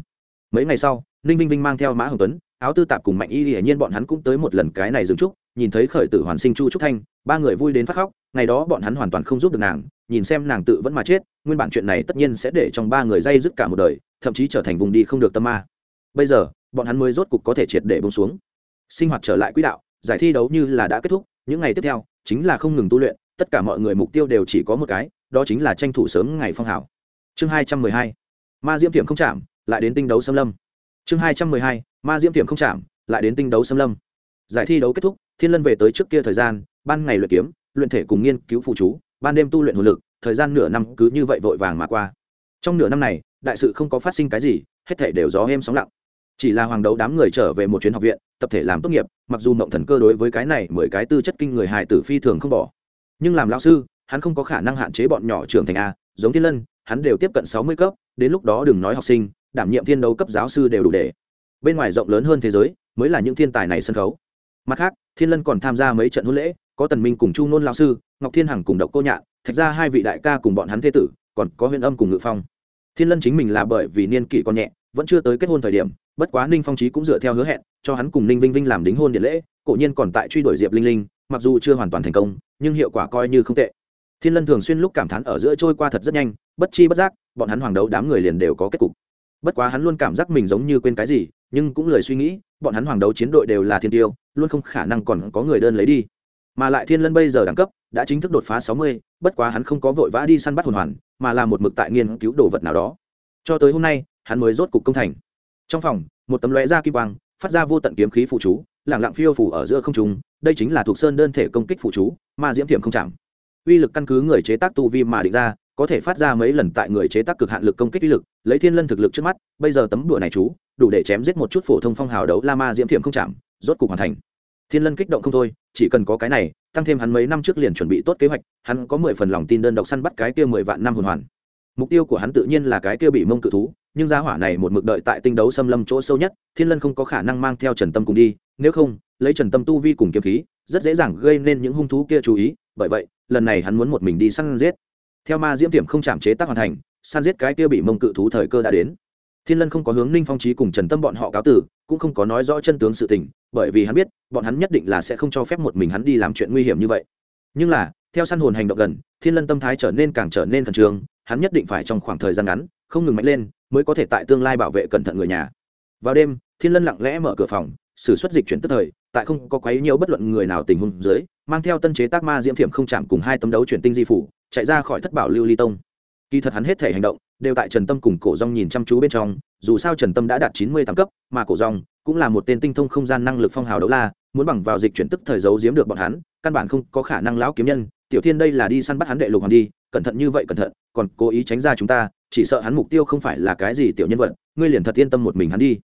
Mấy ngày sau, ninh vinh vinh mang theo mã hồng tuấn, áo tư tạp cùng mạnh y hiển nhiên bọn hắn cũng tới một lần cái này dừng trúc, nhìn thấy khởi tử hoàn sinh chu trúc thanh ba người vui đến phát khóc, ngày đó bọn hắn hoàn toàn không giúp được nàng, nhìn xem nàng tự vẫn mà chết, nguyên bản chuyện này tất nhiên sẽ để trong ba người dây dứt cả một đời, thậm chí trở thành vùng đi không được tâm ma. Bây giờ, bọn hắn mới rốt cục có thể triệt để bông xuống. Sinh hoạt trở lại quỹ đạo, giải thi đấu như là đã kết thúc, những ngày tiếp theo, chính là không ngừng tu luyện, tất cả mọi người mục tiêu đều chỉ có một cái, đó chính là tranh thủ sớm ngày phong hảo chương hai trăm mười hai, ma diễm tiệm không chạm, lại đến tinh đấu xâm lâm. Chương hai trăm mười hai, ma diễm tiệm không chạm, lại đến tinh đấu xâm lâm. Giải thi đấu kết thúc, thiên lân về tới trước kia thời gian ban ngày luyện kiếm, luyện thể cùng nghiên cứu phụ chú, ban đêm tu luyện hồn lực, thời gian nửa năm cứ như vậy vội vàng mà qua. Trong nửa năm này, đại sự không có phát sinh cái gì, hết thể đều gió êm sóng lặng. Chỉ là hoàng đấu đám người trở về một chuyến học viện, tập thể làm tốt nghiệp, mặc dù mộng thần cơ đối với cái này mười cái tư chất kinh người hài tử phi thường không bỏ. Nhưng làm lão sư, hắn không có khả năng hạn chế bọn nhỏ trưởng thành a, giống thiên lân, hắn đều tiếp cận sáu mươi cấp, đến lúc đó đừng nói học sinh, đảm nhiệm thiên đấu cấp giáo sư đều đủ để. Bên ngoài rộng lớn hơn thế giới, mới là những thiên tài này sân khấu. Mặt khác, thiên lân còn tham gia mấy trận hôn lễ có tần minh cùng chu nôn lão sư, ngọc thiên hằng cùng độc cô nhạn, thạch ra hai vị đại ca cùng bọn hắn thế tử, còn có huyền âm cùng ngự phong. thiên lân chính mình là bởi vì niên kỷ còn nhẹ, vẫn chưa tới kết hôn thời điểm, bất quá ninh phong trí cũng dựa theo hứa hẹn, cho hắn cùng ninh vinh vinh làm đính hôn điện lễ, cổ nhiên còn tại truy đuổi diệp linh linh, mặc dù chưa hoàn toàn thành công, nhưng hiệu quả coi như không tệ. thiên lân thường xuyên lúc cảm thán ở giữa trôi qua thật rất nhanh, bất chi bất giác, bọn hắn hoàng đấu đám người liền đều có kết cục. bất quá hắn luôn cảm giác mình giống như quên cái gì, nhưng cũng lời suy nghĩ, bọn hắn hoàng đấu chiến đội đều là thiên tiêu, luôn không khả năng còn có người đơn lấy đi mà lại thiên lân bây giờ đẳng cấp đã chính thức đột phá sáu mươi, bất quá hắn không có vội vã đi săn bắt hồn hoàn, mà là một mực tại nghiên cứu đồ vật nào đó. Cho tới hôm nay, hắn mới rốt cục công thành. Trong phòng, một tấm lóe ra kim quang, phát ra vô tận kiếm khí phụ chú lẳng lặng phiêu phủ ở giữa không trung, đây chính là thuộc sơn đơn thể công kích phụ chú mà diễm thiểm không chạm. Uy lực căn cứ người chế tác tu vi mà định ra, có thể phát ra mấy lần tại người chế tác cực hạn lực công kích uy lực, lấy thiên lân thực lực trước mắt, bây giờ tấm đùa này chú, đủ để chém giết một chút phổ thông phong hào đấu la ma diễm thiểm không chạm, rốt cục hoàn thành thiên lân kích động không thôi, chỉ cần có cái này, tăng thêm hắn mấy năm trước liền chuẩn bị tốt kế hoạch, hắn có mười phần lòng tin đơn độc săn bắt cái kia mười vạn năm hồn hoàn. Mục tiêu của hắn tự nhiên là cái kia bị mông cự thú, nhưng gia hỏa này một mực đợi tại tinh đấu xâm lâm chỗ sâu nhất, thiên lân không có khả năng mang theo trần tâm cùng đi, nếu không, lấy trần tâm tu vi cùng kiếm khí, rất dễ dàng gây nên những hung thú kia chú ý, bởi vậy, lần này hắn muốn một mình đi săn giết. Theo ma diễm tiệm không chạm chế tác hoàn thành, săn giết cái kia bị mông cự thú thời cơ đã đến thiên lân không có hướng ninh phong trí cùng trần tâm bọn họ cáo tử, cũng không có nói rõ chân tướng sự tình, bởi vì hắn biết, bọn hắn nhất định là sẽ không cho phép một mình hắn đi làm chuyện nguy hiểm như vậy. Nhưng là, theo săn hồn hành động gần, thiên lân tâm thái trở nên càng trở nên khẩn trương, hắn nhất định phải trong khoảng thời gian ngắn, không ngừng mạnh lên, mới có thể tại tương lai bảo vệ cẩn thận người nhà. Vào đêm, thiên lân lặng lẽ mở cửa phòng, xử suất dịch chuyển tức thời, tại không có quấy nhiều bất luận người nào tình huống dưới, mang theo tân chế tác ma diễm thiểm không chạm cùng hai tấm đấu chuyển tinh di phủ, chạy ra khỏi thất bảo lưu ly tông. Kỳ thật hắn hết thể hành động đều tại trần tâm cùng cổ rong nhìn chăm chú bên trong, dù sao trần tâm đã đạt chín mươi tám cấp, mà cổ rong cũng là một tên tinh thông không gian năng lực phong hào đấu la, muốn bằng vào dịch chuyển tức thời giấu giếm được bọn hắn, căn bản không có khả năng lão kiếm nhân. Tiểu thiên đây là đi săn bắt hắn đệ lục hoàng đi, cẩn thận như vậy cẩn thận, còn cố ý tránh ra chúng ta, chỉ sợ hắn mục tiêu không phải là cái gì tiểu nhân vật, ngươi liền thật yên tâm một mình hắn đi.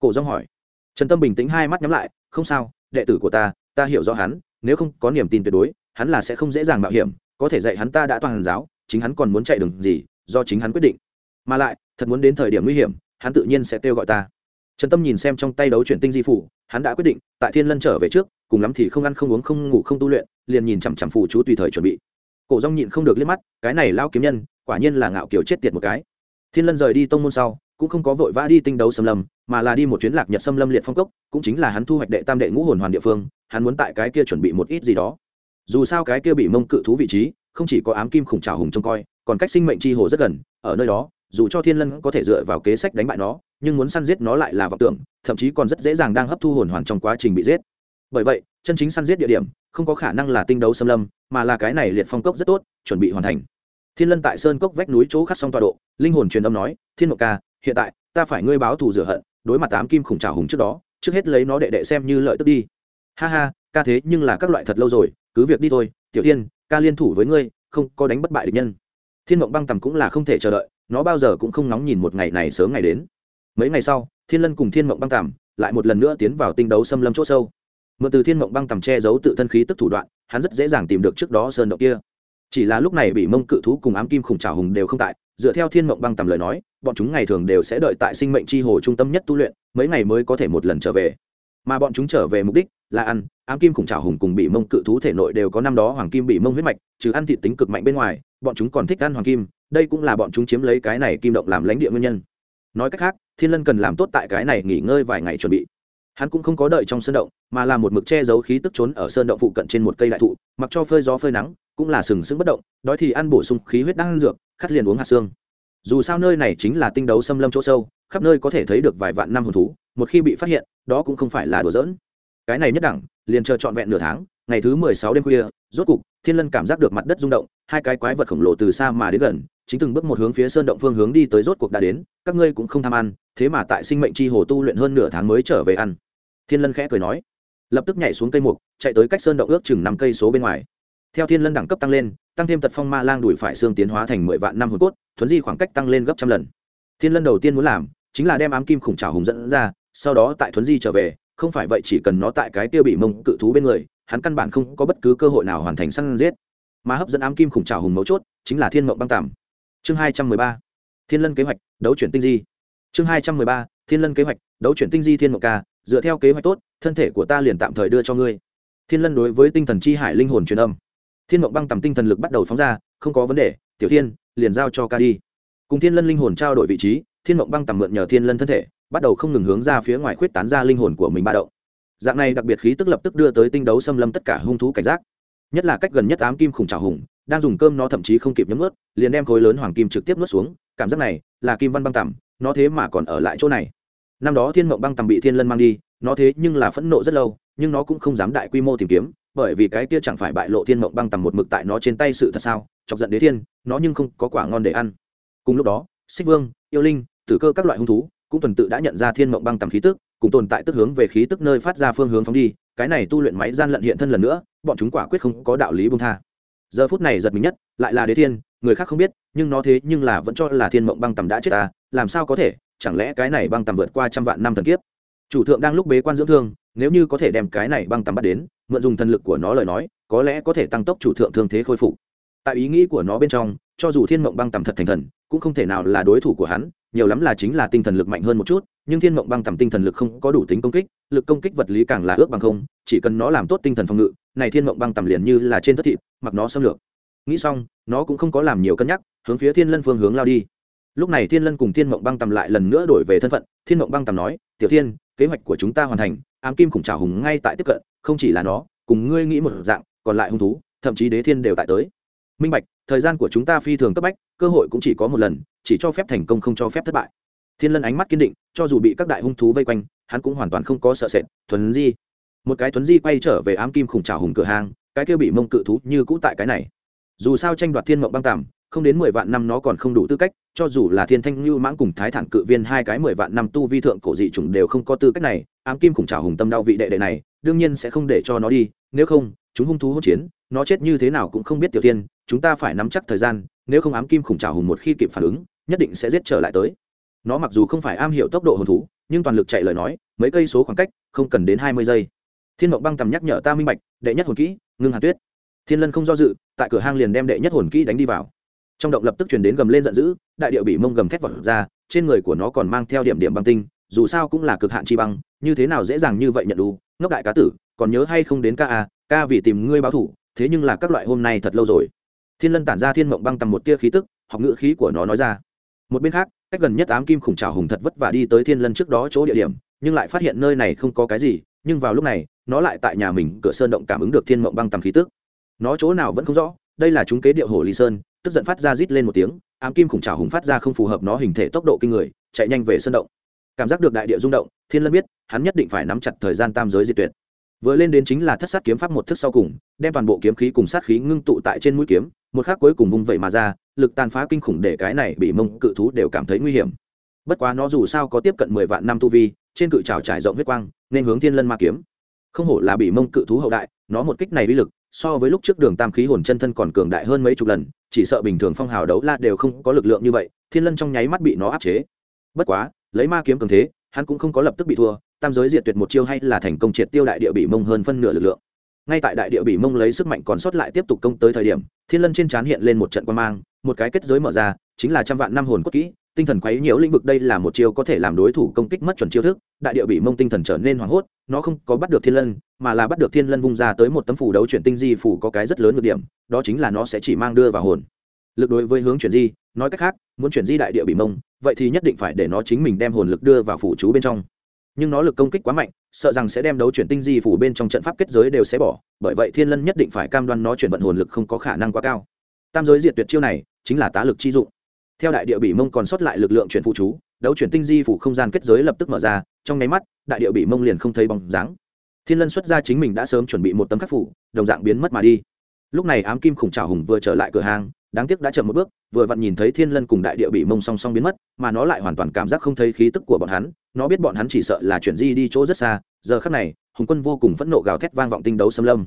Cổ rong hỏi. Trần tâm bình tĩnh hai mắt nhắm lại, không sao, đệ tử của ta ta hiểu rõ hắn, nếu không có niềm tin tuyệt đối, hắn là sẽ không dễ dàng mạo hiểm, có thể dạy hắn ta đã toàn giáo, chính hắn còn muốn chạy đường gì, do chính hắn quyết định mà lại, thật muốn đến thời điểm nguy hiểm, hắn tự nhiên sẽ kêu gọi ta. Trần tâm nhìn xem trong tay đấu chuyển tinh di phủ, hắn đã quyết định, tại thiên lân trở về trước, cùng lắm thì không ăn không uống không ngủ không tu luyện, liền nhìn chằm chằm phù chú tùy thời chuẩn bị. Cổ rong nhịn không được liếc mắt, cái này lao kiếm nhân, quả nhiên là ngạo kiểu chết tiệt một cái. Thiên lân rời đi tông môn sau, cũng không có vội vã đi tinh đấu xâm lâm, mà là đi một chuyến lạc nhật xâm lâm liệt phong cốc, cũng chính là hắn thu hoạch đệ tam đệ ngũ hồn hoàn địa phương, hắn muốn tại cái kia chuẩn bị một ít gì đó. Dù sao cái kia bị mông cự thú vị trí, không chỉ có ám kim khủng trào hùng trông coi, còn cách sinh mệnh chi hồ rất gần, ở nơi đó dù cho thiên lân có thể dựa vào kế sách đánh bại nó, nhưng muốn săn giết nó lại là vọng tưởng, thậm chí còn rất dễ dàng đang hấp thu hồn hoàn trong quá trình bị giết. Bởi vậy, chân chính săn giết địa điểm, không có khả năng là tinh đấu xâm lâm, mà là cái này liệt phong cốc rất tốt, chuẩn bị hoàn thành. Thiên lân tại sơn cốc vách núi chỗ khắc xong tọa độ, linh hồn truyền âm nói, thiên mộc ca, hiện tại, ta phải ngươi báo thù rửa hận, đối mặt tám kim khủng trào hùng trước đó, trước hết lấy nó đệ đệ xem như lợi tức đi. Ha ha, ca thế nhưng là các loại thật lâu rồi, cứ việc đi thôi, tiểu tiên, ca liên thủ với ngươi, không có đánh bất bại địch nhân. Thiên mộng băng tầm cũng là không thể chờ đợi nó bao giờ cũng không nóng nhìn một ngày này sớm ngày đến. Mấy ngày sau, thiên lân cùng thiên mộng băng tàm lại một lần nữa tiến vào tinh đấu xâm lâm c h ỗ sâu. Mượn từ thiên mộng băng tầm che giấu tự thân khí tức thủ đoạn, hắn rất dễ dàng tìm được trước đó sơn động kia. Chỉ là lúc này bị mông cự thú cùng ám kim khủng trào hùng đều không tại, dựa theo thiên mộng băng tầm lời nói, bọn chúng ngày thường đều sẽ đợi tại sinh mệnh tri hồ trung tâm nhất tu luyện, mấy ngày mới có thể một lần trở về. Mà bọn chúng trở về mục đích là ăn, ám kim khủng trào hùng cùng bị mông cự thú thể nội đều có năm đó hoàng kim bị mông huyết mạch, trừ ăn thịt tính cực mạnh bên ngoài, bọn chúng còn thích ăn hoàng kim đây cũng là bọn chúng chiếm lấy cái này kim động làm lãnh địa nguyên nhân. Nói cách khác, thiên lân cần làm tốt tại cái này nghỉ ngơi vài ngày chuẩn bị. Hắn cũng không có đợi trong sơn động, mà là một mực che giấu khí tức trốn ở sơn động phụ cận trên một cây đại thụ, mặc cho phơi gió phơi nắng, cũng là sừng sững bất động, đói thì ăn bổ sung khí huyết đang ăn dược, khát liền uống hạt xương. Dù sao nơi này chính là tinh đấu xâm lâm chỗ sâu, khắp nơi có thể thấy được vài vạn năm hồn thú, một khi bị phát hiện, đó cũng không phải là đùa giỡn. Cái này nhất đẳng, liền chờ trọn vẹn nửa tháng, ngày thứ mười sáu đêm khuya, rốt cục, thiên lân cảm giác được mặt đất rung động, hai cái quái vật khổng lồ từ xa mà đến gần chính từng bước một hướng phía sơn động phương hướng đi tới rốt cuộc đã đến, các ngươi cũng không tham ăn, thế mà tại sinh mệnh chi hồ tu luyện hơn nửa tháng mới trở về ăn. Thiên lân khẽ cười nói, lập tức nhảy xuống cây mục, chạy tới cách sơn động ước chừng năm cây số bên ngoài. Theo thiên lân đẳng cấp tăng lên, tăng thêm tật phong ma lang đùi phải xương tiến hóa thành mười vạn năm hồn cốt, thuấn di khoảng cách tăng lên gấp trăm lần. Thiên lân đầu tiên muốn làm, chính là đem ám kim khủng trào hùng dẫn ra, sau đó tại thuấn di trở về, không phải vậy chỉ cần nó tại cái tiêu bị mông cự thú bên người, hắn căn bản không có bất cứ cơ hội nào hoàn thành săn giết. Mà hấp dẫn ám kim khủng trào hùng mấu chốt, chính là thiên mộng băng tàm chương hai trăm mười ba, thiên lân kế hoạch, đấu chuyển tinh di. Chương hai trăm mười ba, thiên lân kế hoạch, đấu chuyển tinh di thiên mộng ca, dựa theo kế hoạch tốt, thân thể của ta liền tạm thời đưa cho ngươi. Thiên lân đối với tinh thần chi hải linh hồn truyền âm. Thiên mộng băng tầm tinh thần lực bắt đầu phóng ra, không có vấn đề, tiểu thiên, liền giao cho ca đi. Cùng thiên lân linh hồn trao đổi vị trí, thiên mộng băng tầm mượn nhờ thiên lân thân thể, bắt đầu không ngừng hướng ra phía ngoài khuyết tán ra linh hồn của mình ba đậu dạng này đặc biệt khí tức lập tức đưa tới tinh đấu xâm lâm tất cả hung thú cảnh giác. Nhất là cách gần nhất ám kim khủng trào hùng đang dùng cơm nó thậm chí không kịp nhấm ướt, liền đem khối lớn hoàng kim trực tiếp nuốt xuống, cảm giác này là kim văn băng tằm nó thế mà còn ở lại chỗ này. Năm đó thiên mộng băng tằm bị thiên lân mang đi, nó thế nhưng là phẫn nộ rất lâu, nhưng nó cũng không dám đại quy mô tìm kiếm, bởi vì cái kia chẳng phải bại lộ thiên mộng băng tằm một mực tại nó trên tay sự thật sao, chọc giận đế thiên, nó nhưng không có quả ngon để ăn. Cùng lúc đó, xích vương, yêu linh, tử cơ các loại hung thú cũng tuần tự đã nhận ra thiên mộng băng tầm khí tức, cùng tồn tại tức hướng về khí tức nơi phát ra phương hướng phóng đi, cái này tu luyện máy gian lận hiện thân lần nữa, bọn chúng quả quyết không có đạo lý bông tha giờ phút này giật mình nhất, lại là đế thiên, người khác không biết, nhưng nó thế nhưng là vẫn cho là thiên mộng băng tầm đã chết ta, làm sao có thể, chẳng lẽ cái này băng tầm vượt qua trăm vạn năm thần kiếp? Chủ thượng đang lúc bế quan dưỡng thương, nếu như có thể đem cái này băng tầm bắt đến, mượn dùng thần lực của nó lời nói, có lẽ có thể tăng tốc chủ thượng thương thế khôi phục. Tại ý nghĩ của nó bên trong, cho dù thiên mộng băng tầm thật thành thần, cũng không thể nào là đối thủ của hắn, nhiều lắm là chính là tinh thần lực mạnh hơn một chút, nhưng thiên mộng băng tầm tinh thần lực không có đủ tính công kích, lực công kích vật lý càng là ước bằng không chỉ cần nó làm tốt tinh thần phòng ngự, này thiên mộng băng tầm liền như là trên thất thịt, mặc nó xâm lược. Nghĩ xong, nó cũng không có làm nhiều cân nhắc, hướng phía thiên lân phương hướng lao đi. Lúc này thiên lân cùng thiên mộng băng tầm lại lần nữa đổi về thân phận, thiên mộng băng tầm nói, tiểu thiên, kế hoạch của chúng ta hoàn thành, ám kim khủng trào hùng ngay tại tiếp cận, không chỉ là nó, cùng ngươi nghĩ một dạng, còn lại hung thú, thậm chí đế thiên đều tại tới. Minh bạch, thời gian của chúng ta phi thường cấp bách, cơ hội cũng chỉ có một lần, chỉ cho phép thành công không cho phép thất bại. Thiên lân ánh mắt kiên định, cho dù bị các đại hung thú vây quanh, hắn cũng hoàn toàn không có sợ sệt, thuần di một cái tuấn di quay trở về ám kim khủng trào hùng cửa hàng, cái kia bị mông cự thú như cũ tại cái này. Dù sao tranh đoạt thiên mộng băng tàm không đến mười vạn năm nó còn không đủ tư cách, cho dù là thiên thanh lưu mãng cùng thái thản cự viên hai cái mười vạn năm tu vi thượng cổ dị chủng đều không có tư cách này, ám kim khủng trào hùng tâm đau vị đệ đệ này, đương nhiên sẽ không để cho nó đi, nếu không, chúng hung thú hỗn chiến, nó chết như thế nào cũng không biết tiểu tiên, chúng ta phải nắm chắc thời gian, nếu không ám kim khủng trào hùng một khi kịp phản ứng, nhất định sẽ giết trở lại tới. Nó mặc dù không phải am hiểu tốc độ hồn thú, nhưng toàn lực chạy lời nói, mấy cây số khoảng cách, không cần đến hai mươi giây thiên mộng băng tầm nhắc nhở ta minh bạch, đệ nhất hồn kỹ, ngưng hàn tuyết. Thiên lân không do dự, tại cửa hang liền đem đệ nhất hồn kỹ đánh đi vào. Trong động lập tức chuyển đến gầm lên giận dữ, đại điệu bị mông gầm thét vọt ra, trên người của nó còn mang theo điểm điểm băng tinh, dù sao cũng là cực hạn chi băng, như thế nào dễ dàng như vậy nhận đu ngốc đại cá tử, còn nhớ hay không đến ca a ca vì tìm ngươi báo thủ, thế nhưng là các loại hôm nay thật lâu rồi. Thiên lân tản ra thiên mộng băng tầm một tia khí tức, học ngữ khí của nó nói ra. Một bên khác, cách gần nhất ám kim khủng trào hùng thật vất vả đi tới thiên lân trước đó chỗ địa điểm, nhưng lại phát hiện nơi này không có cái gì, nhưng vào lúc này nó lại tại nhà mình cửa sơn động cảm ứng được thiên mộng băng tầm khí tức. Nó chỗ nào vẫn không rõ, đây là chúng kế điệu hồ ly sơn, tức giận phát ra rít lên một tiếng, ám kim khủng trào hùng phát ra không phù hợp nó hình thể tốc độ kinh người, chạy nhanh về sơn động. Cảm giác được đại địa rung động, thiên lân biết, hắn nhất định phải nắm chặt thời gian tam giới diệt tuyệt. Vừa lên đến chính là thất sát kiếm pháp một thức sau cùng, đem toàn bộ kiếm khí cùng sát khí ngưng tụ tại trên mũi kiếm, một khắc cuối cùng vung vậy mà ra, lực tàn phá kinh khủng để cái này bị mông cự thú đều cảm thấy nguy hiểm. Bất quá nó dù sao có tiếp cận mười vạn năm tu vi, trên cự trào trải rộng huyết quang, nên hướng thiên lân ma kiếm không hổ là bị mông cự thú hậu đại, nó một kích này uy lực, so với lúc trước đường tam khí hồn chân thân còn cường đại hơn mấy chục lần, chỉ sợ bình thường phong hào đấu la đều không có lực lượng như vậy, thiên lân trong nháy mắt bị nó áp chế. Bất quá, lấy ma kiếm cường thế, hắn cũng không có lập tức bị thua, tam giới diệt tuyệt một chiêu hay là thành công triệt tiêu đại địa bị mông hơn phân nửa lực lượng. Ngay tại đại địa bị mông lấy sức mạnh còn sót lại tiếp tục công tới thời điểm, thiên lân trên trán hiện lên một trận quan mang, một cái kết giới mở ra, chính là trăm vạn năm hồn cốt kỹ tinh thần quấy nhiễu lĩnh vực đây là một chiêu có thể làm đối thủ công kích mất chuẩn chiêu thức, đại địa bị mông tinh thần trở nên hoảng hốt, nó không có bắt được thiên lân, mà là bắt được thiên lân vung ra tới một tấm phủ đấu chuyển tinh di phủ có cái rất lớn được điểm, đó chính là nó sẽ chỉ mang đưa vào hồn. Lực đối với hướng chuyển di, nói cách khác, muốn chuyển di đại địa bị mông, vậy thì nhất định phải để nó chính mình đem hồn lực đưa vào phủ chú bên trong. Nhưng nó lực công kích quá mạnh, sợ rằng sẽ đem đấu chuyển tinh di phủ bên trong trận pháp kết giới đều sẽ bỏ, bởi vậy thiên lân nhất định phải cam đoan nó chuyển vận hồn lực không có khả năng quá cao. Tam giới diệt tuyệt chiêu này, chính là tá lực chi dụng theo đại địa bị mông còn sót lại lực lượng chuyển phụ chú, đấu chuyển tinh di phủ không gian kết giới lập tức mở ra, trong nháy mắt, đại địa bị mông liền không thấy bóng dáng. Thiên lân xuất ra chính mình đã sớm chuẩn bị một tấm khắc phủ, đồng dạng biến mất mà đi. Lúc này ám kim khủng trào hùng vừa trở lại cửa hàng đáng tiếc đã chậm một bước, vừa vặn nhìn thấy thiên lân cùng đại địa bị mông song song biến mất, mà nó lại hoàn toàn cảm giác không thấy khí tức của bọn hắn, nó biết bọn hắn chỉ sợ là chuyển di đi chỗ rất xa, giờ khắc này, hùng quân vô cùng phẫn nộ gào thét vang vọng tinh đấu xâm lâm.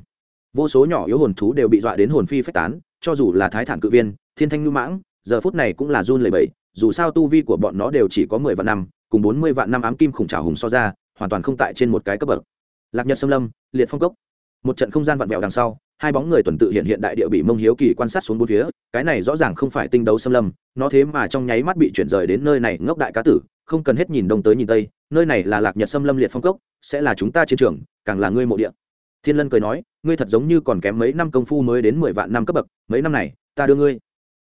Vô số nhỏ yếu hồn thú đều bị dọa đến hồn phi phách tán, cho dù là thái thản cự viên, thiên thanh lưu mãng giờ phút này cũng là run lẩy bẩy, dù sao tu vi của bọn nó đều chỉ có mười vạn năm, cùng bốn mươi vạn năm ám kim khủng trào hùng so ra, hoàn toàn không tại trên một cái cấp bậc. Lạc nhật xâm lâm, liệt phong cốc. Một trận không gian vặn vẹo đằng sau, hai bóng người tuần tự hiện hiện đại địa bị mông hiếu kỳ quan sát xuống bốn phía, cái này rõ ràng không phải tinh đấu xâm lâm, nó thế mà trong nháy mắt bị chuyển rời đến nơi này ngốc đại cá tử, không cần hết nhìn đông tới nhìn tây, nơi này là lạc nhật xâm lâm liệt phong cốc, sẽ là chúng ta chiến trường, càng là ngươi mộ địa. Thiên lân cười nói, ngươi thật giống như còn kém mấy năm công phu mới đến mười vạn năm cấp bậc, mấy năm này, ta đưa ngươi.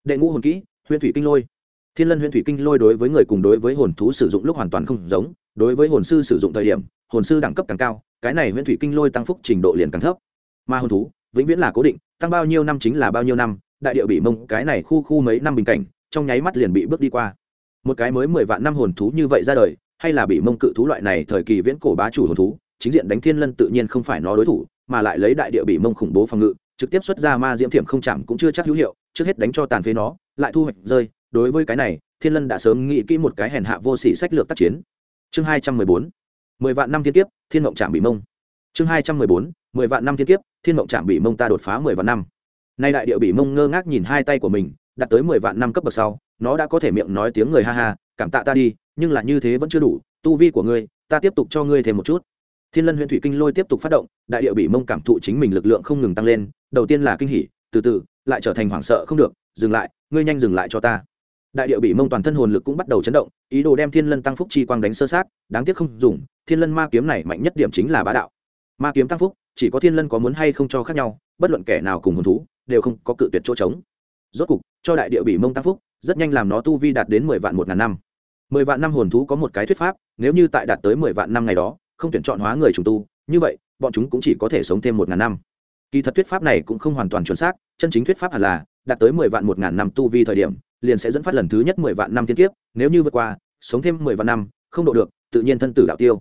Đệ ngũ hồn kỹ huyền thủy kinh lôi. Thiên lân huyền thủy kinh lôi đối với người cùng đối với hồn thú sử dụng lúc hoàn toàn không giống, đối với hồn sư sử dụng thời điểm, hồn sư đẳng cấp càng cao, cái này huyền thủy kinh lôi tăng phúc trình độ liền càng thấp. Mà hồn thú, vĩnh viễn là cố định, tăng bao nhiêu năm chính là bao nhiêu năm, đại điệu bị mông, cái này khu khu mấy năm bình cảnh, trong nháy mắt liền bị bước đi qua. Một cái mới mười vạn năm hồn thú như vậy ra đời, hay là bị mông cự thú loại này thời kỳ viễn cổ bá chủ hồn thú, chính diện đánh thiên lân tự nhiên không phải nó đối thủ, mà lại lấy đại địa bị mông khủng bố phòng ngự, trực tiếp xuất ra ma diễm thiểm không chạm cũng chưa chắc hữu hiệu, trước hết đánh cho tàn phế nó lại thu hoạch rơi, đối với cái này, thiên lân đã sớm nghĩ kỹ một cái hèn hạ vô sỉ sách lược tác chiến. Chương hai trăm mười bốn, mười vạn năm thiên kiếp, thiên mộng trạm bị mông. Chương hai trăm mười bốn, mười vạn năm thiên kiếp, thiên mộng trạm bị mông ta đột phá mười vạn năm. Nay đại điệu bị mông ngơ ngác nhìn hai tay của mình, đạt tới mười vạn năm cấp bậc sau, nó đã có thể miệng nói tiếng người ha ha, cảm tạ ta đi, nhưng là như thế vẫn chưa đủ, tu vi của ngươi, ta tiếp tục cho ngươi thêm một chút. Thiên lân huyện thủy kinh lôi tiếp tục phát động, đại điệu bị mông cảm thụ chính mình lực lượng không ngừng tăng lên, đầu tiên là kinh hỉ từ từ, lại trở thành hoảng sợ không được, dừng lại, ngươi nhanh dừng lại cho ta. Đại điệu bị mông toàn thân hồn lực cũng bắt đầu chấn động, ý đồ đem thiên lân tăng phúc chi quang đánh sơ sát, đáng tiếc không dùng, thiên lân ma kiếm này mạnh nhất điểm chính là bá đạo. Ma kiếm tăng phúc, chỉ có thiên lân có muốn hay không cho khác nhau, bất luận kẻ nào cùng hồn thú, đều không có cự tuyệt chỗ trống. Rốt cục, cho đại điệu bị mông tăng phúc, rất nhanh làm nó tu vi đạt đến mười vạn một ngàn năm. Mười vạn năm hồn thú có một cái thuyết pháp, nếu như tại đạt tới mười vạn năm ngày đó, không tuyển chọn hóa người trùng tu, như vậy, bọn chúng cũng chỉ có thể sống thêm một ngàn năm kỳ thật thuyết pháp này cũng không hoàn toàn chuẩn xác, chân chính thuyết pháp hẳn là, đạt tới mười vạn một ngàn năm tu vi thời điểm, liền sẽ dẫn phát lần thứ nhất mười vạn năm thiên kiếp, nếu như vượt qua, sống thêm mười vạn năm, không độ được, tự nhiên thân tử đạo tiêu.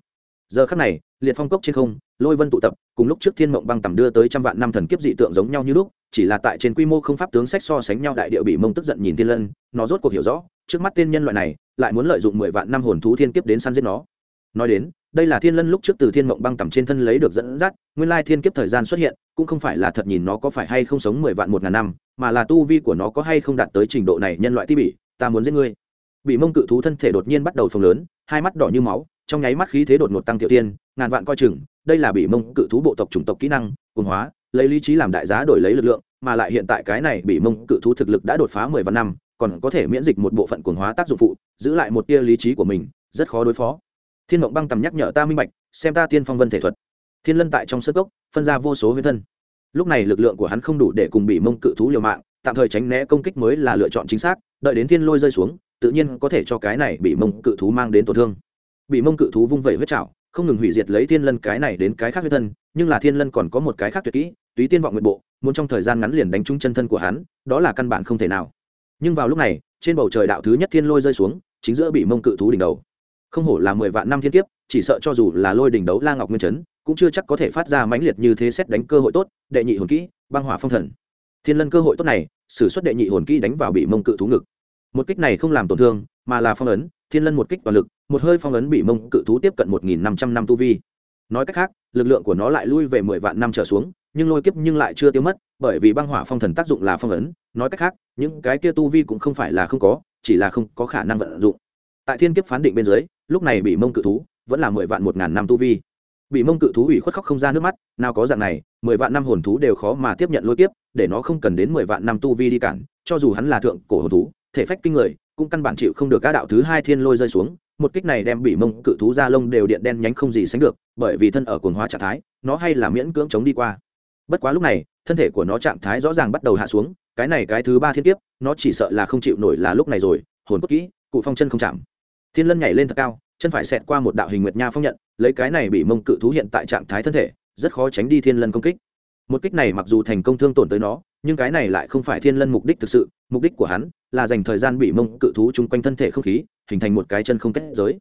Giờ khắc này, liệt phong cốc trên không, lôi vân tụ tập, cùng lúc trước thiên mộng băng tầm đưa tới trăm vạn năm thần kiếp dị tượng giống nhau như lúc, chỉ là tại trên quy mô không pháp tướng sách so sánh nhau đại địa bị mông tức giận nhìn thiên lân, nó rốt cuộc hiểu rõ, trước mắt tên nhân loại này, lại muốn lợi dụng mười vạn năm hồn thú thiên kiếp đến săn giết nó. Nói đến đây là thiên lân lúc trước từ thiên mộng băng tầm trên thân lấy được dẫn dắt, nguyên lai thiên kiếp thời gian xuất hiện, cũng không phải là thật nhìn nó có phải hay không sống mười vạn một ngàn năm, mà là tu vi của nó có hay không đạt tới trình độ này nhân loại ti bỉ, ta muốn giết ngươi. Bị mông cự thú thân thể đột nhiên bắt đầu phồng lớn, hai mắt đỏ như máu, trong nháy mắt khí thế đột ngột tăng tiểu tiên, ngàn vạn coi chừng, đây là bị mông cự thú bộ tộc chủng tộc kỹ năng cuồng hóa, lấy lý trí làm đại giá đổi lấy lực lượng, mà lại hiện tại cái này bị mông cự thú thực lực đã đột phá mười vạn năm, còn có thể miễn dịch một bộ phận cuồng hóa tác dụng phụ, giữ lại một tia lý trí của mình, rất khó đối phó thiên mộng băng tầm nhắc nhở ta minh bạch xem ta tiên phong vân thể thuật. Thiên lân tại trong sơ cốc, phân ra vô số huyết thân. Lúc này lực lượng của hắn không đủ để cùng bị mông cự thú liều mạng tạm thời tránh né công kích mới là lựa chọn chính xác đợi đến thiên lôi rơi xuống tự nhiên có thể cho cái này bị mông cự thú mang đến tổn thương. Bị mông cự thú vung vẩy huyết trào không ngừng hủy diệt lấy thiên lân cái này đến cái khác huyết thân nhưng là thiên lân còn có một cái khác tuyệt kỹ túy tiên vọng nguyện bộ muốn trong thời gian ngắn liền đánh trúng chân thân của hắn đó là căn bản không thể nào. Nhưng vào lúc này trên bầu trời đạo thứ nhất thiên lôi rơi xuống chính giữa bị mông cự thú đỉnh đầu không hổ là mười vạn năm thiên kiếp, chỉ sợ cho dù là lôi đỉnh đấu la ngọc nguyên chấn, cũng chưa chắc có thể phát ra mãnh liệt như thế xét đánh cơ hội tốt, đệ nhị hồn kỹ, băng hỏa phong thần. Thiên lân cơ hội tốt này xử xuất đệ nhị hồn kỹ đánh vào bị mông cự thú ngực. Một kích này không làm tổn thương, mà là phong ấn, thiên lân một kích toàn lực, một hơi phong ấn bị mông cự thú tiếp cận một nghìn năm trăm năm tu vi. Nói cách khác, lực lượng của nó lại lui về mười vạn năm trở xuống, nhưng lôi kiếp nhưng lại chưa tiêu mất, bởi vì băng hỏa phong thần tác dụng là phong ấn. Nói cách khác, những cái kia tu vi cũng không phải là không có, chỉ là không có khả năng vận dụng. Tại thiên kiếp phán định bên dưới lúc này bị mông cự thú, vẫn là mười vạn một ngàn năm tu vi. Bị mông cự thú ủy khuất khóc không ra nước mắt, nào có dạng này, mười vạn năm hồn thú đều khó mà tiếp nhận lôi tiếp để nó không cần đến mười vạn năm tu vi đi cản, cho dù hắn là thượng cổ hồn thú, thể phách kinh người, cũng căn bản chịu không được các đạo thứ hai thiên lôi rơi xuống. Một kích này đem bị mông cự thú ra lông đều điện đen nhánh không gì sánh được, bởi vì thân ở cồn hóa trạng thái, nó hay là miễn cưỡng chống đi qua. Bất quá lúc này, thân thể của nó trạng thái rõ ràng bắt đầu hạ xuống, cái này cái thứ ba thiên kiếp, nó chỉ sợ là không chịu nổi là lúc này rồi, hồn cốt kỹ, cụ phong chân không chạm thiên lân nhảy lên thật cao, chân phải xẹt qua một đạo hình nguyệt nha phong nhận, lấy cái này bị mông cự thú hiện tại trạng thái thân thể, rất khó tránh đi thiên lân công kích. Một kích này mặc dù thành công thương tổn tới nó, nhưng cái này lại không phải thiên lân mục đích thực sự, mục đích của hắn là dành thời gian bị mông cự thú chung quanh thân thể không khí, hình thành một cái chân không kết giới.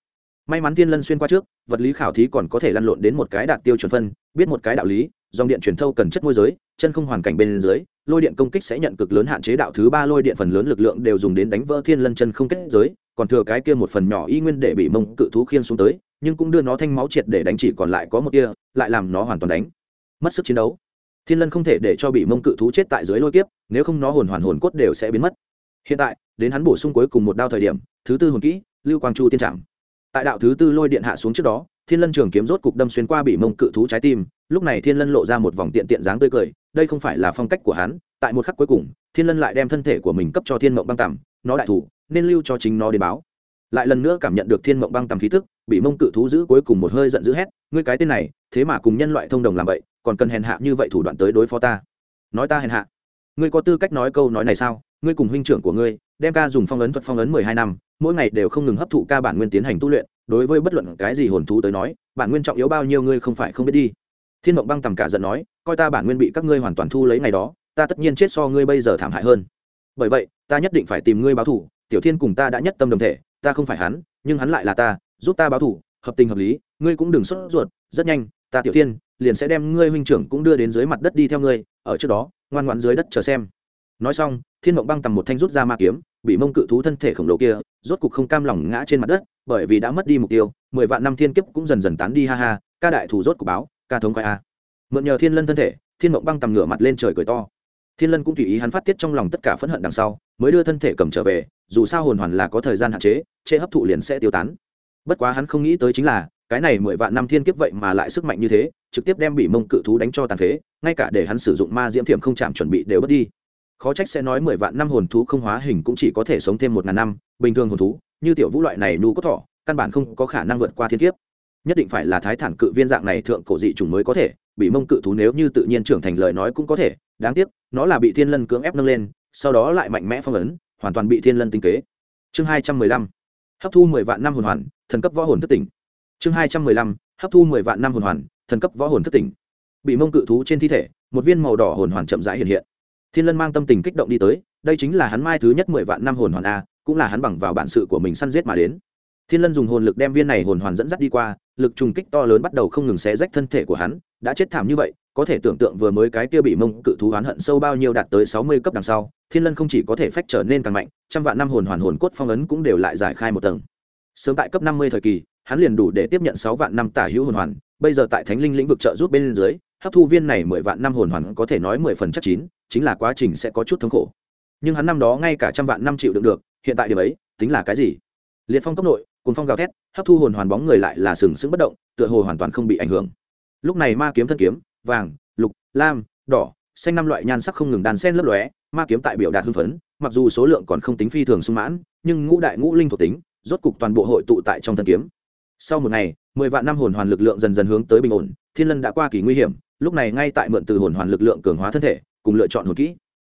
May mắn thiên lân xuyên qua trước, vật lý khảo thí còn có thể lăn lộn đến một cái đạt tiêu chuẩn phân, biết một cái đạo lý, dòng điện truyền thâu cần chất môi giới, chân không hoàn cảnh bên dưới, lôi điện công kích sẽ nhận cực lớn hạn chế đạo thứ ba lôi điện phần lớn lực lượng đều dùng đến đánh vỡ thiên lân chân không kết giới còn thừa cái kia một phần nhỏ y nguyên để bị mông cự thú khiên xuống tới, nhưng cũng đưa nó thanh máu triệt để đánh chỉ còn lại có một kia lại làm nó hoàn toàn đánh. Mất sức chiến đấu. Thiên lân không thể để cho bị mông cự thú chết tại dưới lôi kiếp, nếu không nó hồn hoàn hồn cốt đều sẽ biến mất. Hiện tại, đến hắn bổ sung cuối cùng một đao thời điểm, thứ tư hồn kỹ, lưu quang chu tiên trạm tại đạo thứ tư lôi điện hạ xuống trước đó, thiên lân trường kiếm rốt cục đâm xuyên qua bị mông cự thú trái tim, lúc này thiên lân lộ ra một vòng tiện tiện dáng tươi cười, đây không phải là phong cách của hắn, tại một khắc cuối cùng, thiên lân lại đem thân thể của mình cấp cho thiên mộng băng tằm, nó đại thủ nên lưu cho chính nó đến báo. Lại lần nữa cảm nhận được thiên mộng băng tầm khí tức, bị mông cự thú giữ cuối cùng một hơi giận dữ hét, ngươi cái tên này, thế mà cùng nhân loại thông đồng làm vậy, còn cần hèn hạ như vậy thủ đoạn tới đối phó ta? Nói ta hèn hạ? Ngươi có tư cách nói câu nói này sao? Ngươi cùng huynh trưởng của ngươi, đem ca dùng phong ấn thuật phong ấn mười hai năm, mỗi ngày đều không ngừng hấp thụ ca bản nguyên tiến hành tu luyện, đối với bất luận cái gì hồn thú tới nói, bản nguyên trọng yếu bao nhiêu ngươi không phải không biết đi. Thiên mộng băng tầm cả giận nói, coi ta bản nguyên bị các ngươi hoàn toàn thu lấy ngày đó, ta tất nhiên chết so ngươi bây giờ thảm hại hơn bởi vậy, ta nhất định phải tìm ngươi báo thủ, tiểu thiên cùng ta đã nhất tâm đồng thể, ta không phải hắn, nhưng hắn lại là ta, giúp ta báo thủ, hợp tình hợp lý, ngươi cũng đừng sốt ruột, rất nhanh, ta tiểu thiên, liền sẽ đem ngươi huynh trưởng cũng đưa đến dưới mặt đất đi theo ngươi, ở trước đó, ngoan ngoãn dưới đất chờ xem. Nói xong, thiên mộng băng tầm một thanh rút ra ma kiếm, bị mông cự thú thân thể khổng lồ kia, rốt cục không cam lòng ngã trên mặt đất, bởi vì đã mất đi mục tiêu, mười vạn năm thiên kiếp cũng dần dần tán đi, ha ha, ca đại thủ rốt cục báo, ca thống khoai a. Mượn nhờ thiên lân thân thể, thiên mộng băng tầm ngửa mặt lên trời cười to thiên lân cũng tùy ý hắn phát tiết trong lòng tất cả phẫn hận đằng sau, mới đưa thân thể cầm trở về, dù sao hồn hoàn là có thời gian hạn chế chê hấp thụ liền sẽ tiêu tán. Bất quá hắn không nghĩ tới chính là, cái này mười vạn năm thiên kiếp vậy mà lại sức mạnh như thế, trực tiếp đem bị mông cự thú đánh cho tàn phế, ngay cả để hắn sử dụng ma diễm thiểm không chạm chuẩn bị đều bất đi. Khó trách sẽ nói mười vạn năm hồn thú không hóa hình cũng chỉ có thể sống thêm một ngàn năm, bình thường hồn thú, như tiểu vũ loại này nu có thọ căn bản không có khả năng vượt qua thiên kiếp. Nhất định phải là thái thản cự viên dạng này thượng cổ dị chủng mới có thể bị mông cự thú nếu như tự nhiên trưởng thành lời nói cũng có thể, đáng tiếc nó là bị thiên lân cưỡng ép nâng lên, sau đó lại mạnh mẽ phong ấn, hoàn toàn bị thiên lân tinh kế. Chương hai trăm mười lăm, hấp thu mười vạn năm hồn hoàn, thần cấp võ hồn thất tỉnh. Chương hai trăm mười lăm, hấp thu mười vạn năm hồn hoàn, thần cấp võ hồn thất tỉnh. Bị mông cự thú trên thi thể, một viên màu đỏ hồn hoàn chậm rãi hiện hiện. Thiên lân mang tâm tình kích động đi tới, đây chính là hắn mai thứ nhất mười vạn năm hồn hoàn a, cũng là hắn bằng vào bản sự của mình săn giết mà đến. Thiên lân dùng hồn lực đem viên này hồn hoàn dẫn dắt đi qua, lực trùng kích to lớn bắt đầu không ngừng xé rách thân thể của hắn đã chết thảm như vậy, có thể tưởng tượng vừa mới cái kia bị mông cự thú oán hận sâu bao nhiêu đạt tới sáu mươi cấp đằng sau, thiên lân không chỉ có thể phách trở nên càng mạnh, trăm vạn năm hồn hoàn hồn cốt phong ấn cũng đều lại giải khai một tầng. Sớm tại cấp năm mươi thời kỳ, hắn liền đủ để tiếp nhận sáu vạn năm tả hữu hồn hoàn, bây giờ tại thánh linh lĩnh vực trợ giúp bên dưới, hấp thu viên này mười vạn năm hồn hoàn có thể nói mười phần chắc chín, chính là quá trình sẽ có chút thống khổ. Nhưng hắn năm đó ngay cả trăm vạn năm chịu đựng được, hiện tại điểm ấy, tính là cái gì? Liệt phong cấp nội cùng phong gào thét, hấp thu hồn hoàn bóng người lại là sừng sững bất động, tựa hồ hoàn toàn không bị ảnh hưởng lúc này ma kiếm thân kiếm, vàng, lục, lam, đỏ, xanh năm loại nhan sắc không ngừng đàn sen lấp lóe, ma kiếm tại biểu đạt hưng phấn, mặc dù số lượng còn không tính phi thường sung mãn, nhưng ngũ đại ngũ linh thuộc tính, rốt cục toàn bộ hội tụ tại trong thân kiếm. Sau một ngày, mười vạn năm hồn hoàn lực lượng dần dần hướng tới bình ổn, thiên lân đã qua kỳ nguy hiểm, lúc này ngay tại mượn từ hồn hoàn lực lượng cường hóa thân thể, cùng lựa chọn hồn kỹ.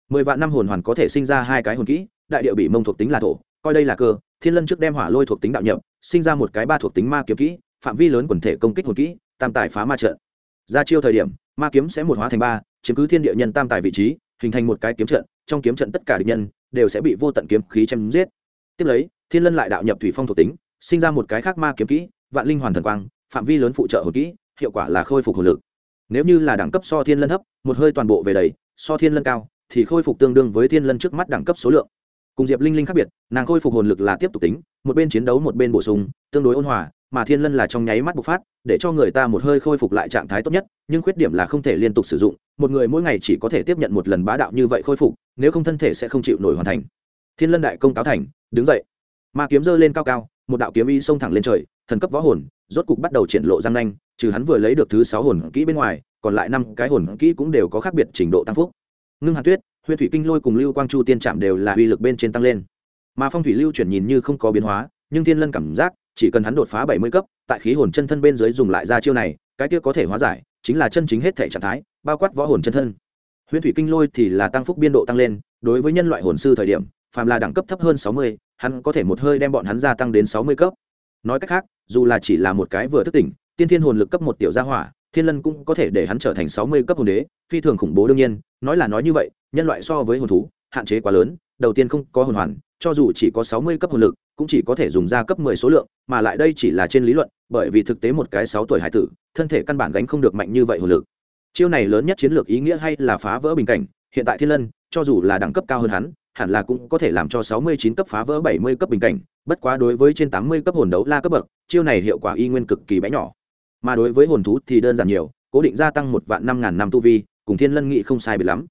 Mười vạn năm hồn hoàn có thể sinh ra hai cái hồn kỹ, đại địa bị mông thuộc tính là thổ, coi đây là cơ, thiên lân trước đem hỏa lôi thuộc tính đạo nhập, sinh ra một cái ba thuộc tính ma kiếm kỹ, phạm vi lớn quần thể công kích hồn kỹ tam tài phá ma trận. Ra chiêu thời điểm, ma kiếm sẽ một hóa thành ba, chiếm cứ thiên địa nhân tam tài vị trí, hình thành một cái kiếm trận, trong kiếm trận tất cả địch nhân đều sẽ bị vô tận kiếm khí chém giết. Tiếp lấy, thiên lân lại đạo nhập thủy phong thuộc tính, sinh ra một cái khác ma kiếm kỹ, vạn linh hoàn thần quang, phạm vi lớn phụ trợ hồn kỹ, hiệu quả là khôi phục hồn lực. Nếu như là đẳng cấp so thiên lân thấp, một hơi toàn bộ về đầy, so thiên lân cao, thì khôi phục tương đương với thiên lân trước mắt đẳng cấp số lượng. Cùng diệp linh linh khác biệt, nàng khôi phục hồn lực là tiếp tục tính, một bên chiến đấu một bên bổ sung, tương đối ôn hòa mà thiên lân là trong nháy mắt bộc phát, để cho người ta một hơi khôi phục lại trạng thái tốt nhất, nhưng khuyết điểm là không thể liên tục sử dụng, một người mỗi ngày chỉ có thể tiếp nhận một lần bá đạo như vậy khôi phục, nếu không thân thể sẽ không chịu nổi hoàn thành. Thiên lân đại công cáo thành, đứng dậy. Ma kiếm giơ lên cao cao, một đạo kiếm y xông thẳng lên trời, thần cấp võ hồn, rốt cục bắt đầu triển lộ giang nanh, trừ hắn vừa lấy được thứ sáu hồn kỹ bên ngoài, còn lại năm cái hồn kỹ cũng đều có khác biệt trình độ tăng phúc. Ngưng hàn tuyết huyện thủy kinh lôi cùng lưu quang chu tiên trạm đều là uy lực bên trên tăng lên. Mà phong thủy lưu chuyển nhìn như không có biến hóa, nhưng thiên lân cảm giác chỉ cần hắn đột phá bảy mươi cấp, tại khí hồn chân thân bên dưới dùng lại ra chiêu này, cái kia có thể hóa giải, chính là chân chính hết thể trạng thái, bao quát võ hồn chân thân. Huyễn thủy kinh lôi thì là tăng phúc biên độ tăng lên, đối với nhân loại hồn sư thời điểm, phàm là đẳng cấp thấp hơn sáu mươi, hắn có thể một hơi đem bọn hắn gia tăng đến sáu mươi cấp. Nói cách khác, dù là chỉ là một cái vừa thức tỉnh, tiên thiên hồn lực cấp một tiểu gia hỏa, thiên lân cũng có thể để hắn trở thành sáu mươi cấp hồn đế, phi thường khủng bố đương nhiên, nói là nói như vậy, nhân loại so với hồn thú, hạn chế quá lớn, đầu tiên không có hồn hoàn cho dù chỉ có sáu mươi cấp hồn lực, cũng chỉ có thể dùng ra cấp mười số lượng, mà lại đây chỉ là trên lý luận, bởi vì thực tế một cái sáu tuổi hải tử, thân thể căn bản gánh không được mạnh như vậy hồn lực. Chiêu này lớn nhất chiến lược ý nghĩa hay là phá vỡ bình cảnh, hiện tại thiên lân, cho dù là đẳng cấp cao hơn hắn, hẳn là cũng có thể làm cho sáu mươi chín cấp phá vỡ bảy mươi cấp bình cảnh, bất quá đối với trên tám mươi cấp hồn đấu la cấp bậc, chiêu này hiệu quả y nguyên cực kỳ bé nhỏ. Mà đối với hồn thú thì đơn giản nhiều, cố định gia tăng một vạn năm ngàn năm tu vi, cùng thiên lân nghị không sai biệt lắm.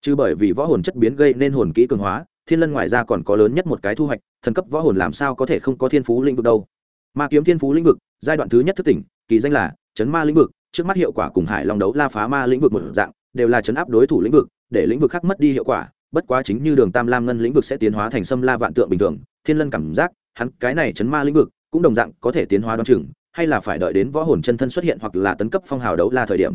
Chứ bởi vì võ hồn chất biến gây nên hồn kỹ cường hóa thiên lân ngoài ra còn có lớn nhất một cái thu hoạch, thần cấp võ hồn làm sao có thể không có thiên phú lĩnh vực đâu. Ma kiếm thiên phú lĩnh vực, giai đoạn thứ nhất thức tỉnh, kỳ danh là chấn ma lĩnh vực, trước mắt hiệu quả cùng hải long đấu la phá ma lĩnh vực một dạng, đều là chấn áp đối thủ lĩnh vực, để lĩnh vực khác mất đi hiệu quả, bất quá chính như đường tam lam ngân lĩnh vực sẽ tiến hóa thành xâm la vạn tượng bình thường, thiên lân cảm giác, hắn cái này chấn ma lĩnh vực cũng đồng dạng có thể tiến hóa đoan chừng, hay là phải đợi đến võ hồn chân thân xuất hiện hoặc là tấn cấp phong hào đấu la thời điểm.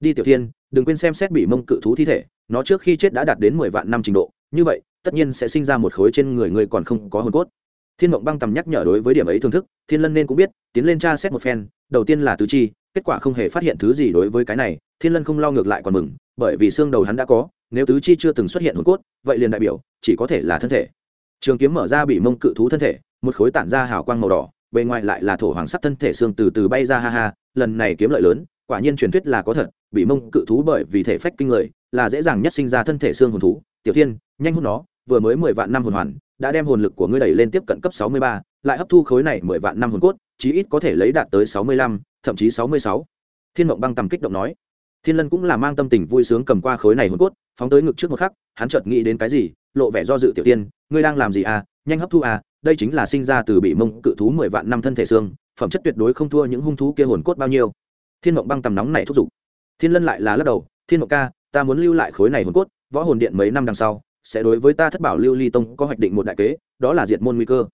Đi tiểu thiên, đừng quên xem xét bị mông cự thú thi thể, nó trước khi chết đã đạt đến mười vạn năm trình độ, như vậy tất nhiên sẽ sinh ra một khối trên người người còn không có hồn cốt. Thiên mộng băng tầm nhắc nhở đối với điểm ấy thưởng thức, thiên lân nên cũng biết, tiến lên tra xét một phen, đầu tiên là tứ chi, kết quả không hề phát hiện thứ gì đối với cái này, thiên lân không lo ngược lại còn mừng, bởi vì xương đầu hắn đã có, nếu tứ chi chưa từng xuất hiện hồn cốt, vậy liền đại biểu, chỉ có thể là thân thể. Trường kiếm mở ra bị mông cự thú thân thể, một khối tản ra hào quang màu đỏ, bề ngoài lại là thổ hoàng sắc thân thể xương từ từ bay ra ha ha, lần này kiếm lợi lớn, quả nhiên truyền thuyết là có thật, bị mông cự thú bởi vì thể phách kinh người, là dễ dàng nhất sinh ra thân thể xương hồn thú. Tiểu thiên, nhanh hút nó vừa mới mười vạn năm hồn hoàn, đã đem hồn lực của ngươi đẩy lên tiếp cận cấp sáu mươi ba, lại hấp thu khối này mười vạn năm hồn cốt, chí ít có thể lấy đạt tới sáu mươi lăm, thậm chí sáu mươi sáu. Thiên mộng băng tầm kích động nói. Thiên lân cũng là mang tâm tình vui sướng cầm qua khối này hồn cốt, phóng tới ngực trước một khắc, hắn chợt nghĩ đến cái gì, lộ vẻ do dự tiểu tiên, ngươi đang làm gì à nhanh hấp thu à đây chính là sinh ra từ bị mông cự thú mười vạn năm thân thể xương, phẩm chất tuyệt đối không thua những hung thú kia hồn cốt bao nhiêu. Thiên mộng băng tầm nóng này thúc giục. Thiên lân lại là lắc đầu, thiên mộng ca, ta muốn lưu lại khối này hồn cốt, võ hồn điện mấy năm đằng sau sẽ đối với ta thất bảo lưu ly tông có hoạch định một đại kế, đó là diệt môn nguy cơ.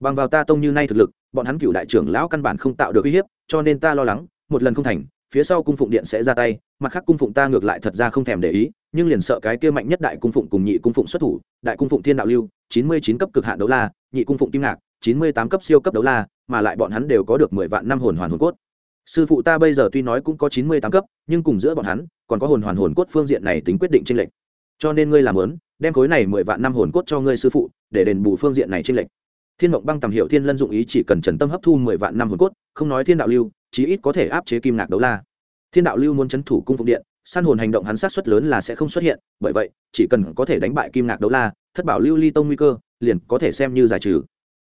Bằng vào ta tông như nay thực lực, bọn hắn cựu đại trưởng lão căn bản không tạo được uy hiếp, cho nên ta lo lắng, một lần không thành, phía sau cung phụng điện sẽ ra tay, mặt khác cung phụng ta ngược lại thật ra không thèm để ý, nhưng liền sợ cái kia mạnh nhất đại cung phụng cùng nhị cung phụng xuất thủ, đại cung phụng thiên đạo lưu, chín mươi chín cấp cực hạn đấu la, nhị cung phụng kim ngạc, chín mươi tám cấp siêu cấp đấu la, mà lại bọn hắn đều có được mười vạn năm hồn hoàn hồn cốt. Sư phụ ta bây giờ tuy nói cũng có chín mươi tám cấp, nhưng cùng giữa bọn hắn, còn có hồn hoàn hồn cốt phương diện này tính quyết định trên lệnh cho nên ngươi làm lớn đem khối này mười vạn năm hồn cốt cho ngươi sư phụ, để đền bù phương diện này trên lệnh thiên mộng băng tầm hiệu thiên lân dụng ý chỉ cần trần tâm hấp thu mười vạn năm hồn cốt, không nói thiên đạo lưu, chí ít có thể áp chế kim ngạc đấu la. Thiên đạo lưu muốn c h ấ n thủ cung phụng điện săn hồn hành động hắn sát xuất lớn là sẽ không xuất hiện, bởi vậy, chỉ cần có thể đánh bại kim ngạc đấu la, thất bảo lưu ly tông nguy cơ, liền có thể xem như giải trừ.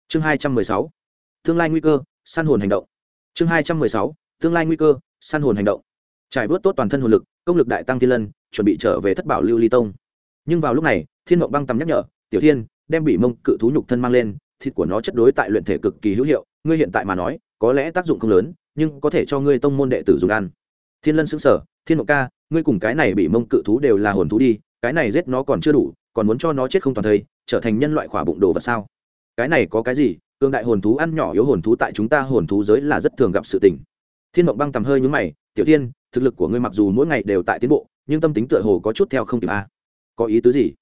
Chương hai trăm mười sáu, tương lai nguy cơ săn hồn hành động. Chương hai trăm mười sáu, tương lai nguy cơ săn hồn hành động. Trải vớt tốt toàn thân hồn lực, công lực đại tăng thiên lân, chuẩn bị trở về thất bảo lưu ly tông nhưng vào lúc này, thiên mộng băng tầm nhắc nhở, tiểu thiên, đem bị mông cự thú nhục thân mang lên, thịt của nó chất đối tại luyện thể cực kỳ hữu hiệu, ngươi hiện tại mà nói, có lẽ tác dụng không lớn, nhưng có thể cho ngươi tông môn đệ tử dùng ăn. Thiên lân xứng sở thiên mộng ca, ngươi cùng cái này bị mông cự thú đều là hồn thú đi, cái này giết nó còn chưa đủ, còn muốn cho nó chết không toàn thây, trở thành nhân loại khỏa bụng đồ vật sao? Cái này có cái gì? Cương đại hồn thú ăn nhỏ yếu hồn thú tại chúng ta hồn thú giới là rất thường gặp sự tình. Thiên mộng băng tầm hơi nhúng mày, tiểu thiên, thực lực của ngươi mặc dù mỗi ngày đều tại tiến bộ, nhưng tâm tính tựa hồ có chút theo không kịp a à có ý tứ gì?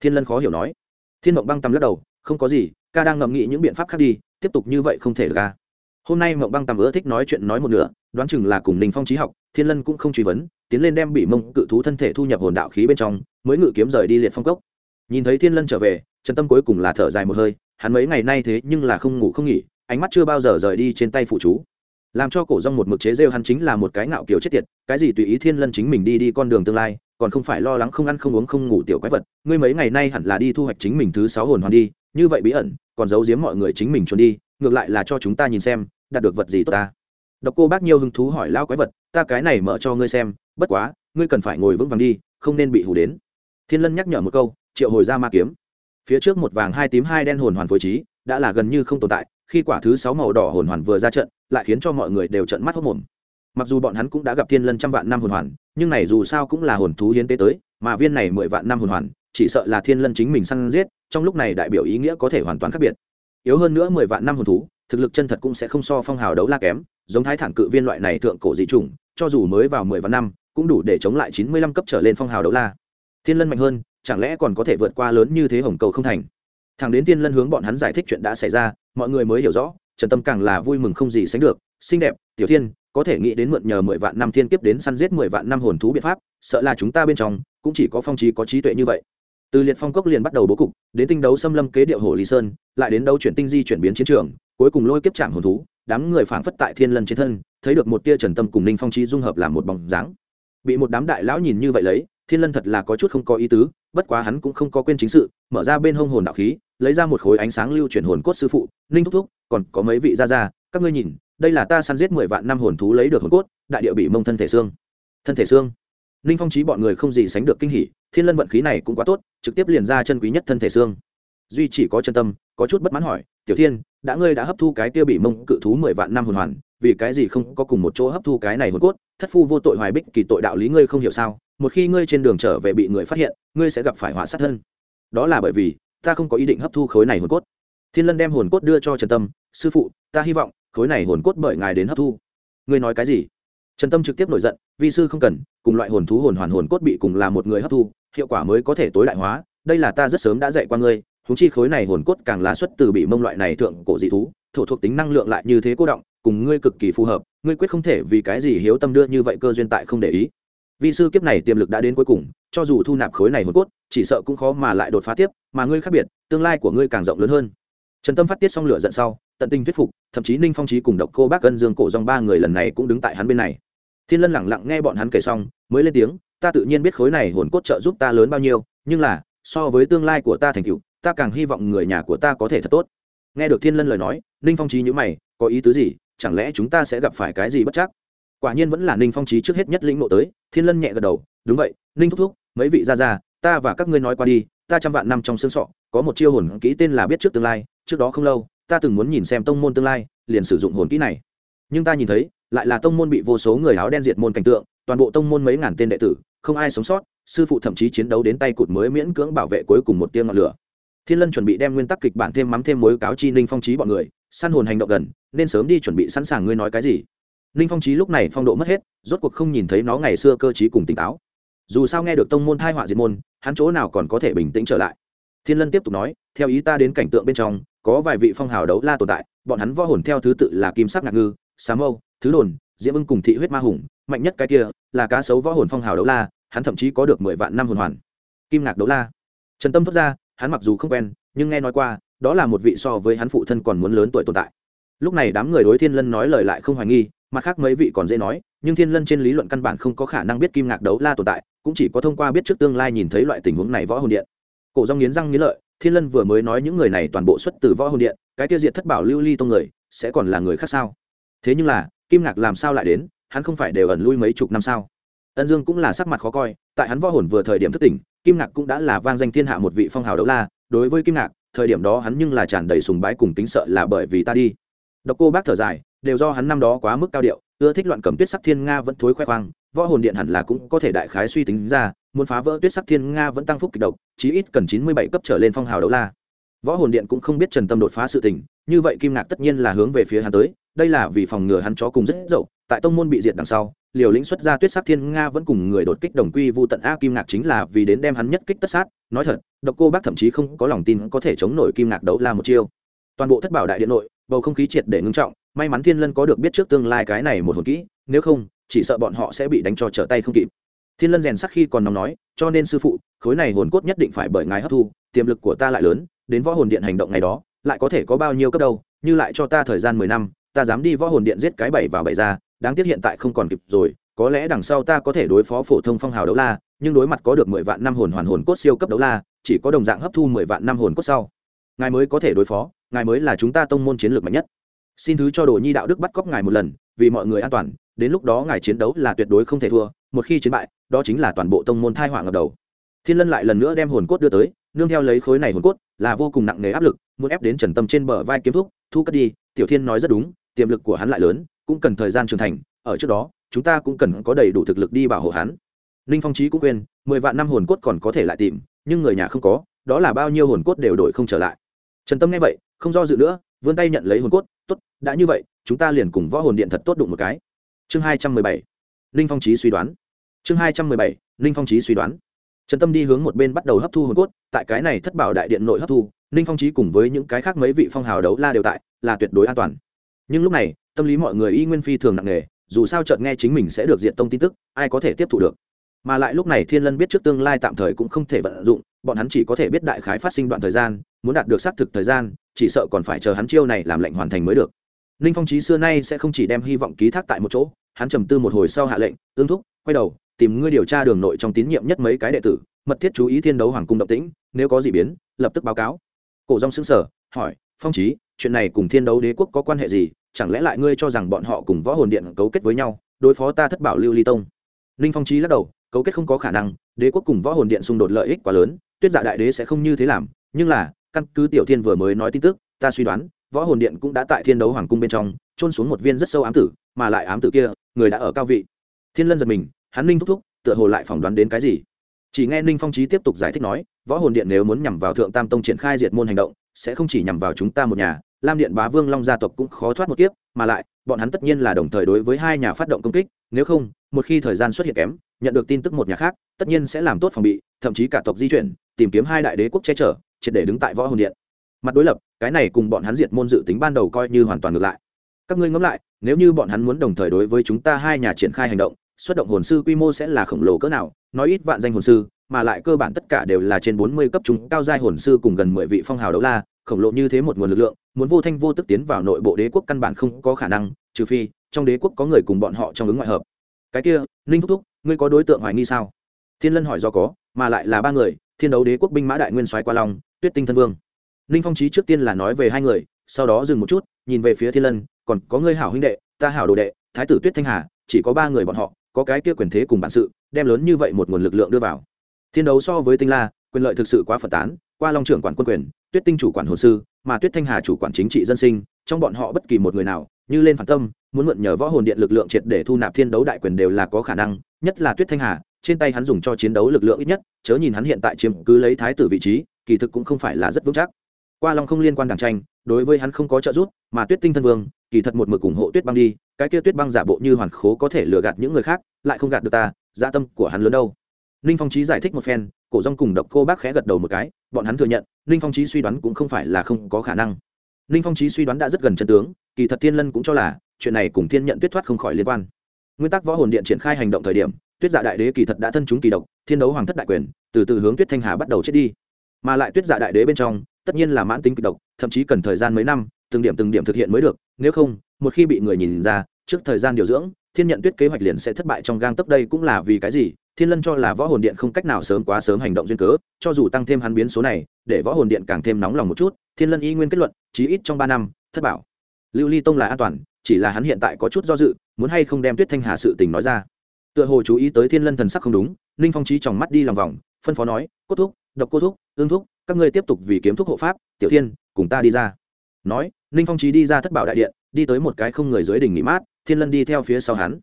Thiên lân khó hiểu nói. Thiên mộng băng tầm lắc đầu, không có gì, ca đang ngẫm nghĩ những biện pháp khác đi, tiếp tục như vậy không thể được ca hôm nay mộng băng tầm ưa thích nói chuyện nói một nửa, đoán chừng là cùng ninh phong trí học, thiên lân cũng không truy vấn, tiến lên đem bị mông cự thú thân thể thu nhập hồn đạo khí bên trong, mới ngự kiếm rời đi liệt phong cốc. Nhìn thấy thiên lân trở về, trần tâm cuối cùng là thở dài một hơi, hắn mấy ngày nay thế nhưng là không ngủ không nghỉ, ánh mắt chưa bao giờ rời đi trên tay phụ chú. Làm cho cổ rong một mực chế rêu hắn chính là một cái ngạo kiểu chết tiệt, cái gì tùy ý thiên lân chính mình đi đi con đường tương lai còn không phải lo lắng không ăn không uống không ngủ tiểu quái vật, ngươi mấy ngày nay hẳn là đi thu hoạch chính mình thứ sáu hồn hoàn đi, như vậy bí ẩn, còn giấu giếm mọi người chính mình trốn đi, ngược lại là cho chúng ta nhìn xem, đạt được vật gì tốt ta. Độc cô bác nhiều hứng thú hỏi lao quái vật, ta cái này mở cho ngươi xem, bất quá, ngươi cần phải ngồi vững vàng đi, không nên bị hủ đến. Thiên lân nhắc nhở một câu, triệu hồi ra ma kiếm. Phía trước một vàng hai tím hai đen hồn hoàn phối trí, đã là gần như không tồn tại, khi quả thứ sáu màu đỏ hồn hoàn vừa ra trận, lại khiến cho mọi người đều trận mắt hốc mồm. Mặc dù bọn hắn cũng đã gặp thiên lân trăm vạn năm hồn hoàn nhưng này dù sao cũng là hồn thú hiến tế tới, mà viên này mười vạn năm hồn hoàn, chỉ sợ là thiên lân chính mình săn giết, trong lúc này đại biểu ý nghĩa có thể hoàn toàn khác biệt. Yếu hơn nữa mười vạn năm hồn thú, thực lực chân thật cũng sẽ không so phong hào đấu la kém, giống thái thản cự viên loại này thượng cổ dị chủng, cho dù mới vào mười vạn năm, cũng đủ để chống lại chín mươi lăm cấp trở lên phong hào đấu la. Thiên lân mạnh hơn, chẳng lẽ còn có thể vượt qua lớn như thế hồng cầu không thành? Thằng đến thiên lân hướng bọn hắn giải thích chuyện đã xảy ra, mọi người mới hiểu rõ, trần tâm càng là vui mừng không gì sánh được, xinh đẹp, tiểu thiên có thể nghĩ đến mượn nhờ mười vạn năm thiên kiếp đến săn giết mười vạn năm hồn thú biện pháp, sợ là chúng ta bên trong cũng chỉ có phong trí có trí tuệ như vậy. Từ liệt phong cốc liền bắt đầu bố cục, đến tinh đấu xâm lâm kế điệu hồ lý sơn, lại đến đấu chuyển tinh di chuyển biến chiến trường, cuối cùng lôi kiếp trạng hồn thú, đám người phảng phất tại thiên lân trên thân, thấy được một tia trần tâm cùng ninh phong trí dung hợp làm một bóng dáng. Bị một đám đại lão nhìn như vậy lấy, thiên lân thật là có chút không có ý tứ, bất quá hắn cũng không có quên chính sự, mở ra bên hông hồn đạo khí, lấy ra một khối ánh sáng lưu chuyển hồn cốt sư phụ, ninh thúc thúc, còn có mấy vị gia gia, các ngươi nhìn đây là ta săn giết mười vạn năm hồn thú lấy được hồn cốt, đại địa bị mông thân thể xương. Thân thể xương. Ninh phong trí bọn người không gì sánh được kinh hỉ, thiên lân vận khí này cũng quá tốt, trực tiếp liền ra chân quý nhất thân thể xương. Duy chỉ có chân tâm, có chút bất mãn hỏi, tiểu thiên, đã ngươi đã hấp thu cái tiêu bị mông cự thú mười vạn năm hồn hoàn, vì cái gì không có cùng một chỗ hấp thu cái này hồn cốt? Thất phu vô tội hoài bích kỳ tội đạo lý ngươi không hiểu sao? Một khi ngươi trên đường trở về bị người phát hiện, ngươi sẽ gặp phải họa sát thân. Đó là bởi vì ta không có ý định hấp thu khối này hồn cốt. Thiên lân đem hồn cốt đưa cho trần tâm, sư phụ, ta hy vọng khối này hồn cốt bởi ngài đến hấp thu. Ngươi nói cái gì? Trần tâm trực tiếp nổi giận, vi sư không cần, cùng loại hồn thú hồn hoàn hồn cốt bị cùng là một người hấp thu, hiệu quả mới có thể tối đại hóa, đây là ta rất sớm đã dạy qua ngươi húng chi khối này hồn cốt càng là xuất từ bị mông loại này thượng cổ dị thú, thổ thuộc tính năng lượng lại như thế cô động, cùng ngươi cực kỳ phù hợp, ngươi quyết không thể vì cái gì hiếu tâm đưa như vậy cơ duyên tại không để ý. Vì sư kiếp này tiềm lực đã đến cuối cùng, cho dù thu nạp khối này hồn cốt, chỉ sợ cũng khó mà lại đột phá tiếp, mà ngươi khác biệt, tương lai của ngươi càng rộng lớn hơn. Trần tâm phát tiết xong lửa giận sau tận tình thuyết phục, thậm chí ninh phong trí cùng độc cô bác cân dương cổ dòng ba người lần này cũng đứng tại hắn bên này. Thiên lân lẳng lặng nghe bọn hắn kể xong, mới lên tiếng, ta tự nhiên biết khối này hồn cốt trợ giúp ta lớn bao nhiêu, nhưng là, so với tương lai của ta thành tựu, ta càng hy vọng người nhà của ta có thể thật tốt. Nghe được thiên lân lời nói, ninh phong trí nhữ mày, có ý tứ gì? Chẳng lẽ chúng ta sẽ gặp phải cái gì bất chắc? Quả nhiên vẫn là ninh phong trí trước hết nhất lĩnh nộ tới, thiên lân nhẹ gật đầu, đúng vậy, ninh thúc thúc, mấy vị ra ra ta và các ngươi nói qua đi, ta trăm vạn năm trong xương sọ, có một chiêu hồn kỹ tên là biết trước tương lai, trước đó không lâu ta từng muốn nhìn xem tông môn tương lai, liền sử dụng hồn kỹ này. Nhưng ta nhìn thấy, lại là tông môn bị vô số người áo đen diệt môn cảnh tượng, toàn bộ tông môn mấy ngàn tên đệ tử, không ai sống sót, sư phụ thậm chí chiến đấu đến tay cụt mới miễn cưỡng bảo vệ cuối cùng một tiêm ngọn lửa. Thiên lân chuẩn bị đem nguyên tắc kịch bản thêm mắm thêm mối cáo chi ninh phong trí bọn người săn hồn hành động gần, nên sớm đi chuẩn bị sẵn sàng ngươi nói cái gì. Ninh phong trí lúc này phong độ mất hết, rốt cuộc không nhìn thấy nó ngày xưa cơ t cùng tỉnh táo. Dù sao nghe được tông môn thai họa diệt môn, hắn chỗ nào còn có thể bình tĩnh trở lại. Thiên lân tiếp tục nói theo ý ta đến cảnh tượng bên trong, có vài vị phong hào đấu la tồn tại, bọn hắn võ hồn theo thứ tự là kim sắc ngạc ngư xám mâu, thứ đồn, diễm ưng cùng thị huyết ma hùng, mạnh nhất cái kia là cá sấu võ hồn phong hào đấu la, hắn thậm chí có được mười vạn năm hồn hoàn. Kim ngạc đấu la. Trần tâm thốt ra, hắn mặc dù không quen, nhưng nghe nói qua, đó là một vị so với hắn phụ thân còn muốn lớn tuổi tồn tại. Lúc này đám người đối thiên lân nói lời lại không hoài nghi, mặt khác mấy vị còn dễ nói, nhưng thiên lân trên lý luận căn bản không có khả năng biết kim ngạc đấu la tồn tại, cũng chỉ có thông qua biết trước tương lai nhìn thấy loại tình huống này võ hồn điện. Cổ rong nghiến răng nghiến lợi thiên lân vừa mới nói những người này toàn bộ xuất từ võ hồn điện, cái tiêu diệt thất bảo lưu ly tông người, sẽ còn là người khác sao? Thế nhưng là, kim ngạc làm sao lại đến, hắn không phải đều ẩn lui mấy chục năm sao? Ân dương cũng là sắc mặt khó coi, tại hắn võ hồn vừa thời điểm thất tỉnh, kim ngạc cũng đã là vang danh thiên hạ một vị phong hào đấu la. Đối với kim ngạc, thời điểm đó hắn nhưng là tràn đầy sùng bái cùng tính sợ là bởi vì ta đi. Độc cô bác thở dài, đều do hắn năm đó quá mức cao điệu, ưa thích loạn cầm tuyết sắc thiên nga vẫn thối khoe khoang, võ hồn điện hẳn là cũng có thể đại khái suy tính ra muốn phá vỡ tuyết sắc thiên nga vẫn tăng phúc kịch độc, chí ít cần chín mươi bảy cấp trở lên phong hào đấu la. Võ hồn điện cũng không biết trần tâm đột phá sự tình, như vậy kim ngạc tất nhiên là hướng về phía hắn tới, đây là vì phòng ngừa hắn chó cùng rất dậu, tại tông môn bị diệt đằng sau, liều lĩnh xuất ra tuyết sắc thiên nga vẫn cùng người đột kích đồng quy vu tận a kim ngạc chính là vì đến đem hắn nhất kích tất sát, nói thật, độc cô bác thậm chí không có lòng tin có thể chống nổi kim ngạc đấu la một chiêu. Toàn bộ thất bảo đại điện nội, bầu không khí triệt để ngưng trọng, may mắn thiên lân có được biết trước tương lai cái này một hồn kỹ, nếu không, chỉ sợ bọn họ sẽ bị đánh cho trở tay không kịp thiên lân rèn sắc khi còn nóng nói, cho nên sư phụ, khối này hồn cốt nhất định phải bởi ngài hấp thu, tiềm lực của ta lại lớn, đến võ hồn điện hành động ngày đó, lại có thể có bao nhiêu cấp đâu, như lại cho ta thời gian mười năm, ta dám đi võ hồn điện giết cái bảy vào bảy ra, đáng tiếc hiện tại không còn kịp rồi, có lẽ đằng sau ta có thể đối phó phổ thông phong hào đấu la, nhưng đối mặt có được mười vạn năm hồn hoàn hồn cốt siêu cấp đấu la, chỉ có đồng dạng hấp thu mười vạn năm hồn cốt sau. Ngài mới có thể đối phó, ngài mới là chúng ta tông môn chiến lược mạnh nhất. Xin thứ cho đồ nhi đạo đức bắt cóc ngài một lần, vì mọi người an toàn, đến lúc đó ngài chiến đấu là tuyệt đối không thể thua một khi chiến bại, đó chính là toàn bộ tông môn thai họa ngập đầu. Thiên lân lại lần nữa đem hồn cốt đưa tới, nương theo lấy khối này hồn cốt, là vô cùng nặng nề áp lực, muốn ép đến trần tâm trên bờ vai kiếm thúc, thu cất đi, tiểu thiên nói rất đúng, tiềm lực của hắn lại lớn, cũng cần thời gian trưởng thành, ở trước đó, chúng ta cũng cần có đầy đủ thực lực đi bảo hộ hắn. Ninh phong trí cũng quên, mười vạn năm hồn cốt còn có thể lại tìm, nhưng người nhà không có, đó là bao nhiêu hồn cốt đều đổi không trở lại. Trần tâm nghe vậy, không do dự nữa, vươn tay nhận lấy hồn cốt, tốt, đã như vậy, chúng ta liền cùng võ hồn điện thật tốt đụng một cái. Chương hai trăm mười bảy. Ninh phong trí suy đoán chương hai trăm mười bảy, ninh phong trí suy đoán. Trần tâm đi hướng một bên bắt đầu hấp thu hồn cốt, tại cái này thất bảo đại điện nội hấp thu, ninh phong trí cùng với những cái khác mấy vị phong hào đấu la đều tại, là tuyệt đối an toàn. Nhưng lúc này, tâm lý mọi người y nguyên phi thường nặng nề, dù sao chợt nghe chính mình sẽ được diện tông tin tức, ai có thể tiếp thu được? Mà lại lúc này thiên lân biết trước tương lai tạm thời cũng không thể vận dụng, bọn hắn chỉ có thể biết đại khái phát sinh đoạn thời gian, muốn đạt được xác thực thời gian, chỉ sợ còn phải chờ hắn chiêu này làm lệnh hoàn thành mới được. Ninh phong trí xưa nay sẽ không chỉ đem hy vọng ký thác tại một chỗ, hắn trầm tư một hồi sau hạ lệnh ương thúc, quay đầu tìm ngươi điều tra đường nội trong tín nhiệm nhất mấy cái đệ tử, mật thiết chú ý thiên đấu hoàng cung động tĩnh, nếu có gì biến, lập tức báo cáo. Cổ dòng xứng sở hỏi, phong trí chuyện này cùng thiên đấu đế quốc có quan hệ gì? Chẳng lẽ lại ngươi cho rằng bọn họ cùng võ hồn điện cấu kết với nhau, đối phó ta thất bảo lưu ly tông? Ninh phong trí lắc đầu, cấu kết không có khả năng, đế quốc cùng võ hồn điện xung đột lợi ích quá lớn, tuyết dạ đại đế sẽ không như thế làm, nhưng là, căn cứ tiểu thiên vừa mới nói tin tức, ta suy đoán, võ hồn điện cũng đã tại thiên đấu hoàng cung bên trong trôn xuống một viên rất sâu ám tử, mà lại ám tử kia, người đã ở cao vị. Thiên lân giật mình hắn ninh thúc thúc, tựa hồ lại phỏng đoán đến cái gì. Chỉ nghe ninh phong trí tiếp tục giải thích nói, võ hồn điện nếu muốn nhằm vào thượng tam tông triển khai diệt môn hành động, sẽ không chỉ nhằm vào chúng ta một nhà, lam điện bá vương long gia tộc cũng khó thoát một kiếp, mà lại, bọn hắn tất nhiên là đồng thời đối với hai nhà phát động công kích, nếu không, một khi thời gian xuất hiện kém, nhận được tin tức một nhà khác, tất nhiên sẽ làm tốt phòng bị, thậm chí cả tộc di chuyển, tìm kiếm hai đại đế quốc che chở, triệt để đứng tại võ hồn điện. Mặt đối lập, cái này cùng bọn hắn diệt môn dự tính ban đầu coi như hoàn toàn ngược lại. Các ngươi ngẫm lại, nếu như bọn hắn muốn đồng thời đối với chúng ta hai nhà triển khai hành động xuất động hồn sư quy mô sẽ là khổng lồ cỡ nào, nói ít vạn danh hồn sư, mà lại cơ bản tất cả đều là trên bốn mươi cấp chúng cao giai hồn sư cùng gần mười vị phong hào đấu la, khổng lồ như thế một nguồn lực lượng, muốn vô thanh vô tức tiến vào nội bộ đế quốc căn bản không có khả năng, trừ phi, trong đế quốc có người cùng bọn họ trong ứng ngoại hợp. Cái kia, ninh thúc thúc, ngươi có đối tượng hoài nghi sao? Thiên lân hỏi do có, mà lại là ba người, thiên đấu đế quốc binh mã đại nguyên soái qua long, tuyết tinh thân vương. Ninh phong trí trước tiên là nói về hai người, sau đó dừng một chút, nhìn về phía thiên lân, còn có ngươi hảo huynh đệ, ta hảo đồ đệ, thái tử tuyết thanh hà, chỉ có ba người bọn họ có cái kia quyền thế cùng bản sự, đem lớn như vậy một nguồn lực lượng đưa vào. Thiên đấu so với tinh la, quyền lợi thực sự quá phật tán, qua long trưởng quản quân quyền, tuyết tinh chủ quản hồ sư, mà tuyết thanh hà chủ quản chính trị dân sinh, trong bọn họ bất kỳ một người nào, như lên phản tâm, muốn mượn nhờ võ hồn điện lực lượng triệt để thu nạp thiên đấu đại quyền đều là có khả năng, nhất là tuyết thanh hà, trên tay hắn dùng cho chiến đấu lực lượng ít nhất, chớ nhìn hắn hiện tại chiếm cứ lấy thái tử vị trí, kỳ thực cũng không phải là rất vững chắc. Qua long không liên quan đảng tranh đối với hắn không có trợ giúp, mà tuyết tinh thân vương, kỳ thật một mực ủng hộ tuyết băng đi, cái kia tuyết băng giả bộ như hoàn khố có thể lừa gạt những người khác, lại không gạt được ta dạ tâm của hắn lớn đâu. Ninh phong trí giải thích một phen, cổ rong cùng độc cô bác khẽ gật đầu một cái, bọn hắn thừa nhận, ninh phong trí suy đoán cũng không phải là không có khả năng. Ninh phong trí suy đoán đã rất gần chân tướng, kỳ thật thiên lân cũng cho là, chuyện này cùng thiên nhận tuyết thoát không khỏi liên quan. Nguyên tắc võ hồn điện triển khai hành động thời điểm, tuyết dạ đại đế kỳ thật đã thân chúng kỳ độc, thiên đấu hoàng thất đại quyền, từ từ hướng tuyết thanh hà bắt đầu chết đi. Mà lại tuyết dạ đại đế bên trong tất nhiên là mãn tính kịch độc, thậm chí cần thời gian mấy năm, từng điểm từng điểm thực hiện mới được, nếu không, một khi bị người nhìn ra, trước thời gian điều dưỡng, thiên nhận tuyết kế hoạch liền sẽ thất bại trong gang tấp đây cũng là vì cái gì, thiên lân cho là võ hồn điện không cách nào sớm quá sớm hành động duyên cớ, cho dù tăng thêm hắn biến số này, để võ hồn điện càng thêm nóng lòng một chút, thiên lân y nguyên kết luận, chí ít trong ba năm, thất bảo lưu ly tông là an toàn, chỉ là hắn hiện tại có chút do dự, muốn hay không đem tuyết thanh hà sự tình nói ra. Tựa hồ chú ý tới thiên lân thần sắc không đúng, ninh phong trí tròng mắt đi lòng vòng, phân phó nói, cốt thúc, độc cô thúc, ương thúc các ngươi tiếp tục vì kiếm thúc hộ pháp, tiểu thiên, cùng ta đi ra. Nói, ninh phong trí đi ra thất bảo đại điện, đi tới một cái không người dưới đỉnh nghỉ mát, thiên lân đi theo phía sau hắn.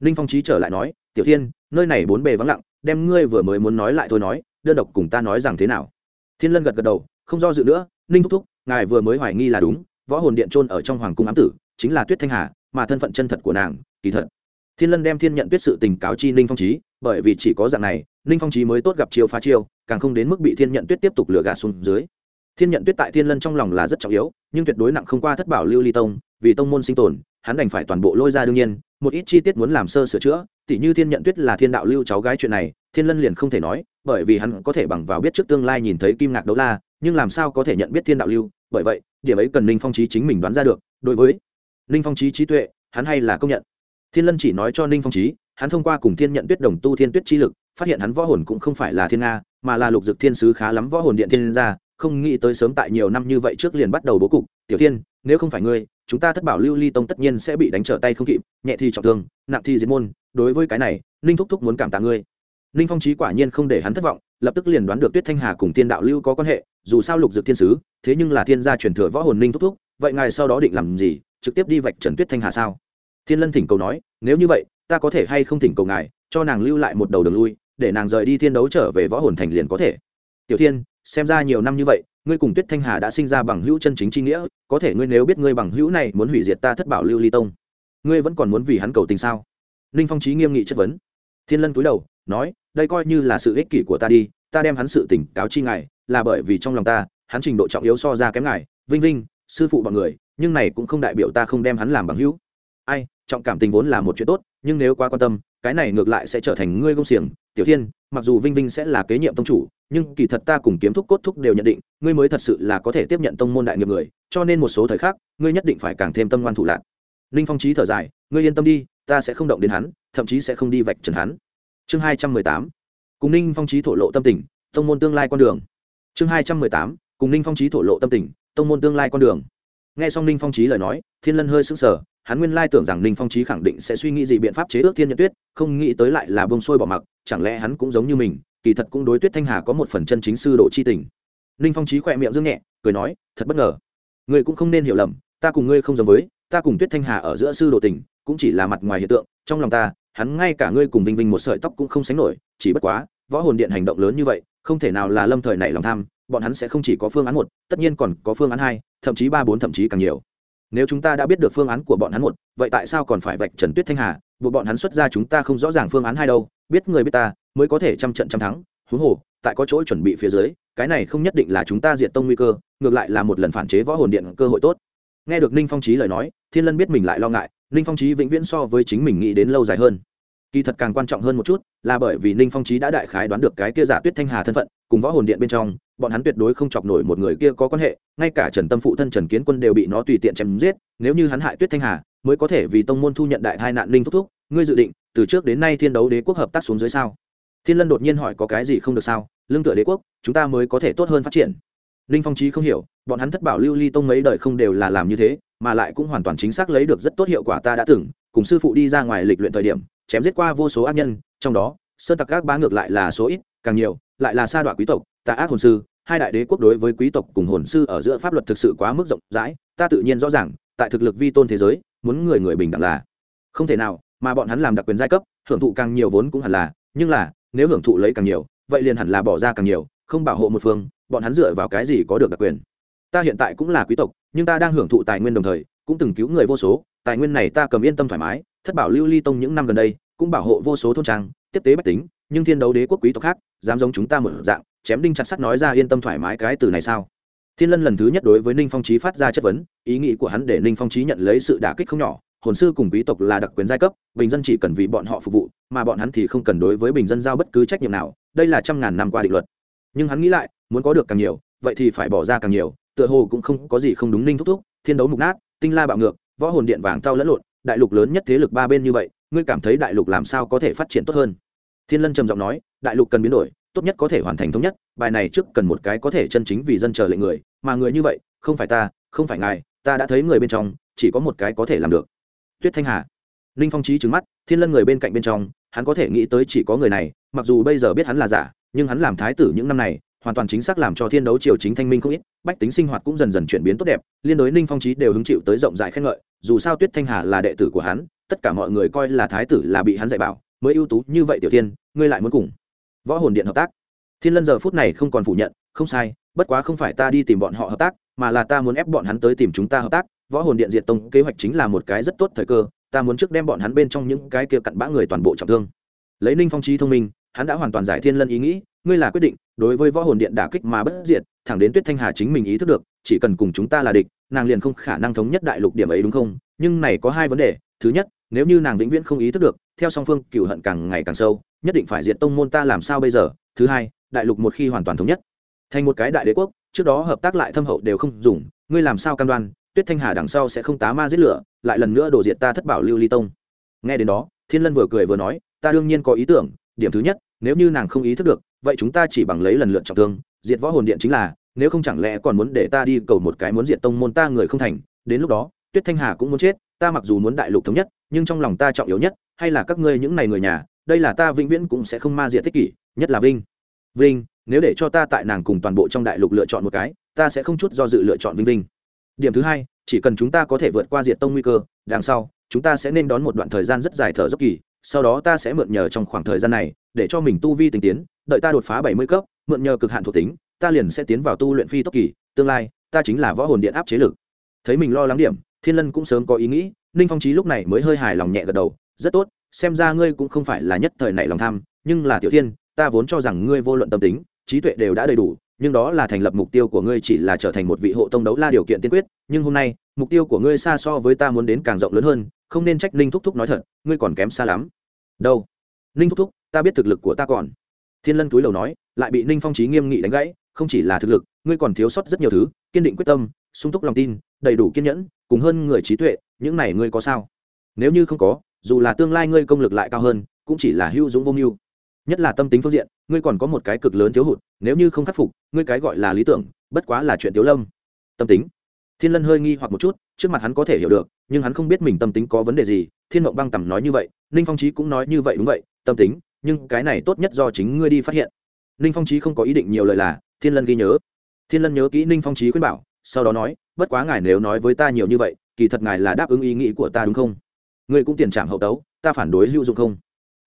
Ninh phong trí trở lại nói, tiểu thiên, nơi này bốn bề vắng lặng, đem ngươi vừa mới muốn nói lại thôi nói, đơn độc cùng ta nói rằng thế nào? Thiên lân gật gật đầu, không do dự nữa, ninh thúc thúc, ngài vừa mới hoài nghi là đúng, võ hồn điện trôn ở trong hoàng cung ám tử, chính là tuyết thanh hà, mà thân phận chân thật của nàng, kỳ thật. Thiên lân đem thiên nhận tuyết sự tình cáo chi ninh phong trí bởi vì chỉ có dạng này, ninh phong trí mới tốt gặp chiêu phá chiêu, càng không đến mức bị thiên nhận tuyết tiếp tục lừa gạt xuống dưới. Thiên nhận tuyết tại thiên lân trong lòng là rất trọng yếu, nhưng tuyệt đối nặng không qua thất bảo lưu ly tông, vì tông môn sinh tồn, hắn đành phải toàn bộ lôi ra đương nhiên, một ít chi tiết muốn làm sơ sửa chữa, tỉ như thiên nhận tuyết là thiên đạo lưu cháu gái chuyện này, thiên lân liền không thể nói, bởi vì hắn có thể bằng vào biết trước tương lai nhìn thấy kim ngạc đấu la, nhưng làm sao có thể nhận biết thiên đạo lưu, bởi vậy, điểm ấy cần ninh phong trí chính mình đoán ra được, đối với ninh phong trí trí tuệ, hắn hay là công nhận. Thiên lân chỉ nói cho ninh phong trí hắn thông qua cùng thiên nhận tuyết đồng tu thiên tuyết chi lực, phát hiện hắn võ hồn cũng không phải là thiên nga, mà là lục dực thiên sứ khá lắm võ hồn điện thiên gia, không nghĩ tới sớm tại nhiều năm như vậy trước liền bắt đầu bố cục. Tiểu thiên, nếu không phải ngươi, chúng ta thất bảo lưu ly tông tất nhiên sẽ bị đánh trở tay không kịp, nhẹ thì trọng thương, nặng thì diệt môn. Đối với cái này, ninh thúc thúc muốn cảm tạ ngươi. Ninh phong trí quả nhiên không để hắn thất vọng, lập tức liền đoán được tuyết thanh hà cùng thiên đạo lưu có quan hệ, dù sao lục Dực thiên sứ, thế nhưng là thiên gia truyền thừa võ hồn ninh thúc thúc, vậy ngài sau đó định làm gì, trực tiếp đi vạch trần tuyết thanh hà sao? Thiên lân thỉnh cầu nói, nếu như vậy ta có thể hay không thỉnh cầu ngài, cho nàng lưu lại một đầu đường lui, để nàng rời đi thiên đấu trở về võ hồn thành liền có thể. Tiểu thiên, xem ra nhiều năm như vậy, ngươi cùng tuyết thanh hà đã sinh ra bằng hữu chân chính chi nghĩa, có thể ngươi nếu biết ngươi bằng hữu này muốn hủy diệt ta thất bảo lưu ly tông, ngươi vẫn còn muốn vì hắn cầu tình sao? Ninh phong trí nghiêm nghị chất vấn. Thiên lân cúi đầu, nói, đây coi như là sự ích kỷ của ta đi, ta đem hắn sự tỉnh cáo chi ngài, là bởi vì trong lòng ta, hắn trình độ trọng yếu so ra kém ngài, vinh vinh, sư phụ bọn người, nhưng này cũng không đại biểu ta không đem hắn làm bằng hữu. Ai, trọng cảm tình vốn là một chuyện tốt nhưng nếu quá quan tâm, cái này ngược lại sẽ trở thành ngươi công xiềng. Tiểu thiên, mặc dù vinh vinh sẽ là kế nhiệm tông chủ, nhưng kỳ thật ta cùng kiếm thúc cốt thúc đều nhận định, ngươi mới thật sự là có thể tiếp nhận tông môn đại nghiệp người, cho nên một số thời khắc, ngươi nhất định phải càng thêm tâm ngoan thủ lạc ninh phong trí thở dài, ngươi yên tâm đi, ta sẽ không động đến hắn, thậm chí sẽ không đi vạch trần hắn. Chương hai trăm mười tám, cùng ninh phong trí thổ lộ tâm tình, tông môn tương lai con đường. Chương hai trăm mười tám, cùng ninh phong trí thổ lộ tâm tình, tông môn tương lai con đường. Nghe xong ninh phong trí lời nói, thiên lân hơi sững sờ hắn nguyên lai tưởng rằng ninh phong trí khẳng định sẽ suy nghĩ gì biện pháp chế ước thiên nhận tuyết, không nghĩ tới lại là bông sôi bỏ mặc, chẳng lẽ hắn cũng giống như mình, kỳ thật cũng đối tuyết thanh hà có một phần chân chính sư độ chi tình. Ninh phong trí khỏe miệng dương nhẹ, cười nói, thật bất ngờ. Ngươi cũng không nên hiểu lầm, ta cùng ngươi không giống với, ta cùng tuyết thanh hà ở giữa sư độ tình, cũng chỉ là mặt ngoài hiện tượng, trong lòng ta, hắn ngay cả ngươi cùng vinh vinh một sợi tóc cũng không sánh nổi, chỉ bất quá, võ hồn điện hành động lớn như vậy, không thể nào là lâm thời này lòng tham, bọn hắn sẽ không chỉ có phương án một, tất nhiên còn có phương án hai, thậm chí ba bốn thậm chí càng nhiều nếu chúng ta đã biết được phương án của bọn hắn một, vậy tại sao còn phải vạch trần tuyết thanh hà? Buộc bọn hắn xuất ra chúng ta không rõ ràng phương án hai đâu, biết người biết ta, mới có thể trăm trận trăm thắng. Huống hồ, tại có chỗ chuẩn bị phía dưới, cái này không nhất định là chúng ta diệt tông nguy cơ, ngược lại là một lần phản chế võ hồn điện cơ hội tốt. Nghe được ninh phong trí lời nói, thiên lân biết mình lại lo ngại, ninh phong trí vĩnh viễn so với chính mình nghĩ đến lâu dài hơn kỳ thật càng quan trọng hơn một chút là bởi vì ninh phong trí đã đại khái đoán được cái kia giả tuyết thanh hà thân phận, cùng võ hồn điện bên trong, bọn hắn tuyệt đối không chọc nổi một người kia có quan hệ, ngay cả trần tâm phụ thân trần kiến quân đều bị nó tùy tiện chém giết, nếu như hắn hại tuyết thanh hà, mới có thể vì tông môn thu nhận đại hai nạn ninh thúc thúc, ngươi dự định từ trước đến nay thiên đấu đế quốc hợp tác xuống dưới sao? Thiên lân đột nhiên hỏi có cái gì không được sao? Lương tựa đế quốc, chúng ta mới có thể tốt hơn phát triển. Ninh phong trí không hiểu, bọn hắn thất bảo lưu ly tông mấy đời không đều là làm như thế, mà lại cũng hoàn toàn chính xác lấy được rất tốt hiệu quả ta đã từng, cùng sư phụ đi ra ngoài lịch luyện thời điểm chém giết qua vô số ác nhân, trong đó, sơn tặc các bá ngược lại là số ít, càng nhiều, lại là sa đoạn quý tộc, tà ác hồn sư, hai đại đế quốc đối với quý tộc cùng hồn sư ở giữa pháp luật thực sự quá mức rộng rãi, ta tự nhiên rõ ràng, tại thực lực vi tôn thế giới, muốn người người bình đẳng là không thể nào, mà bọn hắn làm đặc quyền giai cấp, hưởng thụ càng nhiều vốn cũng hẳn là, nhưng là, nếu hưởng thụ lấy càng nhiều, vậy liền hẳn là bỏ ra càng nhiều, không bảo hộ một phương, bọn hắn dựa vào cái gì có được đặc quyền? Ta hiện tại cũng là quý tộc, nhưng ta đang hưởng thụ tài nguyên đồng thời, cũng từng cứu người vô số, tài nguyên này ta cầm yên tâm thoải mái thất bảo lưu ly tông những năm gần đây cũng bảo hộ vô số thôn trang, tiếp tế bách tính, nhưng thiên đấu đế quốc quý tộc khác, dám giống chúng ta một dạng, chém đinh chặt sắt nói ra yên tâm thoải mái cái từ này sao? Thiên lân lần thứ nhất đối với ninh phong trí phát ra chất vấn, ý nghĩ của hắn để ninh phong trí nhận lấy sự đả kích không nhỏ, hồn sư cùng quý tộc là đặc quyền giai cấp, bình dân chỉ cần vì bọn họ phục vụ, mà bọn hắn thì không cần đối với bình dân giao bất cứ trách nhiệm nào, đây là trăm ngàn năm qua định luật. Nhưng hắn nghĩ lại, muốn có được càng nhiều, vậy thì phải bỏ ra càng nhiều, tựa hồ cũng không có gì không đúng ninh thúc thúc, thiên đấu mục nát, tinh la bạo ngược, võ hồn điện vàng tao lẫn lộn đại lục lớn nhất thế lực ba bên như vậy, ngươi cảm thấy đại lục làm sao có thể phát triển tốt hơn? Thiên lân trầm giọng nói, đại lục cần biến đổi, tốt nhất có thể hoàn thành thống nhất, bài này trước cần một cái có thể chân chính vì dân chờ lệnh người, mà người như vậy, không phải ta, không phải ngài, ta đã thấy người bên trong, chỉ có một cái có thể làm được. Tuyết thanh hà. Ninh phong trí trứng mắt, thiên lân người bên cạnh bên trong, hắn có thể nghĩ tới chỉ có người này, mặc dù bây giờ biết hắn là giả, nhưng hắn làm thái tử những năm này hoàn toàn chính xác làm cho thiên đấu triều chính thanh minh không ít, bách tính sinh hoạt cũng dần dần chuyển biến tốt đẹp, liên đối ninh phong trí đều hứng chịu tới rộng rãi khen ngợi, dù sao tuyết thanh hà là đệ tử của hắn, tất cả mọi người coi là thái tử là bị hắn dạy bảo, mới ưu tú như vậy tiểu tiên, ngươi lại muốn cùng võ hồn điện hợp tác. Thiên lân giờ phút này không còn phủ nhận, không sai, bất quá không phải ta đi tìm bọn họ hợp tác, mà là ta muốn ép bọn hắn tới tìm chúng ta hợp tác. Võ hồn điện diệt tông kế hoạch chính là một cái rất tốt thời cơ, ta muốn trước đem bọn hắn bên trong những cái kia cặn bã người toàn bộ trọng thương. Lấy ninh phong trí thông minh, hắn đã hoàn toàn giải thiên lân ý nghĩ, ngươi là quyết định đối với võ hồn điện đả kích mà bất diệt, thẳng đến tuyết thanh hà chính mình ý thức được, chỉ cần cùng chúng ta là địch, nàng liền không khả năng thống nhất đại lục điểm ấy đúng không? Nhưng này có hai vấn đề. Thứ nhất, nếu như nàng vĩnh viễn không ý thức được, theo song phương cựu hận càng ngày càng sâu, nhất định phải diệt tông môn ta làm sao bây giờ? Thứ hai, đại lục một khi hoàn toàn thống nhất, thành một cái đại đế quốc, trước đó hợp tác lại thâm hậu đều không dùng, ngươi làm sao cam đoan, tuyết thanh hà đằng sau sẽ không tá ma giết lửa, lại lần nữa đổ diệt ta thất bảo lưu ly tông? Nghe đến đó, thiên lân vừa cười vừa nói, ta đương nhiên có ý tưởng, điểm thứ nhất, nếu như nàng không ý thức được vậy chúng ta chỉ bằng lấy lần lượt trọng thương, diệt võ hồn điện chính là, nếu không chẳng lẽ còn muốn để ta đi cầu một cái muốn diệt tông môn ta người không thành, đến lúc đó, tuyết thanh hà cũng muốn chết, ta mặc dù muốn đại lục thống nhất, nhưng trong lòng ta trọng yếu nhất, hay là các ngươi những này người nhà, đây là ta vĩnh viễn cũng sẽ không ma diệt thích kỷ, nhất là vinh. Vinh, nếu để cho ta tại nàng cùng toàn bộ trong đại lục lựa chọn một cái, ta sẽ không chút do dự lựa chọn vinh vinh. Điểm thứ hai, chỉ cần chúng ta có thể vượt qua diệt tông nguy cơ, đằng sau, chúng ta sẽ nên đón một đoạn thời gian rất dài thở dốc kỳ, sau đó ta sẽ mượn nhờ trong khoảng thời gian này, để cho mình tu vi tinh tiến đợi ta đột phá bảy mươi cấp, mượn nhờ cực hạn thuộc tính, ta liền sẽ tiến vào tu luyện phi tốc kỳ, tương lai, ta chính là võ hồn điện áp chế lực. Thấy mình lo lắng điểm, thiên lân cũng sớm có ý nghĩ, ninh phong trí lúc này mới hơi hài lòng nhẹ gật đầu, rất tốt, xem ra ngươi cũng không phải là nhất thời này lòng tham, nhưng là tiểu thiên, ta vốn cho rằng ngươi vô luận tâm tính, trí tuệ đều đã đầy đủ, nhưng đó là thành lập mục tiêu của ngươi chỉ là trở thành một vị hộ tông đấu la điều kiện tiên quyết, nhưng hôm nay, mục tiêu của ngươi xa so với ta muốn đến càng rộng lớn hơn, không nên trách ninh thúc thúc nói thật, ngươi còn kém xa lắm. Đâu? Ninh thúc thúc, ta biết thực lực của ta còn thiên lân túi đầu nói, lại bị ninh phong trí nghiêm nghị đánh gãy, không chỉ là thực lực, ngươi còn thiếu sót rất nhiều thứ, kiên định quyết tâm, sung túc lòng tin, đầy đủ kiên nhẫn, cùng hơn người trí tuệ, những này ngươi có sao? Nếu như không có, dù là tương lai ngươi công lực lại cao hơn, cũng chỉ là hữu dũng vô mưu. Nhất là tâm tính phương diện, ngươi còn có một cái cực lớn thiếu hụt, nếu như không khắc phục, ngươi cái gọi là lý tưởng, bất quá là chuyện tiếu lâm. Tâm tính. Thiên lân hơi nghi hoặc một chút, trước mặt hắn có thể hiểu được, nhưng hắn không biết mình tâm tính có vấn đề gì, thiên mộng băng tầm nói như vậy, ninh phong trí cũng nói như vậy đúng vậy, tâm tính nhưng cái này tốt nhất do chính ngươi đi phát hiện. Ninh phong trí không có ý định nhiều lời là, thiên lân ghi nhớ. Thiên lân nhớ kỹ ninh phong trí khuyên bảo, sau đó nói, bất quá ngài nếu nói với ta nhiều như vậy, kỳ thật ngài là đáp ứng ý nghĩ của ta đúng không? Ngươi cũng tiền trảm hậu tấu, ta phản đối hữu dụng không?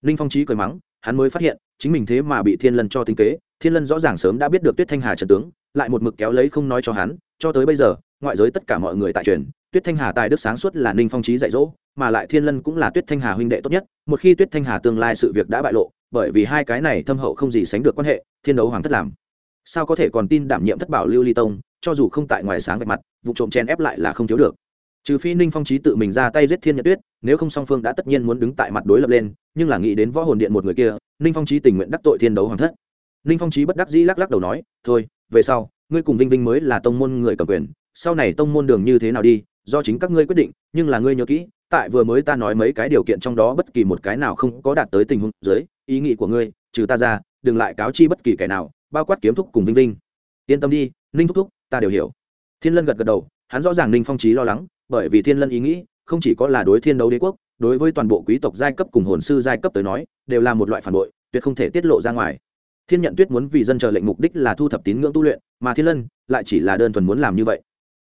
Ninh phong trí cười mắng, hắn mới phát hiện, chính mình thế mà bị thiên lân cho tinh kế, thiên lân rõ ràng sớm đã biết được tuyết thanh hà trần tướng, lại một mực kéo lấy không nói cho hắn, cho tới bây giờ, ngoại giới tất cả mọi người tại truyền, tuyết thanh hà tài đức sáng suốt là ninh phong trí dạy dỗ mà lại thiên lân cũng là tuyết thanh hà huynh đệ tốt nhất, một khi tuyết thanh hà tương lai sự việc đã bại lộ, bởi vì hai cái này thâm hậu không gì sánh được quan hệ, thiên đấu hoàng thất làm. Sao có thể còn tin đảm nhiệm thất bảo lưu ly tông, cho dù không tại ngoài sáng vạch mặt, vụ trộm chen ép lại là không thiếu được. Trừ phi ninh phong trí tự mình ra tay giết thiên nhật tuyết, nếu không song phương đã tất nhiên muốn đứng tại mặt đối lập lên, nhưng là nghĩ đến võ hồn điện một người kia, ninh phong trí tình nguyện đắc tội thiên đấu hoàng thất. Ninh phong trí bất đắc dĩ lắc lắc đầu nói, thôi, về sau, ngươi cùng vinh vinh mới là tông môn người cầm quyền, sau này tông môn đường như thế nào đi, do chính các ngươi quyết định, nhưng là ngươi nhớ kỹ tại vừa mới ta nói mấy cái điều kiện trong đó bất kỳ một cái nào không có đạt tới tình huống dưới, ý nghĩ của ngươi, trừ ta ra, đừng lại cáo chi bất kỳ kẻ nào, bao quát kiếm thúc cùng vinh vinh. Yên tâm đi, ninh thúc thúc, ta đều hiểu. Thiên lân gật gật đầu, hắn rõ ràng ninh phong trí lo lắng, bởi vì thiên lân ý nghĩ, không chỉ có là đối thiên đấu đế quốc, đối với toàn bộ quý tộc giai cấp cùng hồn sư giai cấp tới nói, đều là một loại phản bội, tuyệt không thể tiết lộ ra ngoài. Thiên nhận tuyết muốn vì dân chờ lệnh mục đích là thu thập tín ngưỡng tu luyện, mà thiên lân lại chỉ là đơn thuần muốn làm như vậy.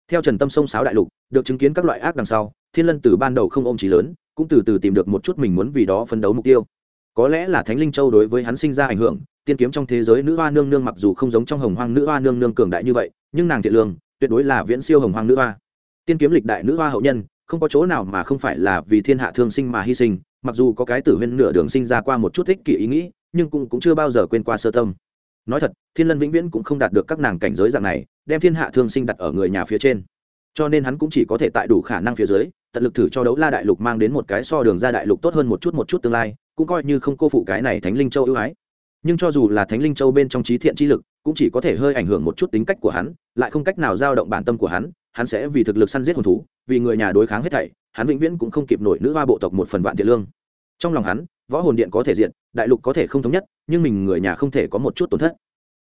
Theo trần tâm sông sáo đại lục, được chứng kiến các loại ác đằng sau thiên lân từ ban đầu không ôm trí lớn cũng từ từ tìm được một chút mình muốn vì đó phấn đấu mục tiêu. Có lẽ là thánh linh châu đối với hắn sinh ra ảnh hưởng tiên kiếm trong thế giới nữ hoa nương nương mặc dù không giống trong hồng hoang nữ hoa nương nương cường đại như vậy nhưng nàng thiện lương tuyệt đối là viễn siêu hồng hoang nữ hoa. Tiên kiếm lịch đại nữ hoa hậu nhân không có chỗ nào mà không phải là vì thiên hạ thương sinh mà hy sinh mặc dù có cái tử huyên nửa đường sinh ra qua một chút thích kỷ ý nghĩ nhưng cũng, cũng chưa bao giờ quên qua sơ tâm. Nói thật thiên lân vĩnh viễn cũng không đạt được các nàng cảnh giới dạng này đem thiên hạ thương sinh đặt ở người nhà phía trên. Cho nên hắn cũng chỉ có thể tại đủ khả năng phía dưới tận lực thử cho đấu la đại lục mang đến một cái so đường ra đại lục tốt hơn một chút một chút tương lai, cũng coi như không cô phụ cái này thánh linh châu ưu ái. Nhưng cho dù là thánh linh châu bên trong trí thiện trí lực, cũng chỉ có thể hơi ảnh hưởng một chút tính cách của hắn, lại không cách nào giao động bản tâm của hắn hắn sẽ vì thực lực săn giết hồn thú, vì người nhà đối kháng hết thảy, hắn vĩnh viễn cũng không kịp nổi nữ hoa bộ tộc một phần vạn thiện lương. Trong lòng hắn, võ hồn điện có thể diện đại lục có thể không thống nhất, nhưng mình người nhà không thể có một chút tổn thất.